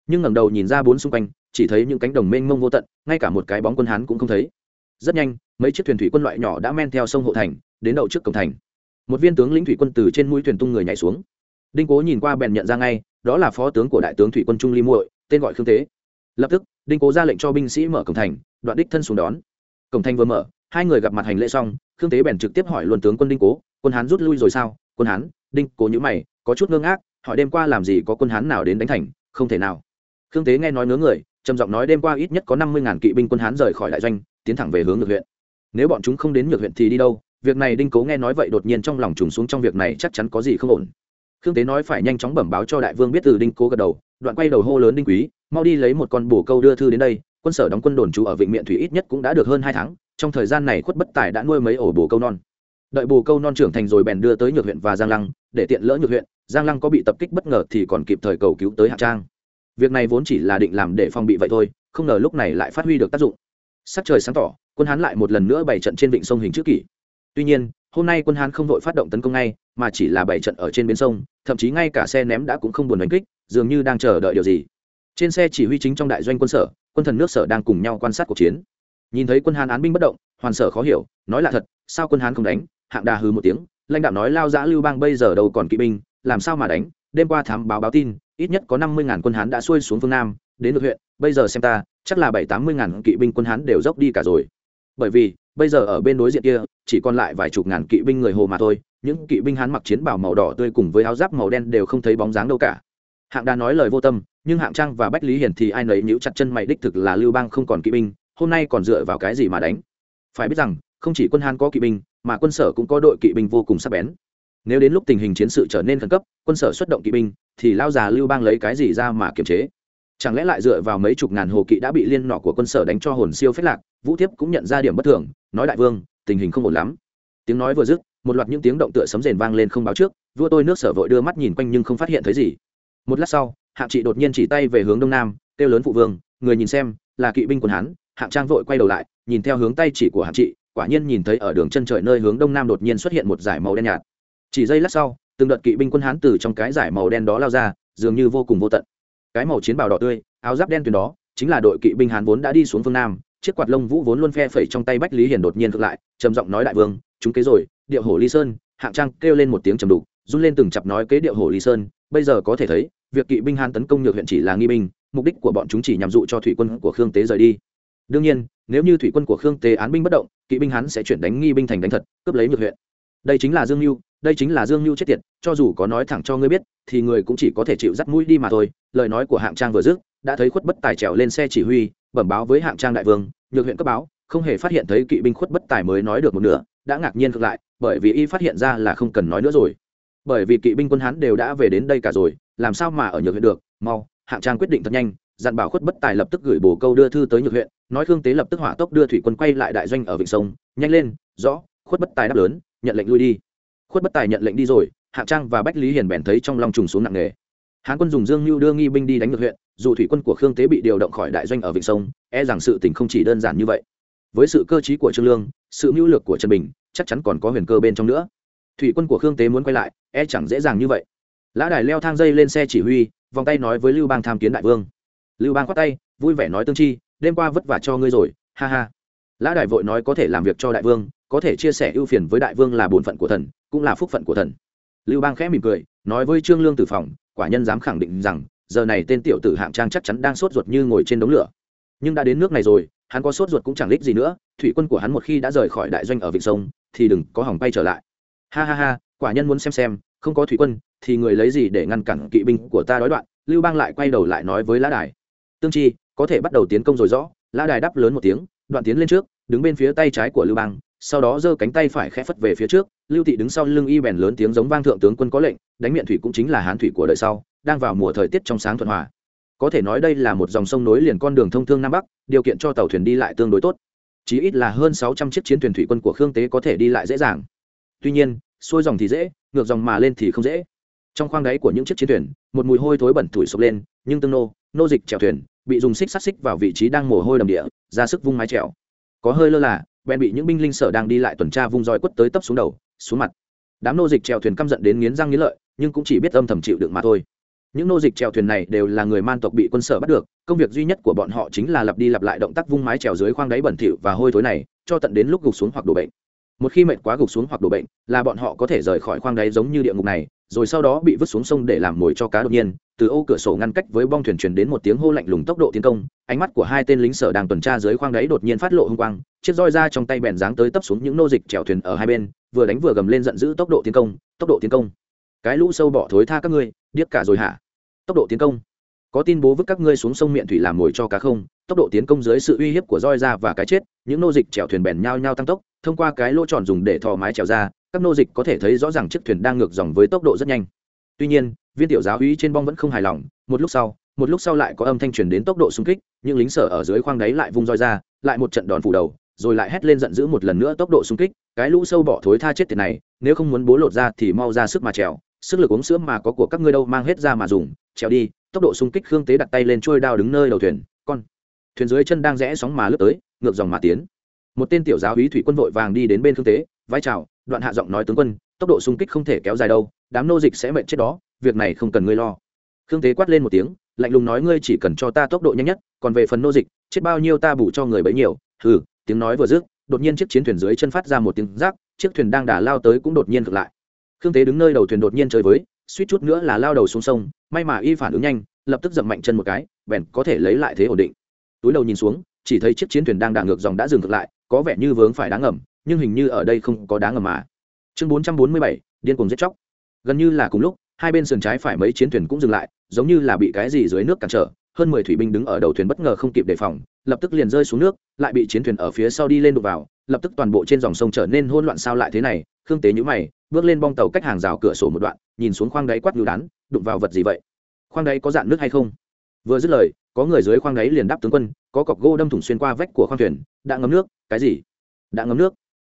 Nhưng ngẩng đầu nhìn ra bốn xung quanh, chỉ thấy những cánh đồng mênh mông vô tận, ngay cả một cái bóng quân hán cũng không thấy. Rất nhanh, mấy chiếc thuyền thủy quân loại nhỏ đã men theo sông hộ thành, đến đậu trước cổng thành. Một viên tướng lĩnh thủy quân từ trên mũi thuyền tung người nhảy xuống. Đinh cố nhìn qua bèn nhận ra ngay, đó là phó tướng của đại tướng thủy quân trung ly muội, tên gọi khương tế lập tức, đinh cố ra lệnh cho binh sĩ mở cổng thành, đoạn đích thân xuống đón. Cổng thành vừa mở, hai người gặp mặt hành lễ xong, khương tế bèn trực tiếp hỏi luân tướng quân đinh cố, quân hán rút lui rồi sao? Quân hán? Đinh cố nhữ mày, có chút ngưng ngác, hỏi đêm qua làm gì có quân hán nào đến đánh thành? Không thể nào. Khương tế nghe nói ngớ người, trầm giọng nói đêm qua ít nhất có năm mươi ngàn kỵ binh quân hán rời khỏi đại doanh, tiến thẳng về hướng ngược huyện. Nếu bọn chúng không đến nhược huyện thì đi đâu? Việc này đinh cố nghe nói vậy đột nhiên trong lòng trùng xuống trong việc này chắc chắn có gì không ổn. Khương tế nói phải nhanh chóng bẩm báo cho đại vương biết từ đinh cố gật đầu đoạn quay đầu hô lớn đinh quý, mau đi lấy một con bồ câu đưa thư đến đây, quân sở đóng quân đồn trú ở vịnh miện thủy ít nhất cũng đã được hơn hai tháng, trong thời gian này khuất bất tài đã nuôi mấy ổ bồ câu non. Đợi bồ câu non trưởng thành rồi bèn đưa tới nhược huyện và giang lăng, để tiện lỡ nhược huyện, giang lăng có bị tập kích bất ngờ thì còn kịp thời cầu cứu tới hạ trang. Việc này vốn chỉ là định làm để phòng bị vậy thôi, không ngờ lúc này lại phát huy được tác dụng. Sắc trời sáng tỏ, quân hán lại một lần nữa bày trận trên vịnh sông hình chữ kỷ. Tuy nhiên, hôm nay quân hán không vội phát động tấn công ngay, mà chỉ là bày trận ở trên bến sông, thậm chí ngay cả xe ném đã cũng không buồn đánh kích dường như đang chờ đợi điều gì. Trên xe chỉ huy chính trong đại doanh quân sở, quân thần nước sở đang cùng nhau quan sát cuộc chiến. Nhìn thấy quân hán án binh bất động, hoàn sở khó hiểu, nói là thật, sao quân hán không đánh? Hạng đà hư một tiếng, lãnh đạo nói lao giã lưu bang bây giờ đâu còn kỵ binh, làm sao mà đánh? Đêm qua thám báo báo tin, ít nhất có năm mươi ngàn quân hán đã xuôi xuống phương nam, đến được huyện, bây giờ xem ta, chắc là bảy tám mươi ngàn kỵ binh quân hán đều dốc đi cả rồi. Bởi vì, bây giờ ở bên đối diện kia, chỉ còn lại vài chục ngàn kỵ binh người hồ mà thôi, những kỵ binh hán mặc chiến bào màu đỏ tươi cùng với áo giáp màu đen đều không thấy bóng dáng đâu cả hạng đà nói lời vô tâm, nhưng hạng trang và bách lý hiển thì ai nấy nhíu chặt chân mày đích thực là lưu bang không còn kỵ binh, hôm nay còn dựa vào cái gì mà đánh? Phải biết rằng, không chỉ quân hán có kỵ binh, mà quân sở cũng có đội kỵ binh vô cùng sắc bén. Nếu đến lúc tình hình chiến sự trở nên khẩn cấp, quân sở xuất động kỵ binh, thì lao già lưu bang lấy cái gì ra mà kiềm chế? Chẳng lẽ lại dựa vào mấy chục ngàn hồ kỵ đã bị liên nọ của quân sở đánh cho hồn siêu phết lạc? Vũ thiếp cũng nhận ra điểm bất thường, nói đại vương, tình hình không ổn lắm. Tiếng nói vừa dứt, một loạt những tiếng động tựa sấm rền vang lên không báo trước. Vua tôi nước sở vội đưa mắt nhìn quanh nhưng không phát hiện thấy gì một lát sau hạng trị đột nhiên chỉ tay về hướng đông nam, kêu lớn phụ vương, người nhìn xem, là kỵ binh quân hán. Hạng trang vội quay đầu lại, nhìn theo hướng tay chỉ của hạng trị, quả nhiên nhìn thấy ở đường chân trời nơi hướng đông nam đột nhiên xuất hiện một dải màu đen nhạt. Chỉ giây lát sau, từng đợt kỵ binh quân hán từ trong cái dải màu đen đó lao ra, dường như vô cùng vô tận. Cái màu chiến bào đỏ tươi, áo giáp đen tuyền đó, chính là đội kỵ binh hán vốn đã đi xuống phương nam, chiếc quạt lông vũ vốn luôn phe phẩy trong tay bách lý hiền đột nhiên ngược lại, trầm giọng nói đại vương, chúng kế rồi, điệu hổ ly sơn. Hạng trang kêu lên một tiếng trầm đục, run lên từng chặp nói kế điệu hổ ly sơn, bây giờ có thể thấy việc kỵ binh hán tấn công nhược huyện chỉ là nghi binh, mục đích của bọn chúng chỉ nhằm dụ cho thủy quân của khương tế rời đi. Đương nhiên, nếu như thủy quân của khương tế án binh bất động, kỵ binh hán sẽ chuyển đánh nghi binh thành đánh thật, cướp lấy nhược huyện. Đây chính là dương mưu đây chính là dương mưu chết tiệt, cho dù có nói thẳng cho ngươi biết, thì người cũng chỉ có thể chịu dắt mũi đi mà thôi. Lời nói của hạng trang vừa dứt, đã thấy khuất bất tài trèo lên xe chỉ huy, bẩm báo với hạng trang đại vương, nhược huyện cấp báo, không hề phát hiện thấy kỵ binh khuất bất tài mới nói được một nửa, đã ngạc nhiên ngược lại, bởi vì y phát hiện ra là không cần nói nữa rồi bởi vì kỵ binh quân hán đều đã về đến đây cả rồi, làm sao mà ở nhược huyện được? Mau, hạng trang quyết định thật nhanh, dặn bảo khuất bất tài lập tức gửi bồ câu đưa thư tới nhược huyện, nói khương tế lập tức hỏa tốc đưa thủy quân quay lại đại doanh ở vịnh sông, nhanh lên, rõ, khuất bất tài đáp lớn, nhận lệnh lui đi. Khuất bất tài nhận lệnh đi rồi, hạng trang và bách lý hiền bèn thấy trong lòng trùng xuống nặng nề. Hán quân dùng dương lưu đưa nghi binh đi đánh ngược huyện, dù thủy quân của khương tế bị điều động khỏi đại doanh ở vịnh sông e rằng sự tình không chỉ đơn giản như vậy. Với sự cơ t của trương lương, sự mưu lược của trần bình, chắc chắn còn có huyền cơ bên trong nữa thủy quân của khương tế muốn quay lại e chẳng dễ dàng như vậy. Lã đài leo thang dây lên xe chỉ huy, vòng tay nói với lưu bang tham kiến đại vương. Lưu bang khoát tay, vui vẻ nói tương chi, đêm qua vất vả cho ngươi rồi, ha ha. Lã đài vội nói có thể làm việc cho đại vương, có thể chia sẻ ưu phiền với đại vương là bổn phận của thần, cũng là phúc phận của thần. Lưu bang khẽ mỉm cười, nói với trương lương tử phòng, quả nhân dám khẳng định rằng, giờ này tên tiểu tử hạng trang chắc chắn đang sốt ruột như ngồi trên đống lửa. Nhưng đã đến nước này rồi, hắn có sốt ruột cũng chẳng lích gì nữa, thủy quân của hắn một khi đã rời khỏi đại doanh ở vịnh sông, thì đừng có hỏng bay trở lại ha ha ha, quả nhân muốn xem xem, không có thủy quân, thì người lấy gì để ngăn cản kỵ binh của ta đói đoạn? Lưu bang lại quay đầu lại nói với lã đài. Tương chi, có thể bắt đầu tiến công rồi rõ. Lã đài đáp lớn một tiếng, đoạn tiến lên trước, đứng bên phía tay trái của lưu bang, sau đó giơ cánh tay phải khẽ phất về phía trước. Lưu thị đứng sau lưng y bèn lớn tiếng giống vang thượng tướng quân có lệnh, đánh miệng thủy cũng chính là hán thủy của đời sau, đang vào mùa thời tiết trong sáng thuận hòa. Có thể nói đây là một dòng sông nối liền con đường thông thương nam bắc, điều kiện cho tàu thuyền đi lại tương đối tốt. Chí ít là hơn sáu trăm chiếc chiến thuyền thủy quân của khương tế có thể đi lại dễ dàng tuy nhiên, xuôi dòng thì dễ, ngược dòng mà lên thì không dễ. Trong khoang đáy của những chiếc chiến thuyền, một mùi hôi thối bẩn thủi sụp lên, nhưng tương nô nô dịch chèo thuyền, bị dùng xích sắt xích vào vị trí đang mồ hôi đầm địa, ra sức vung mái chèo. Có hơi lơ là, bèn bị những binh linh sở đang đi lại tuần tra vung roi quất tới tấp xuống đầu, xuống mặt. Đám nô dịch chèo thuyền căm giận đến nghiến răng nghiến lợi, nhưng cũng chỉ biết âm thầm chịu đựng mà thôi. Những nô dịch chèo thuyền này đều là người man tộc bị quân sở bắt được, công việc duy nhất của bọn họ chính là lặp đi lặp lại động tác vung mái chèo dưới khoang đáy bẩn thỉu và hôi thối này, cho tận đến lúc gục xuống hoặc đổ bệnh một khi mệt quá gục xuống hoặc đổ bệnh, là bọn họ có thể rời khỏi khoang đáy giống như địa ngục này, rồi sau đó bị vứt xuống sông để làm mồi cho cá đột nhiên. Từ ô cửa sổ ngăn cách với bong thuyền truyền đến một tiếng hô lạnh lùng tốc độ tiến công, ánh mắt của hai tên lính sở đang tuần tra dưới khoang đáy đột nhiên phát lộ hung quang, chiếc roi ra trong tay bèn dáng tới tấp xuống những nô dịch chèo thuyền ở hai bên, vừa đánh vừa gầm lên giận dữ tốc độ tiến công, tốc độ tiến công. Cái lũ sâu bỏ thối tha các ngươi, điếc cả rồi hả? Tốc độ tiến công. Có tin bố vứt các ngươi xuống sông miệng thủy làm mồi cho cá không? Tốc độ tiến công dưới sự uy hiếp của roi ra và cái chết, những nô dịch chèo thuyền bèn nhao nhao tăng tốc thông qua cái lỗ tròn dùng để thò mái trèo ra, các nô dịch có thể thấy rõ ràng chiếc thuyền đang ngược dòng với tốc độ rất nhanh. Tuy nhiên, viên tiểu giáo uy trên bong vẫn không hài lòng, một lúc sau, một lúc sau lại có âm thanh truyền đến tốc độ xung kích, những lính sở ở dưới khoang đáy lại vung roi ra, lại một trận đòn phủ đầu, rồi lại hét lên giận dữ một lần nữa tốc độ xung kích, cái lũ sâu bỏ thối tha chết tiền này, nếu không muốn bố lột ra thì mau ra sức mà trèo, sức lực uống sữa mà có của các ngươi đâu mang hết ra mà dùng, trèo đi, tốc độ xung kích khương tế đặt tay lên trôi đao đứng nơi đầu thuyền, con, thuyền dưới chân đang rẽ sóng mà lướt tới, ngược dòng mà tiến một tên tiểu giáo úy thủy quân vội vàng đi đến bên khương tế, vai chào, đoạn hạ giọng nói tướng quân, tốc độ xung kích không thể kéo dài đâu, đám nô dịch sẽ mệnh chết đó, việc này không cần ngươi lo. Khương tế quát lên một tiếng, lạnh lùng nói ngươi chỉ cần cho ta tốc độ nhanh nhất, còn về phần nô dịch, chết bao nhiêu ta bù cho người bấy nhiều. Hừ, tiếng nói vừa dứt, đột nhiên chiếc chiến thuyền dưới chân phát ra một tiếng rác, chiếc thuyền đang đà lao tới cũng đột nhiên ngược lại. Khương tế đứng nơi đầu thuyền đột nhiên chơi với, suýt chút nữa là lao đầu xuống sông, may mà y phản ứng nhanh, lập tức dậm mạnh chân một cái, bèn có thể lấy lại thế ổn định. Túi đầu nhìn xuống, chỉ thấy chiếc chiến thuyền đang đà ngược dòng đã dừng ngược lại có vẻ như vướng phải đá ngầm, nhưng hình như ở đây không có đá ngầm mà. Chương bốn trăm bốn mươi bảy, điên cuồng giết chóc. Gần như là cùng lúc, hai bên sườn trái phải mấy chiến thuyền cũng dừng lại, giống như là bị cái gì dưới nước cản trở, hơn mười thủy binh đứng ở đầu thuyền bất ngờ không kịp đề phòng, lập tức liền rơi xuống nước, lại bị chiến thuyền ở phía sau đi lên đục vào, lập tức toàn bộ trên dòng sông trở nên hỗn loạn sao lại thế này, khương tế nhữ mày, bước lên bong tàu cách hàng rào cửa sổ một đoạn, nhìn xuống khoang đáy quát ngưu đán, đụng vào vật gì vậy? Khoang đáy có dạn nước hay không? Vừa dứt lời, có người dưới khoang đáy liền đáp tướng quân, có cọc gỗ đâm thủng xuyên qua vách của khoang thuyền, đã ngấm nước, cái gì? Đã ngấm nước.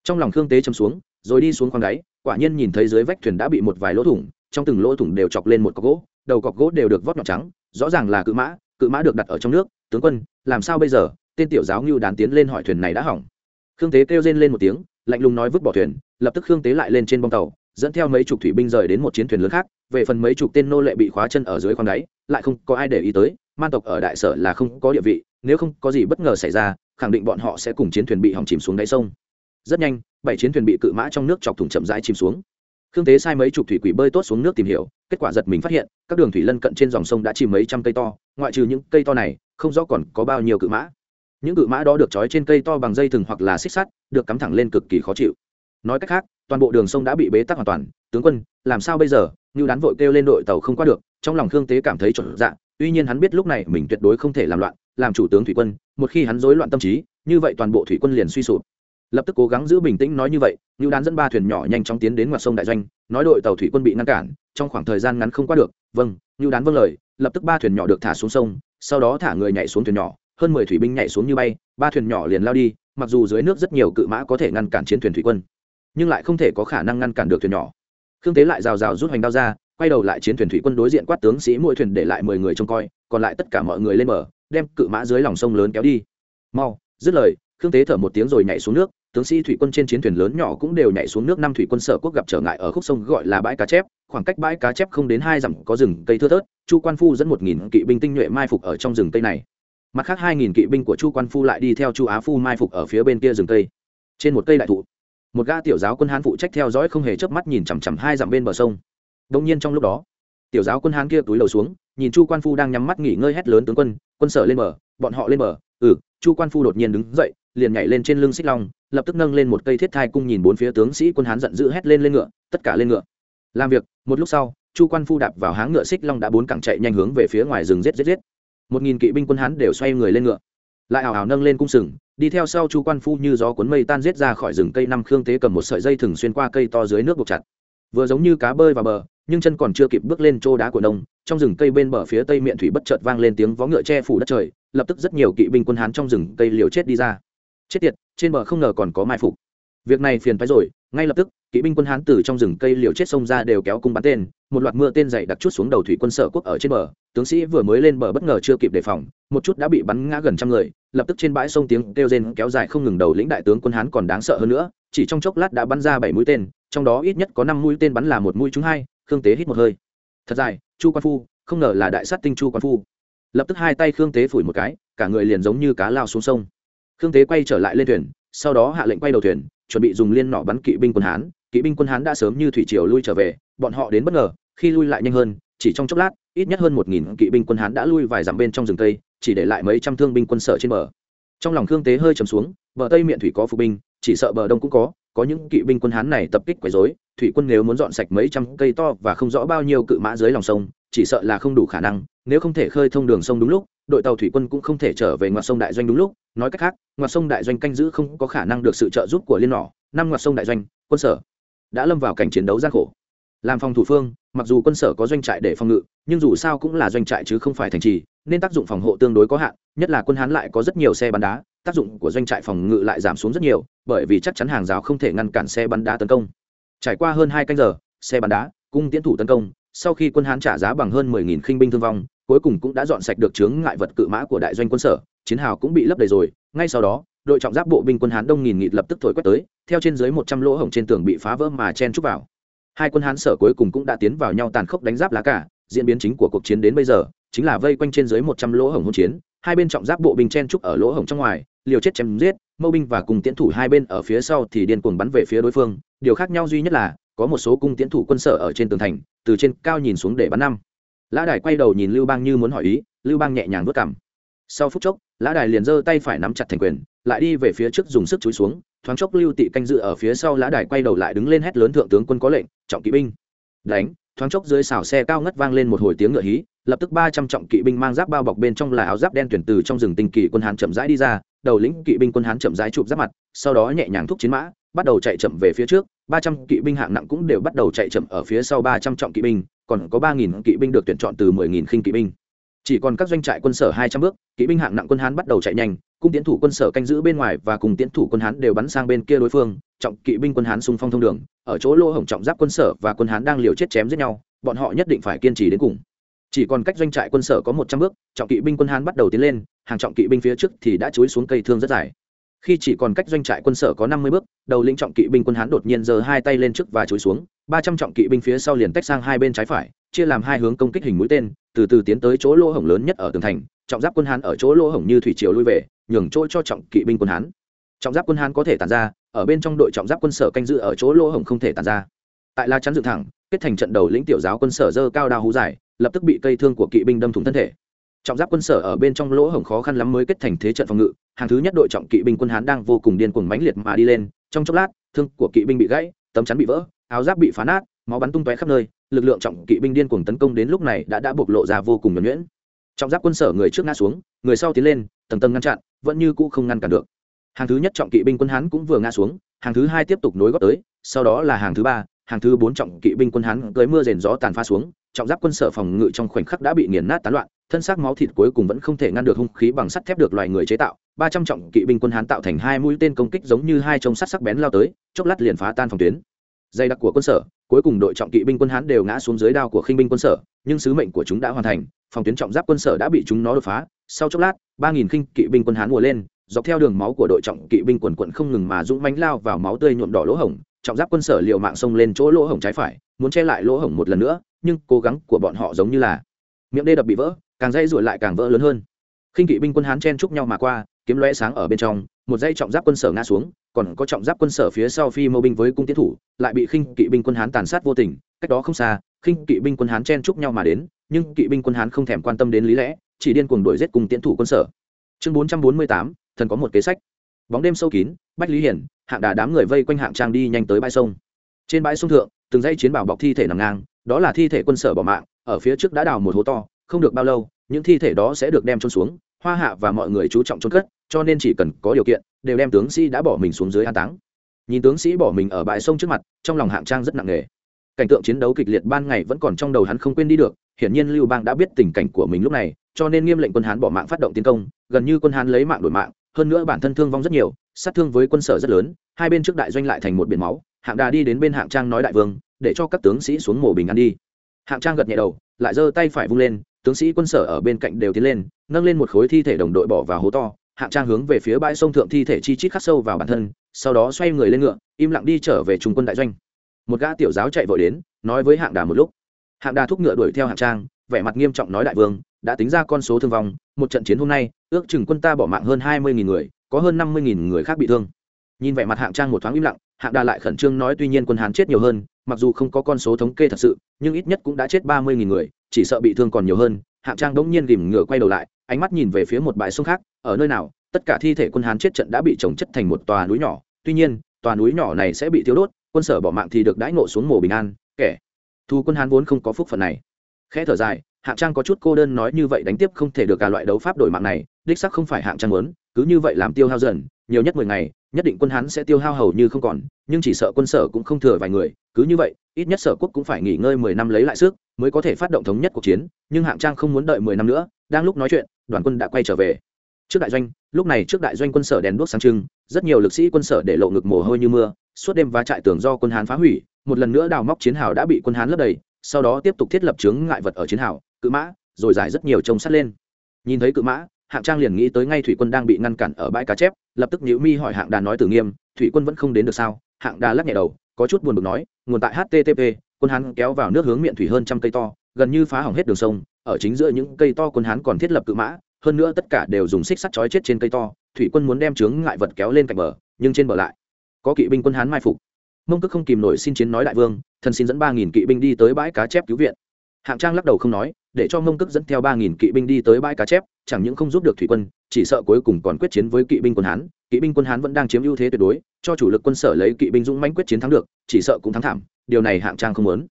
Trong lòng khương tế châm xuống, rồi đi xuống khoang đáy, quả nhiên nhìn thấy dưới vách thuyền đã bị một vài lỗ thủng, trong từng lỗ thủng đều chọc lên một cọc gỗ, đầu cọc gỗ đều được vót nhọn trắng, rõ ràng là cự mã cự mã được đặt ở trong nước, tướng quân, làm sao bây giờ? Tên tiểu giáo ngưu đán tiến lên hỏi thuyền này đã hỏng. Khương tế kêu rên lên một tiếng, lạnh lùng nói vứt bỏ thuyền, lập tức khương tế lại lên trên bông tàu dẫn theo mấy chục thủy binh rời đến một chiến thuyền lớn khác, về phần mấy chục tên nô lệ bị khóa chân ở dưới khoang đáy, lại không có ai để ý tới, man tộc ở đại sở là không có địa vị, nếu không có gì bất ngờ xảy ra, khẳng định bọn họ sẽ cùng chiến thuyền bị hỏng chìm xuống đáy sông. Rất nhanh, bảy chiến thuyền bị cự mã trong nước chọc thủng chậm rãi chìm xuống. Khương tế sai mấy chục thủy quỷ bơi tốt xuống nước tìm hiểu, kết quả giật mình phát hiện, các đường thủy lân cận trên dòng sông đã chìm mấy trăm cây to, ngoại trừ những cây to này, không rõ còn có bao nhiêu cự mã. Những cự mã đó được trói trên cây to bằng dây thừng hoặc là xích sắt, được cắm thẳng lên cực kỳ khó chịu nói cách khác, toàn bộ đường sông đã bị bế tắc hoàn toàn, tướng quân, làm sao bây giờ? Như đán vội kêu lên đội tàu không qua được, trong lòng khương tế cảm thấy chuẩn dạ tuy nhiên hắn biết lúc này mình tuyệt đối không thể làm loạn, làm chủ tướng thủy quân, một khi hắn rối loạn tâm trí, như vậy toàn bộ thủy quân liền suy sụp. Lập tức cố gắng giữ bình tĩnh nói như vậy như đán dẫn ba thuyền nhỏ nhanh chóng tiến đến ngoặt sông đại doanh, nói đội tàu thủy quân bị ngăn cản, trong khoảng thời gian ngắn không qua được vâng như đán vâng lời, lập tức ba thuyền nhỏ được thả xuống sông, sau đó thả người nhảy xuống thuyền nhỏ, hơn mười thủy binh nhảy xuống như bay, ba thuyền nhỏ liền lao đi, mặc dù dưới nước rất nhiều cự mã có thể ngăn cản chiến thuyền thủy quân nhưng lại không thể có khả năng ngăn cản được thuyền nhỏ. Khương tế lại rào rào rút hoành đao ra, quay đầu lại chiến thuyền thủy quân đối diện quát tướng sĩ mỗi thuyền để lại mười người trông coi, còn lại tất cả mọi người lên bờ, đem cự mã dưới lòng sông lớn kéo đi. Mau, dứt lời, khương tế thở một tiếng rồi nhảy xuống nước, tướng sĩ thủy quân trên chiến thuyền lớn nhỏ cũng đều nhảy xuống nước, năm thủy quân sở quốc gặp trở ngại ở khúc sông gọi là bãi cá chép, khoảng cách bãi cá chép không đến hai dặm có rừng cây thưa thớt, chu quan phu dẫn một nghìn kỵ binh tinh nhuệ mai phục ở trong rừng cây này. Mặt khác hai nghìn kỵ binh của chu quan phu lại đi theo chu á phu mai phục ở phía bên kia rừng cây. Trên một cây đại thụ một ga tiểu giáo quân hán phụ trách theo dõi không hề chớp mắt nhìn chằm chằm hai dặm bên bờ sông. Đông nhiên trong lúc đó, tiểu giáo quân hán kia túi đầu xuống, nhìn chu quan phu đang nhắm mắt nghỉ ngơi hét lớn tướng quân quân sở lên bờ, bọn họ lên bờ. Ừ chu quan phu đột nhiên đứng dậy, liền nhảy lên trên lưng xích long, lập tức nâng lên một cây thiết thai cung nhìn bốn phía tướng sĩ quân hán giận dữ hét lên lên ngựa, tất cả lên ngựa. Làm việc, một lúc sau, chu quan phu đạp vào háng ngựa xích long đã bốn cẳng chạy nhanh hướng về phía ngoài rừng rết rết rết một nghìn kỵ binh quân hán đều xoay người lên ngựa, lại hào hào nâng lên cung sừng đi theo sau chu quan phu như gió cuốn mây tan giết ra khỏi rừng cây năm khương tế cầm một sợi dây thừng xuyên qua cây to dưới nước buộc chặt. Vừa giống như cá bơi vào bờ, nhưng chân còn chưa kịp bước lên chỗ đá của nông, trong rừng cây bên bờ phía tây miệng thủy bất chợt vang lên tiếng vó ngựa che phủ đất trời, lập tức rất nhiều kỵ binh quân hán trong rừng cây liều chết đi ra. Chết tiệt, trên bờ không ngờ còn có mai phục. Việc này phiền phái rồi, ngay lập tức kỵ binh quân hán từ trong rừng cây liều chết sông ra đều kéo cung bắn tên, một loạt mưa tên dày đặc chút xuống đầu thủy quân sở quốc ở trên bờ. Tướng sĩ vừa mới lên bờ bất ngờ chưa kịp đề phòng, một chút đã bị bắn ngã gần trăm người, lập tức trên bãi sông tiếng kêu rên kéo dài không ngừng đầu lĩnh đại tướng quân hán còn đáng sợ hơn nữa, chỉ trong chốc lát đã bắn ra bảy mũi tên, trong đó ít nhất có năm mũi tên bắn là một mũi trúng hai, khương tế hít một hơi. Thật dài, chu quan phu, không ngờ là đại sát tinh chu quan phu. Lập tức hai tay khương tế phủi một cái, cả người liền giống như cá lao xuống sông. Khương tế quay trở lại lên thuyền, sau đó hạ lệnh quay đầu thuyền, chuẩn bị dùng liên nỏ bắn kỵ binh quân hán kỵ binh quân hán đã sớm như thủy triều lui trở về, bọn họ đến bất ngờ, khi lui lại nhanh hơn, chỉ trong chốc lát, ít nhất hơn một nghìn kỵ binh quân hán đã lui vài dặm bên trong rừng tây chỉ để lại mấy trăm thương binh quân sở trên bờ. Trong lòng khương tế hơi trầm xuống, bờ tây miệng thủy có phục binh, chỉ sợ bờ đông cũng có có những kỵ binh quân hán này tập kích quấy rối, thủy quân nếu muốn dọn sạch mấy trăm cây to và không rõ bao nhiêu cự mã dưới lòng sông, chỉ sợ là không đủ khả năng, nếu không thể khơi thông đường sông đúng lúc, đội tàu thủy quân cũng không thể trở về ngoặt sông đại doanh đúng lúc. Nói cách khác, ngoặt sông đại doanh canh giữ không có khả năng được sự trợ giúp của liên nỏ. Năm ngoặt sông đại doanh, quân sở đã lâm vào cảnh chiến đấu gian khổ. Làm phòng thủ phương, mặc dù quân sở có doanh trại để phòng ngự, nhưng dù sao cũng là doanh trại chứ không phải thành trì, nên tác dụng phòng hộ tương đối có hạn, nhất là quân hán lại có rất nhiều xe bắn đá, tác dụng của doanh trại phòng ngự lại giảm xuống rất nhiều, bởi vì chắc chắn hàng rào không thể ngăn cản xe bắn đá tấn công. Trải qua hơn hai canh giờ, xe bắn đá, cung tiến thủ tấn công, sau khi quân hán trả giá bằng hơn mười nghìn khinh binh thương vong, cuối cùng cũng đã dọn sạch được chướng ngại vật cự mã của đại doanh quân sở, chiến hào cũng bị lấp đầy rồi, ngay sau đó đội trọng giáp bộ binh quân hán đông nghìn nghịt lập tức thổi quét tới, theo trên dưới một trăm lỗ hổng trên tường bị phá vỡ mà chen trúc vào. Hai quân hán sở cuối cùng cũng đã tiến vào nhau tàn khốc đánh giáp lá cả, diễn biến chính của cuộc chiến đến bây giờ, chính là vây quanh trên dưới một trăm lỗ hổng hỗn chiến, hai bên trọng giáp bộ binh chen trúc ở lỗ hổng trong ngoài, liều chết chém giết, mâu binh và cùng tiến thủ hai bên ở phía sau thì điên cuồng bắn về phía đối phương, điều khác nhau duy nhất là, có một số cung tiến thủ quân sở ở trên tường thành, từ trên cao nhìn xuống để bắn năm. Lã đài quay đầu nhìn lưu bang như muốn hỏi ý, lưu bang nhẹ nhàng vớt cảm sau phút chốc, lã đài liền giơ tay phải nắm chặt thành quyền lại đi về phía trước dùng sức chúi xuống, thoáng chốc lưu tị canh dự ở phía sau lã đài quay đầu lại đứng lên hét lớn thượng tướng quân có lệnh, trọng kỵ binh. Đánh, thoáng chốc dưới xào xe cao ngất vang lên một hồi tiếng ngựa hí, lập tức ba trăm trọng kỵ binh mang giáp bao bọc bên trong là áo giáp đen tuyển từ trong rừng tinh kỳ quân hán chậm rãi đi ra, đầu lĩnh kỵ binh quân hán chậm rãi chụp giáp mặt, sau đó nhẹ nhàng thúc chiến mã, bắt đầu chạy chậm về phía trước, ba trăm kỵ binh hạng nặng cũng đều bắt đầu chạy chậm ở phía sau ba trăm trọng kỵ binh, còn có ba nghìn kỵ binh được tuyển chọn từ mười nghìn khinh kỵ binh. Chỉ còn các doanh trại quân sở hai trăm bước, kỵ binh hạng nặng quân hán bắt đầu chạy nhanh cung tiến thủ quân sở canh giữ bên ngoài và cùng tiến thủ quân hán đều bắn sang bên kia đối phương, trọng kỵ binh quân hán xung phong thông đường, ở chỗ lô hổng trọng giáp quân sở và quân hán đang liều chết chém giết nhau, bọn họ nhất định phải kiên trì đến cùng. Chỉ còn cách doanh trại quân sở có một trăm bước, trọng kỵ binh quân hán bắt đầu tiến lên, hàng trọng kỵ binh phía trước thì đã chối xuống cây thương rất dài. Khi chỉ còn cách doanh trại quân sở có năm mươi bước, đầu lĩnh trọng kỵ binh quân hán đột nhiên giơ hai tay lên trước và chối xuống, ba trăm trọng kỵ binh phía sau liền tách sang hai bên trái phải, chia làm hai hướng công kích hình mũi tên, từ từ tiến tới chỗ lỗ hổng lớn nhất ở tường thành trọng giáp quân hán ở chỗ lỗ hổng như thủy triều lui về, nhường chỗ cho trọng kỵ binh quân hán. Trọng giáp quân hán có thể tàn ra, ở bên trong đội trọng giáp quân sở canh giữ ở chỗ lỗ hổng không thể tàn ra. Tại la chắn dựng thẳng, kết thành trận đầu lĩnh tiểu giáo quân sở dơ cao đao hú dài, lập tức bị cây thương của kỵ binh đâm thủng thân thể. Trọng giáp quân sở ở bên trong lỗ hổng khó khăn lắm mới kết thành thế trận phòng ngự, hàng thứ nhất đội trọng kỵ binh quân hán đang vô cùng điên cuồng mãnh liệt mà đi lên, trong chốc lát, thương của kỵ binh bị gãy, tấm chắn bị vỡ, áo giáp bị phá nát, máu bắn tung tóe khắp nơi, lực lượng trọng kỵ binh điên cuồng tấn công đến lúc này đã đã bộc lộ ra vô cùng nhuẩn nhuyễn trọng giáp quân sở người trước ngã xuống, người sau tiến lên, tầng tầng ngăn chặn, vẫn như cũ không ngăn cản được. Hàng thứ nhất trọng kỵ binh quân hán cũng vừa ngã xuống, hàng thứ hai tiếp tục nối góp tới, sau đó là hàng thứ ba, hàng thứ bốn trọng kỵ binh quân hán cưới mưa rền gió tàn pha xuống, trọng giáp quân sở phòng ngự trong khoảnh khắc đã bị nghiền nát tán loạn, thân xác máu thịt cuối cùng vẫn không thể ngăn được hung khí bằng sắt thép được loài người chế tạo, ba trăm trọng kỵ binh quân hán tạo thành hai mũi tên công kích giống như hai trông sắt sắc bén lao tới, chốc lát liền phá tan phòng tuyến dày đặc của quân sở, cuối cùng đội trọng kỵ binh quân hán đều ngã xuống dưới đao của khinh binh quân sở, nhưng sứ mệnh của chúng đã hoàn thành, phòng tuyến trọng giáp quân sở đã bị chúng nó đột phá. Sau chốc lát, ba nghìn khinh kỵ binh quân hán mùa lên, dọc theo đường máu của đội trọng kỵ binh quần quận không ngừng mà dũng mánh lao vào máu tươi nhuộm đỏ lỗ hổng. Trọng giáp quân sở liệu mạng xông lên chỗ lỗ hổng trái phải, muốn che lại lỗ hổng một lần nữa, nhưng cố gắng của bọn họ giống như là miệng đê đập bị vỡ, càng dây ruổi lại càng vỡ lớn hơn. Khinh kỵ binh quân hán chen chúc nhau mà qua kiếm lóe sáng ở bên trong, một dây trọng giáp quân sở ngã xuống, còn có trọng giáp quân sở phía sau phi mâu binh với cung tiến thủ, lại bị khinh kỵ binh quân hán tàn sát vô tình, cách đó không xa, khinh kỵ binh quân hán chen chúc nhau mà đến, nhưng kỵ binh quân hán không thèm quan tâm đến lý lẽ, chỉ điên cuồng đuổi giết cùng tiến thủ quân sở. Chương bốn trăm bốn mươi tám, thần có một kế sách. Bóng đêm sâu kín, bách lý hiển, hạng đà đám người vây quanh hạng trang đi nhanh tới bãi sông. Trên bãi sông thượng, từng dãy chiến bảo bọc thi thể nằm ngang, đó là thi thể quân sở bỏ mạng, ở phía trước đã đào một hố to, không được bao lâu, những thi thể đó sẽ được đem trôn xuống, hoa hạ và mọi người chú trọng trôn cất cho nên chỉ cần có điều kiện, đều đem tướng sĩ đã bỏ mình xuống dưới an táng. Nhìn tướng sĩ bỏ mình ở bãi sông trước mặt, trong lòng hạng trang rất nặng nề. Cảnh tượng chiến đấu kịch liệt ban ngày vẫn còn trong đầu hắn không quên đi được, hiển nhiên lưu bang đã biết tình cảnh của mình lúc này, cho nên nghiêm lệnh quân hán bỏ mạng phát động tiến công, gần như quân hán lấy mạng đổi mạng, hơn nữa bản thân thương vong rất nhiều, sát thương với quân sở rất lớn, hai bên trước đại doanh lại thành một biển máu, hạng đà đi đến bên hạng trang nói đại vương, để cho các tướng sĩ xuống mổ bình ăn đi. Hạng trang gật nhẹ đầu, lại giơ tay phải vung lên, tướng sĩ quân sở ở bên cạnh đều tiến lên, nâng lên một khối thi thể đồng đội bỏ vào hố to hạng trang hướng về phía bãi sông thượng thi thể chi chít khắc sâu vào bản thân, sau đó xoay người lên ngựa, im lặng đi trở về trung quân đại doanh. Một gã tiểu giáo chạy vội đến, nói với hạng đà một lúc. Hạng đà thúc ngựa đuổi theo hạng trang, vẻ mặt nghiêm trọng nói đại vương, đã tính ra con số thương vong, một trận chiến hôm nay, ước chừng quân ta bỏ mạng hơn hai mươi người, có hơn năm mươi người khác bị thương. Nhìn vẻ mặt hạng trang một thoáng im lặng, hạng đà lại khẩn trương nói tuy nhiên quân hán chết nhiều hơn, mặc dù không có con số thống kê thật sự, nhưng ít nhất cũng đã chết ba mươi người, chỉ sợ bị thương còn nhiều hơn. Hạng trang đống nhiên ghìm ngựa quay đầu lại ánh mắt nhìn về phía một bãi sông khác, ở nơi nào, tất cả thi thể quân hán chết trận đã bị trồng chất thành một tòa núi nhỏ. Tuy nhiên, tòa núi nhỏ này sẽ bị thiếu đốt, quân sở bỏ mạng thì được đãi ngộ xuống mồ bình an, kẻ thu quân hán vốn không có phúc phận này. Khẽ thở dài, hạng trang có chút cô đơn nói như vậy đánh tiếp không thể được cả loại đấu pháp đổi mạng này, đích sắc không phải hạng trang muốn, cứ như vậy làm tiêu hao dần, nhiều nhất mười ngày, nhất định quân hán sẽ tiêu hao hầu như không còn, nhưng chỉ sợ quân sở cũng không thừa vài người, cứ như vậy, ít nhất sở quốc cũng phải nghỉ ngơi mười năm lấy lại sức, mới có thể phát động thống nhất cuộc chiến, nhưng hạng trang không muốn đợi mười năm nữa, đang lúc nói chuyện đoàn quân đã quay trở về. Trước đại doanh, lúc này trước đại doanh quân sở đèn đuốc sáng trưng, rất nhiều lực sĩ quân sở để lộ ngực mồ hôi như mưa, suốt đêm và trại tường do quân hán phá hủy, một lần nữa đào móc chiến hào đã bị quân hán lấp đầy, sau đó tiếp tục thiết lập chướng ngại vật ở chiến hào, cự mã, rồi giải rất nhiều trông sắt lên. Nhìn thấy cự mã, hạng trang liền nghĩ tới ngay thủy quân đang bị ngăn cản ở bãi cá chép, lập tức nhữ mi hỏi hạng đà nói tử nghiêm, thủy quân vẫn không đến được sao? Hạng đà lắc nhẹ đầu, có chút buồn bực nói, nguồn tại http quân hán kéo vào nước hướng miệng thủy hơn trăm cây to, gần như phá hỏng hết đường sông ở chính giữa những cây to quân hán còn thiết lập cự mã, hơn nữa tất cả đều dùng xích sắt chói chết trên cây to, thủy quân muốn đem chướng ngại vật kéo lên cạnh bờ, nhưng trên bờ lại có kỵ binh quân hán mai phục. Mông cước không kìm nổi xin chiến nói đại vương, thần xin dẫn ba nghìn kỵ binh đi tới bãi cá chép cứu viện. Hạng trang lắc đầu không nói, để cho mông cước dẫn theo ba nghìn kỵ binh đi tới bãi cá chép, chẳng những không giúp được thủy quân, chỉ sợ cuối cùng còn quyết chiến với kỵ binh quân hán. Kỵ binh quân hán vẫn đang chiếm ưu thế tuyệt đối, cho chủ lực quân sở lấy kỵ binh dũng mãnh quyết chiến thắng được, chỉ sợ cũng thắng thảm, điều này hạng trang không muốn.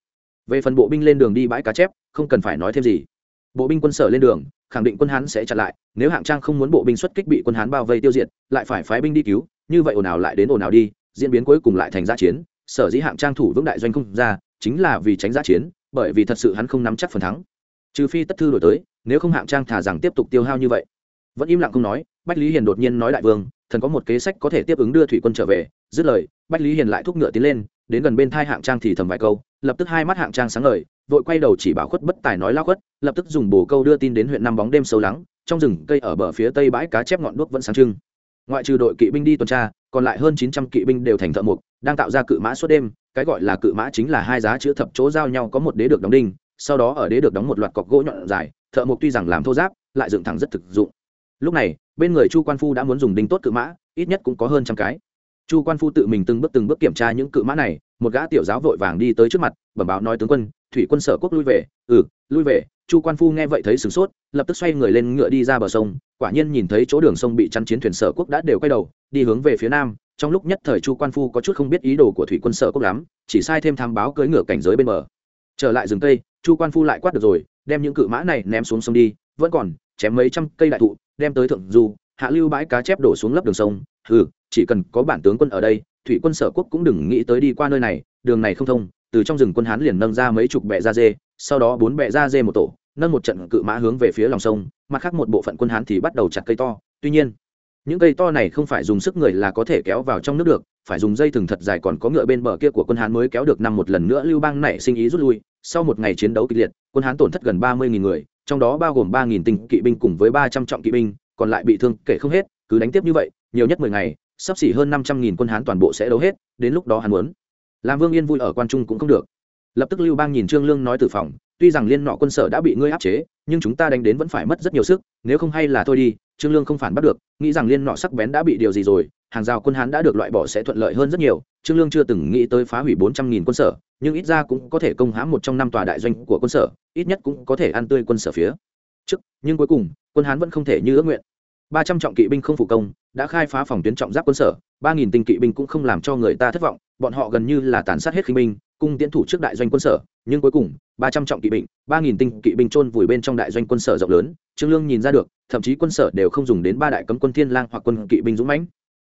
Về phần bộ binh lên đường đi bãi cá chép, không cần phải nói thêm gì bộ binh quân sở lên đường, khẳng định quân hán sẽ chặn lại, nếu hạng trang không muốn bộ binh xuất kích bị quân hán bao vây tiêu diệt, lại phải phái binh đi cứu, như vậy ồn ào lại đến ồn ào đi, diễn biến cuối cùng lại thành giã chiến, sở dĩ hạng trang thủ vững đại doanh không ra, chính là vì tránh giã chiến, bởi vì thật sự hắn không nắm chắc phần thắng. Trừ phi tất thư đổi tới, nếu không hạng trang thà rằng tiếp tục tiêu hao như vậy. Vẫn im lặng không nói, bách lý hiền đột nhiên nói đại vương, thần có một kế sách có thể tiếp ứng đưa thủy quân trở về, dứt lời bách lý hiền lại thúc ngựa tiến lên, đến gần bên thai hạng trang thì thầm vài câu, lập tức hai mắt hạng trang sáng ngời, vội quay đầu chỉ bảo khuất bất tài nói lao khuất, lập tức dùng bồ câu đưa tin đến huyện năm bóng đêm sâu lắng, trong rừng cây ở bờ phía tây bãi cá chép ngọn đuốc vẫn sáng trưng. Ngoại trừ đội kỵ binh đi tuần tra, còn lại hơn chín trăm kỵ binh đều thành thợ mục đang tạo ra cự mã suốt đêm, cái gọi là cự mã chính là hai giá chữ thập chỗ giao nhau có một đế được đóng đinh, sau đó ở đế được đóng một loạt cọc gỗ nhọn dài, thợ mục tuy rằng làm thô giáp, lại dựng thẳng rất thực dụng. Lúc này, bên người chu quan phu đã muốn dùng đinh tốt cự mã, ít nhất cũng có hơn trăm cái chu quan phu tự mình từng bước từng bước kiểm tra những cự mã này, một gã tiểu giáo vội vàng đi tới trước mặt, bẩm báo nói, tướng quân, thủy quân sở quốc lui về. Ừ lui về. Chu quan phu nghe vậy thấy sửng sốt, lập tức xoay người lên ngựa đi ra bờ sông, quả nhiên nhìn thấy chỗ đường sông bị chăn chiến thuyền sở quốc đã đều quay đầu, đi hướng về phía nam. Trong lúc nhất thời chu quan phu có chút không biết ý đồ của thủy quân sở quốc lắm, chỉ sai thêm tham báo cưỡi ngựa cảnh giới bên bờ. Trở lại rừng tây chu quan phu lại quát được rồi, đem những cự mã này ném xuống sông đi, vẫn còn chém mấy trăm cây đại thụ, đem tới thượng du, hạ lưu bãi cá chép đổ xuống lấp đường sông. Ừ chỉ cần có bản tướng quân ở đây, thủy quân sở quốc cũng đừng nghĩ tới đi qua nơi này, đường này không thông, từ trong rừng quân hán liền nâng ra mấy chục bệ da dê, sau đó bốn bệ da dê một tổ, nâng một trận cự mã hướng về phía lòng sông, mặt khác một bộ phận quân hán thì bắt đầu chặt cây to. Tuy nhiên, những cây to này không phải dùng sức người là có thể kéo vào trong nước được, phải dùng dây thừng thật dài còn có ngựa bên bờ kia của quân hán mới kéo được năm một lần nữa lưu bang nảy sinh ý rút lui. Sau một ngày chiến đấu kịch liệt, quân hán tổn thất gần ba mươi người, trong đó bao gồm ba tinh kỵ binh cùng với ba trăm trọng kỵ binh, còn lại bị thương kể không hết, cứ đánh tiếp như vậy, nhiều nhất mười ngày sắp xỉ hơn năm trăm nghìn quân hán toàn bộ sẽ đấu hết, đến lúc đó hắn muốn làm vương yên vui ở quan trung cũng không được. Lập tức lưu bang nhìn trương lương nói từ phòng, tuy rằng liên nọ quân sở đã bị ngươi áp chế, nhưng chúng ta đánh đến vẫn phải mất rất nhiều sức, nếu không hay là thôi đi, trương lương không phản bắt được, nghĩ rằng liên nọ sắc bén đã bị điều gì rồi, hàng rào quân hán đã được loại bỏ sẽ thuận lợi hơn rất nhiều, trương lương chưa từng nghĩ tới phá hủy bốn trăm nghìn quân sở, nhưng ít ra cũng có thể công hãm một trong năm tòa đại doanh của quân sở, ít nhất cũng có thể ăn tươi quân sở phía trước, nhưng cuối cùng, quân hán vẫn không thể như ước nguyện ba trăm trọng kỵ binh không phụ công, đã khai phá phòng tuyến trọng giáp quân sở, ba nghìn tinh kỵ binh cũng không làm cho người ta thất vọng, bọn họ gần như là tàn sát hết khinh binh, cung tiến thủ trước đại doanh quân sở, nhưng cuối cùng, ba trăm trọng kỵ binh, ba nghìn tinh kỵ binh chôn vùi bên trong đại doanh quân sở rộng lớn, trương lương nhìn ra được, thậm chí quân sở đều không dùng đến ba đại cấm quân thiên lang hoặc quân kỵ binh dũng mãnh.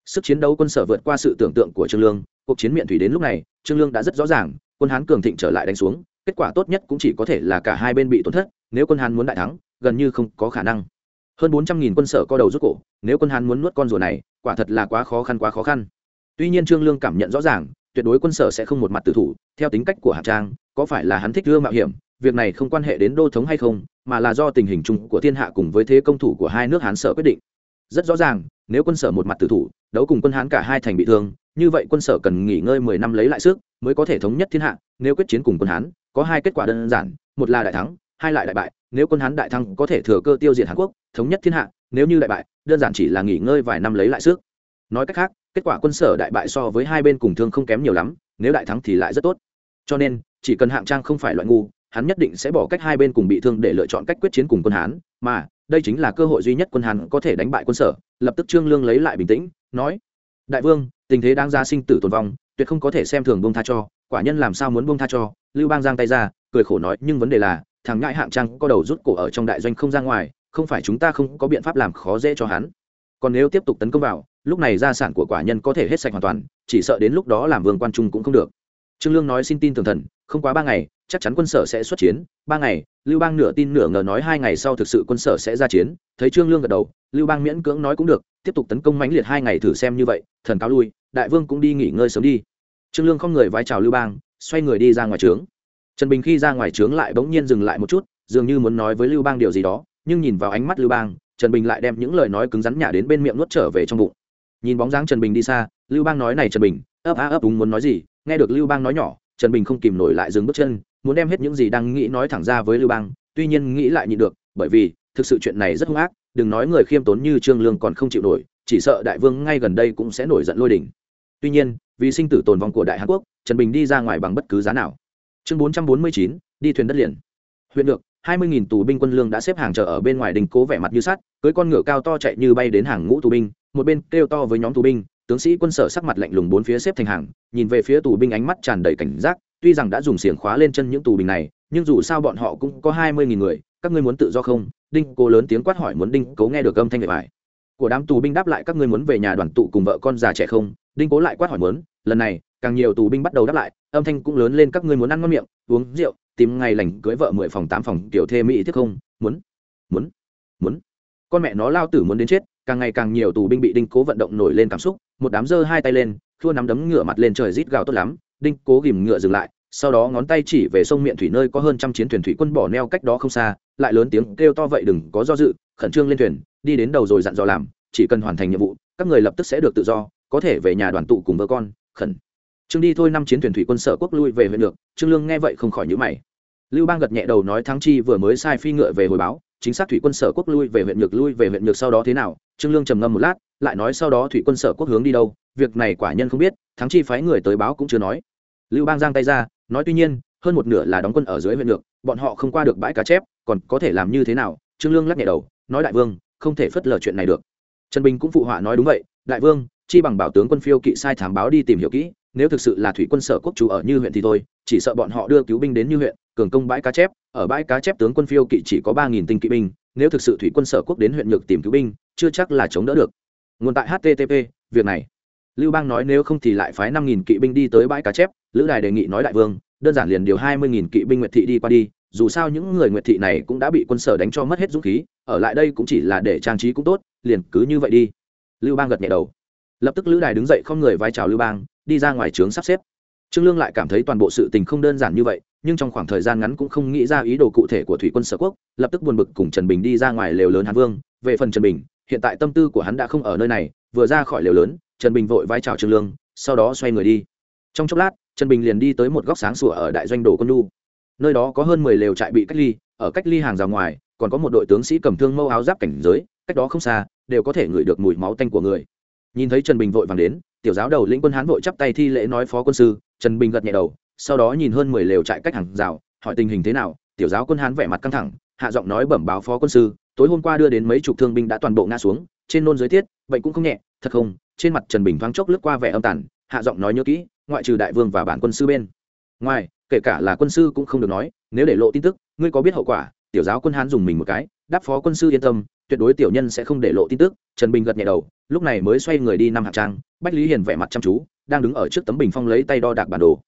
Sức chiến đấu quân sở vượt qua sự tưởng tượng của trương lương, cuộc chiến miệng thủy đến lúc này, trương lương đã rất rõ ràng, quân hán cường thịnh trở lại đánh xuống, kết quả tốt nhất cũng chỉ có thể là cả hai bên bị tổn thất, nếu quân hán muốn đại thắng, gần như không có khả năng hơn bốn trăm nghìn quân sở co đầu rút cổ, nếu quân hán muốn nuốt con rùa này, quả thật là quá khó khăn, quá khó khăn. Tuy nhiên trương lương cảm nhận rõ ràng, tuyệt đối quân sở sẽ không một mặt tử thủ, theo tính cách của hạng trang, có phải là hắn thích đưa mạo hiểm, việc này không quan hệ đến đô thống hay không, mà là do tình hình chung của thiên hạ cùng với thế công thủ của hai nước hán sở quyết định. Rất rõ ràng, nếu quân sở một mặt tử thủ, đấu cùng quân hán cả hai thành bị thương, như vậy quân sở cần nghỉ ngơi mười năm lấy lại sức, mới có thể thống nhất thiên hạ, nếu quyết chiến cùng quân hán, có hai kết quả đơn giản, một là đại thắng, hai lại đại bại nếu quân hán đại thắng có thể thừa cơ tiêu diệt hàn quốc, thống nhất thiên hạ, nếu như đại bại, đơn giản chỉ là nghỉ ngơi vài năm lấy lại sức. Nói cách khác, kết quả quân sở đại bại so với hai bên cùng thương không kém nhiều lắm, nếu đại thắng thì lại rất tốt. Cho nên, chỉ cần hạng trang không phải loại ngu, hắn nhất định sẽ bỏ cách hai bên cùng bị thương để lựa chọn cách quyết chiến cùng quân hán, mà đây chính là cơ hội duy nhất quân hán có thể đánh bại quân sở, lập tức trương lương lấy lại bình tĩnh, nói, đại vương, tình thế đang ra sinh tử tồn vong, tuyệt không có thể xem thường bông tha cho quả nhân làm sao muốn buông tha cho, lưu bang giang tay ra, cười khổ nói, nhưng vấn đề là, thằng ngại hạng trang có đầu rút cổ ở trong đại doanh không ra ngoài, không phải chúng ta không có biện pháp làm khó dễ cho hắn. Còn nếu tiếp tục tấn công vào, lúc này gia sản của quả nhân có thể hết sạch hoàn toàn, chỉ sợ đến lúc đó làm vương quan trung cũng không được. Trương lương nói, xin tin tưởng thần, không quá ba ngày, chắc chắn quân sở sẽ xuất chiến. Ba ngày, lưu bang nửa tin nửa ngờ nói, hai ngày sau thực sự quân sở sẽ ra chiến. Thấy trương lương gật đầu, lưu bang miễn cưỡng nói cũng được, tiếp tục tấn công mãnh liệt hai ngày thử xem như vậy, thần cáo lui, đại vương cũng đi nghỉ ngơi sớm đi trương lương không người vái chào lưu bang, xoay người đi ra ngoài trướng trần bình khi ra ngoài trướng lại bỗng nhiên dừng lại một chút, dường như muốn nói với lưu bang điều gì đó, nhưng nhìn vào ánh mắt lưu bang, trần bình lại đem những lời nói cứng rắn nhả đến bên miệng nuốt trở về trong bụng nhìn bóng dáng trần bình đi xa, lưu bang nói này trần bình, ấp á ấp đúng muốn nói gì, nghe được lưu bang nói nhỏ, trần bình không kìm nổi lại dừng bước chân, muốn đem hết những gì đang nghĩ nói thẳng ra với lưu bang, tuy nhiên nghĩ lại nhịn được, bởi vì, thực sự chuyện này rất hung ác, đừng nói người khiêm tốn như trương lương còn không chịu nổi, chỉ sợ đại vương ngay gần đây cũng sẽ nổi giận lôi đình tuy nhiên, vì sinh tử tồn vong của đại hàn quốc, trần bình đi ra ngoài bằng bất cứ giá nào. Chương bốn trăm bốn mươi chín, đi thuyền đất liền. Huyện được, hai mươi nghìn tù binh quân lương đã xếp hàng chờ ở bên ngoài đình cố vẻ mặt như sắt, cưới con ngựa cao to chạy như bay đến hàng ngũ tù binh, một bên kêu to với nhóm tù binh, tướng sĩ quân sở sắc mặt lạnh lùng bốn phía xếp thành hàng, nhìn về phía tù binh ánh mắt tràn đầy cảnh giác, tuy rằng đã dùng xiềng khóa lên chân những tù binh này, nhưng dù sao bọn họ cũng có hai mươi nghìn người, các ngươi muốn tự do không? Đinh cố lớn tiếng quát hỏi muốn đinh cố nghe được âm thanh vệ bài của đám tù binh đáp lại các ngươi muốn về nhà đoàn tụ cùng vợ con già trẻ không? Đinh cố lại quát hỏi muốn, lần này, càng nhiều tù binh bắt đầu đáp lại, âm thanh cũng lớn lên, các ngươi muốn ăn ngon miệng, uống rượu, tìm ngày lành cưới vợ mười phòng tám phòng tiểu thê mỹ thiết không, muốn muốn muốn. Con mẹ nó lao tử muốn đến chết, càng ngày càng nhiều tù binh bị đinh cố vận động nổi lên cảm xúc, một đám giơ hai tay lên, thua nắm đấm ngửa mặt lên trời rít gào tốt lắm, đinh cố ghìm ngựa dừng lại, sau đó ngón tay chỉ về sông miệng thủy nơi có hơn trăm chiến thuyền thủy quân bỏ neo cách đó không xa, lại lớn tiếng kêu to vậy đừng có do dự, khẩn trương lên thuyền, đi đến đầu rồi dặn dò làm, chỉ cần hoàn thành nhiệm vụ, các người lập tức sẽ được tự do có thể về nhà đoàn tụ cùng vợ con, khẩn. Trương đi thôi năm chiến thuyền thủy quân sở quốc lui về huyện được trương lương nghe vậy không khỏi nhữ mày. Lưu bang gật nhẹ đầu nói thắng chi vừa mới sai phi ngựa về hồi báo, chính xác thủy quân sở quốc lui về huyện nhược lui về huyện nhược sau đó thế nào? Trương lương trầm ngâm một lát, lại nói sau đó thủy quân sở quốc hướng đi đâu? Việc này quả nhân không biết, thắng chi phái người tới báo cũng chưa nói. Lưu bang giang tay ra, nói tuy nhiên, hơn một nửa là đóng quân ở dưới huyện nhược bọn họ không qua được bãi cá chép, còn có thể làm như thế nào? Trương lương lắc nhẹ đầu, nói đại vương, không thể phớt lờ chuyện này được. Trần bình cũng phụ họa nói đúng vậy, đại vương chi bằng bảo tướng quân phiêu kỵ sai thám báo đi tìm hiểu kỹ, nếu thực sự là thủy quân sở quốc chủ ở như huyện thì thôi, chỉ sợ bọn họ đưa cứu binh đến như huyện, cường công bãi cá chép, ở bãi cá chép tướng quân phiêu kỵ chỉ có ba nghìn tinh kỵ binh, nếu thực sự thủy quân sở quốc đến huyện nhược tìm cứu binh, chưa chắc là chống đỡ được. Nguồn tại http việc này. Lưu bang nói nếu không thì lại phái năm nghìn kỵ binh đi tới bãi cá chép, lữ đài đề nghị nói đại vương, đơn giản liền điều hai mươi nghìn kỵ binh nguyệt thị đi qua đi, dù sao những người nguyệt thị này cũng đã bị quân sở đánh cho mất hết dũng khí, ở lại đây cũng chỉ là để trang trí cũng tốt, liền cứ như vậy đi. Lưu bang gật nhẹ đầu lập tức lữ đài đứng dậy không người vai trào lưu bang, đi ra ngoài trướng sắp xếp. Trương lương lại cảm thấy toàn bộ sự tình không đơn giản như vậy, nhưng trong khoảng thời gian ngắn cũng không nghĩ ra ý đồ cụ thể của thủy quân sở quốc, lập tức buồn bực cùng trần bình đi ra ngoài lều lớn hán vương. Về phần trần bình, hiện tại tâm tư của hắn đã không ở nơi này, vừa ra khỏi lều lớn, trần bình vội vai trào trương lương, sau đó xoay người đi. Trong chốc lát, trần bình liền đi tới một góc sáng sủa ở đại doanh đồ quân lu. Nơi đó có hơn mười lều trại bị cách ly, ở cách ly hàng rào ngoài, còn có một đội tướng sĩ cầm thương mâu áo giáp cảnh giới, cách đó không xa, đều có thể ngửi được mùi máu tanh của người nhìn thấy trần bình vội vàng đến, tiểu giáo đầu lĩnh quân hán vội chắp tay thi lễ nói phó quân sư, trần bình gật nhẹ đầu, sau đó nhìn hơn mười lều trại cách hàng rào, hỏi tình hình thế nào, tiểu giáo quân hán vẻ mặt căng thẳng, hạ giọng nói bẩm báo phó quân sư, tối hôm qua đưa đến mấy chục thương binh đã toàn bộ ngã xuống, trên nôn dưới tiết, bệnh cũng không nhẹ, thật không, trên mặt trần bình thoáng chốc lướt qua vẻ âm tàn, hạ giọng nói nhớ kỹ, ngoại trừ đại vương và bản quân sư bên ngoài, kể cả là quân sư cũng không được nói, nếu để lộ tin tức, ngươi có biết hậu quả, tiểu giáo quân hán dùng mình một cái, đáp phó quân sư yên tâm tuyệt đối tiểu nhân sẽ không để lộ tin tức, trần bình gật nhẹ đầu, lúc này mới xoay người đi năm hạng trang, bách lý hiền vẻ mặt chăm chú, đang đứng ở trước tấm bình phong lấy tay đo đạc bản đồ.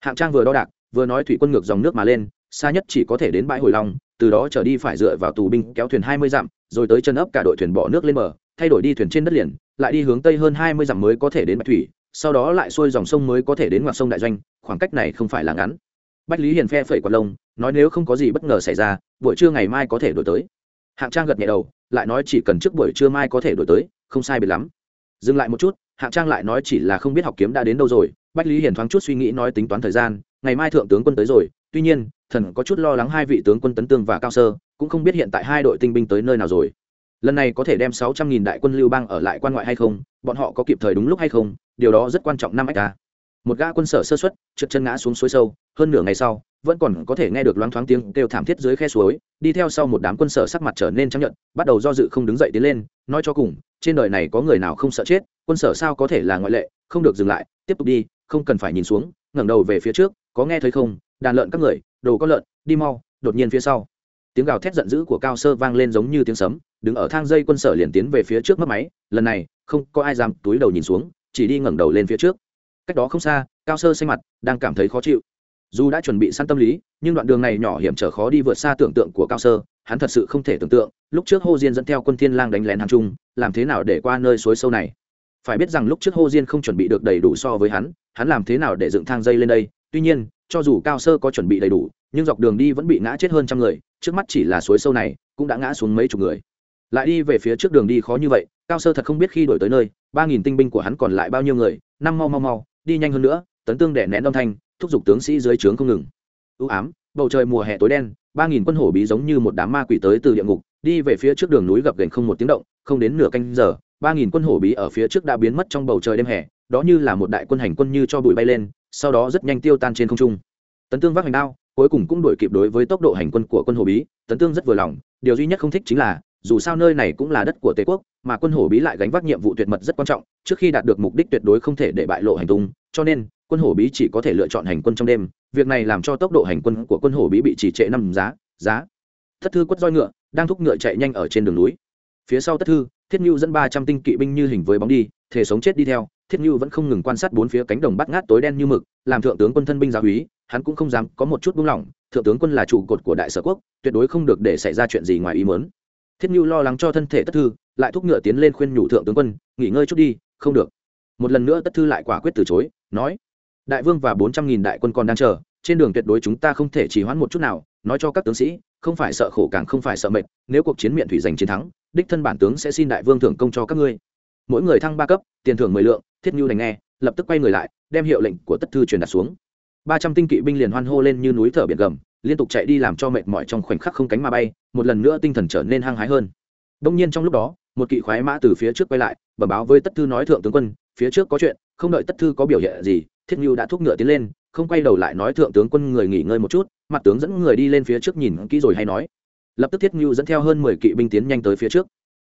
Hạng trang vừa đo đạc, vừa nói thủy quân ngược dòng nước mà lên, xa nhất chỉ có thể đến bãi hồi long, từ đó trở đi phải dựa vào tù binh kéo thuyền hai mươi dặm, rồi tới chân ấp cả đội thuyền bỏ nước lên bờ, thay đổi đi thuyền trên đất liền, lại đi hướng tây hơn hai mươi dặm mới có thể đến bạch thủy, sau đó lại xuôi dòng sông mới có thể đến ngoặt sông đại doanh, khoảng cách này không phải là ngắn. Bách lý hiền phe phẩy quạt lông, nói nếu không có gì bất ngờ xảy ra, buổi trưa ngày mai có thể đổi tới. Hạng trang gật nhẹ đầu lại nói chỉ cần trước buổi trưa mai có thể đổi tới, không sai biệt lắm. Dừng lại một chút hạng trang lại nói chỉ là không biết học kiếm đã đến đâu rồi. Bách lý hiển thoáng chút suy nghĩ nói tính toán thời gian, ngày mai thượng tướng quân tới rồi. Tuy nhiên, thần có chút lo lắng hai vị tướng quân tấn tương và cao sơ, cũng không biết hiện tại hai đội tinh binh tới nơi nào rồi. Lần này có thể đem sáu trăm nghìn đại quân lưu bang ở lại quan ngoại hay không, bọn họ có kịp thời đúng lúc hay không, điều đó rất quan trọng năm ách ta một gã quân sở sơ xuất, trượt chân ngã xuống suối sâu, hơn nửa ngày sau, vẫn còn có thể nghe được loáng thoáng tiếng kêu thảm thiết dưới khe suối, đi theo sau một đám quân sở sắc mặt trở nên chấp nhận bắt đầu do dự không đứng dậy tiến lên, nói cho cùng, trên đời này có người nào không sợ chết, quân sở sao có thể là ngoại lệ, không được dừng lại, tiếp tục đi, không cần phải nhìn xuống, ngẩng đầu về phía trước, có nghe thấy không, đàn lợn các người, đồ có lợn, đi mau, đột nhiên phía sau. Tiếng gào thét giận dữ của cao sơ vang lên giống như tiếng sấm, đứng ở thang dây quân sở liền tiến về phía trước mất máy, lần này, không có ai dám túi đầu nhìn xuống, chỉ đi ngẩng đầu lên phía trước cách đó không xa, cao sơ xanh mặt, đang cảm thấy khó chịu. Dù đã chuẩn bị săn tâm lý, nhưng đoạn đường này nhỏ hiểm trở khó đi vượt xa tưởng tượng của cao sơ, hắn thật sự không thể tưởng tượng, lúc trước hô diên dẫn theo quân thiên lang đánh lén hàng trung làm thế nào để qua nơi suối sâu này? Phải biết rằng lúc trước hô diên không chuẩn bị được đầy đủ so với hắn hắn làm thế nào để dựng thang dây lên đây? Tuy nhiên, cho dù cao sơ có chuẩn bị đầy đủ, nhưng dọc đường đi vẫn bị ngã chết hơn trăm người, trước mắt chỉ là suối sâu này, cũng đã ngã xuống mấy chục người. Lại đi về phía trước đường đi khó như vậy, cao sơ thật không biết khi đổi tới nơi, ba nghìn tinh binh của hắn còn lại bao nhiêu người, năm mau mau mau đi nhanh hơn nữa, tấn tương đẻ nén âm thanh, thúc giục tướng sĩ dưới trướng không ngừng. Ưu ám, bầu trời mùa hè tối đen, ba nghìn quân hổ bí giống như một đám ma quỷ tới từ địa ngục, đi về phía trước đường núi gập ghềnh không một tiếng động, không đến nửa canh giờ, ba nghìn quân hổ bí ở phía trước đã biến mất trong bầu trời đêm hè, đó như là một đại quân hành quân như cho bụi bay lên, sau đó rất nhanh tiêu tan trên không trung. Tấn tương vác hành đao, cuối cùng cũng đuổi kịp đối với tốc độ hành quân của quân hổ bí, tấn tương rất vừa lòng, điều duy nhất không thích chính là dù sao nơi này cũng là đất của tề quốc, mà quân hổ bí lại gánh vác nhiệm vụ tuyệt mật rất quan trọng, trước khi đạt được mục đích tuyệt đối không thể để bại lộ hành tung, cho nên, quân hổ bí chỉ có thể lựa chọn hành quân trong đêm, việc này làm cho tốc độ hành quân của quân hổ bí bị trì trệ năm giá giá. Thất thư quất roi ngựa, đang thúc ngựa chạy nhanh ở trên đường núi. Phía sau tất thư, thiết nhu dẫn ba trăm tinh kỵ binh như hình với bóng đi thể sống chết đi theo. Thiết nhu vẫn không ngừng quan sát bốn phía cánh đồng bắt ngát tối đen như mực, làm thượng tướng quân thân binh gia úy, hắn cũng không dám có một chút buông lỏng. Thượng tướng quân là trụ cột của đại sở quốc, tuyệt đối không được để xảy ra chuyện gì ngoài ý mớn thiết nhu lo lắng cho thân thể tất thư, lại thúc ngựa tiến lên khuyên nhủ thượng tướng quân, nghỉ ngơi chút đi, không được. Một lần nữa tất thư lại quả quyết từ chối, nói, đại vương và bốn trăm nghìn đại quân còn đang chờ, trên đường tuyệt đối chúng ta không thể chỉ hoãn một chút nào, nói cho các tướng sĩ, không phải sợ khổ càng không phải sợ mệt, nếu cuộc chiến miệng thủy giành chiến thắng, đích thân bản tướng sẽ xin đại vương thưởng công cho các ngươi. Mỗi người thăng ba cấp, tiền thưởng mười lượng, thiết nhu đành nghe, lập tức quay người lại, đem hiệu lệnh của tất thư truyền đạt xuống. Ba trăm tinh kỵ binh liền hoan hô lên như núi thở biển gầm liên tục chạy đi làm cho mệt mỏi trong khoảnh khắc không cánh mà bay, một lần nữa tinh thần trở nên hăng hái hơn. Đông nhiên trong lúc đó, một kỵ khoái mã từ phía trước quay lại, bẩm báo với tất thư nói, thượng tướng quân, phía trước có chuyện, không đợi tất thư có biểu hiện gì, thiết nhu đã thúc ngựa tiến lên, không quay đầu lại nói, thượng tướng quân, người nghỉ ngơi một chút. Mặt tướng dẫn người đi lên phía trước nhìn kỹ rồi hay nói. Lập tức thiết nhu dẫn theo hơn mười kỵ binh tiến nhanh tới phía trước.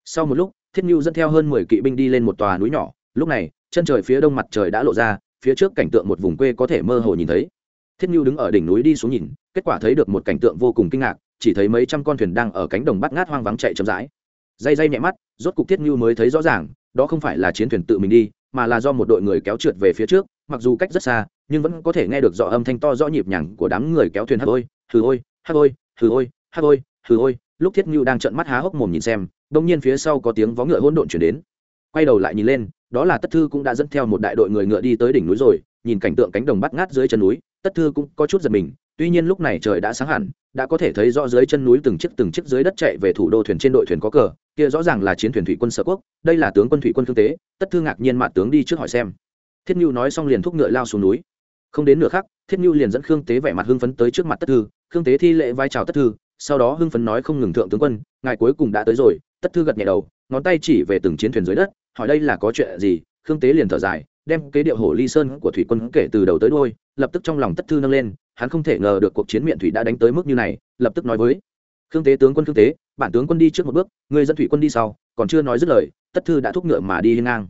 Sau một lúc, thiết nhu dẫn theo hơn mười kỵ binh đi lên một tòa núi nhỏ. Lúc này, chân trời phía đông mặt trời đã lộ ra, phía trước cảnh tượng một vùng quê có thể mơ hồ nhìn thấy thiết nhu đứng ở đỉnh núi đi xuống nhìn, kết quả thấy được một cảnh tượng vô cùng kinh ngạc, chỉ thấy mấy trăm con thuyền đang ở cánh đồng bắt ngát hoang vắng chạy chậm rãi. Dây dây nhẹ mắt, rốt cục thiết nhu mới thấy rõ ràng, đó không phải là chiến thuyền tự mình đi, mà là do một đội người kéo trượt về phía trước, mặc dù cách rất xa, nhưng vẫn có thể nghe được rõ âm thanh to rõ nhịp nhàng của đám người kéo thuyền hát ôi, hừ ôi hát ôi, hừ ôi hát ôi, hừ ôi. Lúc thiết ngưu đang trợn mắt há hốc mồm nhìn xem đông nhiên phía sau có tiếng vó ngựa hỗn độn chuyển đến. Quay đầu lại nhìn lên, đó là tất thư cũng đã dẫn theo một đại đội người ngựa đi tới đỉnh núi rồi, nhìn cảnh tượng cánh đồng bắt ngát dưới chân núi tất thư cũng có chút giật mình, tuy nhiên lúc này trời đã sáng hẳn, đã có thể thấy rõ dưới chân núi từng chiếc từng chiếc dưới đất chạy về thủ đô thuyền trên đội thuyền có cờ, kia rõ ràng là chiến thuyền thủy quân sở quốc, đây là tướng quân thủy quân thương tế, tất thư ngạc nhiên mạ tướng đi trước hỏi xem. Thiết nhu nói xong liền thúc ngựa lao xuống núi. Không đến nửa khắc, thiết nhu liền dẫn khương tế vẻ mặt hưng phấn tới trước mặt tất thư, khương tế thi lễ vai chào tất thư, sau đó hưng phấn nói không ngừng thượng tướng quân, ngài cuối cùng đã tới rồi, tất thư gật nhẹ đầu, ngón tay chỉ về từng chiến thuyền dưới đất, hỏi đây là có chuyện gì, khương tế liền thở dài đem kế điệu hồ ly sơn của thủy quân kể từ đầu tới đôi lập tức trong lòng tất thư nâng lên, hắn không thể ngờ được cuộc chiến miệng thủy đã đánh tới mức như này, lập tức nói với, khương tế tướng quân, khương tế, bản tướng quân đi trước một bước, người dẫn thủy quân đi sau, còn chưa nói dứt lời tất thư đã thúc ngựa mà đi hiên ngang.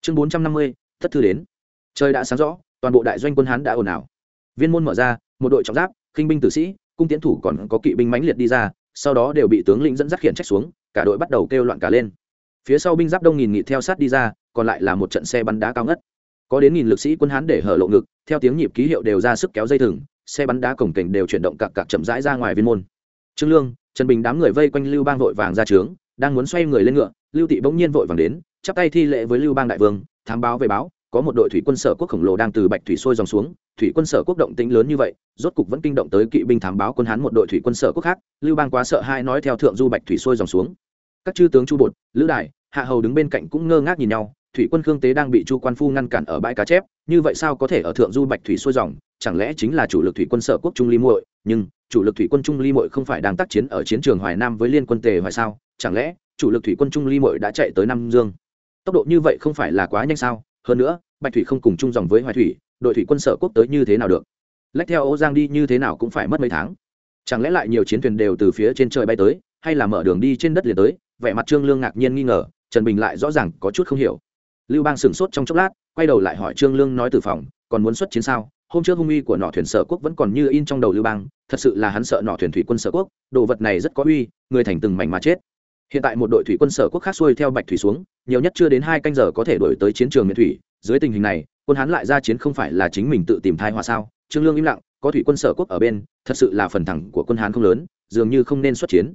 Chương bốn trăm năm mươi tất thư đến. Trời đã sáng rõ, toàn bộ đại doanh quân hán đã ồn ào. Viên môn mở ra, một đội trọng giáp, khinh binh tử sĩ, cung tiến thủ còn có kỵ binh mãnh liệt đi ra, sau đó đều bị tướng lĩnh dẫn dắt khiển trách xuống, cả đội bắt đầu kêu loạn cả lên. Phía sau binh giáp đông nghìn nghị theo sát đi ra, còn lại là một trận xe bắn đá cao ngất có đến nghìn lực sĩ quân hán để hở lộ ngực, theo tiếng nhịp ký hiệu đều ra sức kéo dây thừng, xe bắn đá cổng kềnh đều chuyển động cặc cặc chậm rãi ra ngoài viên môn. Trương lương, trần bình đám người vây quanh lưu bang vội vàng ra trướng, đang muốn xoay người lên ngựa, lưu tị bỗng nhiên vội vàng đến, chắp tay thi lễ với lưu bang đại vương, thám báo về báo, có một đội thủy quân sở quốc khổng lồ đang từ bạch thủy sôi dòng xuống, thủy quân sở quốc động tĩnh lớn như vậy, rốt cục vẫn kinh động tới kỵ binh thám báo quân hán một đội thủy quân sở quốc khác, lưu bang quá sợ hai nói theo thượng du bạch thủy sôi dòng xuống. Các chư tướng chu bột, lữ đại hạ hầu đứng bên cạnh cũng ngơ ngác nhìn nhau thủy quân khương tế đang bị chu quan phu ngăn cản ở bãi cá chép, như vậy sao có thể ở thượng du bạch thủy xuôi dòng? Chẳng lẽ chính là chủ lực thủy quân sở quốc trung ly muội? Nhưng chủ lực thủy quân trung ly muội không phải đang tác chiến ở chiến trường hoài nam với liên quân tề hoài sao? Chẳng lẽ chủ lực thủy quân trung ly muội đã chạy tới nam dương? Tốc độ như vậy không phải là quá nhanh sao? Hơn nữa, bạch thủy không cùng chung dòng với hoài thủy, đội thủy quân sở quốc tới như thế nào được? Lách theo ô giang đi như thế nào cũng phải mất mấy tháng. Chẳng lẽ lại nhiều chiến thuyền đều từ phía trên trời bay tới, hay là mở đường đi trên đất liền tới? Vẻ mặt trương lương ngạc nhiên nghi ngờ, trần bình lại rõ ràng có chút không hiểu lưu bang sửng sốt trong chốc lát, quay đầu lại hỏi trương lương nói từ phòng, còn muốn xuất chiến sao? Hôm trước hung uy của nọ thuyền sở quốc vẫn còn như in trong đầu lưu bang, thật sự là hắn sợ nọ thuyền thủy quân sở quốc, đồ vật này rất có uy, người thành từng mảnh mà chết. Hiện tại một đội thủy quân sở quốc khác xuôi theo bạch thủy xuống, nhiều nhất chưa đến hai canh giờ có thể đổi tới chiến trường miền thủy. Dưới tình hình này, quân hắn lại ra chiến không phải là chính mình tự tìm thai hòa sao? Trương lương im lặng, có thủy quân sở quốc ở bên, thật sự là phần thẳng của quân hán không lớn, dường như không nên xuất chiến.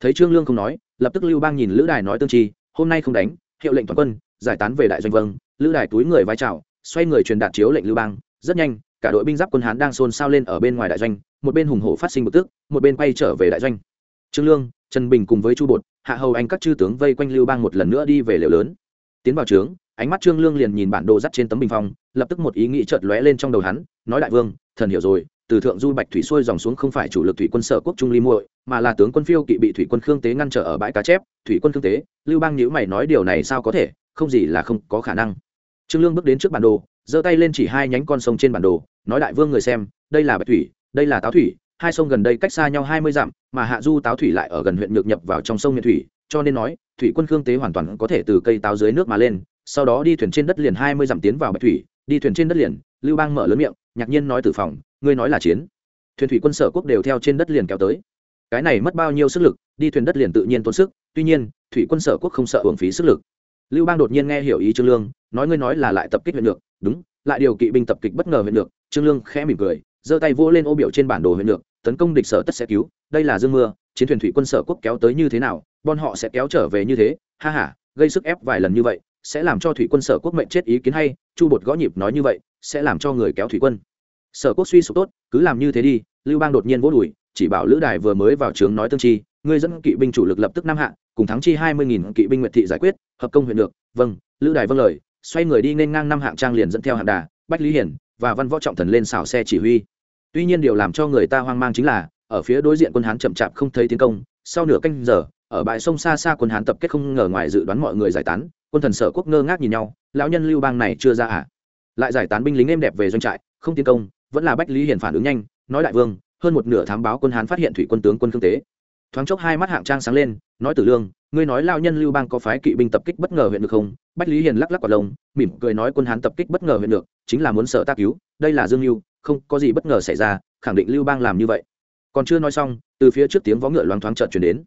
Thấy trương lương không nói, lập tức lưu bang nhìn lữ đài nói tương chi, hôm nay không đánh, hiệu lệnh toàn quân giải tán về đại doanh vâng lữ đài túi người vai trào, xoay người truyền đạt chiếu lệnh lưu bang. Rất nhanh, cả đội binh giáp quân hán đang xôn xao lên ở bên ngoài đại doanh, một bên hùng hổ phát sinh bực tức, một bên quay trở về đại doanh. Trương lương, trần bình cùng với chu bột, hạ hầu anh các chư tướng vây quanh lưu bang một lần nữa đi về liều lớn. Tiến vào trướng, ánh mắt trương lương liền nhìn bản đồ dắt trên tấm bình phong, lập tức một ý nghĩ chợt lóe lên trong đầu hắn, nói đại vương, thần hiểu rồi, từ thượng du bạch thủy xuôi dòng xuống không phải chủ lực thủy quân sở quốc trung ly muội, mà là tướng quân phiêu kỵ bị thủy quân khương tế ngăn trở ở bãi cá chép, thủy quân khương tế. Lưu bang nhữ mày nói điều này sao có thể? Không gì là không có khả năng. Trương lương bước đến trước bản đồ, giơ tay lên chỉ hai nhánh con sông trên bản đồ, nói đại vương người xem, đây là bạch thủy, đây là táo thủy, hai sông gần đây cách xa nhau hai mươi dặm, mà hạ du táo thủy lại ở gần huyện nhược nhập vào trong sông miền thủy, cho nên nói, thủy quân khương tế hoàn toàn có thể từ cây táo dưới nước mà lên, sau đó đi thuyền trên đất liền hai mươi dặm tiến vào bạch thủy, đi thuyền trên đất liền, lưu bang mở lớn miệng ngạc nhiên nói từ phòng, ngươi nói là chiến. Thuyền thủy quân sở quốc đều theo trên đất liền kéo tới. Cái này mất bao nhiêu sức lực, đi thuyền đất liền tự nhiên tốn sức, tuy nhiên, thủy quân sở quốc không sợ hưởng phí sức lực lưu bang đột nhiên nghe hiểu ý trương lương, nói ngươi nói là lại tập kích huyện được, đúng, lại điều kỵ binh tập kích bất ngờ huyện được. Trương lương khẽ mỉm cười, giơ tay vỗ lên ô biểu trên bản đồ huyện được, tấn công địch sở tất sẽ cứu, đây là dương mưa, chiến thuyền thủy quân sở quốc kéo tới như thế nào, bọn họ sẽ kéo trở về như thế, ha ha, gây sức ép vài lần như vậy, sẽ làm cho thủy quân sở quốc mệnh chết ý kiến hay, chu bột gõ nhịp nói như vậy, sẽ làm cho người kéo thủy quân. Sở quốc suy sụp tốt, cứ làm như thế đi, lưu bang đột nhiên vỗ đùi, chỉ bảo lữ đài vừa mới vào trướng nói tương chi, ngươi dẫn kỵ binh chủ lực lập tức năm hạ cùng thắng chi hai mươi nghìn kỵ binh nguyệt thị giải quyết, hợp công huyện được vâng lữ đài vâng lời, xoay người đi nên ngang năm hạng trang liền dẫn theo hạng đà, bách lý hiển và văn võ trọng thần lên xào xe chỉ huy. Tuy nhiên điều làm cho người ta hoang mang chính là, ở phía đối diện quân hán chậm chạp không thấy tiến công, sau nửa canh giờ, ở bãi sông xa xa quân hán tập kết không ngờ ngoài dự đoán mọi người giải tán, quân thần sở quốc ngơ ngác nhìn nhau, lão nhân lưu bang này chưa ra à. Lại giải tán binh lính êm đẹp về doanh trại, không tiến công, vẫn là bách lý hiển phản ứng nhanh, nói đại vương, hơn một nửa thám báo quân hán phát hiện thủy quân tướng quân khương tế thoáng chốc hai mắt hạng trang sáng lên, nói tử lương, ngươi nói lao nhân lưu bang có phái kỵ binh tập kích bất ngờ huyện được không? Bách lý hiền lắc lắc quả lông, mỉm cười nói quân hán tập kích bất ngờ huyện được, chính là muốn sợ ta cứu, đây là dương lưu, không có gì bất ngờ xảy ra, khẳng định lưu bang làm như vậy. Còn chưa nói xong, từ phía trước tiếng vó ngựa loáng thoáng chợt chuyển đến.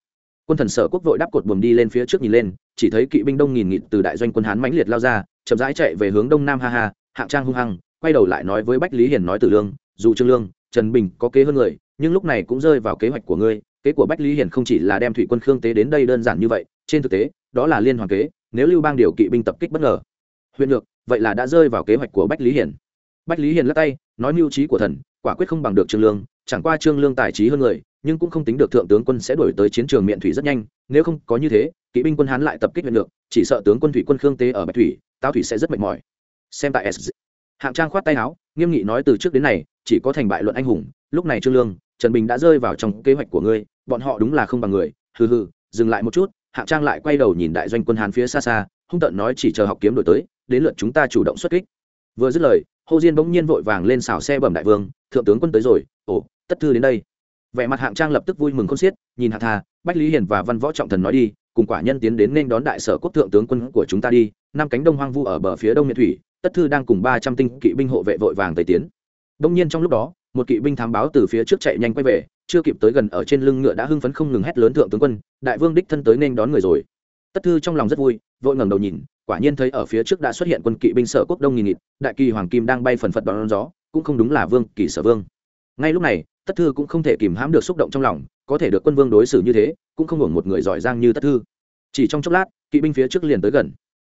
Quân thần sở quốc vội đáp cột buồm đi lên phía trước nhìn lên, chỉ thấy kỵ binh đông nghìn nghịt từ đại doanh quân hán mãnh liệt lao ra, chậm rãi chạy về hướng đông nam ha ha, hạng trang hung hăng, quay đầu lại nói với bách lý hiền nói tử lương, dù trương lương, trần bình có kế hơn người, nhưng lúc này cũng rơi vào kế hoạch của ngươi kế của bách lý hiền không chỉ là đem thủy quân khương tế đến đây đơn giản như vậy, trên thực tế, đó là liên hoàn kế, nếu lưu bang điều kỵ binh tập kích bất ngờ. Huyện được vậy là đã rơi vào kế hoạch của bách lý hiền bách lý hiền lắc tay, nói mưu trí của thần, quả quyết không bằng được trương lương, chẳng qua trương lương tài trí hơn người, nhưng cũng không tính được thượng tướng quân sẽ đổi tới chiến trường miệng thủy rất nhanh, nếu không có như thế, kỵ binh quân hán lại tập kích huyện được chỉ sợ tướng quân thủy quân khương tế ở bạch thủy tao thủy sẽ rất mệt mỏi. Xem tại s hạng trang khoát tay áo, nghiêm nghị nói từ trước đến nay, chỉ có thành bại luận anh hùng, lúc này trương lương, trần bình đã rơi vào trong kế hoạch của ngươi bọn họ đúng là không bằng người, hừ hừ, dừng lại một chút, hạng trang lại quay đầu nhìn đại doanh quân hàn phía xa xa, hung tợn nói chỉ chờ học kiếm đổi tới, đến lượt chúng ta chủ động xuất kích. Vừa dứt lời hồ diên bỗng nhiên vội vàng lên xào xe bẩm đại vương, thượng tướng quân tới rồi, ồ, tất thư đến đây. Vẻ mặt hạng trang lập tức vui mừng không xiết, nhìn hạ tha, bách lý hiền và văn võ trọng thần nói đi, cùng quả nhân tiến đến nên đón đại sở quốc thượng tướng quân của chúng ta đi, năm cánh đông hoang vu ở bờ phía đông miệt thủy, tất thư đang cùng ba trăm tinh kỵ binh hộ vệ vội vàng tây tiến. Đông nhiên trong lúc đó, một kỵ binh thám báo từ phía trước chạy nhanh quay về chưa kịp tới gần ở trên lưng ngựa đã hưng phấn không ngừng hét lớn thượng tướng quân, đại vương đích thân tới nên đón người rồi. Tất thư trong lòng rất vui, vội ngẩng đầu nhìn, quả nhiên thấy ở phía trước đã xuất hiện quân kỵ binh sở quốc đông nghìn nghịt, đại kỳ hoàng kim đang bay phần phật đón gió, cũng không đúng là vương, kỳ sở vương. Ngay lúc này, tất thư cũng không thể kìm hãm được xúc động trong lòng, có thể được quân vương đối xử như thế, cũng không hưởng một người giỏi giang như tất thư. Chỉ trong chốc lát, kỵ binh phía trước liền tới gần.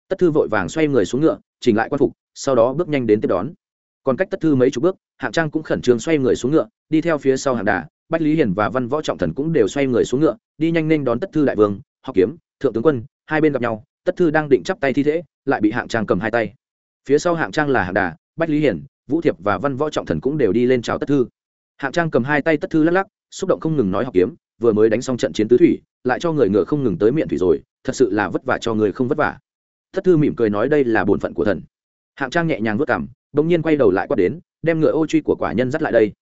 Tất thư vội vàng xoay người xuống ngựa, chỉnh lại quan phục, sau đó bước nhanh đến tiếp đón. Còn cách tất thư mấy chục bước, hạng trang cũng khẩn trương xoay người xuống ngựa, đi theo phía sau hạng đà bách lý hiền và văn võ trọng thần cũng đều xoay người xuống ngựa, đi nhanh nên đón tất thư đại vương, học kiếm, thượng tướng quân, hai bên gặp nhau, tất thư đang định chắp tay thi thể lại bị hạng trang cầm hai tay. Phía sau hạng trang là hạng đà, bách lý hiền, vũ thiệp và văn võ trọng thần cũng đều đi lên chào tất thư. Hạng trang cầm hai tay tất thư lắc lắc, xúc động không ngừng nói học kiếm, vừa mới đánh xong trận chiến tứ thủy, lại cho người ngựa không ngừng tới miệng thủy rồi, thật sự là vất vả cho người không vất vả. Tất thư mỉm cười nói đây là bổn phận của thần. Hạng trang nhẹ nhàng vất cảm bỗng nhiên quay đầu lại quát đến, đem ngựa ô truy của quả nhân dắt lại đây.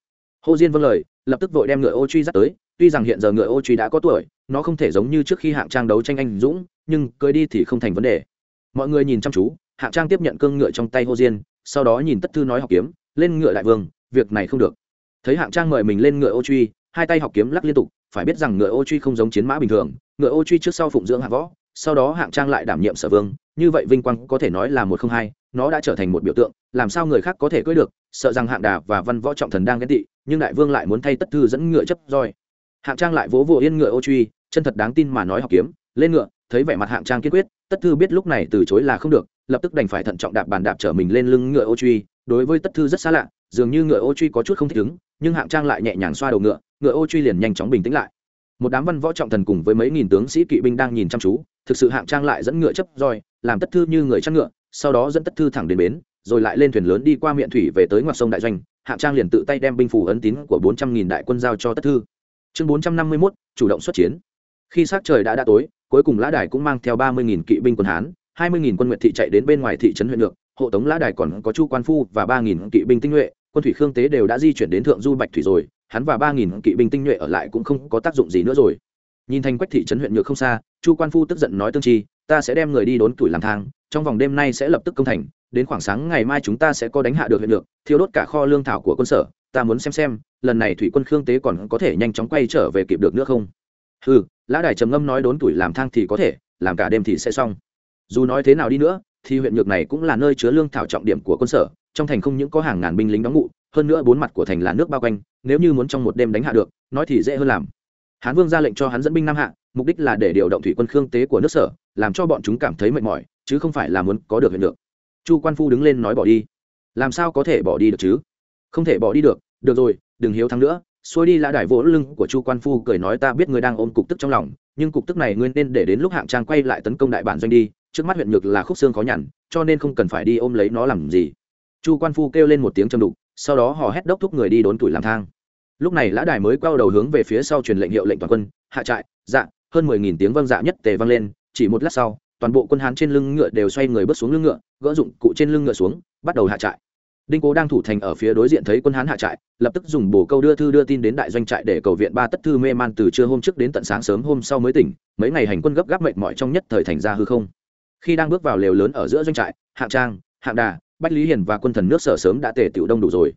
Hồ diên vâng lời lập tức vội đem ngựa ô truy dắt tới, tuy rằng hiện giờ ngựa ô truy đã có tuổi, nó không thể giống như trước khi hạng trang đấu tranh anh dũng, nhưng cưới đi thì không thành vấn đề. Mọi người nhìn chăm chú, hạng trang tiếp nhận cương ngựa trong tay hồ diên, sau đó nhìn tất thư nói học kiếm, lên ngựa đại vương, việc này không được. Thấy hạng trang mời mình lên ngựa ô truy, hai tay học kiếm lắc liên tục, phải biết rằng ngựa ô truy không giống chiến mã bình thường, ngựa ô truy trước sau phụng dưỡng hạng võ, sau đó hạng trang lại đảm nhiệm sở vương, như vậy vinh quang có thể nói là một không hai, nó đã trở thành một biểu tượng, làm sao người khác có thể cưỡi được sợ rằng hạng đà và văn võ trọng thần đang ghen tị, nhưng đại vương lại muốn thay tất thư dẫn ngựa chấp roi. Hạng trang lại vỗ vỗ yên ngựa ô truy, chân thật đáng tin mà nói học kiếm, lên ngựa, thấy vẻ mặt hạng trang kiên quyết, tất thư biết lúc này từ chối là không được, lập tức đành phải thận trọng đạp bàn đạp trở mình lên lưng ngựa ô truy. Đối với tất thư rất xa lạ, dường như ngựa ô truy có chút không thích ứng, nhưng hạng trang lại nhẹ nhàng xoa đầu ngựa ngựa ô truy liền nhanh chóng bình tĩnh lại. Một đám văn võ trọng thần cùng với mấy nghìn tướng sĩ kỵ binh đang nhìn chăm chú, thực sự hạng trang lại dẫn ngựa chấp roi, làm tất thư như người chăn ngựa, sau đó dẫn tất thư thẳng đến bến rồi lại lên thuyền lớn đi qua miệng thủy về tới ngoặt sông đại doanh, hạng trang liền tự tay đem binh phủ ấn tín của bốn trăm nghìn đại quân giao cho tất thư. Chương bốn trăm năm mươi mốt, chủ động xuất chiến. Khi s trời đã đã tối, cuối cùng lã đài cũng mang theo ba mươi nghìn kỵ binh quân hán, hai mươi nghìn quân nguyện thị chạy đến bên ngoài thị trấn huyện lược hộ tống lã đài còn có chu quan phu và ba nghìn kỵ binh tinh nhuệ. Quân thủy khương tế đều đã di chuyển đến thượng du bạch thủy rồi, hắn và ba nghìn kỵ binh tinh nhuệ ở lại cũng không có tác dụng gì nữa rồi. Nhìn thành quách thị trấn huyện nhược không xa, chu quan phu tức giận nói tương chi, ta sẽ đem người đi đốn tuổi làm thang, trong vòng đêm nay sẽ lập tức công thành đến khoảng sáng ngày mai chúng ta sẽ có đánh hạ được huyện nhược thiêu đốt cả kho lương thảo của quân sở, ta muốn xem xem, lần này thủy quân khương tế còn có thể nhanh chóng quay trở về kịp được nữa không? Ừ lã đài trầm ngâm nói đốn tuổi làm thang thì có thể, làm cả đêm thì sẽ xong. Dù nói thế nào đi nữa, thì huyện nhược này cũng là nơi chứa lương thảo trọng điểm của quân sở, trong thành không những có hàng ngàn binh lính đóng ngụ, hơn nữa bốn mặt của thành là nước bao quanh, nếu như muốn trong một đêm đánh hạ được, nói thì dễ hơn làm. Hán vương ra lệnh cho hắn dẫn binh nam hạ, mục đích là để điều động thủy quân khương tế của nước sở, làm cho bọn chúng cảm thấy mệt mỏi, chứ không phải là muốn có được huyện được chu quan phu đứng lên nói bỏ đi. Làm sao có thể bỏ đi được chứ? Không thể bỏ đi được. Được rồi, đừng hiếu thắng nữa. Xuôi đi lã đài vỗ lưng của chu quan phu cười nói ta biết ngươi đang ôm cục tức trong lòng, nhưng cục tức này ngươi nên để đến lúc hạng trang quay lại tấn công đại bản doanh đi. Trước mắt huyện nhược là khúc xương khó nhằn, cho nên không cần phải đi ôm lấy nó làm gì. Chu quan phu kêu lên một tiếng châm đục, sau đó họ hét đốc thúc người đi đốn tuổi làm thang. Lúc này lã đài mới quay đầu hướng về phía sau truyền lệnh hiệu lệnh toàn quân. Hạ trại dạ hơn mười nghìn tiếng vâng dạ nhất tề vang lên. Chỉ một lát sau, toàn bộ quân hán trên lưng ngựa đều xoay người bước xuống lưng ngựa gỡ dụng cụ trên lưng ngựa xuống, bắt đầu hạ trại. Đinh cố đang thủ thành ở phía đối diện thấy quân hán hạ trại, lập tức dùng bồ câu đưa thư đưa tin đến đại doanh trại để cầu viện ba tất thư mê man từ trưa hôm trước đến tận sáng sớm hôm sau mới tỉnh, mấy ngày hành quân gấp gáp mệt mỏi trong nhất thời thành ra hư không. Khi đang bước vào lều lớn ở giữa doanh trại, hạng trang, hạng đà, bách lý hiền và quân thần nước sở sớm đã tề tiểu đông đủ rồi.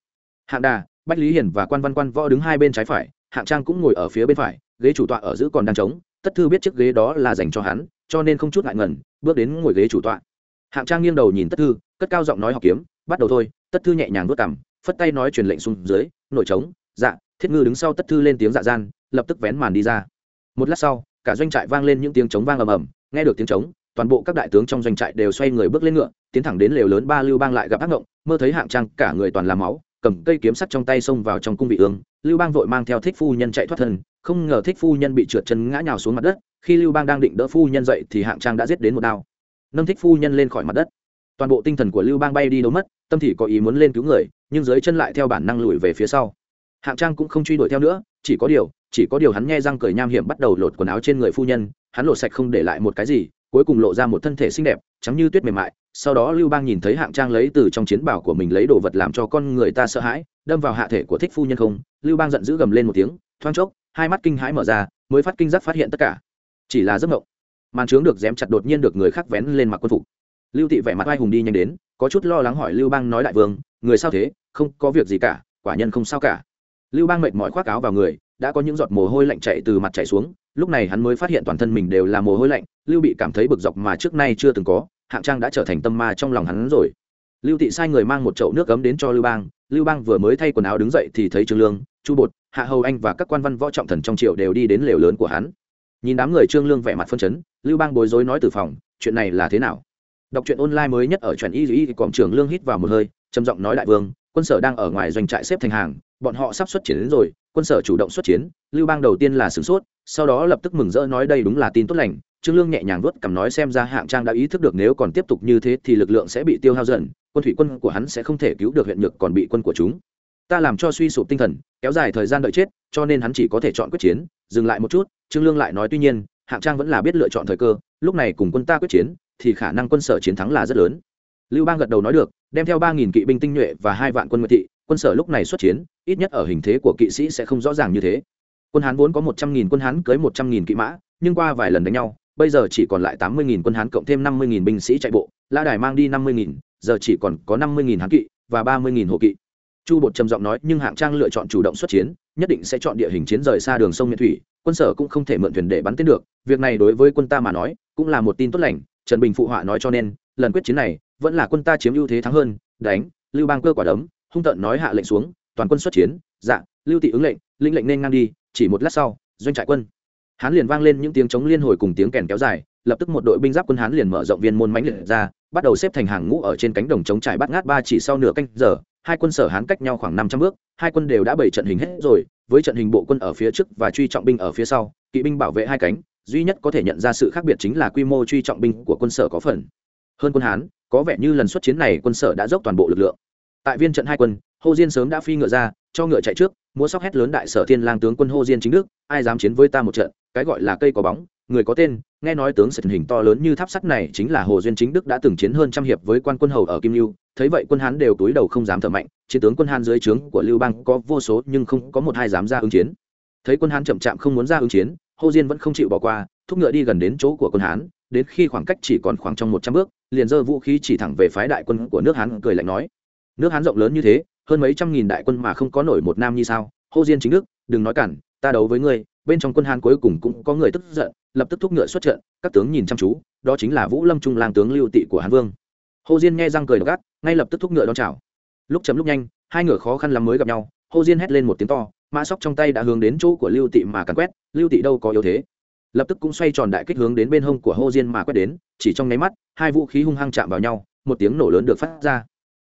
Hạng đà, bách lý hiền và quan văn quan võ đứng hai bên trái phải, hạng trang cũng ngồi ở phía bên phải, ghế chủ tọa ở giữa còn đang trống, tất thư biết chiếc ghế đó là dành cho hắn, cho nên không chút ngại ngần, bước đến ngồi ghế chủ tọa hạng trang nghiêng đầu nhìn tất thư, cất cao giọng nói học kiếm, bắt đầu thôi. Tất thư nhẹ nhàng vớt cằm, phất tay nói truyền lệnh xuống dưới, nội trống dạ thiết ngư đứng sau tất thư lên tiếng dạ gian, lập tức vén màn đi ra. Một lát sau, cả doanh trại vang lên những tiếng trống vang ầm ầm, nghe được tiếng trống, toàn bộ các đại tướng trong doanh trại đều xoay người bước lên ngựa, tiến thẳng đến lều lớn ba lưu bang lại gặp ác ngộng, mơ thấy hạng trang cả người toàn là máu, cầm cây kiếm sắt trong tay xông vào trong cung vị ương. Lưu bang vội mang theo thích phu nhân chạy thoát thân, không ngờ thích phu nhân bị trượt chân ngã nhào xuống mặt đất, khi lưu bang đang định đỡ phu nhân dậy thì hạng trang đã giết đến một đao nâng thích phu nhân lên khỏi mặt đất. Toàn bộ tinh thần của lưu bang bay đi đâu mất, tâm thì có ý muốn lên cứu người, nhưng dưới chân lại theo bản năng lùi về phía sau. Hạng trang cũng không truy đuổi theo nữa, chỉ có điều, chỉ có điều hắn nghe răng cười nham hiểm bắt đầu lột quần áo trên người phu nhân, hắn lột sạch không để lại một cái gì, cuối cùng lộ ra một thân thể xinh đẹp, trắng như tuyết mềm mại. Sau đó lưu bang nhìn thấy hạng trang lấy từ trong chiến bảo của mình lấy đồ vật làm cho con người ta sợ hãi, đâm vào hạ thể của thích phu nhân không, lưu bang giận dữ gầm lên một tiếng, thoáng chốc, hai mắt kinh hãi mở ra, mới phát kinh giác phát hiện tất cả. Chỉ là giấc mộng màn trướng được dém chặt đột nhiên được người khác vén lên mặc quân phục. Lưu thị vẻ mặt vai hùng đi nhanh đến, có chút lo lắng hỏi lưu bang nói đại vương, người sao thế, không có việc gì cả, quả nhân không sao cả. Lưu bang mệt mỏi khoác áo vào người, đã có những giọt mồ hôi lạnh chạy từ mặt chạy xuống, lúc này hắn mới phát hiện toàn thân mình đều là mồ hôi lạnh, lưu bị cảm thấy bực dọc mà trước nay chưa từng có, hạng trang đã trở thành tâm ma trong lòng hắn rồi. Lưu thị sai người mang một chậu nước cấm đến cho lưu bang lưu bang vừa mới thay quần áo đứng dậy thì thấy trương lương, chu bột, hạ hầu anh và các quan văn võ trọng thần trong triều đều đi đến lều lớn của hắn nhìn đám người trương lương vẻ mặt phân chấn, lưu bang bối rối nói từ phòng, chuyện này là thế nào? Đọc truyện online mới nhất ở truyện y dĩ quảng trường lương hít vào một hơi, trầm giọng nói đại vương, quân sở đang ở ngoài doanh trại xếp thành hàng, bọn họ sắp xuất chiến đến rồi, quân sở chủ động xuất chiến. Lưu bang đầu tiên là sửng sốt, sau đó lập tức mừng rỡ nói đây đúng là tin tốt lành. Trương lương nhẹ nhàng vuốt cầm nói xem ra hạng trang đã ý thức được nếu còn tiếp tục như thế thì lực lượng sẽ bị tiêu hao dần, quân thủy quân của hắn sẽ không thể cứu được huyện nhược còn bị quân của chúng ta làm cho suy sụp tinh thần, kéo dài thời gian đợi chết, cho nên hắn chỉ có thể chọn quyết chiến, dừng lại một chút, trương lương lại nói tuy nhiên, hạng trang vẫn là biết lựa chọn thời cơ, lúc này cùng quân ta quyết chiến, thì khả năng quân sở chiến thắng là rất lớn. Lưu bang gật đầu nói được, đem theo ba nghìn kỵ binh tinh nhuệ và hai vạn quân nguyệt thị, quân sở lúc này xuất chiến, ít nhất ở hình thế của kỵ sĩ sẽ không rõ ràng như thế. Quân hán vốn có một trăm nghìn quân hán cưới một trăm nghìn kỵ mã, nhưng qua vài lần đánh nhau, bây giờ chỉ còn lại tám mươi nghìn quân hán cộng thêm năm mươi nghìn binh sĩ chạy bộ, la đài mang đi năm mươi nghìn, giờ chỉ còn có năm mươi nghìn hán kỵ và ba mươi nghìn hộ kỵ chu bột trầm giọng nói, nhưng hạng trang lựa chọn chủ động xuất chiến, nhất định sẽ chọn địa hình chiến rời xa đường sông miền thủy, quân sở cũng không thể mượn thuyền để bắn tên được. Việc này đối với quân ta mà nói, cũng là một tin tốt lành. Trần bình phụ họa nói cho nên, lần quyết chiến này, vẫn là quân ta chiếm ưu thế thắng hơn. Đánh, lưu bang cơ quả đấm, hung tận nói hạ lệnh xuống, toàn quân xuất chiến. Dạ lưu tị ứng lệnh linh lệnh nên ngang đi, chỉ một lát sau, doanh trại quân. Hán liền vang lên những tiếng chống liên hồi cùng tiếng kèn kéo dài, lập tức một đội binh giáp quân hán liền mở rộng viên môn mãnh liệt ra, bắt đầu xếp thành hàng ngũ ở trên cánh đồng chống trải bắt ngát ba chỉ sau nửa canh giờ hai quân sở hán cách nhau khoảng năm trăm bước, hai quân đều đã bảy trận hình hết rồi, với trận hình bộ quân ở phía trước và truy trọng binh ở phía sau, kỵ binh bảo vệ hai cánh, duy nhất có thể nhận ra sự khác biệt chính là quy mô truy trọng binh của quân sở có phần. Hơn quân hán, có vẻ như lần xuất chiến này quân sở đã dốc toàn bộ lực lượng. Tại viên trận hai quân hồ diên sớm đã phi ngựa ra, cho ngựa chạy trước, múa sóc hét lớn đại sở thiên lang tướng quân hồ diên chính đức, ai dám chiến với ta một trận, cái gọi là cây có bóng, người có tên, nghe nói tướng sật hình to lớn như tháp sắt này chính là hồ duyên chính đức đã từng chiến hơn trăm hiệp với quan quân hầu ở kim lưu thấy vậy quân hán đều túi đầu không dám thở mạnh, chiến tướng quân hán dưới trướng của lưu bang có vô số nhưng không có một hai dám ra ứng chiến. Thấy quân hán chậm chạm không muốn ra ứng chiến hồ diên vẫn không chịu bỏ qua, thúc ngựa đi gần đến chỗ của quân hán, đến khi khoảng cách chỉ còn khoảng trong một trăm bước, liền giơ vũ khí chỉ thẳng về phái đại quân của nước hán cười lạnh nói, nước hán rộng lớn như thế, hơn mấy trăm nghìn đại quân mà không có nổi một nam như sao? Hô diên chính đức, đừng nói cản, ta đấu với ngươi. Bên trong quân hán cuối cùng cũng có người tức giận, lập tức thúc ngựa xuất trận, các tướng nhìn chăm chú, đó chính là vũ lâm trung lang tướng lưu tị của hán vương. Hồ diên nghe răng cười gắt ngay lập tức thúc ngựa đón chào. Lúc chấm lúc nhanh, hai ngựa khó khăn lắm mới gặp nhau, hô diên hét lên một tiếng to, mã sóc trong tay đã hướng đến chỗ của lưu tị mà càn quét, lưu tị đâu có yếu thế. Lập tức cũng xoay tròn đại kích hướng đến bên hông của hô diên mà quét đến, chỉ trong nháy mắt, hai vũ khí hung hăng chạm vào nhau, một tiếng nổ lớn được phát ra.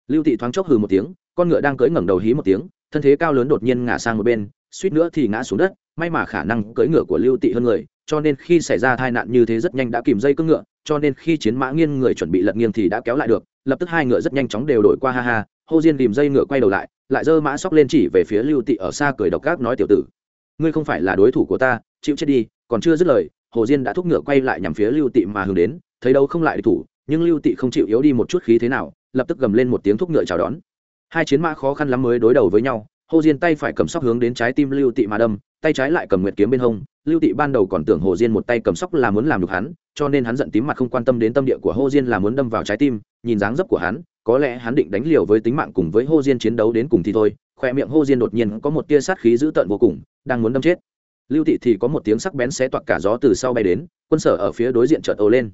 Lưu tị thoáng chốc hừ một tiếng, con ngựa đang cưỡi ngẩng đầu hí một tiếng, thân thế cao lớn đột nhiên ngả sang một bên, suýt nữa thì ngã xuống đất, may mà khả năng cưỡi ngựa của lưu tị hơn người, cho nên khi xảy ra tai nạn như thế rất nhanh đã kìm dây cương ngựa cho nên khi chiến mã nghiêng người chuẩn bị lật nghiêng thì đã kéo lại được, lập tức hai ngựa rất nhanh chóng đều đổi qua, ha ha. Hô diên tìm dây ngựa quay đầu lại lại giơ mã sóc lên chỉ về phía lưu tị ở xa cười độc gác nói tiểu tử, ngươi không phải là đối thủ của ta, chịu chết đi, còn chưa dứt lời, hồ diên đã thúc ngựa quay lại nhằm phía lưu tị mà hướng đến, thấy đâu không lại địch thủ, nhưng lưu tị không chịu yếu đi một chút khí thế nào, lập tức gầm lên một tiếng thúc ngựa chào đón. Hai chiến mã khó khăn lắm mới đối đầu với nhau hồ diên tay phải cầm sóc hướng đến trái tim lưu tị mà đâm, tay trái lại cầm nguyệt kiếm bên hông lưu tị ban đầu còn tưởng hồ diên một tay cầm sóc là muốn làm được hắn, cho nên hắn giận tím mặt không quan tâm đến tâm địa của hồ diên là muốn đâm vào trái tim, nhìn dáng dấp của hắn, có lẽ hắn định đánh liều với tính mạng cùng với hồ diên chiến đấu đến cùng thì thôi, khoe miệng hồ diên đột nhiên có một tia sát khí dữ tợn vô cùng, đang muốn đâm chết. Lưu tị thì có một tiếng sắc bén xé toạc cả gió từ sau bay đến, quân sở ở phía đối diện chợt ồ lên.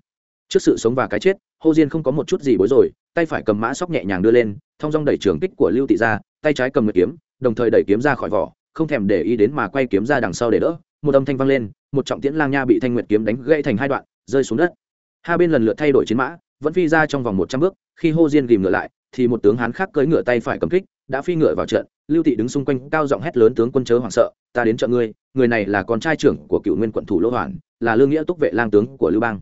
Trước sự sống và cái chết, hồ diên không có một chút gì bối rồi tay phải cầm mã sóc nhẹ nhàng đưa lên, thong dong đẩy trường kích của lưu tị ra, tay trái cầm nguyệt kiếm, đồng thời đẩy kiếm ra khỏi vỏ, không thèm để ý đến mà quay kiếm ra đằng sau để đỡ một âm thanh vang lên, một trọng tiễn lang nha bị thanh nguyệt kiếm đánh gãy thành hai đoạn, rơi xuống đất. Hai bên lần lượt thay đổi chiến mã, vẫn phi ra trong vòng một trăm bước, khi hô diên ghìm ngựa lại, thì một tướng hán khác cưỡi ngựa tay phải cầm kích, đã phi ngựa vào trận, lưu thị đứng xung quanh cao giọng hét lớn, tướng quân chớ hoảng sợ, ta đến trợ ngươi, người này là con trai trưởng của cựu nguyên quận thủ lỗ hoàn, là lương nghĩa túc vệ lang tướng của lưu bang.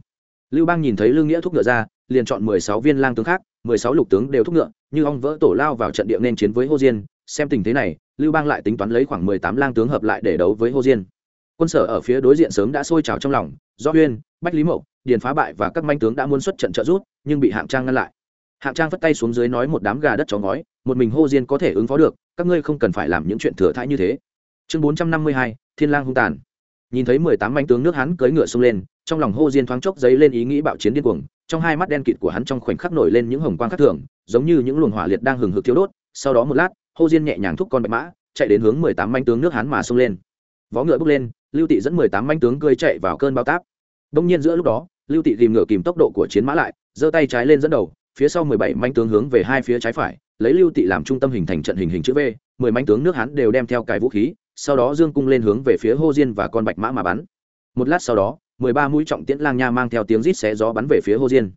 Lưu bang nhìn thấy lương nghĩa thúc ngựa ra, liền chọn mười sáu viên lang tướng khác, mười sáu lục tướng đều thúc ngựa, như ong vỡ tổ lao vào trận địa nên chiến với hô diên. Xem tình thế này, lưu bang lại tính toán lấy khoảng mười tám lang tướng hợp lại để đấu với hô diên quân sở ở phía đối diện sớm đã sôi trào trong lòng, do huyên, bách lý mậu, điền phá bại và các manh tướng đã muốn xuất trận trợ rút nhưng bị hạng trang ngăn lại. Hạng trang vất tay xuống dưới nói một đám gà đất chó ngói, một mình hô diên có thể ứng phó được, các ngươi không cần phải làm những chuyện thừa thãi như thế. Chương bốn trăm năm mươi hai, thiên lang hung tàn. Nhìn thấy mười tám manh tướng nước hắn cưỡi ngựa xông lên, trong lòng hô diên thoáng chốc giấy lên ý nghĩ bạo chiến điên cuồng, trong hai mắt đen kịt của hắn trong khoảnh khắc nổi lên những hồng quang khắc thường, giống như những luồng hỏa liệt đang hừng hực thiêu đốt. Sau đó một lát, hô diên nhẹ nhàng thúc con bạch mã, chạy đến hướng mười tám manh tướng nước hắn mà xông lên vó ngựa bước lên, lưu tị dẫn mười tám manh tướng cơi chạy vào cơn bao táp. Đông nhiên giữa lúc đó, lưu tị tìm ngựa kìm tốc độ của chiến mã lại, giơ tay trái lên dẫn đầu, phía sau mười bảy manh tướng hướng về hai phía trái phải, lấy lưu tị làm trung tâm hình thành trận hình hình chữ v, mười manh tướng nước Hán đều đem theo cái vũ khí, sau đó dương cung lên hướng về phía hô diên và con bạch mã mà bắn. Một lát sau đó, mười ba mũi trọng tiễn lang nha mang theo tiếng rít xé gió bắn về phía hô diên.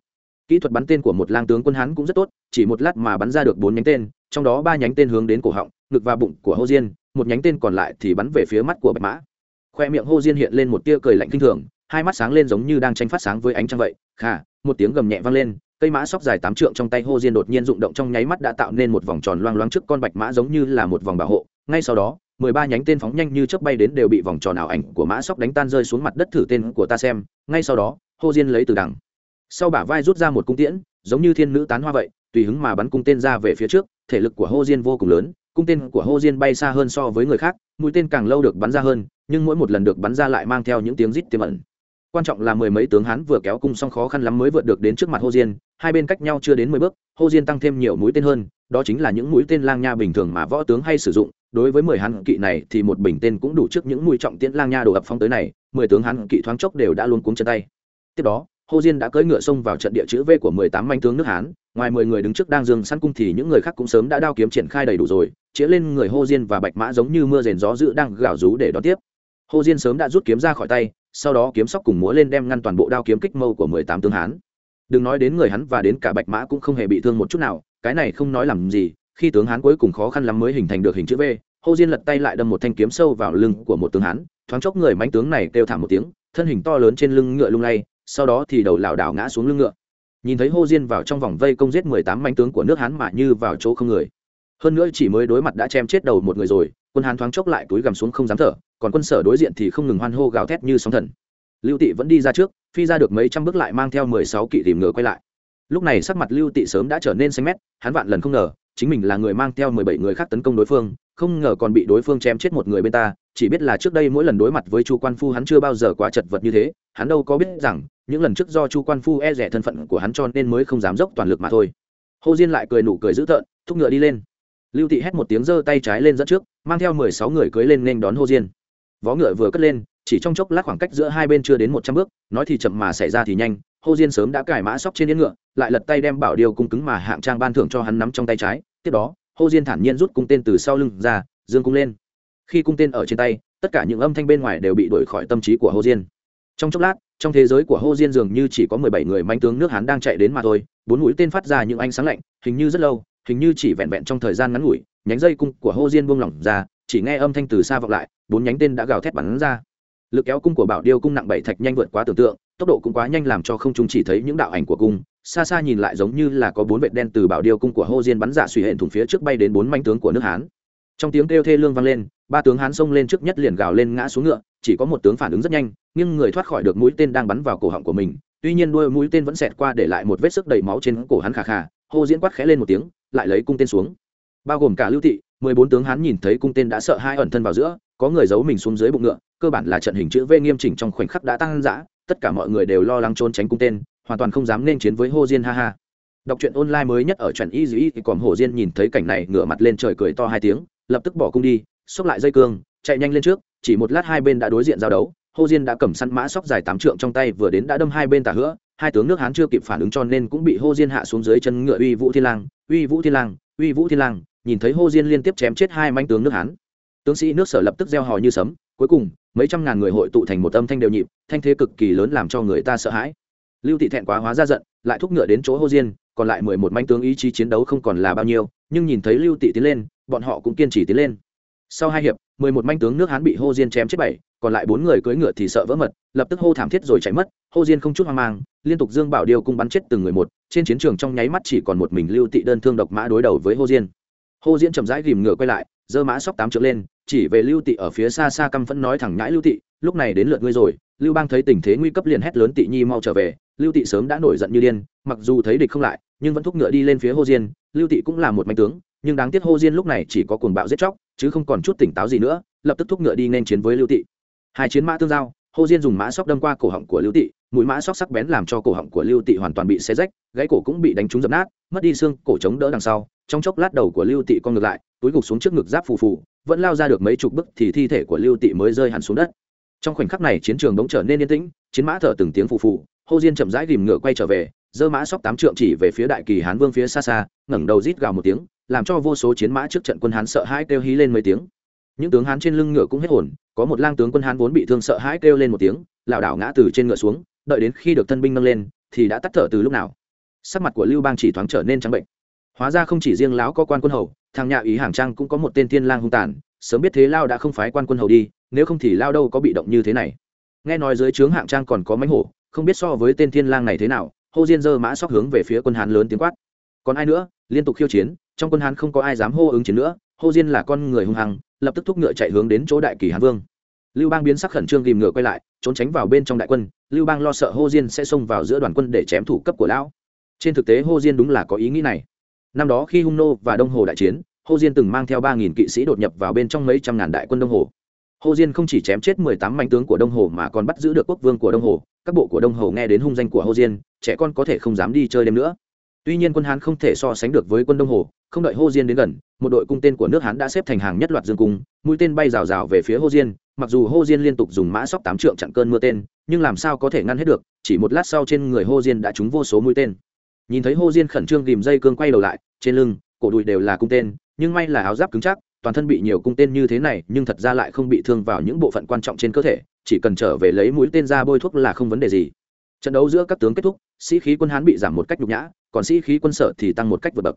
Kỹ thuật bắn tên của một lang tướng quân hán cũng rất tốt, chỉ một lát mà bắn ra được bốn nhánh tên, trong đó ba nhánh tên hướng đến cổ họng, ngực và bụng của hô diên một nhánh tên còn lại thì bắn về phía mắt của bạch mã. Khoe miệng hô diên hiện lên một tia cười lạnh kinh thường, hai mắt sáng lên giống như đang tranh phát sáng với ánh trăng vậy. Khà, một tiếng gầm nhẹ vang lên, cây mã sóc dài tám trượng trong tay hô diên đột nhiên rụng động trong nháy mắt đã tạo nên một vòng tròn loang loáng trước con bạch mã giống như là một vòng bảo hộ. Ngay sau đó, mười ba nhánh tên phóng nhanh như chớp bay đến đều bị vòng tròn ảo ảnh của mã sóc đánh tan rơi xuống mặt đất thử tên của ta xem. Ngay sau đó, hô diên lấy từ đằng. Sau bả vai rút ra một cung tiễn, giống như thiên nữ tán hoa vậy, tùy hứng mà bắn cung tên ra về phía trước, thể lực của hô diên vô cùng lớn cung tên của hô diên bay xa hơn so với người khác mũi tên càng lâu được bắn ra hơn nhưng mỗi một lần được bắn ra lại mang theo những tiếng rít tiềm ẩn. Quan trọng là mười mấy tướng hán vừa kéo cung xong khó khăn lắm mới vượt được đến trước mặt hô diên hai bên cách nhau chưa đến mười bước hô diên tăng thêm nhiều mũi tên hơn đó chính là những mũi tên lang nha bình thường mà võ tướng hay sử dụng đối với mười hán kỵ này thì một bình tên cũng đủ trước những mũi trọng tiễn lang nha đổ ập phong tới này mười tướng hán kỵ thoáng chốc đều đã luôn cuống chân tay. Tiếp đó Hồ Diên đã cưỡi ngựa xông vào trận địa chữ V của 18 manh tướng nước Hán, ngoài 10 người đứng trước đang dương săn cung thì những người khác cũng sớm đã đao kiếm triển khai đầy đủ rồi, chĩa lên người Hồ Diên và Bạch Mã giống như mưa rền gió dữ đang gào rú để đón tiếp. Hồ Diên sớm đã rút kiếm ra khỏi tay, sau đó kiếm sóc cùng múa lên đem ngăn toàn bộ đao kiếm kích mâu của 18 tướng Hán. Đừng nói đến người hắn và đến cả Bạch Mã cũng không hề bị thương một chút nào, cái này không nói làm gì, khi tướng Hán cuối cùng khó khăn lắm mới hình thành được hình chữ V, Hồ Diên lật tay lại đâm một thanh kiếm sâu vào lưng của một tướng Hán, thoáng chốc người mãnh tướng này kêu thảm một tiếng, thân hình to lớn trên lưng ngựa lung lay, sau đó thì đầu lảo đảo ngã xuống lưng ngựa nhìn thấy hô diên vào trong vòng vây công giết mười tám mánh tướng của nước hán mà như vào chỗ không người hơn nữa chỉ mới đối mặt đã chém chết đầu một người rồi, quân hán thoáng chốc lại túi gầm xuống không dám thở, còn quân sở đối diện thì không ngừng hoan hô gào thét như sóng thần. Lưu tị vẫn đi ra trước, phi ra được mấy trăm bước lại mang theo mười sáu kỵ tìm ngựa quay lại. Lúc này sắc mặt lưu tị sớm đã trở nên xanh mét, hắn vạn lần không ngờ, chính mình là người mang theo mười bảy người khác tấn công đối phương, không ngờ còn bị đối phương chém chết một người bên ta, chỉ biết là trước đây mỗi lần đối mặt với chu quan phu hắn chưa bao giờ quá chật vật như thế, hắn đâu có biết rằng, những lần trước do chu quan phu e rẻ thân phận của hắn cho nên mới không dám dốc toàn lực mà thôi. Hồ diên lại cười nụ cười dữ tợn, thúc ngựa đi lên lưu thị hét một tiếng giơ tay trái lên dẫn trước mang theo mười sáu người cưới lên nên đón hồ diên. Vó ngựa vừa cất lên chỉ trong chốc lát khoảng cách giữa hai bên chưa đến một trăm bước nói thì chậm mà xảy ra thì nhanh hồ diên sớm đã cải mã sóc trên yên ngựa lại lật tay đem bảo điều cung cứng mà hạng trang ban thưởng cho hắn nắm trong tay trái tiếp đó hồ diên thản nhiên rút cung tên từ sau lưng ra dương cung lên. Khi cung tên ở trên tay tất cả những âm thanh bên ngoài đều bị đuổi khỏi tâm trí của hồ diên. Trong chốc lát trong thế giới của Hồ Diên dường như chỉ có mười bảy người manh tướng nước Hán đang chạy đến mà thôi, bốn mũi tên phát ra những ánh sáng lạnh, hình như rất lâu, hình như chỉ vẹn vẹn trong thời gian ngắn ngủi, nhánh dây cung của Hồ Diên buông lỏng ra, chỉ nghe âm thanh từ xa vọng lại, bốn nhánh tên đã gào thét bắn ra. Lực kéo cung của Bảo Điêu cung nặng bảy thạch nhanh vượt quá tưởng tượng, tốc độ cũng quá nhanh làm cho không trung chỉ thấy những đạo ảnh của cung, xa xa nhìn lại giống như là có bốn vệt đen từ Bảo Điêu cung của Hồ Diên bắn giả suy hệ thủng phía trước bay đến bốn manh tướng của nước Hán. Trong tiếng kêu thê lương vang lên, ba tướng Hán xông lên trước nhất liền gào lên ngã xuống ngựa, chỉ có một tướng phản ứng rất nhanh nhưng người thoát khỏi được mũi tên đang bắn vào cổ họng của mình tuy nhiên đuôi mũi tên vẫn xẹt qua để lại một vết sức đầy máu trên cổ hắn khà khà hô diễn quát khẽ lên một tiếng lại lấy cung tên xuống. Bao gồm cả lưu thị, mười bốn tướng Hán nhìn thấy cung tên đã sợ hai ẩn thân vào giữa, có người giấu mình xuống dưới bụng ngựa, cơ bản là trận hình chữ v nghiêm chỉnh trong khoảnh khắc đã tăng dã, tất cả mọi người đều lo lắng trốn tránh cung tên, hoàn toàn không dám nên chiến với hô diên, ha ha. Đọc truyện online mới nhất ở truyện y dĩ thì còn hổ diên nhìn thấy cảnh này ngửa mặt lên trời cười to hai tiếng, lập tức bỏ cung đi, xốc lại dây cương, chạy nhanh lên trước, chỉ một lát hai bên đã đối diện giao đấu, Hồ Diên đã cầm săn mã sóc dài tám trượng trong tay vừa đến đã đâm hai bên tả hữa hai tướng nước Hán chưa kịp phản ứng cho nên cũng bị hô Diên hạ xuống dưới chân ngựa Uy Vũ Thiên Lang, Uy Vũ Thiên Lang, Uy Vũ Thiên Lang, nhìn thấy hô Diên liên tiếp chém chết hai manh tướng nước Hán. Tướng sĩ nước Sở lập tức reo hò như sấm, cuối cùng, mấy trăm ngàn người hội tụ thành một âm thanh đều nhịp, thanh thế cực kỳ lớn làm cho người ta sợ hãi. Lưu Thị thẹn quá hóa ra giận, lại thúc ngựa đến chỗ hô Diên, còn lại mười một manh tướng ý chí chiến đấu không còn là bao nhiêu, nhưng nhìn thấy Lưu Tị tiến lên, bọn họ cũng kiên trì tiến lên. Sau hai hiệp, mười một manh tướng nước Hán bị Hồ Diên chém chết bảy, còn lại bốn người cưỡi ngựa thì sợ vỡ mật lập tức hô thảm thiết rồi chạy mất. Hô diên không chút hoang mang liên tục dương bảo điều cung bắn chết từng người một trên chiến trường trong nháy mắt chỉ còn một mình lưu tị đơn thương độc mã đối đầu với hô diên. Hô diên chậm rãi ghìm ngựa quay lại giơ mã sóc tám trượng lên chỉ về lưu tị ở phía xa xa căm phẫn nói thẳng nhãi lưu tị lúc này đến lượt ngươi rồi lưu bang thấy tình thế nguy cấp liền hét lớn tị nhi mau trở về. Lưu tị sớm đã nổi giận như điên mặc dù thấy địch không lại nhưng vẫn thúc ngựa đi lên phía hô diên lưu tị cũng là một mạnh tướng nhưng đáng tiếc hô diên lúc này chỉ có cuồng bạo giết chóc, chứ không còn chút tỉnh táo gì nữa, lập tức thúc ngựa đi nên chiến với lưu tị. Hai chiến mã tương giao hồ diên dùng mã sóc đâm qua cổ họng của lưu tị, mũi mã sóc sắc bén làm cho cổ họng của lưu tị hoàn toàn bị xé rách, gãy cổ cũng bị đánh trúng dập nát, mất đi xương, cổ chống đỡ đằng sau. Trong chốc lát đầu của lưu tị con ngược lại, túi gục xuống trước ngực giáp phù phù, vẫn lao ra được mấy chục bức thì thi thể của lưu tị mới rơi hẳn xuống đất. Trong khoảnh khắc này chiến trường bỗng trở nên yên tĩnh, chiến mã thở từng tiếng phù phù hồ diên chậm rãi ghìm ngựa quay trở về, giơ mã sóc tám trượng chỉ về phía đại kỳ hán vương phía xa xa, ngẩng đầu rít gào một tiếng làm cho vô số chiến mã trước trận quân hán sợ hãi kêu hí lên mấy tiếng. Những tướng hán trên lưng ngựa cũng hết hồn, có một lang tướng quân hán vốn bị thương sợ hãi kêu lên một tiếng, lảo đảo ngã từ trên ngựa xuống, đợi đến khi được thân binh nâng lên, thì đã tắt thở từ lúc nào. Sắc mặt của lưu bang chỉ thoáng trở nên trắng bệnh. Hóa ra không chỉ riêng lão có quan quân hầu, thằng nhà ý hàng trang cũng có một tên thiên lang hung tàn, sớm biết thế lao đã không phái quan quân hầu đi, nếu không thì lao đâu có bị động như thế này. Nghe nói dưới trướng hạng trang còn có mánh hổ, không biết so với tên thiên lang này thế nào, hô diên dơ mã sóc hướng về phía quân hán lớn tiếng quát. Còn ai nữa, liên tục khiêu chiến trong quân hán không có ai dám hô ứng chiến nữa, hô diên là con người hung hăng, lập tức thúc ngựa chạy hướng đến chỗ đại kỳ hán vương. Lưu bang biến sắc khẩn trương tìm ngựa quay lại, trốn tránh vào bên trong đại quân, lưu bang lo sợ hô diên sẽ xông vào giữa đoàn quân để chém thủ cấp của lão. Trên thực tế hô diên đúng là có ý nghĩ này. Năm đó khi hung nô và đông hồ đại chiến, hô diên từng mang theo ba nghìn kỵ sĩ đột nhập vào bên trong mấy trăm ngàn đại quân đông hồ. Hô diên không chỉ chém chết mười tám manh tướng của đông hồ mà còn bắt giữ được quốc vương của đông hồ. Các bộ của đông hồ nghe đến hung danh của hô diên, trẻ con có thể không dám đi chơi đêm nữa tuy nhiên quân hán không thể so sánh được với quân đông hồ, không đợi hồ diên đến gần, một đội cung tên của nước hán đã xếp thành hàng nhất loạt dương cung, mũi tên bay rào rào về phía hồ diên, mặc dù hồ diên liên tục dùng mã sóc tám trượng chặn cơn mưa tên, nhưng làm sao có thể ngăn hết được, chỉ một lát sau trên người hồ diên đã trúng vô số mũi tên. Nhìn thấy hồ diên khẩn trương ghìm dây cương quay đầu lại, trên lưng, cổ đùi đều là cung tên, nhưng may là áo giáp cứng chắc, toàn thân bị nhiều cung tên như thế này, nhưng thật ra lại không bị thương vào những bộ phận quan trọng trên cơ thể, chỉ cần trở về lấy mũi tên ra bôi thuốc là không vấn đề gì trận đấu giữa các tướng kết thúc, sĩ khí quân hán bị giảm một cách nhục nhã, còn sĩ khí quân sở thì tăng một cách vượt bậc.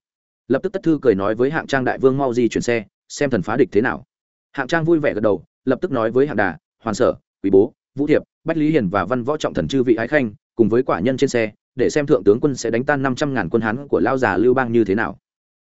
Lập tức tất thư cười nói với hạng trang đại vương mau di chuyển xe, xem thần phá địch thế nào. Hạng trang vui vẻ gật đầu, lập tức nói với hạng đà, hoàn sở, quý bố, vũ thiệp, bách lý hiền và văn võ trọng thần chư vị ái khanh, cùng với quả nhân trên xe, để xem thượng tướng quân sẽ đánh tan năm trăm ngàn quân hán của lao già lưu bang như thế nào.